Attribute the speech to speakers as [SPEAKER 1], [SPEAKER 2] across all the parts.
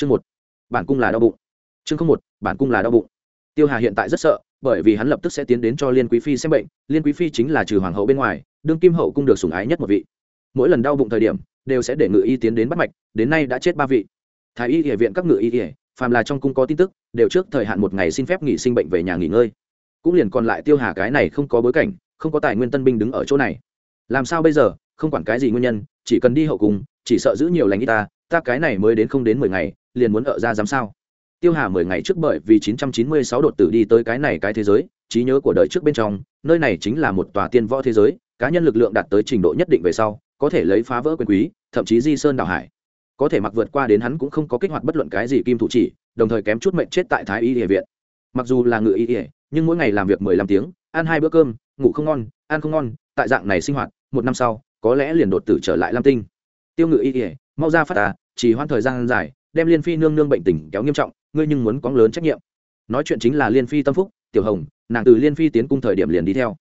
[SPEAKER 1] chương một, bản cung là đau bụng. Chương không một, bản cung là đau bụng. Tiêu hà hiện tại rất sợ, bởi vì hắn lập tức sẽ tiến đến cho liên quý phi xem bệnh, liên quý phi chính là trừ hoàng hậu bên ngoài, đương kim hậu cung được sủng ái nhất một vị. Mỗi lần đau bụng thời điểm, đều sẽ để ngự y tiến đến bắt mạch, đến nay đã chết ba vị. Thái y địa viện các ngự y địa phàm là trong cung có tin tức, đều trước thời hạn một ngày xin phép nghỉ sinh bệnh về nhà nghỉ ngơi. Cũng liền còn lại tiêu hà cái này không có bối cảnh, không có tài nguyên tân binh đứng ở chỗ này. Làm sao bây giờ, không quản cái gì nguyên nhân, chỉ cần đi hậu cung, chỉ sợ giữ nhiều lành y ta ta cái này mới đến không đến mười ngày liền muốn ở ra dám sao? Tiêu hà mười ngày trước bởi vì chín trăm chín mươi sáu đột tử đi tới cái này cái thế giới, trí nhớ của đời trước bên trong, nơi này chính là một tòa tiên võ thế giới, cá nhân lực lượng đạt tới trình độ nhất định về sau, có thể lấy phá vỡ quyền quý, thậm chí di sơn đảo hải. Có thể mặc vượt qua đến hắn cũng không có kích hoạt bất luận cái gì kim thủ chỉ, đồng thời kém chút mệnh chết tại thái y địa viện. Mặc dù là ngự y ỉa nhưng mỗi ngày làm việc mười lăm tiếng, ăn hai bữa cơm, ngủ không ngon, ăn không ngon, tại dạng này sinh hoạt, một năm sau, có lẽ liền đột tử trở lại lam tinh. Tiêu ngự y ỉa mau ra phát à chỉ hoãn thời gian dài đem liên phi nương nương bệnh tình kéo nghiêm trọng, ngươi nhưng muốn có lớn trách nhiệm. Nói chuyện chính là liên phi tâm phúc, tiểu hồng, nàng từ liên phi tiến cung thời điểm liền đi theo.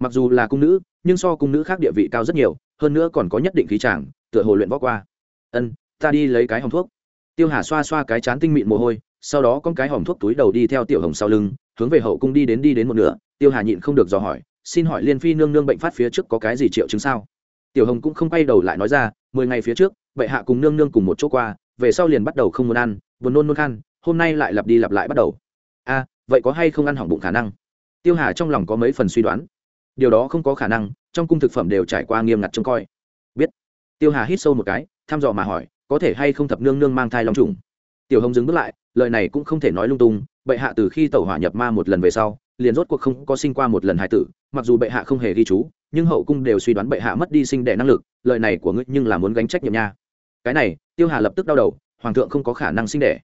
[SPEAKER 1] Mặc dù là cung nữ, nhưng so cung nữ khác địa vị cao rất nhiều, hơn nữa còn có nhất định khí tràng tựa hồ luyện võ qua. Ân, ta đi lấy cái hòm thuốc. Tiêu hà xoa xoa cái chán tinh mịn mồ hôi, sau đó con cái hòm thuốc túi đầu đi theo tiểu hồng sau lưng, hướng về hậu cung đi đến đi đến một nửa. Tiêu hà nhịn không được dò hỏi, xin hỏi liên phi nương nương bệnh phát phía trước có cái gì triệu chứng sao? Tiểu hồng cũng không quay đầu lại nói ra, mười ngày phía trước, bệ hạ cùng nương nương cùng một chỗ qua về sau liền bắt đầu không muốn ăn, buồn nôn nôn khan, hôm nay lại lặp đi lặp lại bắt đầu. A vậy có hay không ăn hỏng bụng khả năng? Tiêu hà trong lòng có mấy phần suy đoán. Điều đó không có khả năng, trong cung thực phẩm đều trải qua nghiêm ngặt trông coi. Biết. Tiêu hà hít sâu một cái, thăm dò mà hỏi, có thể hay không thập nương nương mang thai long trùng? Tiểu hồng dừng bước lại, lời này cũng không thể nói lung tung, bệ hạ từ khi tẩu hỏa nhập ma một lần về sau, liền rốt cuộc không có sinh qua một lần hài tử, mặc dù bệ hạ không hề ghi chú, nhưng hậu cung đều suy đoán bệ hạ mất đi sinh đẻ năng lực, lời này của ngươi nhưng là muốn gánh trách nhiệm nha cái này, tiêu hà lập tức đau đầu, hoàng thượng không có khả năng sinh đẻ.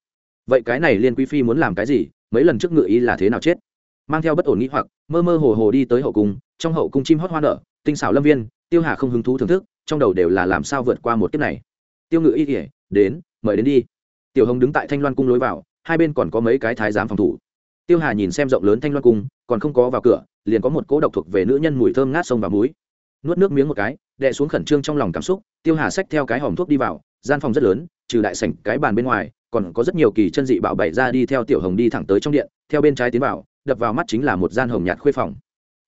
[SPEAKER 1] Vậy cái này liên quý phi muốn làm cái gì? Mấy lần trước ngự ý là thế nào chết? Mang theo bất ổn nghĩ hoặc, mơ mơ hồ hồ đi tới hậu cung, trong hậu cung chim hót hoa nở, tinh xảo lâm viên, tiêu hà không hứng thú thưởng thức, trong đầu đều là làm sao vượt qua một kiếp này. Tiêu ngự y kỉa đến, mời đến đi. Tiểu hồng đứng tại thanh loan cung lối vào, hai bên còn có mấy cái thái giám phòng thủ. Tiêu hà nhìn xem rộng lớn thanh loan cung, còn không có vào cửa, liền có một cỗ độc thuộc về nữ nhân mùi thơm ngát sông và muối nuốt nước miếng một cái, đè xuống khẩn trương trong lòng cảm xúc, tiêu hà xách theo cái hòm thuốc đi vào, gian phòng rất lớn, trừ đại sảnh, cái bàn bên ngoài, còn có rất nhiều kỳ chân dị bảo bày ra đi theo tiểu hồng đi thẳng tới trong điện, theo bên trái tiến vào, đập vào mắt chính là một gian hồng nhạt khuê phòng.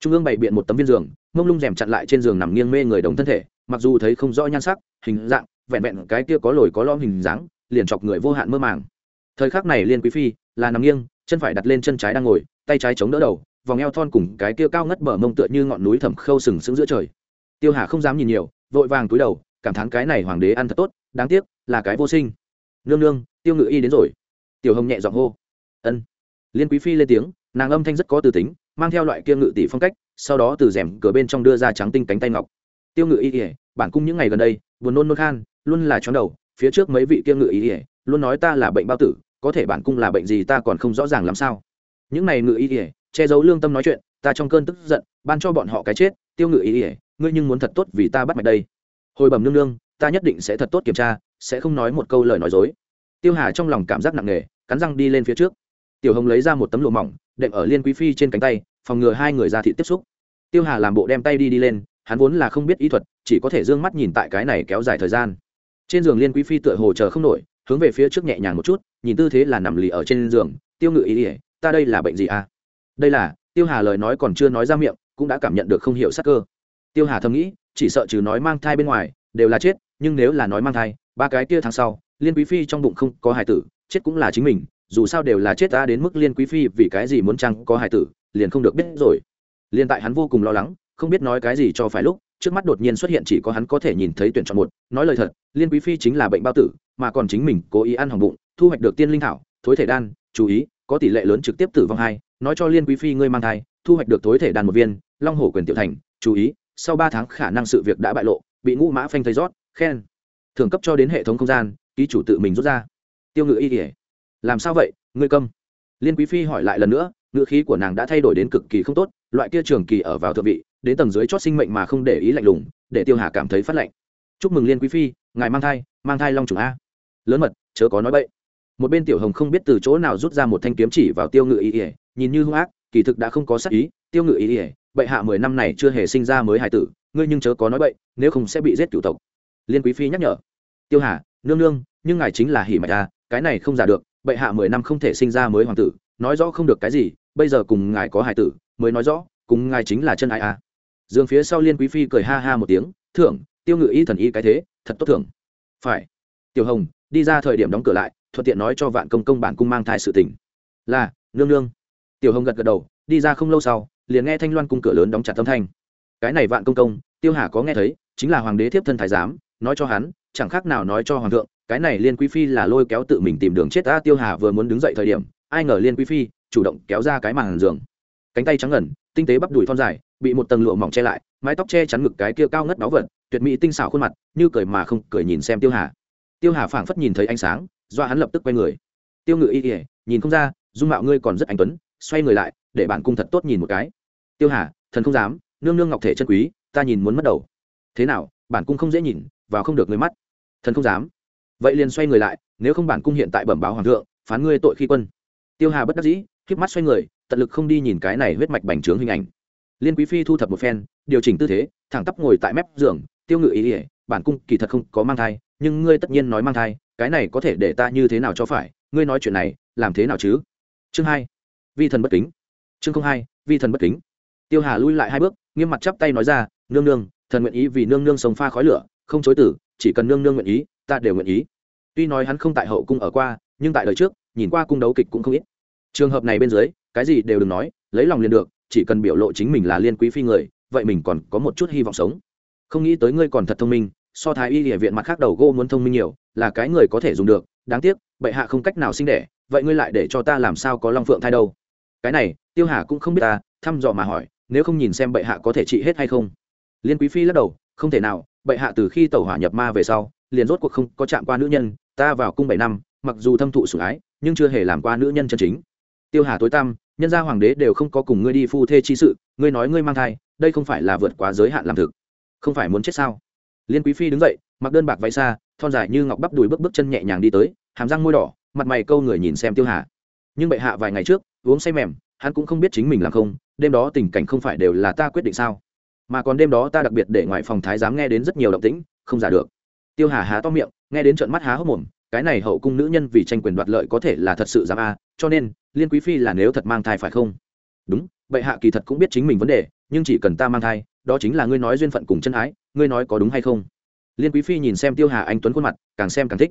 [SPEAKER 1] Trung ương bày biện một tấm viên giường, mông lung rèm chặn lại trên giường nằm nghiêng mê người đồng thân thể, mặc dù thấy không rõ nhan sắc, hình dạng, vẹn vẹn cái kia có lồi có lõm hình dáng, liền chọc người vô hạn mơ màng. Thời khắc này liên quý phi là nằm nghiêng, chân phải đặt lên chân trái đang ngồi, tay trái chống đỡ đầu, vòng eo thon cùng cái kia cao ngất bờ mông tựa như ngọn núi thầm khâu sừng sững giữa trời tiêu hà không dám nhìn nhiều, vội vàng túi đầu, cảm thán cái này hoàng đế ăn thật tốt, đáng tiếc là cái vô sinh. Nương nương, tiêu ngự y đến rồi. Tiểu hồng nhẹ giọng hô. Ân. Liên quý phi lên tiếng, nàng âm thanh rất có từ tính, mang theo loại kia ngự tỷ phong cách, sau đó từ rèm cửa bên trong đưa ra trắng tinh cánh tay ngọc. Tiêu ngự y ỉa bản cung những ngày gần đây, buồn nôn nôn khan, luôn là chóng đầu, phía trước mấy vị kia ngự y ỉa luôn nói ta là bệnh bao tử, có thể bản cung là bệnh gì ta còn không rõ ràng làm sao. Những này ngự y ỉa che giấu lương tâm nói chuyện, ta trong cơn tức giận, ban cho bọn họ cái chết, tiêu ngự y ỉa ngươi nhưng muốn thật tốt vì ta bắt mạch đây. Hồi bẩm nương nương, ta nhất định sẽ thật tốt kiểm tra, sẽ không nói một câu lời nói dối. Tiêu hà trong lòng cảm giác nặng nề, cắn răng đi lên phía trước. Tiểu hồng lấy ra một tấm lụa mỏng, đệm ở liên quý phi trên cánh tay, phòng ngừa hai người ra thị tiếp xúc. Tiêu hà làm bộ đem tay đi đi lên, hắn vốn là không biết ý thuật, chỉ có thể d ư ơ n g mắt nhìn tại cái này kéo dài thời gian. Trên giường liên quý phi tựa hồ chờ không nổi, hướng về phía trước nhẹ nhàng một chút, nhìn tư thế là nằm lì ở trên giường, tiêu ngự ý ỉa ta đây là bệnh gì à? Đây là, tiêu hà lời nói còn chưa nói ra miệng, cũng đã cảm nhận được không hiểu sắc cơ tiêu hà thầm nghĩ, chỉ sợ trừ nói mang thai bên ngoài, đều là chết, nhưng nếu là nói mang thai, ba cái kia tháng sau, liên quý phi trong bụng không có hài tử, chết cũng là chính mình, dù sao đều là chết ta đến mức liên quý phi vì cái gì muốn chăng có hài tử, liền không được biết rồi. Liền tại hắn vô cùng lo lắng, không biết nói cái gì cho phải lúc, trước mắt đột nhiên xuất hiện chỉ có hắn có thể nhìn thấy tuyển chọn một. Nói lời thật, liên quý phi chính là bệnh bao tử, mà còn chính mình cố ý ăn hỏng bụng, thu hoạch được tiên linh thảo, thối thể đan, chú ý, có tỷ lệ lớn trực tiếp tử vong hai. Nói cho liên quý phi ngươi mang thai, thu hoạch được thối thể đan một viên, long hổ quyền tiểu thành, chú ý sau ba tháng khả năng sự việc đã bại lộ, bị ngũ mã phanh thấy rót, khen. Thưởng cấp cho đến hệ thống không gian, ký chủ tự mình rút ra. Tiêu ngự y kể làm sao vậy, ngươi câm? Liên quý phi hỏi lại lần nữa, ngữ khí của nàng đã thay đổi đến cực kỳ không tốt, loại kia trường kỳ ở vào thượng vị, đến tầng dưới chót sinh mệnh mà không để ý lạnh lùng, để tiêu hà cảm thấy phát lạnh. Chúc mừng liên quý phi, ngài mang thai mang thai long trùng a. Lớn mật, chớ có nói bậy. Một bên tiểu hồng không biết từ chỗ nào rút ra một thanh kiếm chỉ vào tiêu ngự ý ỉa nhìn như hung ác, kỳ thực đã không có sắc ý tiêu ngự ý ỉa bệ hạ mười năm này chưa hề sinh ra mới hài tử ngươi nhưng chớ có nói bậy nếu không sẽ bị giết cựu tộc. Liên quý phi nhắc nhở. Tiêu hà nương nương nhưng ngài chính là hỉ mạch à, cái này không giả được bệ hạ mười năm không thể sinh ra mới hoàng tử nói rõ không được cái gì bây giờ cùng ngài có hải tử mới nói rõ cùng ngài chính là chân ai à. Dương phía sau liên quý phi cười ha ha một tiếng thưởng tiêu ngự y thần y cái thế thật tốt thưởng. Phải. Tiểu hồng đi ra thời điểm đóng cửa lại thuận tiện nói cho vạn công công bản cung mang thai sự tình. Là nương nương. Tiểu hồng gật gật đầu đi ra không lâu sau liền nghe thanh loan cung cửa lớn đóng chặt âm thanh cái này vạn công công tiêu hà có nghe thấy chính là hoàng đế thiếp thân thái giám nói cho hắn chẳng khác nào nói cho hoàng thượng cái này liên quý phi là lôi kéo tự mình tìm đường chết ta tiêu hà vừa muốn đứng dậy thời điểm ai ngờ liên quý phi chủ động kéo ra cái màn giường cánh tay trắng ngẩn tinh tế bắp đùi thon dài bị một tầng lụa mỏng che lại mái tóc che chắn ngực cái kia cao ngất báu vật tuyệt mỹ tinh xảo khuôn mặt như cười mà không cười nhìn xem tiêu hà tiêu hà phảng phất nhìn thấy ánh sáng do hắn lập tức quay người tiêu ngự y ỉa nhìn không ra dung mạo ngươi còn rất anh tuấn xoay người lại để bản cung thật tốt nhìn một cái tiêu hà, thần không dám, nương nương ngọc thể chân quý, ta nhìn muốn mất đầu. Thế nào, bản cung không dễ nhìn, vào không được người mắt. Thần không dám. Vậy liền xoay người lại, nếu không bản cung hiện tại bẩm báo hoàng thượng, phán ngươi tội khi quân. Tiêu hà bất đắc dĩ, khiếp mắt xoay người, tận lực không đi nhìn cái này huyết mạch bành trướng hình ảnh. Liên quý phi thu thập một phen, điều chỉnh tư thế, thẳng tắp ngồi tại mép giường, tiêu ngự ý ỉa bản cung kỳ thật không có mang thai, nhưng ngươi tất nhiên nói mang thai, cái này có thể để ta như thế nào cho phải, ngươi nói chuyện này, làm thế nào chứ? Chương hai, vi thần bất kính. Chương không hai, vi thần bất kính tiêu hà lui lại hai bước, nghiêm mặt chắp tay nói ra, nương nương, thần nguyện ý vì nương nương sống pha khói lửa, không chối tử, chỉ cần nương nương nguyện ý, ta đều nguyện ý. Tuy nói hắn không tại hậu cung ở qua, nhưng tại đời trước, nhìn qua cung đấu kịch cũng không ít. Trường hợp này bên dưới, cái gì đều đừng nói, lấy lòng liền được, chỉ cần biểu lộ chính mình là liên quý phi người, vậy mình còn có một chút hy vọng sống. Không nghĩ tới ngươi còn thật thông minh, so thái y địa viện mặt khác đầu gô muốn thông minh nhiều, là cái người có thể dùng được, đáng tiếc, bệ hạ không cách nào sinh đẻ, vậy ngươi lại để cho ta làm sao có long phượng thai đâu? Cái này, tiêu hà cũng không biết ta, thăm dò mà hỏi nếu không nhìn xem bệ hạ có thể trị hết hay không. Liên quý phi lắc đầu, không thể nào, bệ hạ từ khi tàu hỏa nhập ma về sau, liền rốt cuộc không có chạm qua nữ nhân, ta vào cung bảy năm, mặc dù thâm thụ sủng ái, nhưng chưa hề làm qua nữ nhân chân chính. Tiêu hà tối tăm, nhân gia hoàng đế đều không có cùng ngươi đi phu thê chi sự, ngươi nói ngươi mang thai, đây không phải là vượt quá giới hạn làm thực. Không phải muốn chết sao? Liên quý phi đứng dậy, mặc đơn bạc váy xa, thon dài như ngọc bắp đùi bước bước chân nhẹ nhàng đi tới, hàm răng môi đỏ, mặt mày câu người nhìn xem tiêu hà. Nhưng bệ hạ vài ngày trước, uống say mềm hắn cũng không biết chính mình làm không, đêm đó tình cảnh không phải đều là ta quyết định sao? Mà còn đêm đó ta đặc biệt để ngoài phòng thái giám nghe đến rất nhiều động tĩnh, không giả được. Tiêu hà há to miệng, nghe đến trận mắt há hốc mồm, cái này hậu cung nữ nhân vì tranh quyền đoạt lợi có thể là thật sự dám a, cho nên, liên quý phi là nếu thật mang thai phải không? Đúng, bệ hạ kỳ thật cũng biết chính mình vấn đề, nhưng chỉ cần ta mang thai, đó chính là ngươi nói duyên phận cùng chân ái, ngươi nói có đúng hay không? Liên quý phi nhìn xem tiêu hà anh tuấn khuôn mặt, càng xem càng thích.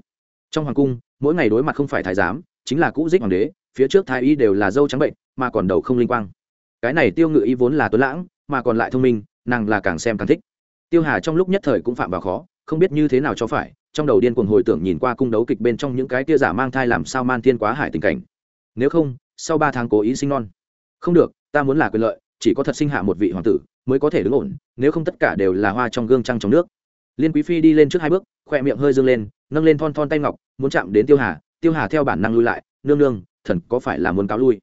[SPEAKER 1] Trong hoàng cung, mỗi ngày đối mặt không phải thái giám, chính là cũ dích hoàng đế phía trước thái y đều là dâu trắng bệnh, mà còn đầu không linh quang. Cái này tiêu ngự y vốn là tuấn lãng, mà còn lại thông minh, nàng là càng xem càng thích. Tiêu hà trong lúc nhất thời cũng phạm vào khó, không biết như thế nào cho phải, trong đầu điên cuồng hồi tưởng nhìn qua cung đấu kịch bên trong những cái tia giả mang thai làm sao man thiên quá hải tình cảnh. Nếu không, sau ba tháng cố ý sinh non. Không được, ta muốn là quyền lợi, chỉ có thật sinh hạ một vị hoàng tử, mới có thể đứng ổn, nếu không tất cả đều là hoa trong gương trăng trong nước. Liên quý phi đi lên trước hai bước, khoe miệng hơi dương lên, nâng lên thon thon tay ngọc, muốn chạm đến tiêu hà. Tiêu hà theo bản năng lui lại, nương nương thần có phải là muốn cáo lui?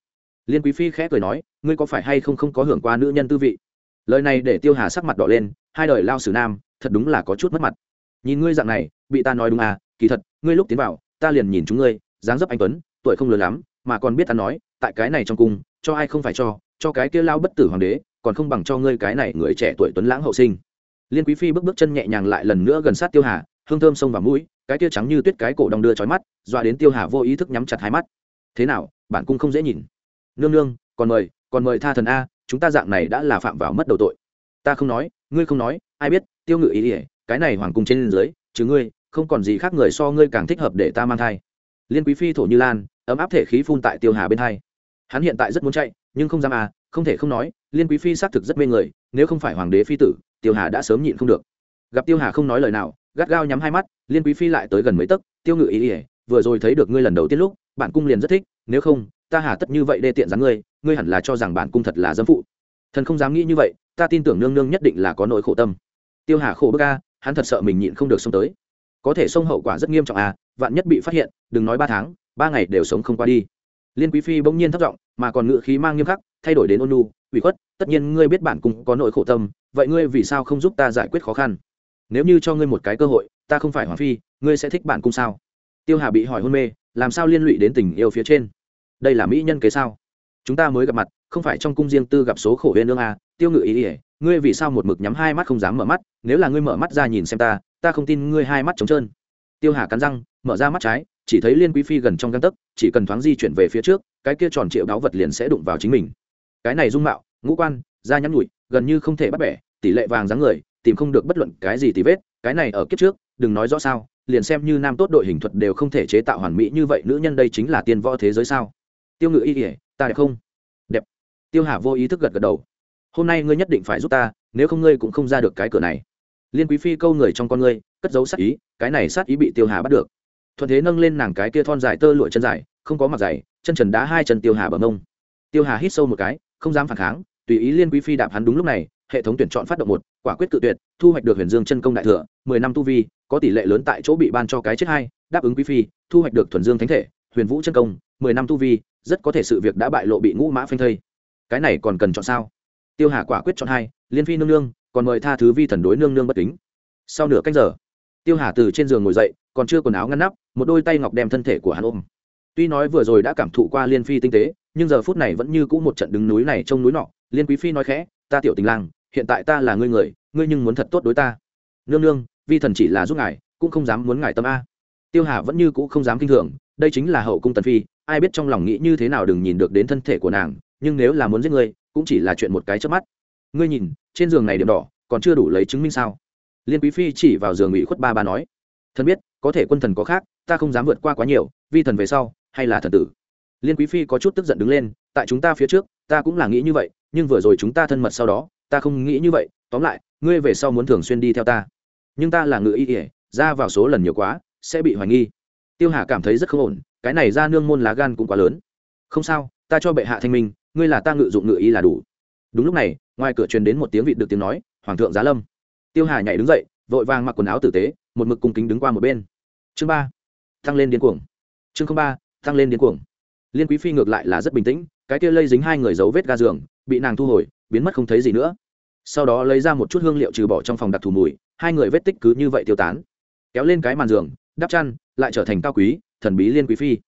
[SPEAKER 1] Liên quý phi khẽ cười nói, ngươi có phải hay không không có hưởng qua nữ nhân tư vị? Lời này để tiêu hà sắc mặt đỏ lên, hai đời lao sử nam, thật đúng là có chút mất mặt. Nhìn ngươi dạng này, bị ta nói đúng à kỳ thật, ngươi lúc tiến vào, ta liền nhìn chúng ngươi, dáng dấp anh tuấn, tuổi không lớn lắm, mà còn biết ta nói, tại cái này trong cung, cho ai không phải cho cho cái kia lao bất tử hoàng đế, còn không bằng cho ngươi cái này người trẻ tuổi tuấn lãng hậu sinh. Liên quý phi bước bước chân nhẹ nhàng lại lần nữa gần sát tiêu hà, hương thơm sông vào mũi, cái kia trắng như tuyết cái cổ đong đưa trói mắt, dọa đến tiêu hà vô ý thức nhắm chặt hai mắt thế nào, bản cung không dễ nhìn. Nương nương, còn mời còn mời tha thần a, chúng ta dạng này đã là phạm vào mất đầu tội. Ta không nói, ngươi không nói, ai biết, tiêu ngự ý ỉa cái này hoàng cung trên dưới, chứ ngươi, không còn gì khác người so ngươi càng thích hợp để ta mang thai. Liên quý phi thổ như lan, ấm áp thể khí phun tại tiêu hà bên hai. Hắn hiện tại rất muốn chạy, nhưng không dám à không thể không nói, liên quý phi xác thực rất mê người, nếu không phải hoàng đế phi tử, tiêu hà đã sớm nhịn không được. Gặp tiêu hà không nói lời nào, gắt gao nhắm hai mắt, liên quý phi lại tới gần mấy tấc, tiêu ngự ý ỉa vừa rồi thấy được ngươi lần đầu tiên lúc bản cung liền rất thích, nếu không, ta hà tất như vậy đê tiện dáng ngươi ngươi hẳn là cho rằng bản cung thật là dâm phụ. Thần không dám nghĩ như vậy, ta tin tưởng nương nương nhất định là có nỗi khổ tâm. Tiêu hà khổ bức a, hắn thật sợ mình nhịn không được xông tới. Có thể xông hậu quả rất nghiêm trọng à vạn nhất bị phát hiện, đừng nói ba tháng, ba ngày đều sống không qua đi. Liên quý phi bỗng nhiên thất vọng mà còn ngự khí mang nghiêm khắc, thay đổi đến ôn nu ủy khuất, tất nhiên ngươi biết bản cung có nỗi khổ tâm, vậy ngươi vì sao không giúp ta giải quyết khó khăn? Nếu như cho ngươi một cái cơ hội, ta không phải hoàng phi, ngươi sẽ thích bản cung sao? Tiêu hà bị hỏi hôn mê làm sao liên lụy đến tình yêu phía trên? Đây là mỹ nhân kế sao? Chúng ta mới gặp mặt không phải trong cung riêng tư gặp số khổ huyên lương à, tiêu ngự ý ỉa ngươi vì sao một mực nhắm hai mắt không dám mở mắt? Nếu là ngươi mở mắt ra nhìn xem ta ta không tin ngươi hai mắt trống trơn. Tiêu hà cắn răng mở ra mắt trái chỉ thấy liên quý phi gần trong găng tấc chỉ cần thoáng di chuyển về phía trước cái kia tròn triệu đáo vật liền sẽ đụng vào chính mình. Cái này dung mạo ngũ quan da nhắn nhụi gần như không thể bắt bẻ tỷ lệ vàng dáng người tìm không được bất luận cái gì tì vết cái này ở kiếp trước đừng nói rõ sao liền xem như nam tốt đội hình thuật đều không thể chế tạo hoàn mỹ như vậy, nữ nhân đây chính là tiên võ thế giới sao? Tiêu ngự y ỉa ta đẹp không? Đẹp. Tiêu hà vô ý thức gật gật đầu. Hôm nay ngươi nhất định phải giúp ta, nếu không ngươi cũng không ra được cái cửa này. Liên quý phi câu người trong con ngươi, cất giấu sát ý, cái này sát ý bị tiêu hà bắt được. Thuận thế nâng lên nàng cái kia thon dài tơ lụa chân dài, không có mặt dày, chân trần đá hai chân tiêu hà bờ mông. Tiêu hà hít sâu một cái, không dám phản kháng, tùy ý liên quý phi đạp hắn đúng lúc này, hệ thống tuyển chọn phát động một, quả quyết tự tuyệt, thu hoạch được huyền dương chân công đại thừa, mười năm tu vi có tỷ lệ lớn tại chỗ bị ban cho cái chết hai, đáp ứng quý phi, thu hoạch được thuần dương thánh thể, huyền vũ chân công, mười năm tu vi, rất có thể sự việc đã bại lộ bị ngũ mã phanh thây. Cái này còn cần chọn sao? Tiêu hà quả quyết chọn hai, liên phi nương nương, còn mời tha thứ vi thần đối nương nương bất kính. Sau nửa canh giờ, tiêu hà từ trên giường ngồi dậy, còn chưa quần áo ngăn nắp, một đôi tay ngọc đem thân thể của hắn ôm. Tuy nói vừa rồi đã cảm thụ qua liên phi tinh tế, nhưng giờ phút này vẫn như cũ một trận đứng núi này trông núi nọ. Liên quý phi nói khẽ, ta tiểu tình lang, hiện tại ta là ngươi người, ngươi nhưng muốn thật tốt đối ta. Nương nương vi thần chỉ là giúp ngài, cũng không dám muốn ngài tâm a. Tiêu hà vẫn như cũ không dám kinh thường, đây chính là hậu cung tần phi, ai biết trong lòng nghĩ như thế nào đừng nhìn được đến thân thể của nàng, nhưng nếu là muốn giết ngươi cũng chỉ là chuyện một cái trước mắt. Ngươi nhìn, trên giường này điểm đỏ, còn chưa đủ lấy chứng minh sao? Liên quý phi chỉ vào giường ủy khuất ba ba nói. Thần biết, có thể quân thần có khác, ta không dám vượt qua quá nhiều, vi thần về sau, hay là thần tử? Liên quý phi có chút tức giận đứng lên, tại chúng ta phía trước, ta cũng là nghĩ như vậy, nhưng vừa rồi chúng ta thân mật sau đó, ta không nghĩ như vậy, tóm lại, ngươi về sau muốn thường xuyên đi theo ta nhưng ta là ngự y ỉa ra vào số lần nhiều quá, sẽ bị hoài nghi. Tiêu hà cảm thấy rất không ổn, cái này ra nương môn lá gan cũng quá lớn. Không sao, ta cho bệ hạ thanh minh, ngươi là ta ngự dụng ngự y là đủ. Đúng lúc này, ngoài cửa truyền đến một tiếng vịt được tiếng nói, hoàng thượng giá lâm. Tiêu hà nhảy đứng dậy, vội vàng mặc quần áo tử tế, một mực cung kính đứng qua một bên. Chương ba tăng lên điên cuồng. Chương ba tăng lên điên cuồng. Liên quý phi ngược lại là rất bình tĩnh, cái kia lây dính hai người dấu vết ga giường, bị nàng thu hồi, biến mất không thấy gì nữa sau đó lấy ra một chút hương liệu trừ bỏ trong phòng đặc thù mùi, hai người vết tích cứ như vậy tiêu tán. Kéo lên cái màn giường, đắp chăn, lại trở thành cao quý, thần bí liên quý phi.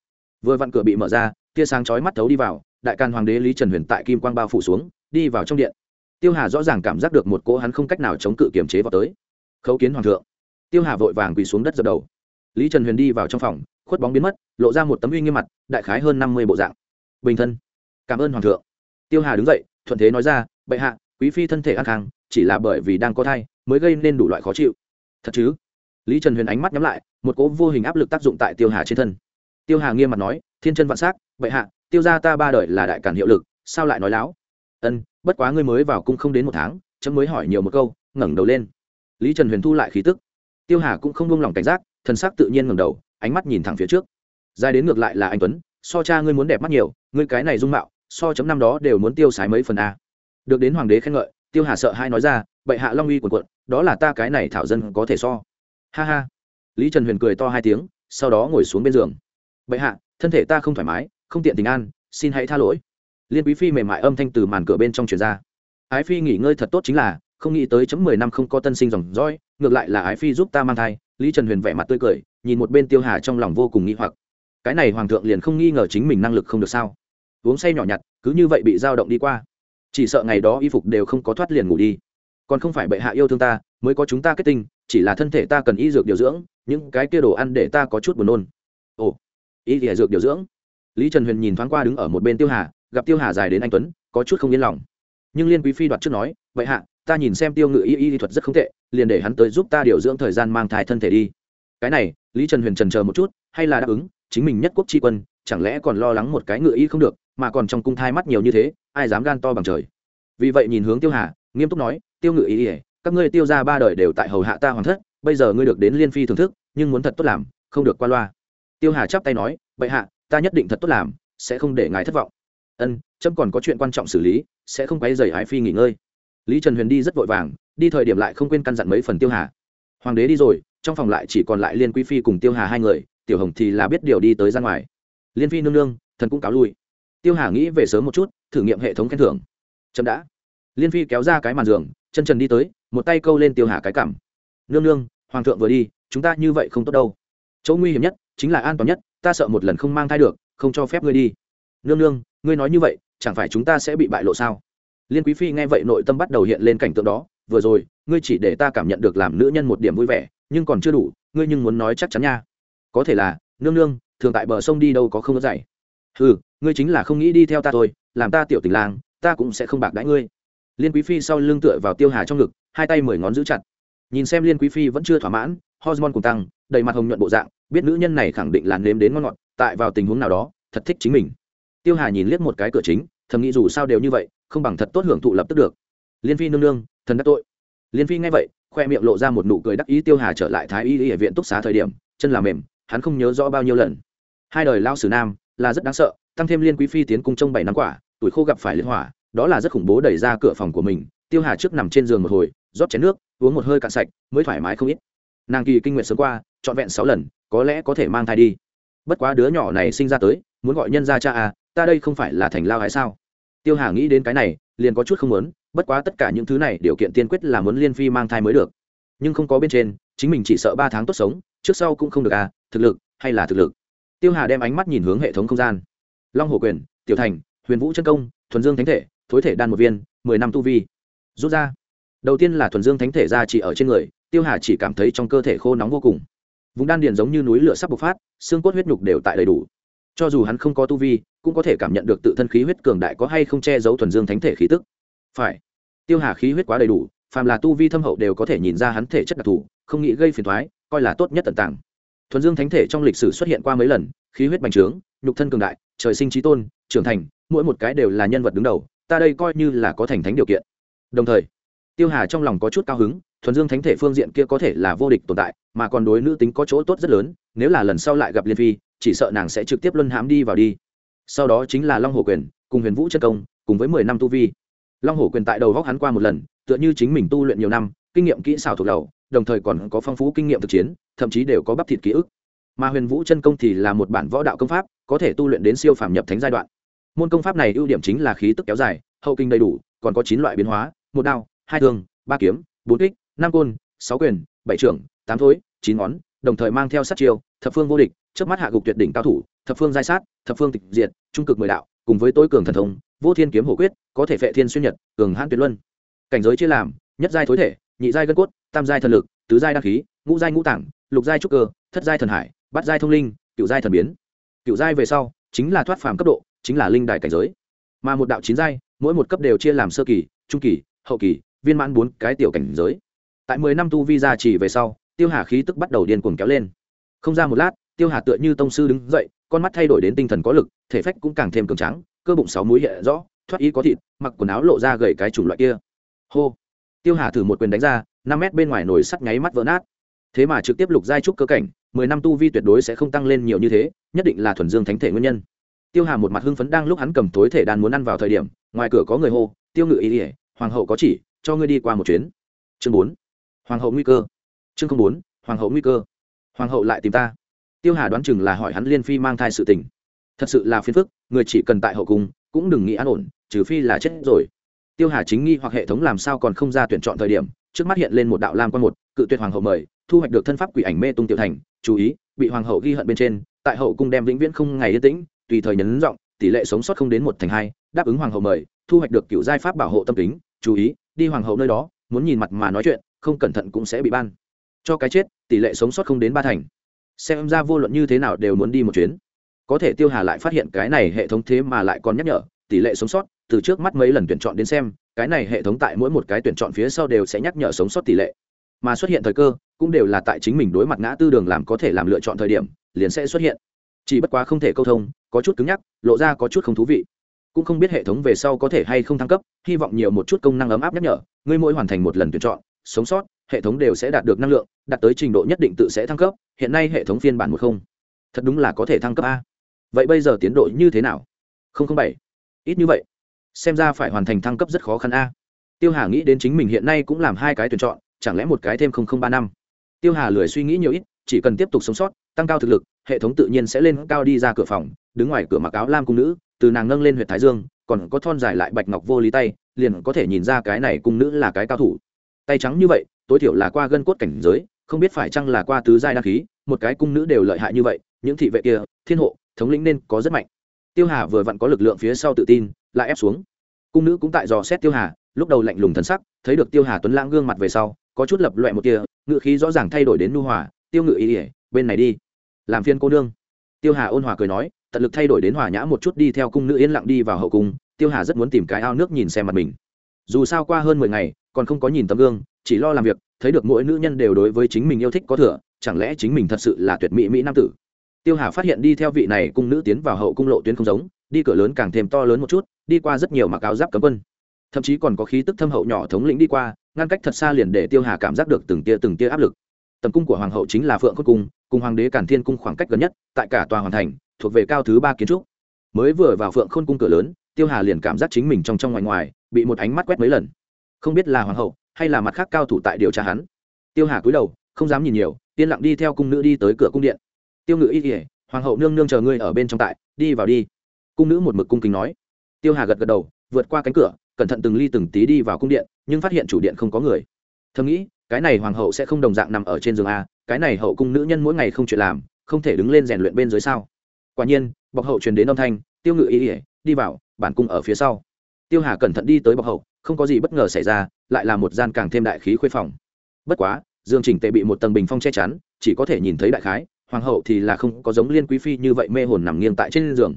[SPEAKER 1] Vừa vặn cửa bị mở ra, tia sáng chói mắt thấu đi vào, đại can hoàng đế lý trần huyền tại kim quang bao phủ xuống, đi vào trong điện. Tiêu hà rõ ràng cảm giác được một cỗ hắn không cách nào chống cự kiềm chế vào tới. Khấu kiến hoàng thượng. Tiêu hà vội vàng quỳ xuống đất dập đầu. Lý trần huyền đi vào trong phòng, khuất bóng biến mất, lộ ra một tấm uy nghiêm mặt, đại khái hơn năm mươi bộ dạng. Bình thân. Cảm ơn hoàng thượng. Tiêu hà đứng dậy, thuận thế nói ra, bệ hạ quý phi thân thể an khang, chỉ là bởi vì đang có thai, mới gây nên đủ loại khó chịu. Thật chứ? Lý trần huyền ánh mắt nhắm lại, một cố vô hình áp lực tác dụng tại tiêu hà trên thân. Tiêu hà nghiêm mặt nói, thiên chân vạn s á c bệ hạ, tiêu ra ta ba đời là đại cản hiệu lực, sao lại nói láo? Ân, bất quá ngươi mới vào cung không đến một tháng, chấm mới hỏi nhiều một câu, ngẩng đầu lên. Lý trần huyền thu lại khí tức. Tiêu hà cũng không buông lỏng cảnh giác, thần sắc tự nhiên ngẩng đầu, ánh mắt nhìn thẳng phía trước. Dài đến ngược lại là anh tuấn, so cha ngươi muốn đẹp mắt nhiều, ngươi cái này dung mạo, so chấm năm đó đều muốn tiêu sái mấy phần a được đến hoàng đế khen ngợi, tiêu hà sợ hai nói ra, bệ hạ long uy quần quận, đó là ta cái này thảo dân có thể so. Ha ha. Lý trần huyền cười to hai tiếng, sau đó ngồi xuống bên giường. Bệ hạ, thân thể ta không thoải mái, không tiện tình an, xin hãy tha lỗi. Liên quý phi mềm mại âm thanh từ màn cửa bên trong truyền ra. Ái phi nghỉ ngơi thật tốt chính là, không nghĩ tới chấm mười năm không có tân sinh dòng dõi, ngược lại là ái phi giúp ta mang thai. Lý trần huyền vẻ mặt tươi cười, nhìn một bên tiêu hà trong lòng vô cùng nghĩ hoặc. Cái này hoàng thượng liền không nghi ngờ chính mình năng lực không được sao? Uống say nhỏ nhặt, cứ như vậy bị dao động đi qua chỉ sợ ngày đó y phục đều không có thoát liền ngủ đi. Còn không phải bệ hạ yêu thương ta, mới có chúng ta kết tinh, chỉ là thân thể ta cần y dược điều dưỡng, những cái kia đồ ăn để ta có chút buồn nôn. Ồ, y thì dược điều dưỡng. Lý trần huyền nhìn thoáng qua đứng ở một bên tiêu hà, gặp tiêu hà dài đến anh tuấn, có chút không yên lòng. Nhưng liên quý phi đoạt trước nói vậy hạ, ta nhìn xem tiêu ngự y y thuật rất không tệ, liền để hắn tới giúp ta điều dưỡng thời gian mang thai thân thể đi. Cái này, lý trần huyền trần chờ một chút, hay là đáp ứng, chính mình nhất quốc tri quân, chẳng lẽ còn lo lắng một cái ngự y không được mà còn trong cung thai mắt nhiều như thế ai dám gan to bằng trời? Vì vậy nhìn hướng tiêu hà nghiêm túc nói tiêu ngự ý, ỉa các ngươi tiêu ra ba đời đều tại hầu hạ ta hoàng thất bây giờ ngươi được đến liên phi thưởng thức nhưng muốn thật tốt làm không được qua loa. Tiêu hà chắp tay nói bệ hạ ta nhất định thật tốt làm sẽ không để ngài thất vọng. Ân trâm còn có chuyện quan trọng xử lý sẽ không quấy dày ái phi nghỉ ngơi. Lý trần huyền đi rất vội vàng đi thời điểm lại không quên căn dặn mấy phần tiêu hà. Hoàng đế đi rồi trong phòng lại chỉ còn lại liên quý phi cùng tiêu hà hai người tiểu hồng thì là biết điều đi tới ra ngoài. Liên phi nương nương thần cũng cáo lui tiêu hà nghĩ về sớm một chút, thử nghiệm hệ thống khen thưởng. Chậm đã. Liên phi kéo ra cái màn giường, chân trần đi tới, một tay câu lên tiêu hà cái cảm nương nương, hoàng thượng vừa đi, chúng ta như vậy không tốt đâu. Chỗ nguy hiểm nhất chính là an toàn nhất, ta sợ một lần không mang thai được, không cho phép ngươi đi. Nương nương, ngươi nói như vậy, chẳng phải chúng ta sẽ bị bại lộ sao? Liên quý phi nghe vậy nội tâm bắt đầu hiện lên cảnh tượng đó. Vừa rồi, ngươi chỉ để ta cảm nhận được làm nữ nhân một điểm vui vẻ, nhưng còn chưa đủ, ngươi nhưng muốn nói chắc chắn nha. Có thể là, nương nương, thường tại bờ sông đi đâu có không có dạy ừ ngươi chính là không nghĩ đi theo ta thôi, làm ta tiểu tình lang, ta cũng sẽ không bạc đãi ngươi. Liên quý phi sau lưng tựa vào tiêu hà trong ngực, hai tay mười ngón giữ chặt. Nhìn xem liên quý phi vẫn chưa thỏa mãn, hormone cùng tăng, đầy mặt hồng nhuận bộ dạng, biết nữ nhân này khẳng định là nếm đến ngon ngọt, tại vào tình huống nào đó, thật thích chính mình. Tiêu hà nhìn liếc một cái cửa chính, thầm nghĩ dù sao đều như vậy, không bằng thật tốt hưởng thụ lập tức được. Liên phi nương nương, thần đắc tội. Liên phi nghe vậy, khoe miệng lộ ra một nụ cười đắc ý tiêu hà trở lại thái y y viện túc xá thời điểm, chân là mềm, hắn không nhớ rõ bao nhiêu lần. Hai đời lao sử nam là rất đáng sợ, tăng thêm liên quý phi tiến cung trong bảy năm quả, tuổi khô gặp phải liên hỏa, đó là rất khủng bố đẩy ra cửa phòng của mình. Tiêu hà trước nằm trên giường một hồi, rót chén nước, uống một hơi cạn sạch, mới thoải mái không ít. Nàng kỳ kinh nguyện sớm qua, trọn vẹn sáu lần, có lẽ có thể mang thai đi. Bất quá đứa nhỏ này sinh ra tới, muốn gọi nhân ra cha à ta đây không phải là thành lao hay sao? Tiêu hà nghĩ đến cái này, liền có chút không muốn, bất quá tất cả những thứ này điều kiện tiên quyết là muốn liên phi mang thai mới được. Nhưng không có bên trên, chính mình chỉ sợ ba tháng tốt sống, trước sau cũng không được à thực lực, hay là thực lực? Tiêu hà đem ánh mắt nhìn hướng hệ thống không gian. Long hồ quyền, tiểu thành, huyền vũ chân công, thuần dương thánh thể, thối thể đan một viên, mười năm tu vi. Rút ra. Đầu tiên là thuần dương thánh thể ra chỉ ở trên người, tiêu hà chỉ cảm thấy trong cơ thể khô nóng vô cùng. Vùng đan điền giống như núi lửa sắp bộc phát, xương cốt huyết nhục đều tại đầy đủ. Cho dù hắn không có tu vi, cũng có thể cảm nhận được tự thân khí huyết cường đại có hay không che giấu thuần dương thánh thể khí tức. Phải. Tiêu hà khí huyết quá đầy đủ, phàm là tu vi thâm hậu đều có thể nhìn ra hắn thể chất đặc thù, không nghĩ gây phiền thoái coi là tốt nhất tận tàng thuần dương thánh thể trong lịch sử xuất hiện qua mấy lần, khí huyết bành trướng, nhục thân cường đại, trời sinh trí tôn, trưởng thành, mỗi một cái đều là nhân vật đứng đầu, ta đây coi như là có thành thánh điều kiện. Đồng thời, tiêu hà trong lòng có chút cao hứng, thuần dương thánh thể phương diện kia có thể là vô địch tồn tại, mà còn đối nữ tính có chỗ tốt rất lớn, nếu là lần sau lại gặp liên phi, chỉ sợ nàng sẽ trực tiếp luân hãm đi vào đi. Sau đó chính là long hồ quyền, cùng huyền vũ chân công, cùng với mười năm tu vi. Long hồ quyền tại đầu góc hắn qua một lần, tựa như chính mình tu luyện nhiều năm, kinh nghiệm kỹ xảo thuộc đầu đồng thời còn có phong phú kinh nghiệm thực chiến, thậm chí đều có bắp thịt ký ức. Mà huyền vũ chân công thì là một bản võ đạo công pháp, có thể tu luyện đến siêu phàm nhập thánh giai đoạn. Môn công pháp này ưu điểm chính là khí tức kéo dài, hậu kinh đầy đủ, còn có chín loại biến hóa, một đao, hai thương, ba kiếm, bốn kích, năm côn, sáu quyền, bảy trưởng, tám thối, chín ngón, đồng thời mang theo sát chiêu, thập phương vô địch trước mắt hạ gục tuyệt đỉnh cao thủ, thập phương giai sát, thập phương tịch diệt, trung cực mười đạo, cùng với tối cường thần thông, vô thiên kiếm hổ quyết, có thể phệ thiên xuyên nhật, cường hãn tuyệt luân. Cảnh giới chia làm, nhất giai thối thể nhị giai gân cốt, tam giai thần lực, tứ giai đăng khí, ngũ giai ngũ tảng lục giai trúc cơ, thất giai thần hải, bát giai thông linh cựu giai thần biến. Cựu giai về sau, chính là thoát phàm cấp độ, chính là linh đại cảnh giới. Mà một đạo chín giai, mỗi một cấp đều chia làm sơ kỳ, trung kỳ, hậu kỳ, viên mãn bốn cái tiểu cảnh giới. Tại mười năm tu vi gia chỉ về sau, tiêu hà khí tức bắt đầu điên cuồng kéo lên. Không ra một lát, tiêu hà tựa như tông sư đứng dậy, con mắt thay đổi đến tinh thần có lực, thể phách cũng càng thêm cường trắng cơ bụng sáu múi hiện rõ, thoát ý có thịt, mặc quần áo lộ ra gầy cái chủng loại kia. Hô! Tiêu hà thử một quyền đánh ra, năm mét bên ngoài nồi sắt nháy mắt vỡ nát. Thế mà trực tiếp lục giai trúc cơ cảnh, mười năm tu vi tuyệt đối sẽ không tăng lên nhiều như thế, nhất định là thuần dương thánh thể nguyên nhân. Tiêu hà một mặt hưng phấn đang lúc hắn cầm tối thể đàn muốn ăn vào thời điểm, ngoài cửa có người hô, tiêu ngự ý ỉa hoàng hậu có chỉ, cho ngươi đi qua một chuyến. Chương bốn. Hoàng hậu nguy cơ. Chương không bốn, hoàng hậu nguy cơ. Hoàng hậu lại tìm ta. Tiêu hà đoán chừng là hỏi hắn liên phi mang thai sự tình. Thật sự là phiền phức, người chỉ cần tại hậu cung, cũng đừng nghĩ an ổn, trừ phi là chết rồi tiêu hà chính nghi hoặc hệ thống làm sao còn không ra tuyển chọn thời điểm, trước mắt hiện lên một đạo lam quan một, cự tuyệt hoàng hậu mời, thu hoạch được thân pháp quỷ ảnh mê tung tiểu thành, chú ý, bị hoàng hậu ghi hận bên trên, tại hậu cung đem vĩnh viễn không ngày yên tĩnh, tùy thời nhấn giọng, tỷ lệ sống sót không đến một thành hai, đáp ứng hoàng hậu mời, thu hoạch được cựu giai pháp bảo hộ tâm kính, chú ý, đi hoàng hậu nơi đó, muốn nhìn mặt mà nói chuyện, không cẩn thận cũng sẽ bị ban. Cho cái chết, tỷ lệ sống sót không đến ba thành. Xem ra vô luận như thế nào đều muốn đi một chuyến. Có thể tiêu hà lại phát hiện cái này hệ thống thế mà lại còn nhắc nhở, tỷ lệ sống sót từ trước mắt mấy lần tuyển chọn đến xem, cái này hệ thống tại mỗi một cái tuyển chọn phía sau đều sẽ nhắc nhở sống sót tỷ lệ. Mà xuất hiện thời cơ, cũng đều là tại chính mình đối mặt ngã tư đường làm có thể làm lựa chọn thời điểm, liền sẽ xuất hiện. Chỉ bất quá không thể câu thông, có chút cứng nhắc, lộ ra có chút không thú vị. Cũng không biết hệ thống về sau có thể hay không thăng cấp, hy vọng nhiều một chút công năng ấm áp nhắc nhở, ngươi mỗi hoàn thành một lần tuyển chọn, sống sót, hệ thống đều sẽ đạt được năng lượng, đạt tới trình độ nhất định tự sẽ thăng cấp, hiện nay hệ thống phiên bản một không. Thật đúng là có thể thăng cấp a. Vậy bây giờ tiến độ như thế nào? Không không bảy. Ít như vậy xem ra phải hoàn thành thăng cấp rất khó khăn a. Tiêu hà nghĩ đến chính mình hiện nay cũng làm hai cái tuyển chọn, chẳng lẽ một cái thêm không không ba năm? Tiêu hà lười suy nghĩ nhiều ít, chỉ cần tiếp tục sống sót, tăng cao thực lực, hệ thống tự nhiên sẽ lên cao đi ra cửa phòng, đứng ngoài cửa mặc áo lam cung nữ, từ nàng nâng lên huyện thái dương, còn có thon dài lại bạch ngọc vô lý tay, liền có thể nhìn ra cái này cung nữ là cái cao thủ. Tay trắng như vậy, tối thiểu là qua gân cốt cảnh giới, không biết phải chăng là qua tứ giai đăng khí, một cái cung nữ đều lợi hại như vậy, những thị vệ kia, thiên hộ, thống lĩnh nên có rất mạnh. Tiêu hà vừa vặn có lực lượng phía sau tự tin lại ép xuống. Cung nữ cũng tại dò xét tiêu hà, lúc đầu lạnh lùng thần sắc, thấy được tiêu hà tuấn lãng gương mặt về sau, có chút lập loại một kia ngự khí rõ ràng thay đổi đến nu hòa, tiêu ngự ý ỉa bên này đi. Làm phiên cô nương. Tiêu hà ôn hòa cười nói, tận lực thay đổi đến hòa nhã một chút đi theo cung nữ yên lặng đi vào hậu cung, tiêu hà rất muốn tìm cái ao nước nhìn xem mặt mình. Dù sao qua hơn mười ngày, còn không có nhìn tấm gương, chỉ lo làm việc, thấy được mỗi nữ nhân đều đối với chính mình yêu thích có thừa, chẳng lẽ chính mình thật sự là tuyệt mỹ mỹ nam tử? Tiêu hà phát hiện đi theo vị này cung nữ tiến vào hậu cung lộ tuyến không giống đi cửa lớn càng thêm to lớn một chút, đi qua rất nhiều mặc áo giáp cấm quân. Thậm chí còn có khí tức thâm hậu nhỏ thống lĩnh đi qua, ngăn cách thật xa liền để tiêu hà cảm giác được từng tia từng tia áp lực. Tầm cung của hoàng hậu chính là phượng cốt cung, cùng hoàng đế cản thiên cung khoảng cách gần nhất, tại cả tòa hoàn thành, thuộc về cao thứ ba kiến trúc. Mới vừa vào phượng khôn cung cửa lớn, tiêu hà liền cảm giác chính mình trong trong ngoài ngoài, bị một ánh mắt quét mấy lần. Không biết là hoàng hậu, hay là mặt khác cao thủ tại điều tra hắn. Tiêu hà cúi đầu, không dám nhìn nhiều, yên lặng đi theo cung nữ đi tới cửa cung điện. Tiêu ngự y kỉa hoàng hậu nương nương chờ ngươi ở bên trong tại, đi vào đi cung nữ một mực cung kính nói. Tiêu hà gật gật đầu vượt qua cánh cửa cẩn thận từng ly từng tí đi vào cung điện nhưng phát hiện chủ điện không có người. Thầm nghĩ cái này hoàng hậu sẽ không đồng dạng nằm ở trên giường a cái này hậu cung nữ nhân mỗi ngày không chuyện làm không thể đứng lên rèn luyện bên dưới sao? Quả nhiên bọc hậu truyền đến âm thanh tiêu ngự ý, ỉa đi vào bản cung ở phía sau. Tiêu hà cẩn thận đi tới bọc hậu không có gì bất ngờ xảy ra lại là một gian càng thêm đại khí khuê phòng. Bất quá dương chỉnh tệ bị một tầng bình phong che chắn chỉ có thể nhìn thấy đại khái hoàng hậu thì là không có giống liên quý phi như vậy mê hồn nằm nghiêng tại trên giường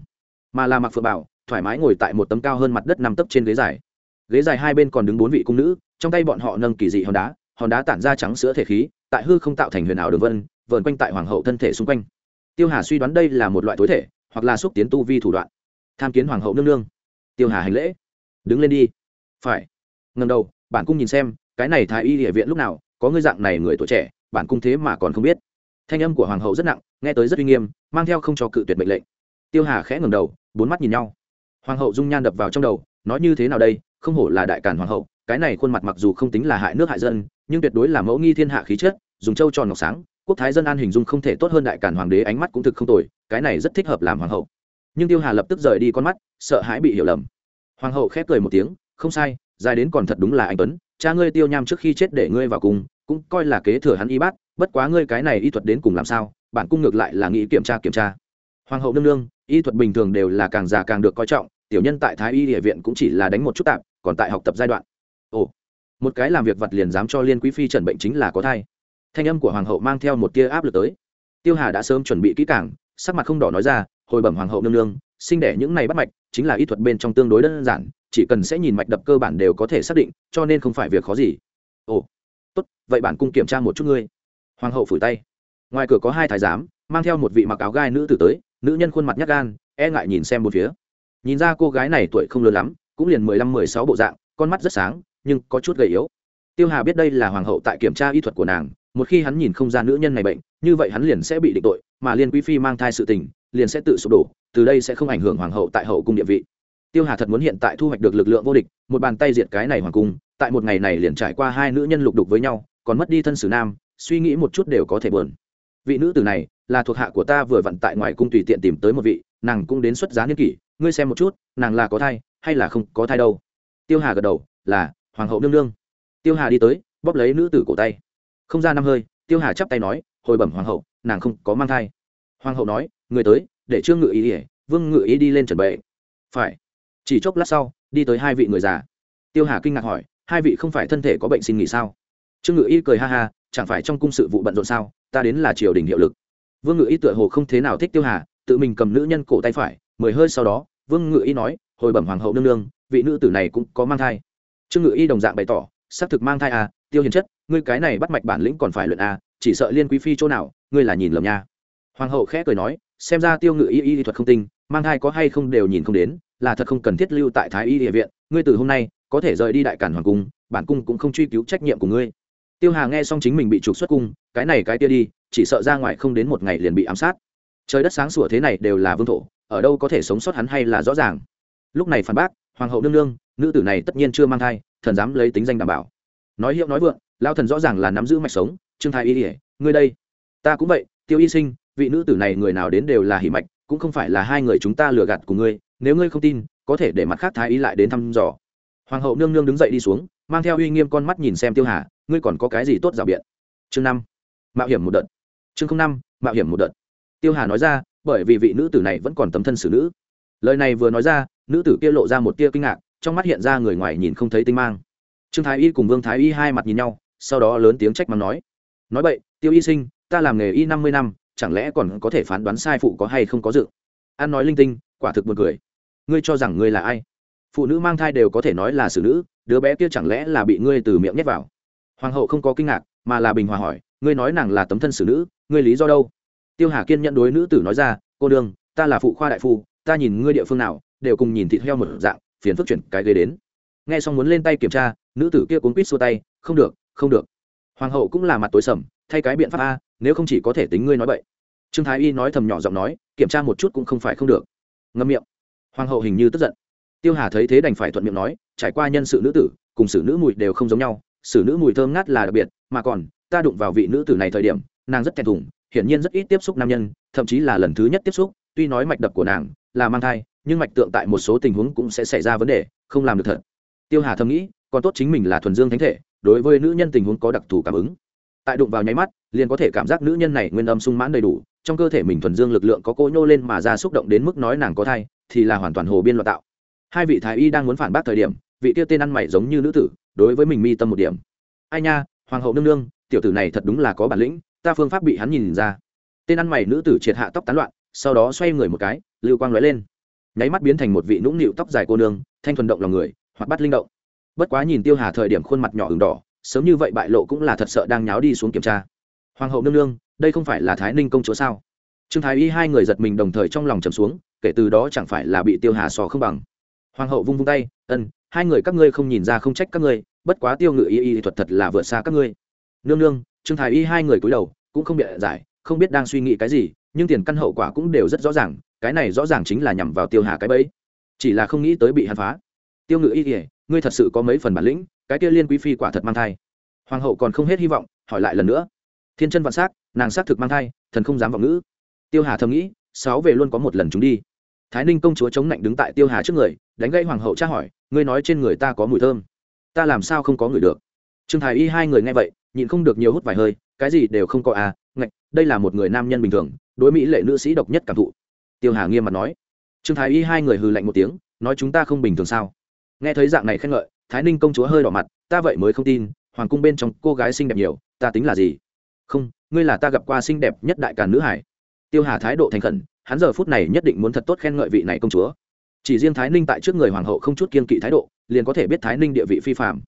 [SPEAKER 1] mà là mặc phượng bảo, thoải mái ngồi tại một tấm cao hơn mặt đất nằm tấp trên ghế dài. Ghế dài hai bên còn đứng bốn vị cung nữ, trong tay bọn họ nâng kỳ dị hòn đá hòn đá tản ra trắng sữa thể khí, tại hư không tạo thành huyền ảo đường vân, vờn quanh tại hoàng hậu thân thể xung quanh. Tiêu hà suy đoán đây là một loại tối thể, hoặc là xúc tiến tu vi thủ đoạn. Tham kiến hoàng hậu nương nương. Tiêu hà hành lễ. Đứng lên đi. Phải. Ngần đầu, bản cung nhìn xem, cái này thái y địa viện lúc nào, có ngươi dạng này người tuổi trẻ, bản cung thế mà còn không biết. Thanh âm của hoàng hậu rất nặng, nghe tới rất uy nghiêm, mang theo không cho cự tuyệt mệnh lệnh. Tiêu hà khẽ ngầm đầu bốn mắt nhìn nhau. Hoàng hậu dung nhan đập vào trong đầu, nói như thế nào đây? Không hổ là đại cản hoàng hậu, cái này khuôn mặt mặc dù không tính là hại nước hại dân, nhưng tuyệt đối là mẫu nghi thiên hạ khí chất, dùng châu tròn ngọc sáng, quốc thái dân an hình dung không thể tốt hơn đại cản hoàng đế ánh mắt cũng thực không tồi, cái này rất thích hợp làm hoàng hậu. Nhưng tiêu hà lập tức rời đi con mắt, sợ hãi bị hiểu lầm. Hoàng hậu khép cười một tiếng, không sai, dài đến còn thật đúng là anh tuấn, cha ngươi tiêu nham trước khi chết để ngươi vào cùng, cũng coi là kế thừa hắn y bát, bất quá ngươi cái này y thuật đến cùng làm sao, bản cung ngược lại là nghĩ kiểm tra kiểm tra hoàng hậu nương nương, y thuật bình thường đều là càng già càng được coi trọng, tiểu nhân tại thái y địa viện cũng chỉ là đánh một chút tạm còn tại học tập giai đoạn. Ồ, một cái làm việc vật liền dám cho liên quý phi trần bệnh chính là có thai. Thanh âm của hoàng hậu mang theo một tia áp lực tới. Tiêu hà đã sớm chuẩn bị kỹ càng, sắc mặt không đỏ nói ra, hồi bẩm hoàng hậu nương nương, sinh đẻ những này bắt mạch, chính là y thuật bên trong tương đối đơn giản, chỉ cần sẽ nhìn mạch đập cơ bản đều có thể xác định, cho nên không phải việc khó gì. Ồ, tốt, vậy bản cung kiểm tra một chút ngươi. Hoàng hậu phủi tay. Ngoài cửa có hai thái giám, mang theo một vị mặc áo gai nữ tử tới nữ nhân khuôn mặt nhát gan e ngại nhìn xem một phía. Nhìn ra cô gái này tuổi không lớn lắm, cũng liền mười lăm, mười sáu bộ dạng, con mắt rất sáng, nhưng có chút gầy yếu. Tiêu hà biết đây là hoàng hậu tại kiểm tra y thuật của nàng, một khi hắn nhìn không ra nữ nhân này bệnh, như vậy hắn liền sẽ bị định tội, mà liên quý phi mang thai sự tình, liền sẽ tự sụp đổ, từ đây sẽ không ảnh hưởng hoàng hậu tại hậu cung địa vị. Tiêu hà thật muốn hiện tại thu hoạch được lực lượng vô địch, một bàn tay diệt cái này hoàng cung, tại một ngày này liền trải qua hai nữ nhân lục đục với nhau, còn mất đi thân sử nam, suy nghĩ một chút đều có thể buồn. Vị nữ tử này là thuộc hạ của ta vừa vặn tại ngoài cung tùy tiện tìm tới một vị, nàng cũng đến xuất giá niên kỷ, ngươi xem một chút, nàng là có thai hay là không có thai đâu. Tiêu hà gật đầu, là, hoàng hậu nương nương. Tiêu hà đi tới, bóp lấy nữ tử cổ tay. Không ra năm hơi, tiêu hà chắp tay nói, hồi bẩm hoàng hậu, nàng không có mang thai. Hoàng hậu nói, người tới, để trương ngự ý ỉa vương ngự ý đi lên chuẩn bệ phải. Chỉ chốc lát sau, đi tới hai vị người già. Tiêu hà kinh ngạc hỏi, hai vị không phải thân thể có bệnh xin nghỉ sao? Trương ngự y cười ha ha, chẳng phải trong cung sự vụ bận rộn sao, ta đến là triều đình hiệu lực vương ngự y tựa hồ không thế nào thích tiêu hà, tự mình cầm nữ nhân cổ tay phải, mười hơi sau đó, vương ngự y nói, hồi bẩm hoàng hậu nương nương, vị nữ tử này cũng có mang thai. Trương ngự y đồng dạng bày tỏ, xác thực mang thai à tiêu hiền chất, ngươi cái này bắt mạch bản lĩnh còn phải luyện à chỉ sợ liên quý phi chỗ nào, ngươi là nhìn lầm nha. Hoàng hậu khẽ cười nói, xem ra tiêu ngự y y thuật không tinh, mang thai có hay không đều nhìn không đến, là thật không cần thiết lưu tại thái y địa viện, ngươi từ hôm nay, có thể rời đi đại cản hoàng cung, bản cung cũng không truy cứu trách nhiệm của ngươi. Tiêu hà nghe xong chính mình bị trục xuất cung, cái này cái kia đi chỉ sợ ra ngoài không đến một ngày liền bị ám sát. Trời đất sáng sủa thế này đều là vương thổ, ở đâu có thể sống sót hắn hay là rõ ràng. Lúc này phản bác, hoàng hậu nương nương, nữ tử này tất nhiên chưa mang thai, thần dám lấy tính danh đảm bảo. Nói hiệu nói vượng lao thần rõ ràng là nắm giữ mạch sống, trương thái y ỉa ngươi đây. Ta cũng vậy, tiêu y sinh, vị nữ tử này người nào đến đều là hỉ mạch, cũng không phải là hai người chúng ta lừa gạt của ngươi, nếu ngươi không tin, có thể để mặt khác thái y lại đến thăm dò. Hoàng hậu nương nương đứng dậy đi xuống, mang theo uy nghiêm con mắt nhìn xem tiêu hà, ngươi còn có cái gì tốt rào biện? Chương năm. Mạo hiểm một đợt chương năm, mạo hiểm một đợt. Tiêu hà nói ra, bởi vì vị nữ tử này vẫn còn tấm thân xử nữ. Lời này vừa nói ra, nữ tử kia lộ ra một tia kinh ngạc, trong mắt hiện ra người ngoài nhìn không thấy tinh mang. Trương thái y cùng vương thái y hai mặt nhìn nhau, sau đó lớn tiếng trách mắng nói nói vậy tiêu y sinh, ta làm nghề y năm mươi năm, chẳng lẽ còn có thể phán đoán sai phụ có hay không có dự? An nói linh tinh, quả thực buồn cười. Ngươi cho rằng ngươi là ai? Phụ nữ mang thai đều có thể nói là xử nữ, đứa bé kia chẳng lẽ là bị ngươi từ miệng nhét vào? Hoàng hậu không có kinh ngạc, mà là bình hòa hỏi ngươi nói nàng là tấm thân xử nữ, ngươi lý do đâu? Tiêu hà kiên nhận đối nữ tử nói ra, cô đương ta là phụ khoa đại phu, ta nhìn ngươi địa phương nào, đều cùng nhìn thịt heo một dạng, phiền phức chuyển cái ghế đến. Nghe xong muốn lên tay kiểm tra, nữ tử kia cuốn quýt xua tay, không được không được. Hoàng hậu cũng là mặt tối sầm, thay cái biện pháp a, nếu không chỉ có thể tính ngươi nói vậy trương thái y nói thầm nhỏ giọng nói, kiểm tra một chút cũng không phải không được. Ngâm miệng. Hoàng hậu hình như tức giận. Tiêu hà thấy thế đành phải thuận miệng nói, trải qua nhân sự nữ tử, cùng xử nữ mùi đều không giống nhau, xử nữ mùi thơm ngát là đặc biệt, mà còn ta đụng vào vị nữ tử này thời điểm, nàng rất thẹn thùng, hiển nhiên rất ít tiếp xúc nam nhân, thậm chí là lần thứ nhất tiếp xúc, tuy nói mạch đập của nàng là mang thai, nhưng mạch tượng tại một số tình huống cũng sẽ xảy ra vấn đề, không làm được thật. Tiêu hà thầm nghĩ, còn tốt chính mình là thuần dương thánh thể, đối với nữ nhân tình huống có đặc thù cảm ứng. Tại đụng vào nháy mắt, liền có thể cảm giác nữ nhân này nguyên âm sung mãn đầy đủ, trong cơ thể mình thuần dương lực lượng có cỗ nhô lên mà ra xúc động đến mức nói nàng có thai, thì là hoàn toàn hồ biên loạn tạo. Hai vị thái y đang muốn phản bác thời điểm, vị tiêu tên ăn mày giống như nữ tử, đối với mình mi tâm một điểm. Ai nha, hoàng hậu nương nương tiểu tử này thật đúng là có bản lĩnh, ta phương pháp bị hắn nhìn ra. Tên ăn mày nữ tử triệt hạ tóc tán loạn, sau đó xoay người một cái, lưu quang lóe lên. Nháy mắt biến thành một vị nũng nịu tóc dài cô nương, thanh thuần động lòng người hoặc bắt linh động. Bất quá nhìn tiêu hà thời điểm khuôn mặt nhỏ ửng đỏ, sớm như vậy bại lộ cũng là thật sợ đang nháo đi xuống kiểm tra. Hoàng hậu nương nương, đây không phải là thái ninh công chúa sao? Trương thái y hai người giật mình đồng thời trong lòng trầm xuống, kể từ đó chẳng phải là bị tiêu hà sò không bằng. Hoàng hậu vung vung tay, ân, hai người các ngươi không nhìn ra không trách các ngươi, bất quá tiêu ngự y y thuật thật là vượt xa các ngươi nương nương, trương thái y hai người cúi đầu, cũng không biện giải, không biết đang suy nghĩ cái gì, nhưng tiền căn hậu quả cũng đều rất rõ ràng, cái này rõ ràng chính là nhằm vào tiêu hà cái bẫy. Chỉ là không nghĩ tới bị hắn phá. Tiêu ngự y kỉa ngươi thật sự có mấy phần bản lĩnh, cái kia liên quý phi quả thật mang thai. Hoàng hậu còn không hết hy vọng, hỏi lại lần nữa. Thiên chân vạn s á c nàng xác thực mang thai, thần không dám vọng ngữ. Tiêu hà thầm nghĩ, sáu về luôn có một lần chúng đi. Thái ninh công chúa chống lạnh đứng tại tiêu hà trước người, đánh gây hoàng hậu tra hỏi, ngươi nói trên người ta có mùi thơm. Ta làm sao không có người được? Trương thái y hai người nghe vậy, nhịn không được nhiều hút vài hơi, cái gì đều không có à ngạch, đây là một người nam nhân bình thường, đối mỹ lệ nữ sĩ độc nhất cảm thụ. Tiêu hà nghiêm mặt nói. Trương thái y hai người hừ lạnh một tiếng, nói chúng ta không bình thường sao? Nghe thấy dạng này khen ngợi, thái ninh công chúa hơi đỏ mặt, ta vậy mới không tin, hoàng cung bên trong cô gái xinh đẹp nhiều, ta tính là gì? Không, ngươi là ta gặp qua xinh đẹp nhất đại càn nữ hải. Tiêu hà thái độ thành khẩn, hắn giờ phút này nhất định muốn thật tốt khen ngợi vị này công chúa. Chỉ riêng thái ninh tại trước người hoàng hậu không chút kiên kỵ thái độ, liền có thể biết thái ninh địa vị phi phạm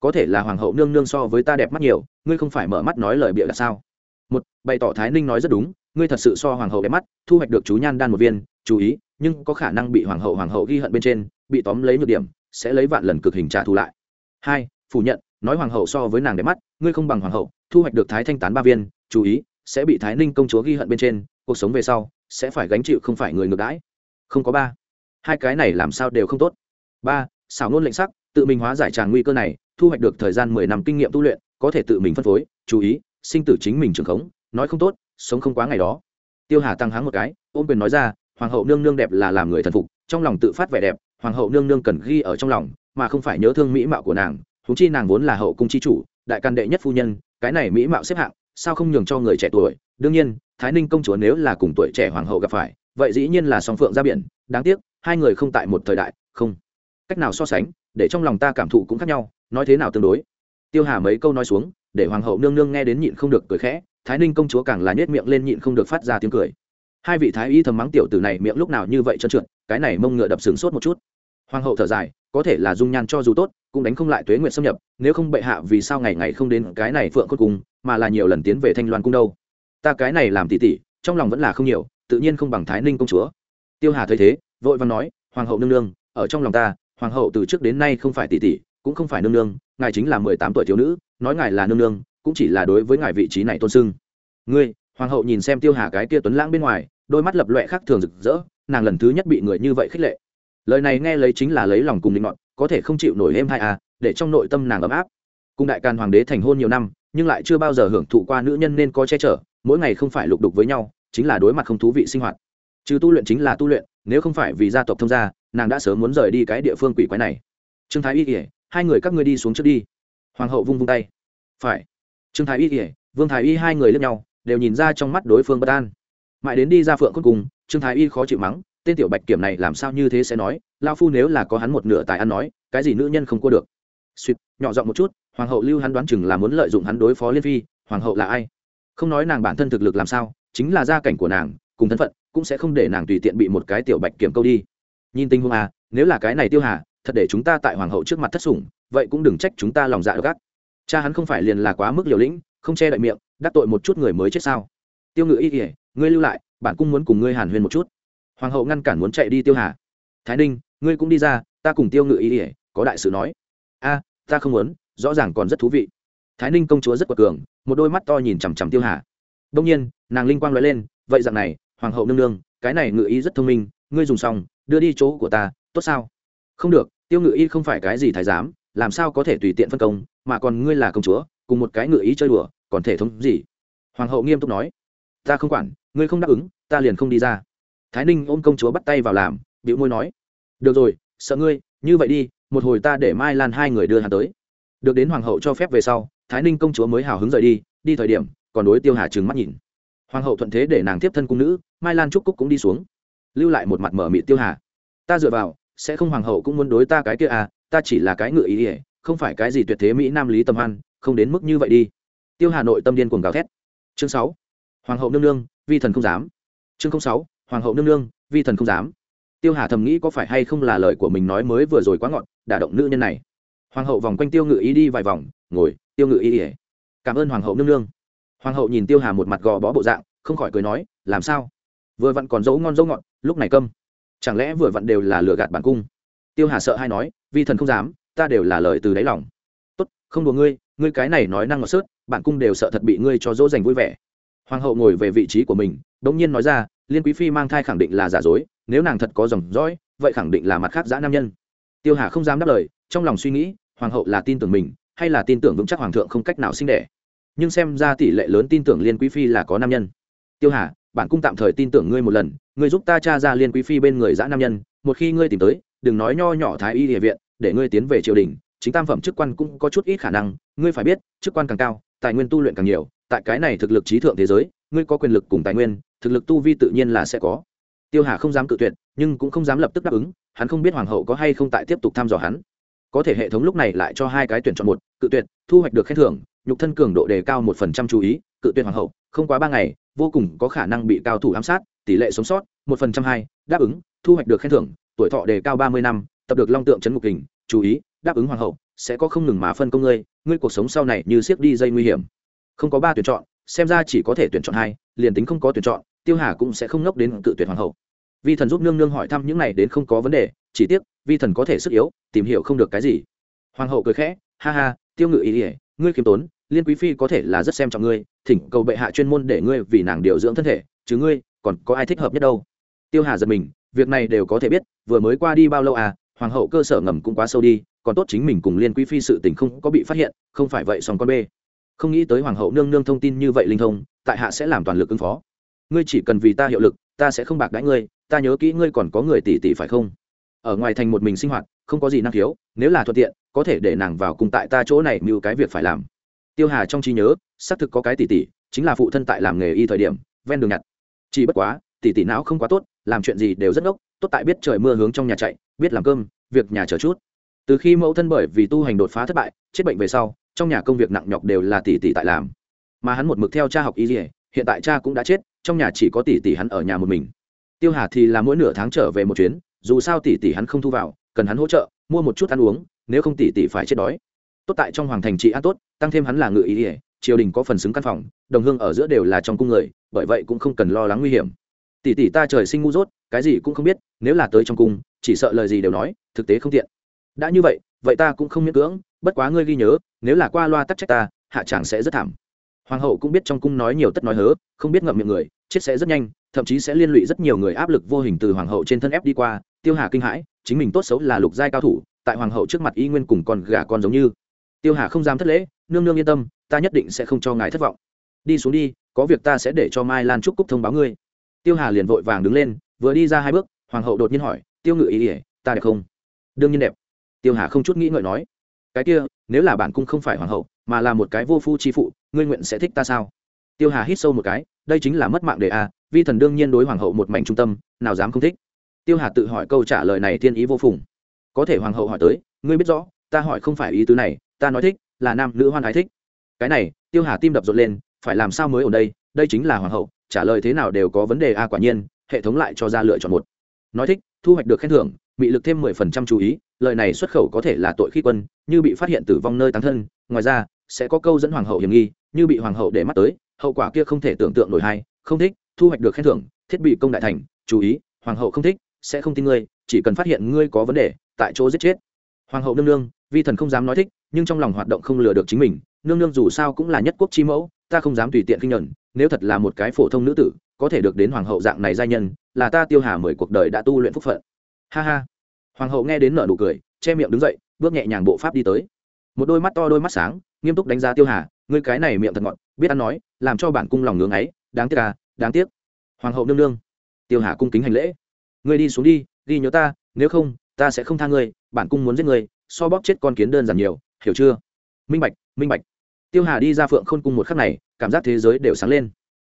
[SPEAKER 1] có thể là hoàng hậu nương nương so với ta đẹp mắt nhiều, ngươi không phải mở mắt nói lời bịa là sao? Một, bày tỏ thái ninh nói rất đúng, ngươi thật sự so hoàng hậu đẹp mắt, thu hoạch được chú nhan đan một viên, chú ý, nhưng có khả năng bị hoàng hậu hoàng hậu ghi hận bên trên, bị tóm lấy nhược điểm, sẽ lấy vạn lần cực hình trả thù lại. Hai, phủ nhận, nói hoàng hậu so với nàng đẹp mắt, ngươi không bằng hoàng hậu, thu hoạch được thái thanh tán ba viên, chú ý, sẽ bị thái ninh công chúa ghi hận bên trên, cuộc sống về sau, sẽ phải gánh chịu không phải người ngược đãi. Không có ba. Hai cái này làm sao đều không tốt. Ba, xảo nôn lệnh sắc tự mình hóa giải tràng nguy cơ này, thu hoạch được thời gian mười năm kinh nghiệm tu luyện, có thể tự mình phân phối, chú ý, sinh tử chính mình trường khống, nói không tốt, sống không quá ngày đó. Tiêu hà tăng háng một cái, ôm quyền nói ra, hoàng hậu nương nương đẹp là làm người thần phục, trong lòng tự phát vẻ đẹp, hoàng hậu nương nương cần ghi ở trong lòng, mà không phải nhớ thương mỹ mạo của nàng húng chi nàng vốn là hậu cung chi chủ, đại can đệ nhất phu nhân, cái này mỹ mạo xếp hạng, sao không nhường cho người trẻ tuổi? Đương nhiên, thái ninh công chúa nếu là cùng tuổi trẻ hoàng hậu gặp phải, vậy dĩ nhiên là song phượng ra biển, đáng tiếc, hai người không tại một thời đại, không cách nào so sánh để trong lòng ta cảm thụ cũng khác nhau nói thế nào tương đối. Tiêu hà mấy câu nói xuống để hoàng hậu nương nương nghe đến nhịn không được cười khẽ thái ninh công chúa càng là nhét miệng lên nhịn không được phát ra tiếng cười. Hai vị thái y thầm mắng tiểu tử này miệng lúc nào như vậy trơn trượt cái này mông ngựa đập sừng sốt một chút. Hoàng hậu thở dài có thể là dung nhan cho dù tốt cũng đánh không lại tuế nguyện xâm nhập nếu không bệ hạ vì sao ngày ngày không đến cái này phượng cốt cùng, mà là nhiều lần tiến về thanh loan cung đâu. Ta cái này làm tỉ tỉ trong lòng vẫn là không nhiều tự nhiên không bằng thái ninh công chúa. Tiêu hà thấy thế vội và nói hoàng hậu nương nương ở trong lòng ta hoàng hậu từ trước đến nay không phải tỷ tỷ, cũng không phải nương nương, ngài chính là mười tám tuổi thiếu nữ, nói ngài là nương nương, cũng chỉ là đối với ngài vị trí này tôn sưng. Ngươi, hoàng hậu nhìn xem tiêu hà cái kia tuấn lãng bên ngoài, đôi mắt lập loẹ khác thường rực rỡ, nàng lần thứ nhất bị người như vậy khích lệ. Lời này nghe lấy chính là lấy lòng cùng định ngọn, có thể không chịu nổi êm hai à để trong nội tâm nàng ấm áp. Cùng đại càn hoàng đế thành hôn nhiều năm, nhưng lại chưa bao giờ hưởng thụ qua nữ nhân nên có che chở, mỗi ngày không phải lục đục với nhau, chính là đối mặt không thú vị sinh hoạt. Trừ tu luyện chính là tu luyện, nếu không phải vì gia tộc thông gia nàng đã sớm muốn rời đi cái địa phương quỷ quái này. Trương thái y kỉa hai người các ngươi đi xuống trước đi. Hoàng hậu vung vung tay. Phải. Trương thái y kỉa vương thái y hai người lướt nhau, đều nhìn ra trong mắt đối phương bất an. Mãi đến đi ra phượng cuối cùng, trương thái y khó chịu mắng, tên tiểu bạch kiểm này làm sao như thế sẽ nói lao phu nếu là có hắn một nửa tài ăn nói, cái gì nữ nhân không cua được. Suýt nhỏ giọng một chút, hoàng hậu lưu hắn đoán chừng là muốn lợi dụng hắn đối phó liên phi, hoàng hậu là ai? Không nói nàng bản thân thực lực làm sao, chính là gia cảnh của nàng, cùng thân phận, cũng sẽ không để nàng tùy tiện bị một cái tiểu bạch kiểm câu đi nhìn tình huống à nếu là cái này tiêu hà, thật để chúng ta tại hoàng hậu trước mặt thất sủng, vậy cũng đừng trách chúng ta lòng dạ gắt. Cha hắn không phải liền là quá mức liều lĩnh, không che đậy miệng, đắc tội một chút người mới chết sao? Tiêu ngự y kỉa ngươi lưu lại, bản cung muốn cùng ngươi hàn huyên một chút. Hoàng hậu ngăn cản muốn chạy đi tiêu hà. Thái ninh, ngươi cũng đi ra, ta cùng tiêu ngự y kỉa có đại sự nói. A, ta không muốn, rõ ràng còn rất thú vị. Thái ninh công chúa rất quật cường, một đôi mắt to nhìn chằm chằm tiêu hà. Đông nhiên, nàng linh quang nói lên, vậy dạng này, hoàng hậu nương nương, cái này ngự ý rất thông minh, ngươi dùng xong đưa đi chỗ của ta, tốt sao? Không được, tiêu ngự y không phải cái gì thái giám, làm sao có thể tùy tiện phân công, mà còn ngươi là công chúa, cùng một cái ngự ý chơi đùa, còn thể thống gì? Hoàng hậu nghiêm túc nói. Ta không quản, ngươi không đáp ứng, ta liền không đi ra. Thái ninh ôm công chúa bắt tay vào làm bịu môi nói. Được rồi, sợ ngươi, như vậy đi, một hồi ta để mai lan hai người đưa hắn tới. Được đến hoàng hậu cho phép về sau, thái ninh công chúa mới hào hứng rời đi đi thời điểm, còn đối tiêu hà trừng mắt nhìn. Hoàng hậu thuận thế để nàng tiếp thân cung nữ, mai lan trúc cúc cũng đi xuống lưu lại một mặt mở mị tiêu hà. Ta dựa vào, sẽ không hoàng hậu cũng muốn đối ta cái kia à ta chỉ là cái ngựa ý ỉa, không phải cái gì tuyệt thế mỹ nam lý tâm hoan, không đến mức như vậy đi. Tiêu hà nội tâm điên cuồng gào thét. Chương sáu, hoàng hậu nương nương, vi thần không dám. Chương sáu, hoàng hậu nương nương, vi thần không dám. Tiêu hà thầm nghĩ có phải hay không là lời của mình nói mới vừa rồi quá ngọn đả động nữ nhân này. Hoàng hậu vòng quanh tiêu ngự ý đi vài vòng, ngồi, tiêu ngự ý ỉa. Cảm ơn hoàng hậu nương nương. Hoàng hậu nhìn tiêu hà một mặt gò bó bộ dạng, không khỏi cười nói, làm sao? Vừa vặn còn dấu ngon dấu ngọn lúc này câm. Chẳng lẽ vừa vặn đều là lừa gạt bản cung? Tiêu hà sợ hay nói, vi thần không dám, ta đều là lời từ đáy lòng. Tốt, không đùa ngươi ngươi cái này nói năng ngọt sớt, bản cung đều sợ thật bị ngươi cho dỗ dành vui vẻ. Hoàng hậu ngồi về vị trí của mình đ ỗ n g nhiên nói ra, liên quý phi mang thai khẳng định là giả dối, nếu nàng thật có dòng dõi, vậy khẳng định là mặt khác giã nam nhân. Tiêu hà không dám đáp lời, trong lòng suy nghĩ, hoàng hậu là tin tưởng mình, hay là tin tưởng vững chắc hoàng thượng không cách nào sinh đẻ. Nhưng xem ra tỷ lệ lớn tin tưởng liên quý phi là có nam nhân. Tiêu hà, bản cung tạm thời tin tưởng ngươi một lần ngươi giúp ta tra ra liên quý phi bên người dã nam nhân, một khi ngươi tìm tới, đừng nói nho nhỏ thái y địa viện, để ngươi tiến về triều đình, chính tam phẩm chức quan cũng có chút ít khả năng, ngươi phải biết, chức quan càng cao, tài nguyên tu luyện càng nhiều, tại cái này thực lực trí thượng thế giới, ngươi có quyền lực cùng tài nguyên, thực lực tu vi tự nhiên là sẽ có. Tiêu hà không dám cự tuyệt, nhưng cũng không dám lập tức đáp ứng, hắn không biết hoàng hậu có hay không tại tiếp tục thăm dò hắn. Có thể hệ thống lúc này lại cho hai cái tuyển chọn một, cự tuyệt, thu hoạch được khen thưởng, nhục thân cường độ đề cao một phần trăm chú ý, cự tuyệt hoàng hậu, không quá ba ngày, vô cùng có khả năng bị cao thủ ám sát tỷ lệ sống sót, một phần trăm hai, đáp ứng, thu hoạch được khen thưởng, tuổi thọ đề cao ba mươi năm, tập được long tượng trấn ngục hình chú ý, đáp ứng hoàng hậu, sẽ có không ngừng mà phân công ngươi ngươi cuộc sống sau này như siết đi dây nguy hiểm. Không có ba tuyển chọn, xem ra chỉ có thể tuyển chọn hai, liền tính không có tuyển chọn, tiêu hà cũng sẽ không ngốc đến cự tuyển hoàng hậu. Vi thần giúp nương nương hỏi thăm những này đến không có vấn đề, chỉ tiếc, vi thần có thể sức yếu, tìm hiểu không được cái gì. Hoàng hậu cười khẽ, ha ha, tiêu ngự ý ỉa ngươi khiêm tốn, liên quý phi có thể là rất xem trọng ngươi, thỉnh cầu bệ hạ chuyên môn để ngươi vì nàng điều dưỡng thân thể, chứ ngươi còn có ai thích hợp nhất đâu. Tiêu hà giật mình, việc này đều có thể biết, vừa mới qua đi bao lâu à hoàng hậu cơ sở ngầm cũng quá sâu đi, còn tốt chính mình cùng liên quý phi sự tình không có bị phát hiện, không phải vậy xong con bê. Không nghĩ tới hoàng hậu nương nương thông tin như vậy linh thông, tại hạ sẽ làm toàn lực ứng phó. Ngươi chỉ cần vì ta hiệu lực, ta sẽ không bạc đãi ngươi, ta nhớ kỹ ngươi còn có người tỷ tỷ phải không? Ở ngoài thành một mình sinh hoạt, không có gì năng khiếu, nếu là thuận tiện, có thể để nàng vào cùng tại ta chỗ này mưu cái việc phải làm. Tiêu hà trong trí nhớ, xác thực có cái tỷ tỷ, chính là phụ thân tại làm nghề y thời điểm, ven đường nhặt chỉ bất quá, tỷ tỷ não không quá tốt, làm chuyện gì đều rất ngốc, tốt tại biết trời mưa hướng trong nhà chạy, biết làm cơm, việc nhà chờ chút. Từ khi mẫu thân bởi vì tu hành đột phá thất bại, chết bệnh về sau, trong nhà công việc nặng nhọc đều là tỷ tỷ tại làm. Mà hắn một mực theo cha học y dỉa hiện tại cha cũng đã chết, trong nhà chỉ có tỷ tỷ hắn ở nhà một mình. Tiêu hà thì là mỗi nửa tháng trở về một chuyến, dù sao tỷ tỷ hắn không thu vào, cần hắn hỗ trợ, mua một chút ăn uống, nếu không tỷ tỷ phải chết đói. Tốt tại trong hoàng thành trị an tốt, tăng thêm hắn là ngự ý ỉa triều đình có phần xứng căn phòng, đồng hương ở giữa đều là trong cung người, bởi vậy cũng không cần lo lắng nguy hiểm. Tỷ tỷ ta trời sinh ngu dốt, cái gì cũng không biết, nếu là tới trong cung, chỉ sợ lời gì đều nói, thực tế không tiện. Đã như vậy vậy ta cũng không miễn cưỡng, bất quá ngươi ghi nhớ, nếu là qua loa tắc trách ta, hạ chẳng sẽ rất thảm. Hoàng hậu cũng biết trong cung nói nhiều tất nói hớ, không biết ngậm miệng người, chết sẽ rất nhanh, thậm chí sẽ liên lụy rất nhiều người áp lực vô hình từ hoàng hậu trên thân ép đi qua, tiêu hà kinh hãi, chính mình tốt xấu là lục giai cao thủ, tại hoàng hậu trước mặt y nguyên cùng con gà con giống như. Tiêu hà không dám thất lễ, nương nương yên tâm ta nhất định sẽ không cho ngài thất vọng. Đi xuống đi, có việc ta sẽ để cho mai lan trúc cúc thông báo ngươi. Tiêu hà liền vội vàng đứng lên, vừa đi ra hai bước, hoàng hậu đột nhiên hỏi, tiêu ngự ý ỉa ta đẹp không? Đương nhiên đẹp. Tiêu hà không chút nghĩ ngợi nói, cái kia, nếu là bản cung không phải hoàng hậu, mà là một cái vô phu chi phụ, ngươi nguyện sẽ thích ta sao? Tiêu hà hít sâu một cái, đây chính là mất mạng đề a, vi thần đương nhiên đối hoàng hậu một mảnh trung tâm, nào dám không thích. Tiêu hà tự hỏi câu trả lời này thiên ý vô phùng. Có thể hoàng hậu hỏi tới, ngươi biết rõ, ta hỏi không phải ý tứ này, ta nói thích, là nam nữ hoan ái thích cái này, tiêu hà tim đập rộn lên, phải làm sao mới ở đây? Đây chính là hoàng hậu, trả lời thế nào đều có vấn đề a, quả nhiên, hệ thống lại cho ra lựa chọn một. Nói thích, thu hoạch được khen thưởng bị lực thêm mười phần trăm chú ý, lời này xuất khẩu có thể là tội khi quân, như bị phát hiện tử vong nơi tán thân, ngoài ra, sẽ có câu dẫn hoàng hậu hiểm nghi, như bị hoàng hậu để mắt tới, hậu quả kia không thể tưởng tượng nổi hay, không thích, thu hoạch được khen thưởng, thiết bị công đại thành, chú ý, hoàng hậu không thích, sẽ không tin ngươi, chỉ cần phát hiện ngươi có vấn đề, tại chỗ giết chết. Hoàng hậu nương nương, vi thần không dám nói thích, nhưng trong lòng hoạt động không lừa được chính mình nương nương dù sao cũng là nhất quốc chi mẫu, ta không dám tùy tiện kinh nhận nếu thật là một cái phổ thông nữ tử, có thể được đến hoàng hậu dạng này giai nhân, là ta tiêu hà mười cuộc đời đã tu luyện phúc phận. Ha ha. Hoàng hậu nghe đến nở nụ cười, che miệng đứng dậy, bước nhẹ nhàng bộ pháp đi tới. Một đôi mắt to đôi mắt sáng, nghiêm túc đánh giá tiêu hà, ngươi cái này miệng thật ngọt, biết ăn nói, làm cho bản cung lòng ngưỡng ấy, đáng tiếc à đáng tiếc. Hoàng hậu nương nương, tiêu hà cung kính hành lễ. Ngươi đi xuống đi, ghi nhớ ta, nếu không, ta sẽ không tha ngươi, bản cung muốn giết ngươi, so bóp chết con kiến đơn giản nhiều, hiểu chưa? Minh bạch minh bạch tiêu hà đi ra phượng khôn cung một khắc này, cảm giác thế giới đều sáng lên.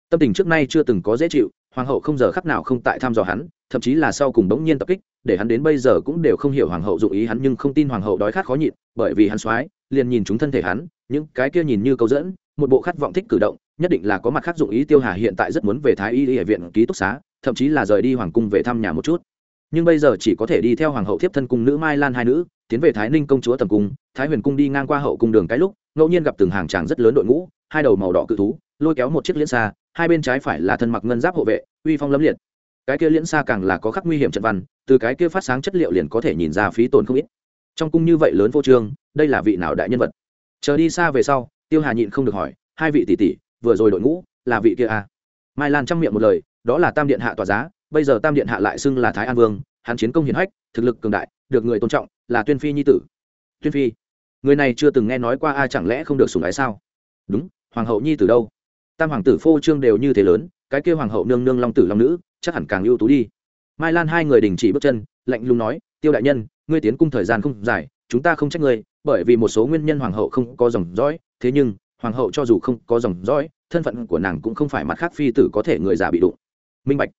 [SPEAKER 1] Tâm tình trước nay chưa từng có dễ chịu, hoàng hậu không giờ khắc nào không tại thăm dò hắn, thậm chí là sau cùng đống nhiên tập kích, để hắn đến bây giờ cũng đều không hiểu hoàng hậu dụng ý hắn nhưng không tin hoàng hậu đói khát khó nhịn, bởi vì hắn soái, liền nhìn chúng thân thể hắn, những cái kia nhìn như câu dẫn, một bộ khát vọng thích cử động, nhất định là có mặt khác dụng ý tiêu hà hiện tại rất muốn về thái y y viện ký túc xá, thậm chí là rời đi hoàng cung về thăm nhà một chút. Nhưng bây giờ chỉ có thể đi theo hoàng hậu thiếp thân cung nữ mai lan hai nữ, tiến về thái ninh công chúa tầm cung, thái huyền cung đi ngang qua hậu cung đường cái lúc ngẫu nhiên gặp từng hàng tràng rất lớn đội ngũ, hai đầu màu đỏ cự thú, lôi kéo một chiếc liễn xa, hai bên trái phải là thân mặc ngân giáp hộ vệ, uy phong lấm liệt. Cái kia liễn xa càng là có khắc nguy hiểm trận văn, từ cái kia phát sáng chất liệu liền có thể nhìn ra phí tồn không ít. Trong cung như vậy lớn vô trương, đây là vị nào đại nhân vật? Chờ đi xa về sau, tiêu hà nhịn không được hỏi, hai vị tỷ tỷ, vừa rồi đội ngũ là vị kia à? mai lan chăm miệng một lời, đó là tam điện hạ tòa giá, bây giờ tam điện hạ lại xưng là thái an vương, hắn chiến công hiển hách, thực lực cường đại, được người tôn trọng, là tuyên phi nhi tử. Tuyên phi người này chưa từng nghe nói qua ai chẳng lẽ không được sủng ái sao? Đúng, hoàng hậu nhi từ đâu? Tam hoàng tử phô trương đều như thế lớn, cái kia hoàng hậu nương nương long tử long nữ, chắc hẳn càng ưu tú đi. Mai lan hai người đình chỉ bước chân, lạnh lùng nói, tiêu đại nhân, ngươi tiến cung thời gian không dài, chúng ta không trách ngươi, bởi vì một số nguyên nhân hoàng hậu không có dòng dõi, thế nhưng, hoàng hậu cho dù không có dòng dõi, thân phận của nàng cũng không phải mặt khác phi tử có thể người già bị đụng. Minh bạch.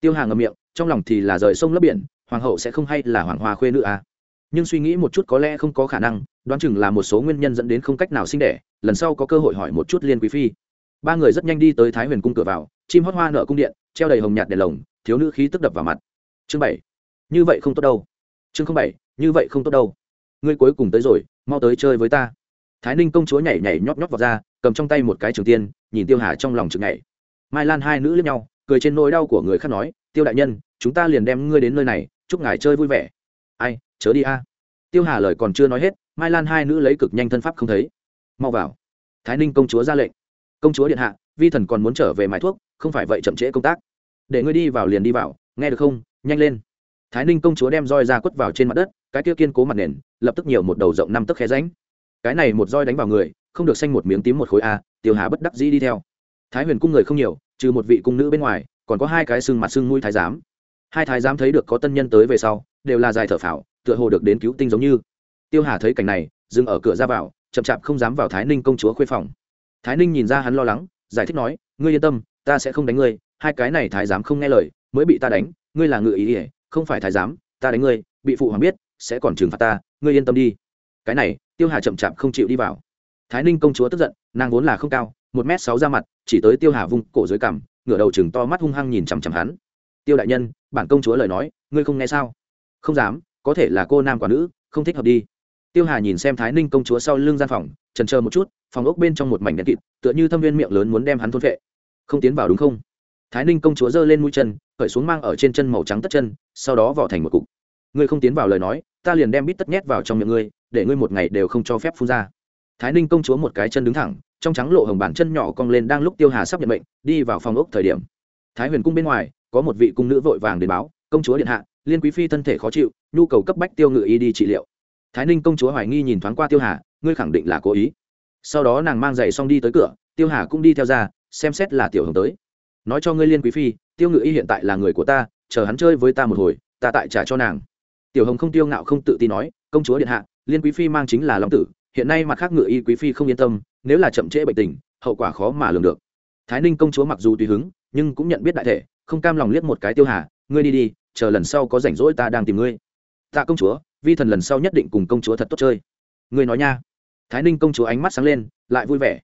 [SPEAKER 1] Tiêu hà ngầm miệng, trong lòng thì là rời sông lấp biển, hoàng hậu sẽ không hay là hoàng hoa khuê nữ à nhưng suy nghĩ một chút có lẽ không có khả năng, đoán chừng là một số nguyên nhân dẫn đến không cách nào sinh đẻ, lần sau có cơ hội hỏi một chút liên quý phi. Ba người rất nhanh đi tới thái huyền cung cửa vào, chim hót hoa nợ cung điện, treo đầy hồng nhạt đèn lồng, thiếu nữ khí tức đập vào mặt. Chương bảy. Như vậy không tốt đâu. Chương không bảy, như vậy không tốt đâu. Ngươi cuối cùng tới rồi, mau tới chơi với ta. Thái ninh công chúa nhảy nhảy nhóp nhóp vào ra, cầm trong tay một cái trường tiên, nhìn tiêu hà trong lòng chừng nhảy. Mai lan hai nữ lướt nhau, cười trên nỗi đau của người khác nói, tiêu đại nhân, chúng ta liền đem ngươi đến nơi này, chúc ngài chơi vui vẻ ai, chớ đi a. Tiêu hà lời còn chưa nói hết, mai lan hai nữ lấy cực nhanh thân pháp không thấy. Mau vào. Thái ninh công chúa ra lệnh. Công chúa điện hạ, vi thần còn muốn trở về mái thuốc, không phải vậy chậm trễ công tác. Để ngươi đi vào liền đi vào, nghe được không? Nhanh lên. Thái ninh công chúa đem roi ra quất vào trên mặt đất, cái kia kiên cố mặt nền, lập tức nhiều một đầu rộng năm tấc khe ránh cái này một roi đánh vào người, không được xanh một miếng tím một khối a, tiêu hà bất đắc dĩ đi theo. Thái huyền cung người không nhiều, trừ một vị cung nữ bên ngoài, còn có hai cái xương mặt xương mũi thái giám. Hai thái giám thấy được có tân nhân tới về sau đều là dài thở phào, tựa hồ được đến cứu tinh giống như. Tiêu hà thấy cảnh này, dừng ở cửa ra vào, chậm chạp không dám vào thái ninh công chúa khuê phòng. Thái ninh nhìn ra hắn lo lắng, giải thích nói, ngươi yên tâm, ta sẽ không đánh ngươi, hai cái này thái giám không nghe lời, mới bị ta đánh, ngươi là ngự ý ỉa không phải thái giám, ta đánh ngươi, bị phụ hoàng biết, sẽ còn trừng phạt ta, ngươi yên tâm đi. Cái này, tiêu hà chậm chạp không chịu đi vào. Thái ninh công chúa tức giận, nàng vốn là không cao, một m sáu ra mặt, chỉ tới tiêu hà vung cổ dưới cằm, ngửa đầu chừng to mắt hung hăng nhìn chằm chằm hắn. Tiêu đại nhân, bản công chúa lời nói, ngươi không nghe sao? Không dám, có thể là cô nam quả nữ, không thích hợp đi. Tiêu hà nhìn xem thái ninh công chúa sau lưng gian phòng trần chờ một chút, phòng ốc bên trong một mảnh đèn kịt, tựa như thâm viên miệng lớn muốn đem hắn thôn vệ không tiến vào đúng không? Thái ninh công chúa giơ lên mũi chân, khởi xuống mang ở trên chân màu trắng tất chân, sau đó vỏ thành một cục. Ngươi không tiến vào lời nói, ta liền đem bít tất nhét vào trong miệng ngươi, để ngươi một ngày đều không cho phép phun ra. Thái ninh công chúa một cái chân đứng thẳng, trong trắng lộ hồng bản chân nhỏ cong lên đang lúc tiêu hà sắp nhận bệnh đi vào phòng ốc thời điểm. Thái huyền cung bên ngoài, có một vị cung nữ vội vàng đến báo, công chúa điện hạ liên quý phi thân thể khó chịu, nhu cầu cấp bách tiêu ngự y đi trị liệu. Thái ninh công chúa hoài nghi nhìn thoáng qua tiêu hà, ngươi khẳng định là cố ý. Sau đó nàng mang giày xong đi tới cửa, tiêu hà cũng đi theo ra, xem xét là tiểu hồng tới. Nói cho ngươi liên quý phi, tiêu ngự y hiện tại là người của ta, chờ hắn chơi với ta một hồi, ta tại trả cho nàng. Tiểu hồng không tiêu ngạo không tự tin nói, công chúa điện hạ, liên quý phi mang chính là long tử, hiện nay mặt khác ngự y quý phi không yên tâm, nếu là chậm trễ bệnh tình, hậu quả khó mà lường được. Thái ninh công chúa mặc dù tùy hứng, nhưng cũng nhận biết đại thể, không cam lòng liếc một cái tiêu hà, ngươi đi đi chờ lần sau có rảnh rỗi ta đang tìm ngươi. Tạ công chúa, vi thần lần sau nhất định cùng công chúa thật tốt chơi. Ngươi nói nha. Thái ninh công chúa ánh mắt sáng lên, lại vui vẻ.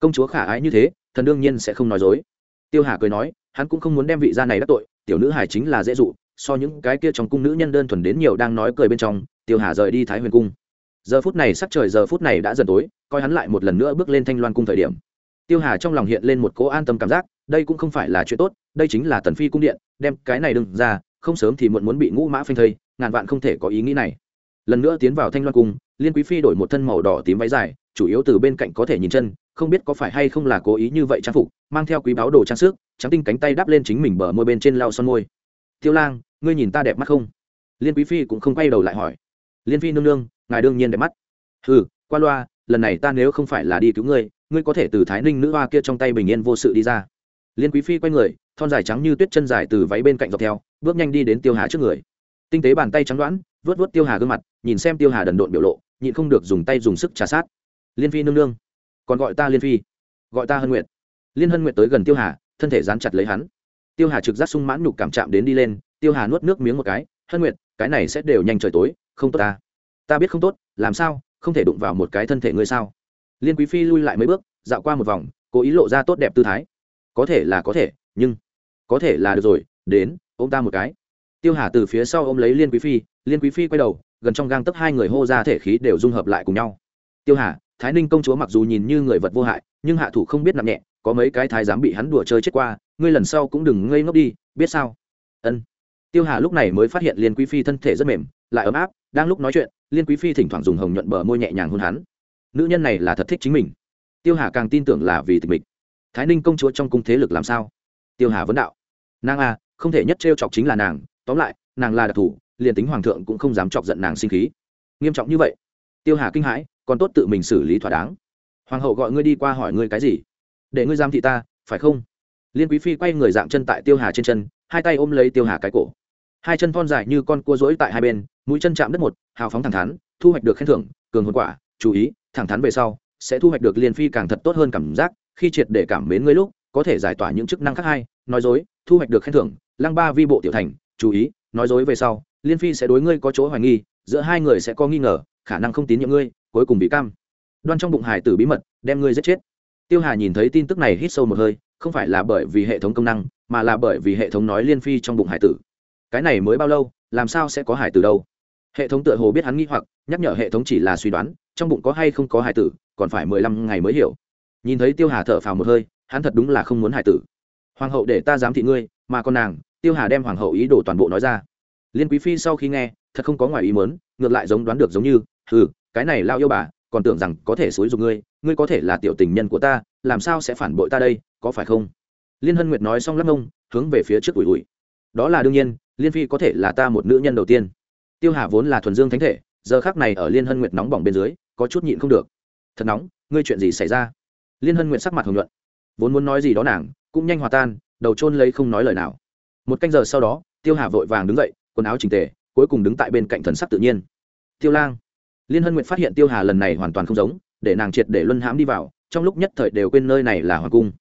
[SPEAKER 1] Công chúa khả ái như thế, thần đương nhiên sẽ không nói dối. Tiêu hà cười nói, hắn cũng không muốn đem vị gia này đắc tội, tiểu nữ hải chính là dễ dụ, so những cái kia trong cung nữ nhân đơn thuần đến nhiều đang nói cười bên trong, tiêu hà rời đi thái huyền cung. Giờ phút này sắc trời giờ phút này đã dần tối, coi hắn lại một lần nữa bước lên thanh loan cung thời điểm. Tiêu hà trong lòng hiện lên một cố an tâm cảm giác, đây cũng không phải là chuyện tốt, đây chính là tần phi cung điện, đem cái này đừng ra không sớm thì muộn muốn bị ngũ mã phanh thây, ngàn vạn không thể có ý nghĩ này. Lần nữa tiến vào thanh loan cung, liên quý phi đổi một thân màu đỏ tím váy dài, chủ yếu từ bên cạnh có thể nhìn chân, không biết có phải hay không là cố ý như vậy trang phục, mang theo quý báo đồ trang sức, trắng tinh cánh tay đắp lên chính mình bờ môi bên trên lau son môi. Tiêu lang, ngươi nhìn ta đẹp mắt không? Liên quý phi cũng không quay đầu lại hỏi. Liên phi nương nương, ngài đương nhiên đẹp mắt. Ừ qua loa, lần này ta nếu không phải là đi cứu ngươi ngươi có thể từ thái ninh nữ hoa kia trong tay bình yên vô sự đi ra liên quý phi quay người, thon dài trắng như tuyết chân dài từ váy bên cạnh dọc theo, bước nhanh đi đến tiêu hà trước người. Tinh tế bàn tay trắng đoãn vớt vớt tiêu hà gương mặt, nhìn xem tiêu hà đần độn biểu lộ, nhịn không được dùng tay dùng sức trà sát. Liên phi nương nương, còn gọi ta liên phi, gọi ta hân nguyện liên hân nguyện tới gần tiêu hà, thân thể dán chặt lấy hắn. Tiêu hà trực giác sung mãn nhục cảm chạm đến đi lên, tiêu hà nuốt nước miếng một cái, hân nguyện cái này sẽ đều nhanh trời tối, không tốt ta. Ta biết không tốt, làm sao, không thể đụng vào một cái thân thể ngươi sao? Liên quý phi lui lại mấy bước, dạo qua một vòng, cố ý lộ ra tốt đẹp tư thái có thể là có thể, nhưng có thể là được rồi, đến ô m ta một cái. Tiêu hà từ phía sau ôm lấy liên quý phi, liên quý phi quay đầu, gần trong gang tấp hai người hô ra thể khí đều dung hợp lại cùng nhau. Tiêu hà, thái ninh công chúa mặc dù nhìn như người vật vô hại, nhưng hạ thủ không biết nặng nhẹ, có mấy cái thái dám bị hắn đùa chơi chết qua, ngươi lần sau cũng đừng ngây ngốc đi, biết sao? Ân. Tiêu hà lúc này mới phát hiện liên quý phi thân thể rất mềm, lại ấm áp, đang lúc nói chuyện, liên quý phi thỉnh thoảng dùng hồng nhuận bờ môi nhẹ nhàng hôn hắn. Nữ nhân này là thật thích chính mình. Tiêu hà càng tin tưởng là vì tịch mình thái ninh công chúa trong cung thế lực làm sao? Tiêu hà vấn đạo. Nàng a à, không thể nhất t chọc chính là nàng tóm lại nàng là đặc thù liền tính hoàng thượng cũng không dám chọc giận nàng sinh khí. Nghiêm trọng như vậy. Tiêu hà kinh hãi còn tốt tự mình xử lý thỏa đáng. Hoàng hậu gọi ngươi đi qua hỏi ngươi cái gì? Để ngươi giam thị ta phải không? Liên quý phi quay người dạng chân tại tiêu hà trên chân hai tay ôm lấy tiêu hà cái cổ. Hai chân thon dài như con cua rỗi tại hai bên mũi chân chạm đất một hào phóng thẳng thắn thu hoạch được khen thưởng cường hồn quả chú ý thẳng thắn về sau sẽ thu hoạch được liên phi càng thật tốt hơn cảm giác khi triệt để cảm mến ngươi lúc, có thể giải tỏa những chức năng khác hay, nói dối, thu hoạch được khen thưởng, lăng ba vi bộ tiểu thành, chú ý, nói dối về sau, liên phi sẽ đối ngươi có chỗ hoài nghi, giữa hai người sẽ có nghi ngờ, khả năng không tín nhiệm ngươi, cuối cùng bị cam. Đoan trong bụng hải tử bí mật, đem ngươi giết chết. Tiêu hà nhìn thấy tin tức này hít sâu một hơi, không phải là bởi vì hệ thống công năng, mà là bởi vì hệ thống nói liên phi trong bụng hải tử. Cái này mới bao lâu, làm sao sẽ có hải tử đâu? Hệ thống tựa hồ biết hắn nghi hoặc, nhắc nhở hệ thống chỉ là suy đoán, trong bụng có hay không có hải tử, còn phải mười lăm ngày mới hiểu nhìn thấy tiêu hà thở phào một hơi, hắn thật đúng là không muốn hải tử. Hoàng hậu để ta giám thị ngươi, mà con nàng, tiêu hà đem hoàng hậu ý đồ toàn bộ nói ra. Liên quý phi sau khi nghe, thật không có ngoài ý mớn ngược lại giống đoán được giống như ừ cái này lao yêu bà, còn tưởng rằng có thể xúi dục ngươi ngươi có thể là tiểu tình nhân của ta, làm sao sẽ phản bội ta đây, có phải không? Liên hân nguyệt nói xong lắc ông hướng về phía trước ủi ủi. Đó là đương nhiên, liên phi có thể là ta một nữ nhân đầu tiên. Tiêu hà vốn là thuần dương thánh thể, giờ khác này ở liên hân nguyệt nóng bỏng bên dưới, có chút nhịn không được. Thật nóng, ngươi chuyện gì xảy ra? Liên hân nguyệt sắc mặt hồng nhuận. Vốn muốn nói gì đó nàng, cũng nhanh hòa tan, đầu trôn lấy không nói lời nào. Một canh giờ sau đó, tiêu hà vội vàng đứng dậy, quần áo trình tề, cuối cùng đứng tại bên cạnh thần sắc tự nhiên. Tiêu lang. Liên hân nguyệt phát hiện tiêu hà lần này hoàn toàn không giống, để nàng triệt để luân hãm đi vào, trong lúc nhất thời đều quên nơi này là hoàng cung.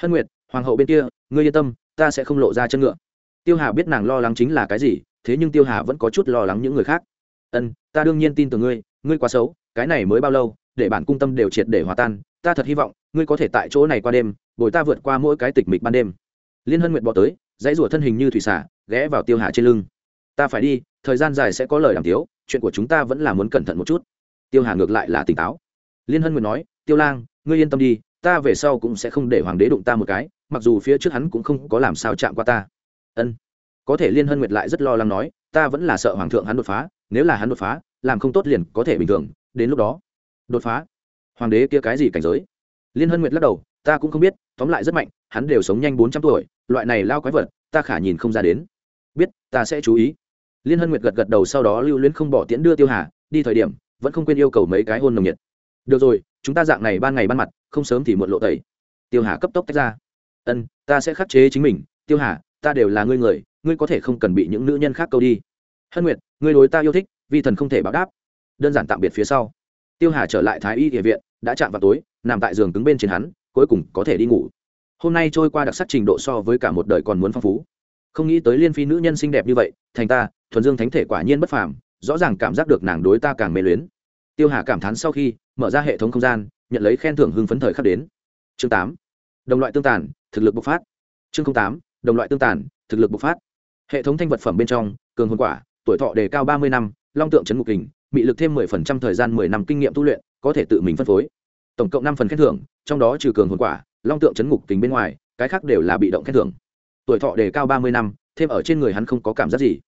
[SPEAKER 1] Hân nguyệt, hoàng hậu bên kia, ngươi yên tâm, ta sẽ không lộ ra chân ngựa. Tiêu hà biết nàng lo lắng chính là cái gì, thế nhưng tiêu hà vẫn có chút lo lắng những người khác. Ân, ta đương nhiên tin tưởng ngươi ngươi quá xấu, cái này mới bao lâu, để bản cung tâm đều triệt để hòa tan ta thật hy vọng, ngươi có thể tại chỗ này qua đêm, bồi ta vượt qua mỗi cái tịch mịch ban đêm. Liên hân nguyện bỏ tới, dãy rủa thân hình như thủy xả, ghé vào tiêu hà trên lưng. Ta phải đi, thời gian dài sẽ có lời đàm tiếu, chuyện của chúng ta vẫn là muốn cẩn thận một chút. Tiêu hà ngược lại là tỉnh táo. Liên hân nguyện nói, tiêu lang, ngươi yên tâm đi, ta về sau cũng sẽ không để hoàng đế đụng ta một cái, mặc dù phía trước hắn cũng không có làm sao chạm qua ta. Ân. Có thể liên hân nguyệt lại rất lo lắng nói, ta vẫn là sợ hoàng thượng hắn đột phá, nếu là hắn đột phá, làm không tốt liền có thể bình thường. Đến lúc đó, đột phá hoàng đế kia cái gì cảnh giới? Liên hân nguyệt lắc đầu, ta cũng không biết, tóm lại rất mạnh, hắn đều sống nhanh bốn trăm tuổi, loại này lao quái vật, ta khả nhìn không ra đến. Biết, ta sẽ chú ý. Liên hân nguyệt gật gật đầu sau đó lưu luyến không bỏ tiễn đưa tiêu hà, đi thời điểm, vẫn không quên yêu cầu mấy cái hôn nồng nhiệt. Được rồi, chúng ta dạng này ban ngày ban mặt, không sớm thì muộn lộ tẩy. Tiêu hà cấp tốc tách ra. Ân, ta sẽ khắc chế chính mình. Tiêu hà, ta đều là ngươi người, ngươi có thể không cần bị những nữ nhân khác câu đi. Hân nguyệt, ngươi đối ta yêu thích, vi thần không thể báo đáp. Đơn giản tạm biệt phía sau. Tiêu hà trở lại thái y địa viện đã chạm vào tối, nằm tại giường cứng bên trên hắn, cuối cùng có thể đi ngủ. Hôm nay trôi qua đặc sắc trình độ so với cả một đời còn muốn phong phú. Không nghĩ tới liên phi nữ nhân xinh đẹp như vậy, thành ta, thuần dương thánh thể quả nhiên bất phàm, rõ ràng cảm giác được nàng đối ta càng mê luyến. Tiêu hà cảm thán sau khi, mở ra hệ thống không gian, nhận lấy khen thưởng hưng phấn thời khắc đến. Chương tám, đồng loại tương tàn, thực lực bộc phát. Chương tám, đồng loại tương tàn, thực lực bộc phát. Hệ thống thanh vật phẩm bên trong, cường hồn quả, tuổi thọ đề cao ba mươi năm, long tượng trấn ngục hình bị lực thêm mười phần trăm thời gian mười năm kinh nghiệm tu luyện, có thể tự mình phân phối. Tổng cộng năm phần khen thưởng, trong đó trừ cường hồn quả, long tượng trấn ngục kính bên ngoài, cái khác đều là bị động khen thưởng. Tuổi thọ đề cao ba mươi năm, thêm ở trên người hắn không có cảm giác gì.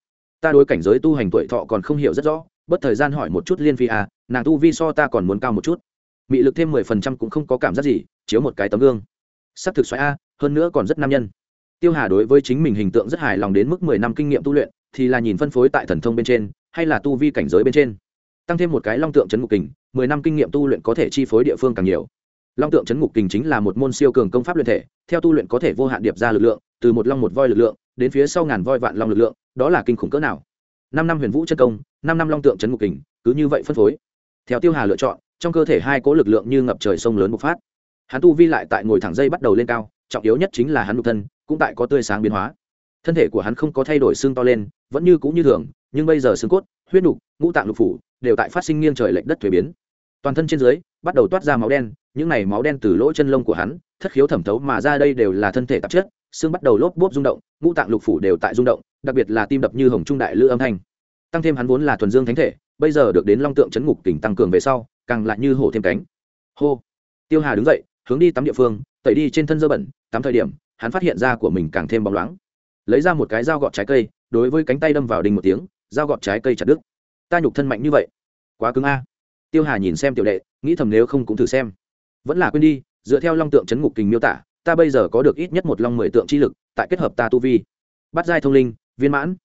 [SPEAKER 1] Ta đối cảnh giới tu hành tuổi thọ còn không hiểu rất rõ, bất thời gian hỏi một chút liên phi à nàng tu vi so ta còn muốn cao một chút. Mị lực thêm mười phần trăm cũng không có cảm giác gì, chiếu một cái tấm gương. S ắ c thực xoáy a, hơn nữa còn rất nam nhân. Tiêu hà đối với chính mình hình tượng rất hài lòng đến mức mười năm kinh nghiệm tu luyện, thì là nhìn phân phối tại thần thông bên trên, hay là tu vi cảnh giới bên trên tăng thêm một cái long tượng Chấn ngục kình, mười năm kinh nghiệm tu luyện có thể chi phối địa phương càng nhiều. Long tượng Chấn ngục kình chính là một môn siêu cường công pháp luyện thể, theo tu luyện có thể vô hạn điệp ra lực lượng, từ một long một voi lực lượng, đến phía sau ngàn voi vạn long lực lượng, đó là kinh khủng cỡ nào. Năm năm huyền vũ chân công, năm năm long tượng Chấn ngục kình, cứ như vậy phân phối. Theo tiêu hà lựa chọn, trong cơ thể hai cố lực lượng như ngập trời sông lớn bộc phát. Hắn tu vi lại tại ngồi thẳng dây bắt đầu lên cao, trọng yếu nhất chính là hắn nhục thân, cũng tại có tươi sáng biến hóa. Thân thể của hắn không có thay đổi xương to lên, vẫn như cũng như thường, nhưng bây giờ xương cốt, huyết nục, ngũ tạng lục phủ đều tại phát sinh nghiêng trời lệch đất thuế biến. Toàn thân trên dưới, bắt đầu toát ra máu đen, những này máu đen từ lỗ chân lông của hắn, thất khiếu thẩm thấu mà ra đây đều là thân thể tạp chất, xương bắt đầu lốp bốp rung động, ngũ tạng lục phủ đều tại rung động, đặc biệt là tim đập như hồng trung đại lữ âm thanh. Tăng thêm hắn vốn là thuần dương thánh thể, bây giờ được đến long tượng chấn ngục tỉnh tăng cường về sau, càng lại như hổ thêm cánh. Hô! Tiêu hà đứng dậy, hướng đi tắm địa phương, tẩy đi trên thân dơ bẩn, tắm thời điểm, hắn phát hiện ra của mình càng thêm bóng loáng. Lấy ra một cái dao gọt trái cây, đối với cánh tay đâm vào đinh một tiếng, dao gọt trái cây chặt đứt ta nhục thân mạnh như vậy. Quá cứng a. Tiêu hà nhìn xem tiểu đệ, nghĩ thầm nếu không cũng thử xem. Vẫn là quên đi, dựa theo long tượng chấn ngục kình miêu tả, ta bây giờ có được ít nhất một long mười tượng chi lực, tại kết hợp ta tu vi. Bắt giai thông linh, viên mãn,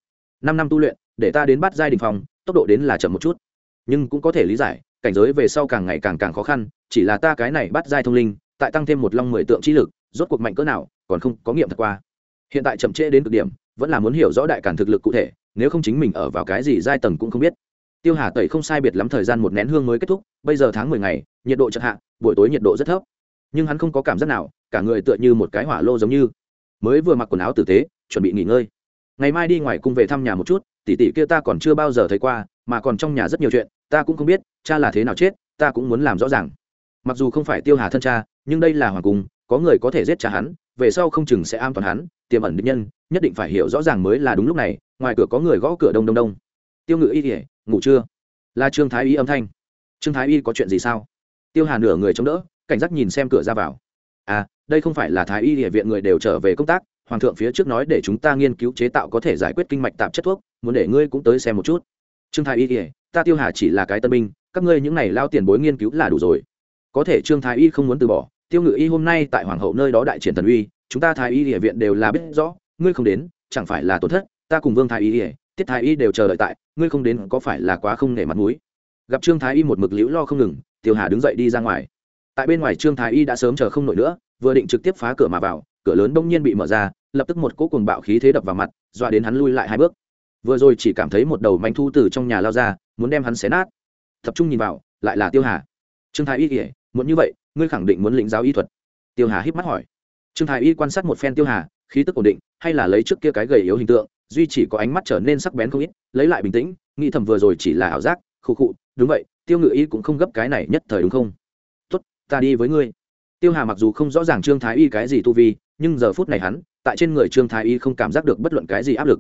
[SPEAKER 1] năm năm tu luyện, để ta đến bắt giai đình phòng tốc độ đến là chậm một chút. Nhưng cũng có thể lý giải, cảnh giới về sau càng ngày càng càng khó khăn, chỉ là ta cái này bắt giai thông linh, tại tăng thêm một long mười tượng chi lực, rốt cuộc mạnh cỡ nào, còn không có nghiệm thật qua. Hiện tại chậm trễ đến cực điểm, vẫn là muốn hiểu rõ đại cản thực lực cụ thể, nếu không chính mình ở vào cái gì giai tầng cũng không biết tiêu hà tẩy không sai biệt lắm thời gian một nén hương mới kết thúc, bây giờ tháng mười ngày, nhiệt độ chật hạ, buổi tối nhiệt độ rất thấp. Nhưng hắn không có cảm giác nào, cả người tựa như một cái hỏa lô giống như. Mới vừa mặc quần áo tử tế, chuẩn bị nghỉ ngơi. Ngày mai đi ngoài cung về thăm nhà một chút, tỷ tỷ kia ta còn chưa bao giờ thấy qua, mà còn trong nhà rất nhiều chuyện, ta cũng không biết, cha là thế nào chết, ta cũng muốn làm rõ ràng. Mặc dù không phải tiêu hà thân cha, nhưng đây là hoàng cung, có người có thể giết cha hắn, về sau không chừng sẽ an toàn hắn, tiềm ẩn định nhân, nhất định phải hiểu rõ ràng mới là đúng lúc này, ngoài cửa có người gõ cửa đông đông đông. Tiêu ngự y kỉa ngủ chưa? Là trương thái y âm thanh. Trương thái y có chuyện gì sao? Tiêu hà nửa người chống đỡ, cảnh giác nhìn xem cửa ra vào. À đây không phải là thái y địa viện người đều trở về công tác, hoàng thượng phía trước nói để chúng ta nghiên cứu chế tạo có thể giải quyết kinh mạch tạp chất thuốc, muốn để ngươi cũng tới xem một chút. Trương thái y kể ta tiêu hà chỉ là cái tân binh, các ngươi những này lao tiền bối nghiên cứu là đủ rồi. Có thể trương thái y không muốn từ bỏ, tiêu ngự y hôm nay tại hoàng hậu nơi đó đại triển thần uy, chúng ta thái y địa viện đều là biết rõ, ngươi không đến, chẳng phải là tổn thất, ta cùng vương thái y địa tiết thái y đều chờ đợi tại, ngươi không đến có phải là quá không nể mặt mũi? Gặp trương thái y một mực liễu lo không ngừng, tiêu hà đứng dậy đi ra ngoài. Tại bên ngoài trương thái y đã sớm chờ không nổi nữa, vừa định trực tiếp phá cửa mà vào, cửa lớn đông nhiên bị mở ra, lập tức một cỗ cuồng bạo khí thế đập vào mặt, dọa đến hắn lui lại hai bước. Vừa rồi chỉ cảm thấy một đầu manh thu từ trong nhà lao ra, muốn đem hắn xé nát. Tập trung nhìn vào, lại là tiêu hà. Trương thái y kể muốn như vậy, ngươi khẳng định muốn lĩnh giáo y thuật. Tiêu hà híp mắt hỏi. Trương thái y quan sát một phen tiêu hà, khí tức ổn định, hay là lấy trước kia cái gầy yếu hình tượng duy chỉ có ánh mắt trở nên sắc bén không ít, lấy lại bình tĩnh, nghĩ thầm vừa rồi chỉ là ảo giác, khụ khụ, đúng vậy, tiêu ngự y cũng không gấp cái này nhất thời đúng không? Tốt, ta đi với ngươi. Tiêu hà mặc dù không rõ ràng trương thái y cái gì tu vi, nhưng giờ phút này hắn, tại trên người trương thái y không cảm giác được bất luận cái gì áp lực.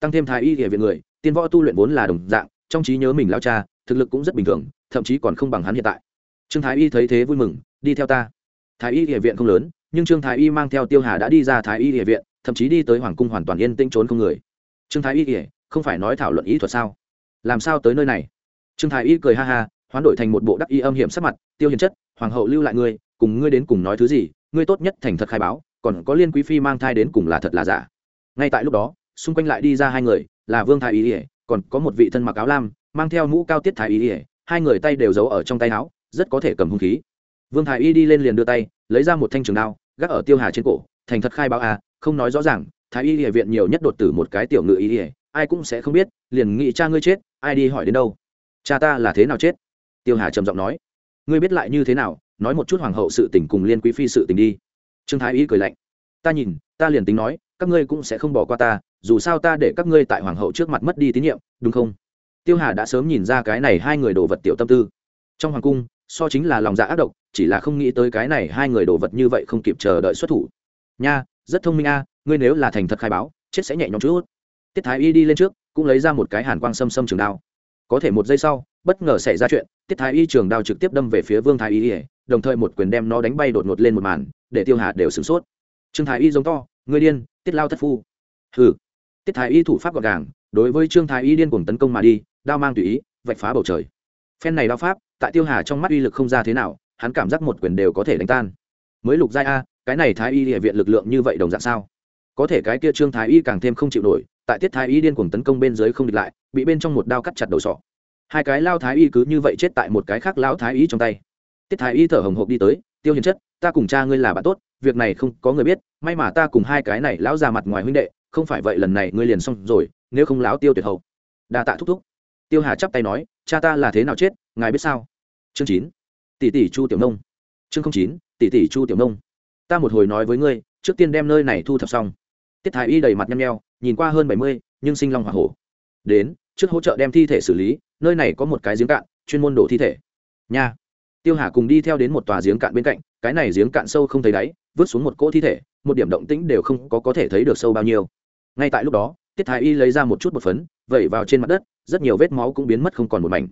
[SPEAKER 1] Tăng thêm thái y địa viện người, tiên võ tu luyện vốn là đồng dạng, trong trí nhớ mình lao cha, thực lực cũng rất bình thường, thậm chí còn không bằng hắn hiện tại. Trương thái y thấy thế vui mừng, đi theo ta. Thái y địa viện không lớn, nhưng trương thái y mang theo tiêu hà đã đi ra thái y địa viện, thậm chí đi tới hoàng cung hoàn toàn yên tĩnh trốn không người trương thái y kể không phải nói thảo luận ý thuật sao? Làm sao tới nơi này? Trương thái y cười ha ha, hoán đổi thành một bộ đắc y âm hiểm sắc mặt, tiêu hiền chất, hoàng hậu lưu lại ngươi, cùng ngươi đến cùng nói thứ gì, ngươi tốt nhất thành thật khai báo, còn có liên quý phi mang thai đến cùng là thật là giả. Ngay tại lúc đó, xung quanh lại đi ra hai người, là vương thái y ỉa còn có một vị thân mặc áo lam, mang theo mũ cao tiết thái y ỉa hai người tay đều giấu ở trong tay áo, rất có thể cầm hung khí. Vương thái y đi lên liền đưa tay, lấy ra một thanh trường đao, gác ở tiêu hà trên cổ, thành thật khai báo à không nói rõ ràng thái y địa viện nhiều nhất đột tử một cái tiểu ngự y ỉa ai cũng sẽ không biết, liền nghĩ cha ngươi chết, ai đi hỏi đến đâu? Cha ta là thế nào chết? Tiêu hà trầm giọng nói. Ngươi biết lại như thế nào, nói một chút hoàng hậu sự tình cùng liên quý phi sự tình đi. Trương thái y cười lạnh. Ta nhìn, ta liền tính nói, các ngươi cũng sẽ không bỏ qua ta, dù sao ta để các ngươi tại hoàng hậu trước mặt mất đi tín nhiệm, đúng không? Tiêu hà đã sớm nhìn ra cái này hai người đồ vật tiểu tâm tư. Trong hoàng cung, so chính là lòng dạ ác độc, chỉ là không nghĩ tới cái này hai người đồ vật như vậy không kịp chờ đợi xuất thủ. Nha, rất thông minh a ngươi nếu là thành thật khai báo, chết sẽ nhẹ nhõm chút. Tiết thái y đi lên trước, cũng lấy ra một cái hàn quang xâm xâm trường đao. Có thể một giây sau, bất ngờ xảy ra chuyện, tiết thái y trường đao trực tiếp đâm về phía vương thái y, đồng thời một quyền đem nó đánh bay đột ngột lên một màn, để tiêu hà đều sửng sốt. Trương thái y giống to người điên, tiết lao thất phu. Hừ. Tiết thái y thủ pháp gọn gàng, đối với trương thái y điên cuồng tấn công mà đi, đao mang tùy ý, vạch phá bầu trời. Phen này đao pháp, tại tiêu hà trong mắt uy lực không ra thế nào, hắn cảm giác một quyền đều có thể đánh tan. Mới lục giai a, cái này thái y địa viện lực lượng như vậy đồng dạng sao? Có thể cái kia trương thái y càng thêm không chịu nổi, tại tiết thái y điên cuồng tấn công bên dưới không địch lại, bị bên trong một đao cắt chặt đầu sọ. Hai cái lao thái y cứ như vậy chết tại một cái khác lao thái y trong tay. Tiết thái y thở hồng hộc đi tới, tiêu hiền chất, ta cùng cha ngươi là bạn tốt, việc này không có người biết, may mà ta cùng hai cái này lão già mặt ngoài huynh đệ, không phải vậy lần này ngươi liền xong rồi, nếu không lão tiêu tuyệt hậu. Đa tạ thúc thúc. Tiêu hà chắp tay nói, cha ta là thế nào chết, ngài biết sao? Chương chín. Tỷ tỷ chu tiểu nông. Chương không chín, tỷ tỷ chu tiểu nông. Ta một hồi nói với ngươi, trước tiên đem nơi này thu thập xong tiết thái y đầy mặt nhăm nheo, nhìn qua hơn bảy mươi, nhưng sinh long h o hổ. Đến, trước hỗ trợ đem thi thể xử lý, nơi này có một cái giếng cạn, chuyên môn đổ thi thể. Nha. Tiêu hà cùng đi theo đến một tòa giếng cạn bên cạnh, cái này giếng cạn sâu không thấy đáy, vứt xuống một cỗ thi thể, một điểm động tĩnh đều không có có thể thấy được sâu bao nhiêu. Ngay tại lúc đó, tiết thái y lấy ra một chút bột phấn, vẩy vào trên mặt đất, rất nhiều vết máu cũng biến mất không còn một mảnh.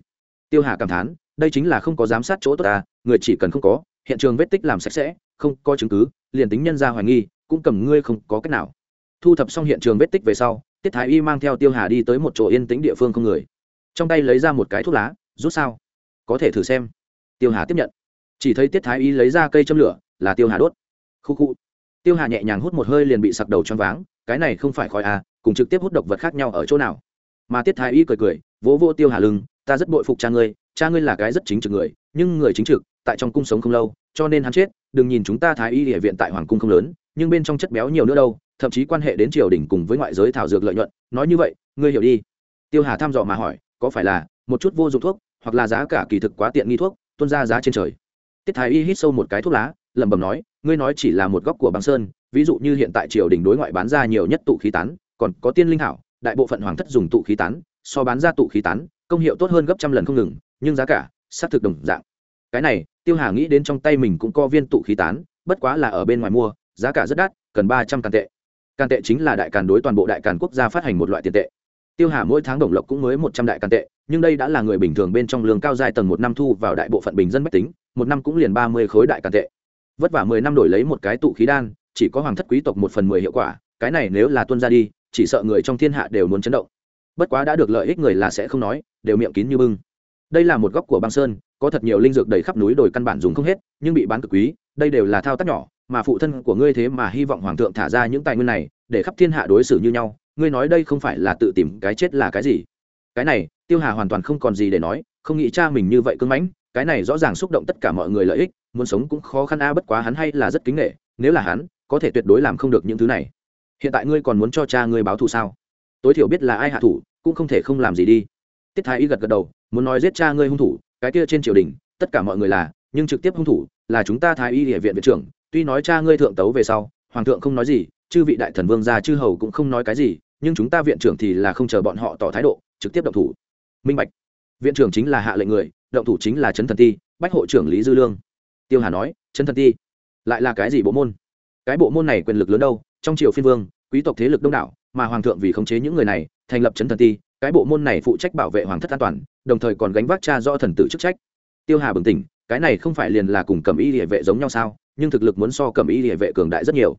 [SPEAKER 1] Tiêu hà cảm thán, đây chính là không có giám sát chỗ tốt ta, người chỉ cần không có, hiện trường vết tích làm sạch sẽ, không có chứng cứ, liền tính nhân ra hoài nghi, cũng cầm ngươi không có cách nào thu thập xong hiện trường vết tích về sau, tiết thái y mang theo tiêu hà đi tới một chỗ yên tĩnh địa phương không người. Trong tay lấy ra một cái thuốc lá, rút sao? Có thể thử xem. Tiêu hà tiếp nhận. Chỉ thấy tiết thái y lấy ra cây châm lửa, là tiêu hà đốt. Khu khu. Tiêu hà nhẹ nhàng hút một hơi liền bị sặc đầu choáng váng, cái này không phải khói à cùng trực tiếp hút độc vật khác nhau ở chỗ nào? Mà tiết thái y cười cười, vỗ vỗ tiêu hà lưng, ta rất bội phục cha ngươi cha ngươi là cái rất chính trực người, nhưng người chính trực, tại trong cung sống không lâu, cho nên hắn chết, đừng nhìn chúng ta thái y địa viện tại hoàng cung không lớn, nhưng bên trong chất béo nhiều nữa đâu thậm chí quan hệ đến triều đình cùng với ngoại giới thảo dược lợi nhuận, nói như vậy, ngươi hiểu đi. Tiêu hà thăm dò mà hỏi, có phải là một chút vô dụng thuốc, hoặc là giá cả kỳ thực quá tiện nghi thuốc tuân ra giá trên trời? Tiết thái y hít sâu một cái thuốc lá, lẩm bẩm nói, ngươi nói chỉ là một góc của băng sơn, ví dụ như hiện tại triều đình đối ngoại bán ra nhiều nhất tụ khí tán, còn có tiên linh hảo, đại bộ phận hoàng thất dùng tụ khí tán, so bán ra tụ khí tán, công hiệu tốt hơn gấp trăm lần không ngừng, nhưng giá cả, xác thực đồng dạng. Cái này, tiêu hà nghĩ đến trong tay mình cũng có viên tụ khí tán, bất quá là ở bên ngoài mua, giá cả rất đắt, cần ba trăm càn tệ càn tệ chính là đại càn đối toàn bộ đại càn quốc gia phát hành một loại tiền tệ. Tiêu hà mỗi tháng đồng lộc cũng mới một trăm đại càn tệ, nhưng đây đã là người bình thường bên trong lương cao dài tầng một năm thu vào đại bộ phận bình dân mách tính, một năm cũng liền ba mươi khối đại càn tệ. Vất vả mười năm đổi lấy một cái tụ khí đan, chỉ có hoàng thất quý tộc một phần mười hiệu quả, cái này nếu là tuân ra đi, chỉ sợ người trong thiên hạ đều muốn chấn động. Bất quá đã được lợi ích người là sẽ không nói, đều miệng kín như bưng. Đây là một góc của băng sơn, có thật nhiều linh dược đầy khắp núi đồi căn bản dùng không hết, nhưng bị bán cực quý, đây đều là thao tác nhỏ mà phụ thân của ngươi thế mà hy vọng hoàng thượng thả ra những tài nguyên này, để khắp thiên hạ đối xử như nhau, ngươi nói đây không phải là tự tìm cái chết là cái gì? Cái này, tiêu hà hoàn toàn không còn gì để nói, không nghĩ cha mình như vậy cưng mãnh, cái này rõ ràng xúc động tất cả mọi người lợi ích, muốn sống cũng khó khăn a, bất quá hắn hay là rất kính nghệ nếu là hắn, có thể tuyệt đối làm không được những thứ này. Hiện tại ngươi còn muốn cho cha ngươi báo thù sao? Tối thiểu biết là ai hạ thủ, cũng không thể không làm gì đi. Tiết thái y gật gật đầu, muốn nói giết cha ngươi hung thủ, cái kia trên triều đình, tất cả mọi người là, nhưng trực tiếp hung thủ, là chúng ta thái y địa viện viện trưởng tuy nói cha ngươi thượng tấu về sau, hoàng thượng không nói gì, chư vị đại thần vương gia chư hầu cũng không nói cái gì, nhưng chúng ta viện trưởng thì là không chờ bọn họ tỏ thái độ, trực tiếp động thủ. Minh bạch. Viện trưởng chính là hạ lệnh người, động thủ chính là trấn thần ti, bách hộ trưởng lý dư lương. Tiêu hà nói trấn thần ti, lại là cái gì bộ môn? Cái bộ môn này quyền lực lớn đâu, trong triều phiên vương, quý tộc thế lực đông đảo, mà hoàng thượng vì khống chế những người này, thành lập trấn thần ti, cái bộ môn này phụ trách bảo vệ hoàng thất an toàn, đồng thời còn gánh vác cha do thần tử chức trách. Tiêu hà bừng tỉnh, cái này không phải liền là cùng cầm y địa vệ giống nhau sao? Nhưng thực lực muốn so cầm y địa vệ cường đại rất nhiều.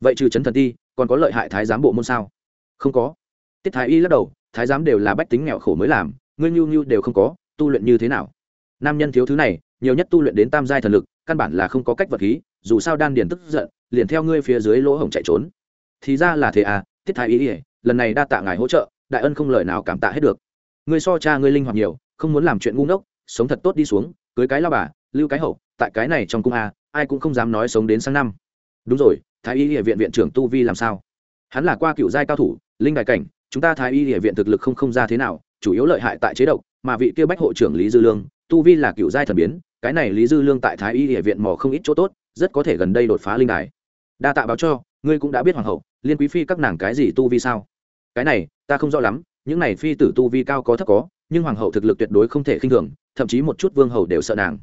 [SPEAKER 1] Vậy trừ chấn thần ti, còn có lợi hại thái giám bộ môn sao? Không có. Tiết thái y lắc đầu, thái giám đều là bách tính nghèo khổ mới làm, ngươi nhu nhu đều không có, tu luyện như thế nào? Nam nhân thiếu thứ này, nhiều nhất tu luyện đến tam giai thần lực, căn bản là không có cách vật khí, dù sao đan điền tức giận, liền theo ngươi phía dưới lỗ hổng chạy trốn. Thì ra là thế à tiết thái y, lần này đa tạ ngài hỗ trợ, đại ân không lời nào cảm tạ hết được. Ngươi so cha ngươi linh hoạt nhiều, không muốn làm chuyện ngu ngốc, sống thật tốt đi xuống, cưới cái lao bà lưu cái hậu, tại cái này trong cung a, ai cũng không dám nói sống đến sang năm. Đúng rồi, thái y địa viện viện trưởng tu vi làm sao? Hắn là qua cựu giai cao thủ, linh đại cảnh, chúng ta thái y địa viện thực lực không không ra thế nào, chủ yếu lợi hại tại chế độc, mà vị kia bách hộ trưởng lý dư lương, tu vi là cựu giai thần biến, cái này lý dư lương tại thái y địa viện mò không ít chỗ tốt, rất có thể gần đây đột phá linh đài. Đa tạ báo cho, ngươi cũng đã biết hoàng hậu, liên quý phi các nàng cái gì tu vi sao? Cái này, ta không rõ lắm, những này phi tử tu vi cao có thấp có, nhưng hoàng hậu thực lực tuyệt đối không thể khinh thường, thậm chí một chút vương hầu đều sợ nàng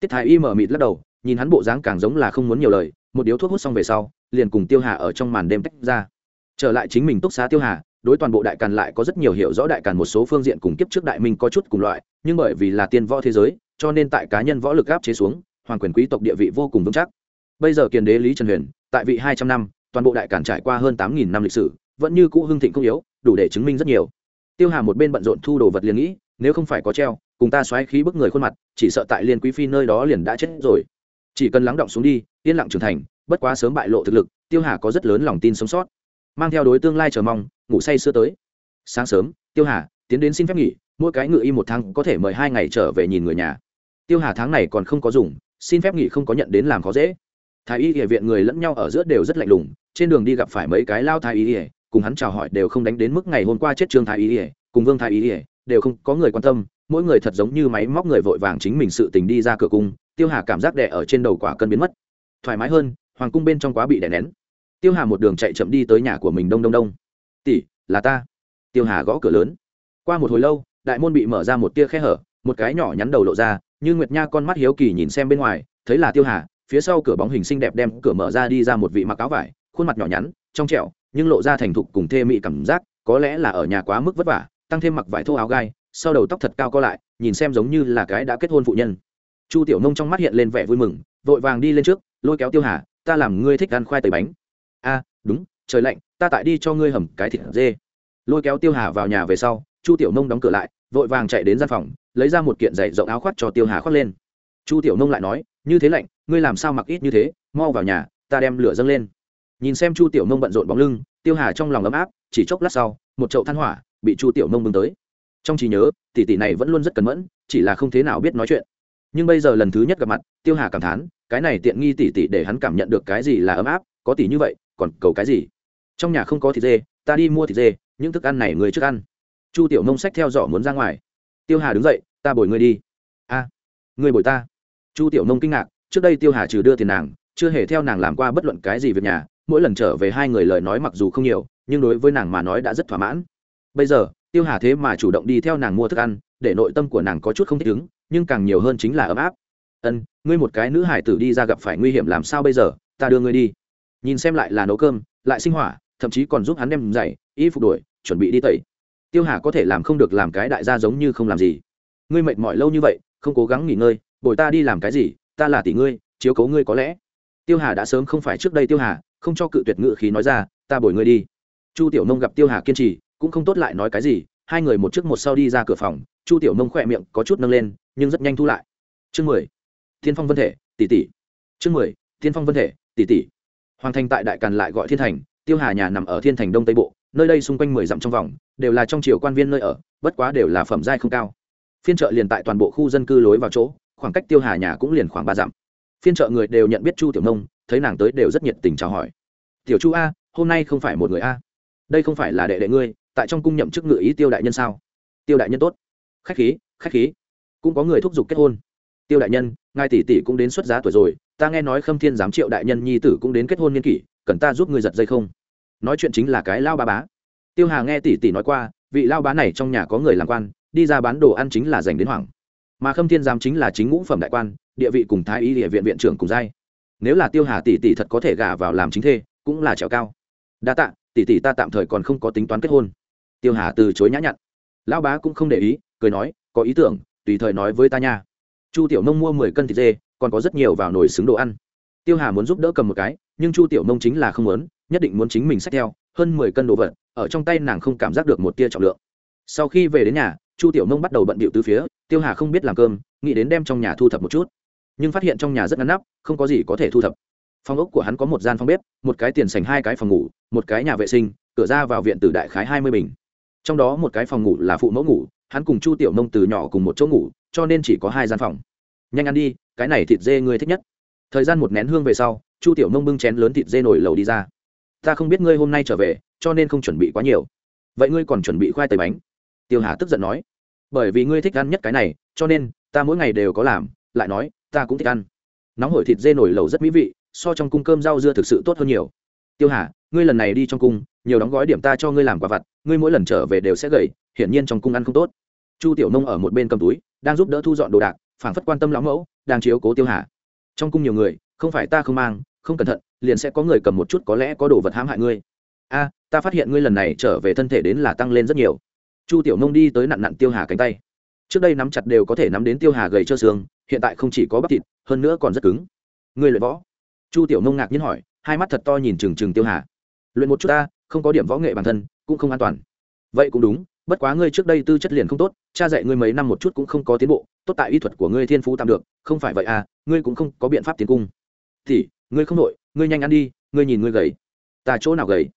[SPEAKER 1] tiết thái y mở mịt lắc đầu, nhìn hắn bộ dáng càng giống là không muốn nhiều lời, một điếu thuốc hút xong về sau, liền cùng tiêu hà ở trong màn đêm tách ra. Trở lại chính mình túc xá tiêu hà, đối toàn bộ đại càn lại có rất nhiều hiểu rõ đại càn một số phương diện cùng kiếp trước đại minh có chút cùng loại, nhưng bởi vì là tiên võ thế giới, cho nên tại cá nhân võ lực áp chế xuống, hoàng quyền quý tộc địa vị vô cùng vững chắc. Bây giờ kiền đế lý trần huyền, tại vị hai trăm năm, toàn bộ đại càn trải qua hơn tám nghìn năm lịch sử, vẫn như cũ hưng thịnh không yếu, đủ để chứng minh rất nhiều. Tiêu hà một bên bận rộn thu đồ vật liền nghĩ, nếu không phải có treo cùng ta xoáy khí bức người khuôn mặt chỉ sợ tại liên quý phi nơi đó liền đã chết rồi. Chỉ cần lắng động xuống đi yên lặng trưởng thành bất quá sớm bại lộ thực lực tiêu hà có rất lớn lòng tin sống sót. Mang theo đối tương lai chờ mong ngủ say sưa tới. Sáng sớm tiêu hà tiến đến xin phép nghỉ mỗi cái ngự y một tháng có thể mời hai ngày trở về nhìn người nhà. Tiêu hà tháng này còn không có dùng xin phép nghỉ không có nhận đến làm khó dễ. Thái y địa viện người lẫn nhau ở giữa đều rất lạnh lùng trên đường đi gặp phải mấy cái lao thái y y, cùng hắn chào hỏi đều không đánh đến mức ngày hôm qua chết trương thái y y cùng vương thái y y đều không có người quan tâm mỗi người thật giống như máy móc người vội vàng chính mình sự tình đi ra cửa cung, tiêu hà cảm giác đẻ ở trên đầu quả cân biến mất. Thoải mái hơn, hoàng cung bên trong quá bị đè nén. Tiêu hà một đường chạy chậm đi tới nhà của mình đông đông đông. Tỷ, là ta. Tiêu hà gõ cửa lớn. Qua một hồi lâu, đại môn bị mở ra một tia khe hở, một cái nhỏ nhắn đầu lộ ra, như nguyệt nha con mắt hiếu kỳ nhìn xem bên ngoài, thấy là tiêu hà, phía sau cửa bóng hình xinh đẹp đem cửa mở ra đi ra một vị mặc áo vải, khuôn mặt nhỏ nhắn, trong trẻo, nhưng lộ ra thành thục cùng thê mị cảm giác, có lẽ là ở nhà quá mức vất vả, tăng thêm mặc vải thô áo gai sau đầu tóc thật cao co lại, nhìn xem giống như là cái đã kết hôn phụ nhân. Chu tiểu nông trong mắt hiện lên vẻ vui mừng, vội vàng đi lên trước, lôi kéo tiêu hà, ta làm ngươi thích ăn khoai tây bánh. A, đúng, trời lạnh, ta tại đi cho ngươi hầm cái thịt dê. Lôi kéo tiêu hà vào nhà về sau, chu tiểu nông đóng cửa lại, vội vàng chạy đến gian phòng, lấy ra một kiện giày rộng áo khoác cho tiêu hà khoác lên. Chu tiểu nông lại nói, như thế lạnh, ngươi làm sao mặc ít như thế, mau vào nhà, ta đem lửa dâng lên. Nhìn xem chu tiểu nông bận rộn bóng lưng, tiêu hà trong lòng ấm áp, chỉ chốc lát sau, một chậu than hỏa bị chu tiểu nông bưng tới trong trí nhớ tỷ tỷ này vẫn luôn rất cẩn mẫn chỉ là không thế nào biết nói chuyện. Nhưng bây giờ lần thứ nhất gặp mặt tiêu hà cảm thán cái này tiện nghi tỷ tỷ để hắn cảm nhận được cái gì là ấm áp có tỷ như vậy còn cầu cái gì? Trong nhà không có thịt dê ta đi mua thịt dê những thức ăn này người trước ăn. Chu tiểu nông sách theo dõi muốn ra ngoài. Tiêu hà đứng dậy ta bồi ngươi đi. A à, ngươi bồi ta. Chu tiểu nông kinh ngạc trước đây tiêu hà trừ đưa tiền nàng chưa hề theo nàng làm qua bất luận cái gì việc nhà mỗi lần trở về hai người lời nói mặc dù không nhiều nhưng đối với nàng mà nói đã rất thỏa mãn. Bây giờ tiêu hà thế mà chủ động đi theo nàng mua thức ăn, để nội tâm của nàng có chút không thích ứng, nhưng càng nhiều hơn chính là ấm áp. Ân, ngươi một cái nữ hải tử đi ra gặp phải nguy hiểm làm sao bây giờ? Ta đưa ngươi đi. Nhìn xem lại là nấu cơm, lại sinh hỏa, thậm chí còn giúp hắn đem giày, y phục đuổi chuẩn bị đi tẩy. Tiêu hà có thể làm không được làm cái đại gia giống như không làm gì. Ngươi mệt mỏi lâu như vậy, không cố gắng nghỉ ngơi, bồi ta đi làm cái gì, ta là tỷ ngươi, chiếu cấu ngươi có lẽ. Tiêu hà đã sớm không phải trước đây tiêu hà, không cho cự tuyệt ngự khí nói ra, ta bồi ngươi đi. Chu tiểu nông gặp tiêu hà kiên trì cũng không tốt lại nói cái gì, hai người một trước một sau đi ra cửa phòng, chu tiểu nông khỏe miệng có chút nâng lên, nhưng rất nhanh thu lại. Chương mười, thiên phong vân thể, tỷ tỷ. Chương mười, thiên phong vân thể, tỷ tỷ. Hoàng thành tại đại càn lại gọi thiên thành, tiêu hà nhà nằm ở thiên thành đông tây bộ, nơi đây xung quanh mười dặm trong vòng, đều là trong triều quan viên nơi ở, bất quá đều là phẩm giai không cao. Phiên chợ liền tại toàn bộ khu dân cư lối vào chỗ, khoảng cách tiêu hà nhà cũng liền khoảng ba dặm. Phiên chợ người đều nhận biết chu tiểu nông thấy nàng tới đều rất nhiệt tình chào hỏi. Tiểu chu a, hôm nay không phải một người a. Đây không phải là đệ đệ ngươi tại trong cung nhậm chức ngự ý tiêu đại nhân sao? Tiêu đại nhân tốt. Khách khí khách khí. Cũng có người thúc giục kết hôn. Tiêu đại nhân, ngài tỷ tỷ cũng đến xuất giá tuổi rồi, ta nghe nói khâm thiên giám triệu đại nhân nhi tử cũng đến kết hôn niên kỷ, cần ta giúp người giật dây không? Nói chuyện chính là cái lao ba bá. Tiêu hà nghe tỷ tỷ nói qua, vị lao bá này trong nhà có người làm quan, đi ra bán đồ ăn chính là dành đến hoảng. Mà khâm thiên giám chính là chính ngũ phẩm đại quan, địa vị cùng thái y địa viện viện trưởng cùng giai. Nếu là tiêu hà tỷ tỷ thật có thể gả vào làm chính thê, cũng là trèo cao. Đa tạ, tỷ tỷ ta tạm thời còn không có tính toán kết hôn tiêu hà từ chối nhã nhặn. Lão bá cũng không để ý, cười nói, có ý tưởng, tùy thời nói với ta nha. Chu tiểu nông mua mười cân thịt dê, còn có rất nhiều vào nồi xứng đồ ăn. Tiêu hà muốn giúp đỡ cầm một cái, nhưng chu tiểu nông chính là không muốn, nhất định muốn chính mình xách theo, hơn mười cân đồ vật, ở trong tay nàng không cảm giác được một tia trọng lượng. Sau khi về đến nhà, chu tiểu nông bắt đầu bận bịu từ phía, tiêu hà không biết làm cơm, nghĩ đến đem trong nhà thu thập một chút. Nhưng phát hiện trong nhà rất ngăn nắp, không có gì có thể thu thập. Phòng ốc của hắn có một gian phòng bếp, một cái tiền sành, hai cái phòng ngủ, một cái nhà vệ sinh, cửa ra vào viện từ đại khái hai mươi bình trong đó một cái phòng ngủ là phụ mẫu ngủ, hắn cùng chu tiểu nông từ nhỏ cùng một chỗ ngủ, cho nên chỉ có hai gian phòng. Nhanh ăn đi, cái này thịt dê ngươi thích nhất. Thời gian một nén hương về sau, chu tiểu nông bưng chén lớn thịt dê nổi lầu đi ra. Ta không biết ngươi hôm nay trở về, cho nên không chuẩn bị quá nhiều. Vậy ngươi còn chuẩn bị khoai tây bánh? Tiêu hà tức giận nói. Bởi vì ngươi thích ăn nhất cái này, cho nên ta mỗi ngày đều có làm, lại nói, ta cũng thích ăn. Nóng hổi thịt dê nổi lầu rất mỹ vị, so trong cung cơm rau dưa thực sự tốt hơn nhiều. Tiêu hà ngươi lần này đi trong cung, nhiều đóng gói điểm ta cho ngươi làm quả vặt, ngươi mỗi lần trở về đều sẽ gầy, hiển nhiên trong cung ăn không tốt. Chu tiểu nông ở một bên cầm túi, đang giúp đỡ thu dọn đồ đạc, phảng phất quan tâm lão mẫu, đang chiếu cố tiêu hà. Trong cung nhiều người, không phải ta không mang, không cẩn thận, liền sẽ có người cầm một chút có lẽ có đồ vật hãm hại ngươi. A, ta phát hiện ngươi lần này trở về thân thể đến là tăng lên rất nhiều. Chu tiểu nông đi tới nặn nặn tiêu hà cánh tay. Trước đây nắm chặt đều có thể nắm đến tiêu hà gầy trơ xương, hiện tại không chỉ có bắp thịt, hơn nữa còn rất cứng. Ngươi luyện võ. Chu tiểu nông ngạc nhiên hỏi, hai mắt thật to nhìn trừng trừng tiêu hà luyện một chút ta, không có điểm võ nghệ bản thân, cũng không an toàn. Vậy cũng đúng, bất quá ngươi trước đây tư chất liền không tốt, cha dạy ngươi mấy năm một chút cũng không có tiến bộ, tốt tại y thuật của ngươi thiên phú tạm được, không phải vậy à ngươi cũng không có biện pháp tiến cung. Thì, ngươi không nội ngươi nhanh ăn đi, ngươi nhìn ngươi gầy. Ta chỗ nào gầy?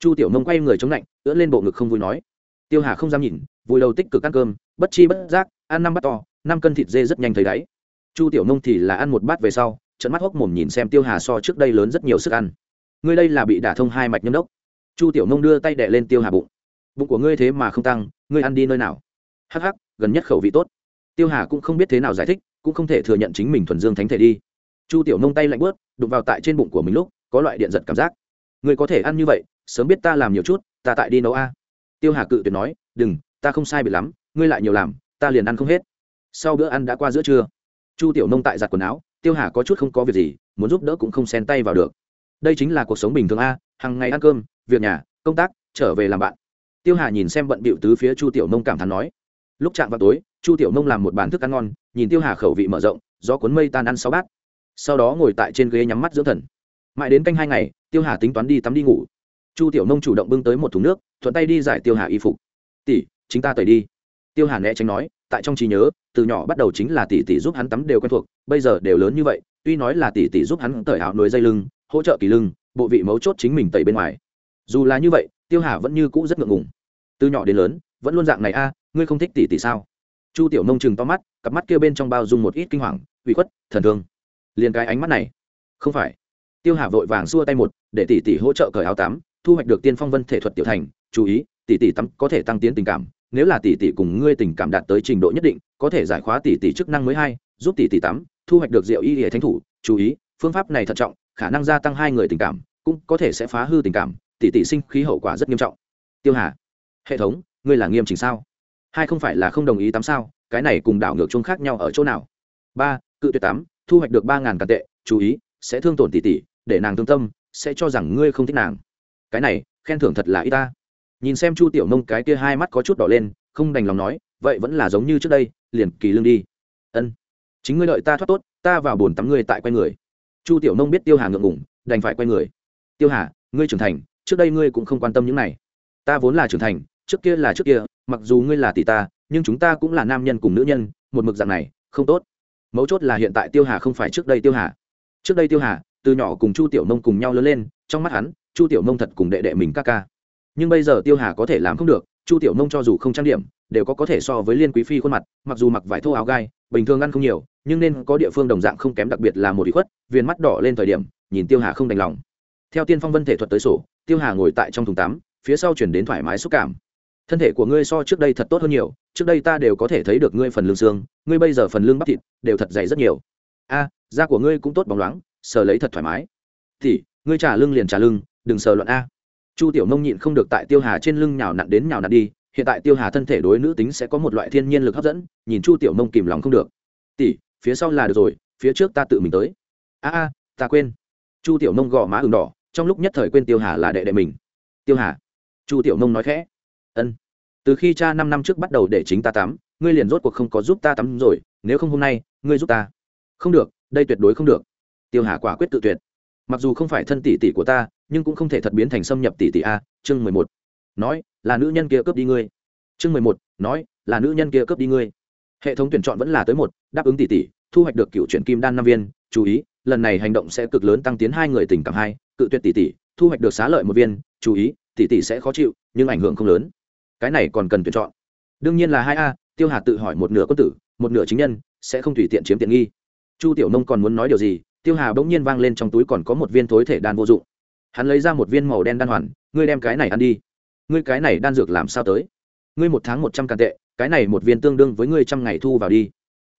[SPEAKER 1] Chu tiểu nông quay người chống lạnh, ưỡn lên bộ ngực không vui nói. Tiêu hà không dám nhìn vùi đầu tích cực ăn cơm, bất chi bất giác, ăn năm bát to, năm cân thịt dê rất nhanh thấy đáy. Chu tiểu nông thì là ăn một bát về sau trận mắt hốc mồm nhìn xem tiêu hà so trước đây lớn rất nhiều sức ăn ngươi đây là bị đả thông hai mạch nhâm đốc. Chu tiểu nông đưa tay đệ lên tiêu hà bụng. Bụng của ngươi thế mà không tăng, ngươi ăn đi nơi nào? Hắc hắc, gần nhất khẩu vị tốt. Tiêu hà cũng không biết thế nào giải thích, cũng không thể thừa nhận chính mình thuần dương thánh thể đi. Chu tiểu nông tay lạnh bớt đụng vào tại trên bụng của mình lúc, có loại điện giật cảm giác. Ngươi có thể ăn như vậy, sớm biết ta làm nhiều chút, ta tại đi nấu a. Tiêu hà cự tuyệt nói, đừng, ta không sai bị lắm, ngươi lại nhiều làm, ta liền ăn không hết. Sau bữa ăn đã qua giữa trưa, chu tiểu nông tại giặt quần áo, tiêu hà có chút không có việc gì, muốn giúp đỡ cũng không xen tay vào được đây chính là cuộc sống bình thường a hàng ngày ăn cơm, việc nhà, công tác, trở về làm bạn. Tiêu hà nhìn xem bận bịu tứ phía chu tiểu nông cảm thán nói. Lúc chạm vào tối, chu tiểu nông làm một bàn thức ăn ngon, nhìn tiêu hà khẩu vị mở rộng do cuốn mây tan ăn sáu bát. Sau đó ngồi tại trên ghế nhắm mắt dưỡng thần. Mãi đến canh hai ngày, tiêu hà tính toán đi tắm đi ngủ. Chu tiểu nông chủ động bưng tới một thùng nước, thuận tay đi giải tiêu hà y phục. Tỷ, chính ta tẩy đi. Tiêu hà né tránh nói, tại trong trí nhớ, từ nhỏ bắt đầu chính là tỷ tỷ giúp hắn tắm đều quen thuộc, bây giờ đều lớn như vậy, tuy nói là tỷ tỷ giúp hắn tẩy áo nối dây lưng hỗ trợ kỳ lưng bộ vị mấu chốt chính mình tẩy bên ngoài. Dù là như vậy tiêu hà vẫn như cũ rất ngượng ngùng. Từ nhỏ đến lớn vẫn luôn dạng này a ngươi không thích tỷ tỷ sao? Chu tiểu nông chừng to mắt cặp mắt kia bên trong bao dung một ít kinh hoàng ủy khuất thần thương. Liền cái ánh mắt này. Không phải. Tiêu hà vội vàng xua tay một để tỷ tỷ hỗ trợ cởi áo tắm thu hoạch được tiên phong vân thể thuật tiểu thành chú ý tỷ tỷ tắm có thể tăng tiến tình cảm nếu là tỷ tỷ cùng ngươi tình cảm đạt tới trình độ nhất định có thể giải khóa tỷ tỷ chức năng mới hay, giúp tỷ tỷ tắm thu hoạch được rượu y hệ thánh thủ chú ý phương pháp này thận trọng khả năng gia tăng hai người tình cảm, cũng có thể sẽ phá hư tình cảm tỷ tỷ sinh khí hậu quả rất nghiêm trọng. Tiêu hà, hệ thống, ngươi là nghiêm chỉnh sao? Hai không phải là không đồng ý tắm sao? Cái này cùng đảo ngược chung khác nhau ở chỗ nào? Ba, cự tuyệt tắm, thu hoạch được ba ngàn càn tệ, chú ý, sẽ thương tổn tỷ tỷ để nàng thương tâm, sẽ cho rằng ngươi không thích nàng. Cái này, khen thưởng thật là y ta. Nhìn xem chu tiểu nông cái kia hai mắt có chút đỏ lên, không đành lòng nói, vậy vẫn là giống như trước đây, liền kỳ lương đi. Ân, chính ngươi đợi ta thoát tốt, ta vào bồn tắm ngươi tại quay người chu tiểu nông biết tiêu hà ngượng ngủng đành phải quay người. Tiêu hà, ngươi trưởng thành, trước đây ngươi cũng không quan tâm những này. Ta vốn là trưởng thành, trước kia là trước kia, mặc dù ngươi là tỷ ta, nhưng chúng ta cũng là nam nhân cùng nữ nhân, một mực dạng này, không tốt. Mấu chốt là hiện tại tiêu hà không phải trước đây tiêu hà. Trước đây tiêu hà, từ nhỏ cùng chu tiểu nông cùng nhau lớn lên, trong mắt hắn, chu tiểu nông thật cùng đệ đệ mình ca ca. Nhưng bây giờ tiêu hà có thể làm không được, chu tiểu nông cho dù không trang điểm, đều có có thể so với liên quý phi khuôn mặt, mặc dù mặc vải thô áo gai bình thường ăn không nhiều, nhưng nên có địa phương đồng dạng không kém đặc biệt là một bị khuất viên mắt đỏ lên thời điểm, nhìn tiêu hà không đành lòng. Theo tiên phong vân thể thuật tới sổ, tiêu hà ngồi tại trong thùng tắm, phía sau chuyển đến thoải mái xúc cảm. Thân thể của ngươi so trước đây thật tốt hơn nhiều, trước đây ta đều có thể thấy được ngươi phần lưng xương, ngươi bây giờ phần lưng bắp thịt đều thật dày rất nhiều. A, da của ngươi cũng tốt bóng loáng, sờ lấy thật thoải mái. Thì, ngươi trả lưng liền trả lưng, đừng sờ luận a. Chu tiểu nông nhịn không được tại tiêu hà trên lưng nhào nặn đến nhào nặn đi hiện tại tiêu hà thân thể đối nữ tính sẽ có một loại thiên nhiên lực hấp dẫn, nhìn chu tiểu nông kìm lòng không được. Tỷ, phía sau là được rồi, phía trước ta tự mình tới. A a, ta quên. Chu tiểu nông gõ má ừng đỏ, trong lúc nhất thời quên tiêu hà là đệ đệ mình. Tiêu hà, chu tiểu nông nói khẽ. Ân, từ khi cha năm năm trước bắt đầu để chính ta tắm, ngươi liền rốt cuộc không có giúp ta tắm rồi, nếu không hôm nay, ngươi giúp ta. Không được, đây tuyệt đối không được. Tiêu hà quả quyết tự tuyệt. Mặc dù không phải thân tỷ tỷ của ta, nhưng cũng không thể thật biến thành xâm nhập tỷ tỷ a, chương mười một nói, là nữ nhân kia cướp đi ngươi. Chương mười một, nói, là nữ nhân kia cướp đi ngươi. Hệ thống tuyển chọn vẫn là tới một, đáp ứng tỷ tỷ, thu hoạch được cựu truyện kim đan năm viên, chú ý, lần này hành động sẽ cực lớn tăng tiến hai người tình cảm hai, cự tuyệt tỷ tỷ, thu hoạch được xá lợi một viên, chú ý, tỷ tỷ sẽ khó chịu, nhưng ảnh hưởng không lớn. Cái này còn cần tuyển chọn. Đương nhiên là hai a, tiêu hà tự hỏi một nửa quân tử, một nửa chính nhân, sẽ không tùy tiện chiếm tiện nghi. Chu tiểu nông còn muốn nói điều gì, tiêu hà bỗng nhiên vang lên trong túi còn có một viên thối thể đan vô dụng. Hắn lấy ra một viên màu đen đan hoàn, ngươi đem cái này ăn đi ngươi cái này đan dược làm sao tới? Ngươi một tháng một trăm càn tệ, cái này một viên tương đương với ngươi trăm ngày thu vào đi.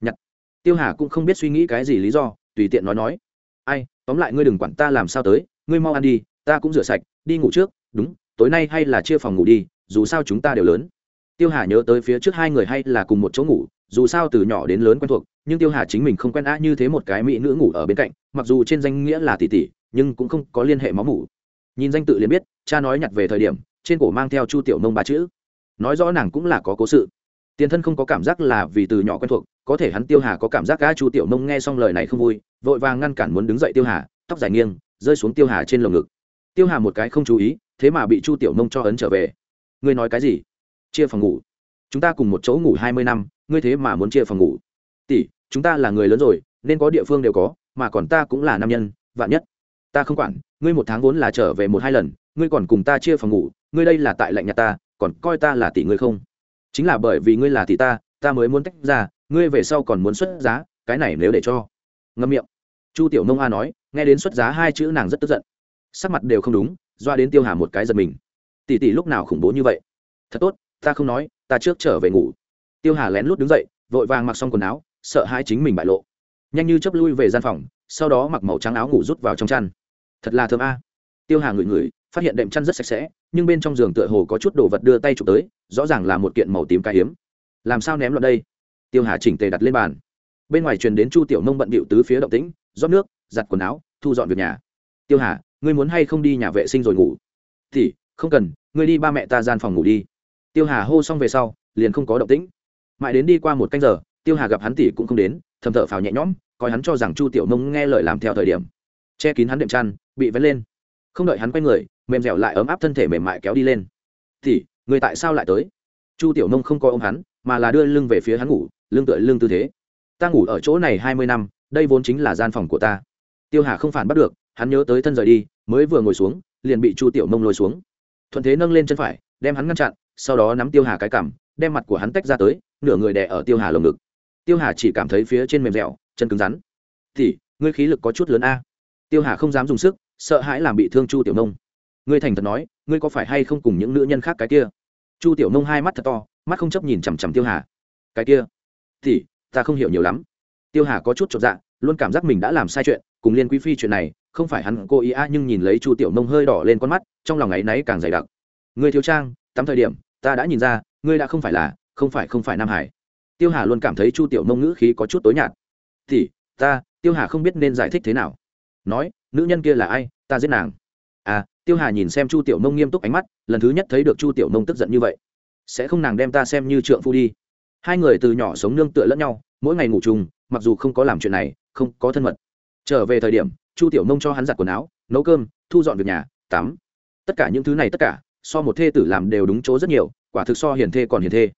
[SPEAKER 1] Nhặt tiêu hà cũng không biết suy nghĩ cái gì lý do, tùy tiện nói nói. Ai, tóm lại ngươi đừng quản ta làm sao tới, ngươi mau ăn đi, ta cũng rửa sạch, đi ngủ trước, đúng, tối nay hay là chia phòng ngủ đi, dù sao chúng ta đều lớn. Tiêu hà nhớ tới phía trước hai người hay là cùng một chỗ ngủ, dù sao từ nhỏ đến lớn quen thuộc, nhưng tiêu hà chính mình không quen á như thế một cái mỹ nữ ngủ ở bên cạnh, mặc dù trên danh nghĩa là tỷ tỷ, nhưng cũng không có liên hệ máu mủ. Nhìn danh tự liền biết, cha nói nhặt về thời điểm trên cổ mang theo chu tiểu mông ba chữ. Nói rõ nàng cũng là có cố sự. Tiền thân không có cảm giác là vì từ nhỏ quen thuộc, có thể hắn tiêu hà có cảm giác gã chu tiểu mông nghe xong lời này không vui, vội vàng ngăn cản muốn đứng dậy tiêu hà, tóc dài nghiêng, rơi xuống tiêu hà trên lồng ngực. Tiêu hà một cái không chú ý, thế mà bị chu tiểu mông cho ấn trở về. Ngươi nói cái gì? Chia phòng ngủ. Chúng ta cùng một chỗ ngủ hai mươi năm, ngươi thế mà muốn chia phòng ngủ. Tỷ, chúng ta là người lớn rồi, nên có địa phương đều có, mà còn ta cũng là nam nhân, vạn nhất. Ta không quản, ngươi một tháng vốn là trở về một hai lần ngươi còn cùng ta chia phòng ngủ, ngươi đây là tại lạnh nhạt ta, còn coi ta là tỷ ngươi không? Chính là bởi vì ngươi là tỷ ta ta mới muốn tách ra, ngươi về sau còn muốn xuất giá, cái này nếu để cho. Ngâm miệng. Chu tiểu nông a nói, nghe đến xuất giá hai chữ nàng rất tức giận. Sắc mặt đều không đúng, doa đến tiêu hà một cái giật mình. Tỷ tỷ lúc nào khủng bố như vậy? Thật tốt, ta không nói, ta trước trở về ngủ. Tiêu hà lén lút đứng dậy, vội vàng mặc xong quần áo, sợ hai chính mình bại lộ. Nhanh như chấp lui về gian phòng, sau đó mặc màu trắng áo ngủ rút vào trong chăn. Thật là thơm a. Tiêu hà ngửi ngửi phát hiện đệm chăn rất sạch sẽ, nhưng bên trong giường tựa hồ có chút đồ vật đưa tay chụp tới, rõ ràng là một kiện màu tím cá hiếm làm sao ném loạn đây? Tiêu hà chỉnh tề đặt lên bàn. Bên ngoài truyền đến chu tiểu nông bận bịu tứ phía động tĩnh, rót nước, giặt quần áo, thu dọn việc nhà. Tiêu hà, ngươi muốn hay không đi nhà vệ sinh rồi ngủ? Thì, không cần, ngươi đi ba mẹ ta gian phòng ngủ đi. Tiêu hà hô xong về sau, liền không có động tĩnh. Mãi đến đi qua một canh giờ, tiêu hà gặp hắn tỷ cũng không đến, thầm thở phào nhẹ nhõm, coi hắn cho rằng chu tiểu nông nghe lời làm theo thời điểm. Che kín hắn đệm chăn, bị vén lên. Không đợi hắn quay người mềm dẻo lại ấm áp thân thể mềm mại kéo đi lên. Thì, người tại sao lại tới? Chu tiểu nông không coi ôm hắn, mà là đưa lưng về phía hắn ngủ, lưng tựa lưng tư thế. Ta ngủ ở chỗ này hai mươi năm, đây vốn chính là gian phòng của ta. Tiêu hà không phản bắt được, hắn nhớ tới thân rời đi, mới vừa ngồi xuống, liền bị chu tiểu nông lôi xuống. Thuận thế nâng lên chân phải, đem hắn ngăn chặn, sau đó nắm tiêu hà cái cằm, đem mặt của hắn tách ra tới, nửa người đè ở tiêu hà lồng ngực. Tiêu hà chỉ cảm thấy phía trên mềm dẻo, chân cứng rắn. Thì, ngươi khí lực có chút lớn a. Tiêu hà không dám dùng sức, sợ hãi làm bị thương chu tiểu nông ngươi thành thật nói, ngươi có phải hay không cùng những nữ nhân khác cái kia? Chu tiểu nông hai mắt thật to, mắt không chấp nhìn chằm chằm tiêu hà. Cái kia? Thì, ta không hiểu nhiều lắm. Tiêu hà có chút chột dạ luôn cảm giác mình đã làm sai chuyện, cùng liên quý phi chuyện này, không phải hắn cô ý a nhưng nhìn lấy chu tiểu nông hơi đỏ lên con mắt, trong lòng áy náy càng dày đặc. Ngươi thiếu trang, tắm thời điểm, ta đã nhìn ra, ngươi đã không phải là, không phải không phải nam hải. Tiêu hà luôn cảm thấy chu tiểu nông ngữ khí có chút tối nhạt. Thì, ta, tiêu hà không biết nên giải thích thế nào. Nói, nữ nhân kia là ai, ta giết nàng. À tiêu hà nhìn xem chu tiểu nông nghiêm túc ánh mắt, lần thứ nhất thấy được chu tiểu nông tức giận như vậy. Sẽ không nàng đem ta xem như trượng phu đi. Hai người từ nhỏ sống nương tựa lẫn nhau, mỗi ngày ngủ chung, mặc dù không có làm chuyện này, không có thân mật. Trở về thời điểm, chu tiểu nông cho hắn giặt quần áo, nấu cơm, thu dọn việc nhà, tắm. Tất cả những thứ này tất cả, so một thê tử làm đều đúng chỗ rất nhiều, quả thực so hiền thê còn hiền thê.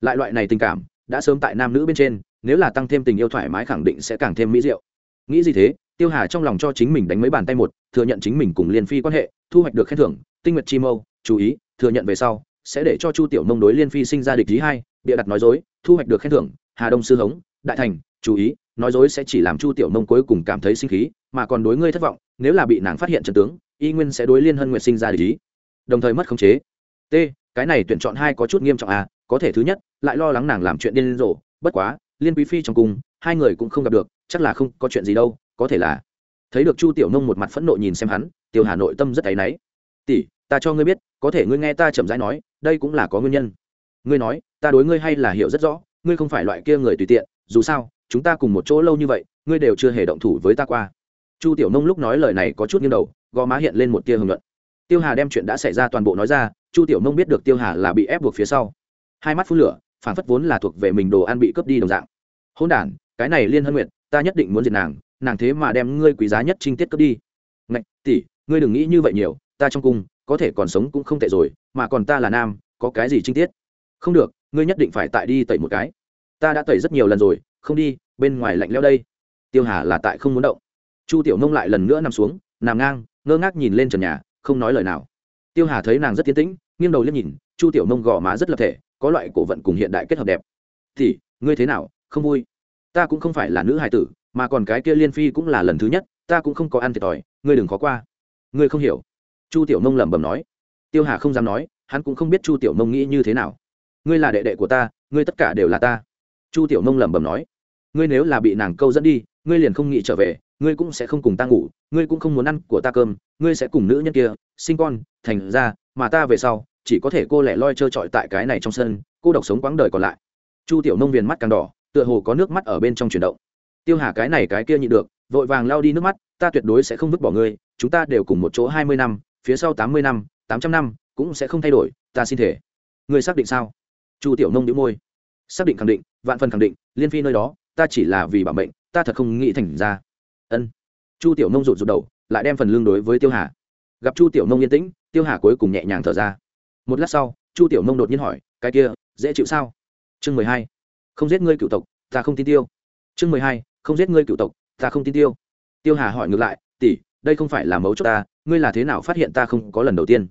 [SPEAKER 1] Lại loại này tình cảm, đã sớm tại nam nữ bên trên, nếu là tăng thêm tình yêu thoải mái khẳng định sẽ càng thêm mỹ diệu. Nghĩ gì thế? Tiêu hà trong lòng cho chính mình đánh mấy bàn tay một, thừa nhận chính mình cùng liên phi quan hệ thu hoạch được khen thưởng, tinh nguyệt chi mâu, chú ý, thừa nhận về sau, sẽ để cho chu tiểu nông đối liên phi sinh ra địch thứ hai, bịa đặt nói dối, thu hoạch được khen thưởng, hà đông sư hống, đại thành, chú ý, nói dối sẽ chỉ làm chu tiểu nông cuối cùng cảm thấy sinh khí, mà còn đối ngươi thất vọng, nếu là bị nàng phát hiện trận tướng, y nguyên sẽ đối liên hân nguyệt sinh ra địch ý. Đồng thời mất khống chế. T, cái này tuyển chọn hai có chút nghiêm trọng à có thể thứ nhất, lại lo lắng nàng làm chuyện điên rồ, bất quá, liên quý phi trong cung, hai người cũng không gặp được, chắc là không có chuyện gì đâu, có thể là. Thấy được chu tiểu nông một mặt phẫn nộ nhìn xem hắn tiêu hà nội tâm rất áy náy. Tỷ, ta cho ngươi biết, có thể ngươi nghe ta chậm rãi nói, đây cũng là có nguyên nhân. Ngươi nói, ta đối ngươi hay là hiểu rất rõ, ngươi không phải loại kia người tùy tiện, dù sao, chúng ta cùng một chỗ lâu như vậy, ngươi đều chưa hề động thủ với ta qua. Chu tiểu nông lúc nói lời này có chút nghiêng đầu, gò má hiện lên một tia hưởng luận. Tiêu hà đem chuyện đã xảy ra toàn bộ nói ra, chu tiểu nông biết được tiêu hà là bị ép buộc phía sau. Hai mắt phun lửa, phản phất vốn là thuộc về mình đồ ăn bị cướp đi đồng dạng. Hôn đản, cái này liên hân nguyện ta nhất định muốn diệt nàng nàng thế mà đem ngươi quý giá nhất trinh tiết cướp đi. Ngạch, tỷ ngươi đừng nghĩ như vậy nhiều, ta trong cung, có thể còn sống cũng không tệ rồi, mà còn ta là nam, có cái gì trinh tiết? Không được, ngươi nhất định phải tại đi tẩy một cái. Ta đã tẩy rất nhiều lần rồi, không đi, bên ngoài lạnh leo đây. Tiêu hà là tại không muốn động. Chu tiểu nông lại lần nữa nằm xuống, nằm ngang, ngơ ngác nhìn lên trần nhà, không nói lời nào. Tiêu hà thấy nàng rất tiến tĩnh, nghiêng đầu liếc nhìn, chu tiểu nông gò má rất lập thể, có loại cổ vận cùng hiện đại kết hợp đẹp. Thì ngươi thế nào? Không vui? Ta cũng không phải là nữ hài tử, mà còn cái kia liên phi cũng là lần thứ nhất, ta cũng không có ăn thiệt thòi, ngươi đừng khó qua ngươi không hiểu. Chu tiểu nông lẩm bẩm nói. Tiêu hà không dám nói, hắn cũng không biết chu tiểu nông nghĩ như thế nào. Ngươi là đệ đệ của ta, ngươi tất cả đều là ta. Chu tiểu nông lẩm bẩm nói. Ngươi nếu là bị nàng câu dẫn đi, ngươi liền không nghĩ trở về, ngươi cũng sẽ không cùng ta ngủ, ngươi cũng không muốn ăn của ta cơm, ngươi sẽ cùng nữ nhân kia sinh con, thành ra, mà ta về sau, chỉ có thể cô lẻ loi trơ trọi tại cái này trong sân, cô độc sống quãng đời còn lại. Chu tiểu nông viền mắt càng đỏ, tựa hồ có nước mắt ở bên trong chuyển động. Tiêu hà cái này cái kia nhịn được, vội vàng lao đi nước mắt, ta tuyệt đối sẽ không vứt bỏ ngươi chúng ta đều cùng một chỗ hai mươi năm, phía sau tám mươi năm, tám trăm năm, cũng sẽ không thay đổi, ta xin thể. Ngươi xác định sao? Chu tiểu nông đĩu môi. Xác định khẳng định, vạn phần khẳng định, liên phi nơi đó, ta chỉ là vì bảo mệnh, ta thật không nghĩ thành ra. Ân. Chu tiểu nông rụt rụt đầu, lại đem phần lương đối với tiêu hà. Gặp chu tiểu nông yên tĩnh, tiêu hà cuối cùng nhẹ nhàng thở ra. Một lát sau, chu tiểu nông đột nhiên hỏi, cái kia, dễ chịu sao? Chương mười hai. Không giết ngươi cựu tộc, ta không tin tiêu. Chương mười hai, không giết ngươi cựu tộc, ta không tin tiêu. Tiêu hà hỏi ngược lại, tỷ đây không phải là mấu chốt ta, ngươi là thế nào phát hiện ta không có lần đầu tiên?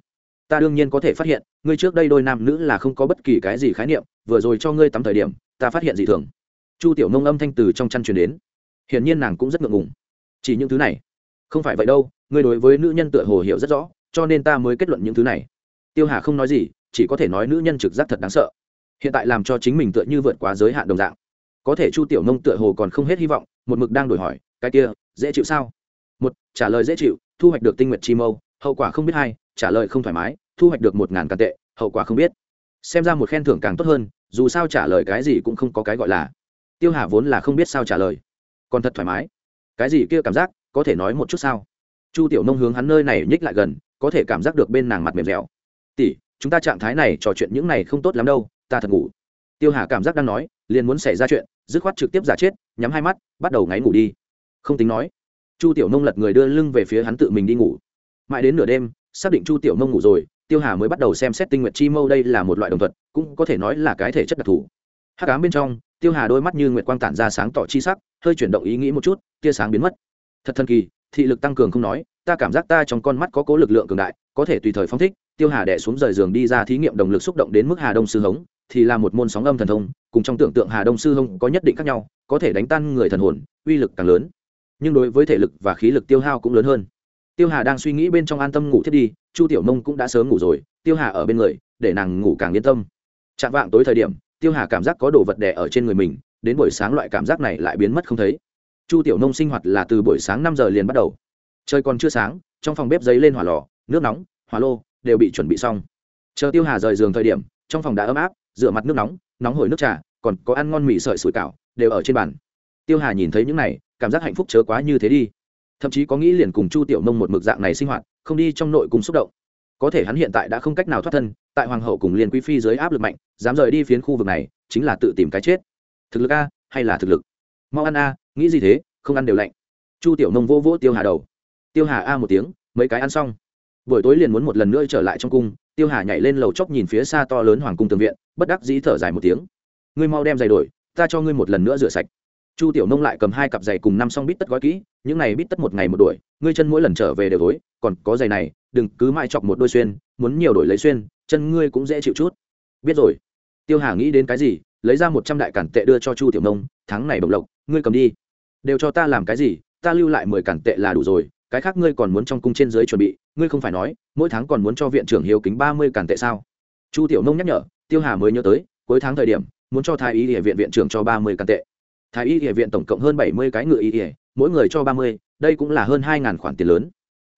[SPEAKER 1] Ta đương nhiên có thể phát hiện, ngươi trước đây đôi nam nữ là không có bất kỳ cái gì khái niệm, vừa rồi cho ngươi tắm thời điểm, ta phát hiện dị thường. Chu tiểu nông âm thanh từ trong chăn truyền đến. Hiển nhiên nàng cũng rất ngượng ngùng. Chỉ những thứ này. Không phải vậy đâu, ngươi đối với nữ nhân tựa hồ hiểu rất rõ, cho nên ta mới kết luận những thứ này. Tiêu hà không nói gì, chỉ có thể nói nữ nhân trực giác thật đáng sợ. Hiện tại làm cho chính mình tựa như vượt quá giới hạn đồng dạng. Có thể chu tiểu nông tựa hồ còn không hết hy vọng, một mực đang đổi hỏi, cái kia, dễ chịu sao? Một, trả lời dễ chịu, thu hoạch được tinh nguyện chi mâu, hậu quả không biết hai, trả lời không thoải mái, thu hoạch được một ngàn càn tệ, hậu quả không biết. Xem ra một khen thưởng càng tốt hơn, dù sao trả lời cái gì cũng không có cái gọi là. Tiêu hà vốn là không biết sao trả lời. Còn thật thoải mái. Cái gì kia cảm giác, có thể nói một chút sao? Chu tiểu nông hướng hắn nơi này nhích lại gần, có thể cảm giác được bên nàng mặt mềm dẻo. Tỷ, chúng ta trạng thái này trò chuyện những này không tốt lắm đâu, ta thật ngủ. Tiêu hà cảm giác đang nói, liền muốn xảy ra chuyện, dứt khoát trực tiếp giả chết, nhắm hai mắt, bắt đầu ngáy ngủ đi. Không tính nói chu tiểu nông lật người đưa lưng về phía hắn tự mình đi ngủ. Mãi đến nửa đêm, xác định chu tiểu nông ngủ rồi, tiêu hà mới bắt đầu xem xét tinh Nguyệt chi mâu đây là một loại đồng thuật, cũng có thể nói là cái thể chất đặc thù. Hắc cám bên trong, tiêu hà đôi mắt như nguyệt quang tản ra sáng tỏ chi sắc, hơi chuyển động ý nghĩ một chút, tia sáng biến mất. Thật thần kỳ, thị lực tăng cường không nói, ta cảm giác ta trong con mắt có cố lực lượng cường đại, có thể tùy thời phong thích. Tiêu hà đẻ xuống rời giường đi ra thí nghiệm động lực xúc động đến mức hà đông sư hống, thì là một môn sóng âm thần thông, cùng trong tưởng tượng hà đông sư hống có nhất định khác nhau, có thể đánh tan người thần hồn, uy lực càng lớn nhưng đối với thể lực và khí lực tiêu hao cũng lớn hơn. Tiêu hà đang suy nghĩ bên trong an tâm ngủ thiết đi, chu tiểu mông cũng đã sớm ngủ rồi, tiêu hà ở bên người, để nàng ngủ càng yên tâm. Chạm vạng tối thời điểm, tiêu hà cảm giác có đồ vật đè ở trên người mình, đến buổi sáng loại cảm giác này lại biến mất không thấy. Chu tiểu nông sinh hoạt là từ buổi sáng năm giờ liền bắt đầu. Trời còn chưa sáng, trong phòng bếp giấy lên hỏa lò, nước nóng, hỏa lô đều bị chuẩn bị xong. Chờ tiêu hà rời giường thời điểm, trong phòng đã ấm áp, rửa mặt nước nóng nóng hổi nước trà, còn có ăn ngon mì sợi sủi cảo, đều ở trên bàn. Tiêu hà nhìn thấy những này cảm giác hạnh phúc chớ quá như thế đi. Thậm chí có nghĩ liền cùng chu tiểu nông một mực dạng này sinh hoạt, không đi trong nội cùng xúc động. Có thể hắn hiện tại đã không cách nào thoát thân, tại hoàng hậu cùng liên quý phi dưới áp lực mạnh, dám rời đi phiến khu vực này, chính là tự tìm cái chết. Thực lực a, hay là thực lực? Mau ăn a, nghĩ gì thế, không ăn đều lạnh. Chu tiểu nông vô vỗ tiêu hà đầu. Tiêu hà a một tiếng, mấy cái ăn xong. Buổi tối liền muốn một lần nữa trở lại trong cung, tiêu hà nhảy lên lầu chóc nhìn phía xa to lớn hoàng cung tường viện, bất đắc dĩ thở dài một tiếng. Ngươi mau đem giày đổi, ta cho ngươi một lần nữa rửa sạch chu tiểu nông lại cầm hai cặp giày cùng năm xong bít tất gói kỹ, những này bít tất một ngày một đuổi, ngươi chân mỗi lần trở về đều tối còn có giày này, đừng cứ mãi chọc một đôi xuyên, muốn nhiều đổi lấy xuyên, chân ngươi cũng dễ chịu chút. Biết rồi. Tiêu hà nghĩ đến cái gì, lấy ra một trăm đại cản tệ đưa cho chu tiểu nông, tháng này bộc lộc, ngươi cầm đi. Đều cho ta làm cái gì, ta lưu lại mười cản tệ là đủ rồi, cái khác ngươi còn muốn trong cung trên dưới chuẩn bị, ngươi không phải nói, mỗi tháng còn muốn cho viện trưởng hiếu kính ba mươi cản tệ sao? Chu tiểu nông nhắc nhở, tiêu hà mới nhớ tới, cuối tháng thời điểm, muốn cho thái y địa viện viện trưởng cho ba mươi cản tệ thái y địa viện tổng cộng hơn bảy mươi cái ngựa y địa mỗi người cho ba mươi, đây cũng là hơn hai ngàn khoản tiền lớn.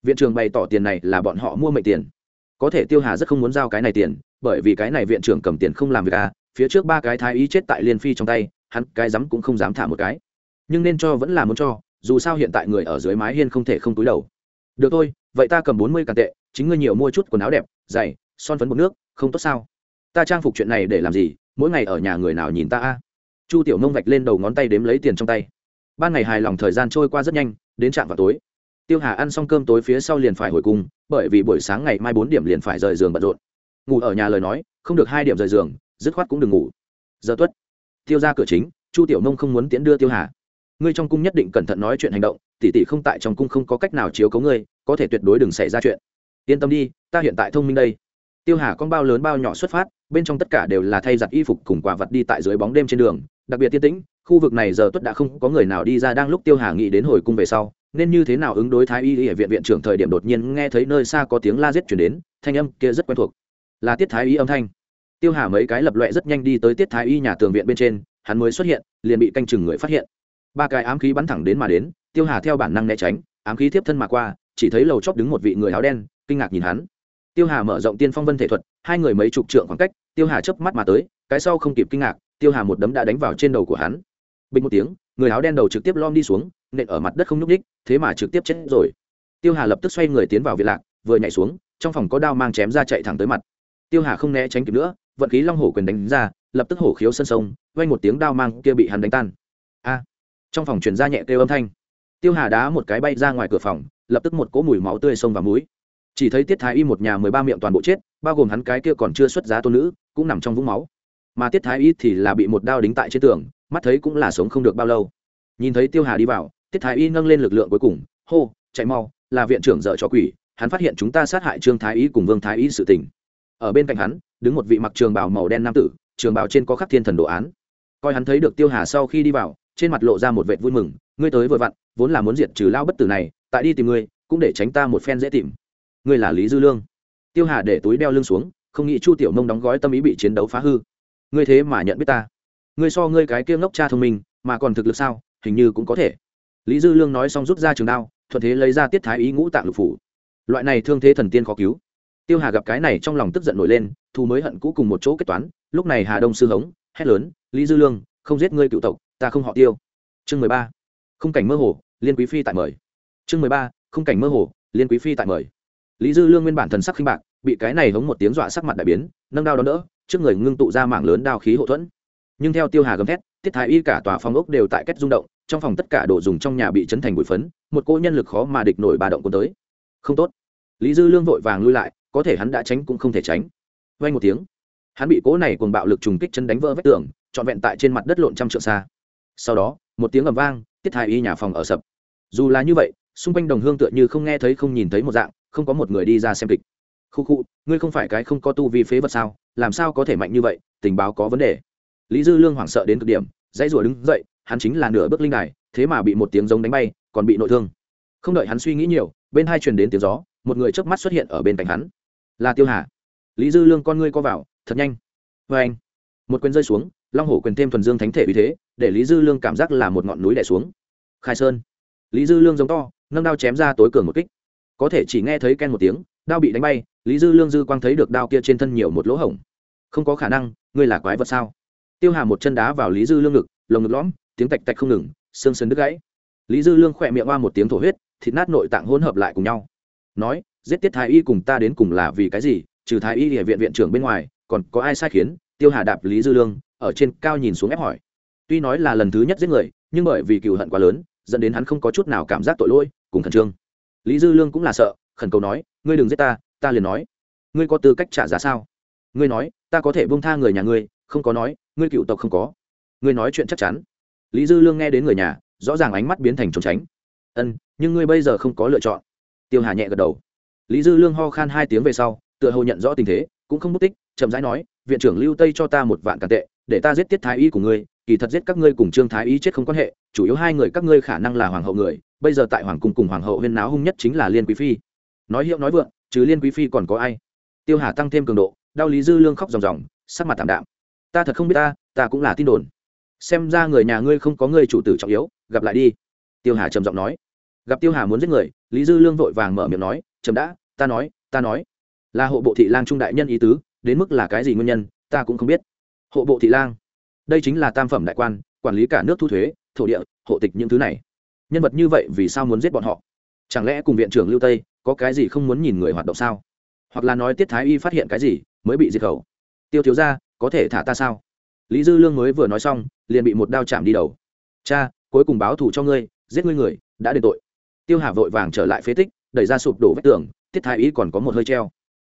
[SPEAKER 1] Viện trưởng bày tỏ tiền này là bọn họ mua mệnh tiền. Có thể tiêu hà rất không muốn giao cái này tiền, bởi vì cái này viện trưởng cầm tiền không làm việc à phía trước ba cái thái y chết tại liên phi trong tay, hắn cái dám cũng không dám thả một cái. Nhưng nên cho vẫn là muốn cho, dù sao hiện tại người ở dưới mái hiên không thể không túi đầu. Được thôi, vậy ta cầm bốn mươi càn tệ, chính ngươi nhiều mua chút quần áo đẹp, giày, son phấn bột nước, không tốt sao? Ta trang phục chuyện này để làm gì, mỗi ngày ở nhà người nào nhìn ta a? Chu tiểu nông vạch lên đầu ngón tay đếm lấy tiền trong tay. Ban ngày hài lòng thời gian trôi qua rất nhanh, đến trạm vào tối. Tiêu hà ăn xong cơm tối phía sau liền phải hồi cung, bởi vì buổi sáng ngày mai bốn điểm liền phải rời giường bận rộn. Ngủ ở nhà lời nói, không được hai điểm rời giường, dứt khoát cũng đừng ngủ. Giờ tuất. Tiêu ra cửa chính, chu tiểu nông không muốn tiễn đưa tiêu hà. Ngươi trong cung nhất định cẩn thận nói chuyện hành động tỷ tỷ không tại trong cung không có cách nào chiếu cấu ngươi, có thể tuyệt đối đừng xảy ra chuyện. Yên tâm đi, ta hiện tại thông minh đây. Tiêu hà con bao lớn bao nhỏ xuất phát, bên trong tất cả đều là thay giặt y phục cùng quả vật đi tại dưới bóng đêm trên đường đặc biệt tiên tĩnh, khu vực này giờ tuất đã không có người nào đi ra đang lúc tiêu hà nghĩ đến hồi cung về sau, nên như thế nào ứng đối thái y ở viện viện trưởng thời điểm đột nhiên nghe thấy nơi xa có tiếng la giết chuyển đến, thanh âm kia rất quen thuộc. Là tiết thái y âm thanh. Tiêu hà mấy cái lập loẹ rất nhanh đi tới tiết thái y nhà tường viện bên trên, hắn mới xuất hiện, liền bị canh chừng người phát hiện. Ba cái ám khí bắn thẳng đến mà đến, tiêu hà theo bản năng né tránh, ám khí tiếp thân mà qua, chỉ thấy lầu chóp đứng một vị người áo đen, kinh ngạc nhìn hắn. Tiêu hà mở rộng tiên phong vân thể thuật, hai người mấy chục trượng khoảng cách, tiêu hà chớp mắt mà tới, cái sau không kịp kinh ngạc tiêu hà một đấm đã đánh vào trên đầu của hắn. Bình một tiếng, người áo đen đầu trực tiếp lom đi xuống, nện ở mặt đất không nhúc ních thế mà trực tiếp chết rồi. Tiêu hà lập tức xoay người tiến vào viện lạc, vừa nhảy xuống, trong phòng có đao mang chém ra chạy thẳng tới mặt. Tiêu hà không né tránh kịp nữa, vận khí long hổ quyền đánh ra, lập tức hổ khiếu sân sông vây một tiếng đao mang kia bị hắn đánh tan. A! Trong phòng truyền ra nhẹ kêu âm thanh. Tiêu hà đá một cái bay ra ngoài cửa phòng, lập tức một cỗ mùi máu tươi sông vào mũi. Chỉ thấy tiết thái y một nhà mười ba miệng toàn bộ chết, bao gồm hắn cái kia còn chưa xuất giá tôn nữ, cũng nằm trong vũng máu mà tiết thái y thì là bị một đao đính tại trên tường, mắt thấy cũng là sống không được bao lâu. Nhìn thấy tiêu hà đi vào, tiết thái y nâng lên lực lượng cuối cùng, hô, chạy mau, là viện trưởng dợ cho quỷ, hắn phát hiện chúng ta sát hại trương thái y cùng vương thái y sự tình. Ở bên cạnh hắn, đứng một vị mặc trường bào màu đen nam tử, trường bào trên có khắc thiên thần đồ án. Coi hắn thấy được tiêu hà sau khi đi vào, trên mặt lộ ra một vệ vui mừng, ngươi tới vội vặn, vốn là muốn diệt trừ lao bất tử này, tại đi tìm ngươi, cũng để tránh ta một phen dễ tìm. Ngươi là lý dư lương. Tiêu hà để túi đeo lưng xuống, không nghĩ chu tiểu mông đóng gói tâm ý bị chiến đấu phá hư ngươi thế mà nhận biết ta. Ngươi so ngươi cái kia ngốc cha thông minh, mà còn thực lực sao, hình như cũng có thể. Lý dư lương nói xong rút ra trường đao, thuận thế lấy ra tiết thái ý ngũ tạng lục phủ. Loại này thương thế thần tiên khó cứu. Tiêu hà gặp cái này trong lòng tức giận nổi lên thu mới hận cũ cùng một chỗ kết toán, lúc này hà đông sư hống, hét lớn, lý dư lương, không giết ngươi cựu tộc, ta không họ tiêu. Chương mười ba. Không cảnh mơ hồ, liên quý phi tại mời. Chương mười ba. Không cảnh mơ hồ, liên quý phi tại mời. Lý dư lương nguyên bản thần sắc khinh bạc, bị cái này hống một tiếng dọa sắc mặt đại biến, nâng đao đón đỡ trước người ngưng tụ ra mảng lớn đao khí hậu thuẫn. Nhưng theo tiêu hà gầm thét, tiết thái y cả tòa phòng ốc đều tại cách rung động, trong phòng tất cả đồ dùng trong nhà bị chấn thành bụi phấn, một cô nhân lực khó mà địch nổi bà động cuốn tới. Không tốt. Lý dư lương vội vàng lui lại, có thể hắn đã tránh cũng không thể tránh. Vay một tiếng, hắn bị cố này cùng bạo lực trùng kích chân đánh vỡ vách tường, trọn vẹn tại trên mặt đất lộn trăm trượng xa. Sau đó, một tiếng ầm vang, tiết thái y nhà phòng ở sập. Dù là như vậy, xung quanh đồng hương tựa như không nghe thấy không nhìn thấy một dạng, không có một người đi ra xem kịch. Khu khu, ngươi không phải cái không có tu vi phế vật sao? Làm sao có thể mạnh như vậy, tình báo có vấn đề. Lý dư lương hoảng sợ đến cực điểm, dãy rủa đứng dậy, hắn chính là nửa bước linh đài, thế mà bị một tiếng giống đánh bay, còn bị nội thương. Không đợi hắn suy nghĩ nhiều, bên hai truyền đến tiếng gió, một người chớp mắt xuất hiện ở bên cạnh hắn. Là tiêu hà. Lý dư lương con ngươi co vào, thật nhanh. Vê anh, một quyền rơi xuống, long hổ quyền thêm thuần dương thánh thể vì thế, để lý dư lương cảm giác là một ngọn núi đẻ xuống. Khai sơn. Lý dư lương giống to, nâng đao chém ra tối cường một kích. Có thể chỉ nghe thấy ken một tiếng, đao bị đánh bay, lý dư lương dư quang thấy được đao kia trên thân nhiều một lỗ hổng không có khả năng, ngươi là quái vật sao? Tiêu hà một chân đá vào lý dư lương ngực, lồng ngực lõm, tiếng tạch tạch không ngừng xương sườn đứt gãy. Lý dư lương khỏe miệng hoa một tiếng thổ huyết, thịt nát nội tạng hỗn hợp lại cùng nhau. Nói, giết tiết thái y cùng ta đến cùng là vì cái gì? Trừ thái y địa viện viện trưởng bên ngoài, còn có ai sai khiến? Tiêu hà đạp lý dư lương, ở trên cao nhìn xuống ép hỏi. Tuy nói là lần thứ nhất giết người, nhưng bởi vì cựu hận quá lớn, dẫn đến hắn không có chút nào cảm giác tội lỗi, cùng khẩn trương. Lý dư lương cũng là sợ, khẩn cầu nói, ngươi đừng giết ta ta liền nói. Ngươi có tư cách trả giá sao? Ngươi nói ta có thể buông tha người nhà ngươi, không có nói, ngươi cựu tộc không có. Ngươi nói chuyện chắc chắn. Lý dư lương nghe đến người nhà, rõ ràng ánh mắt biến thành trốn tránh. Ân, nhưng ngươi bây giờ không có lựa chọn. Tiêu hà nhẹ gật đầu. Lý dư lương ho khan hai tiếng về sau, tựa hồ nhận rõ tình thế, cũng không mất tích, chậm rãi nói, viện trưởng lưu tây cho ta một vạn càn tệ, để ta giết tiết thái y của ngươi, kỳ thật giết các ngươi cùng trương thái y chết không quan hệ, chủ yếu hai người các ngươi khả năng là hoàng hậu người, bây giờ tại hoàng cung cùng hoàng hậu huyên náo hung nhất chính là liên quý phi. Nói hiệu nói vượng chứ liên quý phi còn có ai? Tiêu hà tăng thêm cường độ đau lý dư lương khóc ròng ròng, sắc mặt tạm đạm. Ta thật không biết ta ta cũng là tin đồn. Xem ra người nhà ngươi không có người chủ tử trọng yếu, gặp lại đi. Tiêu hà trầm giọng nói. Gặp tiêu hà muốn giết người, lý dư lương vội vàng mở miệng nói Trầm đã, ta nói ta nói. Là hộ bộ thị lang trung đại nhân ý tứ, đến mức là cái gì nguyên nhân, ta cũng không biết. Hộ bộ thị lang. Đây chính là tam phẩm đại quan, quản lý cả nước thu thuế, thổ địa, hộ tịch những thứ này. Nhân vật như vậy vì sao muốn giết bọn họ? Chẳng lẽ cùng viện trưởng lưu tây có cái gì không muốn nhìn người hoạt động sao? Hoặc là nói tiết thái y phát hiện cái gì mới bị diệt khẩu. Tiêu thiếu ra có thể thả ta sao? Lý dư lương mới vừa nói xong, liền bị một đao chạm đi đầu. Cha, cuối cùng báo thù cho ngươi, giết ngươi người, đã đền tội. Tiêu hà vội vàng trở lại phế tích, đẩy ra sụp đổ vách tường, tiết thái y còn có một hơi treo.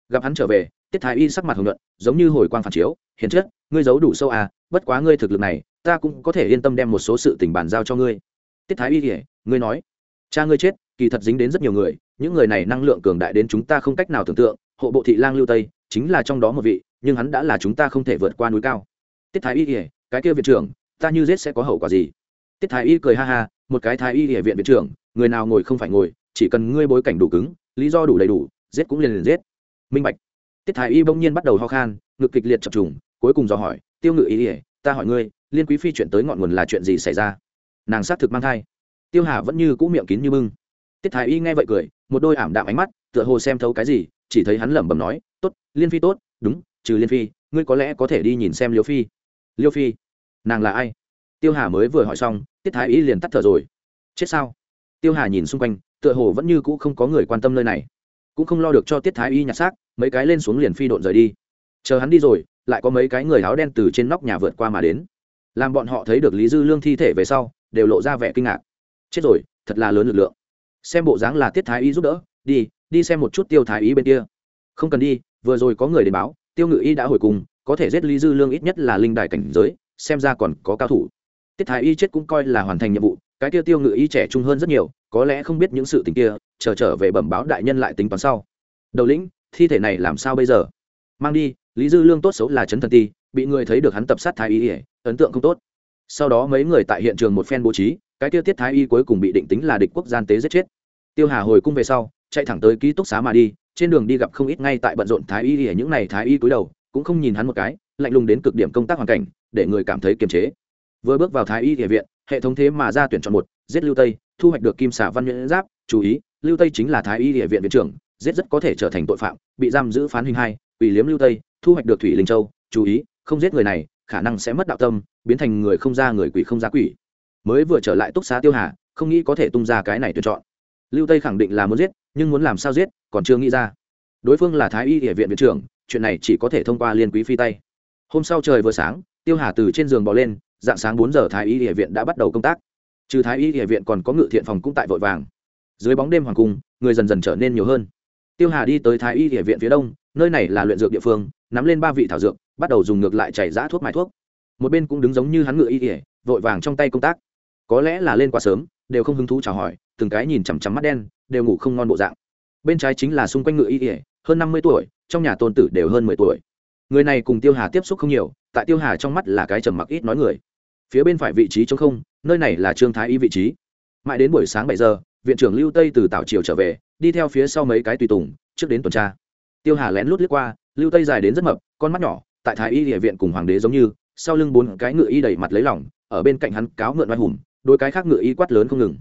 [SPEAKER 1] Gặp hắn trở về, tiết thái y sắc mặt hồng nhuận, giống như hồi quang phản chiếu, hiền chất, ngươi giấu đủ sâu à bất quá ngươi thực lực này, ta cũng có thể yên tâm đem một số sự tình bàn giao cho ngươi. Tiết thái y kể ngươi nói, cha ngươi chết, kỳ thật dính đến rất nhiều người, những người này năng lượng cường đại đến chúng ta không cách nào tưởng tượng, hộ bộ thị lang lưu tây chính là trong đó một vị, nhưng hắn đã là chúng ta không thể vượt qua núi cao. Tiết thái y ỉa cái kia viện trưởng, ta như giết sẽ có hậu quả gì? Tiết thái y cười ha ha, một cái thái y ỉa viện viện trưởng, người nào ngồi không phải ngồi, chỉ cần ngươi bối cảnh đủ cứng, lý do đủ đầy đủ, giết cũng liền liền giết. Minh bạch. Tiết thái y bỗng nhiên bắt đầu ho khan, ngực kịch liệt chập trùng, cuối cùng dò hỏi, tiêu ngự ý ỉa ta hỏi ngươi, liên quý phi chuyện tới ngọn nguồn là chuyện gì xảy ra? Nàng xác thực mang thai. Tiêu hà vẫn như cũ miệng kín như bưng. Tiết thái y nghe vậy cười, một đôi ảm đạm ánh mắt, tựa hồ xem thấu cái gì chỉ thấy hắn lẩm bẩm nói, tốt, liên phi tốt, đúng, trừ liên phi, ngươi có lẽ có thể đi nhìn xem liêu phi. Liêu phi? Nàng là ai? Tiêu hà mới vừa hỏi xong, tiết thái y liền tắt thở rồi. Chết sao? Tiêu hà nhìn xung quanh, tựa hồ vẫn như cũ không có người quan tâm nơi này. Cũng không lo được cho tiết thái y nhặt xác, mấy cái lên xuống liền phi độn rời đi. Chờ hắn đi rồi, lại có mấy cái người áo đen từ trên nóc nhà vượt qua mà đến. Làm bọn họ thấy được lý dư lương thi thể về sau, đều lộ ra vẻ kinh ngạc. Chết rồi, thật là lớn lực lượng. Xem bộ dáng là tiết thái y giúp đỡ, đi đi xem một chút tiêu thái y bên kia. Không cần đi, vừa rồi có người đến báo, tiêu ngự y đã hồi cùng, có thể giết lý dư lương ít nhất là linh đài cảnh giới, xem ra còn có cao thủ. Tiết thái y chết cũng coi là hoàn thành nhiệm vụ, cái tiêu tiêu ngự y trẻ trung hơn rất nhiều, có lẽ không biết những sự tình kia, chờ trở về bẩm báo đại nhân lại tính toán sau. Đầu lĩnh, thi thể này làm sao bây giờ? Mang đi, lý dư lương tốt xấu là chấn thần ti, bị người thấy được hắn tập sát thái y ỉa ấn tượng không tốt. Sau đó mấy người tại hiện trường một phen bố trí, cái tiêu tiết thái y cuối cùng bị định tính là địch quốc gian tế giết chết. Tiêu hà hồi cung về sau chạy thẳng tới ký túc xá mà đi, trên đường đi gặp không ít ngay tại bận rộn thái y ỉa những n à y thái y cúi đầu, cũng không nhìn hắn một cái, lạnh lùng đến cực điểm công tác hoàn cảnh, để người cảm thấy kiềm chế. Vừa bước vào thái y địa viện, hệ thống thế mà ra tuyển chọn một, giết lưu tây, thu hoạch được kim xả văn nhuyễn giáp, chú ý, lưu tây chính là thái y địa viện viện trưởng, giết rất có thể trở thành tội phạm, bị giam giữ phán hình hai, ủy liếm lưu tây, thu hoạch được thủy linh châu, chú ý, không giết người này, khả năng sẽ mất đạo tâm, biến thành người không ra người quỷ không ra quỷ. Mới vừa trở lại túc xá tiêu hà, không nghĩ có thể tung ra cái này tuyển chọn. Lưu tây khẳng định là muốn giết nhưng muốn làm sao giết, còn chưa nghĩ ra. Đối phương là thái y địa viện viện trưởng, chuyện này chỉ có thể thông qua liên quý phi tay. Hôm sau trời vừa sáng, tiêu hà từ trên giường bò lên, dạng sáng bốn giờ thái y địa viện đã bắt đầu công tác. Trừ thái y địa viện còn có ngự thiện phòng cũng tại vội vàng. Dưới bóng đêm hoàng cung, người dần dần trở nên nhiều hơn. Tiêu hà đi tới thái y địa viện phía đông, nơi này là luyện dược địa phương, nắm lên ba vị thảo dược, bắt đầu dùng ngược lại chảy giã thuốc mài thuốc. Một bên cũng đứng giống như hắn ngự y ỉa vội vàng trong tay công tác. Có lẽ là lên quá sớm, đều không hứng thú chào hỏi, từng cái nhìn chằm chằm mắt đen đều ngủ không ngon bộ dạng. Bên trái chính là xung quanh ngự y ỉa hơn năm mươi tuổi, trong nhà tôn tử đều hơn mười tuổi. Người này cùng tiêu hà tiếp xúc không nhiều, tại tiêu hà trong mắt là cái trầm mặc ít nói người. Phía bên phải vị trí chống không, nơi này là trương thái y vị trí. Mãi đến buổi sáng bảy giờ, viện trưởng lưu tây từ tảo triều trở về, đi theo phía sau mấy cái tùy tùng, trước đến tuần tra. Tiêu hà lén lút lướt qua, lưu tây dài đến rất mập, con mắt nhỏ, tại thái y địa viện cùng hoàng đế giống như, sau lưng bốn cái ngựa y đẩy mặt lấy lỏng ở bên cạnh hắn cáo ngựa oai hùng, đôi cái khác ngựa y quát lớn không ngừng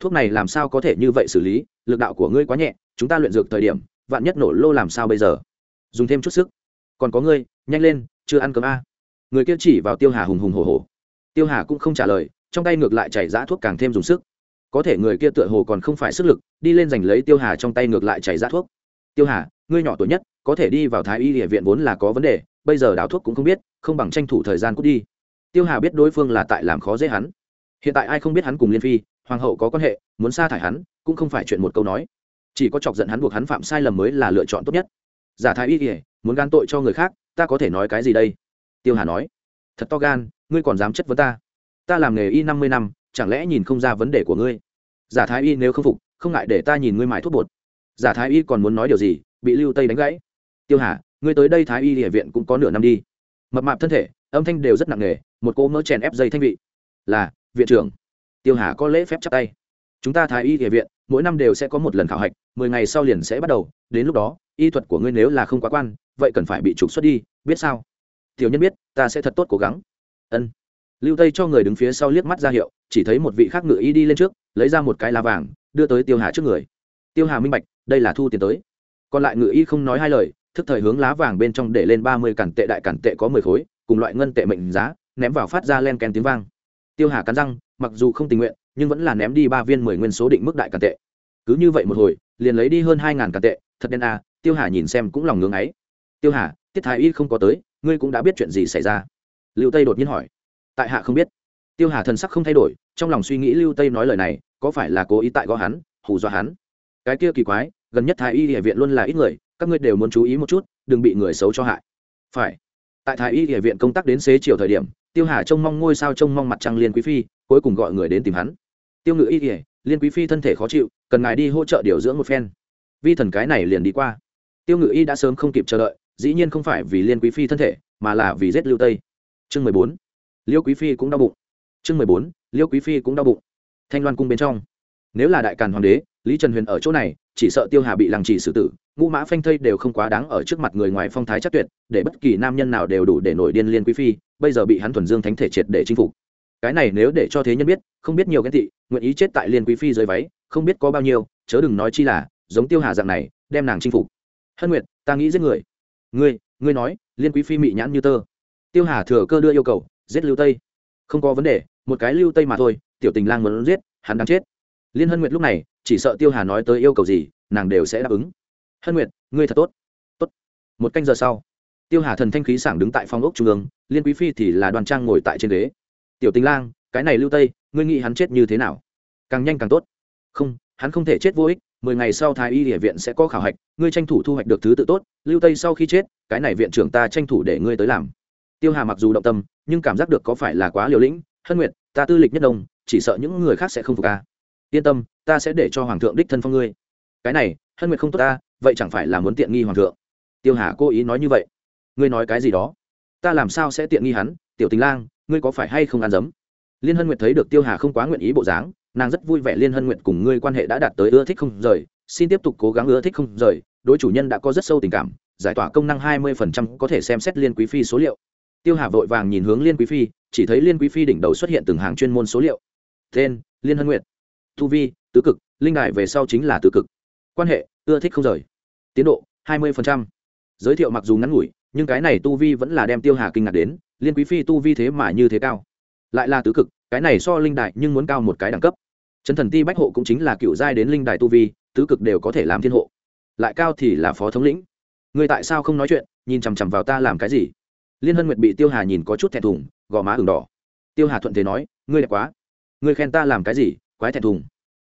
[SPEAKER 1] thuốc này làm sao có thể như vậy xử lý? Lực đạo của ngươi quá nhẹ, chúng ta luyện dược thời điểm, vạn nhất nổ lô làm sao bây giờ? Dùng thêm chút sức. Còn có ngươi, nhanh lên, chưa ăn cơm a. Người kia chỉ vào tiêu hà hùng hùng hồ hồ tiêu hà cũng không trả lời, trong tay ngược lại chảy ra thuốc càng thêm dùng sức. Có thể người kia tựa hồ còn không phải sức lực, đi lên giành lấy tiêu hà trong tay ngược lại chảy ra thuốc. Tiêu hà, ngươi nhỏ tuổi nhất, có thể đi vào thái y địa viện vốn là có vấn đề, bây giờ đào thuốc cũng không biết, không bằng tranh thủ thời gian cút đi. Tiêu hà biết đối phương là tại làm khó dễ hắn. Hiện tại ai không biết hắn cùng liên phi hoàng hậu có quan hệ, muốn sa thải hắn, cũng không phải chuyện một câu nói. Chỉ có chọc giận hắn buộc hắn phạm sai lầm mới là lựa chọn tốt nhất. Giả thái y kỉa muốn gan tội cho người khác, ta có thể nói cái gì đây? Tiêu hà nói. Thật to gan, ngươi còn dám chất vấn ta? Ta làm nghề y năm mươi năm, chẳng lẽ nhìn không ra vấn đề của ngươi? Giả thái y nếu không phục, không ngại để ta nhìn ngươi mãi thuốc bột. Giả thái y còn muốn nói điều gì, bị lưu tây đánh gãy. Tiêu hà, ngươi tới đây thái y địa viện cũng có nửa năm đi. Mập mạp thân thể, âm thanh đều rất nặng nề, một cô mỡ chèn ép dây thanh vị. Là, viện trưởng tiêu hà có lễ phép chắp tay. Chúng ta thái y địa viện, mỗi năm đều sẽ có một lần khảo hạch, mười ngày sau liền sẽ bắt đầu. Đến lúc đó, y thuật của ngươi nếu là không quá quan, vậy cần phải bị trục xuất đi, biết sao? Tiểu nhân biết, ta sẽ thật tốt cố gắng. Ân. Lưu tây cho người đứng phía sau liếc mắt ra hiệu, chỉ thấy một vị khác ngự y đi lên trước, lấy ra một cái lá vàng, đưa tới tiêu hà trước người. Tiêu hà minh bạch, đây là thu tiền tới. Còn lại ngự y không nói hai lời, thức thời hướng lá vàng bên trong để lên ba mươi cản tệ đại cản tệ có mười khối, cùng loại ngân tệ mệnh giá, ném vào phát ra len kèn tiếng vang tiêu hà cắn răng, mặc dù không tình nguyện, nhưng vẫn là ném đi ba viên mười nguyên số định mức đại càn tệ. Cứ như vậy một hồi, liền lấy đi hơn hai ngàn càn tệ, thật đen à tiêu hà nhìn xem cũng lòng ngưng ấy. Tiêu hà, tiết thái y không có tới, ngươi cũng đã biết chuyện gì xảy ra? Lưu tây đột nhiên hỏi. Tại hạ không biết. Tiêu hà thần sắc không thay đổi, trong lòng suy nghĩ lưu tây nói lời này, có phải là cố ý tại gõ hắn, hù dọa hắn? Cái kia kỳ quái, gần nhất thái y địa viện luôn là ít người, các ngươi đều muốn chú ý một chút, đừng bị người xấu cho hại. Phải. Tại thái y địa viện công tác đến xế chiều thời điểm tiêu hà trông mong ngôi sao trông mong mặt trăng liên quý phi, cuối cùng gọi người đến tìm hắn. Tiêu ngự y ỉa liên quý phi thân thể khó chịu, cần ngài đi hỗ trợ điều dưỡng một phen. Vi thần cái này liền đi qua. Tiêu ngự y đã sớm không kịp chờ đợi, dĩ nhiên không phải vì liên quý phi thân thể, mà là vì giết lưu tây. Chương mười bốn, liêu quý phi cũng đau bụng. Chương mười bốn, liêu quý phi cũng đau bụng. Thanh loan cung bên trong. Nếu là đại càn hoàng đế lý trần huyền ở chỗ này, chỉ sợ tiêu hà bị làng trì xử tử, ngũ mã phanh thây đều không quá đáng ở trước mặt người ngoài phong thái chắc tuyệt, để bất kỳ nam nhân nào đều đủ để nổi điên liên quý phi, bây giờ bị hắn thuần dương thánh thể triệt để chinh phục. Cái này nếu để cho thế nhân biết, không biết nhiều ghen tị, nguyện ý chết tại liên quý phi dưới váy, không biết có bao nhiêu, chớ đừng nói chi là, giống tiêu hà dạng này, đem nàng chinh phục. Hân nguyệt, ta nghĩ giết người. Ngươi ngươi nói, liên quý phi mị nhãn như tơ. Tiêu hà thừa cơ đưa yêu cầu, giết lưu tây. Không có vấn đề, một cái lưu tây mà thôi, tiểu tình lang muốn giết, hắn đang chết. Liên hân nguyệt lúc này chỉ sợ tiêu hà nói tới yêu cầu gì, nàng đều sẽ đáp ứng. Hân nguyệt, ngươi thật tốt. Tốt. Một canh giờ sau, tiêu hà thần thanh khí sảng đứng tại phòng ốc trung ương, liên quý phi thì là đoàn trang ngồi tại trên ghế. Tiểu tình lang, cái này lưu tây, ngươi nghĩ hắn chết như thế nào? Càng nhanh càng tốt. Không, hắn không thể chết vô ích, mười ngày sau thái y địa viện sẽ có khảo hạch, ngươi tranh thủ thu hoạch được thứ tự tốt, lưu tây sau khi chết, cái này viện trưởng ta tranh thủ để ngươi tới làm. Tiêu hà mặc dù động tâm, nhưng cảm giác được có phải là quá liều lĩnh, hân nguyệt, ta tư lịch nhất đông, chỉ sợ những người khác sẽ không phục ca yên tâm ta sẽ để cho hoàng thượng đích thân phong ngươi. Cái này, hân nguyệt không tốt ta, vậy chẳng phải là muốn tiện nghi hoàng thượng. Tiêu hà cố ý nói như vậy. Ngươi nói cái gì đó? Ta làm sao sẽ tiện nghi hắn? Tiểu tình lang, ngươi có phải hay không ăn dấm? Liên hân nguyệt thấy được tiêu hà không quá nguyện ý bộ dáng, nàng rất vui vẻ liên hân nguyện cùng ngươi quan hệ đã đạt tới ưa thích không rời, xin tiếp tục cố gắng ưa thích không rời, đối chủ nhân đã có rất sâu tình cảm, giải tỏa công năng hai mươi phần trăm có thể xem xét liên quý phi số liệu. Tiêu hà vội vàng nhìn hướng liên quý phi, chỉ thấy liên quý phi đỉnh đầu xuất hiện từng hàng chuyên môn số liệu. Tên, liên hân nguyện tu vi, tứ cực, linh đại về sau chính là tứ cực. Quan hệ, ưa thích không rời. Tiến độ, hai mươi phần trăm. Giới thiệu mặc dù ngắn ngủi, nhưng cái này tu vi vẫn là đem tiêu hà kinh ngạc đến, liên quý phi tu vi thế mà như thế cao. Lại là tứ cực, cái này so linh đại nhưng muốn cao một cái đẳng cấp. Chân thần ti bách hộ cũng chính là cựu giai đến linh đại tu vi, tứ cực đều có thể làm thiên hộ. Lại cao thì là phó thống lĩnh. Người tại sao không nói chuyện, nhìn chằm chằm vào ta làm cái gì? Liên hân nguyệt bị tiêu hà nhìn có chút thẹn thùng, gò má ửng đỏ. Tiêu hà thuận thế nói, ngươi đẹp quá. Ngươi khen ta làm cái gì? Quái thẹn thùng.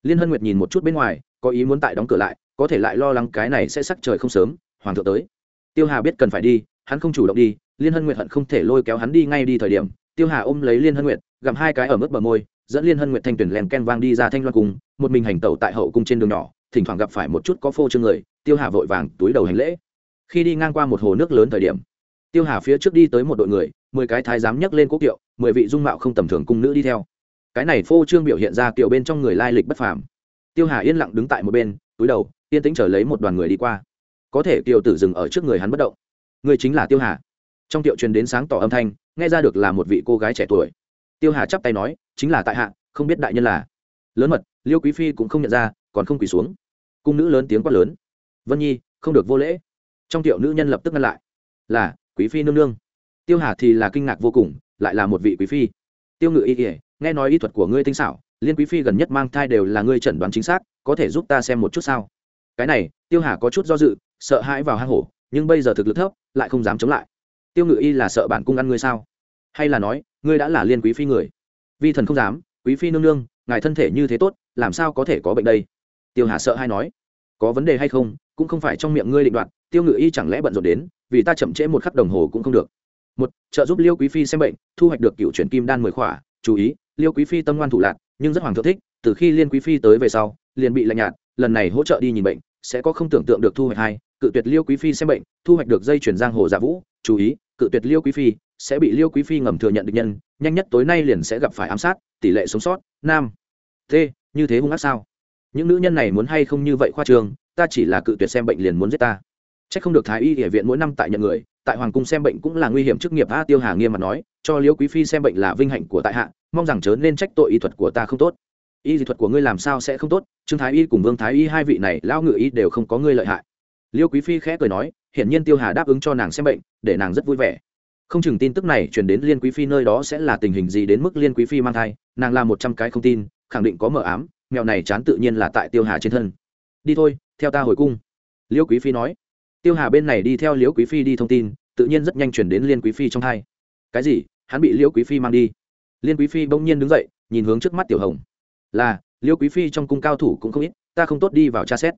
[SPEAKER 1] Liên hân nguyệt nhìn một chút bên ngoài, có ý muốn tại đóng cửa lại, có thể lại lo lắng cái này sẽ sắc trời không sớm, hoàng thượng tới. Tiêu hà biết cần phải đi, hắn không chủ động đi, liên hân nguyệt hận không thể lôi kéo hắn đi ngay đi thời điểm, tiêu hà ôm lấy liên hân nguyệt, gặm hai cái ở mức bờ môi, dẫn liên hân nguyệt thanh tuyển len ken vang đi ra thanh loan cung, một mình hành tẩu tại hậu cung trên đường nhỏ, thỉnh thoảng gặp phải một chút có phô trương người, tiêu hà vội vàng túi đầu hành lễ. Khi đi ngang qua một hồ nước lớn thời điểm, tiêu hà phía trước đi tới một đội người, mười cái thái giám nhấc lên quốc kiệu, mười vị dung mạo không tầm thường cung nữ đi theo cái này phô trương biểu hiện ra kiểu bên trong người lai lịch bất phàm. Tiêu hà yên lặng đứng tại một bên, túi đầu, yên tĩnh chờ lấy một đoàn người đi qua. Có thể kiều tử dừng ở trước người hắn bất động. Người chính là tiêu hà. Trong tiệu truyền đến sáng tỏ âm thanh, nghe ra được là một vị cô gái trẻ tuổi. Tiêu hà chắp tay nói, chính là tại hạ, không biết đại nhân là. Lớn mật, liêu quý phi cũng không nhận ra, còn không quỳ xuống. Cung nữ lớn tiếng quát lớn. Vân nhi, không được vô lễ. Trong tiệu nữ nhân lập tức ngăn lại. Là, quý phi nương nương. Tiêu hà thì là kinh ngạc vô cùng, lại là một vị quý phi. Tiêu ngự y kỉa nghe nói y thuật của ngươi tinh xảo, liên quý phi gần nhất mang thai đều là ngươi chẩn đoán chính xác, có thể giúp ta xem một chút sao? Cái này, tiêu hà có chút do dự, sợ hãi vào hang hổ, nhưng bây giờ thực lực thấp, lại không dám chống lại. Tiêu ngự y là sợ bản cung ăn ngươi sao? Hay là nói, ngươi đã là liên quý phi người? Vi thần không dám, quý phi nương nương, ngài thân thể như thế tốt, làm sao có thể có bệnh đây? Tiêu hà sợ hay nói. Có vấn đề hay không, cũng không phải trong miệng ngươi định đoạt, tiêu ngự y chẳng lẽ bận rộn đến, vì ta chậm trễ một khắc đồng hồ cũng không được. Một, trợ giúp liêu quý phi xem bệnh, thu hoạch được cựu chuyển kim đan mười khỏa, chú ý liêu quý phi tâm ngoan thủ lạc, nhưng rất hoàng thượng thích, từ khi liên quý phi tới về sau, liền bị lạnh nhạt, lần này hỗ trợ đi nhìn bệnh, sẽ có không tưởng tượng được thu hoạch hai cự tuyệt liêu quý phi xem bệnh, thu hoạch được dây chuyển giang hồ giả vũ, chú ý, cự tuyệt liêu quý phi, sẽ bị liêu quý phi ngầm thừa nhận được nhân, nhanh nhất tối nay liền sẽ gặp phải ám sát, tỷ lệ sống sót, nam. T, như thế hung ác sao? Những nữ nhân này muốn hay không như vậy khoa trường, ta chỉ là cự tuyệt xem bệnh liền muốn giết ta. C h ắ c không được thái y địa viện mỗi năm tại nhận người tại hoàng cung xem bệnh cũng là nguy hiểm chức nghiệp a tiêu hà nghiêm mặt nói, cho liễu quý phi xem bệnh là vinh hạnh của tại hạ, mong rằng chớ nên trách tội y thuật của ta không tốt. Y dị thuật của ngươi làm sao sẽ không tốt? Trương thái y cùng vương thái y hai vị này lao ngự y đều không có ngươi lợi hại. Liêu quý phi khẽ cười nói, hiển nhiên tiêu hà đáp ứng cho nàng xem bệnh, để nàng rất vui vẻ. Không chừng tin tức này truyền đến liên quý phi nơi đó sẽ là tình hình gì đến mức liên quý phi mang thai, nàng làm một trăm cái không tin, khẳng định có mờ ám, mèo này chán tự nhiên là tại tiêu hà trên thân. Đi thôi, theo ta hồi cung. Liêu quý phi nói tiêu hà bên này đi theo liễu quý phi đi thông tin, tự nhiên rất nhanh chuyển đến liên quý phi trong hai. Cái gì? Hắn bị liễu quý phi mang đi. Liên quý phi bỗng nhiên đứng dậy, nhìn hướng trước mắt tiểu hồng. Là, liễu quý phi trong cung cao thủ cũng không ít, ta không tốt đi vào tra xét.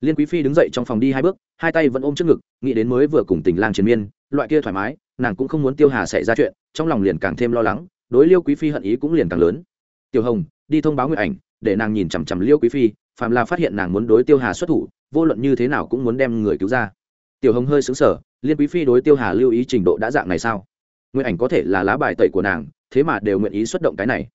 [SPEAKER 1] Liên quý phi đứng dậy trong phòng đi hai bước, hai tay vẫn ôm trước ngực, nghĩ đến mới vừa cùng tình lang triền miên, loại kia thoải mái, nàng cũng không muốn tiêu hà xảy ra chuyện, trong lòng liền càng thêm lo lắng, đối liêu quý phi hận ý cũng liền càng lớn. Tiểu hồng, đi thông báo nguyện ảnh, để nàng nhìn chằm chằm liêu quý phi, phàm là phát hiện nàng muốn đối tiêu hà xuất thủ, vô luận như thế nào cũng muốn đem người cứu ra tiểu hồng hơi xứng sở liên quý phi đối tiêu hà lưu ý trình độ đã dạng này sao? Nguyện ảnh có thể là lá bài tẩy của nàng, thế mà đều nguyện ý xuất động cái này.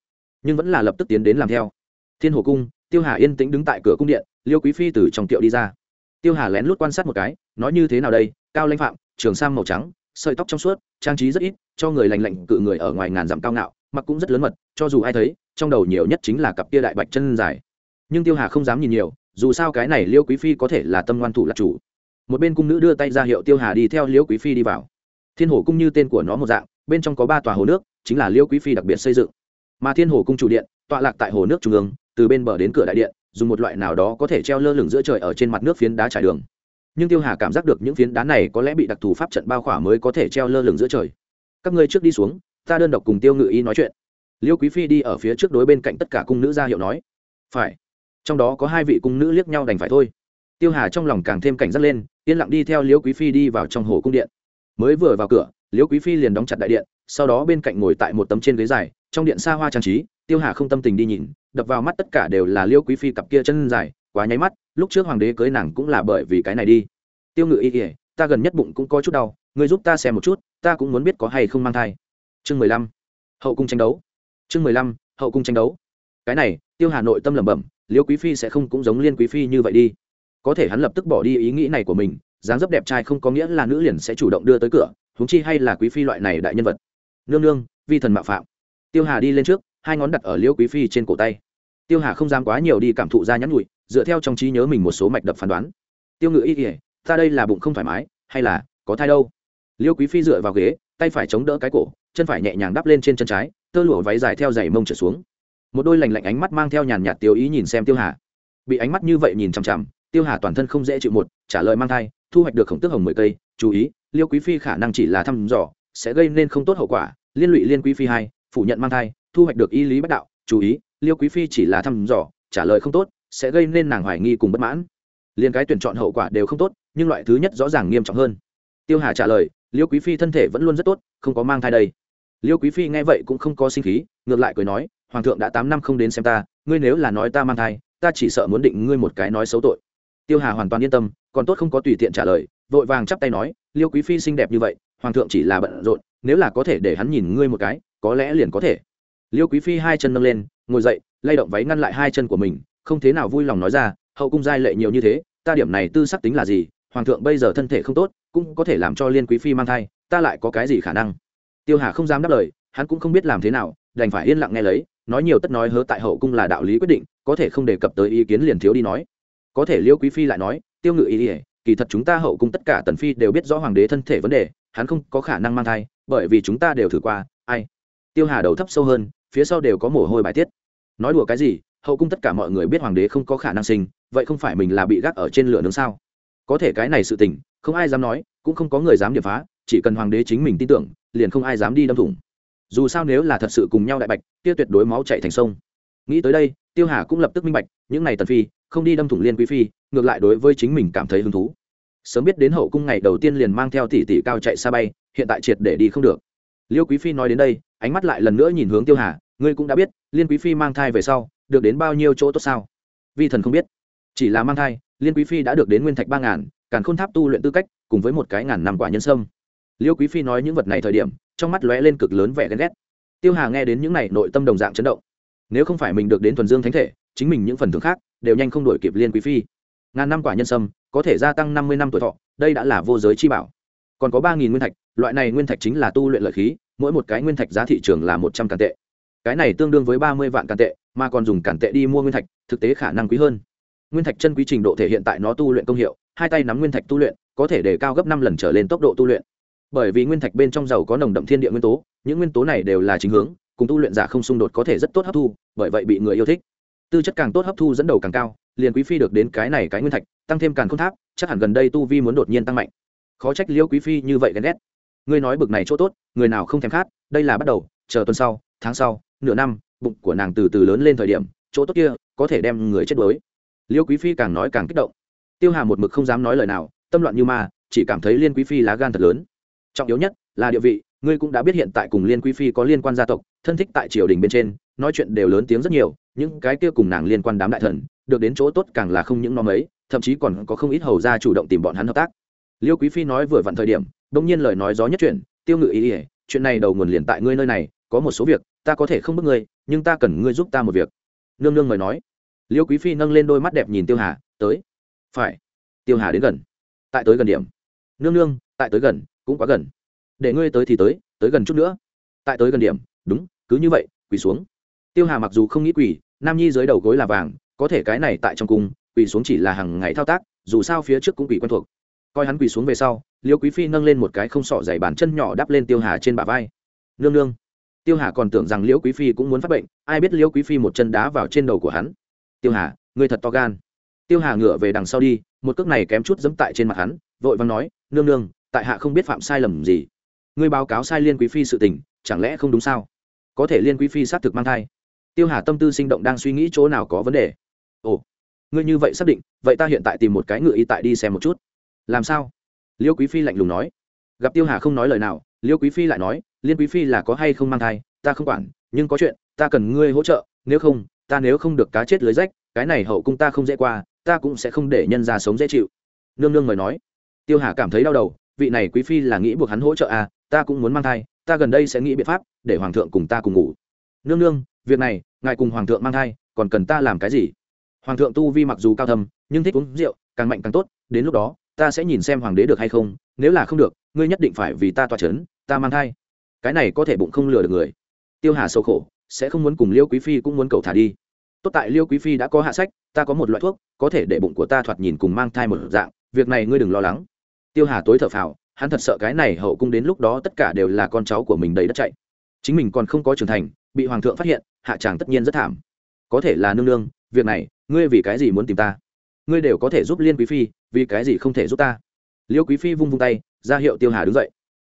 [SPEAKER 1] Nhưng vẫn là lập tức tiến đến làm theo. Thiên hồ cung, tiêu hà yên tĩnh đứng tại cửa cung điện, liêu quý phi từ trong tiệu đi ra. Tiêu hà lén lút quan sát một cái, nói như thế nào đây? Cao lãnh phạm, trường sam màu trắng, sợi tóc trong suốt, trang trí rất ít, cho người lành lạnh cự người ở ngoài ngàn dặm cao ngạo, mặc cũng rất lớn mật, cho dù ai thấy, trong đầu nhiều nhất chính là cặp kia đại bạch chân dài. Nhưng tiêu hà không dám nhìn nhiều, dù sao cái này liêu quý phi có thể là tâm ngoan thủ là chủ một bên cung nữ đưa tay ra hiệu tiêu hà đi theo Liễu quý phi đi vào. Thiên hồ cung như tên của nó một dạng, bên trong có ba tòa hồ nước, chính là Liễu quý phi đặc biệt xây dựng. Mà thiên hồ cung chủ điện, tọa lạc tại hồ nước trung ương, từ bên bờ đến cửa đại điện, dùng một loại nào đó có thể treo lơ lửng giữa trời ở trên mặt nước phiến đá trải đường. Nhưng tiêu hà cảm giác được những phiến đá này có lẽ bị đặc thù pháp trận bao khỏa mới có thể treo lơ lửng giữa trời. Các ngươi trước đi xuống, ta đơn độc cùng tiêu ngự y nói chuyện. Liêu quý phi đi ở phía trước đối bên cạnh tất cả cung nữ ra hiệu nói. Phải. Trong đó có hai vị cung nữ liếc nhau đành phải thôi tiêu hà trong lòng càng thêm cảnh giác lên, yên lặng đi theo Liễu quý phi đi vào trong hồ cung điện. Mới vừa vào cửa, Liễu quý phi liền đóng chặt đại điện, sau đó bên cạnh ngồi tại một tấm trên ghế dài, trong điện xa hoa trang trí, tiêu hà không tâm tình đi nhìn, đập vào mắt tất cả đều là Liễu quý phi cặp kia chân dài, quá nháy mắt, lúc trước hoàng đế cưới nàng cũng là bởi vì cái này đi. Tiêu ngự y ỉa ta gần nhất bụng cũng có chút đau người giúp ta xem một chút, ta cũng muốn biết có hay không mang thai. Chương mười lăm. Hậu cung tranh đấu. Chương mười lăm, hậu cung tranh đấu. Cái này, tiêu hà nội tâm lẩm bẩm, Liễu quý phi sẽ không cũng giống liên quý phi như vậy đi có thể hắn lập tức bỏ đi ý nghĩ này của mình, dáng dấp đẹp trai không có nghĩa là nữ liền sẽ chủ động đưa tới cửa, huống chi hay là quý phi loại này đại nhân vật. Nương nương, vi thần mạo phạm. Tiêu hà đi lên trước, hai ngón đặt ở liêu quý phi trên cổ tay. Tiêu hà không dám quá nhiều đi cảm thụ ra nhắn nhụi dựa theo trong trí nhớ mình một số mạch đập phán đoán. Tiêu ngự y ỉa ta đây là bụng không thoải mái, hay là có thai đâu? Liêu quý phi dựa vào ghế, tay phải chống đỡ cái cổ, chân phải nhẹ nhàng đắp lên trên chân trái, tơ lụa váy dài theo giày mông trở xuống. Một đôi lành lạnh ánh mắt mang theo nhàn nhạt tiêu ý nhìn xem tiêu hà. Bị ánh mắt như vậy nhìn chằm chằm tiêu hà toàn thân không dễ chịu một, trả lời mang thai, thu hoạch được khổng tước hồng mười cây, chú ý, liêu quý phi khả năng chỉ là thăm dò, sẽ gây nên không tốt hậu quả, liên lụy liên quý phi hai, phủ nhận mang thai, thu hoạch được y lý bất đạo, chú ý, liêu quý phi chỉ là thăm dò, trả lời không tốt, sẽ gây nên nàng hoài nghi cùng bất mãn. Liên cái tuyển chọn hậu quả đều không tốt, nhưng loại thứ nhất rõ ràng nghiêm trọng hơn. Tiêu hà trả lời, liêu quý phi thân thể vẫn luôn rất tốt, không có mang thai đây. Liêu quý phi nghe vậy cũng không có sinh khí, ngược lại cười nói, hoàng thượng đã tám năm không đến xem ta, ngươi nếu là nói ta mang thai, ta chỉ sợ muốn định ngươi một cái nói xấu tội tiêu hà hoàn toàn yên tâm, còn tốt không có tùy tiện trả lời, vội vàng chắp tay nói, liêu quý phi xinh đẹp như vậy, hoàng thượng chỉ là bận rộn, nếu là có thể để hắn nhìn ngươi một cái, có lẽ liền có thể. Liêu quý phi hai chân nâng lên, ngồi dậy, lay động váy ngăn lại hai chân của mình, không thế nào vui lòng nói ra, hậu cung giai lệ nhiều như thế, ta điểm này tư sắc tính là gì, hoàng thượng bây giờ thân thể không tốt, cũng có thể làm cho liên quý phi mang thai, ta lại có cái gì khả năng? Tiêu hà không dám đáp lời, hắn cũng không biết làm thế nào, đành phải yên lặng nghe lấy, nói nhiều tất nói hớ tại hậu cung là đạo lý quyết định, có thể không đề cập tới ý kiến liền thiếu đi nói có thể liêu quý phi lại nói, tiêu ngự ý ỉa kỳ thật chúng ta hậu cung tất cả tần phi đều biết rõ hoàng đế thân thể vấn đề, hắn không có khả năng mang thai, bởi vì chúng ta đều thử qua, ai? Tiêu hà đầu thấp sâu hơn, phía sau đều có mồ hôi bài tiết. Nói đùa cái gì? Hậu cung tất cả mọi người biết hoàng đế không có khả năng sinh, vậy không phải mình là bị gác ở trên lửa nướng sao? Có thể cái này sự tình, không ai dám nói, cũng không có người dám điệp phá, chỉ cần hoàng đế chính mình tin tưởng, liền không ai dám đi đâm thủng. Dù sao nếu là thật sự cùng nhau đại bạch, kia tuyệt đối máu chạy thành sông. Nghĩ tới đây tiêu hà cũng lập tức minh bạch, những n à y tần phi, không đi đâm thủng liên quý phi, ngược lại đối với chính mình cảm thấy hứng thú. Sớm biết đến hậu cung ngày đầu tiên liền mang theo tỷ tỷ cao chạy xa bay, hiện tại triệt để đi không được. Liêu quý phi nói đến đây, ánh mắt lại lần nữa nhìn hướng tiêu hà, ngươi cũng đã biết, liên quý phi mang thai về sau, được đến bao nhiêu chỗ tốt sao? Vi thần không biết. Chỉ là mang thai, liên quý phi đã được đến nguyên thạch ba ngàn, càn khôn tháp tu luyện tư cách, cùng với một cái ngàn năm quả nhân sâm. Liêu quý phi nói những vật này thời điểm, trong mắt lóe lên cực lớn vẻ ghen ghét. Tiêu hà nghe đến những này, nội tâm đồng dạng chấn động nếu không phải mình được đến thuần dương thánh thể, chính mình những phần thưởng khác đều nhanh không đổi kịp liên quý phi. Ngàn năm quả nhân sâm, có thể gia tăng năm mươi năm tuổi thọ, đây đã là vô giới chi bảo. Còn có ba nghìn nguyên thạch, loại này nguyên thạch chính là tu luyện lợi khí, mỗi một cái nguyên thạch giá thị trường là một trăm càn tệ. Cái này tương đương với ba mươi vạn càn tệ, mà còn dùng càn tệ đi mua nguyên thạch, thực tế khả năng quý hơn. Nguyên thạch chân quý trình độ thể hiện tại nó tu luyện công hiệu, hai tay nắm nguyên thạch tu luyện, có thể để cao gấp năm lần trở lên tốc độ tu luyện. Bởi vì nguyên thạch bên trong dầu có nồng đậm thiên địa nguyên tố, những nguyên tố này đều là chính hướng cùng tu luyện giả không xung đột có thể rất tốt hấp thu, bởi vậy bị người yêu thích. Tư chất càng tốt hấp thu dẫn đầu càng cao, liền quý phi được đến cái này cái nguyên thạch, tăng thêm càng không tháp, chắc hẳn gần đây tu vi muốn đột nhiên tăng mạnh. Khó trách liêu quý phi như vậy ghen ghét. Ngươi nói bực này chỗ tốt, người nào không thèm khát, đây là bắt đầu, chờ tuần sau, tháng sau, nửa năm, bụng của nàng từ từ lớn lên thời điểm, chỗ tốt kia có thể đem người chết đuối. Liêu quý phi càng nói càng kích động. Tiêu hà một mực không dám nói lời nào, tâm loạn như ma, chỉ cảm thấy liên quý phi lá gan thật lớn. Trọng yếu nhất là địa vị, ngươi cũng đã biết hiện tại cùng liên quý phi có liên quan gia tộc thân thích tại triều đình bên trên, nói chuyện đều lớn tiếng rất nhiều, những cái kia cùng nàng liên quan đám đại thần, được đến chỗ tốt càng là không những nom ấy thậm chí còn có không ít hầu gia chủ động tìm bọn hắn hợp tác. Liêu quý phi nói vừa vặn thời điểm, đông nhiên lời nói gió nhất chuyện tiêu ngự ý ỉa chuyện này đầu nguồn liền tại ngươi nơi này, có một số việc, ta có thể không bức ngươi, nhưng ta cần ngươi giúp ta một việc. Nương nương mời nói. Liêu quý phi nâng lên đôi mắt đẹp nhìn tiêu hà, tới. Phải. Tiêu hà đến gần. Tại tới gần điểm. Nương nương, tại tới gần, cũng quá gần. Để ngươi tới thì tới tới gần chút nữa. Tại tới gần điểm, đúng cứ như vậy, quỳ xuống. Tiêu hà mặc dù không nghĩ quỳ, nam nhi dưới đầu gối là vàng, có thể cái này tại trong cung, quỳ xuống chỉ là hàng ngày thao tác, dù sao phía trước cũng quỳ quen thuộc. Coi hắn quỳ xuống về sau, liêu quý phi nâng lên một cái không sọ dày bàn chân nhỏ đắp lên tiêu hà trên bả vai. Nương nương. Tiêu hà còn tưởng rằng liễu quý phi cũng muốn phát bệnh, ai biết liễu quý phi một chân đá vào trên đầu của hắn. Tiêu hà, ngươi thật to gan. Tiêu hà ngửa về đằng sau đi, một cước này kém chút dẫm tại trên mặt hắn, vội vàng nói, nương nương, tại hạ không biết phạm sai lầm gì. Ngươi báo cáo sai liên quý phi sự tình, chẳng lẽ không đúng sao? Có thể liên quý phi xác thực mang thai. Tiêu hà tâm tư sinh động đang suy nghĩ chỗ nào có vấn đề. Ồ, ngươi như vậy xác định, vậy ta hiện tại tìm một cái ngựa y tại đi xem một chút. Làm sao? Liêu quý phi lạnh lùng nói. Gặp tiêu hà không nói lời nào, liêu quý phi lại nói, liên quý phi là có hay không mang thai, ta không quản, nhưng có chuyện, ta cần ngươi hỗ trợ, nếu không, ta nếu không được cá chết lưới rách, cái này hậu cung ta không dễ qua, ta cũng sẽ không để nhân ra sống dễ chịu. Nương nương mời nói. Tiêu hà cảm thấy đau đầu, vị này quý phi là nghĩ buộc hắn hỗ trợ à ta cũng muốn mang thai ta gần đây sẽ nghĩ biện pháp để hoàng thượng cùng ta cùng ngủ. Nương nương, việc này, ngài cùng hoàng thượng mang thai, còn cần ta làm cái gì? Hoàng thượng tu vi mặc dù cao thâm, nhưng thích uống rượu, càng mạnh càng tốt, đến lúc đó, ta sẽ nhìn xem hoàng đế được hay không, nếu là không được, ngươi nhất định phải vì ta toa c h ấ n ta mang thai. Cái này có thể bụng không lừa được người. Tiêu hà sâu khổ, sẽ không muốn cùng liêu quý phi cũng muốn cầu thả đi. Tốt tại liêu quý phi đã có hạ sách, ta có một loại thuốc, có thể để bụng của ta thoạt nhìn cùng mang thai một dạng, việc này ngươi đừng lo lắng. Tiêu hà tối thở phào hắn thật sợ cái này hậu cung đến lúc đó tất cả đều là con cháu của mình đầy đất chạy. Chính mình còn không có trưởng thành, bị hoàng thượng phát hiện, hạ tràng tất nhiên rất thảm. Có thể là nương nương, việc này, ngươi vì cái gì muốn tìm ta? Ngươi đều có thể giúp liên quý phi, vì cái gì không thể giúp ta? Liêu quý phi vung vung tay, ra hiệu tiêu hà đứng dậy.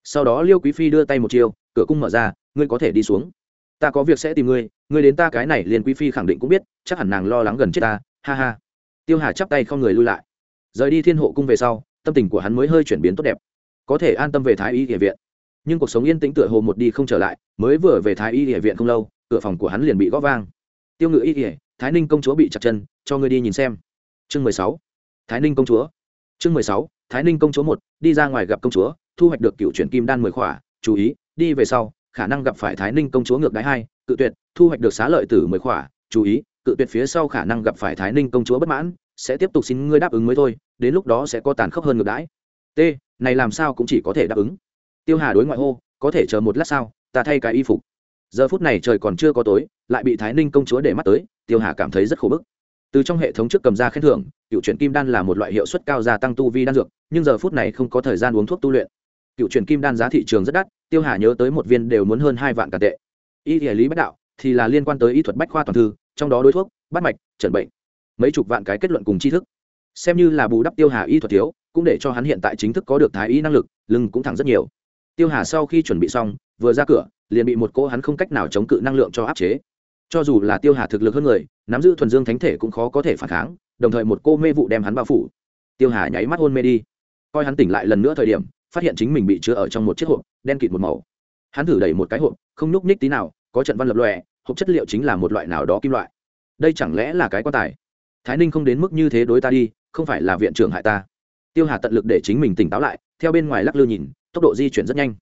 [SPEAKER 1] Sau đó liêu quý phi đưa tay một chiều cửa cung mở ra, ngươi có thể đi xuống. Ta có việc sẽ tìm ngươi ngươi đến ta cái này liền quý phi khẳng định cũng biết, chắc hẳn nàng lo lắng gần chết ta, ha ha. Tiêu hà chắp tay không người lui lại. Rời đi thiên hộ cung về sau, tâm tình của hắn mới hơi chuyển biến tốt đẹp có thể an tâm về thái y địa viện. Nhưng cuộc sống yên tĩnh tựa hồ một đi không trở lại, mới vừa về thái y địa viện không lâu, cửa phòng của hắn liền bị gõ vang. Tiêu ngự y ỉa thái ninh công chúa bị chặt chân, cho ngươi đi nhìn xem. Chương mười sáu. Thái ninh công chúa. Chương mười sáu. Thái ninh công chúa một, đi ra ngoài gặp công chúa, thu hoạch được cựu chuyển kim đan mười khỏa, chú ý, đi về sau, khả năng gặp phải thái ninh công chúa ngược đáy hai, cự tuyệt, thu hoạch được xá lợi tử mười khỏa, chú ý, cự tuyệt phía sau khả năng gặp phải thái ninh công chúa bất mãn, sẽ tiếp tục xin ngươi đáp ứng mới thôi, đến lúc đó sẽ có tàn khốc hơn ngược đãi. T này làm sao cũng chỉ có thể đáp ứng. Tiêu hà đối ngoại hô, có thể chờ một lát sau ta thay cái y phục. Giờ phút này trời còn chưa có tối, lại bị thái ninh công chúa để mắt tới, tiêu hà cảm thấy rất khổ bức. Từ trong hệ thống trước cầm ra khen thưởng, cựu chuyển kim đan là một loại hiệu suất cao gia tăng tu vi đan dược, nhưng giờ phút này không có thời gian uống thuốc tu luyện. Cựu chuyển kim đan giá thị trường rất đắt, tiêu hà nhớ tới một viên đều muốn hơn hai vạn cả tệ. Y địa lý bách đạo thì là liên quan tới y thuật bách khoa toàn thư, trong đó đối thuốc bắt mạch chẩn bệnh, mấy chục vạn cái kết luận cùng tri thức. Xem như là bù đắp tiêu hà y thuật thiếu cũng để cho hắn hiện tại chính thức có được thái y năng lực, lưng cũng thẳng rất nhiều. Tiêu hà sau khi chuẩn bị xong, vừa ra cửa, liền bị một cô hắn không cách nào chống cự năng lượng cho áp chế. Cho dù là tiêu hà thực lực hơn người, nắm giữ thuần dương thánh thể cũng khó có thể phản kháng, đồng thời một cô mê vụ đem hắn bao phủ. Tiêu hà nháy mắt hôn mê đi. Coi hắn tỉnh lại lần nữa thời điểm, phát hiện chính mình bị chứa ở trong một chiếc hộp, đen kịt một màu. Hắn thử đẩy một cái hộp, không nhúc ních tí nào, có trận văn lập lòe, hộp chất liệu chính là một loại nào đó kim loại. Đây chẳng lẽ là cái quan tài? Thái ninh không đến mức như thế đối ta đi, không phải là viện trưởng hại ta tiêu hà tận lực để chính mình tỉnh táo lại, theo bên ngoài lắc lư nhìn, tốc độ di chuyển rất nhanh.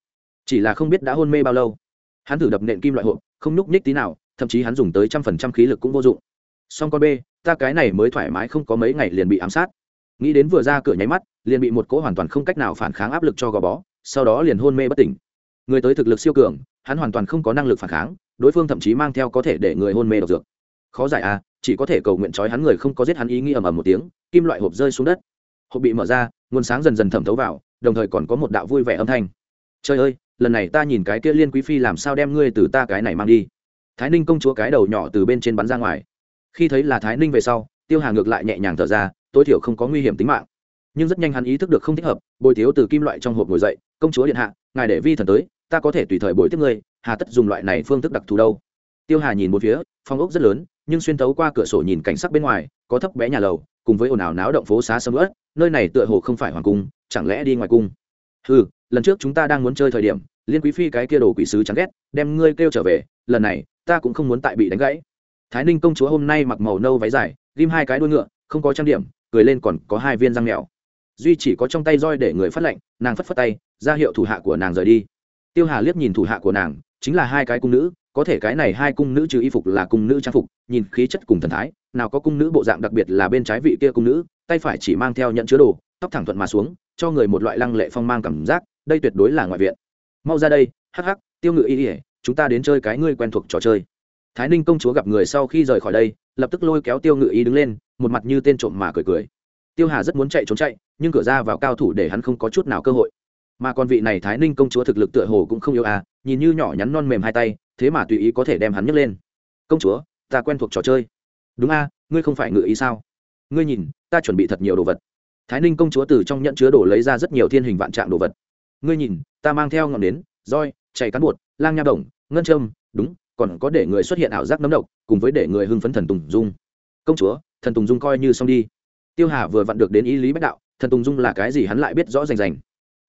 [SPEAKER 1] Chỉ là không biết đã hôn mê bao lâu. Hắn thử đập nện kim loại hộp, không nhúc ních tí nào, thậm chí hắn dùng tới trăm phần trăm khí lực cũng vô dụng. Song con b ta cái này mới thoải mái không có mấy ngày liền bị ám sát. Nghĩ đến vừa ra cửa nháy mắt, liền bị một cỗ hoàn toàn không cách nào phản kháng áp lực cho gò bó, sau đó liền hôn mê bất tỉnh. Người tới thực lực siêu cường, hắn hoàn toàn không có năng lực phản kháng, đối phương thậm chí mang theo có thể để người hôn mê độc dược. Khó giải à chỉ có thể cầu nguyện trói hắn người không có giết hắn ý nghĩ ầm ầm một tiếng, kim loại hộp rơi xuống đất hộp bị mở ra, nguồn sáng dần dần thẩm thấu vào, đồng thời còn có một đạo vui vẻ âm thanh. Trời ơi, lần này ta nhìn cái kia liên quý phi làm sao đem ngươi từ ta cái này mang đi? Thái ninh công chúa cái đầu nhỏ từ bên trên bắn ra ngoài. Khi thấy là thái ninh về sau, tiêu hà ngược lại nhẹ nhàng thở ra, tối thiểu không có nguy hiểm tính mạng. Nhưng rất nhanh hắn ý thức được không thích hợp, bồi thiếu từ kim loại trong hộp ngồi dậy, công chúa điện hạ, ngài để vi thần tới, ta có thể tùy thời bồi tiếp ngươi, hà tất dùng loại này phương thức đặc thù đâu. Tiêu hà nhìn một phía, phong ốc rất lớn, nhưng xuyên thấu qua cửa sổ nhìn cảnh sắc bên ngoài, có thấp bé nhà lầu cùng với ồn ào náo động phố xá sầm uất, nơi này tựa hồ không phải hoàng cung chẳng lẽ đi ngoài cung? Ừ lần trước chúng ta đang muốn chơi thời điểm liên quý phi cái kia đồ quỷ sứ chẳng ghét đem ngươi kêu trở về lần này ta cũng không muốn tại bị đánh gãy. Thái ninh công chúa hôm nay mặc màu nâu váy dài ghim hai cái đuôi ngựa không có trang điểm cười lên còn có hai viên răng mèo. Duy chỉ có trong tay roi để người phát lệnh nàng phất phất tay ra hiệu thủ hạ của nàng rời đi. Tiêu hà liếc nhìn thủ hạ của nàng chính là hai cái cung nữ có thể cái này hai cung nữ trừ y phục là cung nữ trang phục, nhìn khí chất cùng thần thái, nào có cung nữ bộ dạng đặc biệt là bên trái vị kia cung nữ, tay phải chỉ mang theo nhận chứa đồ, tóc thẳng thuận mà xuống, cho người một loại lăng lệ phong mang cảm giác, đây tuyệt đối là ngoại viện. Mau ra đây, hắc hắc, tiêu ngự y ỉa chúng ta đến chơi cái ngươi quen thuộc trò chơi. Thái ninh công chúa gặp người sau khi rời khỏi đây, lập tức lôi kéo tiêu ngự y đứng lên, một mặt như tên trộm mà cười cười. Tiêu hà rất muốn chạy trốn chạy, nhưng cửa ra vào cao thủ để hắn không có chút nào cơ hội mà còn vị này thái ninh công chúa thực lực tựa hồ cũng không yêu à nhìn như nhỏ nhắn non mềm hai tay thế mà tùy ý có thể đem hắn nhấc lên. Công chúa ta quen thuộc trò chơi. Đúng a ngươi không phải ngự ý sao? Ngươi nhìn ta chuẩn bị thật nhiều đồ vật. Thái ninh công chúa từ trong nhận chứa đồ lấy ra rất nhiều thiên hình vạn trạng đồ vật. Ngươi nhìn ta mang theo ngọn nến, roi chạy cán bột lang nha đồng ngân trâm, đúng còn có để người xuất hiện ảo giác nấm độc cùng với để người hưng phấn thần tùng dung. Công chúa thần tùng dung coi như xong đi. Tiêu hà vừa vặn được đến ý lý bách đạo thần tùng dung là cái gì hắn lại biết rõ rành rành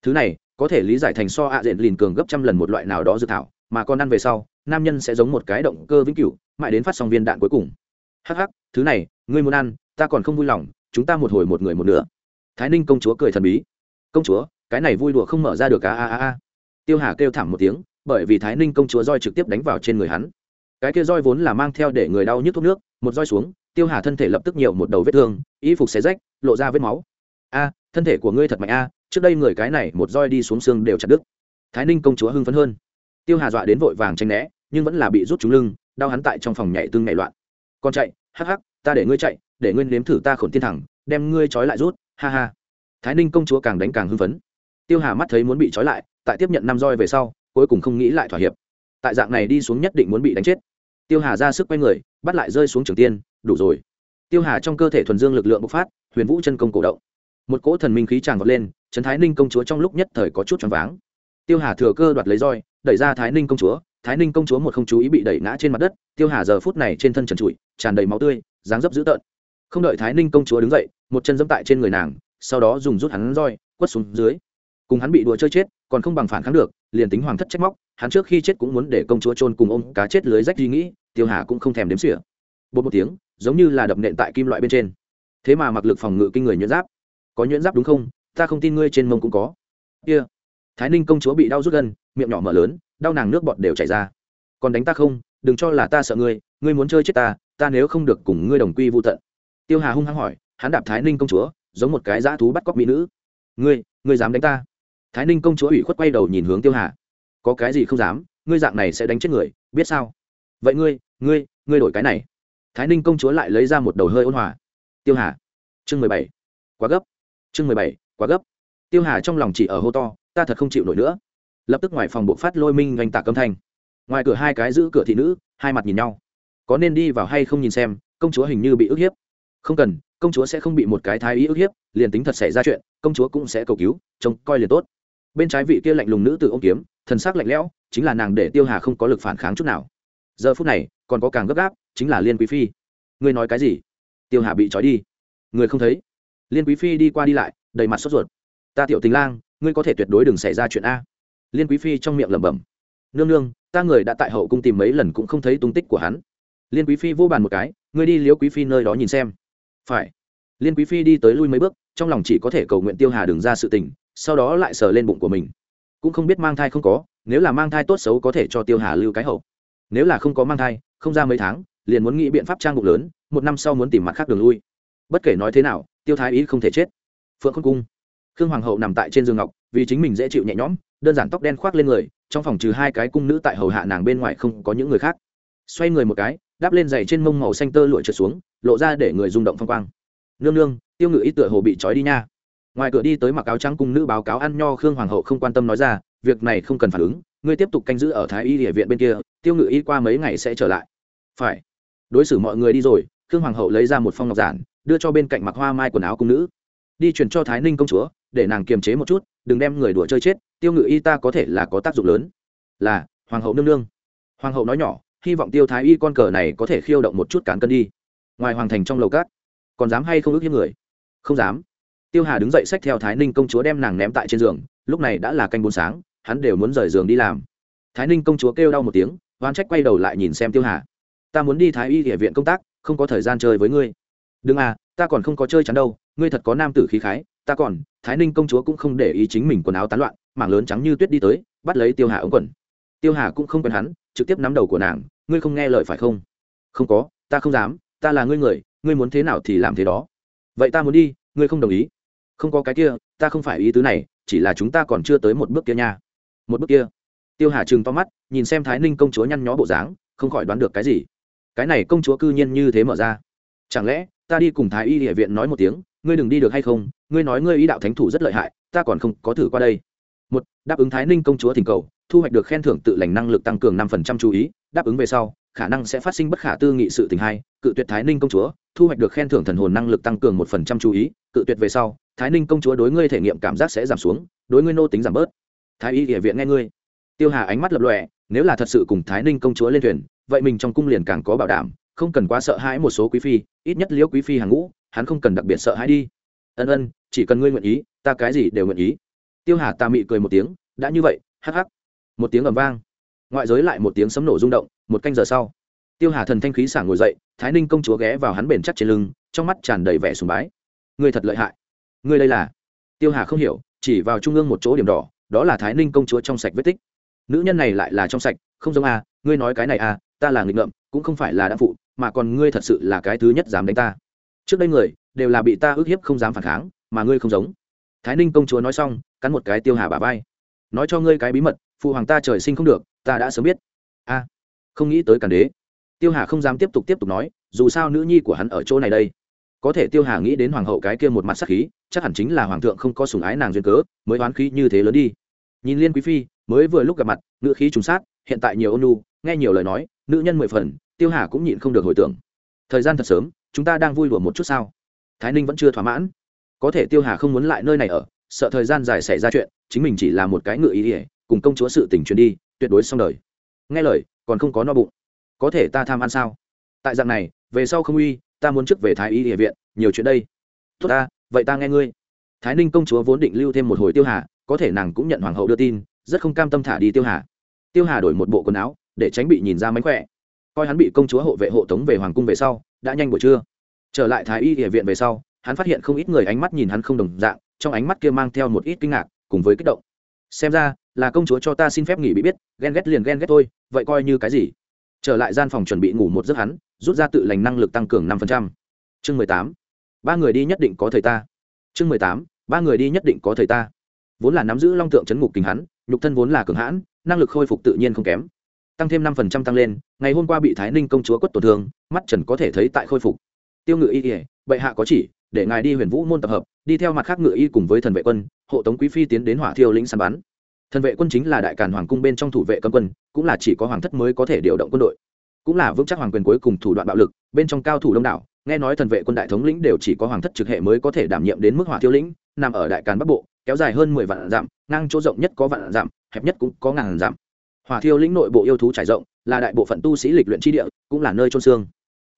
[SPEAKER 1] thứ này, có thể lý giải thành so ạ diện lìn cường gấp trăm lần một loại nào đó dự thảo, mà còn ăn về sau, nam nhân sẽ giống một cái động cơ vĩnh cửu, mãi đến phát xong viên đạn cuối cùng. Hắc hắc, thứ này, ngươi muốn ăn, ta còn không vui lòng, chúng ta một hồi một người một nửa. Thái ninh công chúa cười thần bí. Công chúa, cái này vui đùa không mở ra được a a a a tiêu hà kêu thảm một tiếng, bởi vì thái ninh công chúa roi trực tiếp đánh vào trên người hắn. Cái kia roi vốn là mang theo để người đau nhức thuốc nước, một roi xuống, tiêu hà thân thể lập tức nhiều một đầu vết thương, y phục xé rách, lộ ra vết máu. A, thân thể của ngươi thật mạnh a trước đây người cái này một roi đi xuống xương đều chặt đứt. Thái ninh công chúa hưng phấn hơn. Tiêu hà dọa đến vội vàng tranh né, nhưng vẫn là bị rút trúng lưng, đau hắn tại trong phòng nhảy tương nhảy loạn. Con chạy, hắc hắc, ta để ngươi chạy, để ngươi nếm thử ta khổn tiên thẳng, đem ngươi trói lại rút, ha ha. Thái ninh công chúa càng đánh càng hưng phấn. Tiêu hà mắt thấy muốn bị trói lại, tại tiếp nhận năm roi về sau, cuối cùng không nghĩ lại thỏa hiệp. Tại dạng này đi xuống nhất định muốn bị đánh chết. Tiêu hà ra sức quay người, bắt lại rơi xuống trường tiên, đủ rồi. Tiêu hà trong cơ thể thuần dương lực lượng bộc phát, huyền vũ chân công cổ động một cỗ thần minh khí tràn vọt lên, trấn thái ninh công chúa trong lúc nhất thời có chút choáng váng. Tiêu hà thừa cơ đoạt lấy roi, đẩy ra thái ninh công chúa, thái ninh công chúa một không chú ý bị đẩy ngã trên mặt đất, tiêu hà giờ phút này trên thân trần trụi, tràn đầy máu tươi, dáng dấp dữ tợn. Không đợi thái ninh công chúa đứng dậy, một chân dẫm tại trên người nàng, sau đó dùng rút hắn roi, quất xuống dưới. Cùng hắn bị đùa chơi chết, còn không bằng phản kháng được, liền tính hoàng thất trách móc, hắn trước khi chết cũng muốn để công chúa trôn cùng ôm cá chết lưới rách suy nghĩ, tiêu hà cũng không thèm đếm xỉa. Bột một tiếng, giống như là đập nện tại kim loại bên trên. Thế mà mặc lực phòng ngự kinh người nhuyễn giáp có nhuyễn giáp đúng không? Ta không tin ngươi trên mông cũng có. Kia、yeah. thái ninh công chúa bị đau rút gân miệng nhỏ mở lớn, đau nàng nước bọt đều chảy ra. Còn đánh ta không? Đừng cho là ta sợ ngươi ngươi muốn chơi chết ta ta nếu không được cùng ngươi đồng quy vô tận. Tiêu hà hung hăng hỏi, hắn đạp thái ninh công chúa, giống một cái dã thú bắt cóc mỹ nữ. Ngươi ngươi dám đánh ta? Thái ninh công chúa ủy khuất quay đầu nhìn hướng tiêu hà. Có cái gì không dám, ngươi dạng này sẽ đánh chết người, biết sao? Vậy ngươi ngươi ngươi đổi cái này. Thái ninh công chúa lại lấy ra một đầu hơi ôn hòa. Tiêu hà, chương mười bảy. Quá gấp chương mười bảy, quá gấp. Tiêu hà trong lòng chỉ ở hô to, ta thật không chịu nổi nữa. Lập tức ngoài phòng bộ phát lôi minh oanh tạc âm thanh. Ngoài cửa hai cái giữ cửa thị nữ, hai mặt nhìn nhau. Có nên đi vào hay không nhìn xem, công chúa hình như bị ức hiếp. Không cần, công chúa sẽ không bị một cái thái ý ức hiếp, liền tính thật xảy ra chuyện, công chúa cũng sẽ cầu cứu, trông coi liền tốt. Bên trái vị kia lạnh lùng nữ từ ô kiếm, thần sắc lạnh lẽo, chính là nàng để tiêu hà không có lực phản kháng chút nào. Giờ phút này, còn có càng gấp gáp, chính là liên quý phi. Ngươi nói cái gì? Tiêu hà bị trói đi. Người không thấy liên quý phi đi qua đi lại, đầy mặt sốt ruột. Ta tiểu tình lang, ngươi có thể tuyệt đối đừng xảy ra chuyện a. Liên quý phi trong miệng lẩm bẩm. Nương nương, ta người đã tại hậu cung tìm mấy lần cũng không thấy tung tích của hắn. Liên quý phi vô bàn một cái, ngươi đi liếu quý phi nơi đó nhìn xem. Phải. Liên quý phi đi tới lui mấy bước, trong lòng chỉ có thể cầu nguyện tiêu hà đừng ra sự tình, sau đó lại sờ lên bụng của mình. Cũng không biết mang thai không có, nếu là mang thai tốt xấu có thể cho tiêu hà lưu cái hậu. Nếu là không có mang thai, không ra mấy tháng, liền muốn nghĩ biện pháp trang bụng lớn, một năm sau muốn tìm mặt khác đường lui. Bất kể nói thế nào tiêu thái ý không thể chết. Phượng khôn cung. Khương hoàng hậu nằm tại trên giường ngọc, vì chính mình dễ chịu nhẹ nhõm, đơn giản tóc đen khoác lên người, trong phòng trừ hai cái cung nữ tại hầu hạ nàng bên ngoài không có những người khác. Xoay người một cái đáp lên giày trên mông màu xanh tơ lụa trượt xuống, lộ ra để người rung động phong quang. Nương nương, tiêu ngự ít tựa hồ bị trói đi nha. Ngoài cửa đi tới mặc áo trắng cung nữ báo cáo ăn nho khương hoàng hậu không quan tâm nói ra, việc này không cần phản ứng, ngươi tiếp tục canh giữ ở thái y địa viện bên kia, tiêu ngự y qua mấy ngày sẽ trở lại. Phải. Đối xử mọi người đi rồi, khương hoàng hậu lấy ra một phong ngọc giản đưa cho bên cạnh mặc hoa mai quần áo cung nữ. Đi truyền cho thái ninh công chúa, để nàng kiềm chế một chút, đừng đem người đùa chơi chết, tiêu ngự y ta có thể là có tác dụng lớn. Là, hoàng hậu nương nương. Hoàng hậu nói nhỏ, hy vọng tiêu thái y con cờ này có thể khiêu động một chút cán cân đi. Ngoài hoàng thành trong lầu cát còn dám hay không ước hiếp người? Không dám. Tiêu hà đứng dậy xách theo thái ninh công chúa đem nàng ném tại trên giường, lúc này đã là canh bốn sáng, hắn đều muốn rời giường đi làm. Thái ninh công chúa kêu đau một tiếng oan trách quay đầu lại nhìn xem tiêu hà. Ta muốn đi thái y địa viện công tác, không có thời gian chơi với ngươi đừng à ta còn không có chơi chắn đâu, ngươi thật có nam tử khí khái, ta còn, thái ninh công chúa cũng không để ý chính mình quần áo tán loạn, mảng lớn trắng như tuyết đi tới, bắt lấy tiêu hà ống quần. Tiêu hà cũng không quen hắn, trực tiếp nắm đầu của nàng, ngươi không nghe lời phải không? Không có, ta không dám, ta là ngươi người, ngươi muốn thế nào thì làm thế đó. Vậy ta muốn đi, ngươi không đồng ý. Không có cái kia, ta không phải ý tứ này, chỉ là chúng ta còn chưa tới một bước kia nha. Một bước kia. Tiêu hà trừng to mắt, nhìn xem thái ninh công chúa nhăn nhó bộ dáng, không khỏi đoán được cái gì. Cái này công chúa cư nhiên như thế mở ra. Chẳng lẽ ta đi cùng thái y địa viện nói một tiếng, ngươi đừng đi được hay không? Ngươi nói ngươi ý đạo thánh thủ rất lợi hại, ta còn không có thử qua đây. Một, đáp ứng thái ninh công chúa thỉnh cầu, thu hoạch được khen thưởng tự lành năng lực tăng cường năm phần trăm chú ý, đáp ứng về sau, khả năng sẽ phát sinh bất khả tư nghị sự tình hai, cự tuyệt thái ninh công chúa, thu hoạch được khen thưởng thần hồn năng lực tăng cường một phần trăm chú ý, cự tuyệt về sau, thái ninh công chúa đối ngươi thể nghiệm cảm giác sẽ giảm xuống, đối ngươi nô tính giảm bớt. Thái y địa viện nghe ngươi. Tiêu hà ánh mắt lập lòe, nếu là thật sự cùng thái ninh công chúa lên thuyền, vậy mình trong cung liền càng có bảo đảm không cần quá sợ hãi một số quý phi ít nhất liễu quý phi hàng ngũ hắn không cần đặc biệt sợ hãi đi. Ân ân chỉ cần ngươi nguyện ý ta cái gì đều nguyện ý. Tiêu hà tà mị cười một tiếng đã như vậy hắc hắc. Một tiếng ầm vang. Ngoại giới lại một tiếng sấm nổ rung động một canh giờ sau tiêu hà thần thanh khí sảng ngồi dậy thái ninh công chúa ghé vào hắn bền chắc trên lưng trong mắt tràn đầy vẻ sùng bái. Ngươi thật lợi hại. Ngươi đây là? Tiêu hà không hiểu chỉ vào trung ương một chỗ điểm đỏ đó là thái ninh công chúa trong sạch vết tích. Nữ nhân này lại là trong sạch không giống a à, ngươi nói cái này a à, ta là nghịch ngợm cũng không phải là đã phụ mà còn ngươi thật sự là cái thứ nhất dám đánh ta. Trước đây người đều là bị ta ức hiếp không dám phản kháng, mà ngươi không giống. Thái ninh công chúa nói xong, cắn một cái tiêu hà bà vai. Nói cho ngươi cái bí mật, phụ hoàng ta trời sinh không được, ta đã sớm biết. A, không nghĩ tới cản đế. Tiêu hà không dám tiếp tục tiếp tục nói, dù sao nữ nhi của hắn ở chỗ này đây. Có thể tiêu hà nghĩ đến hoàng hậu cái kia một mặt sắc khí, chắc hẳn chính là hoàng thượng không có sủng ái nàng duyên cớ, mới oán khí như thế lớn đi. Nhìn liên quý phi, mới vừa lúc gặp mặt nữ khí trùng sát, hiện tại nhiều ôn nu nghe nhiều lời nói, nữ nhân mười phần tiêu hà cũng nhịn không được hồi tưởng. Thời gian thật sớm, chúng ta đang vui đùa một chút sao? Thái ninh vẫn chưa thỏa mãn. Có thể tiêu hà không muốn lại nơi này ở, sợ thời gian dài xảy ra chuyện, chính mình chỉ là một cái ngựa ý ỉa cùng công chúa sự tình truyền đi, tuyệt đối xong đời. Nghe lời, còn không có no bụng. Có thể ta tham ăn sao? Tại dạng này, về sau không uy, ta muốn trước về thái y địa viện, nhiều chuyện đây. Tốt ta, vậy ta nghe ngươi. Thái ninh công chúa vốn định lưu thêm một hồi tiêu hà, có thể nàng cũng nhận hoàng hậu đưa tin, rất không cam tâm thả đi tiêu hà. Tiêu hà đổi một bộ quần áo, để tránh bị nhìn ra mánh khỏe coi hắn bị công chúa hộ vệ hộ tống về hoàng cung về sau, đã nhanh buổi trưa. Trở lại thái y địa viện về sau, hắn phát hiện không ít người ánh mắt nhìn hắn không đồng dạng, trong ánh mắt kia mang theo một ít kinh ngạc, cùng với kích động. Xem ra, là công chúa cho ta xin phép nghỉ bị biết, ghen ghét liền ghen ghét thôi, vậy coi như cái gì? Trở lại gian phòng chuẩn bị ngủ một giấc hắn, rút ra tự lành năng lực tăng cường năm chương mười tám. Ba người đi nhất định có thời ta. Chương mười tám. Ba người đi nhất định có thời ta. Vốn là nắm giữ long tượng chấn ngục kính hắn, nhục thân vốn là cường hãn, năng lực khôi phục tự nhiên không kém tăng thêm năm phần trăm tăng lên, ngày hôm qua bị thái ninh công chúa quất tổn thương, mắt trần có thể thấy tại khôi phục. Tiêu ngự y ỉa bệ hạ có chỉ, để ngài đi huyền vũ môn tập hợp, đi theo mặt khác ngự y cùng với thần vệ quân, hộ tống quý phi tiến đến hỏa thiêu lĩnh săn bắn. Thần vệ quân chính là đại càn hoàng cung bên trong thủ vệ cấm quân, cũng là chỉ có hoàng thất mới có thể điều động quân đội. Cũng là vững chắc hoàng quyền cuối cùng thủ đoạn bạo lực, bên trong cao thủ đông đảo, nghe nói thần vệ quân đại thống lĩnh đều chỉ có hoàng thất trực hệ mới có thể đảm nhiệm đến mức hỏa thiêu lĩnh, nằm ở đại càn bắc bộ, kéo dài hơn mười vạn dặm, ngang chỗ rộng nhất có vạn dặm, hẹp nhất cũng có ngàn dặm hỏa thiêu lĩnh nội bộ yêu thú trải rộng, là đại bộ phận tu sĩ lịch luyện tri địa, cũng là nơi trôn xương.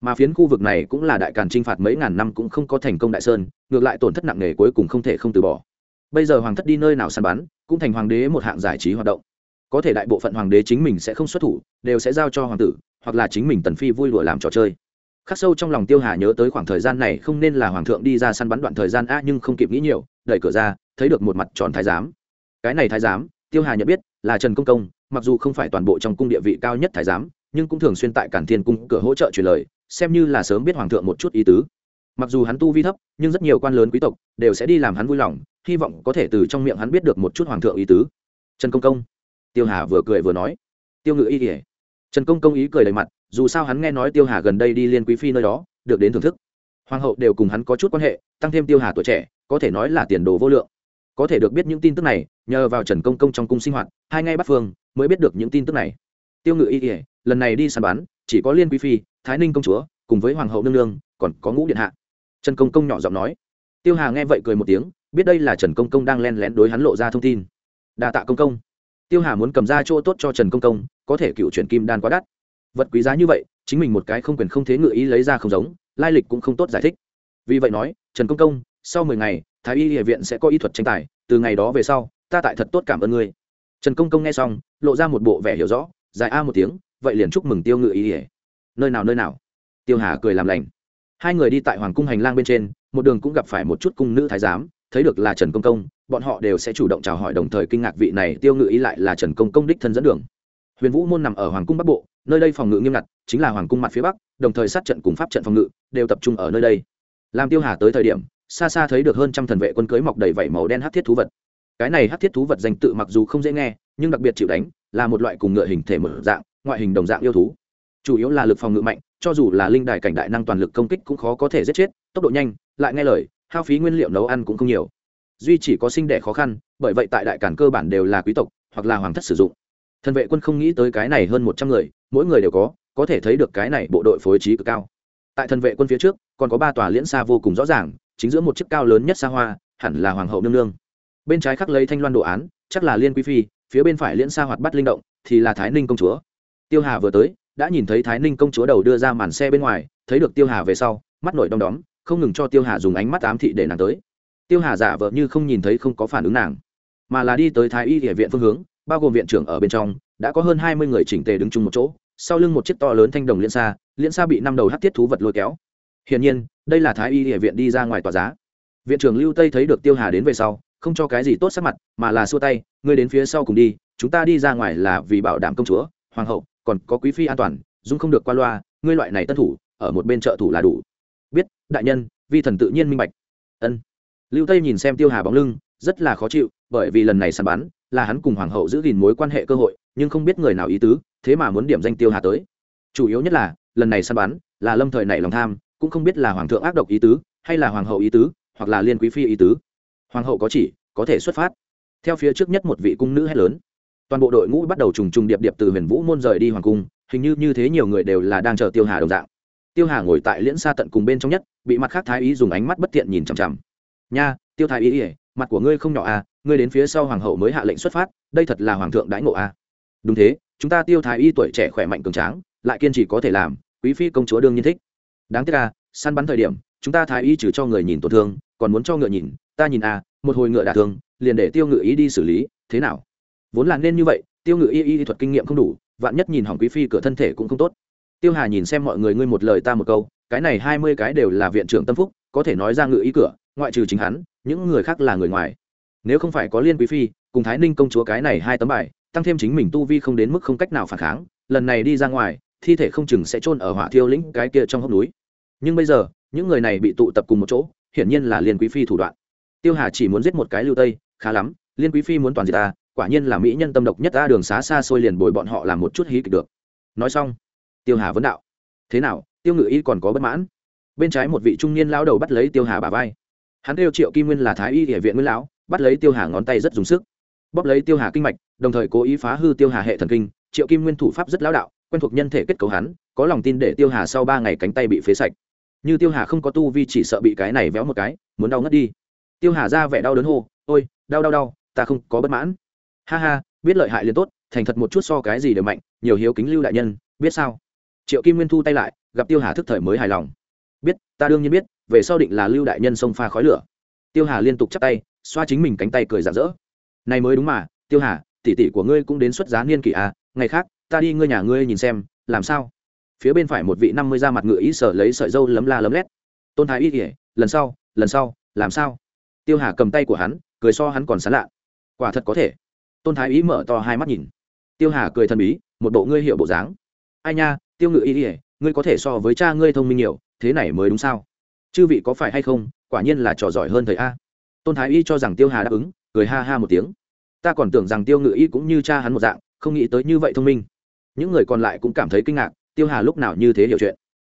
[SPEAKER 1] Mà phiến khu vực này cũng là đại càn t r i n h phạt mấy ngàn năm cũng không có thành công đại sơn, ngược lại tổn thất nặng nề cuối cùng không thể không từ bỏ. Bây giờ hoàng thất đi nơi nào săn bắn, cũng thành hoàng đế một hạng giải trí hoạt động. Có thể đại bộ phận hoàng đế chính mình sẽ không xuất thủ, đều sẽ giao cho hoàng tử, hoặc là chính mình tần phi vui lụa làm trò chơi. Khắc sâu trong lòng tiêu hà nhớ tới khoảng thời gian này không nên là hoàng thượng đi ra săn bắn đoạn thời gian a, nhưng không kịp nghĩ nhiều, đẩy cửa ra, thấy được một mặt tròn thái giám. Cái này thái giám, tiêu hà nhận biết, là trần công công mặc dù không phải toàn bộ trong cung địa vị cao nhất thái giám, nhưng cũng thường xuyên tại cản thiên cung cửa hỗ trợ truyền lời, xem như là sớm biết hoàng thượng một chút ý tứ. Mặc dù hắn tu vi thấp, nhưng rất nhiều quan lớn quý tộc đều sẽ đi làm hắn vui lòng, hy vọng có thể từ trong miệng hắn biết được một chút hoàng thượng ý tứ. Trần công công, tiêu hà vừa cười vừa nói. Tiêu ngự y kể trần công công ý cười đầy mặt, dù sao hắn nghe nói tiêu hà gần đây đi liên quý phi nơi đó, được đến thưởng thức. Hoàng hậu đều cùng hắn có chút quan hệ, tăng thêm tiêu hà tuổi trẻ, có thể nói là tiền đồ vô lượng có thể được biết những tin tức này, nhờ vào trần công công trong cung sinh hoạt, hai ngay bắt phương mới biết được những tin tức này. Tiêu ngự y ỉa lần này đi săn bắn, chỉ có liên quý phi, thái ninh công chúa, cùng với hoàng hậu nương nương, còn có ngũ điện hạ. Trần công công nhỏ giọng nói. Tiêu hà nghe vậy cười một tiếng, biết đây là trần công công đang len lén đối hắn lộ ra thông tin. Đa tạ công công. Tiêu hà muốn cầm ra chỗ tốt cho trần công công, có thể cựu chuyển kim đan quá đắt. Vật quý giá như vậy, chính mình một cái không quyền không thế ngự ý lấy ra không giống, lai lịch cũng không tốt giải thích. Vì vậy nói, trần công công, sau mười ngày thái y địa viện sẽ có y thuật tranh tài, từ ngày đó về sau, ta tại thật tốt cảm ơn ngươi. Trần công công nghe xong, lộ ra một bộ vẻ hiểu rõ, dài a một tiếng, vậy liền chúc mừng tiêu ngự y ỉa nơi nào nơi nào? Tiêu hà cười làm lành. Hai người đi tại hoàng cung hành lang bên trên, một đường cũng gặp phải một chút cung nữ thái giám, thấy được là trần công công, bọn họ đều sẽ chủ động chào hỏi đồng thời kinh ngạc vị này tiêu ngự ý lại là trần công công đích thân dẫn đường. Huyền vũ môn nằm ở hoàng cung bắc bộ, nơi đây phòng ngự nghiêm ngặt, chính là hoàng cung mặt phía bắc, đồng thời sát trận cùng pháp trận phòng ngự, đều tập trung ở nơi đây. Làm tiêu hà tới thời điểm xa xa thấy được hơn trăm thần vệ quân cưới mọc đầy vảy màu đen hát thiết thú vật. Cái này hát thiết thú vật danh tự mặc dù không dễ nghe, nhưng đặc biệt chịu đánh, là một loại cùng ngựa hình thể mở dạng, ngoại hình đồng dạng yêu thú. Chủ yếu là lực phòng ngự mạnh, cho dù là linh đài cảnh đại năng toàn lực công kích cũng khó có thể giết chết, tốc độ nhanh, lại nghe lời, hao phí nguyên liệu nấu ăn cũng không nhiều. Duy chỉ có sinh đẻ khó khăn, bởi vậy tại đại cản cơ bản đều là quý tộc, hoặc là hoàng thất sử dụng. Thần vệ quân không nghĩ tới cái này hơn một trăm người, mỗi người đều có có thể thấy được cái này bộ đội phối trí cực cao. Tại thần vệ quân phía trước, còn có ba tòa liễn xa vô cùng rõ ràng chính giữa một chiếc cao lớn nhất xa hoa, hẳn là hoàng hậu nương nương. Bên trái khắc lấy thanh loan đồ án, chắc là liên quý phi, phía bên phải liễn xa hoạt bắt linh động, thì là thái ninh công chúa. Tiêu hà vừa tới, đã nhìn thấy thái ninh công chúa đầu đưa ra màn xe bên ngoài, thấy được tiêu hà về sau, mắt nổi đom đóm, không ngừng cho tiêu hà dùng ánh mắt ám thị để nàng tới. Tiêu hà giả vợ như không nhìn thấy không có phản ứng nàng, mà là đi tới thái y địa viện phương hướng, bao gồm viện trưởng ở bên trong, đã có hơn hai mươi người chỉnh tề đứng chung một chỗ, sau lưng một chiếc to lớn thanh đồng liên xa liên xa bị năm đầu hát tiết thú vật lôi kéo. Hiển nhiên đây là thái y địa viện đi ra ngoài tòa giá. Viện trưởng lưu tây thấy được tiêu hà đến về sau, không cho cái gì tốt sắc mặt, mà là xua tay, ngươi đến phía sau cùng đi, chúng ta đi ra ngoài là vì bảo đảm công chúa, hoàng hậu, còn có quý phi an toàn, dung không được qua loa, ngươi loại này tân thủ, ở một bên trợ thủ là đủ. Biết, đại nhân, vi thần tự nhiên minh bạch. Ân. Lưu tây nhìn xem tiêu hà bóng lưng, rất là khó chịu, bởi vì lần này săn bắn, là hắn cùng hoàng hậu giữ gìn mối quan hệ cơ hội, nhưng không biết người nào ý tứ, thế mà muốn điểm danh tiêu hà tới. Chủ yếu nhất là, lần này săn bắn, là lâm thời này lòng tham cũng không biết là hoàng thượng ác độc ý tứ, hay là hoàng hậu ý tứ, hoặc là liên quý phi ý tứ. Hoàng hậu có chỉ, có thể xuất phát. Theo phía trước nhất một vị cung nữ hét lớn. Toàn bộ đội ngũ bắt đầu trùng trùng điệp điệp từ huyền vũ môn rời đi hoàng cung, hình như như thế nhiều người đều là đang chờ tiêu hà đồng dạng. Tiêu hà ngồi tại liễn xa tận cùng bên trong nhất, bị mặt khác thái ý dùng ánh mắt bất tiện nhìn chằm chằm. Nha, tiêu thái ý ỉa mặt của ngươi không nhỏ à ngươi đến phía sau hoàng hậu mới hạ lệnh xuất phát, đây thật là hoàng thượng đãi ngộ à. Đúng thế, chúng ta tiêu thái y tuổi trẻ khỏe mạnh cường tráng, lại kiên trì có thể làm, quý phi công chúa đương nhiên thích đáng tiếc à săn bắn thời điểm, chúng ta thái y trừ cho người nhìn tổn thương, còn muốn cho ngựa nhìn, ta nhìn à một hồi ngựa đả thương, liền để tiêu ngự ý đi xử lý, thế nào? Vốn là nên như vậy, tiêu ngự y y thuật kinh nghiệm không đủ, vạn nhất nhìn hỏng quý phi cửa thân thể cũng không tốt. Tiêu hà nhìn xem mọi người, ngươi một lời ta một câu, cái này hai mươi cái đều là viện trưởng tâm phúc, có thể nói ra ngự ý cửa, ngoại trừ chính hắn, những người khác là người ngoài. Nếu không phải có liên quý phi, cùng thái ninh công chúa cái này hai tấm bài, tăng thêm chính mình tu vi không đến mức không cách nào phản kháng, lần này đi ra ngoài, thi thể không chừng sẽ chôn ở hỏa thiêu lĩnh cái kia trong hốc núi nhưng bây giờ, những người này bị tụ tập cùng một chỗ, hiển nhiên là liên quý phi thủ đoạn. Tiêu hà chỉ muốn giết một cái lưu tây, khá lắm, liên quý phi muốn toàn diệt ta, quả nhiên là mỹ nhân tâm độc nhất ta đường xá xa xôi liền bồi bọn họ làm một chút hí kịch được. Nói xong, tiêu hà vấn đạo. Thế nào, tiêu ngự y còn có bất mãn? Bên trái một vị trung niên lão đầu bắt lấy tiêu hà bà vai. Hắn kêu triệu kim nguyên là thái y địa viện nguyên lão, bắt lấy tiêu hà ngón tay rất dùng sức. Bóp lấy tiêu hà kinh mạch, đồng thời cố ý phá hư tiêu hà hệ thần kinh. Triệu kim nguyên thủ pháp rất lão đạo, quen thuộc nhân thể kết cấu hắn, có lòng tin để tiêu hà sau ba ngày cánh tay bị phế sạch như tiêu hà không có tu vi chỉ sợ bị cái này véo một cái, muốn đau ngất đi. Tiêu hà ra vẻ đau đớn hô, ôi, đau đau đau, ta không có bất mãn. Ha ha, biết lợi hại liền tốt, thành thật một chút so cái gì đều mạnh, nhiều hiếu kính lưu đại nhân, biết sao? Triệu kim nguyên thu tay lại, gặp tiêu hà thức thời mới hài lòng. Biết, ta đương nhiên biết, về sau định là lưu đại nhân xông pha khói lửa. Tiêu hà liên tục chắp tay, xoa chính mình cánh tay cười rạng rỡ. Này mới đúng mà, tiêu hà, tỷ tỷ của ngươi cũng đến xuất giá niên kỷ à ngày khác, ta đi ngươi nhà ngươi nhìn xem, làm sao? Phía bên phải một vị năm mươi da mặt ngựa ý sở lấy sợi dâu lấm la lấm lét. Tôn thái y kể lần sau lần sau, làm sao? Tiêu hà cầm tay của hắn, cười so hắn còn sán lạ. Quả thật có thể. Tôn thái y mở to hai mắt nhìn. Tiêu hà cười thần bí, một bộ ngươi hiệu bộ dáng. Ai nha, tiêu ngự y kể ngươi có thể so với cha ngươi thông minh nhiều, thế này mới đúng sao? Chư vị có phải hay không, quả nhiên là trò giỏi hơn thầy a. Tôn thái y cho rằng tiêu hà đáp ứng, cười ha ha một tiếng. Ta còn tưởng rằng tiêu ngự y cũng như cha hắn một dạng, không nghĩ tới như vậy thông minh. Những người còn lại cũng cảm thấy kinh ngạc tiêu hà lúc nào như thế hiểu chuyện?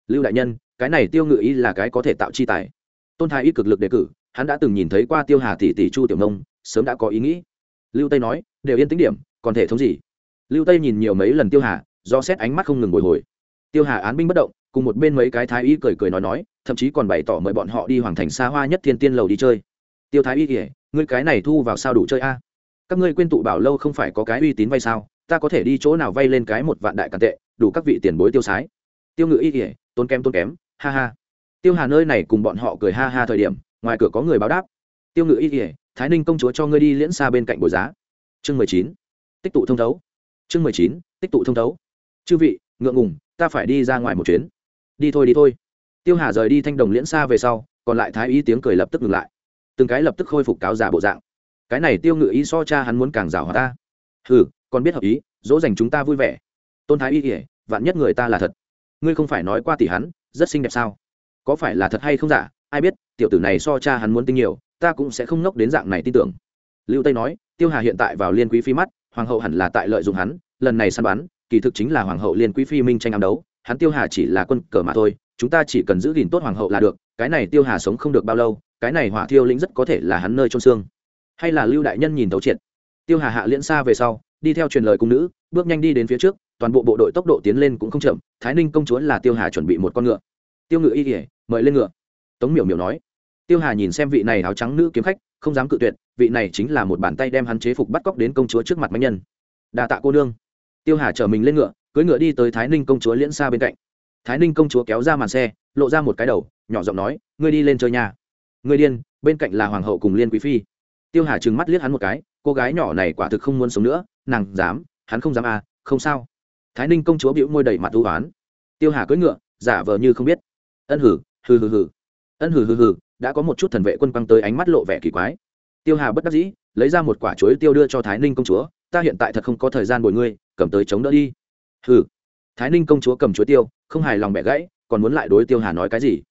[SPEAKER 1] Lưu đại nhân, cái này tiêu ngự ý là cái có thể tạo chi tài. Tôn thái y cực lực đề cử, hắn đã từng nhìn thấy qua tiêu hà tỷ tỷ chu tiểu nông, sớm đã có ý nghĩ. Lưu tây nói, đều yên tính điểm, còn thể thống gì? Lưu tây nhìn nhiều mấy lần tiêu hà, do xét ánh mắt không ngừng bồi hồi. Tiêu hà án binh bất động, cùng một bên mấy cái thái y cười cười nói nói, thậm chí còn bày tỏ mời bọn họ đi hoàng thành xa hoa nhất thiên tiên lầu đi chơi. Tiêu thái y kể ngươi cái này thu vào sao đủ chơi a? Các ngươi quên tụ bảo lâu không phải có cái uy tín vay sao? Ta có thể đi chỗ nào vay lên cái một vạn đại càn tệ? Đủ các vị tiền bối tiêu sái. Tiêu ngự y kể tốn kém tốn kém, ha ha. Tiêu hà nơi này cùng bọn họ cười ha ha thời điểm, ngoài cửa có người báo đáp. Tiêu ngự y kể thái ninh công chúa cho ngươi đi liễn xa bên cạnh bồi giá. Chương mười chín, tích tụ thông thấu. Chương mười chín, tích tụ thông thấu. Chư vị, ngượng ngùng, ta phải đi ra ngoài một chuyến. Đi thôi đi thôi. Tiêu hà rời đi thanh đồng liễn xa về sau, còn lại thái y tiếng cười lập tức ngừng lại. Từng cái lập tức khôi phục cáo giả bộ dạng. Cái này tiêu ngự ý so cha hắn muốn càng rào hòa ta. Ừ còn biết hợp ý, dỗ dành chúng ta vui vẻ tôn thái y kể vạn nhất người ta là thật. Ngươi không phải nói qua tỷ hắn, rất xinh đẹp sao? Có phải là thật hay không giả? Ai biết, tiểu tử này so cha hắn muốn tinh nhiều, ta cũng sẽ không ngốc đến dạng này tin tưởng. Lưu tây nói, tiêu hà hiện tại vào liên quý phi mắt, hoàng hậu hẳn là tại lợi dụng hắn, lần này săn bắn, kỳ thực chính là hoàng hậu liên quý phi minh tranh ám đấu, hắn tiêu hà chỉ là quân cờ mà thôi, chúng ta chỉ cần giữ gìn tốt hoàng hậu là được, cái này tiêu hà sống không được bao lâu, cái này hỏa thiêu lĩnh rất có thể là hắn nơi trôn xương. Hay là lưu đại nhân nhìn thấu triệt. Tiêu hà hạ liễn xa về sau, đi theo truyền lời cung nữ, bước nhanh đi đến phía trước toàn bộ bộ đội tốc độ tiến lên cũng không chậm, thái ninh công chúa là tiêu hà chuẩn bị một con ngựa. Tiêu ngựa y kỉa mời lên ngựa. Tống miểu miểu nói. Tiêu hà nhìn xem vị này áo trắng nữ kiếm khách, không dám cự tuyệt, vị này chính là một bàn tay đem hắn chế phục bắt cóc đến công chúa trước mặt mạnh nhân. Đà tạ cô nương. Tiêu hà chở mình lên ngựa, cưỡi ngựa đi tới thái ninh công chúa liễn xa bên cạnh. Thái ninh công chúa kéo ra màn xe, lộ ra một cái đầu, nhỏ giọng nói, ngươi đi lên chơi nhà ngươi điên, bên cạnh là hoàng hậu cùng liên quý phi. Tiêu hà trừng mắt liếc hắn một cái, cô gái nhỏ này quả thực không muốn sống nữa, nàng dám, hắn không dám à không sao thái ninh công chúa bĩu môi đầy mặt thú oán. Tiêu hà cưỡi ngựa, giả vờ như không biết. Ân hử, hừ hừ hừ. Ân hử, hừ hừ, đã có một chút thần vệ quân quăng tới ánh mắt lộ vẻ kỳ quái. Tiêu hà bất đắc dĩ, lấy ra một quả chuối tiêu đưa cho thái ninh công chúa, ta hiện tại thật không có thời gian bồi ngươi, cầm tới chống đỡ đi. Hừ. Thái ninh công chúa cầm chuối tiêu, không hài lòng bẻ gãy, còn muốn lại đối tiêu hà nói cái gì?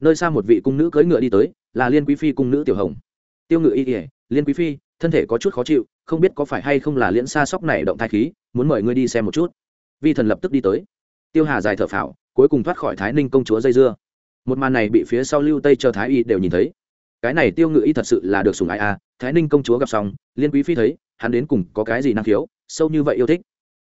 [SPEAKER 1] Nơi xa một vị cung nữ cưỡi ngựa đi tới, là liên quý phi cung nữ tiểu hồng. Tiêu ngự y ỉa liên quý phi, thân thể có chút khó chịu, không biết có phải hay không là liễn xa sóc này động thai khí, muốn mời ngươi đi xem một chút vi thần lập tức đi tới. Tiêu hà dài thở phào, cuối cùng thoát khỏi thái ninh công chúa dây dưa. Một màn này bị phía sau lưu tây chờ thái y đều nhìn thấy. Cái này tiêu ngự y thật sự là được sùng ai a à, thái ninh công chúa gặp xong, liên quý phi thấy, hắn đến cùng có cái gì năng khiếu, sâu như vậy yêu thích.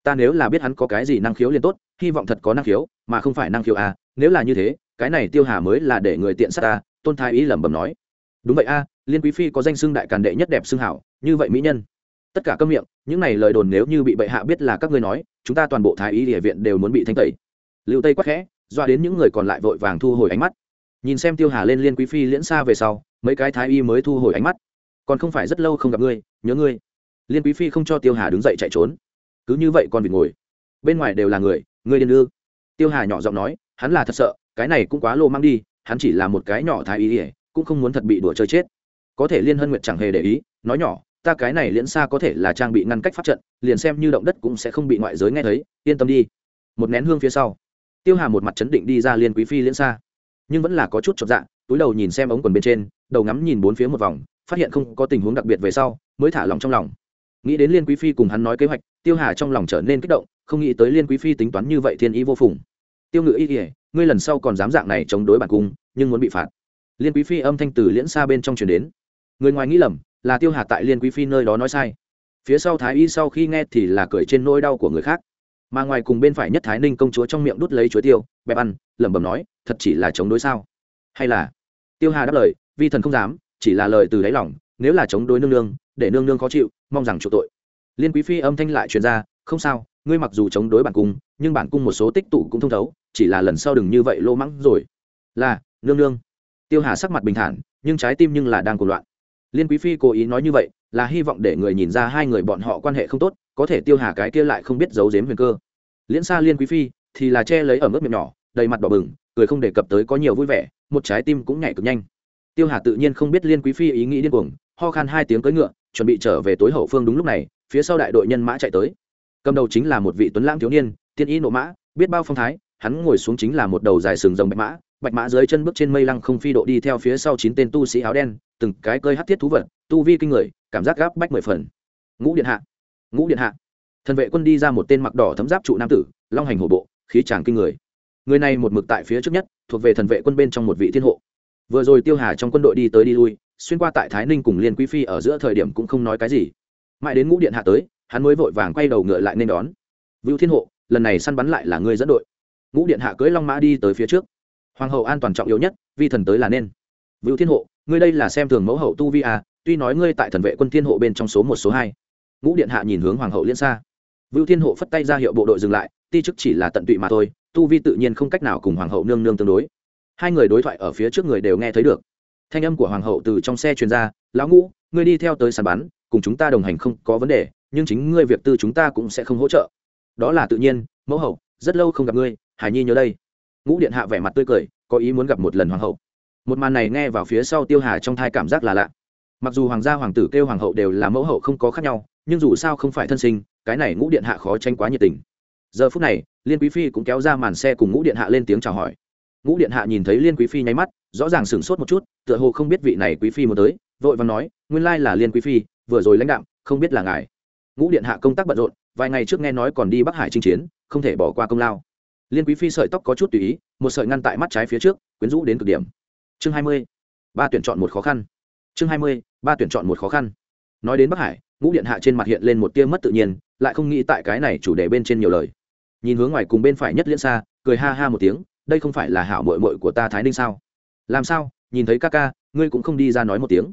[SPEAKER 1] Ta nếu là biết hắn có cái gì năng khiếu liền tốt, hy vọng thật có năng khiếu, mà không phải năng khiếu a nếu là như thế, cái này tiêu hà mới là để người tiện sát ta, tôn thái y lẩm bẩm nói. Đúng vậy a liên quý phi có danh xưng đại càn đệ nhất đẹp xưng hảo, như vậy mỹ nhân tất cả câm miệng, những này lời đồn nếu như bị bệ hạ biết là các ngươi nói, chúng ta toàn bộ thái y địa viện đều muốn bị thanh tẩy. Lưu tây quắc khẽ, doa đến những người còn lại vội vàng thu hồi ánh mắt. Nhìn xem tiêu hà lên liên quý phi liễn xa về sau, mấy cái thái y mới thu hồi ánh mắt. Còn không phải rất lâu không gặp ngươi, nhớ ngươi. Liên quý phi không cho tiêu hà đứng dậy chạy trốn. Cứ như vậy con bị ngồi. Bên ngoài đều là người, ngươi điên ư? Tiêu hà nhỏ giọng nói, hắn là thật sợ, cái này cũng quá lô mang đi, hắn chỉ là một cái nhỏ thái y ỉa cũng không muốn thật bị đùa chơi chết. Có thể liên hân nguyệt chẳng hề để ý, nói nhỏ ta cái này liễn xa có thể là trang bị ngăn cách pháp trận, liền xem như động đất cũng sẽ không bị ngoại giới nghe thấy, yên tâm đi. Một nén hương phía sau, tiêu hà một mặt chấn định đi ra liên quý phi liễn xa. Nhưng vẫn là có chút chột dạ túi đầu nhìn xem ống quần bên trên, đầu ngắm nhìn bốn phía một vòng, phát hiện không có tình huống đặc biệt về sau, mới thả lòng trong lòng. Nghĩ đến liên quý phi cùng hắn nói kế hoạch, tiêu hà trong lòng trở nên kích động, không nghĩ tới liên quý phi tính toán như vậy thiên ý vô phùng. Tiêu ngự y kỉa ngươi lần sau còn dám dạng này chống đối bản cung, nhưng muốn bị phạt. Liên quý phi âm thanh từ liễn xa bên trong truyền đến. Người ngoài nghĩ lầm là tiêu hà tại liên quý phi nơi đó nói sai. Phía sau thái y sau khi nghe thì là cười trên nỗi đau của người khác. Mà ngoài cùng bên phải nhất thái ninh công chúa trong miệng đút lấy chuối tiêu, bẹp ăn, lẩm bẩm nói, thật chỉ là chống đối sao? Hay là? Tiêu hà đáp lời, vi thần không dám, chỉ là lời từ đáy lòng, nếu là chống đối nương nương, để nương nương khó chịu, mong rằng chủ tội. Liên quý phi âm thanh lại truyền ra, không sao, ngươi mặc dù chống đối bản cung, nhưng bản cung một số tích tụ cũng thông thấu, chỉ là lần sau đừng như vậy lô mắng rồi. Là, nương nương. Tiêu hà sắc mặt bình thản, nhưng trái tim nhưng là đang cuộc loạn liên quý phi cố ý nói như vậy, là hy vọng để người nhìn ra hai người bọn họ quan hệ không tốt, có thể tiêu hà cái kia lại không biết giấu giếm huyền cơ. Liễn xa liên quý phi, thì là che lấy ở mức miệng nhỏ, đầy mặt đỏ bừng, cười không đề cập tới có nhiều vui vẻ, một trái tim cũng nhảy cực nhanh. Tiêu hà tự nhiên không biết liên quý phi ý nghĩ điên cuồng, ho khan hai tiếng cưỡi ngựa, chuẩn bị trở về tối hậu phương đúng lúc này, phía sau đại đội nhân mã chạy tới. Cầm đầu chính là một vị tuấn lãng thiếu niên, tiên y nộ mã, biết bao phong thái, hắn ngồi xuống chính là một đầu dài sừng rồng bạch mã bạch mã dưới chân bước trên mây lăng không phi độ đi theo phía sau chín tên tu sĩ áo đen, từng cái cơi hát thiết thú vật, tu vi kinh người, cảm giác gáp bách mười phần. Ngũ điện hạ, ngũ điện hạ. Thần vệ quân đi ra một tên mặc đỏ thấm giáp trụ nam tử, long hành hổ bộ, khí tràng kinh người. Người này một mực tại phía trước nhất, thuộc về thần vệ quân bên trong một vị thiên hộ. Vừa rồi tiêu hà trong quân đội đi tới đi lui, xuyên qua tại thái ninh cùng liên quý phi ở giữa thời điểm cũng không nói cái gì. Mãi đến ngũ điện hạ tới, hắn mới vội vàng quay đầu ngựa lại nên đón. Vưu thiên hộ, lần này săn bắn lại là ngươi dẫn đội. Ngũ điện hạ cưỡi long mã đi tới phía trước hoàng hậu an toàn trọng yếu nhất, vi thần tới là nên. Vưu thiên hộ, ngươi đây là xem thường mẫu hậu tu vi à tuy nói ngươi tại thần vệ quân thiên hộ bên trong số một, số hai. Ngũ điện hạ nhìn hướng hoàng hậu liên xa. Vưu thiên hộ phất tay ra hiệu bộ đội dừng lại, ti chức chỉ là tận tụy mà thôi, tu vi tự nhiên không cách nào cùng hoàng hậu nương nương tương đối. Hai người đối thoại ở phía trước người đều nghe thấy được. Thanh âm của hoàng hậu từ trong xe truyền ra, lão ngũ, ngươi đi theo tới sàn bắn cùng chúng ta đồng hành không có vấn đề, nhưng chính ngươi việc tư chúng ta cũng sẽ không hỗ trợ. Đó là tự nhiên, mẫu hậu, rất lâu không gặp ngươi, hải nhi nhớ đây ngũ điện hạ vẻ mặt tươi cười, có ý muốn gặp một lần hoàng hậu. Một màn này nghe vào phía sau tiêu hà trong thai cảm giác là lạ. Mặc dù hoàng gia hoàng tử kêu hoàng hậu đều là mẫu hậu không có khác nhau, nhưng dù sao không phải thân sinh, cái này ngũ điện hạ khó tranh quá nhiệt tình. Giờ phút này, liên quý phi cũng kéo ra màn xe cùng ngũ điện hạ lên tiếng chào hỏi. Ngũ điện hạ nhìn thấy liên quý phi nháy mắt, rõ ràng sửng sốt một chút, tựa hồ không biết vị này quý phi muốn tới, vội và nói, nguyên lai là liên quý phi, vừa rồi lãnh đạm, không biết là ngài. Ngũ điện hạ công tác bận rộn, vài ngày trước nghe nói còn đi bắc hải chinh chiến, không thể bỏ qua công lao liên quý phi sợi tóc có chút tùy ý, một sợi ngăn tại mắt trái phía trước, quyến rũ đến cực điểm. Chương hai mươi, ba tuyển chọn một khó khăn. Chương hai mươi, ba tuyển chọn một khó khăn. Nói đến bắc hải, ngũ điện hạ trên mặt hiện lên một tia mất tự nhiên, lại không nghĩ tại cái này chủ đề bên trên nhiều lời. Nhìn hướng ngoài cùng bên phải nhất liễn xa, cười ha ha một tiếng, đây không phải là hảo mội mội của ta thái ninh sao? Làm sao? Nhìn thấy ca ca, ngươi cũng không đi ra nói một tiếng.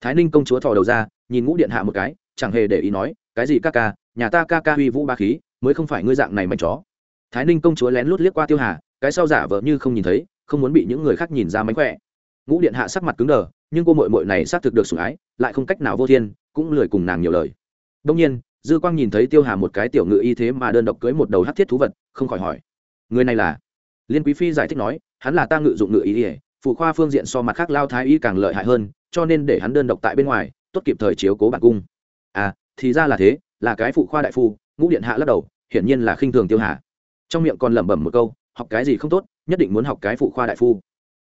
[SPEAKER 1] Thái ninh công chúa thò đầu ra, nhìn ngũ điện hạ một cái, chẳng hề để ý nói, cái gì ca ca? Nhà ta ca ca uy vũ ba khí, mới không phải ngươi dạng này mạnh chó thái ninh công chúa lén lút liếc qua tiêu hà, cái sau giả vờ như không nhìn thấy, không muốn bị những người khác nhìn ra mánh khỏe. Ngũ điện hạ sắc mặt cứng đờ, nhưng cô mội mội này xác thực được sủng ái, lại không cách nào vô thiên, cũng lười cùng nàng nhiều lời. Đông nhiên, dư quang nhìn thấy tiêu hà một cái tiểu ngự y thế mà đơn độc cưới một đầu hát thiết thú vật, không khỏi hỏi. Người này là? Liên quý phi giải thích nói, hắn là ta ngự dụng ngự y ỉa phụ khoa phương diện so mặt khác lao thái y càng lợi hại hơn, cho nên để hắn đơn độc tại bên ngoài, tốt kịp thời chiếu cố bản cung. À thì ra là thế, là cái phụ khoa đại phu, ngũ điện hạ lắc đầu, hiển nhiên là khinh thường tiêu hà trong miệng còn lẩm bẩm một câu, học cái gì không tốt, nhất định muốn học cái phụ khoa đại phu.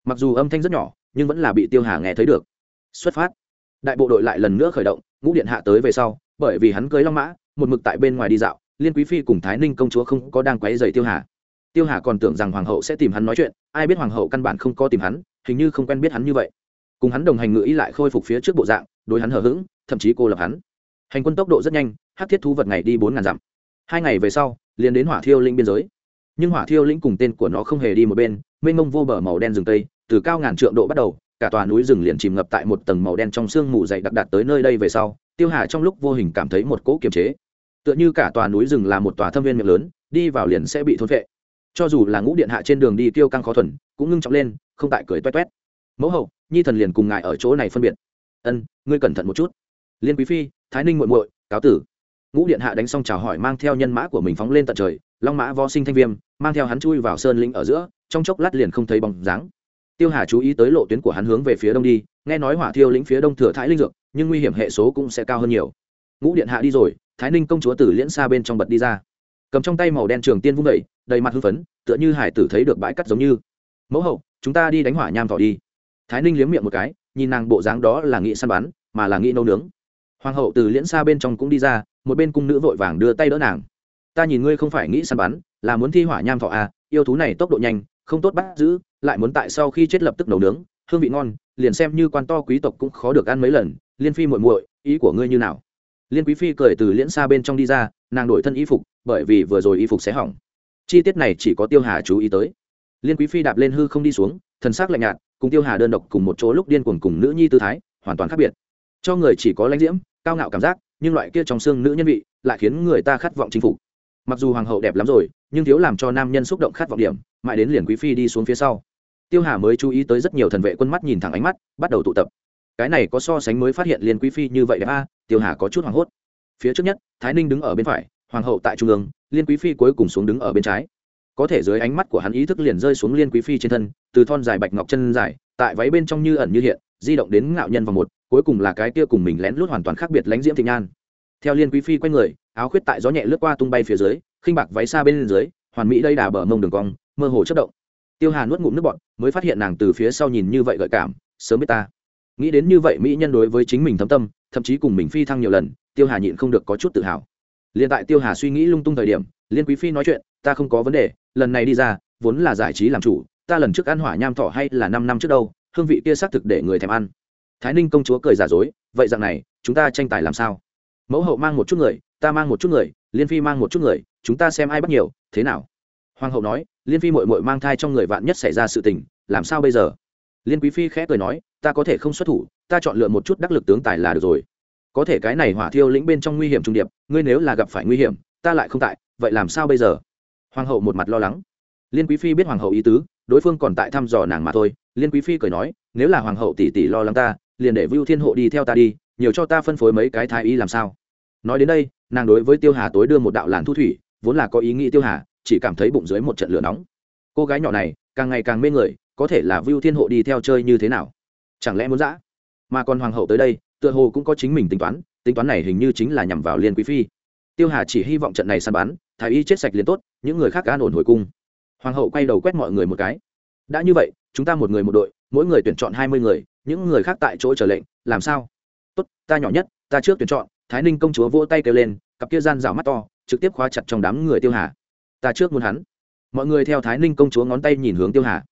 [SPEAKER 1] Mặc dù âm thanh rất nhỏ, nhưng vẫn là bị tiêu hà nghe thấy được. Xuất phát. Đại bộ đội lại lần nữa khởi động, ngũ điện hạ tới về sau, bởi vì hắn cưới long mã, một mực tại bên ngoài đi dạo, liên quý phi cùng thái ninh công chúa không có đang quấy dày tiêu hà. Tiêu hà còn tưởng rằng hoàng hậu sẽ tìm hắn nói chuyện, ai biết hoàng hậu căn bản không có tìm hắn, hình như không quen biết hắn như vậy. Cùng hắn đồng hành ngự ý lại khôi phục phía trước bộ dạng, đối hắn hờ hững, thậm chí cô lập hắn. Hành quân tốc độ rất nhanh, hát thiết thú vật ngày đi bốn ngàn dặm. Hai ngày về sau, liền đến hỏa thiêu linh biên giới nhưng hỏa thiêu lĩnh cùng tên của nó không hề đi một bên, mênh mông vô bờ màu đen rừng tây, từ cao ngàn trượng độ bắt đầu, cả tòa núi rừng liền chìm ngập tại một tầng màu đen trong sương mù dày đặc đạt tới nơi đây về sau, tiêu hà trong lúc vô hình cảm thấy một cỗ kiềm chế. Tựa như cả tòa núi rừng là một tòa thâm viên miệng lớn, đi vào liền sẽ bị thôn vệ cho dù là ngũ điện hạ trên đường đi tiêu căng khó thuần, cũng ngưng trọng lên, không tại cười toét toét. Mẫu hậu, nhi thần liền cùng ngài ở chỗ này phân biệt. Ân, ngươi cẩn thận một chút. Liên quý phi, thái ninh muội muội, cáo tử. Ngũ điện hạ đánh xong chào hỏi mang theo nhân mã của mình phóng lên tận trời long mã võ sinh thanh viêm, mang theo hắn chui vào sơn lĩnh ở giữa, trong chốc lát liền không thấy bóng dáng. Tiêu hà chú ý tới lộ tuyến của hắn hướng về phía đông đi, nghe nói hỏa thiêu lĩnh phía đông thừa thái linh dược, nhưng nguy hiểm hệ số cũng sẽ cao hơn nhiều. Ngũ điện hạ đi rồi, thái ninh công chúa tử liễn xa bên trong bật đi ra. Cầm trong tay màu đen trường tiên vung vẩy đầy mặt hưng phấn, tựa như hải tử thấy được bãi cắt giống như. Mẫu hậu, chúng ta đi đánh hỏa nham thỏ đi. Thái ninh liếm miệng một cái, nhìn nàng bộ dáng đó là nghĩ săn bắn, mà là nghĩ nấu nướng. Hoàng hậu từ liễn xa bên trong cũng đi ra, một bên cung nữ vội vàng đưa tay đỡ nàng ta nhìn ngươi không phải nghĩ săn bắn, là muốn thi hỏa nham thọ à yêu thú này tốc độ nhanh, không tốt bắt giữ, lại muốn tại sau khi chết lập tức nấu nướng, hương vị ngon, liền xem như quan to quý tộc cũng khó được ăn mấy lần, liên phi muội muội, ý của ngươi như nào? Liên quý phi cười từ liễn xa bên trong đi ra, nàng đổi thân y phục, bởi vì vừa rồi y phục sẽ hỏng. Chi tiết này chỉ có tiêu hà chú ý tới. Liên quý phi đạp lên hư không đi xuống, thần sắc lạnh nhạt, cùng tiêu hà đơn độc cùng một chỗ lúc điên cuồng cùng nữ nhi tư thái, hoàn toàn khác biệt. Cho người chỉ có lãnh diễm, cao ngạo cảm giác, nhưng loại kia trong xương nữ nhân vị, lại khiến người ta khát vọng chinh phục mặc dù hoàng hậu đẹp lắm rồi, nhưng thiếu làm cho nam nhân xúc động khát vọng điểm, mãi đến liền quý phi đi xuống phía sau. Tiêu hà mới chú ý tới rất nhiều thần vệ quân mắt nhìn thẳng ánh mắt, bắt đầu tụ tập. Cái này có so sánh mới phát hiện liền quý phi như vậy đẹp a, tiêu hà có chút hoảng hốt. Phía trước nhất, thái ninh đứng ở bên phải, hoàng hậu tại trung ương liên quý phi cuối cùng xuống đứng ở bên trái. Có thể dưới ánh mắt của hắn ý thức liền rơi xuống liên quý phi trên thân, từ thon dài bạch ngọc chân dài, tại váy bên trong như ẩn như hiện, di động đến ngạo nhân vào một, cuối cùng là cái kia cùng mình lén lút hoàn toàn khác biệt lãnh diễm thịnh nhan. Theo liên quý phi quay người áo khuyết tại gió nhẹ lướt qua tung bay phía dưới, khinh bạc váy xa bên dưới, hoàn mỹ đây đà bờ mông đường cong, mơ hồ chất động. Tiêu hà nuốt ngụm nước bọt, mới phát hiện nàng từ phía sau nhìn như vậy gợi cảm, sớm biết ta. Nghĩ đến như vậy mỹ nhân đối với chính mình thâm tâm, thậm chí cùng mình phi thăng nhiều lần, tiêu hà nhịn không được có chút tự hào. Liền tại tiêu hà suy nghĩ lung tung thời điểm, liên quý phi nói chuyện, ta không có vấn đề, lần này đi ra, vốn là giải trí làm chủ, ta lần trước ăn hỏa nham thọ hay là năm năm trước đâu, hương vị kia xác thực để người thèm ăn. Thái ninh công chúa cười giả dối, vậy dạng này, chúng ta tranh tài làm sao? Mẫu hậu mang một chút người ta mang một chút người, liên phi mang một chút người, chúng ta xem ai bắt nhiều, thế nào? Hoàng hậu nói, liên phi mội mội mang thai trong người vạn nhất xảy ra sự tình, làm sao bây giờ? Liên quý phi khẽ cười nói, ta có thể không xuất thủ, ta chọn lựa một chút đắc lực tướng tài là được rồi. Có thể cái này hỏa thiêu lĩnh bên trong nguy hiểm trung điệp, ngươi nếu là gặp phải nguy hiểm, ta lại không tại, vậy làm sao bây giờ? Hoàng hậu một mặt lo lắng. Liên quý phi biết hoàng hậu ý tứ, đối phương còn tại thăm dò nàng mà thôi. Liên quý phi cười nói, nếu là hoàng hậu tỷ tỷ lo lắng ta, liền để vưu thiên hộ đi theo ta đi, nhiều cho ta phân phối mấy cái thái y làm sao? Nói đến đây nàng đối với tiêu hà tối đưa một đạo làn thu thủy, vốn là có ý nghĩ tiêu hà, chỉ cảm thấy bụng dưới một trận lửa nóng. Cô gái nhỏ này, càng ngày càng mê người, có thể là vưu thiên hộ đi theo chơi như thế nào? Chẳng lẽ muốn dã? Mà còn hoàng hậu tới đây, tựa hồ cũng có chính mình tính toán tính toán này hình như chính là nhằm vào liên quý phi. Tiêu hà chỉ hy vọng trận này săn bắn, thái y chết sạch liền tốt, những người khác an ổn hồi cung. Hoàng hậu quay đầu quét mọi người một cái. Đã như vậy, chúng ta một người một đội, mỗi người tuyển chọn hai mươi người, những người khác tại chỗ trở lệnh, làm sao? Tốt, ta nhỏ nhất, ta trước tuyển chọn thái ninh công chúa vỗ tay kêu lên, cặp kia gian rào mắt to, trực tiếp khóa chặt trong đám người tiêu hà. Ta trước muốn hắn. Mọi người theo thái ninh công chúa ngón tay nhìn hướng tiêu hà.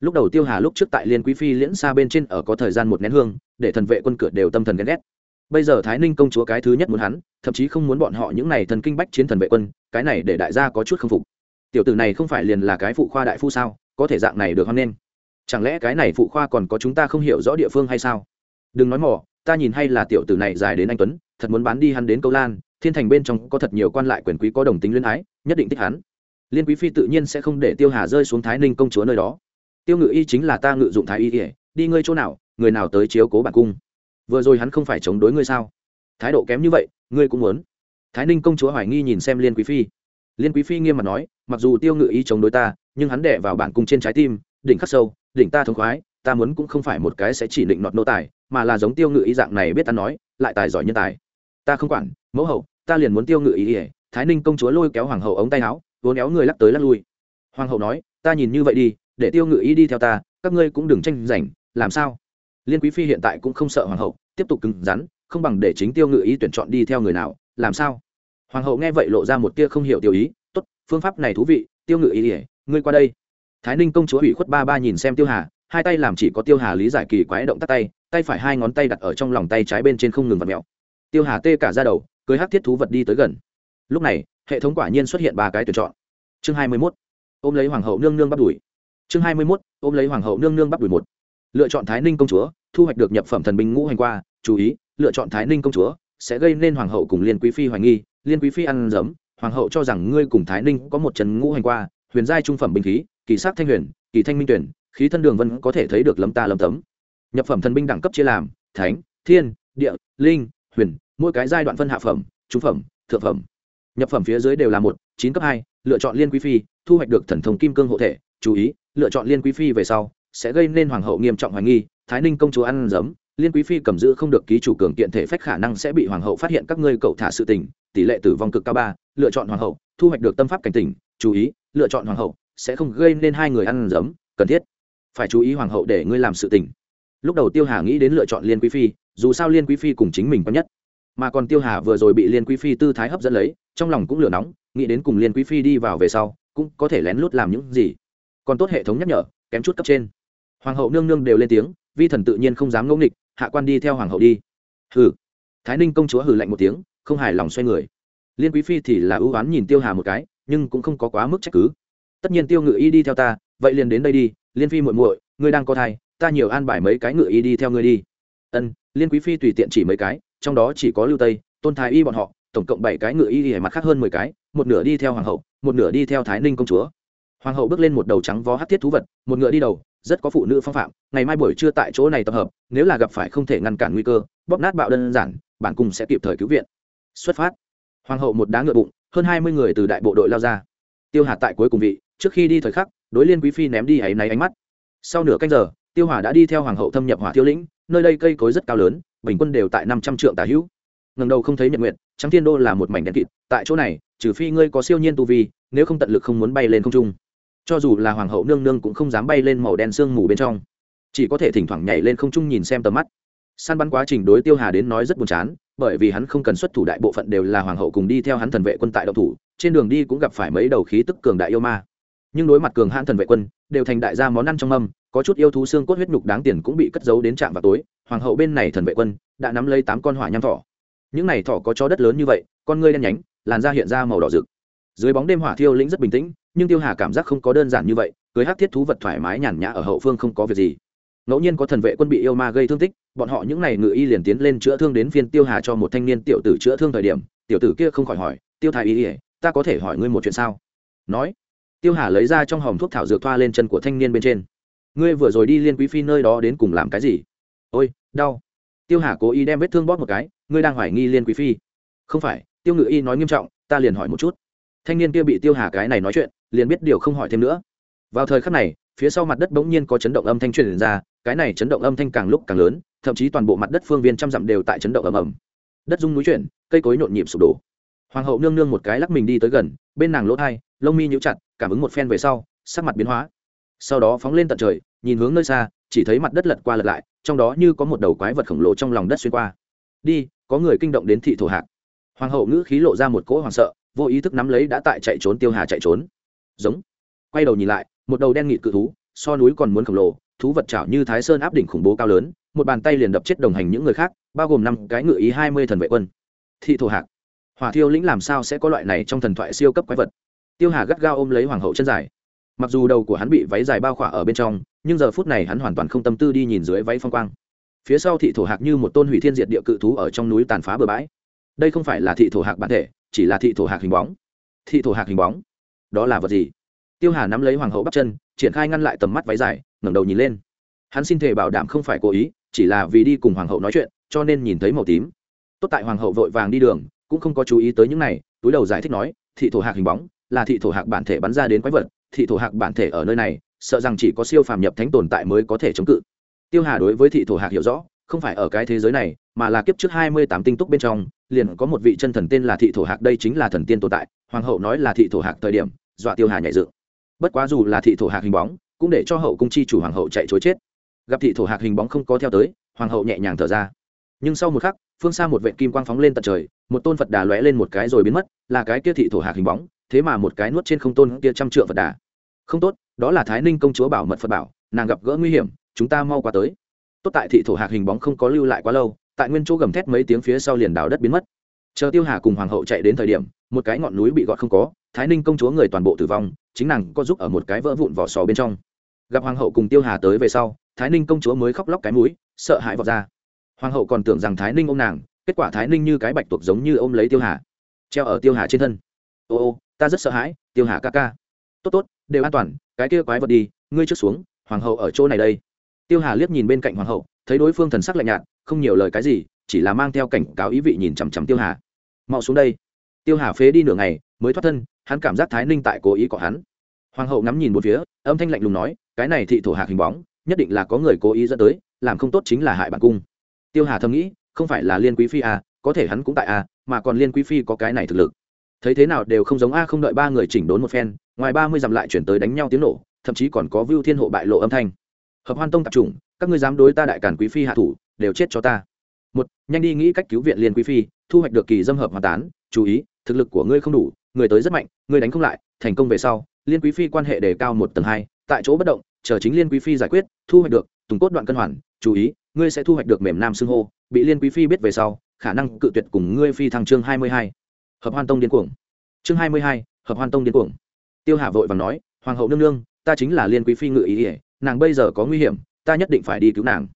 [SPEAKER 1] Lúc đầu tiêu hà lúc trước tại liên quý phi liễn xa bên trên ở có thời gian một nén hương, để thần vệ quân cửa đều tâm thần ghen ghét. Bây giờ thái ninh công chúa cái thứ nhất muốn hắn, thậm chí không muốn bọn họ những này thần kinh bách chiến thần vệ quân, cái này để đại gia có chút k phục. Tiểu tử này không phải liền là cái phụ khoa đại phu sao, có thể dạng này được hoan nghênh. Chẳng lẽ cái này phụ khoa còn có chúng ta không hiểu rõ địa phương hay sao? Đừng nói mỏ ta nhìn hay là tiểu tử này dài đến anh tuấn, thật muốn bán đi hắn đến câu lan, thiên thành bên trong có thật nhiều quan lại quyền quý có đồng tính luyến ái, nhất định thích hắn. Liên quý phi tự nhiên sẽ không để tiêu hà rơi xuống thái ninh công chúa nơi đó. Tiêu ngự y chính là ta ngự dụng thái y ỉa đi ngươi chỗ nào, người nào tới chiếu cố bản cung. Vừa rồi hắn không phải chống đối ngươi sao? Thái độ kém như vậy, ngươi cũng muốn. Thái ninh công chúa hoài nghi nhìn xem liên quý phi. Liên quý phi nghiêm mặt nói, mặc dù tiêu ngự y chống đối ta, nhưng hắn đẻ vào bản cung trên trái tim, đỉnh khắc sâu, đỉnh ta thống khoái ta muốn cũng không phải một cái sẽ chỉ định nọt nô tài, mà là giống tiêu ngự ý dạng này biết ta nói, lại tài giỏi nhân tài. Ta không quản, mẫu hậu, ta liền muốn tiêu ngự ý ỉa thái ninh công chúa lôi kéo hoàng hậu ống tay áo, vốn éo người lắc tới lắc lui. Hoàng hậu nói, ta nhìn như vậy đi, để tiêu ngự ý đi theo ta, các ngươi cũng đừng tranh giành, làm sao? Liên quý phi hiện tại cũng không sợ hoàng hậu, tiếp tục cứng rắn, không bằng để chính tiêu ngự ý tuyển chọn đi theo người nào, làm sao? Hoàng hậu nghe vậy lộ ra một tia không hiểu tiêu ý, tốt, phương pháp này thú vị, tiêu ngự ý ỉa ngươi qua đây. Thái ninh công chúa ủy khuất ba ba nhìn xem tiêu hà hai tay làm chỉ có tiêu hà lý giải kỳ quái động tắt tay tay phải hai ngón tay đặt ở trong lòng tay trái bên trên không ngừng vặt mẹo tiêu hà tê cả ra đầu, cưới hát thiết thú vật đi tới gần. Lúc này, hệ thống quả nhiên xuất hiện ba cái tuyển chọn. Chương hai mươi mốt, ôm lấy hoàng hậu nương nương bắt đùi. Chương hai mươi mốt, ôm lấy hoàng hậu nương nương bắt đùi một. Lựa chọn thái ninh công chúa, thu hoạch được nhập phẩm thần binh ngũ hành qua, chú ý, lựa chọn thái ninh công chúa sẽ gây nên hoàng hậu cùng liên quý phi hoài nghi, liên quý phi ăn giấm hoàng hậu cho rằng ngươi cùng thái ninh có một trần ngũ hành qua, huyền giai trung phẩm binh khí, kỳ sát thanh huyền, kỳ thanh minh tuyển khí thân đường vân có thể thấy được lấm ta lấm tấm. Nhập phẩm thần binh đẳng cấp chia làm, thánh, thiên, địa, linh, huyền, mỗi cái giai đoạn phân hạ phẩm, trung phẩm, thượng phẩm. Nhập phẩm phía dưới đều là một, chín cấp hai, lựa chọn liên quý phi, thu hoạch được thần thông kim cương hộ thể, chú ý, lựa chọn liên quý phi về sau, sẽ gây nên hoàng hậu nghiêm trọng hoài nghi, thái ninh công chúa ăn giấm liên quý phi cầm giữ không được ký chủ cường kiện thể phách khả năng sẽ bị hoàng hậu phát hiện các ngươi cậu thả sự tình, tỷ lệ tử vong cực cao ba, lựa chọn hoàng hậu, thu hoạch được tâm pháp cảnh tỉnh, chú ý, lựa chọn hoàng hậu, sẽ không gây nên hai người ăn giấm cần thiết phải chú ý hoàng hậu để ngươi làm sự tình. Lúc đầu tiêu hà nghĩ đến lựa chọn liên quý phi, dù sao liên quý phi cùng chính mình có nhất. Mà còn tiêu hà vừa rồi bị liên quý phi tư thái hấp dẫn lấy, trong lòng cũng lửa nóng, nghĩ đến cùng liên quý phi đi vào về sau, cũng có thể lén lút làm những gì. Còn tốt hệ thống nhắc nhở, kém chút cấp trên. Hoàng hậu nương nương đều lên tiếng, vi thần tự nhiên không dám ngẫu nghịch, hạ quan đi theo hoàng hậu đi. Hừ. Thái ninh công chúa hừ lạnh một tiếng, không hài lòng xoay người. Liên quý phi thì là ưu oán nhìn tiêu hà một cái, nhưng cũng không có quá mức trách cứ. Tất nhiên tiêu ngự y đi theo ta, vậy liền đến đây đi liên phi muội muội, ngươi đang có thai, ta nhiều an bài mấy cái ngựa y đi theo ngươi đi. Ân, liên quý phi tùy tiện chỉ mấy cái, trong đó chỉ có lưu tây, tôn thái y bọn họ, tổng cộng bảy cái ngựa y hề mặt khác hơn mười cái, một nửa đi theo hoàng hậu, một nửa đi theo thái ninh công chúa. Hoàng hậu bước lên một đầu trắng vó hát thiết thú vật, một ngựa đi đầu, rất có phụ nữ phong phạm, ngày mai buổi trưa tại chỗ này tập hợp, nếu là gặp phải không thể ngăn cản nguy cơ, bóp nát bạo đơn giản bản cung sẽ kịp thời cứu viện. Xuất phát. Hoàng hậu một đá ngựa bụng, hơn hai mươi người từ đại bộ đội lao ra. Tiêu Hạt tại cuối cùng vị, trước khi đi thời khắc đối liên quý phi ném đi áy náy ánh mắt. Sau nửa canh giờ, tiêu hỏa đã đi theo hoàng hậu thâm nhập hỏa tiêu lĩnh, nơi đây cây cối rất cao lớn, bình quân đều tại năm trăm trượng tà hữu. Ngần đầu không thấy nhật nguyện trắng thiên đô là một mảnh đen kịt, tại chỗ này, trừ phi ngươi có siêu nhiên tu vi, nếu không tận lực không muốn bay lên không trung. Cho dù là hoàng hậu nương nương cũng không dám bay lên màu đen sương mù bên trong. Chỉ có thể thỉnh thoảng nhảy lên không trung nhìn xem tầm mắt. Săn bắn quá trình đối tiêu hà đến nói rất buồn chán, bởi vì hắn không cần xuất thủ đại bộ phận đều là hoàng hậu cùng đi theo hắn thần vệ quân tại đậu thủ, trên đường đi cũng gặp phải mấy đầu khí tức cường đại yêu ma nhưng đối mặt cường hãn thần vệ quân đều thành đại gia món ăn trong âm, có chút yêu thú xương cốt huyết nhục đáng tiền cũng bị cất giấu đến trạm vào tối hoàng hậu bên này thần vệ quân đã nắm lấy tám con hỏa nham thỏ. Những này thỏ có chó đất lớn như vậy con ngươi đen nhánh làn da hiện ra màu đỏ rực. Dưới bóng đêm hỏa thiêu lĩnh rất bình tĩnh nhưng tiêu hà cảm giác không có đơn giản như vậy cưới hát thiết thú vật thoải mái nhàn nhã ở hậu phương không có việc gì. Ngẫu nhiên có thần vệ quân bị yêu ma gây thương tích bọn họ những n à y ngự y liền tiến lên chữa thương đến phiên tiêu hà cho một thanh niên tiểu tử chữa thương thời điểm tiểu tử kia không khỏi hỏi tiêu thái y ỉa ta có thể hỏi ngươi một chuyện sao? Nói tiêu hà lấy ra trong hòm thuốc thảo dược thoa lên chân của thanh niên bên trên. Ngươi vừa rồi đi liên quý phi nơi đó đến cùng làm cái gì? Ôi, đau. Tiêu hà cố ý đem vết thương bóp một cái, ngươi đang hoài nghi liên quý phi. Không phải, tiêu ngự y nói nghiêm trọng, ta liền hỏi một chút. Thanh niên kia bị tiêu hà cái này nói chuyện, liền biết điều không hỏi thêm nữa. Vào thời khắc này, phía sau mặt đất bỗng nhiên có chấn động âm thanh truyền ra, cái này chấn động âm thanh càng lúc càng lớn, thậm chí toàn bộ mặt đất phương viên trăm dặm đều tại chấn động ầm ầm. Đất rung núi chuyển, cây cối nhộn nhịp sụp đổ. Hoàng hậu nương nương một cái lắc mình đi tới gần, bên nàng lỗ thai lông mi nhíu chặt, cảm ứng một phen về sau, sắc mặt biến hóa. Sau đó phóng lên tận trời, nhìn hướng nơi xa, chỉ thấy mặt đất lật qua lật lại, trong đó như có một đầu quái vật khổng lồ trong lòng đất xuyên qua. Đi, có người kinh động đến thị thổ hạc. Hoàng hậu ngữ khí lộ ra một cỗ hoảng sợ, vô ý thức nắm lấy đã tại chạy trốn tiêu hà chạy trốn. Giống. Quay đầu nhìn lại, một đầu đen nghịt cự thú, so núi còn muốn khổng lồ, thú vật chảo như thái sơn áp đỉnh khủng bố cao lớn, một bàn tay liền đập chết đồng hành những người khác, bao gồm năm cái ngự ý hai mươi thần vệ quân. Thị thổ hạc. Hỏa thiêu lĩnh làm sao sẽ có loại này trong thần thoại siêu cấp quái vật? Tiêu hà gắt gao ôm lấy hoàng hậu chân dài. Mặc dù đầu của hắn bị váy dài bao khỏa ở bên trong, nhưng giờ phút này hắn hoàn toàn không tâm tư đi nhìn dưới váy phong quang. Phía sau thị thổ hạc như một tôn hủy thiên diệt địa cự thú ở trong núi tàn phá bừa bãi. Đây không phải là thị thổ hạc bản thể, chỉ là thị thổ hạc hình bóng. Thị thổ hạc hình bóng? Đó là vật gì? Tiêu hà nắm lấy hoàng hậu bắt chân, triển khai ngăn lại tầm mắt váy dài, ngẩng đầu nhìn lên. Hắn xin thể bảo đảm không phải cố ý, chỉ là vì đi cùng hoàng hậu nói chuyện, cho nên nhìn thấy màu tím. Tốt tại hoàng hậu vội vàng đi đường, cũng không có chú ý tới những này, túi đầu giải thích nói, thị thổ hạc hình bóng là thị thổ hạc bản thể bắn ra đến quái vật, thị thổ hạc bản thể ở nơi này, sợ rằng chỉ có siêu phàm nhập thánh tồn tại mới có thể chống cự. Tiêu hà đối với thị thổ hạc hiểu rõ, không phải ở cái thế giới này, mà là kiếp trước hai mươi tám tinh túc bên trong, liền có một vị chân thần tên là thị thổ hạc đây chính là thần tiên tồn tại, hoàng hậu nói là thị thổ hạc thời điểm, dọa tiêu hà nhảy dựng. Bất quá dù là thị thổ hạc hình bóng, cũng để cho hậu cung chi chủ hoàng hậu chạy chối chết. Gặp thị thổ hạc hình bóng không có theo tới, hoàng hậu nhẹ nhàng thở ra. Nhưng sau một khắc, phương xa một vệ kim quang phóng lên tận trời, một tôn phật đà lóe lên một cái rồi biến mất, là cái kia thị thổ hạc hình bóng thế mà một cái nuốt trên không tôn kia trăm trượng phật đà. Không tốt, đó là thái ninh công chúa bảo mật phật bảo, nàng gặp gỡ nguy hiểm, chúng ta mau qua tới. Tốt tại thị thổ hạc hình bóng không có lưu lại quá lâu, tại nguyên chỗ gầm thét mấy tiếng phía sau liền đào đất biến mất. Chờ tiêu hà cùng hoàng hậu chạy đến thời điểm, một cái ngọn núi bị gọt không có, thái ninh công chúa người toàn bộ tử vong, chính nàng có giúp ở một cái vỡ vụn vỏ sò bên trong. Gặp hoàng hậu cùng tiêu hà tới về sau, thái ninh công chúa mới khóc lóc cái mũi, sợ hãi vọt ra. Hoàng hậu còn tưởng rằng thái ninh ôm nàng, kết quả thái ninh như cái bạch tuộc giống như ôm lấy tiêu hà, treo ở tiêu hà trên thân. Ô ô ta rất sợ hãi tiêu hà ca ca. Tốt tốt đều an toàn cái kia quái vật đi ngươi trước xuống hoàng hậu ở chỗ này đây. Tiêu hà liếc nhìn bên cạnh hoàng hậu thấy đối phương thần sắc lạnh nhạt không nhiều lời cái gì chỉ là mang theo cảnh cáo ý vị nhìn chằm chằm tiêu hà. Mau xuống đây. Tiêu hà phế đi nửa ngày mới thoát thân hắn cảm giác thái ninh tại cố ý có hắn. Hoàng hậu ngắm nhìn một phía âm thanh lạnh lùng nói cái này thị thổ hạc hình bóng nhất định là có người cố ý dẫn tới làm không tốt chính là hại bản cung. Tiêu hà thầm nghĩ không phải là liên quý phi à, có thể hắn cũng tại à, mà còn liên quý phi có cái này thực lực thấy thế nào đều không giống a không đợi ba người chỉnh đốn một phen, ngoài ba mươi dặm lại chuyển tới đánh nhau tiếng nổ, thậm chí còn có vưu thiên hộ bại lộ âm thanh. Hợp hoan tông tập trung các ngươi dám đối ta đại cản quý phi hạ thủ, đều chết cho ta. Một, nhanh đi nghĩ cách cứu viện liên quý phi, thu hoạch được kỳ dâm hợp hoàn tán, chú ý, thực lực của ngươi không đủ, người tới rất mạnh, ngươi đánh không lại, thành công về sau, liên quý phi quan hệ đề cao một tầng hai, tại chỗ bất động, chờ chính liên quý phi giải quyết, thu hoạch được, tùng cốt đoạn cân hoàn, chú ý, ngươi sẽ thu hoạch được mềm nam xưng hô, bị liên quý phi biết về sau, khả năng cự tuyệt cùng ngươi phi thăng chương hai mươi hai hợp hoan tông điên cuồng. Chương hai mươi hai, hợp hoan tông điên cuồng. Tiêu hạ vội và nói, hoàng hậu nương nương, ta chính là liên quý phi ngự ý ỉa nàng bây giờ có nguy hiểm, ta nhất định phải đi cứu nàng.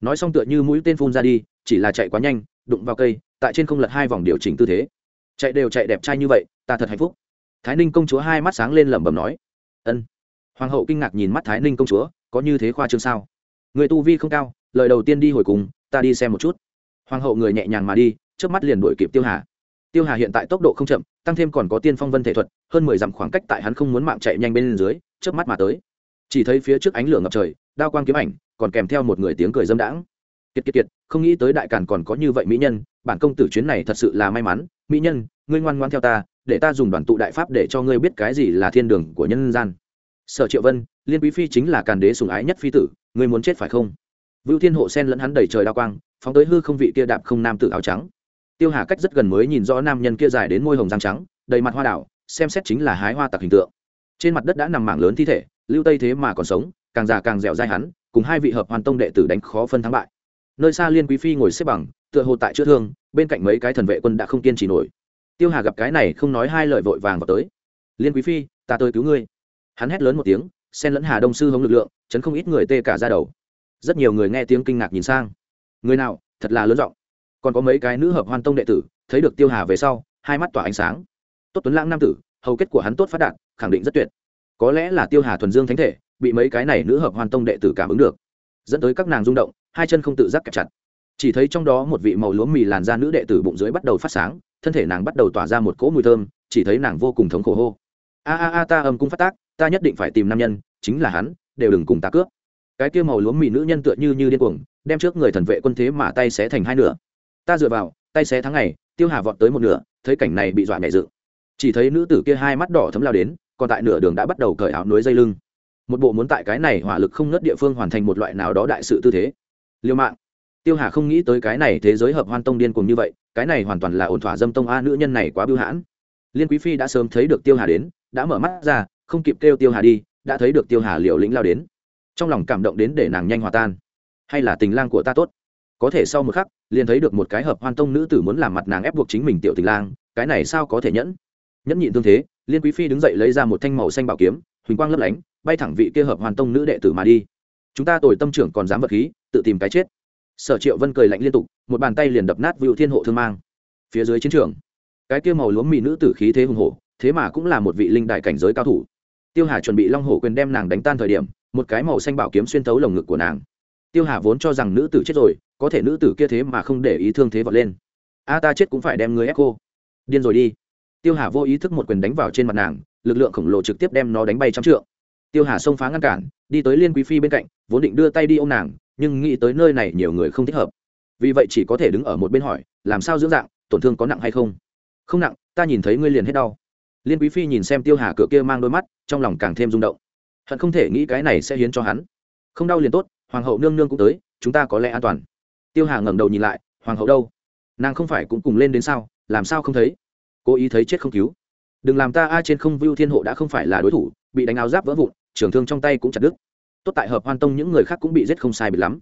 [SPEAKER 1] Nói xong tựa như mũi tên phun ra đi, chỉ là chạy quá nhanh, đụng vào cây, tại trên không lật hai vòng điều chỉnh tư thế. Chạy đều chạy đẹp trai như vậy, ta thật hạnh phúc. Thái ninh công chúa hai mắt sáng lên lẩm bẩm nói. Ân. Hoàng hậu kinh ngạc nhìn mắt thái ninh công chúa, có như thế khoa trương sao? Người tu vi không cao, lời đầu tiên đi hồi cùng, ta đi xem một chút. Hoàng hậu người nhẹ nhàng mà đi trước mắt liền đuổi kịp tiêu hà tiêu hà hiện tại tốc độ không chậm, tăng thêm còn có tiên phong vân thể thuật, hơn mười dặm khoảng cách tại hắn không muốn mạng chạy nhanh bên dưới trước mắt mà tới. Chỉ thấy phía trước ánh lửa ngập trời, đao quang kiếm ảnh, còn kèm theo một người tiếng cười dâm đãng. Kiệt kiệt kiệt, không nghĩ tới đại càn còn có như vậy mỹ nhân, bản công tử chuyến này thật sự là may mắn. Mỹ nhân, ngươi ngoan ngoan theo ta, để ta dùng đoàn tụ đại pháp để cho ngươi biết cái gì là thiên đường của nhân gian. Sở triệu vân, liên quý phi chính là càn đế sùng ái nhất phi tử, ngươi muốn chết phải không? Vưu thiên hộ sen lẫn hắn đầy trời đao quang, phóng tới hư không vị kia đạp không nam tử áo trắng tiêu hà cách rất gần mới nhìn rõ nam nhân kia dài đến môi hồng răng trắng, đầy mặt hoa đảo, xem xét chính là hái hoa tặc hình tượng. Trên mặt đất đã nằm mảng lớn thi thể, lưu tây thế mà còn sống, càng già càng dẻo dai hắn, cùng hai vị hợp hoàn tông đệ tử đánh khó phân thắng bại. Nơi xa liên quý phi ngồi xếp bằng, tựa hồ tại chữa thương, bên cạnh mấy cái thần vệ quân đã không kiên trì nổi. Tiêu hà gặp cái này không nói hai lời vội vàng vào tới. Liên quý phi, ta tới cứu ngươi. Hắn hét lớn một tiếng, xen lẫn hà đông sư hống lực lượng, chấn không ít người tê cả ra đầu. Rất nhiều người nghe tiếng kinh ngạc nhìn sang. Người nào? Thật là lớn giọng còn có mấy cái nữ hợp hoan tông đệ tử, thấy được tiêu hà về sau, hai mắt tỏa ánh sáng. Tốt tuấn lãng nam tử, hầu kết của hắn tốt phát đạt, khẳng định rất tuyệt. Có lẽ là tiêu hà thuần dương thánh thể, bị mấy cái này nữ hợp hoan tông đệ tử cảm ứng được, dẫn tới các nàng rung động, hai chân không tự giác kẹp chặt. Chỉ thấy trong đó một vị màu lúa mì làn da nữ đệ tử bụng dưới bắt đầu phát sáng, thân thể nàng bắt đầu tỏa ra một cỗ mùi thơm, chỉ thấy nàng vô cùng thống khổ hô. A a a, ta âm cung phát tác, ta nhất định phải tìm nam nhân, chính là hắn, đều đừng cùng ta cướp. Cái kia màu lúa mì nữ nhân tựa như như điên cuồng, đem trước người thần vệ quân thế mà tay xé thành hai nửa ta dựa vào, tay xé tháng ngày, tiêu hà vọt tới một nửa, thấy cảnh này bị dọa nhẹ dự chỉ thấy nữ tử kia hai mắt đỏ thấm lao đến, còn tại nửa đường đã bắt đầu cởi áo núi dây lưng. Một bộ muốn tại cái này hỏa lực không nớt địa phương hoàn thành một loại nào đó đại sự tư thế. Liêu mạng. Tiêu hà không nghĩ tới cái này thế giới hợp hoan tông điên cùng như vậy, cái này hoàn toàn là ổn thỏa dâm tông a nữ nhân này quá bưu hãn. Liên quý phi đã sớm thấy được tiêu hà đến, đã mở mắt ra, không kịp kêu tiêu hà đi, đã thấy được tiêu hà liều lĩnh lao đến. Trong lòng cảm động đến để nàng nhanh hòa tan. Hay là tình lang của ta tốt? Có thể sau một khắc, liền thấy được một cái hợp hoan tông nữ tử muốn làm mặt nàng ép buộc chính mình tiểu tình lang, cái này sao có thể nhẫn? Nhẫn nhịn tương thế, liên quý phi đứng dậy lấy ra một thanh màu xanh bảo kiếm, huỳnh quang lấp lánh, bay thẳng vị kia hợp hoàn tông nữ đệ tử mà đi. Chúng ta tồi tâm trưởng còn dám vật khí, tự tìm cái chết. Sở triệu vân cười lạnh liên tục, một bàn tay liền đập nát vựu thiên hộ thương mang. Phía dưới chiến trường, cái kia màu lúa mì nữ tử khí thế hùng hổ, thế mà cũng là một vị linh đại cảnh giới cao thủ. Tiêu hà chuẩn bị long hổ quyền đem nàng đánh tan thời điểm, một cái màu xanh bảo kiếm xuyên thấu lồng ngực của nàng tiêu hà vốn cho rằng nữ tử chết rồi, có thể nữ tử kia thế mà không để ý thương thế vọt lên. A ta chết cũng phải đem người ép cô. Điên rồi đi. Tiêu hà vô ý thức một quyền đánh vào trên mặt nàng, lực lượng khổng lồ trực tiếp đem nó đánh bay trăm trượng. Tiêu hà xông phá ngăn cản, đi tới liên quý phi bên cạnh, vốn định đưa tay đi ô m nàng, nhưng nghĩ tới nơi này nhiều người không thích hợp. Vì vậy chỉ có thể đứng ở một bên hỏi, làm sao dưỡng dạng, tổn thương có nặng hay không? Không nặng, ta nhìn thấy ngươi liền hết đau. Liên quý phi nhìn xem tiêu hà cửa kia mang đôi mắt, trong lòng càng thêm rung động. Hận không thể nghĩ cái này sẽ hiến cho hắn. Không đau liền tốt hoàng hậu nương nương cũng tới, chúng ta có lẽ an toàn. Tiêu hà ngẩng đầu nhìn lại, hoàng hậu đâu? Nàng không phải cũng cùng lên đến sao? Làm sao không thấy? Cố ý thấy chết không cứu. Đừng làm ta a trên không vưu thiên hộ đã không phải là đối thủ, bị đánh áo giáp vỡ vụn, trường thương trong tay cũng chặt đứt. Tốt tại hợp hoan tông những người khác cũng bị giết không sai bị lắm.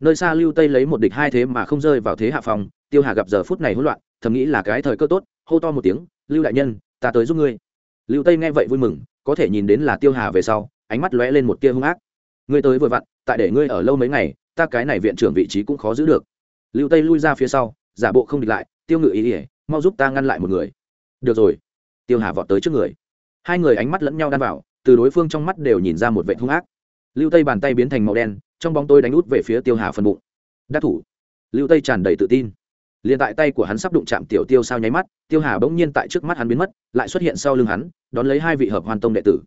[SPEAKER 1] Nơi xa lưu tây lấy một địch hai thế mà không rơi vào thế hạ phòng, tiêu hà gặp giờ phút này hỗn loạn, thầm nghĩ là cái thời cơ tốt, hô to một tiếng, lưu đại nhân, ta tới giúp ngươi. Lưu tây nghe vậy vui mừng, có thể nhìn đến là tiêu hà về sau, ánh mắt lóe lên một tia hung ác. Ngươi tới vừa vặn tại để ngươi ở lâu mấy ngày, ta cái này viện trưởng vị trí cũng khó giữ được. Lưu tây lui ra phía sau, giả bộ không địch lại, tiêu ngự ý ỉa mau giúp ta ngăn lại một người. Được rồi. Tiêu hà vọt tới trước người. Hai người ánh mắt lẫn nhau đan vào, từ đối phương trong mắt đều nhìn ra một vệ hung ác. Lưu tây bàn tay biến thành màu đen, trong bóng tôi đánh út về phía tiêu hà phần bụng. Đắc thủ. Lưu tây tràn đầy tự tin. Liền tại tay của hắn sắp đụng chạm tiểu tiêu sao nháy mắt, tiêu hà bỗng nhiên tại trước mắt hắn biến mất, lại xuất hiện sau lưng hắn, đón lấy hai vị hợp hoàn tông đệ tử